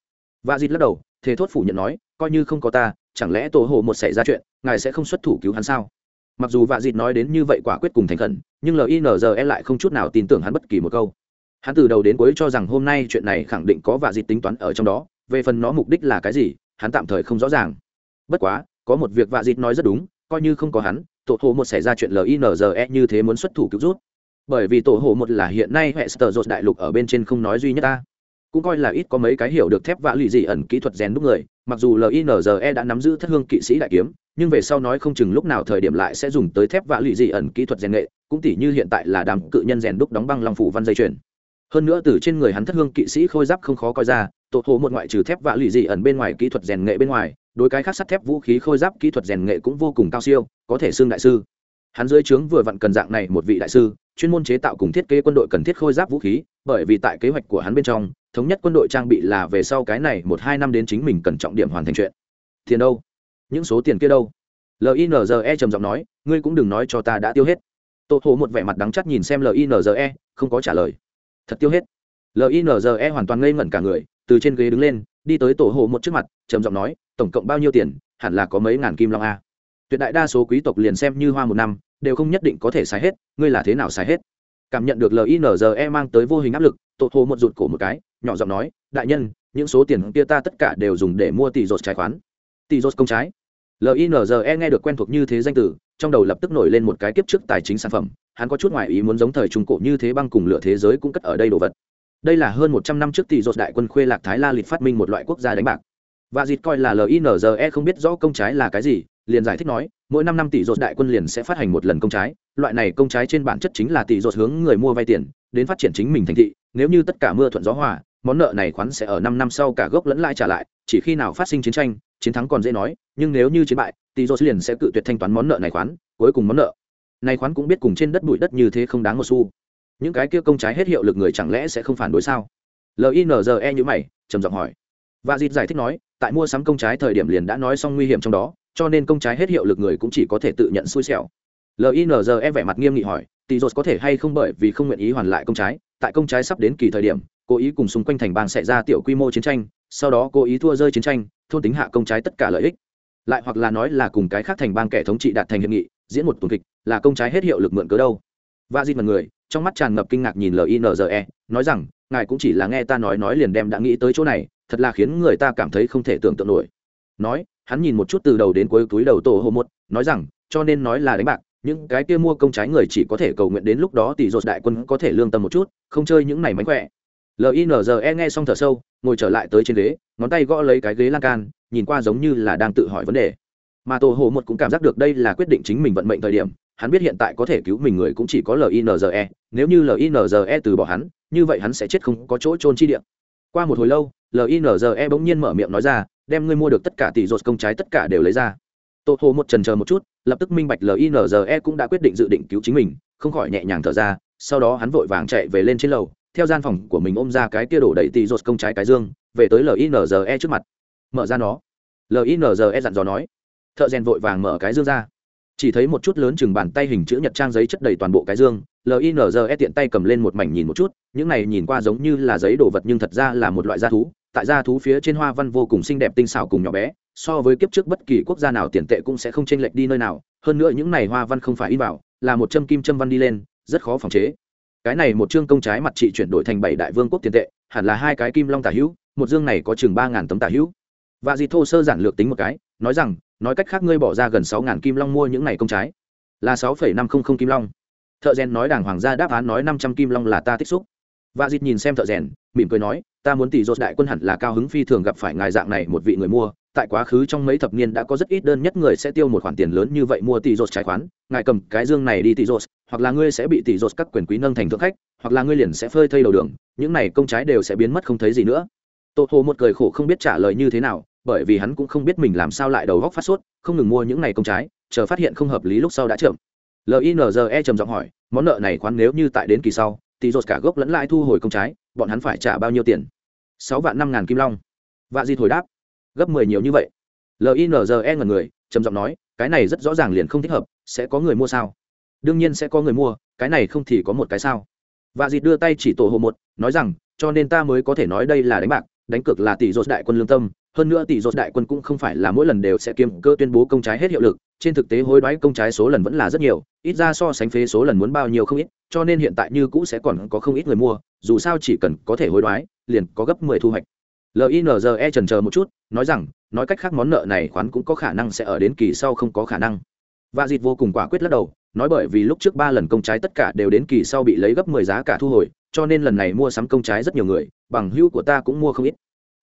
A: Vạ dịp lắc đầu thế thốt phủ nhận nói, coi như không có ta, chẳng lẽ tổ hồ một xảy ra chuyện, ngài sẽ không xuất thủ cứu hắn sao? Mặc dù vạ dịp nói đến như vậy quả quyết cùng thành khẩn, nhưng linze lại không chút nào tin tưởng hắn bất kỳ một câu hắn từ đầu đến cuối cho rằng hôm nay chuyện này khẳng định có vạ dịt tính toán ở trong đó, về phần nó mục đích là cái gì, hắn tạm thời không rõ ràng. Bất quá, có một việc vạ dịt nói rất đúng, coi như không có hắn, tổ hồ một xảy ra chuyện linze như thế muốn xuất thủ cứu rút. Bởi vì tổ hồ một là hiện nay hệ sờ rột đại lục ở bên trên không nói duy nhất ta. Cũng coi là ít có mấy cái hiểu được thép vạ lụy dị ẩn kỹ thuật rèn đúc người, mặc dù linze đã nắm giữ thất hương kỵ sĩ đại kiếm, nhưng về sau nói không chừng lúc nào thời điểm lại sẽ dùng tới thép vạ lụy dị ẩn kỹ thuật rèn nghệ, cũng tỉ như hiện tại là đám cự nhân rèn đúc đóng băng long phủ văn dây chuyền hơn nữa từ trên người hắn thất hương kỵ sĩ khôi giáp không khó coi ra, tổ hồ một ngoại trừ thép vạ lụy dị ẩn bên ngoài kỹ thuật rèn nghệ bên ngoài, đối cái khác sắt thép vũ khí khôi giáp kỹ thuật rèn nghệ cũng vô cùng cao siêu, có thể xưng đại sư. Hắn dưới trướng vừa vặn cần dạng này một vị đại sư, chuyên môn chế tạo cùng thiết kế quân đội cần thiết khôi giáp vũ khí, bởi vì tại kế hoạch của hắn bên trong, thống nhất quân đội trang bị là về sau cái này một hai năm đến chính mình cần trọng điểm hoàn thành chuyện. Tiền đâu? Những số tiền kia đâu? Linze trầm giọng nói, ngươi cũng đừng nói cho ta đã tiêu hết. Tổ hồ một vẻ mặt đắng chắc nhìn xem linze không có trả lời thật tiêu hết. Linze hoàn toàn ngây ngẩn cả người, từ trên ghế đứng lên, đi tới tổ hồ một trước mặt, trầm giọng nói, tổng cộng bao nhiêu tiền? Hẳn là có mấy ngàn kim long a. Tuyệt đại đa số quý tộc liền xem như hoa một năm, đều không nhất định có thể xài hết, ngươi là thế nào xài hết? Cảm nhận được linze mang tới vô hình áp lực, tổ hồ một rụt cổ một cái, nhỏ giọng nói, đại nhân, những số tiền kia ta tất cả đều dùng để mua tỷ rột trái khoán. Tỷ rột công trái. Linze nghe được quen thuộc như thế danh từ, trong đầu lập tức nổi lên một cái kiếp trước tài chính sản phẩm hắn có chút ngoại ý muốn giống thời trung cổ như thế băng cùng lửa thế giới cũng cất ở đây đồ vật. Đây là hơn một trăm năm trước tỷ dột đại quân khuê lạc thái la lịch phát minh một loại quốc gia đánh bạc. Và dịt coi là linze không biết rõ công trái là cái gì, liền giải thích nói, mỗi năm năm tỷ dột đại quân liền sẽ phát hành một lần công trái. Loại này công trái trên bản chất chính là tỷ dột hướng người mua vay tiền, đến phát triển chính mình thành thị. Nếu như tất cả mưa thuận gió hòa, món nợ này khoán sẽ ở năm năm sau cả gốc lẫn lãi trả lại, chỉ khi nào phát sinh chiến tranh, chiến thắng còn dễ nói, nhưng nếu như chiến bại, tỷ dột liền sẽ cự tuyệt thanh toán món nợ này khoán, cuối cùng món nợ nay khoán cũng biết cùng trên đất bụi đất như thế không đáng một xu. Những cái kia công trái hết hiệu lực người chẳng lẽ sẽ không phản đối sao? Linze như mày, trầm giọng hỏi. Và dịp giải thích nói, tại mua sắm công trái thời điểm liền đã nói xong nguy hiểm trong đó, cho nên công trái hết hiệu lực người cũng chỉ có thể tự nhận xui xẻo. Linze vẻ mặt nghiêm nghị hỏi, tỷ dột có thể hay không bởi vì không nguyện ý hoàn lại công trái, tại công trái sắp đến kỳ thời điểm, cố ý cùng xung quanh thành bang xảy ra tiểu quy mô chiến tranh, sau đó cố ý thua rơi chiến tranh, thôn tính hạ công trái tất cả lợi ích. Lại hoặc là nói là cùng cái khác thành bang kẻ thống trị đạt thành hiệp nghị diễn một tuần kịch, là công trái hết hiệu lực mượn cớ đâu. Và di mật người, trong mắt tràn ngập kinh ngạc nhìn linze nói rằng, ngài cũng chỉ là nghe ta nói nói liền đem đã nghĩ tới chỗ này, thật là khiến người ta cảm thấy không thể tưởng tượng nổi. Nói, hắn nhìn một chút từ đầu đến cuối túi đầu tổ hồ một, nói rằng, cho nên nói là đánh bạc, những cái kia mua công trái người chỉ có thể cầu nguyện đến lúc đó tỷ dột đại quân có thể lương tâm một chút, không chơi những này mánh khỏe. Linze nghe xong thở sâu, ngồi trở lại tới trên ghế, ngón tay gõ lấy cái ghế lan can, nhìn qua giống như là đang tự hỏi vấn đề mà tổ hồ một cũng cảm giác được đây là quyết định chính mình vận mệnh thời điểm, hắn biết hiện tại có thể cứu mình người cũng chỉ có linze nếu như linze từ bỏ hắn, như vậy hắn sẽ chết không có chỗ trôn chi điện qua một hồi lâu linze bỗng nhiên mở miệng nói ra, đem ngươi mua được tất cả tỷ rột công trái tất cả đều lấy ra. Tô hồ một trần chờ một chút, lập tức minh bạch linze cũng đã quyết định dự định cứu chính mình, không khỏi nhẹ nhàng thở ra, sau đó hắn vội vàng chạy về lên trên lầu, theo gian phòng của mình ôm ra cái kia đổ đầy tỷ rột công trái cái dương, về tới linze trước mặt. Mở ra nó. Linze dặn dò nói thợ rèn vội vàng mở cái dương ra. Chỉ thấy một chút lớn chừng bàn tay hình chữ nhật trang giấy chất đầy toàn bộ cái dương linze tiện tay cầm lên một mảnh nhìn một chút, những này nhìn qua giống như là giấy đồ vật nhưng thật ra là một loại da thú, tại da thú phía trên hoa văn vô cùng xinh đẹp tinh xảo cùng nhỏ bé, so với kiếp trước bất kỳ quốc gia nào tiền tệ cũng sẽ không chênh lệch đi nơi nào, hơn nữa những này hoa văn không phải in vào, là một châm kim châm văn đi lên, rất khó phòng chế. Cái này một chương công trái mặt trị chuyển đổi thành bảy đại vương quốc tiền tệ, hẳn là hai cái kim long tả hữu, một dương này có chừng ba ngàn tấm tả hữu. Và dì thô sơ giản lược tính một cái, nói rằng nói cách khác ngươi bỏ ra gần sáu kim long mua những này công trái. Là sáu phẩy năm không không kim long. Thợ rèn nói đàng hoàng gia đáp án nói năm trăm kim long là ta tích xúc. Và dịt nhìn xem thợ rèn, mỉm cười nói, ta muốn tỷ dột đại quân hẳn là cao hứng phi thường gặp phải ngài dạng này một vị người mua. Tại quá khứ trong mấy thập niên đã có rất ít đơn nhất người sẽ tiêu một khoản tiền lớn như vậy mua tỷ dột trái khoán. Ngài cầm cái dương này đi tỷ dột hoặc là ngươi sẽ bị tỷ dột các quyền quý nâng thành thượng khách, hoặc là ngươi liền sẽ phơi thây đầu đường. Những này công trái đều sẽ biến mất không thấy gì nữa tô hồ một cười khổ không biết trả lời như thế nào, bởi vì hắn cũng không biết mình làm sao lại đầu góc phát sốt, không ngừng mua những này công trái, chờ phát hiện không hợp lý lúc sau đã chậm. Linze trầm giọng hỏi, món nợ này khoán nếu như tại đến kỳ sau tỷ dột cả gốc lẫn lại thu hồi công trái, bọn hắn phải trả bao nhiêu tiền? Sáu vạn năm ngàn kim long. Vạ di hồi đáp, gấp mười nhiều như vậy. Linze ngần người, trầm giọng nói, cái này rất rõ ràng liền không thích hợp, sẽ có người mua sao? Đương nhiên sẽ có người mua, cái này không thì có một cái sao? Vạ dịt đưa tay chỉ tổ hồ một, nói rằng, cho nên ta mới có thể nói đây là đánh bạc đánh cược là tỷ dột đại quân lương tâm, hơn nữa tỷ dột đại quân cũng không phải là mỗi lần đều sẽ kiêm cơ tuyên bố công trái hết hiệu lực, trên thực tế hối đoái công trái số lần vẫn là rất nhiều, ít ra so sánh phế số lần muốn bao nhiêu không ít, cho nên hiện tại như cũ sẽ còn có không ít người mua, dù sao chỉ cần có thể hối đoái, liền có gấp mười thu hoạch. Linze trần chờ một chút, nói rằng, nói cách khác món nợ này khoán cũng có khả năng sẽ ở đến kỳ sau không có khả năng. Và dịt vô cùng quả quyết lắc đầu, nói bởi vì lúc trước ba lần công trái tất cả đều đến kỳ sau bị lấy gấp mười giá cả thu hồi cho nên lần này mua sắm công trái rất nhiều người, bằng hữu của ta cũng mua không ít.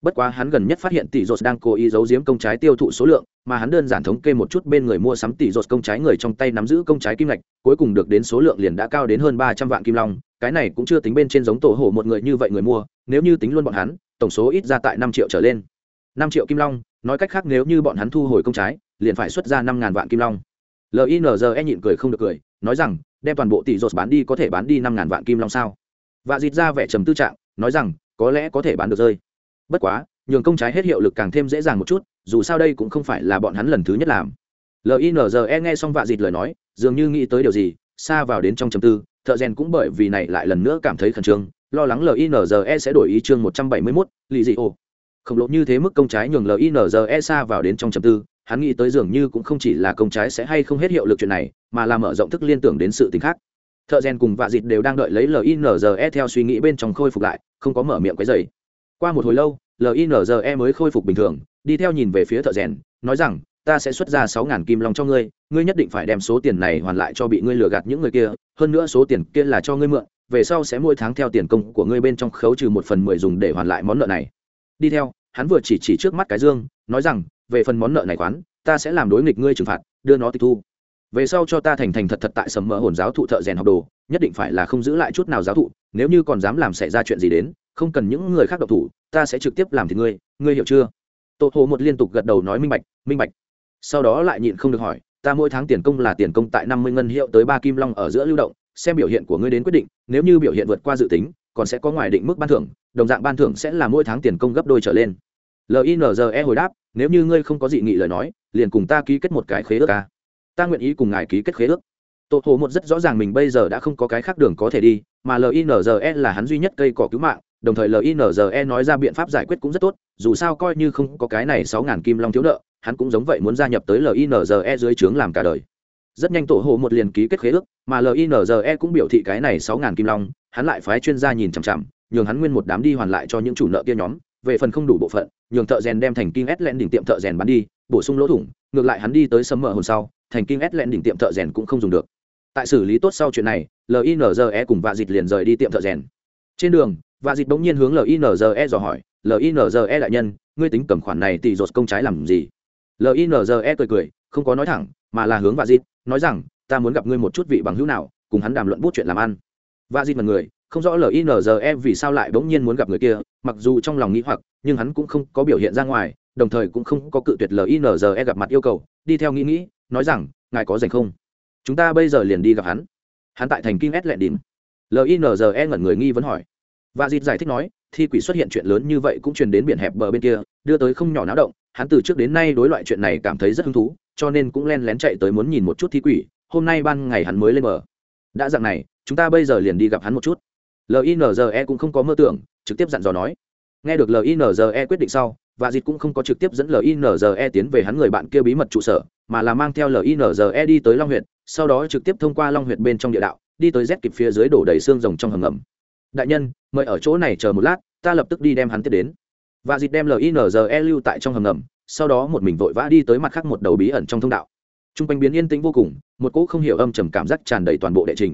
A: Bất quá hắn gần nhất phát hiện tỷ dột đang cố ý giấu giếm công trái tiêu thụ số lượng, mà hắn đơn giản thống kê một chút bên người mua sắm tỷ dột công trái người trong tay nắm giữ công trái kim ngạch, cuối cùng được đến số lượng liền đã cao đến hơn ba trăm vạn kim long, cái này cũng chưa tính bên trên giống tổ hổ một người như vậy người mua, nếu như tính luôn bọn hắn, tổng số ít ra tại năm triệu trở lên. Năm triệu kim long, nói cách khác nếu như bọn hắn thu hồi công trái, liền phải xuất ra năm ngàn vạn kim long. Linze nhịn cười không được cười, nói rằng, đem toàn bộ tỷ dột bán đi có thể bán đi năm ngàn vạn kim long sao? Và dịt ra vẻ trầm tư trạng, nói rằng, có lẽ có thể bán được rơi. Bất quá, nhường công trái hết hiệu lực càng thêm dễ dàng một chút, dù sao đây cũng không phải là bọn hắn lần thứ nhất làm. Linze nghe xong vạ dịt lời nói, dường như nghĩ tới điều gì, xa vào đến trong trầm tư, thợ rèn cũng bởi vì này lại lần nữa cảm thấy khẩn trương, lo lắng linze sẽ đổi ý chương một trăm bảy mươi mốt, lì dị ô khổng lồ như thế mức công trái nhường linze xa vào đến trong trầm tư, hắn nghĩ tới dường như cũng không chỉ là công trái sẽ hay không hết hiệu lực chuyện này, mà là mở rộng thức liên tưởng đến sự t khác thợ rèn cùng vạ dịt đều đang đợi lấy linze theo suy nghĩ bên trong khôi phục lại, không có mở miệng cái dày qua một hồi lâu linze mới khôi phục bình thường, đi theo nhìn về phía thợ rèn, nói rằng, ta sẽ xuất ra sáu ngàn kim long cho ngươi ngươi nhất định phải đem số tiền này hoàn lại cho bị ngươi lừa gạt những người kia, hơn nữa số tiền kia là cho ngươi mượn, về sau sẽ mỗi tháng theo tiền công của ngươi bên trong khấu trừ một phần mười dùng để hoàn lại món nợ này. Đi theo, hắn vừa chỉ chỉ trước mắt cái dương, nói rằng, về phần món nợ này khoán, ta sẽ làm đối nghịch ngươi trừng phạt, đưa nó tịch thu về sau cho ta thành thành thật thật tại sầm mỡ hồn giáo thụ thợ rèn học đồ, nhất định phải là không giữ lại chút nào giáo thụ, nếu như còn dám làm xảy ra chuyện gì đến, không cần những người khác độc thủ, ta sẽ trực tiếp làm thì ngươi ngươi hiểu chưa? Tô hồ một liên tục gật đầu nói minh bạch minh bạch. Sau đó lại nhịn không được hỏi, ta mỗi tháng tiền công là tiền công tại năm mươi ngân hiệu tới ba kim long ở giữa lưu động, xem biểu hiện của ngươi đến quyết định, nếu như biểu hiện vượt qua dự tính, còn sẽ có ngoài định mức ban thưởng, đồng dạng ban thưởng sẽ là mỗi tháng tiền công gấp đôi trở lên. Linze hồi đáp, nếu như ngươi không có dị nghị lời nói, liền cùng ta ký kết một cái khế ước ca ta nguyện ý cùng ngài ký kết khế ước. Tổ hồ một rất rõ ràng mình bây giờ đã không có cái khác đường có thể đi, mà linze là hắn duy nhất cây cỏ cứu mạng, đồng thời linze nói ra biện pháp giải quyết cũng rất tốt, dù sao coi như không có cái này sáu ngàn kim long thiếu nợ, hắn cũng giống vậy muốn gia nhập tới linze dưới trướng làm cả đời. Rất nhanh tổ hồ một liền ký kết khế ước, mà linze cũng biểu thị cái này sáu ngàn kim long, hắn lại phái chuyên gia nhìn chằm chằm, nhường hắn nguyên một đám đi hoàn lại cho những chủ nợ kia nhóm, về phần không đủ bộ phận, nhường thợ rèn đem thành kinh ét len đỉnh tiệm thợ rèn bán đi, bổ sung lỗ thủng, ngược lại hắn đi tới sấm mở hồn sau thành kinh ét lẹn đỉnh tiệm thợ rèn cũng không dùng được. Tại xử lý tốt sau chuyện này linze cùng vạ dịch liền rời đi tiệm thợ rèn. Trên đường, vạ dịch bỗng nhiên hướng linze dò hỏi linze đại nhân, ngươi tính cầm khoản này tỷ dột công trái làm gì? Linze cười cười, không có nói thẳng, mà là hướng vạ dịch, nói rằng, ta muốn gặp ngươi một chút vị bằng hữu nào, cùng hắn đàm luận bút chuyện làm ăn. Vạ dịch mật người, không rõ linze vì sao lại bỗng nhiên muốn gặp người kia, mặc dù trong lòng nghĩ hoặc, nhưng hắn cũng không có biểu hiện ra ngoài, đồng thời cũng không có cự tuyệt linze gặp mặt yêu cầu, đi theo nghĩ nghĩ nói rằng, ngài có dành không? Chúng ta bây giờ liền đi gặp hắn. Hắn tại thành kinh s lệ đỉnh. Linze ngẩn người nghi vấn hỏi. Và dịt giải thích nói, thi quỷ xuất hiện chuyện lớn như vậy cũng truyền đến biển hẹp bờ bên kia, đưa tới không nhỏ náo động. Hắn từ trước đến nay đối loại chuyện này cảm thấy rất hứng thú, cho nên cũng len lén chạy tới muốn nhìn một chút thi quỷ. Hôm nay ban ngày hắn mới lên bờ. Đã dạng này, chúng ta bây giờ liền đi gặp hắn một chút. Linze cũng không có mơ tưởng, trực tiếp dặn dò nói. Nghe được linze quyết định sau và dịt cũng không có trực tiếp dẫn linze tiến về hắn người bạn kia bí mật trụ sở, mà là mang theo linze đi tới long huyện sau đó trực tiếp thông qua long huyện bên trong địa đạo, đi tới rét kịp phía dưới đổ đầy xương rồng trong hầm ngầm. Đại nhân, mời ở chỗ này chờ một lát, ta lập tức đi đem hắn tiếp đến. Và dịt đem linze lưu tại trong hầm ngầm, sau đó một mình vội vã đi tới mặt khác một đầu bí ẩn trong thông đạo. T r u n g quanh biến yên tĩnh vô cùng, một cỗ không hiểu âm trầm cảm giác tràn đầy toàn bộ đệ trình.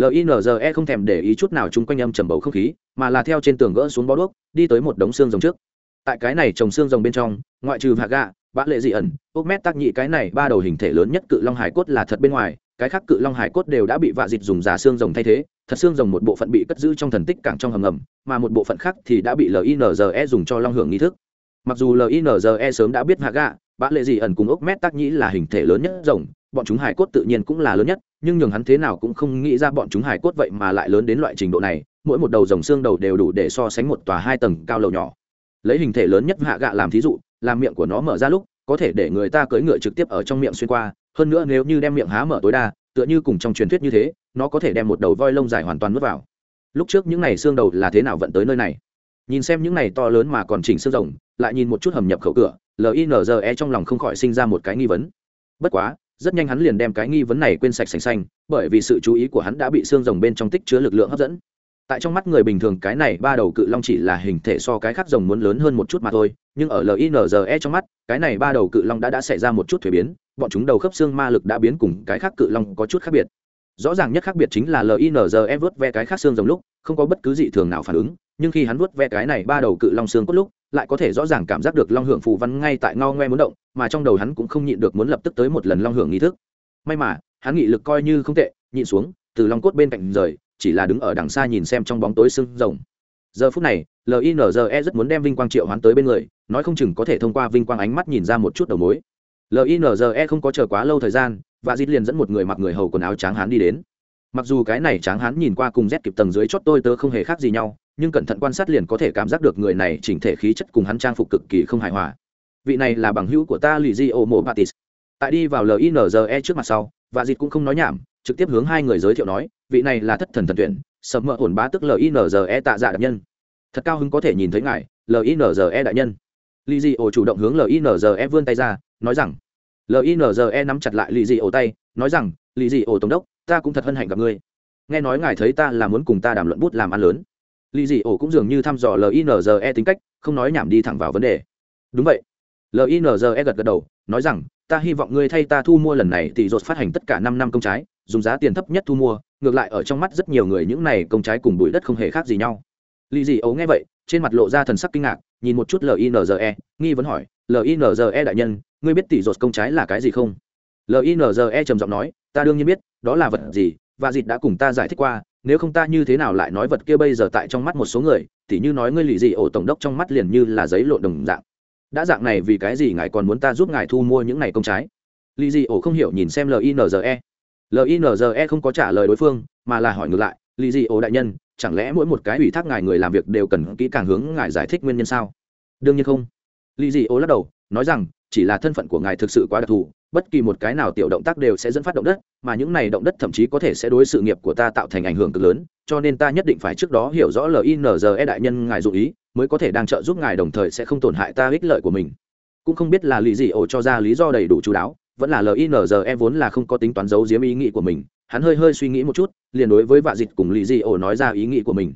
A: Linze không thèm để ý chút nào chung quanh âm trầm bầu không khí, mà là theo trên tường gỡ xuống bó đuốc, đi tới một đống xương rồng trước tại cái này trồng xương rồng bên trong, ngoại trừ hạ gạ bã lệ dị ẩn ốc mét tác nhị, cái này ba đầu hình thể lớn nhất cự long hải cốt là thật bên ngoài, cái khác cự long hải cốt đều đã bị vạ dịt dùng giả xương rồng thay thế, thật xương rồng một bộ phận bị cất giữ trong thần tích cảng trong hầm ngầm, mà một bộ phận khác thì đã bị linze dùng cho long hưởng nghi thức. Mặc dù linze sớm đã biết hạ gạ bã lệ dị ẩn cùng ốc mét tác nhĩ là hình thể lớn nhất rồng, bọn chúng hải cốt tự nhiên cũng là lớn nhất, nhưng nhường hắn thế nào cũng không nghĩ ra bọn chúng hải cốt vậy mà lại lớn đến loại trình độ này, mỗi một đầu rồng xương đầu đều đủ để so sánh một tòa hai tầng cao lầu nhỏ lấy hình thể lớn nhất hạ gạ làm thí dụ, làm miệng của nó mở ra lúc, có thể để người ta cưỡi ngựa trực tiếp ở trong miệng xuyên qua, hơn nữa nếu như đem miệng há mở tối đa, tựa như cùng trong truyền thuyết như thế, nó có thể đem một đầu voi lông dài hoàn toàn nuốt vào. Lúc trước những này xương đầu là thế nào vận tới nơi này? Nhìn xem những này to lớn mà còn chỉnh xương rồng, lại nhìn một chút hầm nhập khẩu cửa linze trong lòng không khỏi sinh ra một cái nghi vấn. Bất quá, rất nhanh hắn liền đem cái nghi vấn này quên sạch sành xanh, bởi vì sự chú ý của hắn đã bị xương rồng bên trong tích chứa lực lượng hấp dẫn tại trong mắt người bình thường, cái này ba đầu cự long chỉ là hình thể so cái khác rồng muốn lớn hơn một chút mà thôi, nhưng ở linze trong mắt, cái này ba đầu cự long đã đã xảy ra một chút thuế biến, bọn chúng đầu khớp xương ma lực đã biến cùng cái khác cự long có chút khác biệt. Rõ ràng nhất khác biệt chính là linze vớt ve cái khác xương rồng lúc, không có bất cứ dị thường nào phản ứng, nhưng khi hắn vớt ve cái này ba đầu cự long xương cốt lúc, lại có thể rõ ràng cảm giác được long hưởng phù văn ngay tại ngao ngoe muốn động, mà trong đầu hắn cũng không nhịn được muốn lập tức tới một lần long hưởng nghi thức. May mà, hắn nghị lực coi như không tệ, nhịn xuống, từ long cốt bên cạnh rời chỉ là đứng ở đằng xa nhìn xem trong bóng tối sưng rồng. Giờ phút này linze rất muốn đem vinh quang triệu hoán tới bên người, nói không chừng có thể thông qua vinh quang ánh mắt nhìn ra một chút đầu mối. Linze không có chờ quá lâu thời gian và dít liền dẫn một người mặc người hầu quần áo tráng hán đi đến. Mặc dù cái này tráng hán nhìn qua cùng rét kịp tầng dưới chót tôi tớ không hề khác gì nhau, nhưng cẩn thận quan sát liền có thể cảm giác được người này chỉnh thể khí chất cùng hắn trang phục cực kỳ không hài hòa. Vị này là bằng hữu của ta lì di ô mộ batis tại đi vào linze trước mặt sau và dịt cũng không nói nhảm trực tiếp hướng hai người giới thiệu nói, vị này là thất thần thần tuyển sầm mỡ ổn bá tức linze tạ dạ đại nhân. Thật cao hứng có thể nhìn thấy ngài linze đại nhân. Lì dị ổ chủ động hướng linze vươn tay ra, nói rằng linze nắm chặt lại lì dị ổ tay, nói rằng, lì dị ổ tổng đốc, ta cũng thật hân hạnh gặp ngươi. Nghe nói ngài thấy ta là muốn cùng ta đàm luận bút làm ăn lớn. Lì dị ổ cũng dường như thăm dò linze tính cách, không nói nhảm đi thẳng vào vấn đề. Đúng vậy. Linze gật gật đầu, nói rằng, ta hy vọng ngươi thay ta thu mua lần này thì dột phát hành tất cả năm năm công trái dùng giá tiền thấp nhất thu mua, ngược lại ở trong mắt rất nhiều người những này công trái cùng bụi đất không hề khác gì nhau. Lì dị ấu nghe vậy, trên mặt lộ ra thần sắc kinh ngạc, nhìn một chút linze nghi vấn hỏi linze đại nhân, ngươi biết tỷ rột công trái là cái gì không? Linze trầm giọng nói, ta đương nhiên biết, đó là vật gì, và dịt đã cùng ta giải thích qua, nếu không ta như thế nào lại nói vật kia bây giờ tại trong mắt một số người, tỉ như nói ngươi lì dị ổ tổng đốc trong mắt liền như là giấy lộn đồng dạng. Đã dạng này vì cái gì ngài còn muốn ta giúp ngài thu mua những này công trái? Lì dị ổ không hiểu nhìn xem linze linze không có trả lời đối phương, mà là hỏi ngược lại lì dị ô đại nhân, chẳng lẽ mỗi một cái ủy thác ngài người làm việc đều cần kỹ càng hướng ngài giải thích nguyên nhân sao? Đương nhiên không. Lì dị ô lắc đầu, nói rằng, chỉ là thân phận của ngài thực sự quá đặc thù, bất kỳ một cái nào tiểu động tác đều sẽ dẫn phát động đất, mà những này động đất thậm chí có thể sẽ đối sự nghiệp của ta tạo thành ảnh hưởng cực lớn, cho nên ta nhất định phải trước đó hiểu rõ linze đại nhân ngài dụ ý, mới có thể đang trợ giúp ngài đồng thời sẽ không tổn hại ta ích lợi của mình. Cũng không biết là lý gì ổ cho ra lý do đầy đủ chú đáo vẫn là linze vốn là không có tính toán giấu giếm ý nghĩ của mình, hắn hơi hơi suy nghĩ một chút, liền đối với vạ dịch cùng lý Dị ổ nói ra ý nghĩ của mình.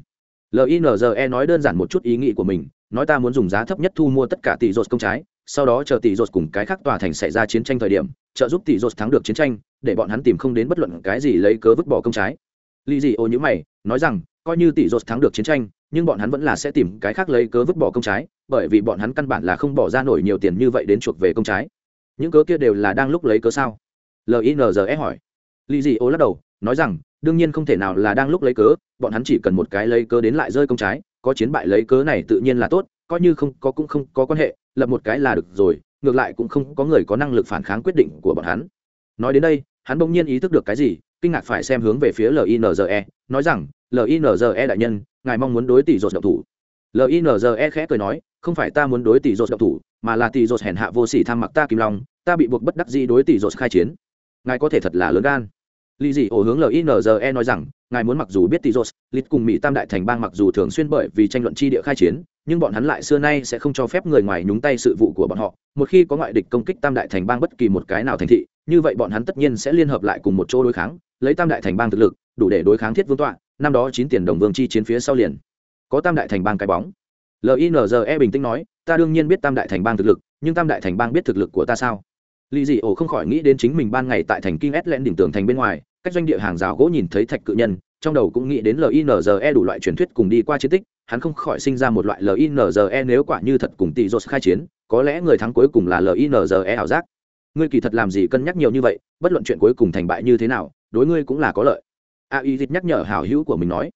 A: Linze nói đơn giản một chút ý nghĩ của mình, nói ta muốn dùng giá thấp nhất thu mua tất cả tỷ rột công trái, sau đó chờ tỷ rột cùng cái khác tòa thành xảy ra chiến tranh thời điểm, trợ giúp tỷ rột thắng được chiến tranh, để bọn hắn tìm không đến bất luận cái gì lấy cớ vứt bỏ công trái. Lý Dị Ổ nhữ mày, nói rằng, coi như tỷ rột thắng được chiến tranh, nhưng bọn hắn vẫn là sẽ tìm cái khác lấy cớ vứt bỏ công trái, bởi vì bọn hắn căn bản là không bỏ ra nổi nhiều tiền như vậy đến chuộc về công trái những cớ kia đều là đang lúc lấy cớ sao? Linze hỏi. Lì dị ô lắc đầu, nói rằng, đương nhiên không thể nào là đang lúc lấy cớ, bọn hắn chỉ cần một cái lấy cớ đến lại rơi công trái, có chiến bại lấy cớ này tự nhiên là tốt, coi như không có cũng không có quan hệ, lập một cái là được rồi, ngược lại cũng không có người có năng lực phản kháng quyết định của bọn hắn. Nói đến đây, hắn bỗng nhiên ý thức được cái gì, kinh ngạc phải xem hướng về phía linze nói rằng linze đại nhân, ngài mong muốn đối tỷ dột động thủ. Linze khẽ cười nói, không phải ta muốn đối tỷ dột động thủ mà là tỷ dột hèn hạ vô sỉ tham mặc ta kim long, ta bị buộc bất đắc dĩ đối tỷ dột khai chiến. Ngài có thể thật là lớn gan. Lý dị ổ hướng linze nói rằng, ngài muốn mặc dù biết tỷ dột lít cùng mỹ tam đại thành bang mặc dù thường xuyên bởi vì tranh luận chi địa khai chiến, nhưng bọn hắn lại xưa nay sẽ không cho phép người ngoài nhúng tay sự vụ của bọn họ. Một khi có ngoại địch công kích tam đại thành bang bất kỳ một cái nào thành thị, như vậy bọn hắn tất nhiên sẽ liên hợp lại cùng một chỗ đối kháng, lấy tam đại thành bang thực lực, đủ để đối kháng thiết vương tọa, năm đó chín tiền đồng vương chi chiến phía sau liền. Có tam đại thành bang cái bóng. Linze bình tĩnh nói ta đương nhiên biết tam đại thành bang thực lực, nhưng tam đại thành bang biết thực lực của ta sao? Lý dị ổ không khỏi nghĩ đến chính mình ban ngày tại thành kinh ét lẽn đỉnh tường thành bên ngoài, cách doanh địa hàng rào gỗ nhìn thấy thạch cự nhân, trong đầu cũng nghĩ đến linze đủ loại truyền thuyết cùng đi qua chiến tích, hắn không khỏi sinh ra một loại linze nếu quả như thật cùng tỷ dột khai chiến, có lẽ người thắng cuối cùng là linze ảo giác. Ngươi kỳ thật làm gì cân nhắc nhiều như vậy, bất luận chuyện cuối cùng thành bại như thế nào, đối ngươi cũng là có lợi. A y dịch nhắc nhở hảo hữu của mình nói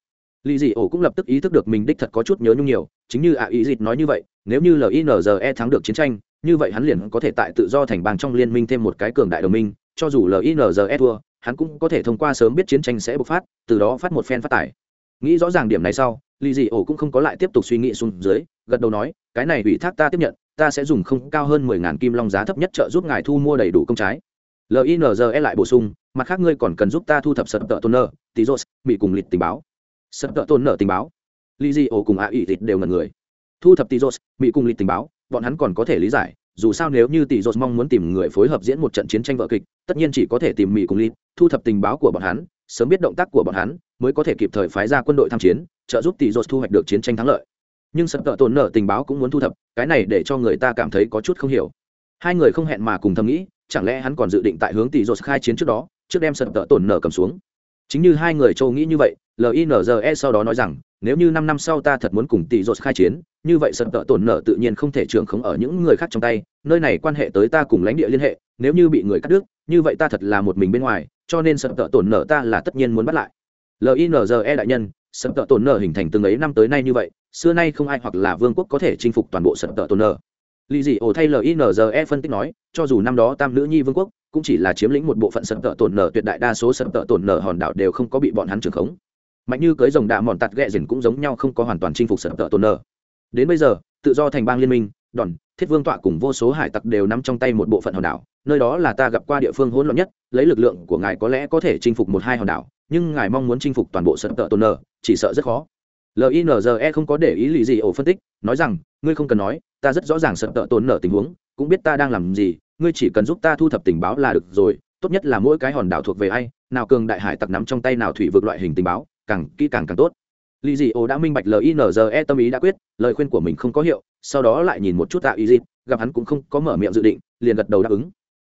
A: lì dị ổ cũng lập tức ý thức được mình đích thật có chút nhớ nhung nhiều, chính như a ý dịt nói như vậy, nếu như linze thắng được chiến tranh, như vậy hắn liền có thể tại tự do thành bang trong liên minh thêm một cái cường đại đồng minh, cho dù linze thua, hắn cũng có thể thông qua sớm biết chiến tranh sẽ bộc phát, từ đó phát một phen phát tải nghĩ rõ ràng điểm này sau lì dị ổ cũng không có lại tiếp tục suy nghĩ xuống dưới, gật đầu nói, cái này ủy thác ta tiếp nhận, ta sẽ dùng không cao hơn mười ngàn kim long giá thấp nhất trợ giúp ngài thu mua đầy đủ công trái. Linze lại bổ sung, mặt khác ngươi còn cần giúp ta thu thập sập tợ tôn nợ tizos bị cùng lịch tình báo sập tợ tôn nở tình báo. Li di ổ cùng a ỷ thịt đều ngần người. Thu thập tizos bị cùng lịch tình báo, bọn hắn còn có thể lý giải, dù sao nếu như tỷ dột mong muốn tìm người phối hợp diễn một trận chiến tranh vợ kịch, tất nhiên chỉ có thể tìm mỹ cùng lit thu thập tình báo của bọn hắn, sớm biết động tác của bọn hắn, mới có thể kịp thời phái ra quân đội tham chiến, trợ giúp tỷ dột thu hoạch được chiến tranh thắng lợi. Nhưng sập tợ tổn nở tình báo cũng muốn thu thập, cái này để cho người ta cảm thấy có chút không hiểu. Hai người không hẹn mà cùng thầm nghĩ, chẳng lẽ hắn còn dự định tại hướng tỷ dột khai chiến trước đó, trước đem sập tợ tổn nở cầm xuống? Chính như hai người châu nghĩ như vậy linze sau đó nói rằng, nếu như năm năm sau ta thật muốn cùng tỷ dột khai chiến, như vậy sân tợ tổn nợ tự nhiên không thể trưởng khống ở những người khác trong tay, nơi này quan hệ tới ta cùng lãnh địa liên hệ, nếu như bị người cắt đứt, như vậy ta thật là một mình bên ngoài, cho nên sân tợ tổn nợ ta là tất nhiên muốn bắt lại. Linze đại nhân sân tợ tổn nợ hình thành từng ấy năm tới nay như vậy, xưa nay không ai hoặc là vương quốc có thể chinh phục toàn bộ sân tợ tổn nợ. Lì dị ổ thay linze phân tích nói, cho dù năm đó tam nữ nhi vương quốc cũng chỉ là chiếm lĩnh một bộ phận sân tợ tổn nợ tuyệt đại đa số sân tợ tổn nợ hòn đảo đều không có bị bọn hắn trưởng khống mạnh như cưới rồng đạ mòn tạt ghẹ dần cũng giống nhau không có hoàn toàn chinh phục sở tợ tổn nở đến bây giờ, tự do thành bang liên minh, đòn, thiết vương tọa cùng vô số hải tặc đều nắm trong tay một bộ phận hòn đảo. Nơi đó là ta gặp qua địa phương hỗn loạn nhất, lấy lực lượng của ngài có lẽ có thể chinh phục một hai hòn đảo, nhưng ngài mong muốn chinh phục toàn bộ sở tợ tổn nở chỉ sợ rất khó. Linze không có để ý lì gì ổ phân tích, nói rằng, ngươi không cần nói, ta rất rõ ràng sợ tợ tổn nở tình huống, cũng biết ta đang làm gì, ngươi chỉ cần giúp ta thu thập tình báo là được rồi, tốt nhất là mỗi cái hòn đảo thuộc về ai, nào cường đại hải tặc nắm trong tay nào thủy vực loại hình tình báo càng kỹ càng càng tốt. Lì dị ô đã minh bạch linze tâm ý đã quyết, lời khuyên của mình không có hiệu, sau đó lại nhìn một chút tạ ý dịp gặp hắn cũng không có mở miệng dự định, liền gật đầu đáp ứng.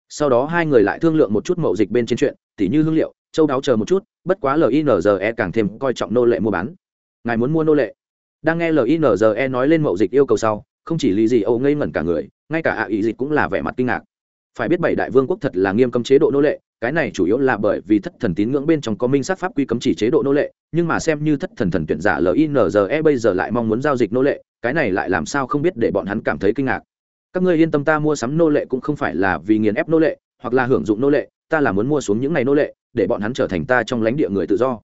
A: Sau đó hai người lại thương lượng một chút mậu dịch bên trên chuyện, tỉ như hương liệu, châu đáo chờ một chút, bất quá linze càng thêm coi trọng nô lệ mua bán. Ngài muốn mua nô lệ? Đang nghe linze nói lên mậu dịch yêu cầu sau, không chỉ lý dị âu ngây ngẩn cả người, ngay cả ạ ý dịch cũng là vẻ mặt kinh ngạc. Phải biết bảy đại vương quốc thật là nghiêm cấm chế độ nô lệ cái này chủ yếu là bởi vì thất thần tín ngưỡng bên trong có minh sát pháp quy cấm chỉ chế độ nô lệ, nhưng mà xem như thất thần thần tuyển giả linze bây giờ lại mong muốn giao dịch nô lệ, cái này lại làm sao không biết để bọn hắn cảm thấy kinh ngạc. Các ngươi yên tâm ta mua sắm nô lệ cũng không phải là vì nghiền ép nô lệ, hoặc là hưởng dụng nô lệ, ta là muốn mua xuống những ngày nô lệ, để bọn hắn trở thành ta trong lãnh địa người tự do.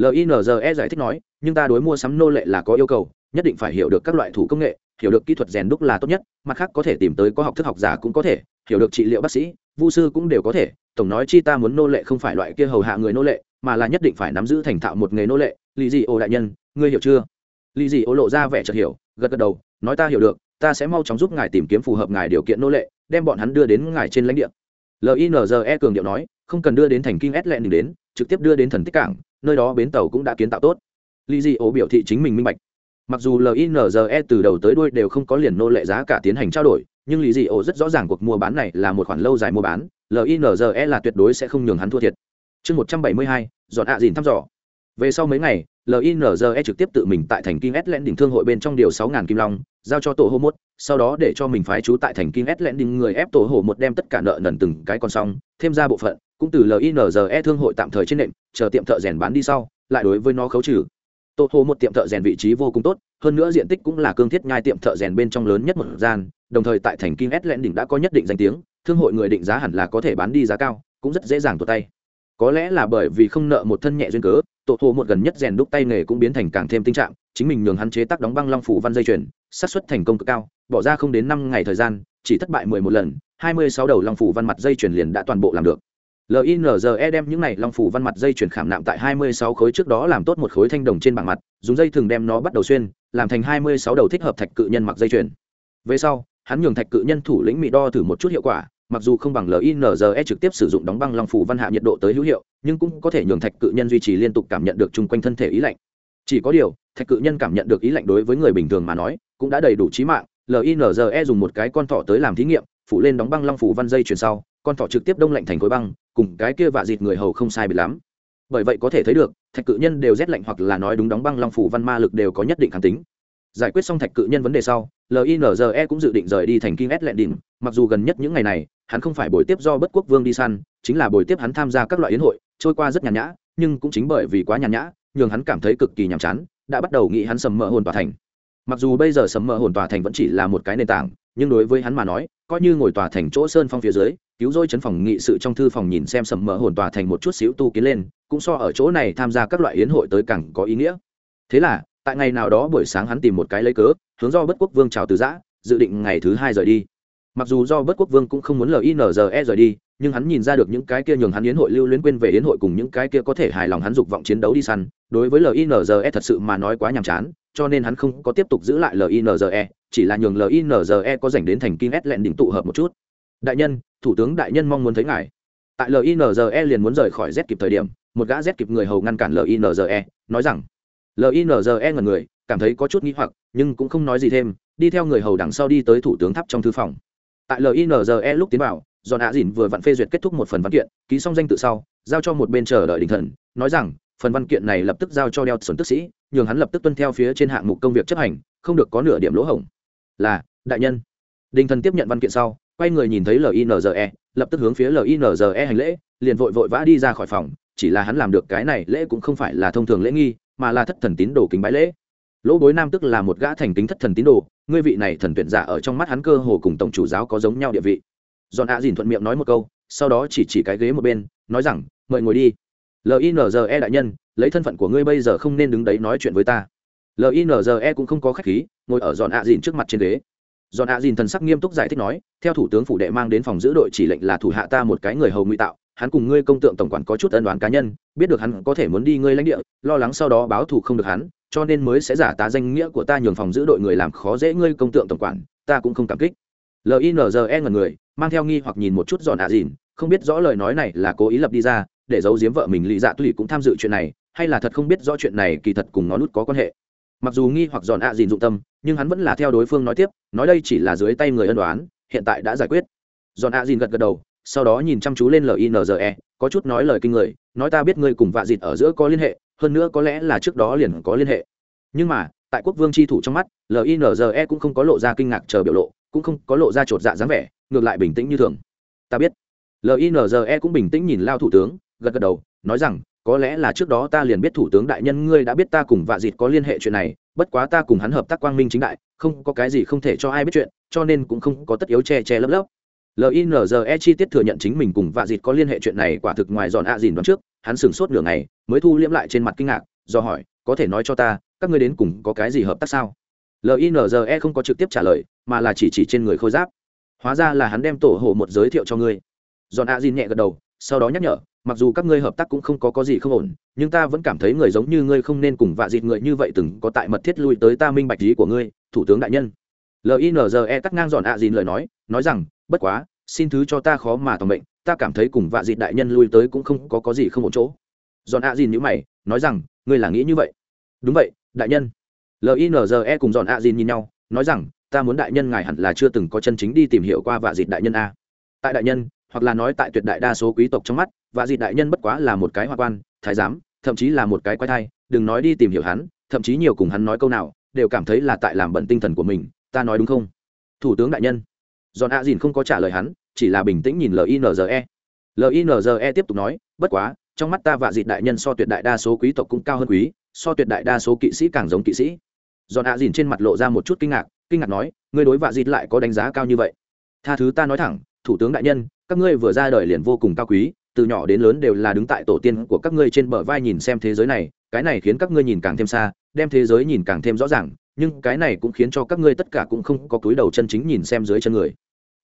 A: Linze giải thích nói, nhưng ta đối mua sắm nô lệ là có yêu cầu, nhất định phải hiểu được các loại thủ công nghệ, hiểu được kỹ thuật rèn đúc là tốt nhất, mặt khác có thể tìm tới có học thức học giả cũng có thể, hiểu được trị liệu bác sĩ vu sư cũng đều có thể, tổng nói chi ta muốn nô lệ không phải loại kia hầu hạ người nô lệ, mà là nhất định phải nắm giữ thành thạo một nghề nô lệ. Lì dị ô đại nhân, ngươi hiểu chưa? Lì dị ô lộ ra vẻ chợt hiểu, gật gật đầu, nói ta hiểu được, ta sẽ mau chóng giúp ngài tìm kiếm phù hợp ngài điều kiện nô lệ, đem bọn hắn đưa đến ngài trên lãnh địa. Linze cường điệu nói, không cần đưa đến thành kinh s lẹn đến, trực tiếp đưa đến thần tích cảng, nơi đó bến tàu cũng đã kiến tạo tốt. Lì dị ô biểu thị chính mình minh bạch. Mặc dù linze từ đầu tới đuôi đều không có liền nô lệ giá cả tiến hành trao đổi nhưng lý dị ổ rất rõ ràng cuộc mua bán này là một khoản lâu dài mua bán linze là tuyệt đối sẽ không nhường hắn thua thiệt. Chương một trăm bảy mươi hai, dọn ạ dìn thăm dò. Về sau mấy ngày linze trực tiếp tự mình tại thành kinh s len đỉnh thương hội bên trong điều sáu ngàn kim long, giao cho tổ hồ một, sau đó để cho mình phái trú tại thành kinh s len đỉnh người ép tổ hồ một đem tất cả nợ nần từng cái con xong, thêm ra bộ phận, cũng từ linze thương hội tạm thời trên nệm chờ tiệm thợ rèn bán đi sau, lại đối với nó khấu trừ tổ hồ một tiệm thợ rèn vị trí vô cùng tốt, hơn nữa diện tích cũng là cương thiết nhai tiệm thợ rèn bên trong lớn nhất một gian, đồng thời tại thành Kim s lẽn đỉnh đã có nhất định danh tiếng, thương hội người định giá hẳn là có thể bán đi giá cao, cũng rất dễ dàng tụt tay. Có lẽ là bởi vì không nợ một thân nhẹ duyên cớ tổ hồ một gần nhất rèn đúc tay nghề cũng biến thành càng thêm tinh trạng, chính mình nhường hắn chế tác đóng băng long phủ văn dây chuyền, xác suất thành công cực cao, bỏ ra không đến năm ngày thời gian, chỉ thất bại mười một lần, hai mươi sáu đầu long phủ văn mặt dây chuyền liền đã toàn bộ làm được linze đem những này long phủ văn mặt dây chuyển khảm nạm tại hai mươi sáu khối trước đó làm tốt một khối thanh đồng trên bảng mặt, dùng dây thường đem nó bắt đầu xuyên, làm thành hai mươi sáu đầu thích hợp thạch cự nhân mặc dây chuyển về sau, hắn nhường thạch cự nhân thủ lĩnh mỹ đo thử một chút hiệu quả, mặc dù không bằng linze trực tiếp sử dụng đóng băng long phủ văn hạ nhiệt độ tới hữu hiệu, nhưng cũng có thể nhường thạch cự nhân duy trì liên tục cảm nhận được chung quanh thân thể ý lạnh. Chỉ có điều, thạch cự nhân cảm nhận được ý lạnh đối với người bình thường mà nói, cũng đã đầy đủ trí mạng linze dùng một cái con thỏ tới làm thí nghiệm, phủ lên đóng băng long phủ văn dây chuyển sau, con thỏ trực tiếp đông lạnh thành khối băng cùng cái kia vạ dịt người hầu không sai bị lắm. Bởi vậy có thể thấy được, thạch cự nhân đều rét lạnh hoặc là nói đúng đóng băng long phủ văn ma lực đều có nhất định kháng tính. Giải quyết xong thạch cự nhân vấn đề sau linze cũng dự định rời đi thành kinh s lẹn đỉnh mặc dù gần nhất những ngày này, hắn không phải buổi tiếp do bất quốc vương đi săn, chính là buổi tiếp hắn tham gia các loại yến hội, trôi qua rất nhàn nhã, nhưng cũng chính bởi vì quá nhàn nhã, nhường hắn cảm thấy cực kỳ nhàm chán, đã bắt đầu nghĩ hắn sầm mỡ hồn tòa thành. Mặc dù bây giờ sầm mỡ hồn tòa thành vẫn chỉ là một cái nền tảng nhưng đối với hắn mà nói, coi như ngồi tòa thành chỗ sơn phong phía dưới, cứu rỗi chấn phòng nghị sự trong thư phòng nhìn xem sầm mỡ hồn tòa thành một chút xíu tu kiến lên, cũng so ở chỗ này tham gia các loại yến hội tới càng có ý nghĩa. Thế là, tại ngày nào đó buổi sáng hắn tìm một cái lấy cớ, hướng do bất quốc vương chào từ giã, dự định ngày thứ hai rời đi. Mặc dù do bất quốc vương cũng không muốn linze rời đi, nhưng hắn nhìn ra được những cái kia nhường hắn yến hội lưu luyến quên về yến hội cùng những cái kia có thể hài lòng hắn dục vọng chiến đấu đi săn, đối với linze thật sự mà nói quá nhàm chán cho nên hắn không có tiếp tục giữ lại linze chỉ là nhường linze có dành đến thành kinh s lẹn đỉnh tụ hợp một chút. Đại nhân, thủ tướng đại nhân mong muốn thấy ngài. Tại linze liền muốn rời khỏi z kịp thời điểm, một gã z kịp người hầu ngăn cản linze nói rằng linze ngần người, cảm thấy có chút nghĩ hoặc, nhưng cũng không nói gì thêm, đi theo người hầu đằng sau đi tới thủ tướng tháp trong thư phòng. Tại linze lúc tiến vào do hạ dìn vừa vặn phê duyệt kết thúc một phần văn kiện, ký xong danh tự sau, giao cho một bên chờ đợi đình thần, nói rằng, phần văn kiện này lập tức giao cho đeo xuân tức sĩ nhường hắn lập tức tuân theo phía trên hạng mục công việc chấp hành, không được có nửa điểm lỗ hổng. Là, đại nhân. Đinh thần tiếp nhận văn kiện sau, quay người nhìn thấy linze lập tức hướng phía linze hành lễ, liền vội vội vã đi ra khỏi phòng, chỉ là hắn làm được cái này lễ cũng không phải là thông thường lễ nghi, mà là thất thần tín đồ kính bái lễ. Lỗ bối nam tức là một gã thành kính thất thần tín đồ, ngươi vị này thần tuyển giả ở trong mắt hắn cơ hồ cùng tổng chủ giáo có giống nhau địa vị. Dọn ạ dìn thuận miệng nói một câu, sau đó chỉ chỉ cái ghế một bên, nói rằng, mời ngồi đi linze đại nhân, lấy thân phận của ngươi bây giờ không nên đứng đấy nói chuyện với ta. Linze cũng không có khách khí, ngồi ở dọn ạ dìn trước mặt trên ghế. Dọn ạ dìn thần sắc nghiêm túc giải thích nói, theo thủ tướng phủ đệ mang đến phòng giữ đội chỉ lệnh là thủ hạ ta một cái người hầu ngụy tạo, hắn cùng ngươi công tượng tổng quản có chút ân đoán cá nhân, biết được hắn có thể muốn đi ngươi lãnh địa, lo lắng sau đó báo thù không được hắn, cho nên mới sẽ giả tá danh nghĩa của ta nhường phòng giữ đội người làm khó dễ ngươi công tượng tổng quản, ta cũng không cảm kích. Linze ngần người, mang theo nghi hoặc nhìn một chút giòn ạ dìn, không biết rõ lời nói này là cố ý lập đi ra để giấu giếm vợ mình lý dạ tuy cũng tham dự chuyện này, hay là thật không biết rõ chuyện này kỳ thật cùng nó nút có quan hệ. Mặc dù nghi hoặc dọn ạ dìn dụng tâm, nhưng hắn vẫn là theo đối phương nói tiếp, nói đây chỉ là dưới tay người ân đoán, hiện tại đã giải quyết. Dọn ạ dìn gật gật đầu, sau đó nhìn chăm chú lên linze có chút nói lời kinh người, nói ta biết ngươi cùng vạ dịt ở giữa có liên hệ, hơn nữa có lẽ là trước đó liền có liên hệ. Nhưng mà, tại quốc vương tri thủ trong mắt linze cũng không có lộ ra kinh ngạc chờ biểu lộ, cũng không có lộ ra chột dạ dáng vẻ, ngược lại bình tĩnh như thường. Ta biết. Linze cũng bình tĩnh nhìn lao thủ tướng gật gật đầu, nói rằng, có lẽ là trước đó ta liền biết thủ tướng đại nhân ngươi đã biết ta cùng vạ dịt có liên hệ chuyện này, bất quá ta cùng hắn hợp tác quang minh chính đại, không có cái gì không thể cho ai biết chuyện, cho nên cũng không có tất yếu che che lấp lấp. Linze chi tiết thừa nhận chính mình cùng vạ dịt có liên hệ chuyện này quả thực ngoài giòn ạ dìn đoán trước, hắn sửng sốt nửa ngày, mới thu liễm lại trên mặt kinh ngạc, do hỏi, có thể nói cho ta, các ngươi đến cùng có cái gì hợp tác sao? Linze không có trực tiếp trả lời, mà là chỉ chỉ trên người khôi giáp. Hóa ra là hắn đem tổ hộ một giới thiệu cho ngươi. Giòn ạ dìn nhẹ gật đầu, sau đó nhắc nhở mặc dù các ngươi hợp tác cũng không có có gì không ổn, nhưng ta vẫn cảm thấy người giống như ngươi không nên cùng vạ dịt người như vậy từng có tại mật thiết lui tới ta minh bạch ý của ngươi, thủ tướng đại nhân. Linze cắt ngang dọn ạ dìn lời nói nói rằng, bất quá, xin thứ cho ta khó mà tòng mệnh, ta cảm thấy cùng vạ dịt đại nhân lui tới cũng không có có gì không ổn chỗ. Dọn ạ dìn nhữ mày, nói rằng, ngươi là nghĩ như vậy? Đúng vậy, đại nhân. Linze cùng dọn ạ dìn nhìn nhau, nói rằng, ta muốn đại nhân ngài hẳn là chưa từng có chân chính đi tìm hiểu qua vạ dịt đại nhân a. Tại đại nhân hoặc là nói tại tuyệt đại đa số quý tộc trong mắt, vạ dịt đại nhân bất quá là một cái hoa quan, thái giám, thậm chí là một cái quái thai, đừng nói đi tìm hiểu hắn, thậm chí nhiều cùng hắn nói câu nào, đều cảm thấy là tại làm bận tinh thần của mình, ta nói đúng không? Thủ tướng đại nhân. Giòn a dìn không có trả lời hắn, chỉ là bình tĩnh nhìn linze linze tiếp tục nói, bất quá, trong mắt ta vạ dịt đại nhân so tuyệt đại đa số quý tộc cũng cao hơn quý, so tuyệt đại đa số kỵ sĩ càng giống kỵ sĩ. Giòn a dìn trên mặt lộ ra một chút kinh ngạc kinh ngạc nói, ngươi đối vạ dịt lại có đánh giá cao như vậy. Tha thứ ta nói thẳng, thủ tướng đại nhân các ngươi vừa ra đời liền vô cùng cao quý, từ nhỏ đến lớn đều là đứng tại tổ tiên của các ngươi trên bờ vai nhìn xem thế giới này, cái này khiến các ngươi nhìn càng thêm xa, đem thế giới nhìn càng thêm rõ ràng, nhưng cái này cũng khiến cho các ngươi tất cả cũng không có túi đầu chân chính nhìn xem dưới chân người.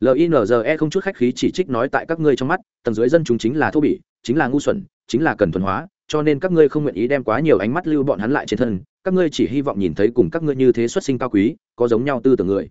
A: Linze không chút khách khí chỉ trích nói tại các ngươi trong mắt, tầng dưới dân chúng chính là thô bỉ, chính là ngu xuẩn, chính là cần thuần hóa, cho nên các ngươi không nguyện ý đem quá nhiều ánh mắt lưu bọn hắn lại trên thân, các ngươi chỉ hy vọng nhìn thấy cùng các ngươi như thế xuất sinh cao quý, có giống nhau tư tưởng người.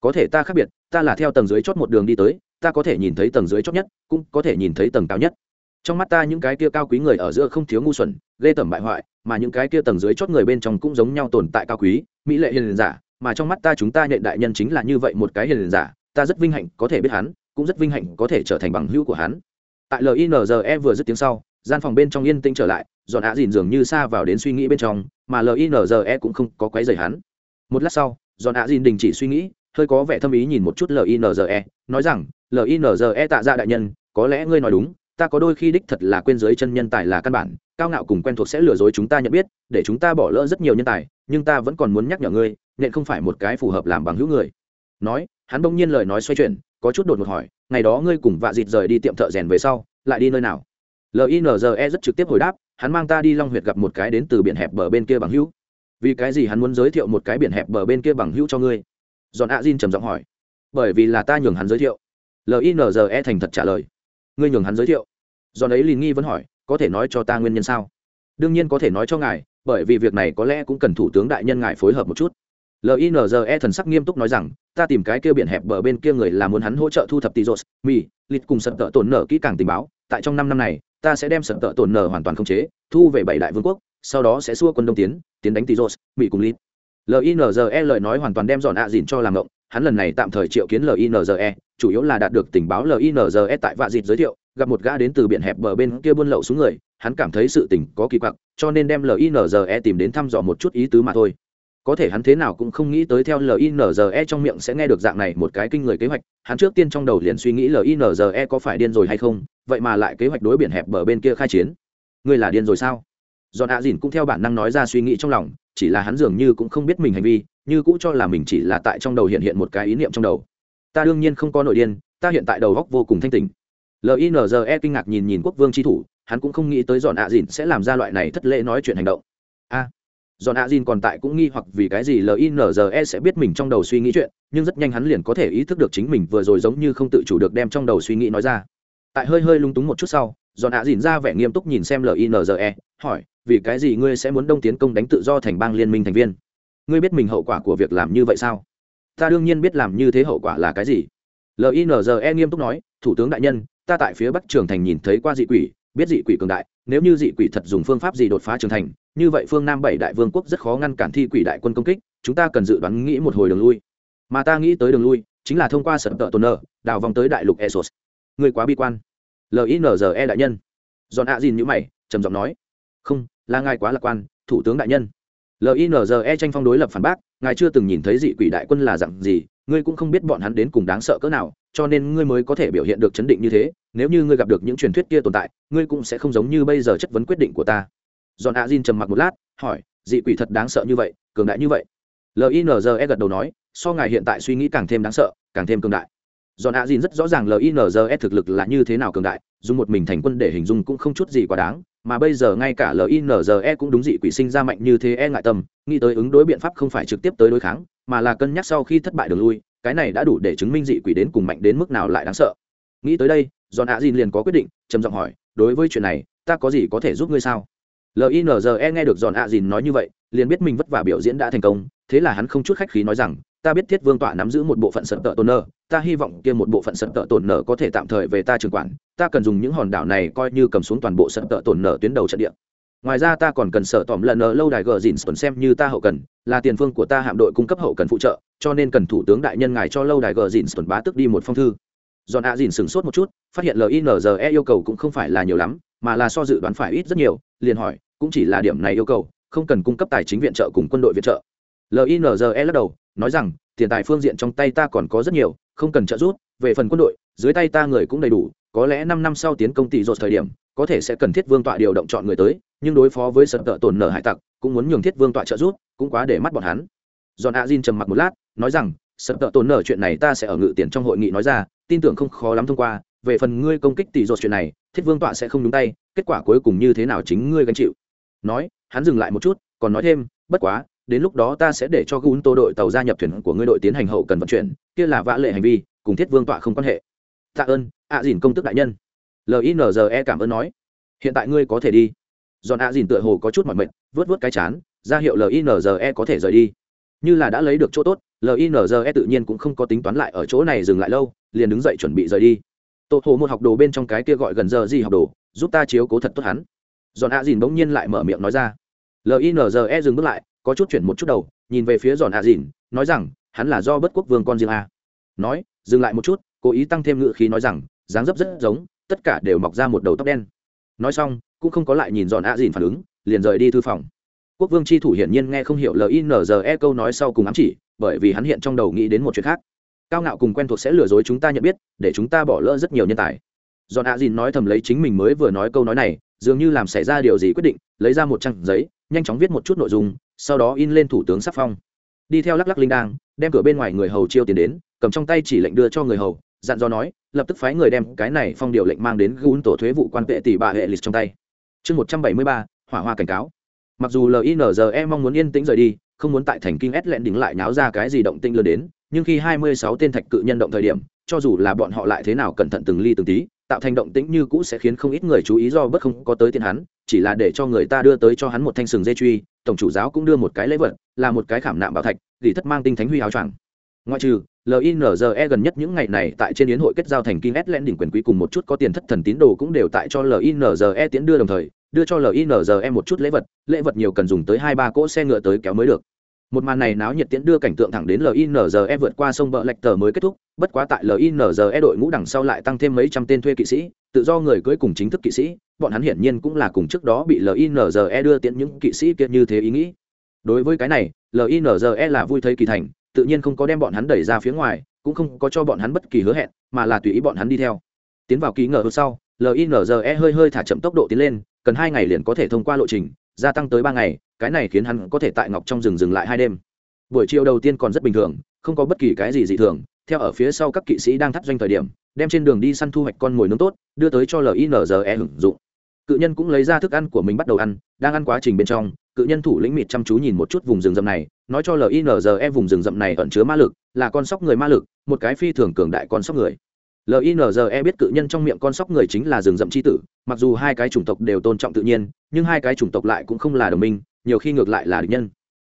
A: Có thể ta khác biệt, ta là theo tầng dưới chót một đường đi tới ta có thể nhìn thấy tầng dưới chót nhất, cũng có thể nhìn thấy tầng cao nhất. Trong mắt ta những cái kia cao quý người ở giữa không thiếu ngu xuẩn, ghê tởm bại hoại, mà những cái kia tầng dưới chót người bên trong cũng giống nhau tồn tại cao quý, mỹ lệ hiền giả, mà trong mắt ta chúng ta nhện đại nhân chính là như vậy một cái hiền giả, ta rất vinh hạnh có thể biết hắn, cũng rất vinh hạnh có thể trở thành bằng hữu của hắn. Tại linze vừa dứt tiếng sau, gian phòng bên trong yên tĩnh trở lại dọn ạ dìn dường như xa vào đến suy nghĩ bên trong, mà linze cũng không có quấy rầy hắn. Một lát sau dọn ạ dìn đình chỉ suy nghĩ, hơi có vẻ thâm ý nhìn một chút linze nói rằng linze tạ ra đại nhân, có lẽ ngươi nói đúng, ta có đôi khi đích thật là quên giới chân nhân tài là căn bản, cao ngạo cùng quen thuộc sẽ lừa dối chúng ta nhận biết, để chúng ta bỏ lỡ rất nhiều nhân tài, nhưng ta vẫn còn muốn nhắc nhở ngươi, nên không phải một cái phù hợp làm bằng hữu người. Nói, hắn bỗng nhiên lời nói xoay chuyển, có chút đột một hỏi, ngày đó ngươi cùng vạ dịt rời đi tiệm thợ rèn về sau, lại đi nơi nào? Linze rất trực tiếp hồi đáp, hắn mang ta đi long huyệt gặp một cái đến từ biển hẹp bờ bên kia bằng hữu. Vì cái gì hắn muốn giới thiệu một cái biển hẹp bờ bên kia bằng hữu cho ngươi? Giòn a Jin trầm giọng hỏi. Bởi vì là ta nhường hắn giới thiệu linze thành thật trả lời. Ngươi nhường hắn giới thiệu. Do ấy liền nghi vẫn hỏi, có thể nói cho ta nguyên nhân sao? Đương nhiên có thể nói cho ngài, bởi vì việc này có lẽ cũng cần thủ tướng đại nhân ngài phối hợp một chút. Linze thần sắc nghiêm túc nói rằng, ta tìm cái kia biển hẹp bờ bên kia người là muốn hắn hỗ trợ thu thập tizos mi lịch cùng sập tợ tổn nở kỹ càng tình báo. Tại trong năm năm này, ta sẽ đem sập tợ tổn nở hoàn toàn khống chế, thu về bảy đại vương quốc, sau đó sẽ xua quân đông tiến tiến đánh tizos mi cùng lít linze lời nói hoàn toàn đem dọn ạ dìn cho làm ngộng hắn lần này tạm thời triệu kiến linze chủ yếu là đạt được tình báo linze tại vạ dịt giới thiệu gặp một gã đến từ biển hẹp bờ bên kia buôn lậu xuống người hắn cảm thấy sự tình có kỳ quặc cho nên đem linze tìm đến thăm dò một chút ý tứ mà thôi. Có thể hắn thế nào cũng không nghĩ tới theo linze trong miệng sẽ nghe được dạng này một cái kinh người kế hoạch hắn trước tiên trong đầu liền suy nghĩ linze có phải điên rồi hay không vậy mà lại kế hoạch đối biển hẹp bờ bên kia khai chiến. Ngươi là điên rồi sao? Giòn ạ Dìn cũng theo bản năng nói ra suy nghĩ trong lòng, chỉ là hắn dường như cũng không biết mình hành vi, như cũ cho là mình chỉ là tại trong đầu hiện hiện một cái ý niệm trong đầu. Ta đương nhiên không có nội điên, ta hiện tại đầu óc vô cùng thanh tình Linze kinh ngạc nhìn nhìn quốc vương tri thủ, hắn cũng không nghĩ tới Giòn ạ Dìn sẽ làm ra loại này thất lễ nói chuyện hành động. A. Giòn ạ Dìn còn tại cũng nghi hoặc vì cái gì Linze sẽ biết mình trong đầu suy nghĩ chuyện, nhưng rất nhanh hắn liền có thể ý thức được chính mình vừa rồi giống như không tự chủ được đem trong đầu suy nghĩ nói ra. Tại hơi hơi lung túng một chút sau, Giòn ạ Dìn ra vẻ nghiêm túc nhìn xem Linze, hỏi, vì cái gì ngươi sẽ muốn đông tiến công đánh tự do thành bang liên minh thành viên ngươi biết mình hậu quả của việc làm như vậy sao? Ta đương nhiên biết làm như thế hậu quả là cái gì. Linze nghiêm túc nói, thủ tướng đại nhân, ta tại phía bắc trường thành nhìn thấy qua dị quỷ, biết dị quỷ cường đại, nếu như dị quỷ thật dùng phương pháp gì đột phá trường thành, như vậy phương nam bảy đại vương quốc rất khó ngăn cản thi quỷ đại quân công kích, chúng ta cần dự đoán nghĩ một hồi đường lui. Mà ta nghĩ tới đường lui, chính là thông qua sở tợ tồn nợ, đào vòng tới đại lục esos người quá bi quan. Linze đại nhân. Dọn ạ dìn nhữ mày, trầm giọng nói. Không, là ngài quá lạc quan, thủ tướng đại nhân linze tranh phong đối lập phản bác, ngài chưa từng nhìn thấy dị quỷ đại quân là dặn gì, ngươi cũng không biết bọn hắn đến cùng đáng sợ cỡ nào, cho nên ngươi mới có thể biểu hiện được chấn định như thế, nếu như ngươi gặp được những truyền thuyết kia tồn tại, ngươi cũng sẽ không giống như bây giờ chất vấn quyết định của ta. Dọn a trầm mặc một lát, hỏi, dị quỷ thật đáng sợ như vậy, cường đại như vậy? Linze gật đầu nói, so ngài hiện tại suy nghĩ càng thêm đáng sợ, càng thêm cường đại. Dọn ạ dìn rất rõ ràng linze thực lực là như thế nào cường đại, dùng một mình thành quân để hình dung cũng không chút gì quá đáng mà bây giờ ngay cả linze cũng đúng dị quỷ sinh ra mạnh như thế e ngại tâm, nghĩ tới ứng đối biện pháp không phải trực tiếp tới đối kháng, mà là cân nhắc sau khi thất bại đường lui, cái này đã đủ để chứng minh dị quỷ đến cùng mạnh đến mức nào lại đáng sợ. Nghĩ tới đây dọn ạ dìn liền có quyết định, trầm giọng hỏi, đối với chuyện này, ta có gì có thể giúp ngươi sao? Linze nghe được dọn ạ dìn nói như vậy, liền biết mình vất vả biểu diễn đã thành công thế là hắn không chút khách khí nói rằng, ta biết thiết vương tọa nắm giữ một bộ phận sận tợ tồn nơ, ta hy vọng kia một bộ phận sận tợ tồn nợ có thể tạm thời về ta trường quản, ta cần dùng những hòn đảo này coi như cầm xuống toàn bộ sận tợ tồn nợ tuyến đầu trận địa. Ngoài ra ta còn cần sợ tỏm lần nợ lâu đài gờ dìn tuần xem như ta hậu cần, là tiền phương của ta hạm đội cung cấp hậu cần phụ trợ, cho nên cần thủ tướng đại nhân ngài cho lâu đài gờ dìn tuần bá tức đi một phong thư. Dọn ạ dìn sửng sốt một chút, phát hiện linze yêu cầu cũng không phải là nhiều lắm, mà là so dự đoán phải ít rất nhiều, liền hỏi, cũng chỉ là điểm này yêu cầu, không cần cung cấp tài chính viện trợ cùng quân đội viện trợ linze lắc đầu, nói rằng, tiền tài phương diện trong tay ta còn có rất nhiều, không cần trợ giúp, về phần quân đội, dưới tay ta người cũng đầy đủ, có lẽ năm năm sau tiến công tỷ rột thời điểm, có thể sẽ cần thiết vương tọa điều động chọn người tới, nhưng đối phó với sập tợ tổn nở hải tặc, cũng muốn nhường thiết vương tọa trợ giúp, cũng quá để mắt bọn hắn. Giòn a trầm mặc một lát, nói rằng sập tợ tổn nở chuyện này ta sẽ ở ngự tiền trong hội nghị nói ra, tin tưởng không khó lắm thông qua, về phần ngươi công kích tỷ rột chuyện này, thiết vương tọa sẽ không đúng tay, kết quả cuối cùng như thế nào chính ngươi gánh chịu. Nói, hắn dừng lại một chút, còn nói thêm, bất quá đến lúc đó ta sẽ để cho gún tô đội tàu gia nhập thuyền của ngươi đội tiến hành hậu cần vận chuyển, kia là vã lệ hành vi, cùng thiết vương tọa không quan hệ. Tạ ơn, ạ à dìn công tức đại nhân. Linze cảm ơn nói. Hiện tại ngươi có thể đi. Giòn ạ à dìn tựa hồ có chút mỏi mệt, vớt vớt cái chán, ra hiệu linze có thể rời đi. Như là đã lấy được chỗ tốt linze tự nhiên cũng không có tính toán lại ở chỗ này dừng lại lâu, liền đứng dậy chuẩn bị rời đi. Tổ hồ một học đồ bên trong cái kia gọi gần giờ gì học đồ, giúp ta chiếu cố thật tốt hắn. Giòn ạ dìn bỗng nhiên lại mở miệng nói ra. Linze dừng bước lại có chút chuyển một chút đầu, nhìn về phía giòn A dìn, nói rằng, hắn là do bất quốc vương con riêng a. Nói, dừng lại một chút, cố ý tăng thêm ngự khí nói rằng, dáng dấp rất giống, tất cả đều mọc ra một đầu tóc đen. Nói xong, cũng không có lại nhìn giòn A dìn phản ứng, liền rời đi thư phòng. Quốc vương tri thủ hiển nhiên nghe không hiểu linze câu nói sau cùng ám chỉ, bởi vì hắn hiện trong đầu nghĩ đến một chuyện khác. Cao ngạo cùng quen thuộc sẽ lừa dối chúng ta nhận biết, để chúng ta bỏ lỡ rất nhiều nhân tài. Giòn A dìn nói thầm lấy chính mình mới vừa nói câu nói này, dường như làm xảy ra điều gì quyết định, lấy ra một trang giấy, nhanh chóng viết một chút nội dung sau đó in lên thủ tướng sắc phong. Đi theo lắc lắc linh đang đem cửa bên ngoài người hầu chiêu tiền đến, cầm trong tay chỉ lệnh đưa cho người hầu, dặn dò nói, lập tức phái người đem cái này phong điều lệnh mang đến gún tổ thuế vụ quan vệ tỷ bà hệ lịch trong tay. Chương một trăm bảy mươi ba, hỏa hoa cảnh cáo. Mặc dù linze mong muốn yên tĩnh rời đi, không muốn tại thành kinh ét lẹn đỉnh lại náo ra cái gì động tinh lớn đến, nhưng khi hai mươi sáu tên thạch cự nhân động thời điểm, cho dù là bọn họ lại thế nào cẩn thận từng ly từng tí tạo thành động tĩnh như cũ sẽ khiến không ít người chú ý do bất không có tới tiền hắn, chỉ là để cho người ta đưa tới cho hắn một thanh sừng dây truy, tổng chủ giáo cũng đưa một cái lễ vật, là một cái khảm nạm bảo thạch, gỉ thất mang tinh thánh huy áo choàng. Ngoại trừ linze gần nhất những ngày này tại trên yến hội kết giao thành kim s len đỉnh quyền quý cùng một chút có tiền thất thần tín đồ cũng đều tại cho linze tiến đưa đồng thời, đưa cho linze một chút lễ vật lễ vật nhiều cần dùng tới hai ba cỗ xe ngựa tới kéo mới được một màn này náo nhiệt tiễn đưa cảnh tượng thẳng đến linze vượt qua sông bờ lạch tờ mới kết thúc, bất quá tại linze đội ngũ đằng sau lại tăng thêm mấy trăm tên thuê kỵ sĩ, tự do người cưới cùng chính thức kỵ sĩ, bọn hắn hiển nhiên cũng là cùng trước đó bị linze đưa tiễn những kỵ sĩ kia như thế ý nghĩ. Đối với cái này linze là vui thấy kỳ thành, tự nhiên không có đem bọn hắn đẩy ra phía ngoài, cũng không có cho bọn hắn bất kỳ hứa hẹn, mà là tùy ý bọn hắn đi theo. Tiến vào ký ngờ hôm sau linze hơi hơi thả chậm tốc độ tiến lên, cần hai ngày liền có thể thông qua lộ trình, gia tăng tới ba ngày cái này khiến hắn có thể tại ngọc trong rừng dừng lại hai đêm. Buổi chiều đầu tiên còn rất bình thường, không có bất kỳ cái gì dị thường, theo ở phía sau các kỵ sĩ đang thắt doanh thời điểm, đem trên đường đi săn thu hoạch con mồi nướng tốt, đưa tới cho linze hưởng dụng. Cự nhân cũng lấy ra thức ăn của mình bắt đầu ăn, đang ăn quá trình bên trong, cự nhân thủ lĩnh mịt chăm chú nhìn một chút vùng rừng rậm này, nói cho linze vùng rừng rậm này ẩn chứa ma lực, là con sóc người ma lực, một cái phi thường cường đại con sóc người. Linze biết cự nhân trong miệng con sóc người chính là rừng rậm c h i tử, mặc dù hai cái chủng tộc đều tôn trọng tự nhiên, nhưng hai cái chủng tộc lại cũng không là đồng minh nhiều khi ngược lại là địch nhân.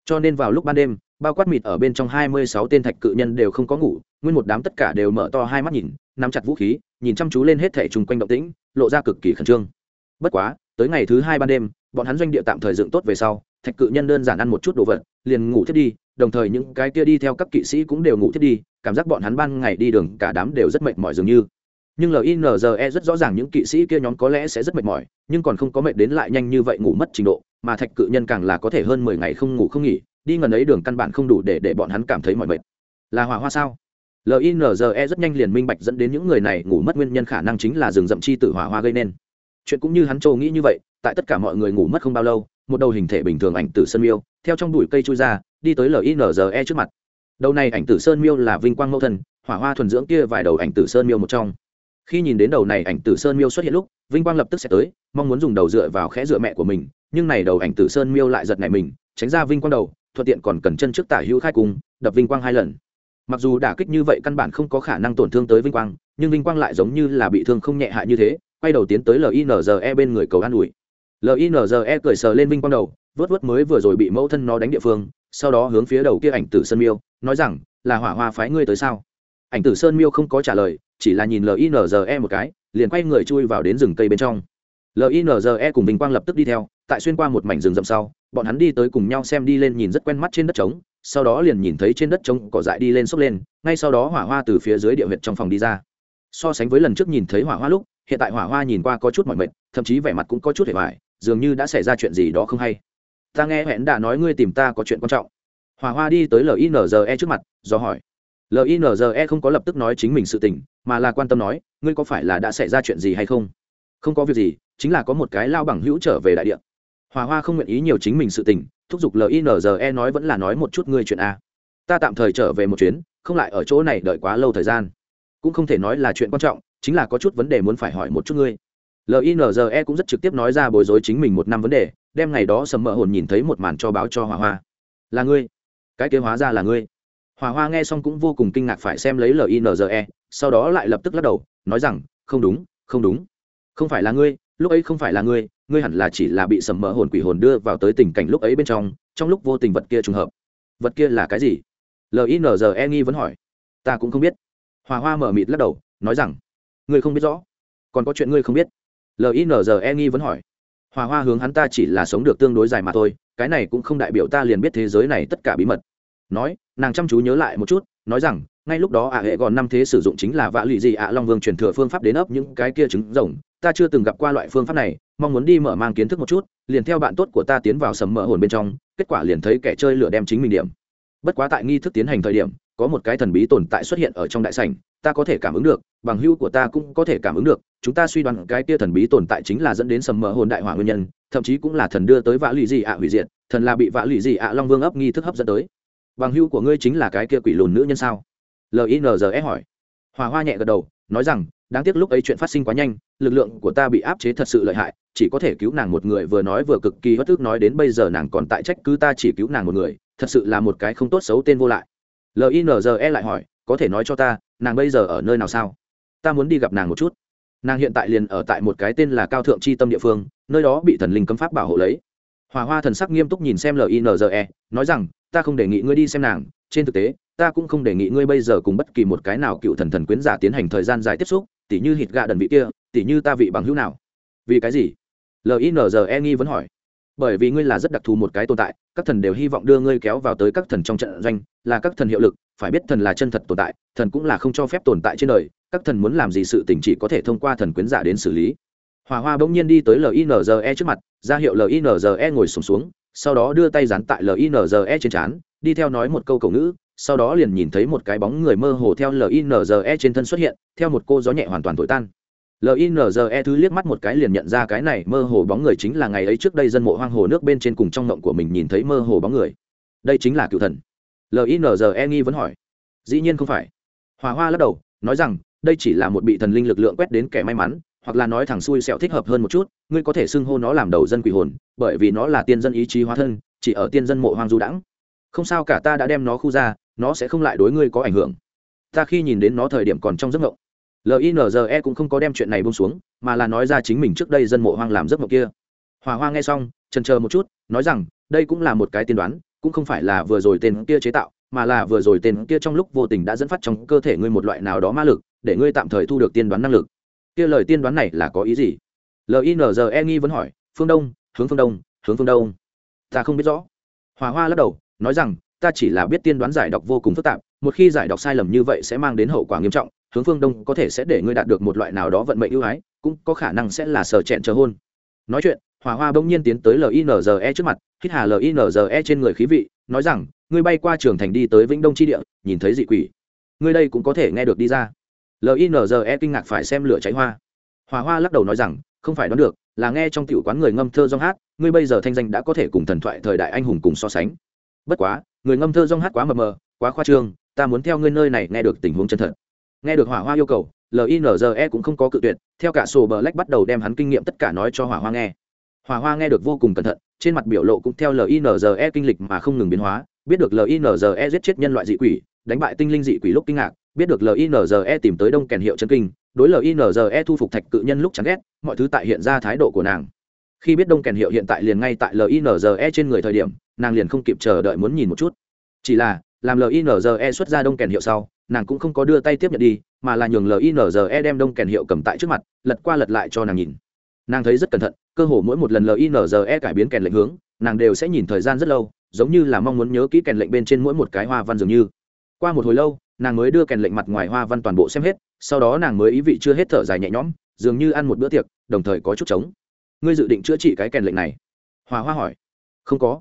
A: Cho nên vào lúc ban đêm, bao quát mịt ở bên trong hai mươi sáu tên thạch cự nhân đều không có ngủ, nguyên một đám tất cả đều mở to hai mắt nhìn, nắm chặt vũ khí, nhìn chăm chú lên hết thẻ chung quanh động tĩnh, lộ ra cực kỳ khẩn trương. Bất quá, tới ngày thứ hai ban đêm, bọn hắn doanh địa tạm thời dựng tốt về sau, thạch cự nhân đơn giản ăn một chút đồ vật, liền ngủ thiết đi, đồng thời những cái kia đi theo các kỵ sĩ cũng đều ngủ thiết đi, cảm giác bọn hắn ban ngày đi đường cả đám đều rất mệt mỏi dường như. Nhưng linze rất rõ ràng những kỵ sĩ kia nhóm có lẽ sẽ rất mệt mỏi, nhưng còn không có mệt đến lại nhanh như vậy ngủ mất trình độ mà thạch cự nhân càng là có thể hơn mười ngày không ngủ không nghỉ, đi ngần ấy đường căn bản không đủ để để bọn hắn cảm thấy mỏi mệt. Là hỏa hoa sao? Linze rất nhanh liền minh bạch dẫn đến những người này ngủ mất nguyên nhân khả năng chính là rừng rậm chi tử hỏa hoa gây nên. Chuyện cũng như hắn châu nghĩ như vậy, tại tất cả mọi người ngủ mất không bao lâu, một đầu hình thể bình thường ảnh tử sơn miêu, theo trong bụi cây chui ra, đi tới linze trước mặt. Đầu này ảnh tử sơn miêu là vinh quang mẫu thân, hỏa hoa thuần dưỡng kia vài đầu ảnh tử sơn miêu một trong. Khi nhìn đến đầu này ảnh tử sơn miêu xuất hiện lúc, vinh quang lập tức sẽ tới, mong muốn dùng đầu dựa vào khẽ dựa mẹ của mình nhưng này đầu ảnh tử sơn miêu lại giật nảy mình, tránh ra vinh quang đầu, thuận tiện còn cần chân trước tả hữu khai cùng đập vinh quang hai lần. Mặc dù đả kích như vậy căn bản không có khả năng tổn thương tới vinh quang, nhưng vinh quang lại giống như là bị thương không nhẹ hại như thế, quay đầu tiến tới linze bên người cầu an ủi. Linze cười sờ lên vinh quang đầu, vớt vớt mới vừa rồi bị mẫu thân nó đánh địa phương, sau đó hướng phía đầu kia ảnh tử sơn miêu, nói rằng, là hỏa hoa phái ngươi tới sao? Ảnh tử sơn miêu không có trả lời, chỉ là nhìn linze một cái, liền quay người chui vào đến rừng cây bên trong. Linze cùng vinh quang lập tức đi theo tại xuyên qua một mảnh rừng rậm sau, bọn hắn đi tới cùng nhau xem đi lên nhìn rất quen mắt trên đất trống, sau đó liền nhìn thấy trên đất trống cỏ dại đi lên xốc lên, ngay sau đó hỏa hoa từ phía dưới địa huyệt trong phòng đi ra. So sánh với lần trước nhìn thấy hỏa hoa lúc, hiện tại hỏa hoa nhìn qua có chút mỏi mệt, thậm chí vẻ mặt cũng có chút hề hoài, dường như đã xảy ra chuyện gì đó không hay. Ta nghe hẹn đã nói ngươi tìm ta có chuyện quan trọng. Hỏa hoa đi tới linze trước mặt, do hỏi. Linze không có lập tức nói chính mình sự tình, mà là quan tâm nói, ngươi có phải là đã xảy ra chuyện gì hay không? Không có việc gì, chính là có một cái lao bằng hữu trở về đại địa hòa hoa không nguyện ý nhiều chính mình sự tình, thúc giục linze nói vẫn là nói một chút ngươi chuyện a. Ta tạm thời trở về một chuyến, không lại ở chỗ này đợi quá lâu thời gian. Cũng không thể nói là chuyện quan trọng, chính là có chút vấn đề muốn phải hỏi một chút ngươi. Linze cũng rất trực tiếp nói ra bối rối chính mình một năm vấn đề, đem ngày đó sầm mỡ hồn nhìn thấy một màn cho báo cho hòa hoa. Là ngươi. Cái kế hóa ra là ngươi. Hòa hoa nghe xong cũng vô cùng kinh ngạc phải xem lấy linze sau đó lại lập tức lắc đầu, nói rằng, không đúng không đúng. Không phải là ngươi lúc ấy không phải là ngươi ngươi hẳn là chỉ là bị sầm mỡ hồn quỷ hồn đưa vào tới tình cảnh lúc ấy bên trong trong lúc vô tình vật kia trùng hợp. Vật kia là cái gì? Linze nghi vẫn hỏi. Ta cũng không biết. Hòa hoa mở mịt lắc đầu, nói rằng, ngươi không biết rõ. Còn có chuyện ngươi không biết. Linze nghi vẫn hỏi. Hòa hoa hướng hắn ta chỉ là sống được tương đối dài mà thôi, cái này cũng không đại biểu ta liền biết thế giới này tất cả bí mật. Nói, nàng chăm chú nhớ lại một chút nói rằng, ngay lúc đó ạ hệ còn năm thế sử dụng chính là vạ lụy gì ạ long vương truyền thừa phương pháp đến ấp những cái kia trứng rồng. Ta chưa từng gặp qua loại phương pháp này, mong muốn đi mở mang kiến thức một chút, liền theo bạn tốt của ta tiến vào sầm mỡ hồn bên trong, kết quả liền thấy kẻ chơi lửa đem chính mình điểm. Bất quá tại nghi thức tiến hành thời điểm, có một cái thần bí tồn tại xuất hiện ở trong đại sảnh, ta có thể cảm ứng được, bằng hưu của ta cũng có thể cảm ứng được, chúng ta suy đoán cái kia thần bí tồn tại chính là dẫn đến sầm mỡ hồn đại hỏa nguyên nhân, thậm chí cũng là thần đưa tới vạ lụy gì ạ hủy diệt, thần là bị vạ lụy gì ạ long vương ấp nghi thức hấp dẫn tới bằng hữu của ngươi chính là cái kia quỷ lùn nữ nhân sao? Linze hỏi. Hòa hoa nhẹ gật đầu, nói rằng, đáng tiếc lúc ấy chuyện phát sinh quá nhanh, lực lượng của ta bị áp chế thật sự lợi hại, chỉ có thể cứu nàng một người vừa nói vừa cực kỳ hất thức nói đến bây giờ nàng còn tại trách cứ ta chỉ cứu nàng một người, thật sự là một cái không tốt xấu tên vô lại. Linze lại hỏi, có thể nói cho ta, nàng bây giờ ở nơi nào sao? Ta muốn đi gặp nàng một chút. Nàng hiện tại liền ở tại một cái tên là cao thượng c h i tâm địa phương, nơi đó bị thần linh cấm pháp bảo hộ lấy. Hòa hoa thần sắc nghiêm túc nhìn xem linze nói rằng ta không đề nghị ngươi đi xem nàng trên thực tế ta cũng không đề nghị ngươi bây giờ cùng bất kỳ một cái nào cựu thần thần quyến giả tiến hành thời gian dài tiếp xúc tỉ như hít gạ đần vị kia tỉ như ta vị bằng hữu nào. Vì cái gì? Linze nghi vẫn hỏi. Bởi vì ngươi là rất đặc thù một cái tồn tại các thần đều hy vọng đưa ngươi kéo vào tới các thần trong trận doanh là các thần hiệu lực phải biết thần là chân thật tồn tại thần cũng là không cho phép tồn tại trên đời các thần muốn làm gì sự tình chỉ có thể thông qua thần quyến giả đến xử lý. Hòa hoa bỗng nhiên đi tới linze trước mặt ra hiệu linze ngồi sùng xuống, xuống sau đó đưa tay dán tại linze trên trán, đi theo nói một câu cầu ngữ, sau đó liền nhìn thấy một cái bóng người mơ hồ theo linze trên thân xuất hiện, theo một cô gió nhẹ hoàn toàn thổi tan. Linze thứ liếc mắt một cái liền nhận ra cái này mơ hồ bóng người chính là ngày ấy trước đây dân mộ hoang hồ nước bên trên cùng trong ngộng của mình nhìn thấy mơ hồ bóng người. Đây chính là cựu thần. Linze nghi vẫn hỏi. Dĩ nhiên không phải. Hòa hoa lắc đầu, nói rằng, đây chỉ là một bị thần linh lực lượng quét đến kẻ may mắn hoặc là nói thằng xui xẻo thích hợp hơn một chút, ngươi có thể xưng hô nó làm đầu dân quỷ hồn, bởi vì nó là tiên dân ý chí hóa thân, chỉ ở tiên dân mộ hoang du đãng. Không sao cả, ta đã đem nó khu ra, nó sẽ không lại đối ngươi có ảnh hưởng. Ta khi nhìn đến nó thời điểm còn trong giấc mộng. Linze cũng không có đem chuyện này bông xuống, mà là nói ra chính mình trước đây dân mộ hoang làm giấc mộng kia. Hòa hoa nghe xong trần chờ một chút, nói rằng, đây cũng là một cái tiên đoán, cũng không phải là vừa rồi tên kia chế tạo, mà là vừa rồi tên kia trong lúc vô tình đã dẫn phát trong cơ thể ngươi một loại nào đó ma lực, để ngươi tạm thời thu được tiên đoán năng lực kia lời tiên đoán này là có ý gì? Linze nghi vẫn hỏi, phương đông, hướng phương đông, hướng phương đông. Ta không biết rõ. Hòa hoa lắc đầu, nói rằng, ta chỉ là biết tiên đoán giải đọc vô cùng phức tạp, một khi giải đọc sai lầm như vậy sẽ mang đến hậu quả nghiêm trọng, hướng phương đông có thể sẽ để ngươi đạt được một loại nào đó vận mệnh ưu ái, cũng có khả năng sẽ là sở chẹn chờ hôn. Nói chuyện, hòa hoa bỗng nhiên tiến tới linze trước mặt, hít hà linze trên người khí vị, nói rằng, ngươi bay qua trường thành đi tới vĩnh đông tri địa, nhìn thấy dị quỷ. Ngươi đây cũng có thể nghe được đi ra linze kinh ngạc phải xem lửa cháy hoa. Hòa hoa lắc đầu nói rằng, không phải đoán được, là nghe trong tiểu quán người ngâm thơ dong hát, ngươi bây giờ thanh danh đã có thể cùng thần thoại thời đại anh hùng cùng so sánh. Bất quá, người ngâm thơ dong hát quá mờ mờ, quá khoa trương, ta muốn theo ngươi nơi này nghe được tình huống chân thật. Nghe được hỏa hoa yêu cầu linze cũng không có cự tuyệt, theo cả sổ bờ lách bắt đầu đem hắn kinh nghiệm tất cả nói cho hỏa hoa nghe. Hỏa hoa nghe được vô cùng cẩn thận, trên mặt biểu lộ cũng theo linze kinh lịch mà không ngừng biến hóa, biết được linze giết chết nhân loại dị quỷ, đánh bại tinh linh dị quỷ lúc kinh ngạc biết được linze tìm tới đông kèn hiệu chân kinh, đối linze thu phục thạch cự nhân lúc chán ghét, mọi thứ tại hiện ra thái độ của nàng. Khi biết đông kèn hiệu hiện tại liền ngay tại linze trên người thời điểm, nàng liền không kịp chờ đợi muốn nhìn một chút. Chỉ là, làm linze xuất ra đông kèn hiệu sau, nàng cũng không có đưa tay tiếp nhận đi, mà là nhường linze đem đông kèn hiệu cầm tại trước mặt, lật qua lật lại cho nàng nhìn. Nàng thấy rất cẩn thận, cơ hồ mỗi một lần linze cải biến kèn lệnh hướng, nàng đều sẽ nhìn thời gian rất lâu, giống như là mong muốn nhớ kỹ kèn lệnh bên trên mỗi một cái hoa văn dường như. Qua một hồi lâu nàng mới đưa kèn lệnh mặt ngoài hoa văn toàn bộ xem hết, sau đó nàng mới ý vị chưa hết thở dài nhẹ nhõm, dường như ăn một bữa tiệc, đồng thời có chút trống. Ngươi dự định chữa trị cái kèn lệnh này? Hòa hoa hỏi. Không có.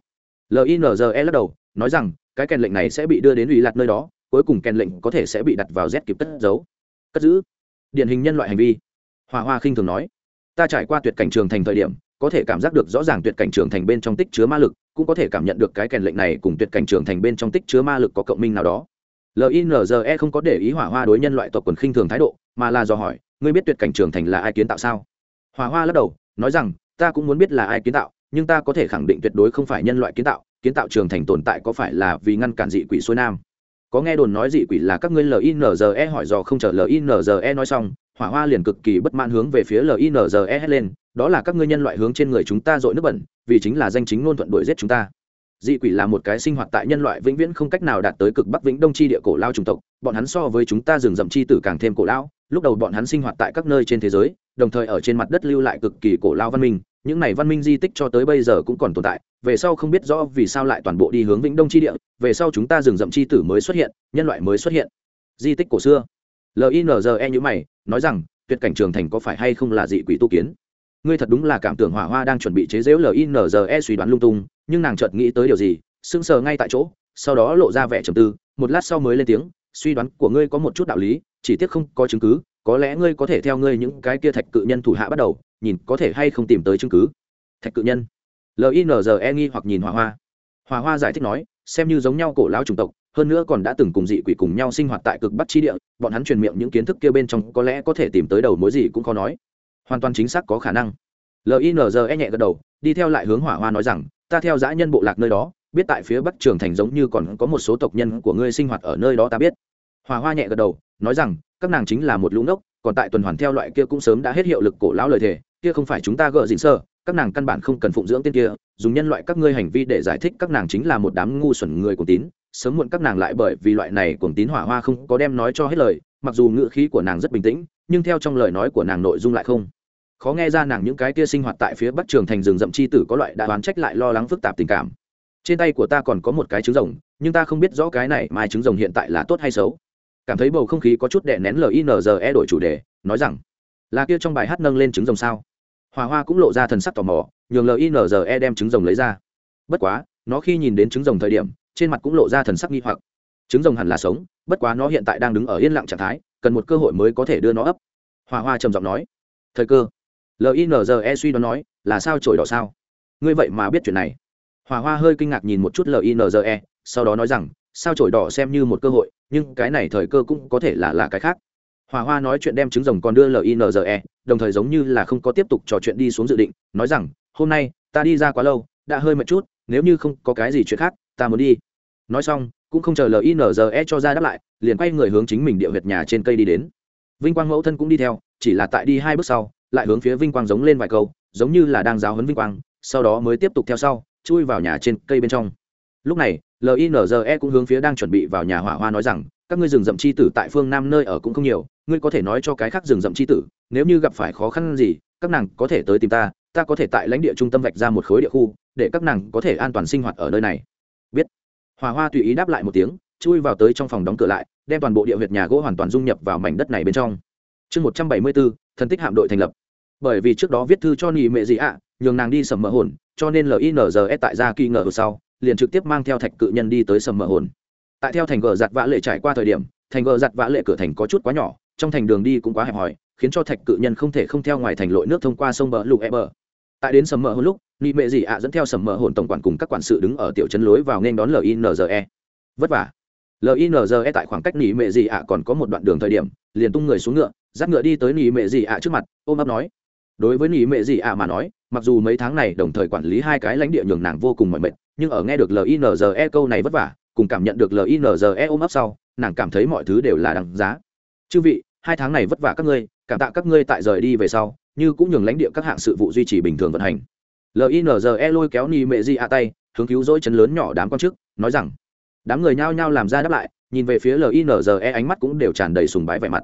A: Linze lắc đầu, nói rằng, cái kèn lệnh này sẽ bị đưa đến ủy lạt nơi đó, cuối cùng kèn lệnh có thể sẽ bị đặt vào z kịp cất giấu. Cất giữ. Điển hình nhân loại hành vi. Hòa hoa khinh thường nói. Ta trải qua tuyệt cảnh trường thành thời điểm, có thể cảm giác được rõ ràng tuyệt cảnh trường thành bên trong tích chứa ma lực, cũng có thể cảm nhận được cái kèn lệnh này cùng tuyệt cảnh trường thành bên trong tích chứa ma lực có cộng minh nào đó linze không có để ý hỏa hoa đối nhân loại tộc quần khinh thường thái độ, mà là dò hỏi, ngươi biết tuyệt cảnh trường thành là ai kiến tạo sao? Hỏa hoa lắc đầu, nói rằng, ta cũng muốn biết là ai kiến tạo, nhưng ta có thể khẳng định tuyệt đối không phải nhân loại kiến tạo kiến tạo trường thành tồn tại có phải là vì ngăn cản dị quỷ xuôi nam? Có nghe đồn nói dị quỷ là các ngươi linze hỏi dò không chờ linze nói xong, hỏa hoa liền cực kỳ bất mãn hướng về phía linze hét lên, đó là các ngươi nhân loại hướng trên người chúng ta dội nước bẩn, vì chính là danh chính ngôn thuận đuổi giết chúng ta dị quỷ là một cái sinh hoạt tại nhân loại vĩnh viễn không cách nào đạt tới cực bắc vĩnh đông chi địa cổ lao chủng tộc, bọn hắn so với chúng ta rừng rậm chi tử càng thêm cổ lao lúc đầu bọn hắn sinh hoạt tại các nơi trên thế giới, đồng thời ở trên mặt đất lưu lại cực kỳ cổ lao văn minh, những này văn minh di tích cho tới bây giờ cũng còn tồn tại, về sau không biết rõ vì sao lại toàn bộ đi hướng vĩnh đông chi địa, về sau chúng ta rừng rậm chi tử mới xuất hiện, nhân loại mới xuất hiện. Di tích cổ xưa. Linze như mày, nói rằng, tuyệt cảnh trường thành có phải hay không là dị quỷ tu kiến? Ngươi thật đúng là cảm tưởng hỏa hoa đang chuẩn bị chế giễu linze suy đoán lung tung nhưng nàng chợt nghĩ tới điều gì, sững sờ ngay tại chỗ, sau đó lộ ra vẻ trầm tư, một lát sau mới lên tiếng, suy đoán của ngươi có một chút đạo lý, chỉ tiếc không có chứng cứ, có lẽ ngươi có thể theo ngươi những cái kia thạch cự nhân thủ hạ bắt đầu, nhìn có thể hay không tìm tới chứng cứ. Thạch cự nhân. Linze nghi hoặc nhìn hỏa hoa. Hỏa hoa giải thích nói, xem như giống nhau cổ lão chủng tộc, hơn nữa còn đã từng cùng dị quỷ cùng nhau sinh hoạt tại cực bắc chi địa, bọn hắn truyền miệng những kiến thức kia bên trong có lẽ có thể tìm tới đầu mối gì cũng khó nói. Hoàn toàn chính xác có khả năng. Linze nhẹ gật đầu, đi theo lại hướng hỏa hoa nói rằng ta theo dã nhân bộ lạc nơi đó, biết tại phía bắc trường thành giống như còn có một số tộc nhân của ngươi sinh hoạt ở nơi đó ta biết. Hòa hoa nhẹ gật đầu, nói rằng, các nàng chính là một lũ ngốc, còn tại tuần hoàn theo loại kia cũng sớm đã hết hiệu lực cổ lão lời thề, kia không phải chúng ta gỡ dịn sơ, các nàng căn bản không cần phụng dưỡng tên kia, dùng nhân loại các ngươi hành vi để giải thích các nàng chính là một đám ngu xuẩn người cuồng tín, sớm muộn các nàng lại bởi vì loại này cuồng tín hỏa hoa không có đem nói cho hết lời, mặc dù ngữ khí của nàng rất bình tĩnh, nhưng theo trong lời nói của nàng nội dung lại không khó nghe ra nàng những cái kia sinh hoạt tại phía bắc trường thành rừng rậm chi tử có loại đã đoán trách lại lo lắng phức tạp tình cảm. Trên tay của ta còn có một cái trứng rồng, nhưng ta không biết rõ cái này mai trứng rồng hiện tại là tốt hay xấu. Cảm thấy bầu không khí có chút đè nén linze đổi chủ đề, nói rằng, là kia trong bài hát nâng lên trứng rồng sao? Hòa hoa cũng lộ ra thần sắc tò mò, nhường linze đem trứng rồng lấy ra. Bất quá, nó khi nhìn đến trứng rồng thời điểm, trên mặt cũng lộ ra thần sắc nghi hoặc. Trứng rồng hẳn là sống, bất quá nó hiện tại đang đứng ở yên lặng trạng thái, cần một cơ hội mới có thể đưa nó ấp. Hòa hoa trầm giọng nói, thời cơ linze suy đoán nói, là sao trổi đỏ sao? Ngươi vậy mà biết chuyện này. Hòa hoa hơi kinh ngạc nhìn một chút linze sau đó nói rằng, sao trổi đỏ xem như một cơ hội, nhưng cái này thời cơ cũng có thể là là cái khác. Hòa hoa nói chuyện đem trứng rồng còn đưa linze đồng thời giống như là không có tiếp tục trò chuyện đi xuống dự định, nói rằng, hôm nay, ta đi ra quá lâu, đã hơi mệt chút, nếu như không có cái gì chuyện khác, ta muốn đi. Nói xong, cũng không chờ linze cho ra đáp lại, liền quay người hướng chính mình địa huyệt nhà trên cây đi đến. Vinh quang mẫu thân cũng đi theo, chỉ là tại đi hai bước sau lại hướng phía vinh quang giống lên vài câu, giống như là đang giáo hấn vinh quang, sau đó mới tiếp tục theo sau, chui vào nhà trên cây bên trong. Lúc này linze cũng hướng phía đang chuẩn bị vào nhà hỏa hoa nói rằng, các ngươi rừng rậm c h i tử tại phương nam nơi ở cũng không nhiều, ngươi có thể nói cho cái khác rừng rậm c h i tử, nếu như gặp phải khó khăn gì, các nàng có thể tới tìm ta ta có thể tại lãnh địa trung tâm vạch ra một khối địa khu, để các nàng có thể an toàn sinh hoạt ở nơi này. Biết. Hỏa hoa tùy ý đáp lại một tiếng, chui vào tới trong phòng đóng cửa lại, đem toàn bộ địa huyệt nhà gỗ hoàn toàn dung nhập vào mảnh đất này bên trong. Chương một trăm bảy mươi bốn thần tích hạm đội thành lập bởi vì trước đó viết thư cho nị mẹ gì ạ, nhường nàng đi sầm mỡ hồn, cho nên linze tại ra kỳ ngờ sau, liền trực tiếp mang theo thạch cự nhân đi tới sầm mỡ hồn. Tại theo thành gờ giặt vã lệ trải qua thời điểm, thành gờ giặt vã lệ cửa thành có chút quá nhỏ, trong thành đường đi cũng quá hẹp hòi, khiến cho thạch cự nhân không thể không theo ngoài thành lội nước thông qua sông bờ lục e bờ. Tại đến sầm mỡ hồn lúc, nị mẹ gì ạ dẫn theo sầm mỡ hồn tổng quản cùng các quản sự đứng ở tiểu trấn lối vào nên đón linze vất vả. Linze tại khoảng cách nị mệ gì ạ còn có một đoạn đường thời điểm, liền tung người xuống ngựa, dắt ngựa đi tới nị mệ gì ạ trước mặt, ôm ấp nói đối với nỉ mệ gì ạ mà nói, mặc dù mấy tháng này đồng thời quản lý hai cái lãnh địa nhường nàng vô cùng mỏi mệt, nhưng ở nghe được linze câu này vất vả, cùng cảm nhận được linze ôm ấp sau, nàng cảm thấy mọi thứ đều là đằng giá. Chư vị, hai tháng này vất vả các ngươi, cảm tạ các ngươi tại rời đi về sau, như cũng nhường lãnh địa các hạng sự vụ duy trì bình thường vận hành. Linze lôi kéo ni mệ di a tay, hướng cứu dỗi chấn lớn nhỏ đám con trước, nói rằng, đám người nhao nhao làm ra đáp lại, nhìn về phía linze ánh mắt cũng đều tràn đầy sùng bái vẻ mặt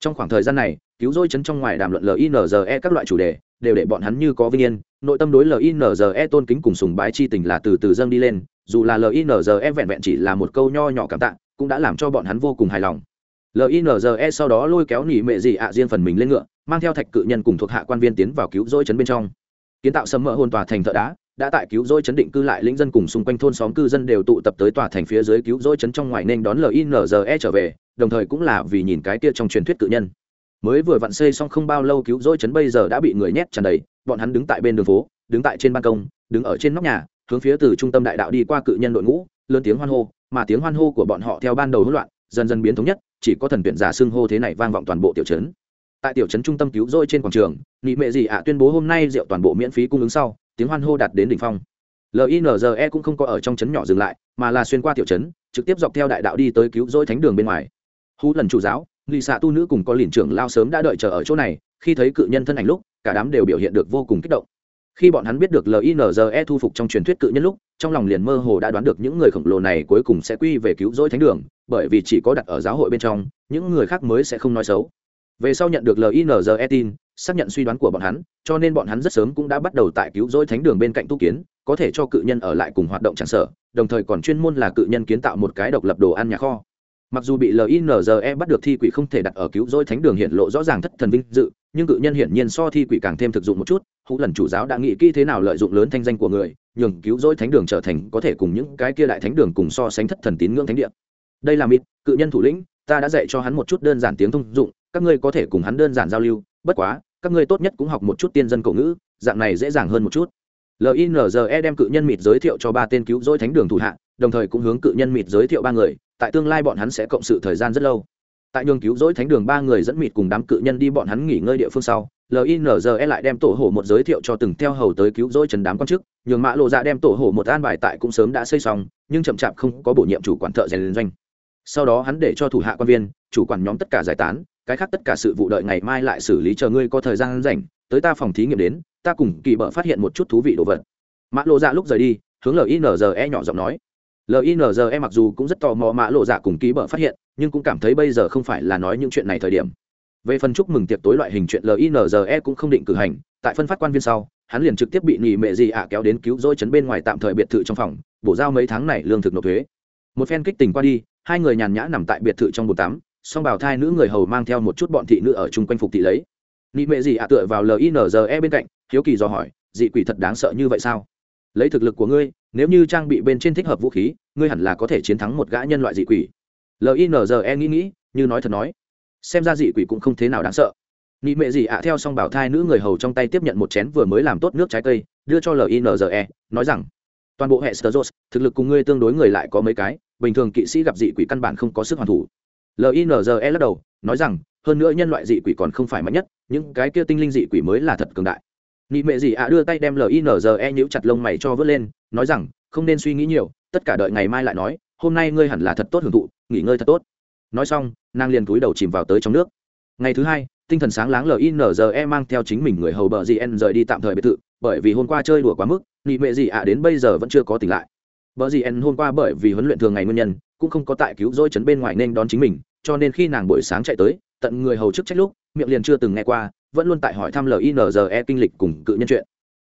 A: trong khoảng thời gian này, cứu rỗi chấn trong ngoài đàm luận linze các loại chủ đề, đều để bọn hắn như có vinh yên. Nội tâm đối linze tôn kính cùng sùng bái chi tình là từ từ dâng đi lên, dù là linze vẹn vẹn chỉ là một câu nho nhỏ cảm tạ, cũng đã làm cho bọn hắn vô cùng hài lòng. Linze sau đó lôi kéo nỉ mệ dị ạ riêng phần mình lên ngựa, mang theo thạch cự nhân cùng thuộc hạ quan viên tiến vào cứu rỗi chấn bên trong. Kiến tạo sầm mỡ hồn tòa thành thợ đá đã tại cứu rỗi chấn định cư lại lĩnh dân cùng xung quanh thôn xóm cư dân đều tụ tập tới tòa thành phía dưới cứu rỗi chấn trong ngoài nên đón linze trở về, đồng thời cũng là vì nhìn cái kia trong truyền thuyết cự nhân. Mới vừa vặn xây xong không bao lâu cứu rỗi chấn bây giờ đã bị người nhét tràn đầy, bọn hắn đứng tại bên đường phố, đứng tại trên ban công, đứng ở trên nóc nhà, hướng phía từ trung tâm đại đạo đi qua cự nhân đội ngũ, lớn tiếng hoan hô, mà tiếng hoan hô của bọn họ theo ban đầu hỗn loạn, dần dần biến thống nhất, chỉ có thần tuyển giả xưng hô thế này vang vọng toàn bộ tiểu trấn. Tại tiểu trấn trung tâm cứu rỗi trên quảng trường nghị mệ gì ạ tuyên bố hôm nay rượu toàn bộ miễn phí cung ứng sau tiếng hoan hô đạt đến đỉnh phong. Linze cũng không có ở trong trấn nhỏ dừng lại, mà là xuyên qua tiểu trấn, trực tiếp dọc theo đại đạo đi tới cứu rỗi thánh đường bên ngoài. Hú lần chủ giáo nghị xạ tu nữ cùng có liền trưởng lao sớm đã đợi chờ ở chỗ này, khi thấy cự nhân thân ảnh lúc, cả đám đều biểu hiện được vô cùng kích động. Khi bọn hắn biết được linze thu phục trong truyền thuyết cự nhân lúc, trong lòng liền mơ hồ đã đoán được những người khổng lồ này cuối cùng sẽ quy về cứu rỗi thánh đường, bởi vì chỉ có đặt ở giáo hội bên trong, những người khác mới sẽ không nói xấu. Về sau nhận được linze tin xác nhận suy đoán của bọn hắn, cho nên bọn hắn rất sớm cũng đã bắt đầu tại cứu rỗi thánh đường bên cạnh tu kiến, có thể cho cự nhân ở lại cùng hoạt động chẳng sở, đồng thời còn chuyên môn là cự nhân kiến tạo một cái độc lập đồ ăn nhà kho. Mặc dù bị linze bắt được thi quỷ không thể đặt ở cứu rỗi thánh đường hiện lộ rõ ràng thất thần vinh dự, nhưng cự nhân hiển nhiên so thi quỷ càng thêm thực dụng một chút hữu lần chủ giáo đã nghĩ kỹ thế nào lợi dụng lớn thanh danh của người, nhường cứu rỗi thánh đường trở thành có thể cùng những cái kia đại thánh đường cùng so sánh thất thần tín ngưỡng thánh địa. Đây là mịt, cự nhân thủ lĩnh, ta đã dạy cho hắn một chút đơn giản tiếng thông dụng, các ngươi có thể cùng hắn đơn giản giao lưu, bất quá các ngươi tốt nhất cũng học một chút tiên dân cổ ngữ, dạng này dễ dàng hơn một chút. Linze đem cự nhân mịt giới thiệu cho ba tên cứu rỗi thánh đường thủ hạ, đồng thời cũng hướng cự nhân mịt giới thiệu ba người, tại tương lai bọn hắn sẽ cộng sự thời gian rất lâu. Tại nhường cứu rỗi thánh đường ba người dẫn mịt cùng đám cự nhân đi bọn hắn nghỉ ngơi địa phương sau linze lại đem tổ hổ một giới thiệu cho từng theo hầu tới cứu rỗi trần đám quan chức, nhường mã lộ dạ đem tổ hổ một an bài tại cũng sớm đã xây xong, nhưng chậm chạp không có bổ nhiệm chủ quản thợ rèn doanh. Sau đó hắn để cho thủ hạ quan viên, chủ quản nhóm tất cả giải tán cái khác tất cả sự vụ đợi ngày mai lại xử lý chờ ngươi có thời gian rảnh, tới ta phòng thí nghiệm đến, ta cùng kỳ bợ phát hiện một chút thú vị đồ vật. Mã lộ dạ lúc rời đi, hướng linze nhỏ giọng nói. Linze mặc dù cũng rất tò mò mã lộ dạ cùng kỳ bợ phát hiện, nhưng cũng cảm thấy bây giờ không phải là nói những chuyện này thời điểm. Về phần chúc mừng tiệc tối loại hình chuyện linze cũng không định cử hành, tại phân phát quan viên sau, hắn liền trực tiếp bị nghỉ mệ gì ạ kéo đến cứu rỗi chấn bên ngoài tạm thời biệt thự trong phòng, bổ giao mấy tháng này lương thực nộp thuế. Một phen kích tình qua đi, hai người nhàn nhã nằm tại biệt thự trong bồn tắm song bảo thai nữ người hầu mang theo một chút bọn thị nữ ở chung quanh phục thị lấy. Nị mệ gì ạ, tựa vào linze bên cạnh, hiếu kỳ dò hỏi, dị quỷ thật đáng sợ như vậy sao? Lấy thực lực của ngươi, nếu như trang bị bên trên thích hợp vũ khí, ngươi hẳn là có thể chiến thắng một gã nhân loại dị quỷ. Linze nghĩ nghĩ, như nói thật nói. Xem ra dị quỷ cũng không thế nào đáng sợ. Nị mệ gì ạ, theo song bảo thai nữ người hầu trong tay tiếp nhận một chén vừa mới làm tốt nước trái cây, đưa cho linze nói rằng, toàn bộ hệ sơ thực lực cùng ngươi tương đối người lại có mấy cái, bình thường kỵ sĩ gặp dị quỷ căn bản không có sức hoàn thủ linze lắc đầu, nói rằng, hơn nữa nhân loại dị quỷ còn không phải mạnh nhất, những cái kia tinh linh dị quỷ mới là thật cường đại. Nị mệ dị ạ đưa tay đem linze nhíu chặt lông mày cho vớt lên, nói rằng, không nên suy nghĩ nhiều, tất cả đợi ngày mai lại nói, hôm nay ngươi hẳn là thật tốt hưởng thụ, nghỉ ngơi thật tốt. Nói xong, nàng liền cúi đầu chìm vào tới trong nước. Ngày thứ hai, tinh thần sáng láng linze mang theo chính mình người hầu bờ gn rời đi tạm thời biệt thự, bởi vì hôm qua chơi đùa quá mức, nị mệ gì ạ đến bây giờ vẫn chưa có tỉnh lại bờ En hôm qua bởi vì huấn luyện thường ngày nguyên nhân, cũng không có tại cứu rỗi chấn bên ngoài nên đón chính mình, cho nên khi nàng buổi sáng chạy tới, tận người hầu chức trách lúc, miệng liền chưa từng nghe qua, vẫn luôn tại hỏi thăm linze kinh lịch cùng cự nhân chuyện.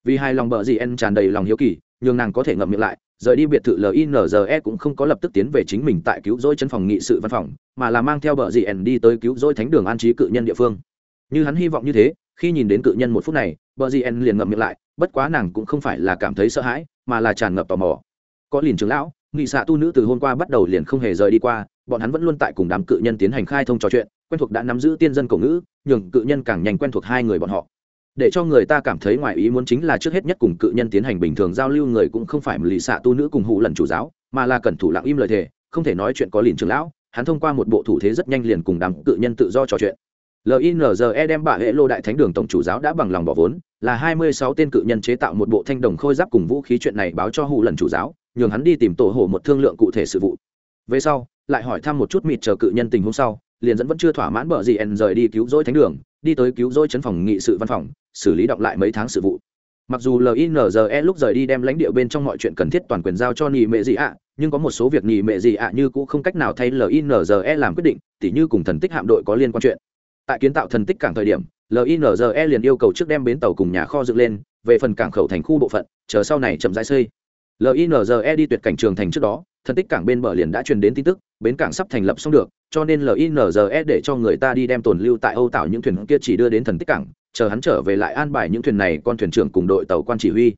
A: Vì hai lòng bờ En tràn đầy lòng hiếu kỳ nhưng nàng có thể ngậm miệng lại, rời đi biệt thự linze cũng không có lập tức tiến về chính mình tại cứu rỗi chân phòng nghị sự văn phòng, mà là mang theo bờ gì En đi tới cứu rỗi thánh đường an trí cự nhân địa phương. Như hắn hy vọng như thế, khi nhìn đến cự nhân một phút này, bờ gì En liền ngậm miệng lại, bất quá nàng cũng không phải là cảm thấy sợ hãi, mà là tràn ngập tò mò có liền trưởng lão, nghị xạ tu nữ từ hôm qua bắt đầu liền không hề rời đi qua, bọn hắn vẫn luôn tại cùng đám cự nhân tiến hành khai thông trò chuyện, quen thuộc đã nắm giữ tiên dân cổ ngữ, nhường cự nhân càng nhanh quen thuộc hai người bọn họ. Để cho người ta cảm thấy ngoài ý muốn chính là trước hết nhất cùng cự nhân tiến hành bình thường giao lưu người cũng không phải lì xạ tu nữ cùng hụ lần chủ giáo, mà là cẩn thủ lặng im lời thề, không thể nói chuyện có liền trưởng lão, hắn thông qua một bộ thủ thế rất nhanh liền cùng đám cự nhân tự do trò chuyện. Linze đem bà hệ lô đại thánh đường tổng chủ giáo đã bằng lòng bỏ vốn, là hai mươi sáu tên cự nhân chế tạo một bộ thanh đồng khôi giáp cùng vũ khí chuyện này báo cho hụ lần chủ giáo nhường hắn đi tìm tổ hồ một thương lượng cụ thể sự vụ. Về sau, lại hỏi thăm một chút mịt chờ cự nhân tình hôm sau, liền dẫn vẫn chưa thỏa mãn bờ gì ẩn rời đi cứu rỗi thánh đường, đi tới cứu rỗi chấn phòng nghị sự văn phòng, xử lý động lại mấy tháng sự vụ. Mặc dù linze lúc rời đi đem lãnh địa bên trong mọi chuyện cần thiết toàn quyền giao cho nhị mệ gì ạ, nhưng có một số việc nhị mệ gì ạ như cũng không cách nào thay linze làm quyết định, tỉ như cùng thần tích hạm đội có liên quan chuyện. Tại kiến tạo thần tích cảng thời điểm linze liền yêu cầu trước đem bến tàu cùng nhà kho dựng lên, về phần cảng khẩu thành khu bộ phận, chờ sau này chậm rãi xây linze đi tuyệt cảnh trường thành trước đó thần tích cảng bên bờ liền đã truyền đến tin tức, bến cảng sắp thành lập xong được, cho nên linze để cho người ta đi đem tồn lưu tại âu tạo những thuyền kia chỉ đưa đến thần tích cảng, chờ hắn trở về lại an bài những thuyền này con thuyền trưởng cùng đội tàu quan chỉ huy.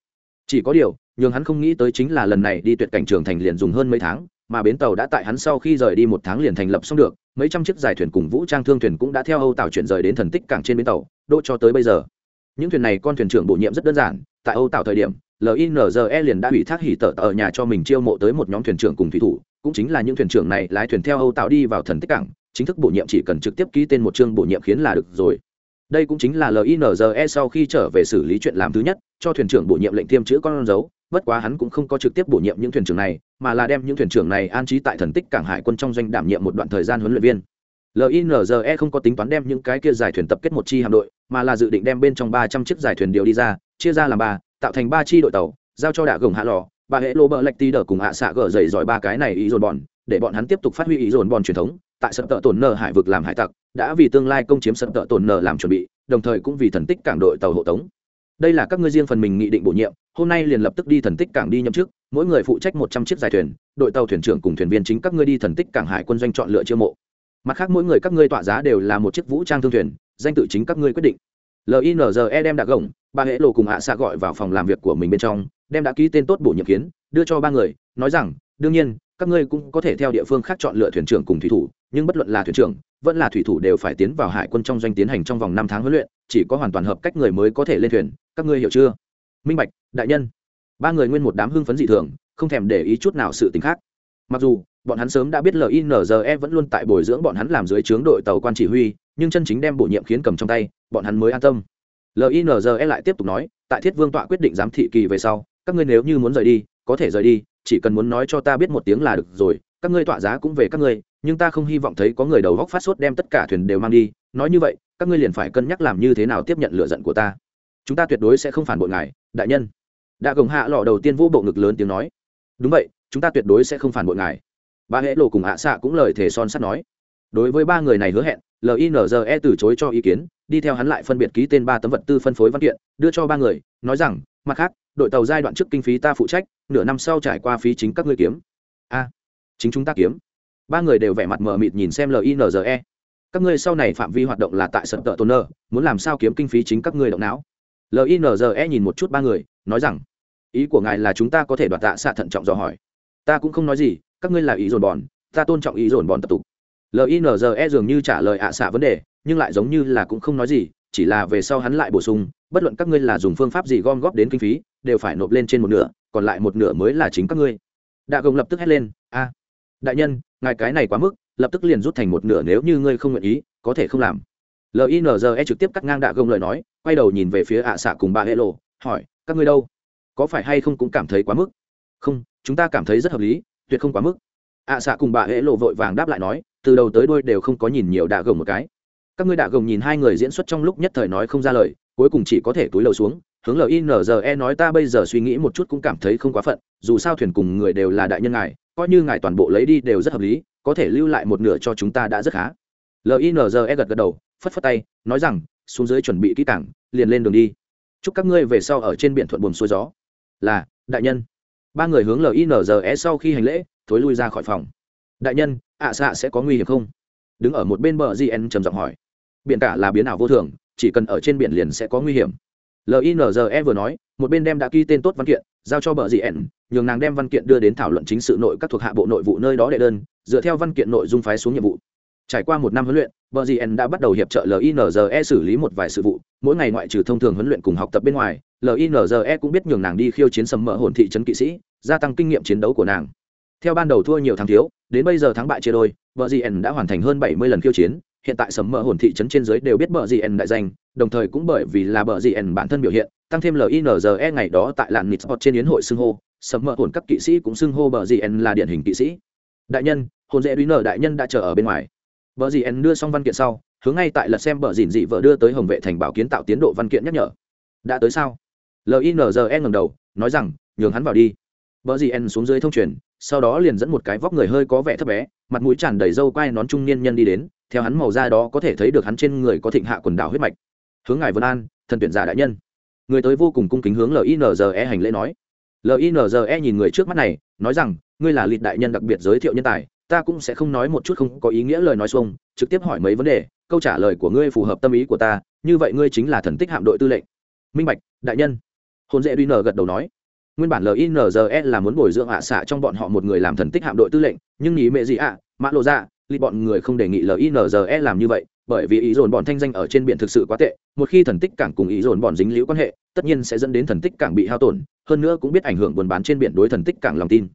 A: Chỉ có điều nhưng hắn không nghĩ tới chính là lần này đi tuyệt cảnh trường thành liền dùng hơn mấy tháng, mà bến tàu đã tại hắn sau khi rời đi một tháng liền thành lập xong được, mấy trăm chiếc dài thuyền cùng vũ trang thương thuyền cũng đã theo âu tàu chuyển rời đến thần tích cảng trên bến tàu đỗ cho tới bây giờ. Những thuyền này con thuyền trưởng bổ nhiệm rất đơn giản, tại âu Tạo thời điểm linze liền đã ủy thác hỉ tở ở nhà cho mình chiêu mộ tới một nhóm thuyền trưởng cùng thủy thủ, cũng chính là những thuyền trưởng này lái thuyền theo âu tạo đi vào thần tích cảng, chính thức bổ nhiệm chỉ cần trực tiếp ký tên một chương bổ nhiệm khiến là được rồi. Đây cũng chính là linze sau khi trở về xử lý chuyện làm thứ nhất, cho thuyền trưởng bổ nhiệm lệnh tiêm chữ con dấu, bất quá hắn cũng không có trực tiếp bổ nhiệm những thuyền trưởng này, mà là đem những thuyền trưởng này an trí tại thần tích cảng hải quân trong doanh đảm nhiệm một đoạn thời gian huấn luyện viên. Linze không có tính toán đem những cái kia giải thuyền tập kết một chi hạm đội, mà là dự định đem bên trong ba trăm chiếc giải thuyền điều đi ra, chia ra làm ba tạo thành ba chi đội tàu, giao cho đạ gồng hạ lò, bà hệ lô bờ lạch tí đờ cùng hạ xạ gờ dày giỏi ba cái này ý dồn bòn để bọn hắn tiếp tục phát huy ý dồn bòn truyền thống, tại sân tợ tổn nờ hải vực làm hải tặc, đã vì tương lai công chiếm sân tợ tổn nờ làm chuẩn bị, đồng thời cũng vì thần tích cảng đội tàu hộ tống. Đây là các ngươi riêng phần mình nghị định bổ nhiệm, hôm nay liền lập tức đi thần tích cảng đi nhậm chức, mỗi người phụ trách một trăm chiếc dài thuyền, đội tàu thuyền trưởng cùng thuyền viên chính các ngươi đi thần tích cảng hải quân doanh chọn lựa chiêu mộ. Mặt khác mỗi người các ngươi tọa giá đều là một chiếc vũ trang thương thuyền, danh tự chính các ngươi quyết định linze đem đạc gồng, ba hệ lộ cùng hạ xạ gọi vào phòng làm việc của mình bên trong, đem đã ký tên tốt bổ nhiệm kiến, đưa cho ba người, nói rằng, đương nhiên, các ngươi cũng có thể theo địa phương khác chọn lựa thuyền trưởng cùng thủy thủ, nhưng bất luận là thuyền trưởng, vẫn là thủy thủ đều phải tiến vào hải quân trong doanh tiến hành trong vòng năm tháng huấn luyện, chỉ có hoàn toàn hợp cách người mới có thể lên thuyền, các ngươi hiểu chưa? Minh bạch, đại nhân. Ba người nguyên một đám hưng phấn dị thường, không thèm để ý chút nào sự t khác. Mặc dù, bọn hắn sớm đã biết linze vẫn luôn tại bồi dưỡng bọn hắn làm dưới trướng đội tàu quan chỉ huy nhưng chân chính đem bổ nhiệm khiến cầm trong tay, bọn hắn mới an tâm. Linze lại tiếp tục nói, tại thiết vương tọa quyết định giám thị kỳ về sau, các ngươi nếu như muốn rời đi, có thể rời đi, chỉ cần muốn nói cho ta biết một tiếng là được rồi, các ngươi tọa giá cũng về các ngươi, nhưng ta không hy vọng thấy có người đầu góc phát sốt đem tất cả thuyền đều mang đi. Nói như vậy, các ngươi liền phải cân nhắc làm như thế nào tiếp nhận lựa giận của ta. Chúng ta tuyệt đối sẽ không phản bội ngài, đại nhân. Đã gồng hạ lọ đầu tiên vũ bộ ngực lớn tiếng nói. Đúng vậy, chúng ta tuyệt đối sẽ không phản bội ngài. Ba hễ lộ cùng hạ xạ cũng lời thề son sắt nói. Đối với ba người này hứa hẹn linze từ chối cho ý kiến, đi theo hắn lại phân biệt ký tên ba tấm vật tư phân phối văn kiện, đưa cho ba người, nói rằng, mặt khác, đội tàu giai đoạn trước kinh phí ta phụ trách, nửa năm sau trải qua phí chính các ngươi kiếm. A, chính chúng ta kiếm. Ba người đều vẻ mặt mờ mịt nhìn xem linze các ngươi sau này phạm vi hoạt động là tại sân tợ tôn nơ, muốn làm sao kiếm kinh phí chính các ngươi động não? Linze nhìn một chút ba người, nói rằng, ý của ngài là chúng ta có thể đoạt tạ xạ thận trọng dò hỏi. Ta cũng không nói gì, các ngươi là ý dồn bòn, ta tôn trọng ý dồn bòn tập tục linze dường như trả lời ạ xạ vấn đề, nhưng lại giống như là cũng không nói gì, chỉ là về sau hắn lại bổ sung, bất luận các ngươi là dùng phương pháp gì gom góp đến kinh phí, đều phải nộp lên trên một nửa, còn lại một nửa mới là chính các ngươi. Đạ gồng lập tức hét lên, a, đại nhân, ngài cái này quá mức, lập tức liền rút thành một nửa nếu như ngươi không nguyện ý, có thể không làm. Linze trực tiếp cắt ngang đạ gồng lời nói, quay đầu nhìn về phía ạ xạ cùng bà hệ lộ hỏi, các ngươi đâu? Có phải hay không cũng cảm thấy quá mức? Không, chúng ta cảm thấy rất hợp lý, tuyệt không quá mức. ạ xạ cùng bà hệ lộ vội vàng đáp lại nói từ đầu tới đuôi đều không có nhìn nhiều đạ gồng một cái. Các ngươi đạ gồng nhìn hai người diễn xuất trong lúc nhất thời nói không ra lời, cuối cùng chỉ có thể túi lầu xuống, hướng linze nói ta bây giờ suy nghĩ một chút cũng cảm thấy không quá phận, dù sao thuyền cùng người đều là đại nhân ngài, coi như ngài toàn bộ lấy đi đều rất hợp lý, có thể lưu lại một nửa cho chúng ta đã rất khá. Linze gật gật đầu, phất phất tay, nói rằng, xuống dưới chuẩn bị kỹ cảng liền lên đường đi. Chúc các ngươi về sau ở trên biển thuận buồm xuôi gió. Là, đại nhân. Ba người hướng linze sau khi hành lễ, thối lui ra khỏi phòng. Đại nhân ạ xạ sẽ có nguy hiểm không? Đứng ở một bên bờ gn trầm giọng hỏi. Biển cả là biến ảo vô thường, chỉ cần ở trên biển liền sẽ có nguy hiểm. Linze vừa nói, một bên đem đã ghi tên tốt văn kiện, giao cho bờ gn nhường nàng đem văn kiện đưa đến thảo luận chính sự nội các thuộc hạ bộ nội vụ nơi đó đệ đơn, dựa theo văn kiện nội dung phái xuống nhiệm vụ. Trải qua một năm huấn luyện, bờ gn đã bắt đầu hiệp trợ linze xử lý một vài sự vụ, mỗi ngày ngoại trừ thông thường huấn luyện cùng học tập bên ngoài linze cũng biết nhường nàng đi khiêu chiến sầm mỡ hồn thị trấn kỵ sĩ, gia tăng kinh nghiệm chiến đấu của nàng theo ban đầu thua nhiều thắng thiếu, đến bây giờ thắng bại chia đôi vợ dì ẩn đã hoàn thành hơn bảy mươi lần khiêu chiến, hiện tại sầm mỡ hồn thị trấn trên dưới đều biết bờ dì ẩn đại danh, đồng thời cũng bởi vì là bờ dì ẩn bản thân biểu hiện, tăng thêm linze ngày đó tại làn nịt sport trên yến hội xưng hô, sầm mỡ hồn các kỵ sĩ cũng xưng hô bờ dì ẩn là điển hình kỵ sĩ. Đại nhân, hồn dễ đuý nở đại nhân đã chờ ở bên ngoài. Bờ dì ẩn đưa xong văn kiện sau, hướng ngay tại lật xem bờ dìn dị vợ đưa tới hồng vệ thành bảo kiến tạo tiến độ văn kiện nhắc nhở. Đã tới sao? Linze ngầm đầu, nói rằng, nhường hắn vào đi. Bờ dì ẩn xuống dưới thông truyền sau đó liền dẫn một cái vóc người hơi có vẻ thấp bé, mặt mũi tràn đầy râu quai nón trung niên nhân đi đến, theo hắn màu da đó có thể thấy được hắn trên người có thịnh hạ quần đảo huyết mạch. Hướng ngài vân an, thần tuyển giả đại nhân. Người tới vô cùng cung kính hướng linze hành lễ nói. Linze nhìn người trước mắt này, nói rằng, ngươi là lịch đại nhân đặc biệt giới thiệu nhân tài, ta cũng sẽ không nói một chút không có ý nghĩa lời nói xuông, trực tiếp hỏi mấy vấn đề, câu trả lời của ngươi phù hợp tâm ý của ta, như vậy ngươi chính là thần tích hạm đội tư lệnh. Minh bạch, đại nhân. Hôn dễ duy nờ gật đầu nói nguyên bản linze là muốn bồi dưỡng ạ xạ trong bọn họ một người làm thần tích hạm đội tư lệnh, nhưng nghĩ mẹ gì ạ, mã lộ ra, lì bọn người không đề nghị linze làm như vậy, bởi vì ý dồn bọn thanh danh ở trên biển thực sự quá tệ, một khi thần tích cảng cùng ý dồn bọn dính liễu quan hệ, tất nhiên sẽ dẫn đến thần tích cảng bị hao tổn, hơn nữa cũng biết ảnh hưởng buôn bán trên biển đối thần tích cảng lòng tin.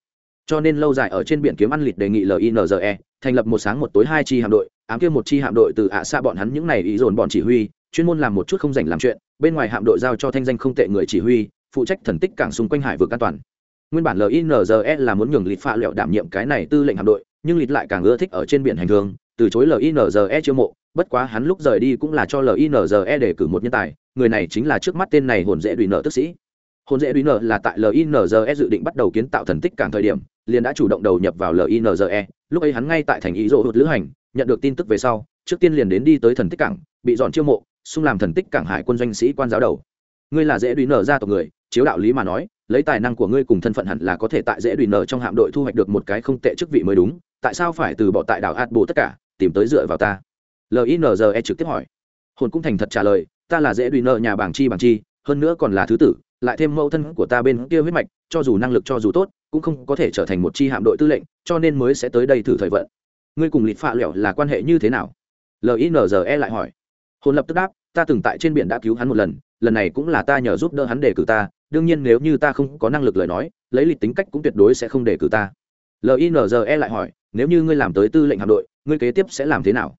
A: Cho nên lâu dài ở trên biển kiếm ăn lịt đề nghị linze thành lập một sáng một tối hai chi hạm đội, ám kia một chi hạm đội từ ạ xa bọn hắn những này ý dồn bọn chỉ huy, chuyên môn làm một chút không dành làm chuyện, bên ngoài hạm đội giao cho thanh danh không tệ người chỉ huy phụ trách thần tích cảng xung quanh hải vực an toàn. Nguyên bản linze là muốn nhường lịt pha lẹo đảm nhiệm cái này tư lệnh hạm đội, nhưng lịt lại càng ưa thích ở trên biển hành hương, từ chối linze chiêu mộ, bất quá hắn lúc rời đi cũng là cho linze để cử một nhân tài, người này chính là trước mắt tên này hồn dễ đùi nợ tức sĩ. Hồn dễ đùi nợ là tại linze dự định bắt đầu kiến tạo thần tích cảng thời điểm, liền đã chủ động đầu nhập vào linze lúc ấy hắn ngay tại thành ý rộ hụt lữ hành, nhận được tin tức về sau, trước tiên liền đến đi tới thần tích cảng, bị dọn chiêu mộ, xung làm thần tích cảng hải quân doanh sĩ quan giáo đầu. Ngươi là dễ đùi nợ ra tộc người chiếu đạo lý mà nói, lấy tài năng của ngươi cùng thân phận hẳn là có thể tại dễ đùi nở trong hạm đội thu hoạch được một cái không tệ chức vị mới đúng, tại sao phải từ bỏ tại đảo ạt bồ tất cả, tìm tới dựa vào ta? Linze trực tiếp hỏi. Hồn cũng thành thật trả lời, ta là dễ đùi nợ nhà bảng chi bảng chi, hơn nữa còn là thứ tử, lại thêm mẫu thân của ta bên kia huyết mạch, cho dù năng lực cho dù tốt, cũng không có thể trở thành một chi hạm đội tư lệnh, cho nên mới sẽ tới đây thử thời vận. Ngươi cùng lịt phạ lẹo là quan hệ như thế nào? Linze lại hỏi. Hồn lập tức đáp, ta từng tại trên biển đã cứu hắn một lần lần này cũng là ta nhờ giúp đỡ hắn đề cử ta đương nhiên nếu như ta không có năng lực lời nói, lấy lịch tính cách cũng tuyệt đối sẽ không để cử ta. Linze lại hỏi, nếu như ngươi làm tới tư lệnh hạm đội, ngươi kế tiếp sẽ làm thế nào?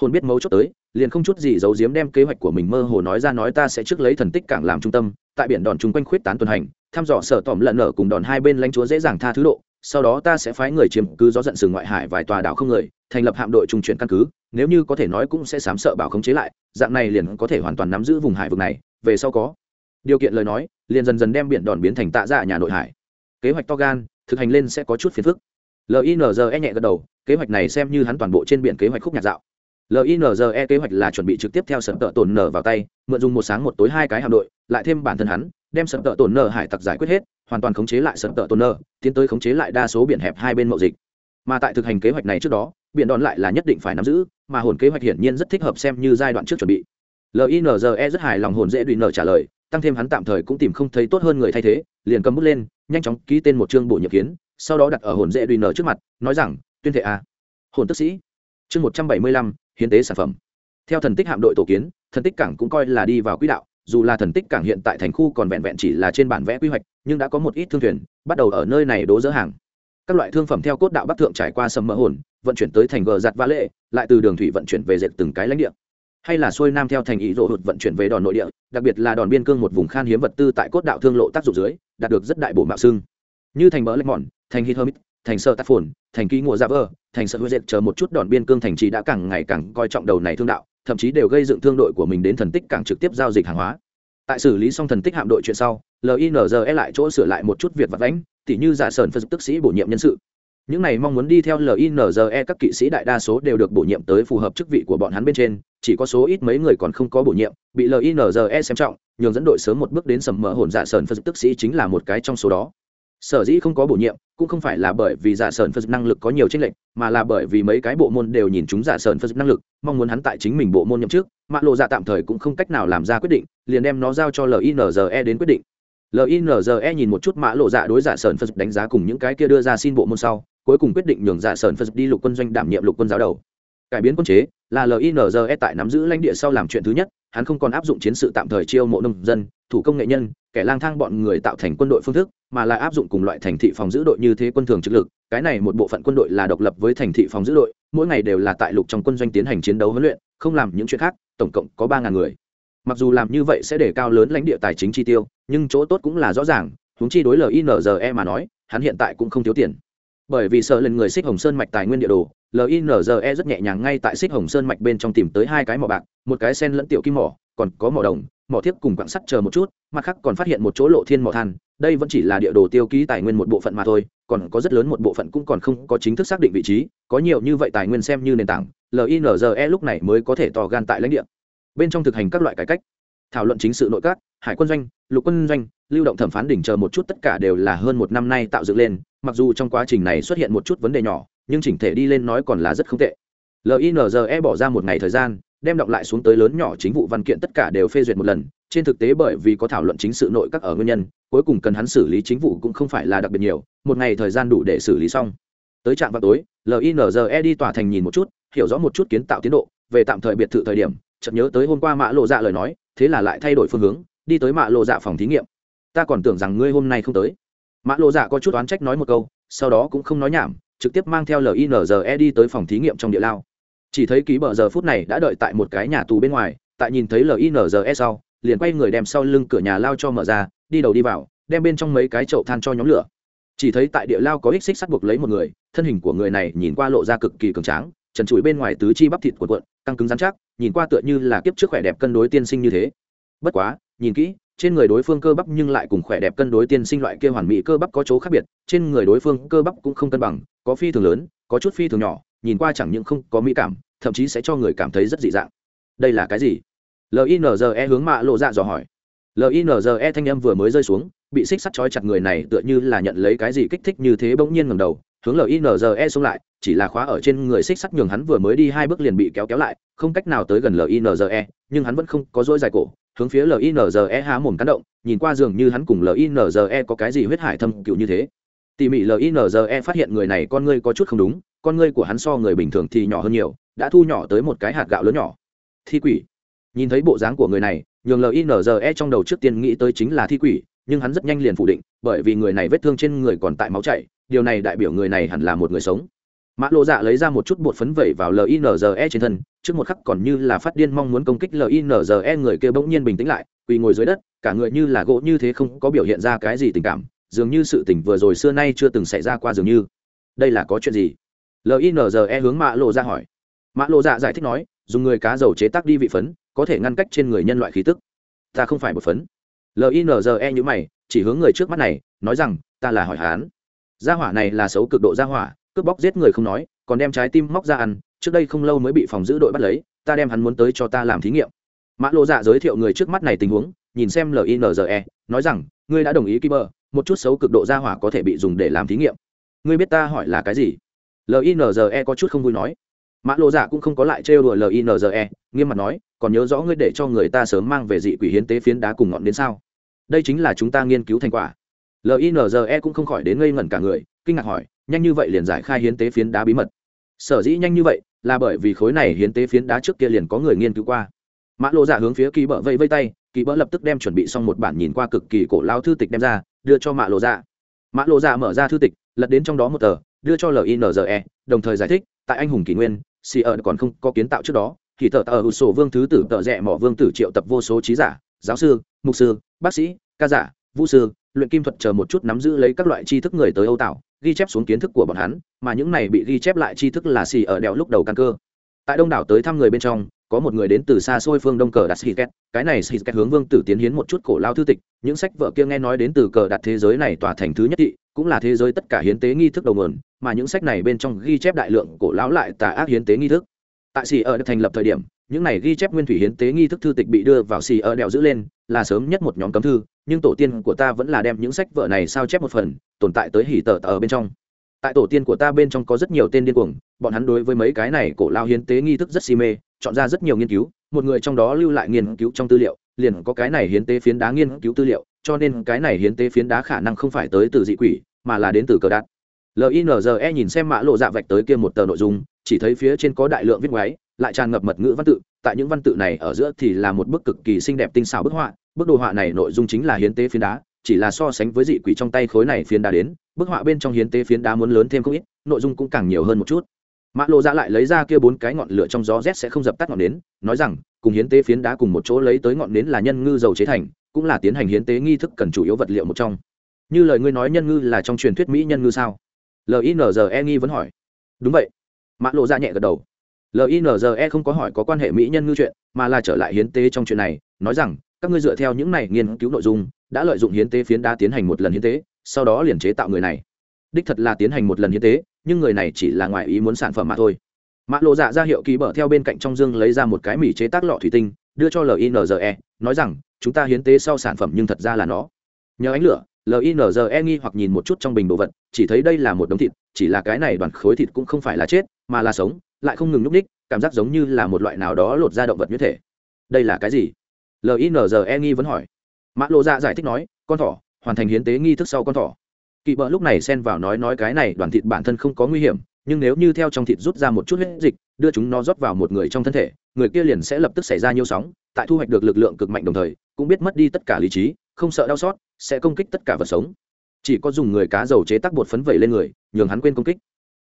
A: Hồn biết mấu chốt tới, liền không chút gì giấu giếm đem kế hoạch của mình mơ hồ nói ra nói ta sẽ trước lấy thần tích cảng làm trung tâm, tại biển đòn chung quanh khuyết tán tuần hành, thăm dò sở tỏm lợn nở cùng đòn hai bên lãnh chúa dễ dàng tha thứ độ, sau đó ta sẽ phái người chiếm cứ gió giận sừng ngoại hải vài tòa đảo không người, thành lập hạm đội trung chuyển căn cứ, nếu như có thể nói cũng sẽ sám sợ bảo khống chế lại, dạng này liền có thể hoàn toàn nắm giữ vùng hải vực này, về sau có điều kiện lời nói, liền dần dần đem biển đòn biến thành tạ dạ nhà nội hải. Kế hoạch to gan, thực hành lên sẽ có chút phiền phức. Linze nhẹ gật đầu, kế hoạch này xem như hắn toàn bộ trên biển kế hoạch khúc nhạc dạo. Linze kế hoạch là chuẩn bị trực tiếp theo sân tợ tổn nở vào tay, mượn dùng một sáng một tối hai cái hạm đội, lại thêm bản thân hắn, đem sân tợ tổn nở hải tặc giải quyết hết, hoàn toàn khống chế lại sân tợ tổn nở, tiến tới khống chế lại đa số biển hẹp hai bên mậu dịch. Mà tại thực hành kế hoạch này trước đó, biển đòn lại là nhất định phải nắm giữ, mà hồn kế hoạch hiển nhiên rất thích hợp xem như giai đoạn trước chuẩn bị linze rất hài lòng hồn dễ đùi nở trả lời, tăng thêm hắn tạm thời cũng tìm không thấy tốt hơn người thay thế, liền cầm bút lên, nhanh chóng ký tên một chương bộ nhiệm kiến, sau đó đặt ở hồn dễ đùi nở trước mặt, nói rằng, tuyên thệ a. À. hồn tức sĩ. Chương một trăm bảy mươi lăm, hiến tế sản phẩm. Theo thần tích hạm đội tổ kiến, thần tích cảng cũng coi là đi vào quỹ đạo, dù là thần tích cảng hiện tại thành khu còn vẹn vẹn chỉ là trên bản vẽ quy hoạch, nhưng đã có một ít thương thuyền, bắt đầu ở nơi này đố dỡ hàng. Các loại thương phẩm theo cốt đạo bắc thượng trải qua sầm mỡ hồn, vận chuyển tới thành gờ giặt va lệ, lại từ đường thủy vận chuyển về dệt từng cái lãnh địa hay là xuôi nam theo thành ý rộ hụt vận chuyển về đòn nội địa đặc biệt là đòn biên cương một vùng khan hiếm vật tư tại cốt đạo thương lộ tác dụng dưới đạt được rất đại bổ mạo xưng. Như thành bờ lệch mòn thành hít hermit thành sơ tác phồn thành ký ngộ giáp vơ thành sợ huệ dệt chờ một chút đòn biên cương thành trì đã càng ngày càng coi trọng đầu này thương đạo thậm chí đều gây dựng thương đội của mình đến thần tích càng trực tiếp giao dịch hàng hóa. Tại xử lý xong thần tích hạm đội chuyện sau linze lại chỗ sửa lại một chút việc vặt lãnh, tỉ như giả sờn phân tức sĩ bổ nhiệm nhân sự những này mong muốn đi theo linze các kỵ sĩ đại đa số đều được bổ nhiệm tới phù hợp chức vị của bọn hắn bên trên, chỉ có số ít mấy người còn không có bổ nhiệm, bị linze xem trọng, nhường dẫn đội sớm một bước đến sầm mỡ hồn dạ sơn phân tức sĩ chính là một cái trong số đó. Sở dĩ không có bổ nhiệm, cũng không phải là bởi vì dạ giả sơn phật năng lực có nhiều tranh lệch, mà là bởi vì mấy cái bộ môn đều nhìn chúng dạ giả sơn phật năng lực, mong muốn hắn tại chính mình bộ môn nhậm chức mạ lộ dạ tạm thời cũng không cách nào làm ra quyết định, liền đem nó giao cho linze đến quyết định. Linze nhìn một chút mã lộ dạ đối dạ giả sơn phật đánh giá cùng những cái kia đưa ra xin bộ môn sau cuối cùng quyết định nhường dạ sơn phật đi lục quân doanh đảm nhiệm lục quân giáo đầu. Cải biến quân chế là linze tại nắm giữ lãnh địa sau làm chuyện thứ nhất, hắn không còn áp dụng chiến sự tạm thời chiêu mộ nông dân, thủ công nghệ nhân, kẻ lang thang bọn người tạo thành quân đội phương thức, mà là áp dụng cùng loại thành thị phòng giữ đội như thế quân thường trực lực, cái này một bộ phận quân đội là độc lập với thành thị phòng giữ đội, mỗi ngày đều là tại lục trong quân doanh tiến hành chiến đấu huấn luyện, không làm những chuyện khác, tổng cộng có ba ngàn người. Mặc dù làm như vậy sẽ để cao lớn lãnh địa tài chính chi tiêu, nhưng chỗ tốt cũng là rõ ràng húng chi đối linze mà nói, hắn hiện tại cũng không thiếu tiền bởi vì sợ lần người xích hồng sơn mạch tài nguyên địa đồ linze rất nhẹ nhàng ngay tại xích hồng sơn mạch bên trong tìm tới hai cái mỏ bạc, một cái sen lẫn tiểu kim mỏ, còn có mỏ đồng, mỏ thiếp cùng quạng sắt chờ một chút, mặt khác còn phát hiện một chỗ lộ thiên mỏ than, đây vẫn chỉ là địa đồ tiêu ký tài nguyên một bộ phận mà thôi, còn có rất lớn một bộ phận cũng còn không có chính thức xác định vị trí, có nhiều như vậy tài nguyên xem như nền tảng linze lúc này mới có thể tò gan tại lãnh địa. Bên trong thực hành các loại cải cách, thảo luận chính sự nội các hải quân doanh, lục quân doanh, lưu động thẩm phán đỉnh chờ một chút tất cả đều là hơn một năm nay tạo dựng lên, mặc dù trong quá trình này xuất hiện một chút vấn đề nhỏ, nhưng chỉnh thể đi lên nói còn là rất không tệ. Linze bỏ ra một ngày thời gian, đem đọc lại xuống tới lớn nhỏ chính vụ văn kiện tất cả đều phê duyệt một lần, trên thực tế bởi vì có thảo luận chính sự nội các ở nguyên nhân, cuối cùng cần hắn xử lý chính vụ cũng không phải là đặc biệt nhiều, một ngày thời gian đủ để xử lý xong. Tới trạm vào tối linze đi tòa thành nhìn một chút, hiểu rõ một chút kiến tạo tiến độ, về tạm thời biệt thự thời điểm, chợt nhớ tới hôm qua mã lộ dạ lời nói, thế là lại thay đổi phương hướng đi tới mạ lộ dạ phòng thí nghiệm. Ta còn tưởng rằng ngươi hôm nay không tới. Mạ lộ dạ có chút oán trách nói một câu, sau đó cũng không nói nhảm, trực tiếp mang theo linze đi tới phòng thí nghiệm trong địa lao. Chỉ thấy ký bờ giờ phút này đã đợi tại một cái nhà tù bên ngoài, tại nhìn thấy linze sau, liền quay người đem sau lưng cửa nhà lao cho mở ra, đi đầu đi vào, đem bên trong mấy cái chậu than cho nhóm lửa. Chỉ thấy tại địa lao có ích xích sắt buộc lấy một người, thân hình của người này nhìn qua lộ ra cực kỳ cường tráng, trần trụi bên ngoài tứ chi bắp thịt của cuộn, căng cứng rắn chắc, nhìn qua tựa như là kiếp trước khỏe đẹp cân đối tiên sinh như thế. Bất quá nhìn kỹ, trên người đối phương cơ bắp nhưng lại cùng khỏe đẹp cân đối tiên sinh loại kia hoàn mỹ cơ bắp có chỗ khác biệt, trên người đối phương cơ bắp cũng không cân bằng, có phi thường lớn, có chút phi thường nhỏ, nhìn qua chẳng những không có mỹ cảm, thậm chí sẽ cho người cảm thấy rất dị dạng. Đây là cái gì? Linze hướng mạ lộ dạ dò hỏi. Linze thanh âm vừa mới rơi xuống bị xích sắt trói chặt người này tựa như là nhận lấy cái gì kích thích như thế bỗng nhiên ngầm đầu, hướng linze xông lại, chỉ là khóa ở trên người xích sắt nhường hắn vừa mới đi hai bước liền bị kéo kéo lại, không cách nào tới gần linze nhưng hắn vẫn không có dỗi dài cổ, hướng phía linze há mồm cắn động, nhìn qua dường như hắn cùng linze có cái gì huyết hải thâm cựu như thế. Tỉ mỉ linze phát hiện người này con ngươi có chút không đúng, con ngươi của hắn so người bình thường thì nhỏ hơn nhiều, đã thu nhỏ tới một cái hạt gạo lớn nhỏ. Thi quỷ. Nhìn thấy bộ dáng của người này, nhường linze trong đầu trước tiên nghĩ tới chính là thi quỷ nhưng hắn rất nhanh liền phủ định, bởi vì người này vết thương trên người còn tại máu chảy, điều này đại biểu người này hẳn là một người sống. Mã lộ dạ lấy ra một chút bột phấn vẩy vào linze trên thân, trước một khắc còn như là phát điên mong muốn công kích linze người kia bỗng nhiên bình tĩnh lại, quỳ ngồi dưới đất, cả người như là gỗ như thế không có biểu hiện ra cái gì tình cảm, dường như sự tình vừa rồi xưa nay chưa từng xảy ra qua dường như. Đây là có chuyện gì? Linze hướng mã lộ ra dạ hỏi. Mã lộ dạ giải thích nói, dùng người cá dầu chế tác đi vị phấn, có thể ngăn cách trên người nhân loại khí tức. Ta không phải một phấn linze như mày, chỉ hướng người trước mắt này, nói rằng, ta là hỏi hán. Gia hỏa này là xấu cực độ gia hỏa, cướp bóc giết người không nói, còn đem trái tim móc ra ăn, trước đây không lâu mới bị phòng giữ đội bắt lấy, ta đem hắn muốn tới cho ta làm thí nghiệm. Mã lộ dạ giới thiệu người trước mắt này tình huống, nhìn xem linze nói rằng, ngươi đã đồng ý kiber, một chút xấu cực độ gia hỏa có thể bị dùng để làm thí nghiệm. Ngươi biết ta hỏi là cái gì? Linze có chút không vui nói. Mã lộ dạ cũng không có lại trêu đùa linze nghiêm mặt nói, còn nhớ rõ ngươi để cho người ta sớm mang về dị quỷ hiến tế phiến đá cùng ngọn đến sao? Đây chính là chúng ta nghiên cứu thành quả. Linze cũng không khỏi đến ngây ngẩn cả người, kinh ngạc hỏi, nhanh như vậy liền giải khai hiến tế phiến đá bí mật? Sở dĩ nhanh như vậy là bởi vì khối này hiến tế phiến đá trước kia liền có người nghiên cứu qua. Mã lộ dạ hướng phía kỳ bợ vây vây tay kỳ bợ lập tức đem chuẩn bị xong một bản nhìn qua cực kỳ cổ lao thư tịch đem ra, đưa cho mã lộ dạ. Mã lộ dạ mở ra thư tịch, lật đến trong đó một tờ, đưa cho linze đồng thời giải thích, tại anh hùng kỷ nguyên xì ở còn không có kiến tạo trước đó, thì tờ tờ sổ vương thứ tử tờ rẽ mỏ vương tử triệu tập vô số trí giả, giáo sư, mục sư bác sĩ, ca giả, vũ sư, luyện kim thuật chờ một chút nắm giữ lấy các loại tri thức người tới âu tạo ghi chép xuống kiến thức của bọn hắn, mà những này bị ghi chép lại tri thức là xì ở đèo lúc đầu căn cơ. Tại đông đảo tới thăm người bên trong, có một người đến từ xa xôi phương đông cờ đặt xì két cái này xì két hướng vương tử tiến hiến một chút cổ lao thư tịch, những sách vợ kia nghe nói đến từ cờ đặt thế giới này tỏa thành thứ nhất thị, cũng là thế giới tất cả hiến tế nghi thức đầu nguồn, mà những sách này bên trong ghi chép đại lượng cổ lão lại tà ác hiến tế nghi thức. Tại xì ở được thành lập thời điểm những này ghi chép nguyên thủy hiến tế nghi thức thư tịch bị đưa vào xì ở đèo giữ lên, là sớm nhất một nhóm cấm thư, nhưng tổ tiên của ta vẫn là đem những sách vợ này sao chép một phần, tồn tại tới hỉ tờ tờ bên trong. Tại tổ tiên của ta bên trong có rất nhiều tên điên cuồng, bọn hắn đối với mấy cái này cổ lao hiến tế nghi thức rất si mê, chọn ra rất nhiều nghiên cứu, một người trong đó lưu lại nghiên cứu trong tư liệu, liền có cái này hiến tế phiến đá nghiên cứu tư liệu, cho nên cái này hiến tế phiến đá khả năng không phải tới từ dị quỷ, mà là đến từ cờ đạn. Linze nhìn xem mã lộ dạ vạch tới kia một tờ nội dung, chỉ thấy phía trên có đại lượng viết ngoáy lại tràn ngập mật ngữ văn tự, tại những văn tự này ở giữa thì là một bức cực kỳ xinh đẹp tinh xảo bức họa, bức đồ họa này nội dung chính là hiến tế phiến đá, chỉ là so sánh với dị quỷ trong tay khối này phiến đá đến, bức họa bên trong hiến tế phiến đá muốn lớn thêm không ít, nội dung cũng càng nhiều hơn một chút. Mã lộ ra dạ lại lấy ra kia bốn cái ngọn lửa trong gió rét sẽ không dập tắt ngọn nến, nói rằng, cùng hiến tế phiến đá cùng một chỗ lấy tới ngọn nến là nhân ngư dầu chế thành, cũng là tiến hành hiến tế nghi thức cần chủ yếu vật liệu một trong. Như lời ngươi nói nhân ngư là trong truyền thuyết mỹ nhân ngư sao? Linze nghi vẫn hỏi. Đúng vậy. Mã lộ ra dạ nhẹ gật đầu linze không có hỏi có quan hệ mỹ nhân ngư chuyện, mà là trở lại hiến tế trong chuyện này, nói rằng, các ngươi dựa theo những này nghiên cứu nội dung, đã lợi dụng hiến tế phiến đá tiến hành một lần hiến tế, sau đó liền chế tạo người này. Đích thật là tiến hành một lần hiến tế, nhưng người này chỉ là ngoài ý muốn sản phẩm mà thôi. Mã lộ dạ ra hiệu ký bở theo bên cạnh trong dương lấy ra một cái mỉ chế tác lọ thủy tinh, đưa cho linze nói rằng, chúng ta hiến tế sau sản phẩm nhưng thật ra là nó. Nhờ ánh lửa linze nghi hoặc nhìn một chút trong bình đồ vật, chỉ thấy đây là một đống thịt, chỉ là cái này đoàn khối thịt cũng không phải là chết, mà là sống, lại không ngừng nhúc ních cảm giác giống như là một loại nào đó lột ra động vật như thể. Đây là cái gì? Linze nghi vẫn hỏi. Mã lộ ra dạ giải thích nói, con thỏ, hoàn thành hiến tế nghi thức sau con thỏ. Kỵ bợ lúc này xen vào nói nói cái này đoàn thịt bản thân không có nguy hiểm, nhưng nếu như theo trong thịt rút ra một chút huyết dịch, đưa chúng nó rót vào một người trong thân thể, người kia liền sẽ lập tức xảy ra nhiều sóng, tại thu hoạch được lực lượng cực mạnh đồng thời, cũng biết mất đi tất cả lý trí, không sợ đau xót sẽ công kích tất cả vật sống. Chỉ có dùng người cá dầu chế tác bột phấn vẩy lên người, nhường hắn quên công kích.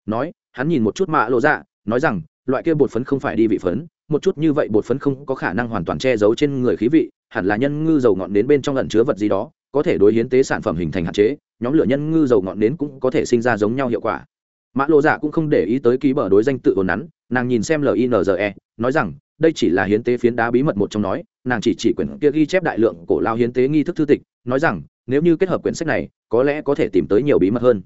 A: Nói, hắn nhìn một chút mạ lộ dạ nói rằng, loại kia bột phấn không phải đi vị phấn, một chút như vậy bột phấn không có khả năng hoàn toàn che giấu trên người khí vị, hẳn là nhân ngư dầu ngọn đến bên trong lẩn chứa vật gì đó, có thể đối hiến tế sản phẩm hình thành hạn chế, nhóm lửa nhân ngư dầu ngọn nến cũng có thể sinh ra giống nhau hiệu quả. Mã lộ dạ cũng không để ý tới ký bờ đối danh tự ồn nắn nàng nhìn xem linze nói rằng, đây chỉ là hiến tế phiến đá bí mật một trong nói, nàng chỉ chỉ quyển kia ghi chép đại lượng cổ lao hiến tế nghi thức thư tịch nói rằng, nếu như kết hợp quyển sách này, có lẽ có thể tìm tới nhiều bí mật hơn.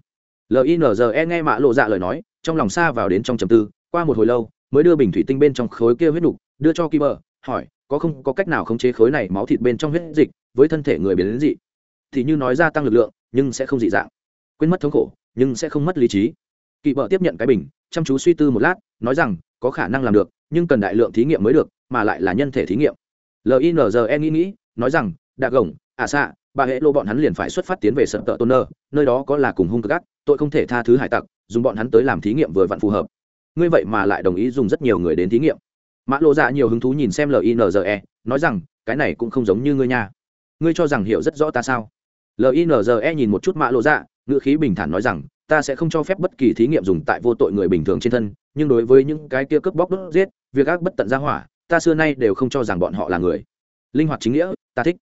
A: Linze nghe mạ lộ dạ lời nói, trong lòng xa vào đến trong trầm tư, qua một hồi lâu, mới đưa bình thủy tinh bên trong khối kia huyết đục đưa cho ký bờ hỏi, có không, có cách nào khống chế khối này máu thịt bên trong huyết dịch với thân thể người biến đến dị? Thì như nói ra tăng lực lượng, nhưng sẽ không dị dạng. Quên mất thống khổ, nhưng sẽ không mất lý trí. Kỳ vợ tiếp nhận cái bình, chăm chú suy tư một lát, nói rằng, có khả năng làm được, nhưng cần đại lượng thí nghiệm mới được, mà lại là nhân thể thí nghiệm. Linze nghĩ nghĩ, nói rằng, đạ gồng à xạ bà hệ lô bọn hắn liền phải xuất phát tiến về sân tợ tôn nơ nơi đó có là cùng hung cực ác, tội không thể tha thứ hải tặc dùng bọn hắn tới làm thí nghiệm vừa vặn phù hợp. Ngươi vậy mà lại đồng ý dùng rất nhiều người đến thí nghiệm. Mã lộ dạ nhiều hứng thú nhìn xem linze nói rằng cái này cũng không giống như ngươi nha. Ngươi cho rằng hiểu rất rõ ta sao? Linze nhìn một chút mã lộ dạ ngữ khí bình thản nói rằng ta sẽ không cho phép bất kỳ thí nghiệm dùng tại vô tội người bình thường trên thân nhưng đối với những cái kia cướp bóc đốt giết việc ác bất tận ra hỏa ta xưa nay đều không cho rằng bọn họ là người. Linh hoạt chính nghĩa ta thích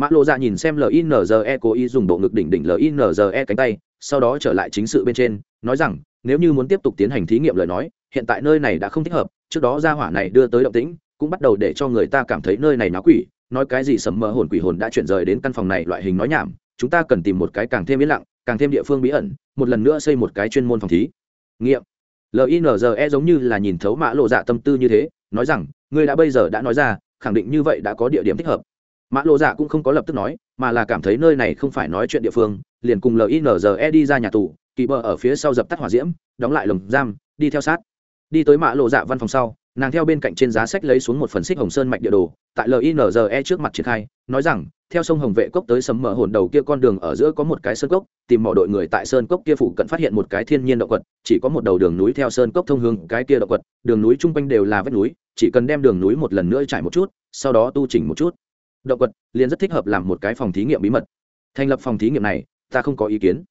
A: mã lộ dạ nhìn xem linze cố ý dùng bộ ngực đỉnh đỉnh linze cánh tay, sau đó trở lại chính sự bên trên, nói rằng, nếu như muốn tiếp tục tiến hành thí nghiệm lời nói, hiện tại nơi này đã không thích hợp, trước đó ra hỏa này đưa tới động tĩnh, cũng bắt đầu để cho người ta cảm thấy nơi này náo quỷ, nói cái gì sầm mơ hồn quỷ hồn đã chuyển rời đến căn phòng này loại hình nói nhảm, chúng ta cần tìm một cái càng thêm yên lặng, càng thêm địa phương bí ẩn, một lần nữa xây một cái chuyên môn phòng thí. Nghiệm. Linze giống như là nhìn thấu mã lộ dạ tâm tư như thế, nói rằng, ngươi đã bây giờ đã nói ra, khẳng định như vậy đã có địa điểm thích hợp mã lộ dạ cũng không có lập tức nói, mà là cảm thấy nơi này không phải nói chuyện địa phương, liền cùng linze đi ra nhà tù, kỳ bờ ở phía sau dập tắt hỏa diễm, đóng lại lồng giam, đi theo sát. Đi tới mã lộ dạ văn phòng sau, nàng theo bên cạnh trên giá sách lấy xuống một phần xích hồng sơn mạch địa đồ, tại linze trước mặt triển khai, nói rằng, theo sông hồng vệ cốc tới sấm mở hồn đầu kia con đường ở giữa có một cái sơn cốc, tìm mọi đội người tại sơn cốc kia phụ cận phát hiện một cái thiên nhiên động quật, chỉ có một đầu đường núi theo sơn cốc thông hướng, cái kia động quật, đường núi chung quanh đều là vách núi, chỉ cần đem đường núi một lần nữa trải một chút, sau đó tu chỉnh một chút động quật, liền rất thích hợp làm một cái phòng thí nghiệm bí mật. Thành lập phòng thí nghiệm này, ta không có ý kiến.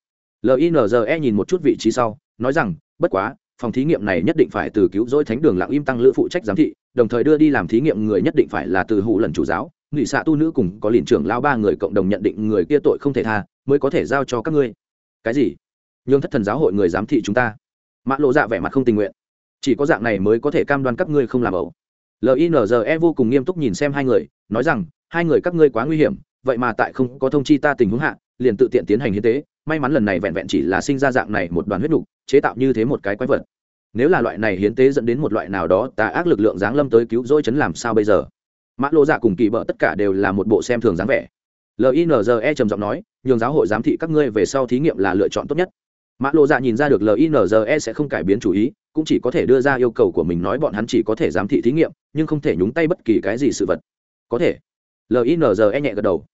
A: Linze nhìn một chút vị trí sau, nói rằng, bất quá, phòng thí nghiệm này nhất định phải từ cứu rỗi thánh đường lặng im tăng lữ phụ trách giám thị, đồng thời đưa đi làm thí nghiệm người nhất định phải là từ hụ lần chủ giáo. Nghị xạ tu nữ cùng có liền trưởng lao ba người cộng đồng nhận định người kia tội không thể tha, mới có thể giao cho các ngươi. Cái gì? Nhường thất thần giáo hội người giám thị chúng ta? Mã lộ dạ vẻ mặt không tình nguyện. Chỉ có dạng này mới có thể cam đoan các ngươi không làm ẩu. Linze vô cùng nghiêm túc nhìn xem hai người, nói rằng hai người các ngươi quá nguy hiểm, vậy mà tại không có thông chi ta tình huống hạ, liền tự tiện tiến hành hiến tế. May mắn lần này vẹn vẹn chỉ là sinh ra dạng này một đoàn huyết đục, chế tạo như thế một cái quái vật. Nếu là loại này hiến tế dẫn đến một loại nào đó tà ác lực lượng giáng lâm tới cứu rỗi chấn làm sao bây giờ? Mã lộ dạ cùng kỳ bợ tất cả đều là một bộ xem thường dáng vẻ. Linze trầm giọng nói, nhường giáo hội giám thị các ngươi về sau thí nghiệm là lựa chọn tốt nhất. Mã lộ dạ nhìn ra được linze sẽ không cải biến chủ ý, cũng chỉ có thể đưa ra yêu cầu của mình nói bọn hắn chỉ có thể giám thị thí nghiệm, nhưng không thể nhúng tay bất kỳ cái gì sự vật. Có thể linze nhẹ gật đầu.